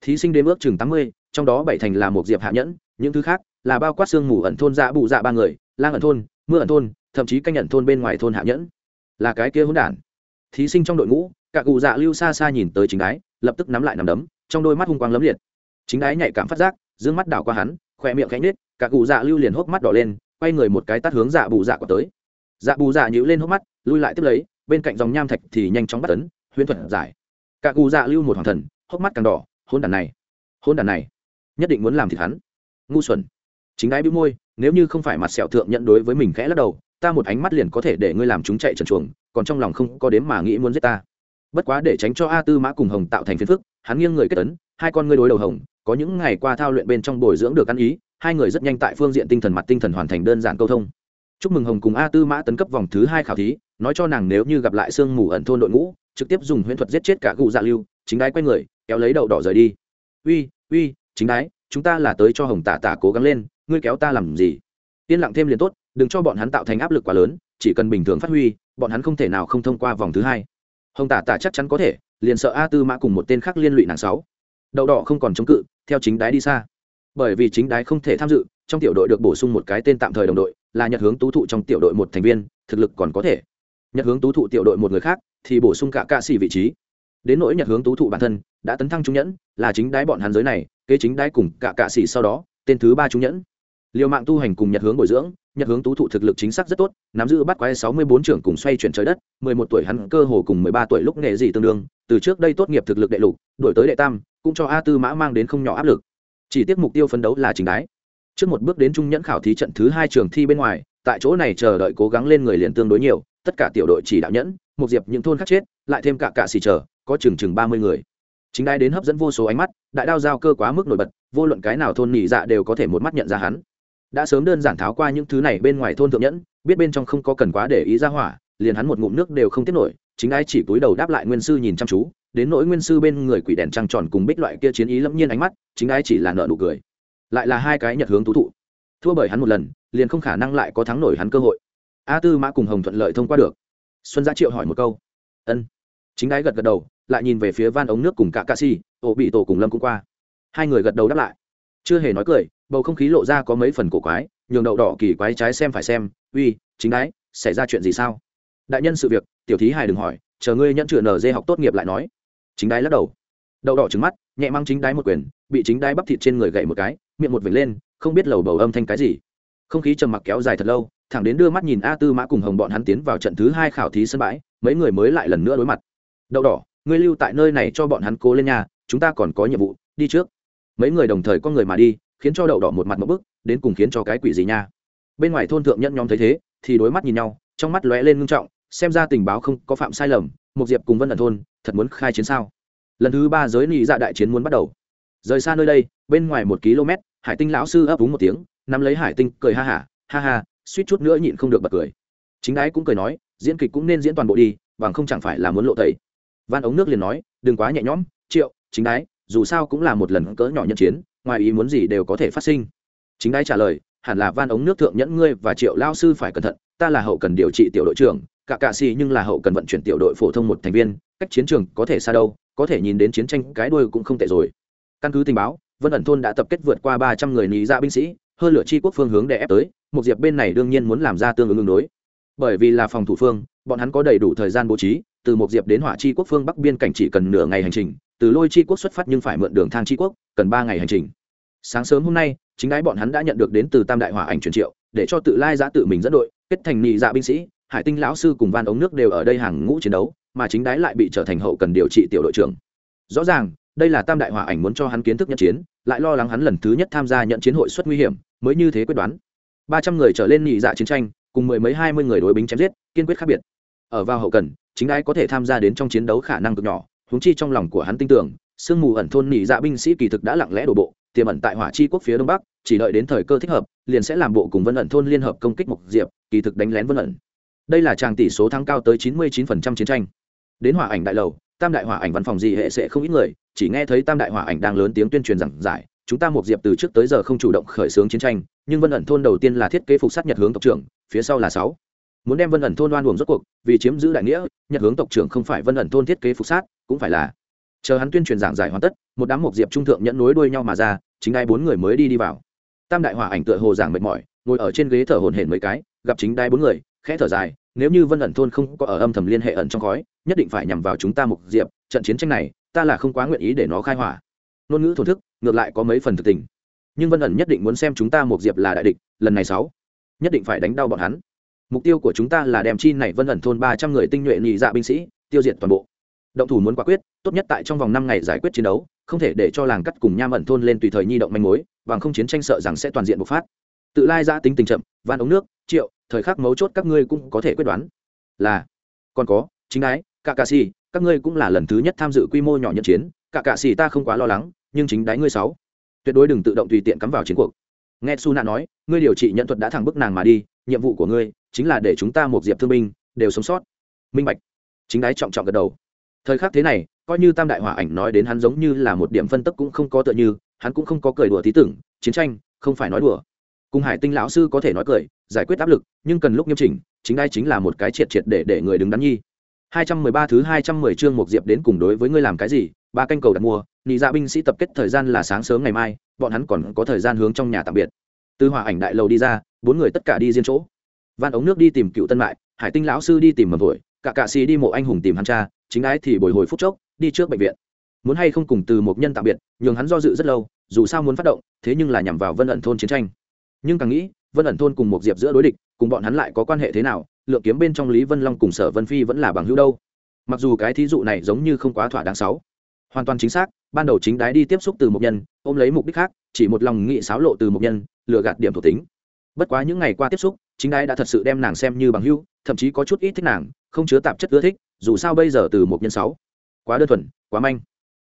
Thí sinh đến ước chừng tám mươi, trong đó bảy thành là một diệp hạ nhẫn, những thứ khác là bao quát xương mù ẩn thôn dạ bụ dạ ba người, lang ẩn thôn, mưa ẩn thôn, thậm chí canh ẩn thôn bên ngoài thôn hạ nhẫn. Là cái kia hỗn đản. Thí sinh trong đội ngũ, cả cụ dạ lưu xa xa nhìn tới chính đái, lập tức nắm lại nằm đấm, trong đôi mắt hung quang lấm liệt. Chính đái nhạy cảm phát giác d ư ơ n g mắt đảo qua hắn khỏe miệng cánh nết cả cụ dạ lưu liền hốc mắt đỏ lên, quay người một cái tắt hướng dạ bù dạ quả tới dạ bù dạ nhữ lên hốc mắt, lui lại tiếp lấy, bên cạnh dòng nham thạch thì nhanh chóng bắt tấn huyễn thuật giải. Cả cụ dạ lưu một hoàng thần, hốc mắt càng đỏ hôn đàn này hôn đàn này, nhất định muốn làm thịt hắn. Ngu xuẩn. Chính ái bĩu môi, nếu như không phải mặt sẹo thượng nhận đối với mình khẽ lắc đầu, ta một ánh mắt liền có thể để ngươi làm chúng chạy trần chuồng, còn trong lòng không có đếm mà nghĩ muốn giết ta. Bất quá để tránh cho a tư mã cùng hồng tạo thành phiền phức, hắn nghiêng người kết tấn hai con ngươi đối đầu hồng, có những ngày qua thao luyện bên trong bồi dưỡng được ăn ý, hai người rất nhanh tại phương diện tinh thần mặt tinh thần hoàn thành đơn giản câu thông chúc mừng hồng cùng a tư mã tấn cấp vòng thứ hai khảo thí, nói cho nàng nếu như gặp lại sương mù ẩn thôn đội ngũ, trực tiếp dùng huyễn thuật giết chết cả cụ dạ lưu, chính đái quay người, kéo lấy đậu đỏ rời đi. Uy uy, chính đái, chúng ta là tới cho hồng tả tả cố gắng lên, ngươi kéo ta làm gì? Yên lặng thêm liền tốt, đừng cho bọn hắn tạo thành áp lực quá lớn, chỉ cần bình thường phát huy, bọn hắn không thể nào không thông qua vòng thứ hai. Hồng tả tả chắc chắn có thể, liền sợ a tư mã cùng một tên khác liên lụy nàng sáu. Đậu đỏ không còn chống cự, theo chính đái đi xa. Bởi vì chính đái không thể tham dự, trong tiểu đội được bổ sung một cái tên tạm thời đồng đội là nhật hướng tú thụ trong tiểu đội một thành viên, thực lực còn có thể. Nhật hướng tú thụ tiểu đội một người khác thì bổ sung cả ca sĩ vị trí. Đến nỗi nhật hướng tú thụ bản thân đã tấn thăng trung nhẫn, là chính đái bọn hắn giới này, kế chính đái cùng cả cạ sĩ sau đó, tên thứ ba trung nhẫn. Liều mạng tu hành cùng nhật hướng bồi dưỡng, nhật hướng tú thụ thực lực chính xác rất tốt, nắm giữ bắt quái sáu mươi bốn trưởng cùng xoay chuyển trời đất, mười một tuổi hắn cơ hồ cùng mười ba tuổi lúc nghệ gì tương đương, từ trước đây tốt nghiệp thực lực đệ lục, đổi tới đệ tam, cũng cho a tư mã mang đến không nhỏ áp lực. Chỉ tiếc mục tiêu phấn đấu là chính đái trước một bước đến trung nhẫn khảo thí trận thứ hai trường thi bên ngoài, tại chỗ này chờ đợi cố gắng lên người liền tương đối nhiều, tất cả tiểu đội chỉ đạo nhẫn, một diệp những thôn khác chết, lại thêm cả cả xì chờ, có chừng chừng ba mươi người. Chính đai đến hấp dẫn vô số ánh mắt, đại đao giao cơ quá mức nổi bật, vô luận cái nào thôn nhị dạ đều có thể một mắt nhận ra hắn. Đã sớm đơn giản tháo qua những thứ này bên ngoài thôn thượng nhẫn, biết bên trong không có cần quá để ý ra hỏa, liền hắn một ngụm nước đều không tiết nổi, chính ai chỉ túi đầu đáp lại nguyên sư nhìn chăm chú, đến nỗi nguyên sư bên người quỷ đèn trăng tròn cùng bích loại kia chiến ý lẫm nhiên ánh mắt, chính ai chỉ là nợ nụ cười lại là hai cái nhật hướng tú thụ. Thua bởi hắn một lần, liền không khả năng lại có thắng nổi hắn cơ hội. A tư mã cùng hồng thuận lợi thông qua được. Xuân gia triệu hỏi một câu. Ân. Chính đái gật gật đầu, lại nhìn về phía van ống nước cùng cả ca si, ổ bị tổ cùng lâm cũng qua. Hai người gật đầu đáp lại. Chưa hề nói cười, bầu không khí lộ ra có mấy phần cổ quái, nhường đậu đỏ kỳ quái trái xem phải xem, uy, chính đái, xảy ra chuyện gì sao? Đại nhân sự việc, tiểu thí hài đừng hỏi, chờ ngươi nhận chữa dê học tốt nghiệp lại nói. Chính đái lắc đầu. Đậu đỏ trứng mắt, nhẹ mang chính đái một quyền, bị chính đái bắp thịt trên người gậy một cái miệng một vệt lên, không biết lầu bầu âm thanh cái gì. Không khí trầm mặc kéo dài thật lâu, thẳng đến đưa mắt nhìn a tư mã cùng hồng bọn hắn tiến vào trận thứ hai khảo thí sân bãi, mấy người mới lại lần nữa đối mặt. Đậu đỏ, ngươi lưu tại nơi này cho bọn hắn cố lên nhà chúng ta còn có nhiệm vụ, đi trước. Mấy người đồng thời con người mà đi, khiến cho đậu đỏ một mặt một bức, đến cùng khiến cho cái quỷ gì nha. Bên ngoài thôn thượng nhẫn nhóm thấy thế, thì đối mắt nhìn nhau, trong mắt lóe lên ngưng trọng, xem ra tình báo không có phạm sai lầm một diệp cùng vân ẩn thôn, thật muốn khai chiến sao? Lần thứ ba giới nghị dạ đại chiến muốn bắt đầu. Rời xa nơi đây, bên ngoài một km hải tinh lão sư ấp úng một tiếng, nắm lấy hải tinh, cười ha hả, ha ha, suýt chút nữa nhịn không được bật cười. Chính đái cũng cười nói, diễn kịch cũng nên diễn toàn bộ đi, bằng không chẳng phải là muốn lộ tẩy. Van ống nước liền nói, đừng quá nhẹ nhõm, triệu, chính đái, dù sao cũng là một lần cỡ nhỏ nhận chiến, ngoài ý muốn gì đều có thể phát sinh. Chính đái trả lời, hẳn là van ống nước thượng nhẫn ngươi và triệu lao sư phải cẩn thận, ta là hậu cần điều trị tiểu đội trưởng, cả cạ xì nhưng là hậu cần vận chuyển tiểu đội phổ thông một thành viên, cách chiến trường có thể xa đâu, có thể nhìn đến chiến tranh cái đuôi cũng không tệ rồi. Căn cứ tình báo vân ẩn thôn đã tập kết vượt qua ba trăm người lý ra dạ binh sĩ, hơn lửa chi quốc phương hướng để ép tới, một diệp bên này đương nhiên muốn làm ra tương ứng ứng đối. Bởi vì là phòng thủ phương, bọn hắn có đầy đủ thời gian bố trí, từ một diệp đến hỏa chi quốc phương bắc biên cảnh chỉ cần nửa ngày hành trình, từ lôi chi quốc xuất phát nhưng phải mượn đường thang chi quốc, cần ba ngày hành trình. Sáng sớm hôm nay, chính đái bọn hắn đã nhận được đến từ tam đại hỏa ảnh truyền triệu, để cho tự lai giã tự mình dẫn đội, kết thành nhị dạ binh sĩ, hải tinh lão sư cùng van ống nước đều ở đây hàng ngũ chiến đấu, mà chính đái lại bị trở thành hậu cần điều trị tiểu đội trưởng. Rõ ràng đây là tam đại hỏa ảnh muốn cho hắn kiến thức nhận chiến, lại lo lắng hắn lần thứ nhất tham gia nhận chiến hội suất nguy hiểm, mới như thế quyết đoán. Ba trăm người trở lên nhị dạ chiến tranh, cùng mười mấy hai mươi người đối bính chém giết, kiên quyết khác biệt. Ở vào hậu cần, chính ai có thể tham gia đến trong chiến đấu khả năng cực nhỏ húng chi trong lòng của hắn tin tưởng, sương mù ẩn thôn nhị dạ binh sĩ kỳ thực đã lặng lẽ đổ bộ, tiềm ẩn tại hỏa chi quốc phía đông bắc, chỉ đợi đến thời cơ thích hợp, liền sẽ làm bộ cùng vân ẩn thôn liên hợp công kích mục diệp, kỳ thực đánh lén vân ẩn. Đây là tràng tỷ số thắng cao tới chín mươi 99% chiến tranh. Đến hỏa ảnh đại lầu tam đại hỏa ảnh văn phòng gì hệ sẽ không ít người, chỉ nghe thấy tam đại hỏa ảnh đang lớn tiếng tuyên truyền rằng giải, chúng ta một diệp từ trước tới giờ không chủ động khởi xướng chiến tranh, nhưng vân ẩn thôn đầu tiên là thiết kế phục sát nhật hướng tộc trưởng, phía sau là sáu. Muốn đem vân ẩn thôn đoan buồng rốt cuộc, vì chiếm giữ đại nghĩa, nhật hướng tộc trưởng không phải vân ẩn thôn thiết kế phục sát, cũng phải là. Chờ hắn tuyên truyền giảng giải hoàn tất, một đám một diệp trung thượng nhẫn nối đuôi nhau mà ra, chính đai bốn người mới đi đi vào. Tam đại hỏa ảnh tựa hồ giảng mệt mỏi, ngồi ở trên ghế thở hồn hển mấy cái, gặp chính đai bốn người, khẽ thở dài nếu như vân ẩn thôn không có ở âm thầm liên hệ ẩn trong khói, nhất định phải nhằm vào chúng ta Mục diệp, trận chiến tranh này, ta là không quá nguyện ý để nó khai hỏa. Ngôn ngữ thổn thức, ngược lại có mấy phần thực tình. Nhưng vân ẩn nhất định muốn xem chúng ta Mục diệp là đại địch, lần này sáu, nhất định phải đánh đau bọn hắn. Mục tiêu của chúng ta là đem chi này vân ẩn thôn ba trăm người tinh nhuệ nhị dạ binh sĩ, tiêu diệt toàn bộ. Động thủ muốn quả quyết, tốt nhất tại trong vòng năm ngày giải quyết chiến đấu, không thể để cho làng cắt cùng nham ẩn thôn lên tùy thời nhi động manh mối, bằng không chiến tranh sợ rằng sẽ toàn diện bộc phát. Tự lai ra tính tình chậm, van ống nước, triệu thời khắc mấu chốt các ngươi cũng có thể quyết đoán. Là, còn có, chính ái, cả cà xì, các ngươi cũng là lần thứ nhất tham dự quy mô nhỏ nhận chiến. Cả cà xì ta không quá lo lắng, nhưng chính đáy ngươi sáu. Tuyệt đối đừng tự động tùy tiện cắm vào chiến cuộc. Nghe su nạ nói, ngươi điều trị nhận thuật đã thẳng bức nàng mà đi, nhiệm vụ của ngươi chính là để chúng ta một diệp thương binh, đều sống sót. Minh bạch. Chính đáy trọng trọng gật đầu. Thời khắc thế này, coi như tam đại hỏa ảnh nói đến hắn giống như là một điểm phân tích cũng không có tựa như, hắn cũng không có cười đùa tí tưởng, chiến tranh, không phải nói đùa cùng hải tinh lão sư có thể nói cười, giải quyết áp lực, nhưng cần lúc nghiêm chỉnh, chính đây chính là một cái triệt triệt để để người đứng đắn nhi. 213 thứ 210 chương một diệp đến cùng đối với ngươi làm cái gì? Ba canh cầu đặt mua, nị dạ binh sĩ tập kết thời gian là sáng sớm ngày mai, bọn hắn còn có thời gian hướng trong nhà tạm biệt. Từ hòa ảnh đại lầu đi ra, bốn người tất cả đi riêng chỗ. Van ống nước đi tìm cựu tân mại, hải tinh lão sư đi tìm mầm tuổi cả cạ xì đi mộ anh hùng tìm hắn cha, chính ái thì bồi hồi phút chốc, đi trước bệnh viện. Muốn hay không cùng từ một nhân tạm biệt, nhường hắn do dự rất lâu, dù sao muốn phát động, thế nhưng là nhằm vào vân ẩn thôn chiến tranh nhưng càng nghĩ, vân ẩn thôn cùng một diệp giữa đối địch, cùng bọn hắn lại có quan hệ thế nào, lượng kiếm bên trong lý vân long cùng sở vân phi vẫn là bằng hữu đâu. Mặc dù cái thí dụ này giống như không quá thỏa đáng sáu. Hoàn toàn chính xác, ban đầu chính đái đi tiếp xúc từ một nhân, ôm lấy mục đích khác, chỉ một lòng nghị xáo lộ từ một nhân, lừa gạt điểm thuộc tính. Bất quá những ngày qua tiếp xúc, chính đái đã thật sự đem nàng xem như bằng hữu, thậm chí có chút ít thích nàng, không chứa tạp chất ưa thích, dù sao bây giờ từ một nhân sáu. Quá đơn thuần, quá manh.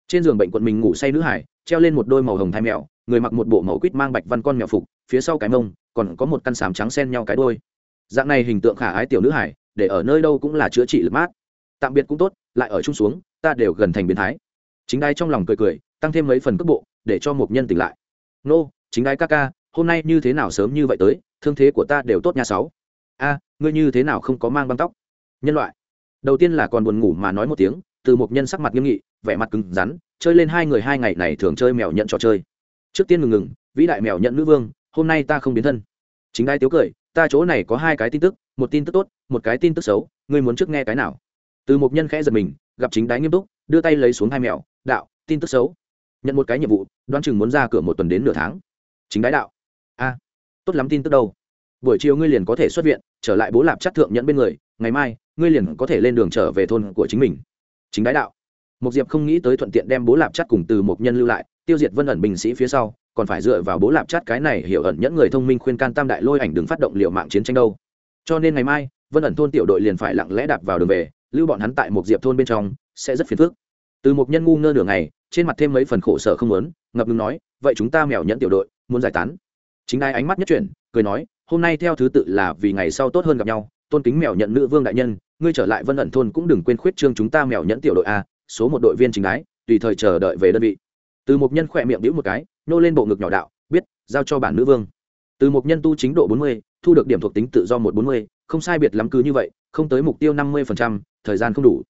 Trên giường bệnh quận mình ngủ say nữ hải, treo lên một đôi màu hồng thai mèo người mặc một bộ màu quýt mang bạch văn con mèo phục, phía sau cái mông, còn có một căn sám trắng xen nhau cái đôi dạng này hình tượng khả ái tiểu nữ hải, để ở nơi đâu cũng là chữa trị lực mát. Tạm biệt cũng tốt, lại ở chung xuống, ta đều gần thành biến thái. Chính đai trong lòng cười cười, tăng thêm mấy phần cước bộ, để cho một nhân tỉnh lại. Nô, chính đai ca ca, hôm nay như thế nào sớm như vậy tới, thương thế của ta đều tốt nhà sáu. A, ngươi như thế nào không có mang băng tóc? Nhân loại. Đầu tiên là còn buồn ngủ mà nói một tiếng, từ một nhân sắc mặt nghiêm nghị, vẻ mặt cứng rắn, chơi lên hai người hai ngày này thường chơi mèo nhận trò chơi trước tiên ngừng ngừng, vĩ đại mèo nhận nữ vương, hôm nay ta không biến thân. Chính ai tiếu cười, ta chỗ này có hai cái tin tức, một tin tức tốt, một cái tin tức xấu, ngươi muốn trước nghe cái nào? Từ một nhân khẽ giật mình, gặp chính đái nghiêm túc, đưa tay lấy xuống hai mèo, đạo, tin tức xấu. Nhận một cái nhiệm vụ, đoán chừng muốn ra cửa một tuần đến nửa tháng. Chính đái đạo, a, tốt lắm tin tức đâu. Buổi chiều ngươi liền có thể xuất viện, trở lại bố lạp chắc thượng nhận bên người, ngày mai, ngươi liền có thể lên đường trở về thôn của chính mình. Chính đái đạo một diệp không nghĩ tới thuận tiện đem bố lạp chắc cùng từ một nhân lưu lại tiêu diệt vân ẩn binh sĩ phía sau, còn phải dựa vào bố lạp chát cái này hiểu ẩn nhẫn người thông minh khuyên can tam đại lôi ảnh đừng phát động liệu mạng chiến tranh đâu. Cho nên ngày mai, vân ẩn thôn tiểu đội liền phải lặng lẽ đạp vào đường về, lưu bọn hắn tại một diệp thôn bên trong, sẽ rất phiền phức. Từ một nhân ngu ngơ nửa ngày, trên mặt thêm mấy phần khổ sở không lớn ngập ngừng nói, vậy chúng ta mèo nhẫn tiểu đội, muốn giải tán? Chính đai ánh mắt nhất chuyển, cười nói, hôm nay theo thứ tự là vì ngày sau tốt hơn gặp nhau, tôn kính mèo nhận nữ vương đại nhân, ngươi trở lại vân ẩn thôn cũng đừng quên khuyết trương chúng ta mèo nhẫn tiểu đội a, số một đội viên chính đái, tùy thời chờ đợi về đơn vị từ một nhân khỏe miệng đĩu một cái nô lên bộ ngực nhỏ đạo biết giao cho bản nữ vương. Từ một nhân tu chính độ bốn mươi thu được điểm thuộc tính tự do một bốn mươi không sai biệt lắm cứ như vậy không tới mục tiêu năm mươi phần trăm, thời gian không đủ.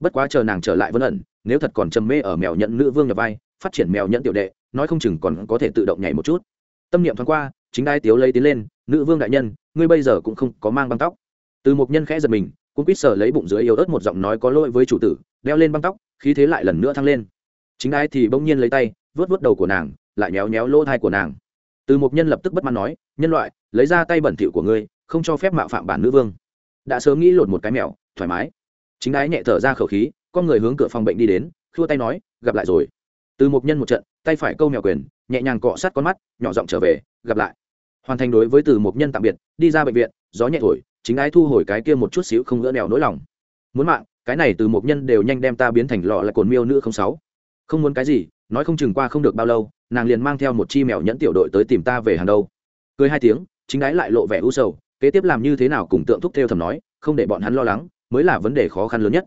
Bất quá chờ nàng trở lại vân ẩn nếu thật còn trầm mê ở mèo nhận nữ vương nhập vai phát triển mèo nhận tiểu đệ nói không chừng còn có thể tự động nhảy một chút. Tâm niệm thoáng qua chính đai tiếu lấy tiến lên nữ vương đại nhân ngươi bây giờ cũng không có mang băng tóc. Từ một nhân khẽ giật mình cũng quýt sở lấy bụng dưới yếu ớt một giọng nói có lỗi với chủ tử đeo lên băng tóc khí thế lại lần nữa thăng lên chính ai thì bỗng nhiên lấy tay vớt vớt đầu của nàng, lại méo méo lỗ thai của nàng. Từ một nhân lập tức bất mãn nói, nhân loại, lấy ra tay bẩn thỉu của ngươi, không cho phép mạo phạm bản nữ vương. Đã sớm nghĩ lột một cái mèo thoải mái. Chính ái nhẹ thở ra khẩu khí, con người hướng cửa phòng bệnh đi đến, khua tay nói, gặp lại rồi. Từ một nhân một trận, tay phải câu mèo quyền, nhẹ nhàng cọ sát con mắt, nhỏ giọng trở về, gặp lại. Hoàn thành đối với từ một nhân tạm biệt, đi ra bệnh viện, gió nhẹ thổi, chính ái thu hồi cái kia một chút xíu không gỡ nẻo nỗi lòng. Muốn mạng, cái này từ một nhân đều nhanh đem ta biến thành lọ là cồn miêu nữ không sáu không muốn cái gì, nói không chừng qua không được bao lâu, nàng liền mang theo một chi mèo nhẫn tiểu đội tới tìm ta về hàng đâu. Cười hai tiếng, chính ái lại lộ vẻ u sầu, kế tiếp làm như thế nào cùng tượng thúc theo thầm nói, không để bọn hắn lo lắng, mới là vấn đề khó khăn lớn nhất.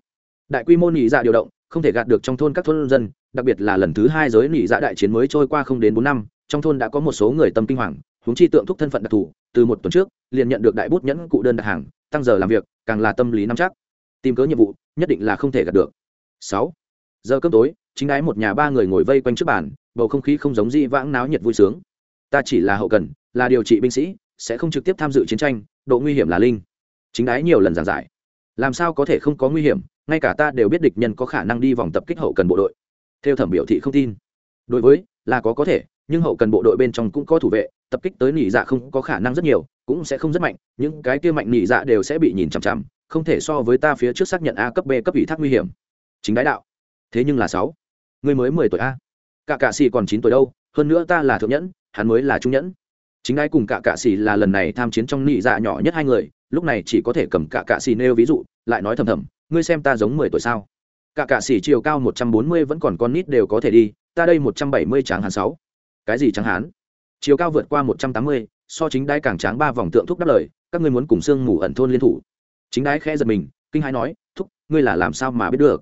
Đại quy mô nhị dạ điều động, không thể gạt được trong thôn các thôn dân, đặc biệt là lần thứ hai giới nhị dạ đại chiến mới trôi qua không đến bốn năm, trong thôn đã có một số người tâm kinh hoàng, huống chi tượng thúc thân phận đặc thù, từ một tuần trước, liền nhận được đại bút nhẫn cụ đơn đặt hàng, tăng giờ làm việc, càng là tâm lý nắm chắc. Tìm cớ nhiệm vụ, nhất định là không thể gạt được. Sáu. Giờ cơm tối chính đái một nhà ba người ngồi vây quanh trước bàn, bầu không khí không giống di vãng náo nhiệt vui sướng. Ta chỉ là hậu cần, là điều trị binh sĩ, sẽ không trực tiếp tham dự chiến tranh, độ nguy hiểm là linh. Chính đái nhiều lần giảng giải. Làm sao có thể không có nguy hiểm, ngay cả ta đều biết địch nhân có khả năng đi vòng tập kích hậu cần bộ đội. Theo thẩm biểu thị không tin. Đối với, là có có thể, nhưng hậu cần bộ đội bên trong cũng có thủ vệ, tập kích tới nỉ dạ không có khả năng rất nhiều, cũng sẽ không rất mạnh, những cái kia mạnh nỉ dạ đều sẽ bị nhìn chằm chằm, không thể so với ta phía trước xác nhận a cấp b cấp ủy thác nguy hiểm. Chính đái đạo. Thế nhưng là sáu. Ngươi mới mười tuổi a. Cả cạ xì còn chín tuổi đâu, hơn nữa ta là thượng nhẫn, hắn mới là trung nhẫn. Chính ai cùng cả cạ xì là lần này tham chiến trong nị dạ nhỏ nhất hai người, lúc này chỉ có thể cầm cả cạ xì nêu ví dụ, lại nói thầm thầm, ngươi xem ta giống mười tuổi sao? Cả cạ xì chiều cao một trăm bốn mươi vẫn còn con nít đều có thể đi, ta đây một trăm bảy mươi tráng hán sáu. Cái gì tráng hán? Chiều cao vượt qua một trăm tám mươi, so chính đai càng tráng ba vòng tượng thúc đáp lời, các ngươi muốn cùng sương mù ẩn thôn liên thủ. Chính đai khẽ giật mình, kinh hãi nói, thúc, ngươi là làm sao mà biết được?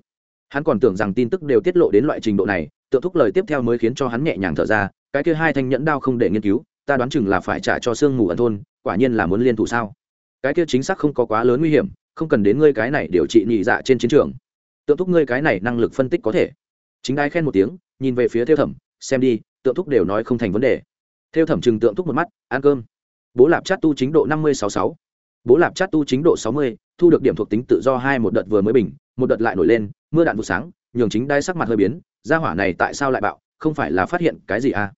Hắn còn tưởng rằng tin tức đều tiết lộ đến loại trình độ này tượng thúc lời tiếp theo mới khiến cho hắn nhẹ nhàng thở ra, cái kia hai thanh nhẫn đao không để nghiên cứu, ta đoán chừng là phải trả cho sương mù ẩn thôn, quả nhiên là muốn liên thủ sao? Cái kia chính xác không có quá lớn nguy hiểm, không cần đến ngươi cái này điều trị nhị dạ trên chiến trường. Tượng thúc ngươi cái này năng lực phân tích có thể. Chính đai khen một tiếng, nhìn về phía theo thẩm, xem đi tượng thúc đều nói không thành vấn đề. Theo thẩm chừng tượng thúc một mắt, ăn cơm. Bố lạp chát tu chính độ năm mươi sáu sáu. Bố lạp chát tu chính độ sáu mươi thu được điểm thuộc tính tự do hai một đợt vừa mới bình, một đợt lại nổi lên, mưa đạn vụ sáng, nhường chính đai sắc mặt hơi biến ra hỏa này tại sao lại bạo, không phải là phát hiện cái gì à?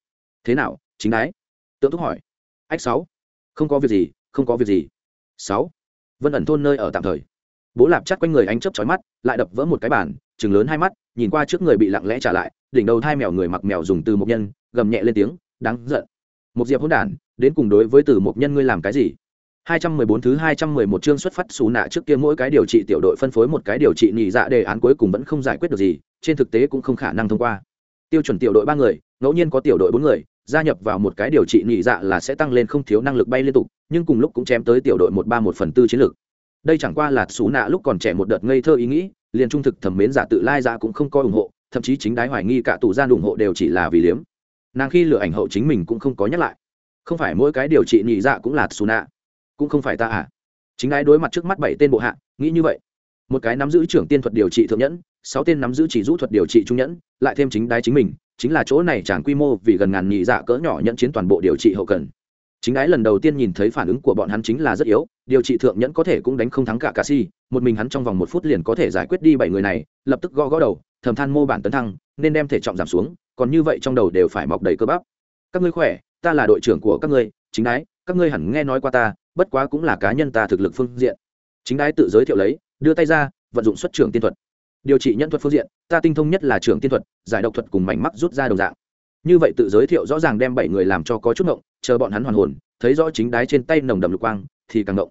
Thế nào, chính đái? Tượng thúc hỏi. Ách sáu. Không có việc gì, không có việc gì. Sáu. Vân ẩn thôn nơi ở tạm thời. Bố lạp chắt quanh người anh chớp chói mắt, lại đập vỡ một cái bàn chừng lớn hai mắt, nhìn qua trước người bị lặng lẽ trả lại, đỉnh đầu hai mèo người mặc mèo dùng từ một nhân, gầm nhẹ lên tiếng, đáng giận. Một diệp hỗn đản, đến cùng đối với từ một nhân ngươi làm cái gì? 214 thứ 211 chương xuất phát xú nạ trước kia mỗi cái điều trị tiểu đội phân phối một cái điều trị nhị dạ đề án cuối cùng vẫn không giải quyết được gì, trên thực tế cũng không khả năng thông qua. Tiêu chuẩn tiểu đội ba người, ngẫu nhiên có tiểu đội bốn người, gia nhập vào một cái điều trị nhị dạ là sẽ tăng lên không thiếu năng lực bay liên tục, nhưng cùng lúc cũng chém tới tiểu đội một ba một phần tư chiến lực Đây chẳng qua là xú nạ lúc còn trẻ một đợt ngây thơ ý nghĩ, liền trung thực thẩm mến giả tự lai dạ cũng không coi ủng hộ, thậm chí chính đái hoài nghi cả tụ gian ủng hộ đều chỉ là vì liếm. Nàng khi lựa ảnh hậu chính mình cũng không có nhắc lại. Không phải mỗi cái điều trị nhị dạ cũng là xú nạ cũng không phải ta à. Chính ái đối mặt trước mắt bảy tên bộ hạ nghĩ như vậy. Một cái nắm giữ trưởng tiên thuật điều trị thượng nhẫn sáu tên nắm giữ chỉ rũ thuật điều trị trung nhẫn lại thêm chính đái chính mình chính là chỗ này chẳng quy mô vì gần ngàn nhị dạ cỡ nhỏ nhận chiến toàn bộ điều trị hậu cần. Chính ái lần đầu tiên nhìn thấy phản ứng của bọn hắn chính là rất yếu điều trị thượng nhẫn có thể cũng đánh không thắng cả cà si một mình hắn trong vòng một phút liền có thể giải quyết đi bảy người này lập tức gõ gõ đầu thầm than mô bản tấn thăng nên đem thể trọng giảm xuống còn như vậy trong đầu đều phải mọc đầy cơ bắp. Các ngươi khỏe ta là đội trưởng của các ngươi chính ái, các ngươi hẳn nghe nói qua ta bất quá cũng là cá nhân ta thực lực phương diện. Chính đái tự giới thiệu lấy, đưa tay ra, vận dụng xuất trưởng tiên thuật. Điều trị nhân thuật phương diện, ta tinh thông nhất là trưởng tiên thuật, giải độc thuật cùng mảnh mắc rút ra đồng dạng. Như vậy tự giới thiệu rõ ràng đem bảy người làm cho có chút ngộng, chờ bọn hắn hoàn hồn, thấy rõ chính đái trên tay nồng đậm lục quang, thì càng ngộng.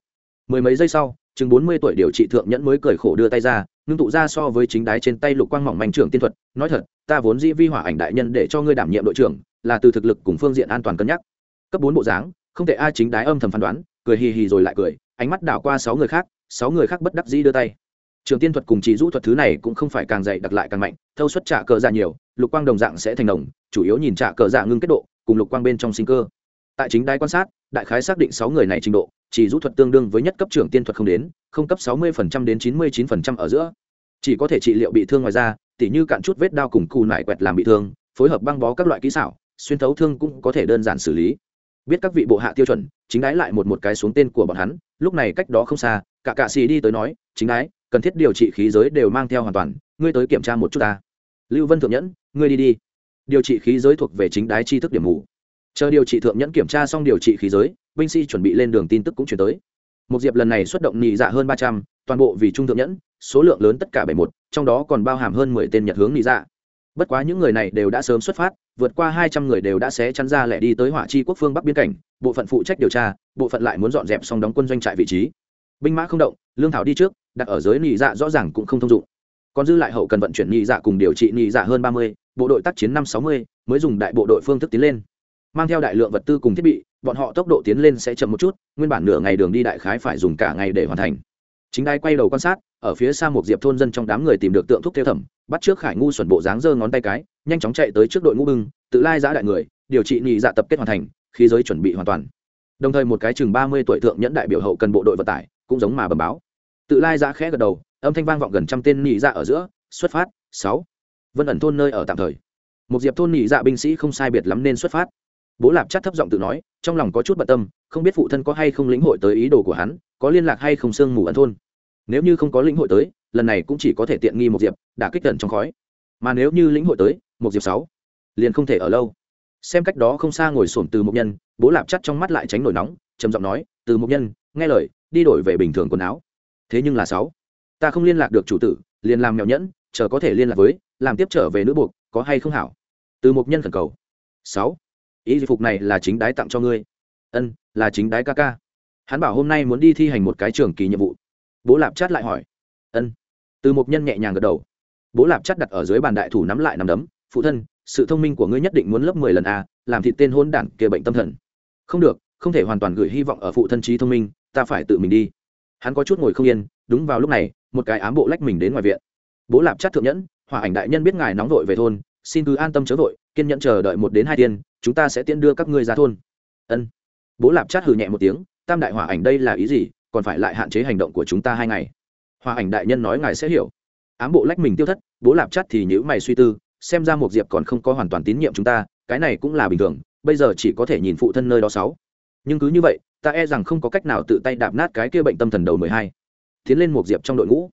Mười mấy giây sau, chừng bốn mươi tuổi điều trị thượng nhẫn mới cười khổ đưa tay ra, ngưng tụ ra so với chính đái trên tay lục quang mỏng manh trưởng tiên thuật, nói thật, ta vốn dĩ vi hỏa ảnh đại nhân để cho ngươi đảm nhiệm đội trưởng, là từ thực lực cùng phương diện an toàn cân nhắc. Cấp bốn bộ dáng, không thể ai chính đái âm thầm phán đoán cười hì hì rồi lại cười, ánh mắt đảo qua sáu người khác, sáu người khác bất đắc dĩ đưa tay. Trường tiên thuật cùng chỉ rũ thuật thứ này cũng không phải càng dày đặc lại càng mạnh, thâu suất trả cờ dạ nhiều, lục quang đồng dạng sẽ thành đồng, chủ yếu nhìn trả cờ dạ ngưng kết độ, cùng lục quang bên trong sinh cơ. Tại chính đai quan sát, đại khái xác định sáu người này trình độ, chỉ rũ thuật tương đương với nhất cấp trưởng tiên thuật không đến, không cấp sáu mươi đến chín mươi 99% ở giữa. Chỉ có thể trị liệu bị thương ngoài ra tỉ như cạn chút vết đao cùng cù nải quẹt làm bị thương, phối hợp băng bó các loại kỹ xảo, xuyên thấu thương cũng có thể đơn giản xử lý biết các vị bộ hạ tiêu chuẩn, chính đái lại một một cái xuống tên của bọn hắn, lúc này cách đó không xa, cả cạ xì đi tới nói, chính đái, cần thiết điều trị khí giới đều mang theo hoàn toàn, ngươi tới kiểm tra một chút ta. Lưu vân thượng nhẫn, ngươi đi đi. Điều trị khí giới thuộc về chính đái tri thức điểm mù. Chờ điều trị thượng nhẫn kiểm tra xong điều trị khí giới, binh sĩ chuẩn bị lên đường tin tức cũng chuyển tới. Một diệp lần này xuất động nhị dạ hơn ba trăm, toàn bộ vì trung thượng nhẫn, số lượng lớn tất cả bảy một, trong đó còn bao hàm hơn mười tên nhật hướng nhị dạ bất quá những người này đều đã sớm xuất phát, vượt qua hai trăm người đều đã xé chắn ra lẻ đi tới hỏa chi quốc phương bắc biên cảnh, bộ phận phụ trách điều tra, bộ phận lại muốn dọn dẹp xong đóng quân doanh trại vị trí. Binh mã không động, lương thảo đi trước, đặt ở giới nhị dạ rõ ràng cũng không thông dụng. Còn dư lại hậu cần vận chuyển nhị dạ cùng điều trị nhị dạ hơn ba mươi, bộ đội tác chiến năm sáu mươi, mới dùng đại bộ đội phương thức tiến lên. Mang theo đại lượng vật tư cùng thiết bị, bọn họ tốc độ tiến lên sẽ chậm một chút, nguyên bản nửa ngày đường đi đại khái phải dùng cả ngày để hoàn thành. Chính đai quay đầu quan sát, ở phía xa một diệp thôn dân trong đám người tìm được tượng thuốc theo thẩm bắt trước khải ngu xuẩn bộ dáng giơ ngón tay cái, nhanh chóng chạy tới trước đội ngũ bưng, tự lai giã đại người, điều trị nhị dạ tập kết hoàn thành, khí giới chuẩn bị hoàn toàn. Đồng thời một cái chừng ba mươi tuổi thượng nhẫn đại biểu hậu cần bộ đội vận tải, cũng giống mà bầm báo. Tự lai giã khẽ gật đầu, âm thanh vang vọng gần trăm tên nhị dạ ở giữa, xuất phát, sáu. Vân ẩn thôn nơi ở tạm thời. Một diệp thôn nhị dạ binh sĩ không sai biệt lắm nên xuất phát. Bố lạp chắc thấp giọng tự nói, trong lòng có chút bận tâm, không biết phụ thân có hay không lĩnh hội tới ý đồ của hắn, có liên lạc hay không sương mù ẩn thôn. Nếu như không có lĩnh hội tới lần này cũng chỉ có thể tiện nghi một diệp đã kích tận trong khói. Mà nếu như lĩnh hội tới, một diệp sáu, liền không thể ở lâu. Xem cách đó không xa ngồi xổm từ mục nhân, bố lạp chắt trong mắt lại tránh nổi nóng, trầm giọng nói, từ mục nhân, nghe lời, đi đổi về bình thường quần áo. Thế nhưng là sáu, ta không liên lạc được chủ tử, liền làm mèo nhẫn, chờ có thể liên lạc với, làm tiếp trở về nữ buộc, có hay không hảo? Từ mục nhân khẩn cầu. Sáu, ý phục này là chính đái tặng cho ngươi. Ân, là chính đái ca ca. Hắn bảo hôm nay muốn đi thi hành một cái trường kỳ nhiệm vụ. Bố lạp chát lại hỏi. Ân từ một nhân nhẹ nhàng gật đầu. Bố lạp chắt đặt ở dưới bàn đại thủ nắm lại nằm đấm, phụ thân, sự thông minh của ngươi nhất định muốn lớp mười lần a, làm thịt tên hôn đản kia bệnh tâm thần. Không được, không thể hoàn toàn gửi hy vọng ở phụ thân trí thông minh, ta phải tự mình đi. Hắn có chút ngồi không yên, đúng vào lúc này, một cái ám bộ lách mình đến ngoài viện. Bố lạp chắt thượng nhẫn hòa ảnh đại nhân biết ngài nóng vội về thôn, xin cứ an tâm chớ vội, kiên nhẫn chờ đợi một đến hai tiên chúng ta sẽ tiễn đưa các ngươi ra thôn. Ân. Bố lạp chát hừ nhẹ một tiếng, tam đại hỏa ảnh đây là ý gì, còn phải lại hạn chế hành động của chúng ta hai ngày hòa ảnh đại nhân nói ngài sẽ hiểu. Ám bộ lách mình tiêu thất, bố lạp chắt thì nhữ mày suy tư, xem ra một diệp còn không có hoàn toàn tín nhiệm chúng ta, cái này cũng là bình thường, bây giờ chỉ có thể nhìn phụ thân nơi đó sáu. Nhưng cứ như vậy, ta e rằng không có cách nào tự tay đạp nát cái kia bệnh tâm thần đầu mười hai. Tiến lên một diệp trong đội ngũ.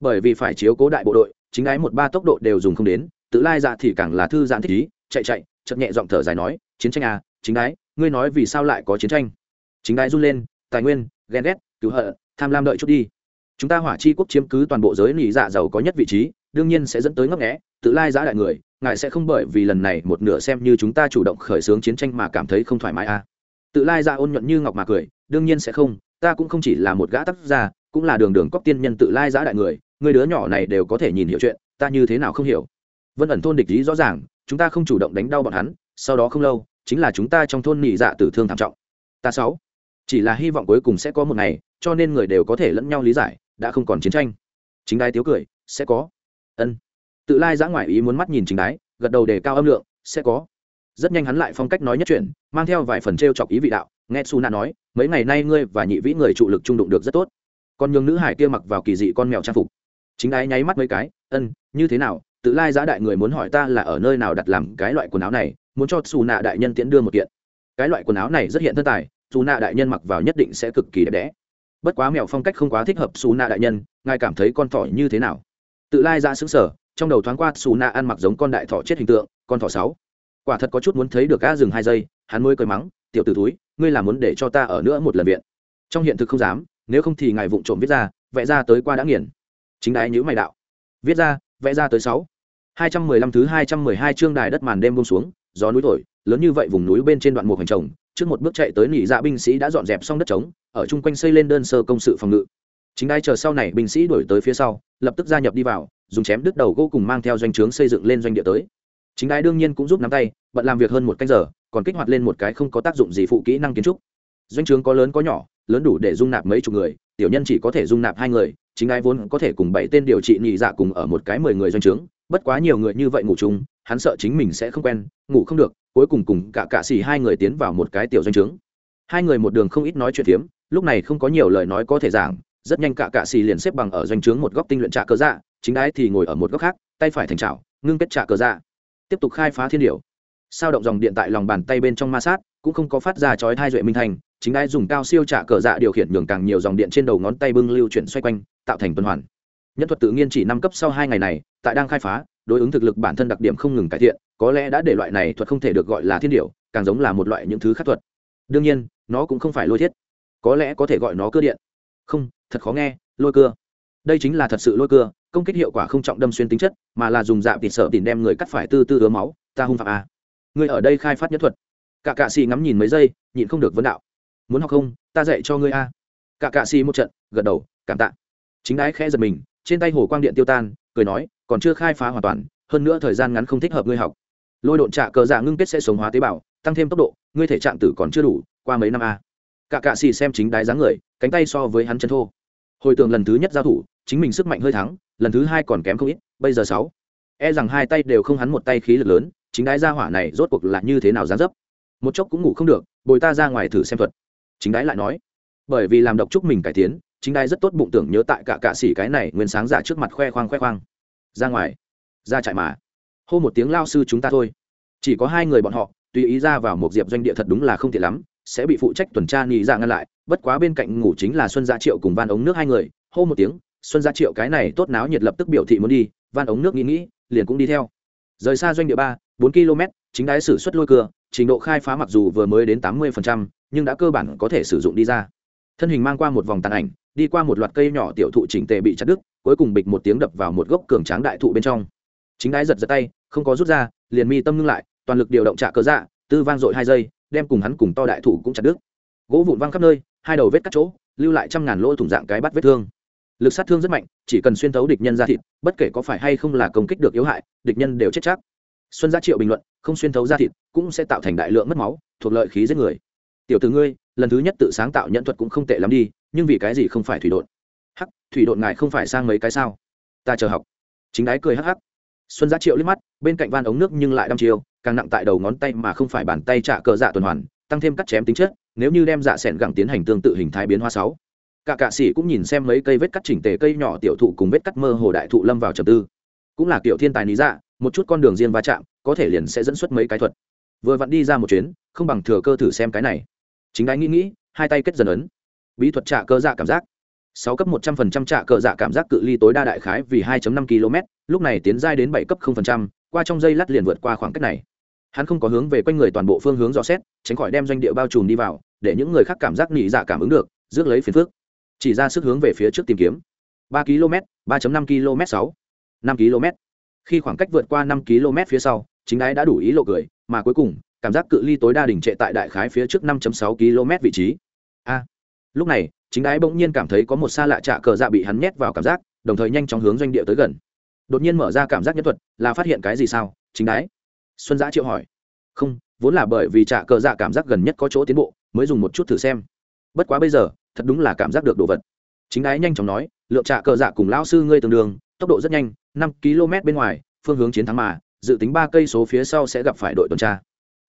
Bởi vì phải chiếu cố đại bộ đội, chính ái một ba tốc độ đều dùng không đến, tự lai dạ thì càng là thư giãn thích ý, chạy chạy chậm nhẹ giọng thở dài nói, chiến tranh à chính ái, ngươi nói vì sao lại có chiến tranh? Chính ái run lên, tài nguyên, ghen ghét, cứu hợ tham lam đợi chút đi chúng ta hỏa chi quốc chiếm cứ toàn bộ giới nỉ dạ giàu có nhất vị trí, đương nhiên sẽ dẫn tới ngấp nghẽ tự lai giã đại người, ngài sẽ không bởi vì lần này một nửa xem như chúng ta chủ động khởi xướng chiến tranh mà cảm thấy không thoải mái à. tự lai giã ôn nhuận như ngọc mà cười, đương nhiên sẽ không, ta cũng không chỉ là một gã tác gia, cũng là đường đường cóc tiên nhân tự lai giã đại người người đứa nhỏ này đều có thể nhìn hiểu chuyện, ta như thế nào không hiểu. Vân ẩn thôn địch lý rõ ràng, chúng ta không chủ động đánh đau bọn hắn, sau đó không lâu, chính là chúng ta trong thôn nỉ dạ tử thương thảm trọng. Ta sáu, chỉ là hy vọng cuối cùng sẽ có một ngày, cho nên người đều có thể lẫn nhau lý giải đã không còn chiến tranh. Chính đai tiếu cười, sẽ có. Ân. Tự lai giã ngoại ý muốn mắt nhìn chính đái, gật đầu để cao âm lượng, sẽ có. Rất nhanh hắn lại phong cách nói nhất chuyển mang theo vài phần t r e o chọc ý vị đạo, nghe su nạ nói, mấy ngày nay ngươi và nhị vĩ người trụ lực trung đụng được rất tốt. Còn nhường nữ hải kia mặc vào kỳ dị con mèo trang phục. Chính đái nháy mắt mấy cái, ân, như thế nào? Tự lai giã đại người muốn hỏi ta là ở nơi nào đặt làm cái loại quần áo này, muốn cho xù nạ đại nhân tiễn đưa một kiện. Cái loại quần áo này rất hiện thân tài xù nạ đại nhân mặc vào nhất định sẽ cực kỳ đẹp đẽ bất quá mèo phong cách không quá thích hợp xù nạ đại nhân, ngài cảm thấy con thỏ như thế nào? Tự lai ra xứng sở trong đầu thoáng qua xù nạ ăn mặc giống con đại thỏ chết hình tượng, con thỏ sáu. Quả thật có chút muốn thấy được gã dừng hai giây, hắn mới cười mắng, tiểu t ử túi ngươi là muốn để cho ta ở nữa một lần viện. Trong hiện thực không dám, nếu không thì ngài vụng trộm viết ra, vẽ ra tới qua đã nghiền. Chính đái nhữ mày đạo. Viết ra, vẽ ra tới sáu. Hai trăm mười lăm thứ hai trăm mười hai chương đài đất màn đêm buông xuống, gió núi thổi, lớn như vậy vùng núi bên trên đoạn một hành trồng trước một bước chạy tới nỉ dạ binh sĩ đã dọn dẹp xong đất trống, ở chung quanh xây lên đơn sơ công sự phòng ngự. Chính đai chờ sau này binh sĩ đuổi tới phía sau, lập tức gia nhập đi vào, dùng chém đứt đầu gỗ cùng mang theo doanh trướng xây dựng lên doanh địa tới. Chính đai đương nhiên cũng giúp nắm tay, bận làm việc hơn một canh giờ, còn kích hoạt lên một cái không có tác dụng gì phụ kỹ năng kiến trúc. Doanh trướng có lớn có nhỏ, lớn đủ để dung nạp mấy chục người, tiểu nhân chỉ có thể dung nạp hai người, chính ai vốn có thể cùng bảy tên điều trị nhị dạ cùng ở một cái mười người doanh trướng bất quá nhiều người như vậy ngủ chung, hắn sợ chính mình sẽ không quen, ngủ không được, cuối cùng cùng cả cạ xì hai người tiến vào một cái tiểu doanh trướng. Hai người một đường không ít nói chuyện phiếm, lúc này không có nhiều lời nói có thể giảng, rất nhanh cả cạ xì liền xếp bằng ở doanh trướng một góc tinh luyện trạ cơ dạ chính đái thì ngồi ở một góc khác, tay phải thành trào ngưng kết trạ cơ dạ. Tiếp tục khai phá thiên điều sao động dòng điện tại lòng bàn tay bên trong ma sát, cũng không có phát ra chói thai duệ minh thành, chính đái dùng cao siêu trạ cờ dạ điều khiển nhường càng nhiều dòng điện trên đầu ngón tay bưng lưu chuyển xoay quanh, tạo thành tuần hoàn nhân thuật tự nhiên chỉ năm cấp sau hai ngày này, tại đang khai phá, đối ứng thực lực bản thân đặc điểm không ngừng cải thiện, có lẽ đã để loại này thuật không thể được gọi là thiên điệu càng giống là một loại những thứ khác thuật. Đương nhiên, nó cũng không phải lôi thiết. Có lẽ có thể gọi nó cơ điện. Không, thật khó nghe, lôi cưa đây chính là thật sự lôi cưa công kích hiệu quả không trọng đâm xuyên tính chất, mà là dùng dạ vịt sợ tìm đem người cắt phải tư tư ứa máu, ta hung phạm à. người ở đây khai phát nhất thuật. Cả cạ xì ngắm nhìn mấy giây, nhịn không được vấn đạo. Muốn học không, ta dạy cho ngươi a. À. cả cạ xì một trận, gật đầu, cảm tạ. Chính đái khẽ giật mình trên tay hồ quang điện tiêu tan, cười nói, còn chưa khai phá hoàn toàn, hơn nữa thời gian ngắn không thích hợp ngươi học. Lôi độn trạ cờ dạ ngưng kết sẽ sống hóa tế bào, tăng thêm tốc độ, ngươi thể trạng tử còn chưa đủ, qua mấy năm a. Cả cạ xì xem chính đái dáng người, cánh tay so với hắn chân thô. Hồi tưởng lần thứ nhất giao thủ, chính mình sức mạnh hơi thắng, lần thứ hai còn kém không ít, bây giờ sáu. E rằng hai tay đều không hắn một tay khí lực lớn, chính đái ra hỏa này rốt cuộc là như thế nào dán dấp? Một chốc cũng ngủ không được, bồi ta ra ngoài thử xem thuật. Chính đái lại nói, bởi vì làm độc chúc mình cải tiến chính đái rất tốt bụng tưởng nhớ tại cả cạ xỉ cái này nguyên sáng giả trước mặt khoe khoang khoe khoang. Ra ngoài. Ra trại mà. Hô một tiếng lao sư chúng ta thôi. Chỉ có hai người bọn họ, tùy ý ra vào một diệp doanh địa thật đúng là không thể lắm, sẽ bị phụ trách tuần tra nghỉ ra ngăn lại, bất quá bên cạnh ngủ chính là xuân gia triệu cùng van ống nước hai người. Hô một tiếng, xuân gia triệu cái này tốt náo nhiệt lập tức biểu thị muốn đi van ống nước nghĩ nghĩ, liền cũng đi theo. Rời xa doanh địa ba, bốn km, chính đái sử xuất lôi cưa, trình độ khai phá mặc dù vừa mới đến tám mươi nhưng đã cơ bản có thể sử dụng đi ra. Thân hình mang qua một vòng tàn ảnh đi qua một loạt cây nhỏ tiểu thụ chỉnh tề bị chặt đứt, cuối cùng bịch một tiếng đập vào một gốc cường tráng đại thụ bên trong. Chính đái giật giật tay, không có rút ra, liền mi tâm ngưng lại, toàn lực điều động trả cớ dạ tư vang dội hai giây, đem cùng hắn cùng to đại thụ cũng chặt đứt. Gỗ vụn văng khắp nơi, hai đầu vết cắt chỗ, lưu lại trăm ngàn lỗ thủng dạng cái bắt vết thương. Lực sát thương rất mạnh, chỉ cần xuyên thấu địch nhân ra thịt, bất kể có phải hay không là công kích được yếu hại, địch nhân đều chết chắc. Xuân gia triệu bình luận, không xuyên thấu ra thịt, cũng sẽ tạo thành đại lượng mất máu, thuộc lợi khí giết người. Tiểu từ ngươi, lần thứ nhất tự sáng tạo nhận thuật cũng không tệ lắm đi nhưng vì cái gì không phải thủy đột hắc, thủy đột ngài không phải sang mấy cái sao? Ta chờ học. Chính đái cười hắc hắc. Xuân giá triệu liếc mắt, bên cạnh van ống nước nhưng lại đăm chiều càng nặng tại đầu ngón tay mà không phải bàn tay trả cờ dạ tuần hoàn, tăng thêm cắt chém tính chất, nếu như đem dạ sẹn gẳng tiến hành tương tự hình thái biến hoa sáu. Cả cạ sĩ cũng nhìn xem mấy cây vết cắt chỉnh tề cây nhỏ tiểu thụ cùng vết cắt mơ hồ đại thụ lâm vào trầm tư. Cũng là kiểu thiên tài lý dạ một chút con đường riêng va chạm, có thể liền sẽ dẫn xuất mấy cái thuật. Vừa vặn đi ra một chuyến, không bằng thừa cơ thử xem cái này. Chính đái nghĩ nghĩ, hai tay kết dần ấn bí thuật trả cơ dạ cảm giác. Sáu cấp một trăm phần trăm trả cờ dạ cảm giác cự ly tối đa đại khái vì hai năm km lúc này tiến giai đến bảy cấp không phần trăm, qua trong dây lắt liền vượt qua khoảng cách này. Hắn không có hướng về quanh người toàn bộ phương hướng dò xét, tránh khỏi đem doanh địa bao trùm đi vào, để những người khác cảm giác nhị dạ cảm ứng được, rước lấy phiền phước chỉ ra sức hướng về phía trước tìm kiếm. ba km ba năm km sáu, năm km khi khoảng cách vượt qua năm km phía sau, chính đái đã đủ ý lộ cười, mà cuối cùng, cảm giác cự ly tối đa đỉnh trệ tại đại khái phía trước 5 sáu km vị trí. A lúc này, chính đái bỗng nhiên cảm thấy có một xa lạ trạ cờ dạ bị hắn nhét vào cảm giác, đồng thời nhanh chóng hướng doanh địa tới gần. Đột nhiên mở ra cảm giác nhân thuật, là phát hiện cái gì sao? Chính đái. Xuân giã triệu hỏi. Không, vốn là bởi vì trạ cờ dạ cảm giác gần nhất có chỗ tiến bộ, mới dùng một chút thử xem. Bất quá bây giờ, thật đúng là cảm giác được đồ vật. Chính đái nhanh chóng nói, lượng trạ cờ dạ cùng lão sư ngươi tương đương, tốc độ rất nhanh, năm km bên ngoài, phương hướng chiến thắng mà, dự tính ba cây số phía sau sẽ gặp phải đội tuần tra.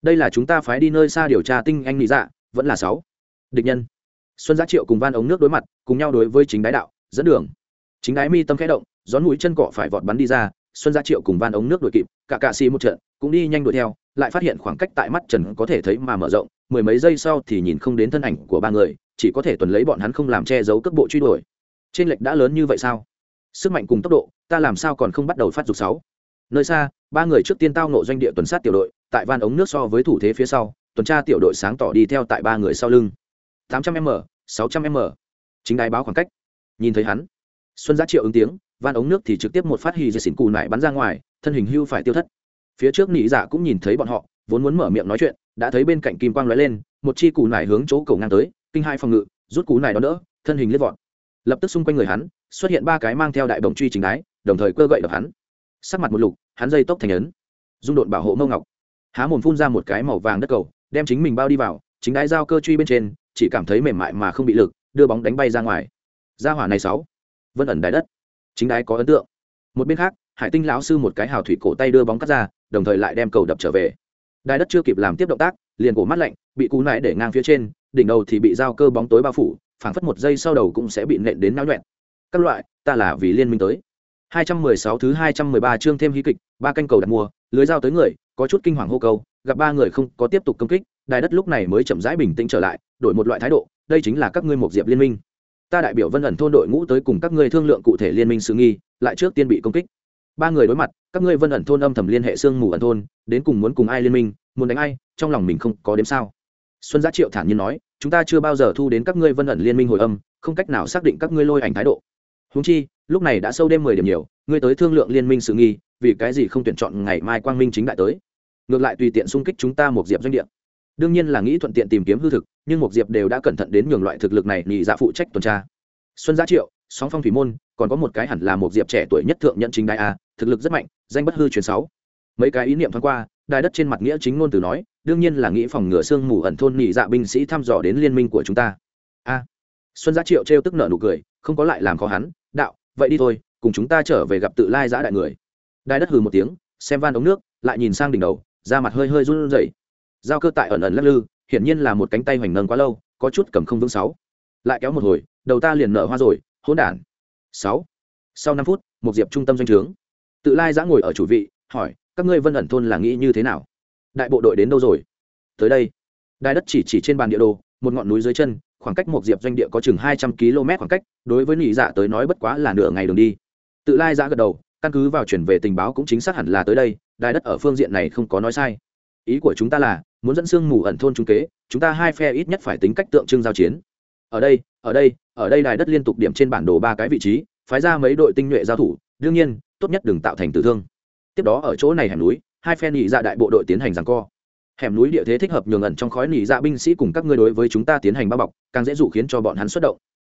Đây là chúng ta phái đi nơi xa điều tra tinh anh nghĩ dạ vẫn là sáu. Địch nhân xuân giá triệu cùng van ống nước đối mặt, cùng nhau đối với chính đái đạo, dẫn đường. Chính đái mi tâm khẽ động, gión mũi chân cọ phải vọt bắn đi ra, xuân giá triệu cùng van ống nước đuổi kịp, cả cạ xì một trận, cũng đi nhanh đuổi theo, lại phát hiện khoảng cách tại mắt trần có thể thấy mà mở rộng, mười mấy giây sau thì nhìn không đến thân ảnh của ba người, chỉ có thể tuần lấy bọn hắn không làm che giấu cước bộ truy đuổi. Trên lệch đã lớn như vậy sao? Sức mạnh cùng tốc độ, ta làm sao còn không bắt đầu phát dục sáu? Nơi xa, ba người trước tiên tao nộ doanh địa tuần sát tiểu đội, tại van ống nước so với thủ thế phía sau, tuần tra tiểu đội sáng tỏ đi theo tại ba người sau lưng. 800 m 600 m. Chính đài báo khoảng cách. Nhìn thấy hắn. Xuân giá triệu ứng tiếng, van ống nước thì trực tiếp một phát hì dây xỉn cù nải bắn ra ngoài, thân hình hưu phải tiêu thất. Phía trước nị dạ cũng nhìn thấy bọn họ, vốn muốn mở miệng nói chuyện, đã thấy bên cạnh kim quang lóe lên, một chi cù nải hướng chỗ cầu ngang tới, kinh hai phòng ngự, rút cú nải đó đỡ, thân hình lết vọt. Lập tức xung quanh người hắn, xuất hiện ba cái mang theo đại bồng truy chính đái, đồng thời cơ gậy đập hắn. Sắc mặt một lục, hắn dây tốc thành ấn. Dung độn bảo hộ mâu ngọc. Há mồm phun ra một cái màu vàng đất cầu, đem chính mình bao đi vào, chính đái giao cơ truy bên trên chỉ cảm thấy mềm mại mà không bị lực đưa bóng đánh bay ra ngoài. Ra hỏa này sáu. Vân ẩn đại đất. Chính đái có ấn tượng. Một bên khác hải tinh lão sư một cái hào thủy cổ tay đưa bóng cắt ra đồng thời lại đem cầu đập trở về. Đài đất chưa kịp làm tiếp động tác liền cổ mắt lạnh bị cú nại để ngang phía trên đỉnh đầu thì bị dao cơ bóng tối bao phủ phảng phất một giây sau đầu cũng sẽ bị nện đến náo nhuẹn. Các loại ta là vì liên minh tới. 216 thứ 213 chương thêm hí kịch ba canh cầu đặt mua lưới dao tới người có chút kinh hoàng hô cầu, gặp ba người không có tiếp tục công kích đài đất lúc này mới chậm rãi bình tĩnh trở lại, đổi một loại thái độ, đây chính là các ngươi một diệp liên minh. Ta đại biểu vân ẩn thôn đội ngũ tới cùng các ngươi thương lượng cụ thể liên minh sự nghi, lại trước tiên bị công kích. Ba người đối mặt, các ngươi vân ẩn thôn âm thầm liên hệ sương mù ẩn thôn, đến cùng muốn cùng ai liên minh, muốn đánh ai, trong lòng mình không có đếm sao. Xuân giá triệu thản nhiên nói, chúng ta chưa bao giờ thu đến các ngươi vân ẩn liên minh hồi âm, không cách nào xác định các ngươi lôi ảnh thái độ. Húng chi, lúc này đã sâu đêm mười điểm nhiều, ngươi tới thương lượng liên minh sự nghi, vì cái gì không tuyển chọn ngày mai quang minh chính đại tới? Ngược lại tùy tiện xung kích chúng ta một diệp doanh địa đương nhiên là nghĩ thuận tiện tìm kiếm hư thực, nhưng một diệp đều đã cẩn thận đến nhường loại thực lực này nhị dạ phụ trách tuần tra. Xuân giá triệu, sóng phong thủy môn, còn có một cái hẳn là một diệp trẻ tuổi nhất thượng nhận chính đại a, thực lực rất mạnh, danh bất hư truyền sáu. Mấy cái ý niệm thoáng qua đài đất trên mặt nghĩa chính ngôn từ nói, đương nhiên là nghĩ phòng ngừa xương mù ẩn thôn nhị dạ binh sĩ thăm dò đến liên minh của chúng ta. A. Xuân giá triệu trêu tức nợ nụ cười, không có lại làm khó hắn, đạo, vậy đi thôi, cùng chúng ta trở về gặp tự lai giã đại người. Đài đất hừ một tiếng, xem van ống nước, lại nhìn sang đỉnh đầu, da mặt hơi hơi run rẩy giao cơ tại ẩn ẩn lắc lư, hiển nhiên là một cánh tay hoành nâng quá lâu, có chút cầm không vững sáu. Lại kéo một hồi, đầu ta liền nở hoa rồi, hỗn đản. Sáu. Sau năm phút, một diệp trung tâm doanh trướng. Tự lai giã ngồi ở chủ vị, hỏi, các ngươi vân ẩn thôn là nghĩ như thế nào? Đại bộ đội đến đâu rồi? Tới đây. Đài đất chỉ chỉ trên bàn địa đồ, một ngọn núi dưới chân, khoảng cách một diệp doanh địa có chừng hai trăm km khoảng cách, đối với nị dạ tới nói bất quá là nửa ngày đường đi. Tự lai giã gật đầu, căn cứ vào chuyển về tình báo cũng chính xác hẳn là tới đây, đài đất ở phương diện này không có nói sai. Ý của chúng ta là muốn dẫn sương mù ẩn thôn trung kế, chúng ta hai phe ít nhất phải tính cách tượng trưng giao chiến. Ở đây ở đây ở đây đài đất liên tục điểm trên bản đồ ba cái vị trí, phái ra mấy đội tinh nhuệ giao thủ, đương nhiên, tốt nhất đừng tạo thành tử thương. Tiếp đó ở chỗ này hẻm núi, hai phe nhị dạ đại bộ đội tiến hành rằng co. Hẻm núi địa thế thích hợp nhường ẩn trong khói nỉ dạ binh sĩ cùng các ngươi đối với chúng ta tiến hành bao bọc, càng dễ dụ khiến cho bọn hắn xuất động.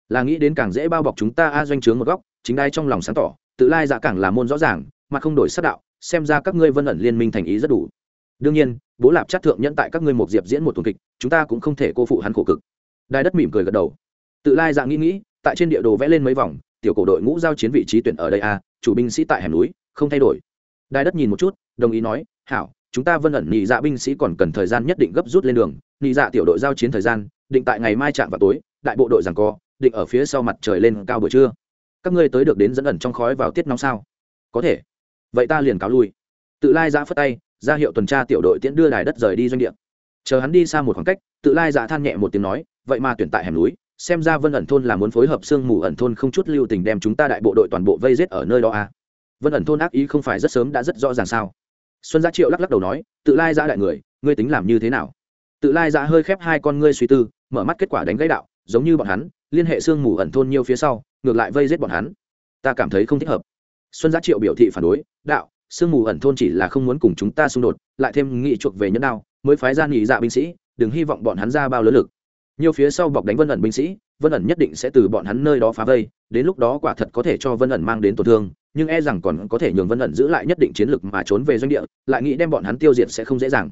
Là nghĩ đến càng dễ bao bọc chúng ta a doanh trướng một góc, chính đai trong lòng sáng tỏ, tự lai dạ càng là môn rõ ràng, mà không đổi sắc đạo, xem ra các ngươi vân ẩn liên minh thành ý rất đủ. Đương nhiên bố lạp chắc thượng nhẫn tại các ngươi một diệp diễn một tuần kịch, chúng ta cũng không thể cô phụ hắn khổ cực. Đai đất mỉm cười gật đầu. Tự lai Dạng nghĩ nghĩ, tại trên địa đồ vẽ lên mấy vòng, tiểu cổ đội ngũ giao chiến vị trí tuyển ở đây a, chủ binh sĩ tại hẻm núi, không thay đổi. Đai đất nhìn một chút, đồng ý nói, hảo, chúng ta vân ẩn nhị dạ binh sĩ còn cần thời gian nhất định gấp rút lên đường, nhị dạ tiểu đội giao chiến thời gian, định tại ngày mai chạm vào tối, đại bộ đội rằng co, định ở phía sau mặt trời lên cao buổi trưa. Các ngươi tới được đến dẫn ẩn trong khói vào tiết nóng sao? Có thể. Vậy ta liền cáo lui. Tự lai giã phất tay ra hiệu tuần tra tiểu đội tiễn đưa đài đất rời đi doanh địa. Chờ hắn đi xa một khoảng cách, tự lai dạ than nhẹ một tiếng nói, vậy mà tuyển tại hẻm núi, xem ra vân ẩn thôn là muốn phối hợp sương mù ẩn thôn không chút lưu tình đem chúng ta đại bộ đội toàn bộ vây giết ở nơi đó à. vân ẩn thôn ác ý không phải rất sớm đã rất rõ ràng sao? Xuân gia triệu lắc lắc đầu nói, tự lai dạ đại người, ngươi tính làm như thế nào? Tự lai dạ hơi khép hai con ngươi suy tư, mở mắt kết quả đánh gãy đạo, giống như bọn hắn, liên hệ sương mù ẩn thôn nhiều phía sau, ngược lại vây giết bọn hắn. Ta cảm thấy không thích hợp. Xuân gia triệu biểu thị phản đối, đạo sương mù ẩn thôn chỉ là không muốn cùng chúng ta xung đột, lại thêm nghị chuộc về nhẫn đao, mới phái ra nghỉ dạ binh sĩ, đừng hy vọng bọn hắn ra bao lớn lực. Nhiều phía sau bọc đánh vân ẩn binh sĩ, vân ẩn nhất định sẽ từ bọn hắn nơi đó phá vây, đến lúc đó quả thật có thể cho vân ẩn mang đến tổn thương, nhưng e rằng còn có thể nhường vân ẩn giữ lại nhất định chiến lực mà trốn về doanh địa, lại nghĩ đem bọn hắn tiêu diệt sẽ không dễ dàng.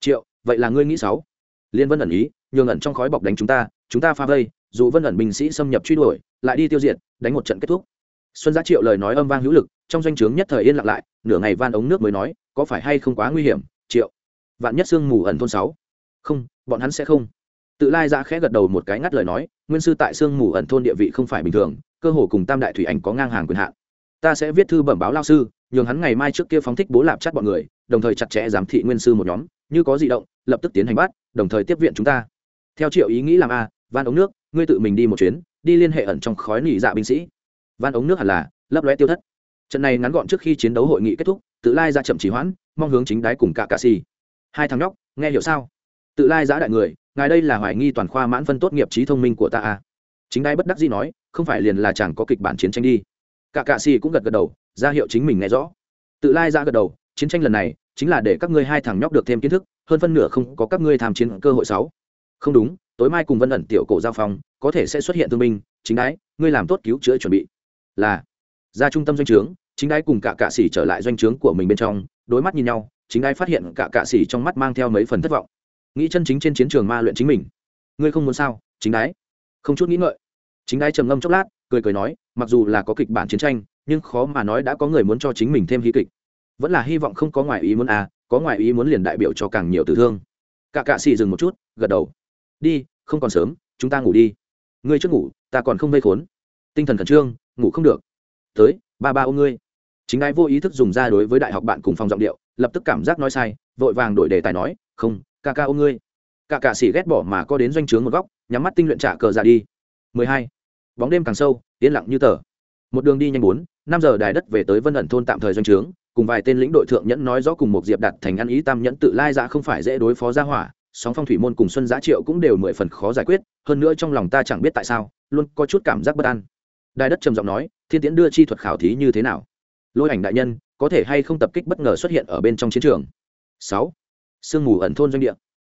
Triệu, vậy là ngươi nghĩ sáu liên vân ẩn ý, nhường ẩn trong khói bọc đánh chúng ta chúng ta phá vây, dù vân ẩn binh sĩ xâm nhập truy đuổi, lại đi tiêu diệt, đánh một trận kết thúc xuân giá triệu lời nói âm vang hữu lực, trong doanh trướng nhất thời yên lặng lại, nửa ngày van ống nước mới nói, có phải hay không quá nguy hiểm, triệu. Vạn nhất sương mù ẩn thôn sáu. Không, bọn hắn sẽ không. Tự lai ra khẽ gật đầu một cái ngắt lời nói, nguyên sư tại sương mù ẩn thôn địa vị không phải bình thường, cơ hồ cùng tam đại thủy ảnh có ngang hàng quyền hạn. Ta sẽ viết thư bẩm báo lao sư, nhường hắn ngày mai trước kia phóng thích bố lạp chắt bọn người, đồng thời chặt chẽ giám thị nguyên sư một nhóm, như có di động, lập tức tiến hành bắt, đồng thời tiếp viện chúng ta. Theo triệu ý nghĩ làm a, van ống nước, ngươi tự mình đi một chuyến, đi liên hệ ẩn trong khói nỉ dạ binh sĩ van ống nước hẳn là, lấp lóe tiêu thất. Trận này ngắn gọn trước khi chiến đấu hội nghị kết thúc, tự lai ra chậm trì hoãn, mong hướng chính đái cùng cả cà xì. Hai thằng nhóc, nghe hiểu sao? Tự lai giã đại người, ngài đây là hoài nghi toàn khoa mãn phân tốt nghiệp trí thông minh của ta à? Chính đái bất đắc dĩ nói, không phải liền là chẳng có kịch bản chiến tranh đi. Cả cạ xì cũng gật gật đầu, ra hiệu chính mình nghe rõ. Tự lai ra gật đầu, chiến tranh lần này, chính là để các ngươi hai thằng nhóc được thêm kiến thức, hơn phân nửa không có các ngươi tham chiến cơ hội sáu. Không đúng, tối mai cùng vân ẩn tiểu cổ giao phong có thể sẽ xuất hiện thương binh, chính đái, ngươi làm tốt cứu chữa chuẩn bị là ra trung tâm doanh trướng, chính đái cùng cả cạ xỉ trở lại doanh trướng của mình bên trong, đối mắt nhìn nhau, chính đái phát hiện cả cạ xỉ trong mắt mang theo mấy phần thất vọng. Nghĩ chân chính trên chiến trường ma luyện chính mình. Ngươi không muốn sao, chính đái? Không chút nghĩ ngợi. Chính đái trầm ngâm chốc lát, cười cười nói, mặc dù là có kịch bản chiến tranh, nhưng khó mà nói đã có người muốn cho chính mình thêm hy kịch. Vẫn là hy vọng không có ngoại ý muốn à có ngoại ý muốn liền đại biểu cho càng nhiều tử thương. Cả cạ xì dừng một chút, gật đầu. Đi, không còn sớm, chúng ta ngủ đi. Ngươi trước ngủ, ta còn không vây khốn. Tinh thần khẩn trương ngủ không được. Tới, ba ba ôm ngươi. Chính ai vô ý thức dùng ra đối với đại học bạn cùng phòng giọng điệu, lập tức cảm giác nói sai, vội vàng đổi đề tài nói, không, ca ca ôm ngươi. Cả cạ xỉ ghét bỏ mà có đến doanh trướng một góc, nhắm mắt tinh luyện trả cờ ra đi. 12. bóng đêm càng sâu, yên lặng như tờ. Một đường đi nhanh bốn, năm giờ đài đất về tới vân ẩn thôn tạm thời doanh trướng, cùng vài tên lĩnh đội thượng nhẫn nói rõ cùng một diệp đặt thành ăn ý tam nhẫn tự lai dạ không phải dễ đối phó ra hỏa, sóng phong thủy môn cùng xuân giá triệu cũng đều mười phần khó giải quyết, hơn nữa trong lòng ta chẳng biết tại sao, luôn có chút cảm giác bất an đài đất trầm giọng nói, thiên tiễn đưa chi thuật khảo thí như thế nào? Lôi ảnh đại nhân, có thể hay không tập kích bất ngờ xuất hiện ở bên trong chiến trường? Sáu. Sương mù ẩn thôn doanh địa.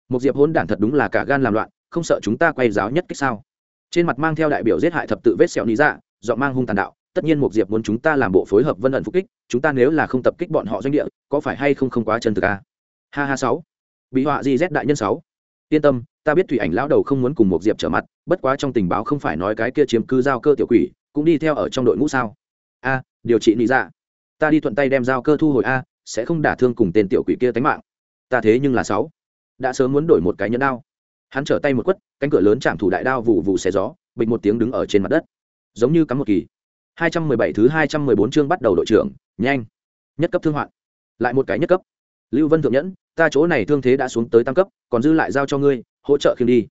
Một diệp hôn đản thật đúng là cả gan làm loạn, không sợ chúng ta quay giáo nhất kích sao? Trên mặt mang theo đại biểu giết hại thập tự vết sẹo lý dạ dọn mang hung tàn đạo, tất nhiên một diệp muốn chúng ta làm bộ phối hợp vân ẩn phục kích, chúng ta nếu là không tập kích bọn họ doanh địa, có phải hay không không quá chân thực a ha ha, sáu. Bị họa di z đại nhân sáu. Yên tâm, ta biết thủy ảnh lão đầu không muốn cùng một diệp trở mặt, bất quá trong tình báo không phải nói cái kia chiếm cư giao cơ tiểu quỷ cũng đi theo ở trong đội ngũ sao? A, điều trị nị dạ. Ta đi thuận tay đem giao cơ thu hồi a, sẽ không đả thương cùng tên tiểu quỷ kia tánh mạng. Ta thế nhưng là sáu. Đã sớm muốn đổi một cái nhẫn đao. Hắn trở tay một quất, cánh cửa lớn chạm thủ đại đao vụ vụ xé gió bịch một tiếng đứng ở trên mặt đất. Giống như cắm một kỳ. 217 thứ 214 chương bắt đầu đội trưởng, nhanh. Nhất cấp thương hoạn. Lại một cái nhất cấp. Lưu vân thượng nhẫn, ta chỗ này thương thế đã xuống tới tăng cấp, còn dư lại giao cho ngươi, hỗ trợ khiêng đi.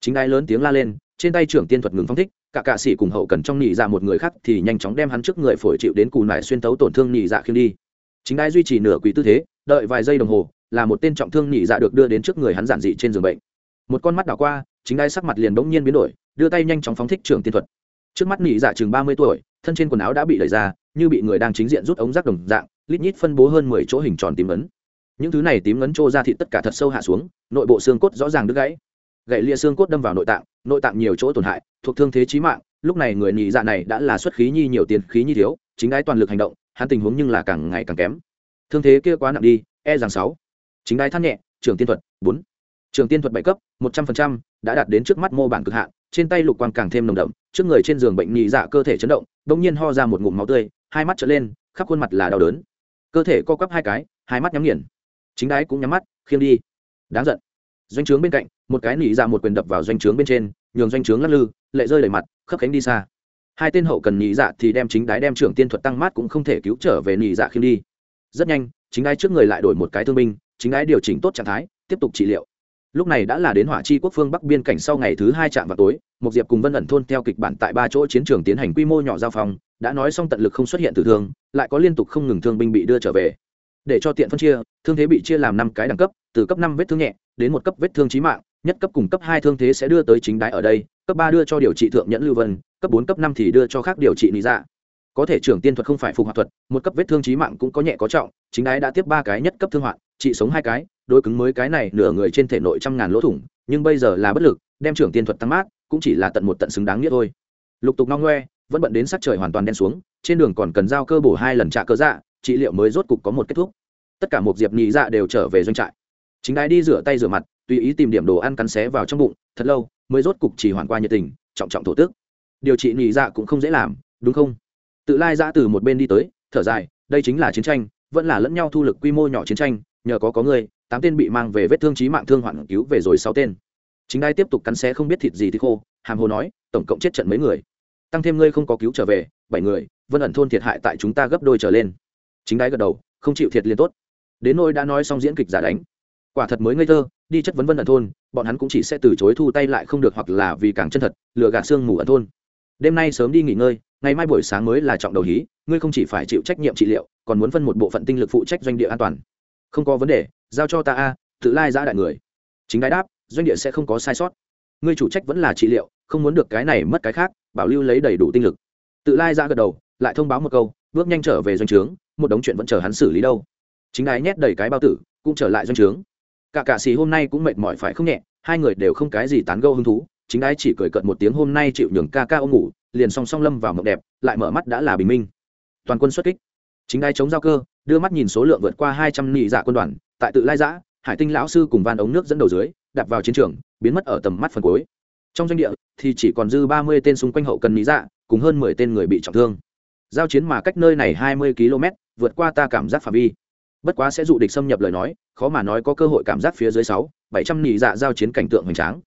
Chính đai lớn tiếng la lên, trên tay trưởng tiên thuật ngừng phong thích cả cạ sĩ cùng hậu cần trong nhị dạ một người khác thì nhanh chóng đem hắn trước người phổi chịu đến cù nải xuyên tấu tổn thương nhị dạ khiêng đi. Chính đai duy trì nửa quỷ tư thế, đợi vài giây đồng hồ, là một tên trọng thương nhị dạ được đưa đến trước người hắn giản dị trên giường bệnh. Một con mắt đảo qua, chính đai sắc mặt liền bỗng nhiên biến đổi, đưa tay nhanh chóng phóng thích trường tiên thuật. Trước mắt nhị dạ chừng ba mươi tuổi, thân trên quần áo đã bị đẩy ra, như bị người đang chính diện rút ống rác đồng dạng, lít nhít phân bố hơn mười chỗ hình tròn tím ấn. Những thứ này tím ấn trô ra thịt tất cả thật sâu hạ xuống, nội bộ xương cốt rõ ràng đứt gãy gậy lia xương cốt đâm vào nội tạng nội tạng nhiều chỗ tổn hại, thuộc thương thế trí mạng, lúc này người nhị dạ này đã là xuất khí nhi nhiều tiền, khí nhi thiếu, chính đái toàn lực hành động, hắn tình huống nhưng là càng ngày càng kém. Thương thế kia quá nặng đi e rằng sáu. Chính đái thắt nhẹ trường tiên thuật, bốn. Trường tiên thuật bảy cấp, một trăm phần trăm, đã đạt đến trước mắt mô bản cực hạn, trên tay lục quang càng thêm nồng đậm, trước người trên giường bệnh nhị dạ cơ thể chấn động, bỗng nhiên ho ra một ngụm máu tươi, hai mắt trở lên, khắp khuôn mặt là đau đớn. Cơ thể co quắp hai cái, hai mắt nhắm nghiền. Chính đái cũng nhắm mắt, khiêng đi. Đáng giận. Doanh trướng bên cạnh một cái nỉ dạ một quyền đập vào doanh trướng bên trên, nhường doanh trướng lắc lư, lệ rơi đầy mặt khấp cánh đi xa. Hai tên hậu cần nỉ dạ thì đem chính đái đem trưởng tiên thuật tăng mát cũng không thể cứu trở về nỉ dạ khiêm đi. Rất nhanh, chính đái trước người lại đổi một cái thương binh, chính đái điều chỉnh tốt trạng thái, tiếp tục trị liệu. Lúc này đã là đến hỏa chi quốc phương bắc biên cảnh sau ngày thứ hai trạm vào tối một diệp cùng vân ẩn thôn theo kịch bản tại ba chỗ chiến trường tiến hành quy mô nhỏ giao phòng, đã nói xong tận lực không xuất hiện tử thương, lại có liên tục không ngừng thương binh bị đưa trở về. Để cho tiện phân chia, thương thế bị chia làm năm cái đẳng cấp, từ cấp năm vết thương nhẹ, đến một cấp vết thương trí mạng nhất cấp cùng cấp hai thương thế sẽ đưa tới chính đái ở đây, cấp ba đưa cho điều trị thượng nhẫn lưu vân, cấp bốn, cấp năm thì đưa cho khác điều trị lý dạ. Có thể trưởng tiên thuật không phải phục hoạt thuật, một cấp vết thương trí mạng cũng có nhẹ có trọng, chính đái đã tiếp ba cái nhất cấp thương hoạn, trị sống hai cái đôi cứng mới cái này nửa người trên thể nội trăm ngàn lỗ thủng, nhưng bây giờ là bất lực, đem trưởng tiên thuật tăng mát, cũng chỉ là tận một tận xứng đáng nghĩa thôi. Lục tục ngong ngoe, vẫn bận đến sắc trời hoàn toàn đen xuống, trên đường còn cần giao cơ bổ hai lần trả cơ dạ trị liệu mới rốt cục có một kết thúc. Tất cả một diệp nhị dạ đều trở về doanh trại. Chính đái đi rửa tay rửa mặt tùy ý tìm điểm đồ ăn cắn xé vào trong bụng, thật lâu mới rốt cục chỉ hoàn qua nhiệt tình, trọng trọng thổ tức. Điều trị nhị dạ cũng không dễ làm, đúng không? Tự lai dã từ một bên đi tới, thở dài, đây chính là chiến tranh, vẫn là lẫn nhau thu lực quy mô nhỏ chiến tranh, nhờ có có người, tám tên bị mang về vết thương trí mạng thương hoạn cứu về rồi sáu tên. Chính đai tiếp tục cắn xé không biết thịt gì thì khô, hàm hồ nói, tổng cộng chết trận mấy người. Tăng thêm ngươi không có cứu trở về, bảy người, vân ẩn thôn thiệt hại tại chúng ta gấp đôi trở lên. Chính đai gật đầu, không chịu thiệt liền tốt. Đến nôi đã nói xong diễn kịch giả đánh. Quả thật mới ngây thơ đi chất vấn vân ẩn thôn, bọn hắn cũng chỉ sẽ từ chối thu tay lại không được hoặc là vì càng chân thật lựa gạt xương mù ẩn thôn. Đêm nay sớm đi nghỉ ngơi, ngày mai buổi sáng mới là trọng đầu hí, ngươi không chỉ phải chịu trách nhiệm trị liệu, còn muốn phân một bộ phận tinh lực phụ trách doanh địa an toàn. Không có vấn đề, giao cho ta a, tự lai giã đại người. Chính đái đáp, doanh địa sẽ không có sai sót. Ngươi chủ trách vẫn là trị liệu, không muốn được cái này mất cái khác, bảo lưu lấy đầy đủ tinh lực. Tự lai giã gật đầu, lại thông báo một câu, bước nhanh trở về doanh trướng, một đống chuyện vẫn chờ hắn xử lý đâu. Chính đái nhét đầy cái bao tử, cũng trở lại doanh trướng cả cạ xì hôm nay cũng mệt mỏi phải không nhẹ, hai người đều không cái gì tán gâu hứng thú, chính đái chỉ cười cợt một tiếng hôm nay chịu nhường ca ca ôm ngủ, liền song song lâm vào mộng đẹp, lại mở mắt đã là bình minh. Toàn quân xuất kích. Chính đái chống giao cơ, đưa mắt nhìn số lượng vượt qua hai trăm nị dạ quân đoàn, tại tự lai giã, hải tinh lão sư cùng van ống nước dẫn đầu dưới, đạp vào chiến trường, biến mất ở tầm mắt phần cuối. Trong doanh địa, thì chỉ còn dư ba mươi tên xung quanh hậu cần lý dạ cùng hơn mười tên người bị trọng thương. Giao chiến mà cách nơi này hai mươi km vượt qua ta cảm giác phạm vi bất quá sẽ dụ địch xâm nhập lời nói, khó mà nói có cơ hội cảm giác phía dưới sáu, bảy trăm nhị dạ giao chiến cảnh tượng hoành tráng.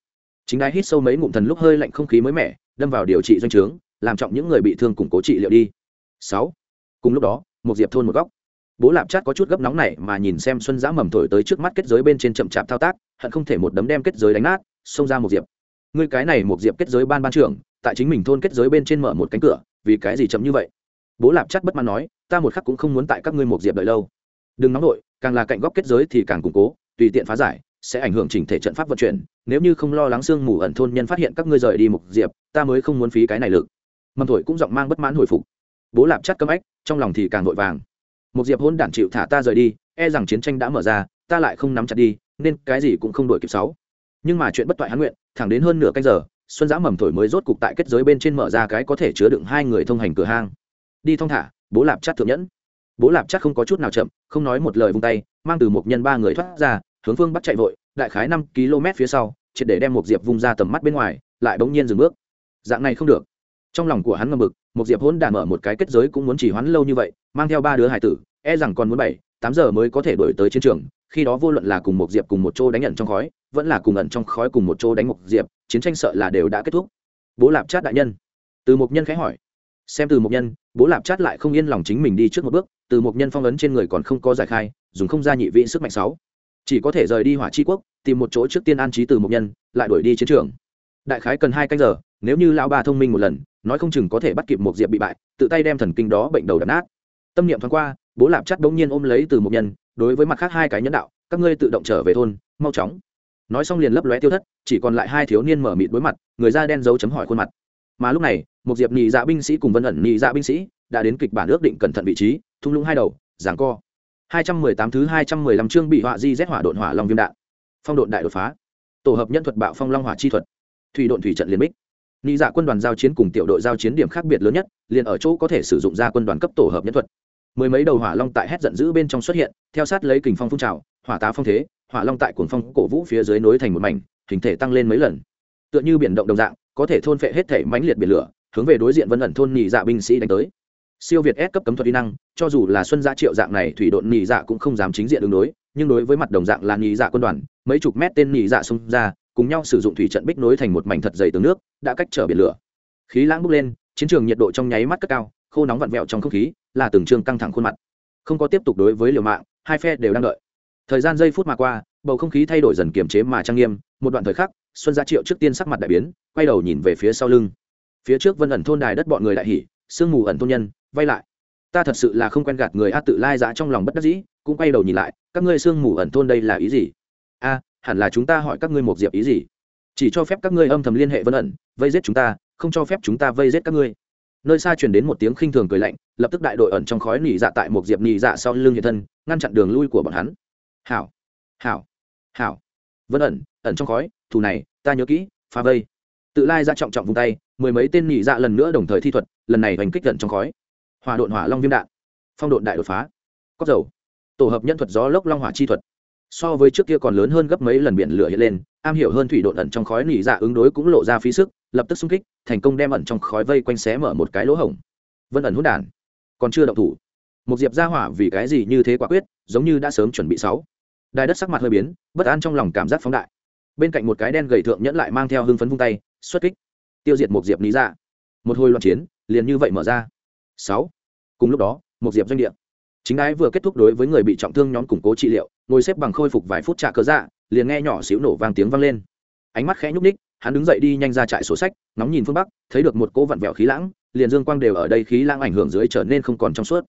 Chính đai hít sâu mấy ngụm thần lúc hơi lạnh không khí mới mẻ, đâm vào điều trị doanh trướng, làm trọng những người bị thương củng cố trị liệu đi. Sáu. Cùng lúc đó, một diệp thôn một góc. Bố lạp chát có chút gấp nóng này mà nhìn xem xuân giã mầm thổi tới trước mắt kết giới bên trên chậm chạp thao tác, hận không thể một đấm đem kết giới đánh nát, xông ra một diệp. Ngươi cái này một diệp kết giới ban ban trưởng, tại chính mình thôn kết giới bên trên mở một cánh cửa, vì cái gì chậm như vậy? Bố lạp chát bất mãn nói, ta một khắc cũng không muốn tại các ngươi một diệp đợi lâu đừng nóng nổi càng là cạnh góc kết giới thì càng củng cố, tùy tiện phá giải, sẽ ảnh hưởng chỉnh thể trận pháp vận chuyển. Nếu như không lo lắng sương mù ẩn thôn nhân phát hiện các ngươi rời đi mục diệp, ta mới không muốn phí cái này lực. Mầm thổi cũng giọng mang bất mãn hồi phục. Bố lạp chắt cấm ách, trong lòng thì càng vội vàng. Một diệp hôn đản chịu thả ta rời đi e rằng chiến tranh đã mở ra, ta lại không nắm chặt đi, nên cái gì cũng không đổi kịp sáu. Nhưng mà chuyện bất toại hắn nguyện, thẳng đến hơn nửa canh giờ, xuân giã mầm thổi mới rốt cục tại kết giới bên trên mở ra cái có thể chứa đựng hai người thông hành cửa hang. Đi thong thả, bố lạp chắt thượng nhẫn bố lạp chắc không có chút nào chậm, không nói một lời vung tay, mang từ một nhân ba người thoát ra, hướng phương bắt chạy vội, đại khái năm km phía sau, triệt để đem một diệp vung ra tầm mắt bên ngoài, lại bỗng nhiên dừng bước. Dạng này không được. Trong lòng của hắn ngầm mực một diệp hỗn đản mở một cái kết giới cũng muốn chỉ hoãn lâu như vậy, mang theo ba đứa hải tử e rằng còn muốn bảy, tám giờ mới có thể đổi tới chiến trường, khi đó vô luận là cùng một diệp cùng một chỗ đánh nhận trong khói, vẫn là cùng ẩn trong khói cùng một chỗ đánh một diệp, chiến tranh sợ là đều đã kết thúc. Bố lạp chát đại nhân. Từ một nhân khẽ hỏi xem từ một nhân, bố lạp chát lại không yên lòng chính mình đi trước một bước, từ một nhân phong ấn trên người còn không có giải khai, dùng không ra nhị vị sức mạnh sáu. Chỉ có thể rời đi hỏa chi quốc, tìm một chỗ trước tiên an trí từ một nhân, lại đuổi đi chiến trường. Đại khái cần hai canh giờ, nếu như lão ba thông minh một lần, nói không chừng có thể bắt kịp một diệp bị bại, tự tay đem thần kinh đó bệnh đầu đập nát. Tâm niệm thoáng qua, bố lạp chắt bỗng nhiên ôm lấy từ một nhân, đối với mặt khác hai cái nhân đạo, các ngươi tự động trở về thôn, mau chóng. Nói xong liền lấp lóe tiêu thất, chỉ còn lại hai thiếu niên mở mịt đối mặt, người da đen dấu chấm hỏi khuôn mặt mà lúc này một diệp nhị dạ binh sĩ cùng vân ẩn nhị dạ binh sĩ đã đến kịch bản ước định cẩn thận vị trí thung lũng hai đầu giảng co. 218 thứ 215 chương bị họa di rét hỏa độn hỏa long viêm đạn. Phong độn đại đột phá. Tổ hợp nhân thuật bạo phong long hỏa chi thuật. Thủy độn thủy trận liên bích. Nị dạ quân đoàn giao chiến cùng tiểu đội giao chiến điểm khác biệt lớn nhất, liền ở chỗ có thể sử dụng ra quân đoàn cấp tổ hợp nhân thuật. Mười mấy đầu hỏa long tại hét giận dữ bên trong xuất hiện, theo sát lấy kình phong phun trào, hỏa tá phong thế, hỏa long tại cuồng phong cổ vũ phía dưới nối thành một mảnh, hình thể tăng lên mấy lần. Tựa như biển động đồng dạng, có thể thôn phệ hết thể mãnh liệt biển lửa, hướng về đối diện vân ẩn thôn nhị dạ binh sĩ đánh tới. Siêu việt S cấp cấm thuật kỹ năng, cho dù là xuân gia triệu dạng này thủy độn nhị dạ cũng không dám chính diện đường đối, nhưng đối với mặt đồng dạng là nhị dạ quân đoàn, mấy chục mét tên nhị dạ xung ra, cùng nhau sử dụng thủy trận bích nối thành một mảnh thật dày tường nước đã cách trở biển lửa. Khí lãng bốc lên chiến trường nhiệt độ trong nháy mắt cất cao khô nóng vặn vẹo trong không khí là từng trường căng thẳng khuôn mặt. Không có tiếp tục đối với liều mạng hai phe đều đang đợi. Thời gian giây phút mà qua bầu không khí thay đổi dần kiềm chế mà trang nghiêm, một đoạn thời khắc, xuân gia triệu trước tiên sắc mặt đại biến, quay đầu nhìn về phía sau lưng. Phía trước vân ẩn thôn đài đất bọn người đại hỉ, sương mù ẩn thôn nhân vay lại. Ta thật sự là không quen gạt người a tự lai dã trong lòng bất đắc dĩ, cũng quay đầu nhìn lại, các ngươi sương mù ẩn thôn đây là ý gì? A, hẳn là chúng ta hỏi các ngươi một diệp ý gì? Chỉ cho phép các ngươi âm thầm liên hệ vân ẩn, vây giết chúng ta, không cho phép chúng ta vây giết các ngươi. Nơi xa truyền đến một tiếng khinh thường cười lạnh, lập tức đại đội ẩn trong khói nỉ dạ tại một diệp nỉ dạ sau lưng hiện thân, ngăn chặn đường lui của bọn hắn. Hảo hảo hảo. Vân ẩn ẩn trong khói, thù này, ta nhớ kỹ, phá vây. Tự lai ra trọng trọng vung tay, mười mấy tên nhị dạ lần nữa đồng thời thi thuật, lần này hành kích gần trong khói. Hòa đột hỏa long viêm đạn. Phong độn đại đột phá. Cóc dầu. Tổ hợp nhân thuật gió lốc long hỏa chi thuật. So với trước kia còn lớn hơn gấp mấy lần biển lửa hiện lên, am hiểu hơn thủy độn ẩn trong khói nỉ dạ ứng đối cũng lộ ra phí sức, lập tức xung kích, thành công đem ẩn trong khói vây quanh xé mở một cái lỗ hổng. Vân ẩn hút đản. Còn chưa động thủ. Một diệp ra hỏa vì cái gì như thế quả quyết, giống như đã sớm chuẩn bị sáu đài đất sắc mặt hơi biến, bất an trong lòng cảm giác phóng đại. Bên cạnh một cái đen gầy thượng nhẫn lại mang theo hưng phấn vung tay, xuất kích. Tiêu diệt một diệp lý ra một hồi loạn chiến, liền như vậy mở ra. Sáu. Cùng lúc đó một diệp doanh địa. Chính ái vừa kết thúc đối với người bị trọng thương nhóm củng cố trị liệu, ngồi xếp bằng khôi phục vài phút trả cớ dạ liền nghe nhỏ xíu nổ vang tiếng vang lên. Ánh mắt khẽ nhúc ních hắn đứng dậy đi nhanh ra trại sổ sách nóng nhìn phương bắc, thấy được một cỗ vặn vẹo khí lãng, liền dương quang đều ở đây khí lãng ảnh hưởng dưới trở nên không còn trong suốt.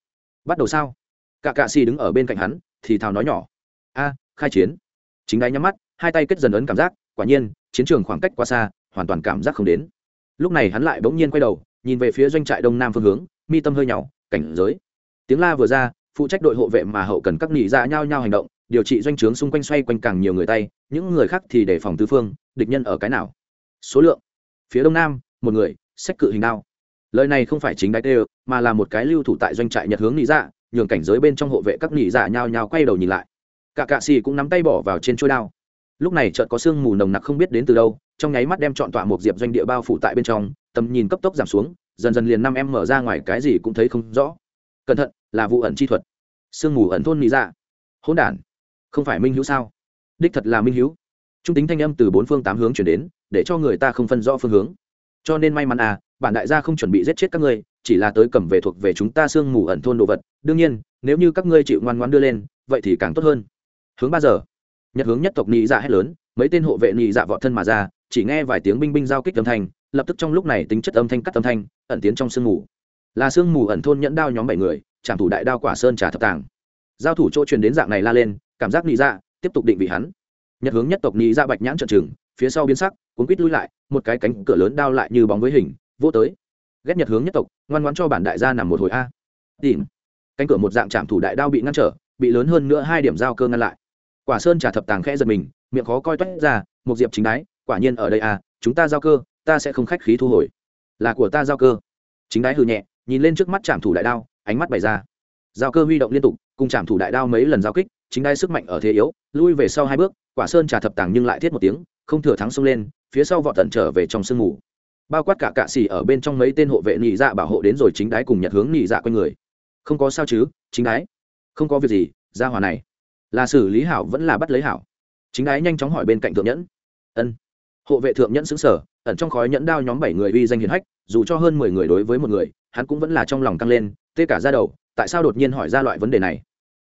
Bắt đầu sao? Cả cạ xì đứng ở bên cạnh hắn, thì thào nói nhỏ a, khai chiến. Chính đáy nhắm mắt, hai tay kết dần ấn cảm giác, quả nhiên, chiến trường khoảng cách quá xa, hoàn toàn cảm giác không đến. Lúc này hắn lại bỗng nhiên quay đầu, nhìn về phía doanh trại đông nam phương hướng, mi tâm hơi nhỏ cảnh giới. Tiếng la vừa ra, phụ trách đội hộ vệ mà hậu cần các nỉ ra dạ nhau nhau hành động, điều trị doanh trướng xung quanh xoay quanh càng nhiều người tay, những người khác thì đề phòng tứ phương, địch nhân ở cái nào? Số lượng. Phía đông nam, một người sách cự hình đao. Lời này không phải chính đại tê mà là một cái lưu thủ tại doanh trại nhật hướng nỉ dạ nhường cảnh giới bên trong hộ vệ các nỉ dạ nhau nhau quay đầu nhìn lại cả cạ xì cũng nắm tay bỏ vào trên chuôi đao. Lúc này chợt có sương mù nồng nặc không biết đến từ đâu, trong nháy mắt đem trọn tọa một diệp doanh địa bao phủ tại bên trong, tầm nhìn cấp tốc giảm xuống, dần dần liền năm em mở ra ngoài cái gì cũng thấy không rõ. Cẩn thận, là vụ ẩn chi thuật. Sương mù ẩn thôn mỹ ra dạ. hỗn đản. Không phải minh hữu sao? Đích thật là minh hữu. Trung tính thanh âm từ bốn phương tám hướng chuyển đến, để cho người ta không phân rõ phương hướng. Cho nên may mắn à bản đại gia không chuẩn bị giết chết các ngươi, chỉ là tới cầm về thuộc về chúng ta sương mù ẩn thôn đồ vật. Đương nhiên, nếu như các ngươi chịu ngoan ngoan đưa lên, vậy thì càng tốt hơn hướng ba giờ. Nhật hướng nhất tộc nhị dạ hét lớn, mấy tên hộ vệ nhị dạ vọt thân mà ra, chỉ nghe vài tiếng binh binh giao kích âm thanh, lập tức trong lúc này tính chất âm thanh cắt âm thanh, ẩn tiến trong sương mù. Là sương mù ẩn thôn nhẫn đao nhóm bảy người, trảm thủ đại đao quả sơn trà thập tàng. Giao thủ chỗ truyền đến dạng này la lên, cảm giác nhị dạ tiếp tục định vị hắn. Nhật hướng nhất tộc nhị dạ bạch nhãn trận trừng, phía sau biến sắc, cuốn quít lui lại, một cái cánh cửa lớn đao lại như bóng với hình vô tới. Ghét nhật hướng nhất tộc, ngoan ngoãn cho bản đại gia nằm một hồi a. Tìm. Cánh cửa một dạng trạm thủ đại đao bị ngăn trở, bị lớn hơn nữa hai điểm giao cơ ngăn lại quả sơn trà thập tàng khẽ giật mình, miệng khó coi toét ra một diệp chính đáy quả nhiên ở đây à chúng ta giao cơ, ta sẽ không khách khí thu hồi. Là của ta giao cơ. Chính đáy hư nhẹ, nhìn lên trước mắt trạm thủ đại đao, ánh mắt bày ra. Giao cơ huy động liên tục, cùng trạm thủ đại đao mấy lần giao kích, chính đáy sức mạnh ở thế yếu, lui về sau hai bước, quả sơn trà thập tàng nhưng lại thiết một tiếng, không thừa thắng xông lên, phía sau vọt tận trở về trong sương mù. Bao quát cả cạ xỉ ở bên trong mấy tên hộ vệ nhị dạ bảo hộ đến rồi chính đáy cùng nhật hướng nhị dạ quanh người. Không có sao chứ, chính đáy không có việc gì, ra hòa này là xử lý hảo vẫn là bắt lấy hảo. Chính ái nhanh chóng hỏi bên cạnh thượng nhẫn. Ân. Hộ vệ thượng nhẫn xứng sở ẩn trong khói nhẫn đao nhóm bảy người uy danh hiền hách, dù cho hơn mười người đối với một người, hắn cũng vẫn là trong lòng căng lên, tê cả ra đầu, tại sao đột nhiên hỏi ra loại vấn đề này?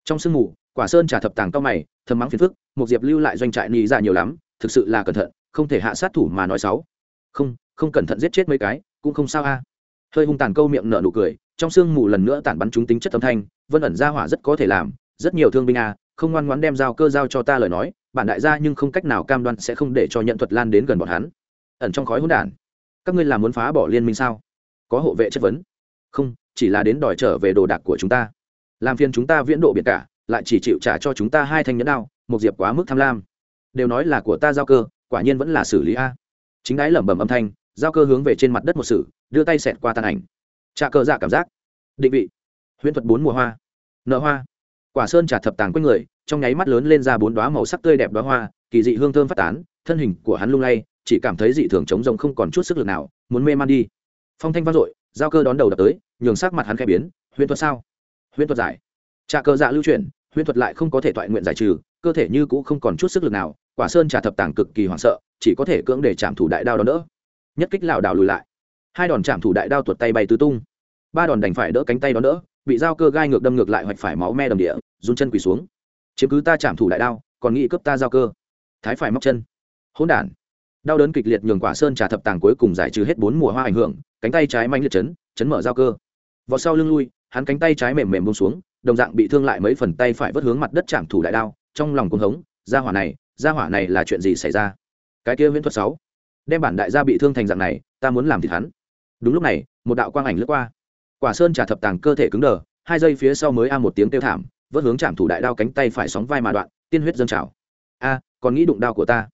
Trong sương mù, quả sơn trà thập tàng cao mày, thầm mắng phiền phức một diệp lưu lại doanh trại ni ra nhiều lắm, thực sự là cẩn thận, không thể hạ sát thủ mà nói xấu. Không không cẩn thận giết chết mấy cái, cũng không sao a. Hơi hung tàn câu miệng nở nụ cười, trong sương mù lần nữa tản bắn chúng tính chất âm thanh, vân ẩn ra hỏa rất có thể làm, rất nhiều thương binh a không ngoan ngoãn đem giao cơ giao cho ta lời nói, bản đại gia nhưng không cách nào cam đoan sẽ không để cho nhận thuật lan đến gần bọn hắn. Ẩn trong khói hỗn đản. Các ngươi làm muốn phá bỏ liên minh sao? Có hộ vệ chất vấn. Không, chỉ là đến đòi trở về đồ đạc của chúng ta. Làm phiền chúng ta viễn độ biệt cả, lại chỉ chịu trả cho chúng ta hai thanh nhẫn đao, một diệp quá mức tham lam. Đều nói là của ta giao cơ, quả nhiên vẫn là xử lý a. Chính đái lẩm bẩm âm thanh, giao cơ hướng về trên mặt đất một sử đưa tay xẹt qua tàn ảnh. Trà cơ dạ cảm giác. Định vị. Huyễn thuật bốn mùa hoa. Nợ hoa. Quả sơn trà thập tàng quanh người trong nháy mắt lớn lên ra bốn đoá màu sắc tươi đẹp đoá hoa, kỳ dị hương thơm phát tán, thân hình của hắn lung lay, chỉ cảm thấy dị thường trống rồng không còn chút sức lực nào, muốn mê man đi. Phong thanh vang dội, giao cơ đón đầu đập tới, nhường sắc mặt hắn khẽ biến huyễn thuật sao? Huyễn thuật giải. Trà cơ dạ lưu chuyển huyễn thuật lại không có thể toại nguyện giải trừ, cơ thể như cũ không còn chút sức lực nào, quả sơn trà thập tàng cực kỳ hoảng sợ, chỉ có thể cưỡng để chạm thủ đại đao đón đỡ. Nhất kích lảo đảo lùi lại. Hai đòn chạm thủ đại đao tuột tay bay tứ tung. Ba đòn đành phải đỡ cánh tay đón đỡ, bị dao cơ gai ngược đâm ngược lại hoạch phải máu me đầm địa, run chân quỳ xuống chiếm cứ ta chạm thủ đại đao, còn nghĩ cướp ta giao cơ. Thái phải móc chân. Hỗn đản. Đau đớn kịch liệt nhường quả sơn trà thập tàng cuối cùng giải trừ hết bốn mùa hoa ảnh hưởng, cánh tay trái mạnh liệt chấn chấn mở giao cơ. Vọt sau lưng lui, hắn cánh tay trái mềm mềm bông xuống, đồng dạng bị thương lại mấy phần tay phải vớt hướng mặt đất chạm thủ đại đao, trong lòng cuồng hống, gia hỏa này, gia hỏa này là chuyện gì xảy ra? Cái kia viễn thuật sáu. Đem bản đại gia bị thương thành dạng này, ta muốn làm thịt hắn. Đúng lúc này, một đạo quang ảnh lướt qua. Quả sơn trà thập tàng cơ thể cứng đờ, hai giây phía sau mới a một tiếng kêu thảm vớt hướng chạm thủ đại đao cánh tay phải sóng vai mà đoạn, tiên huyết dâng trào. A, còn nghĩ đụng đao của ta.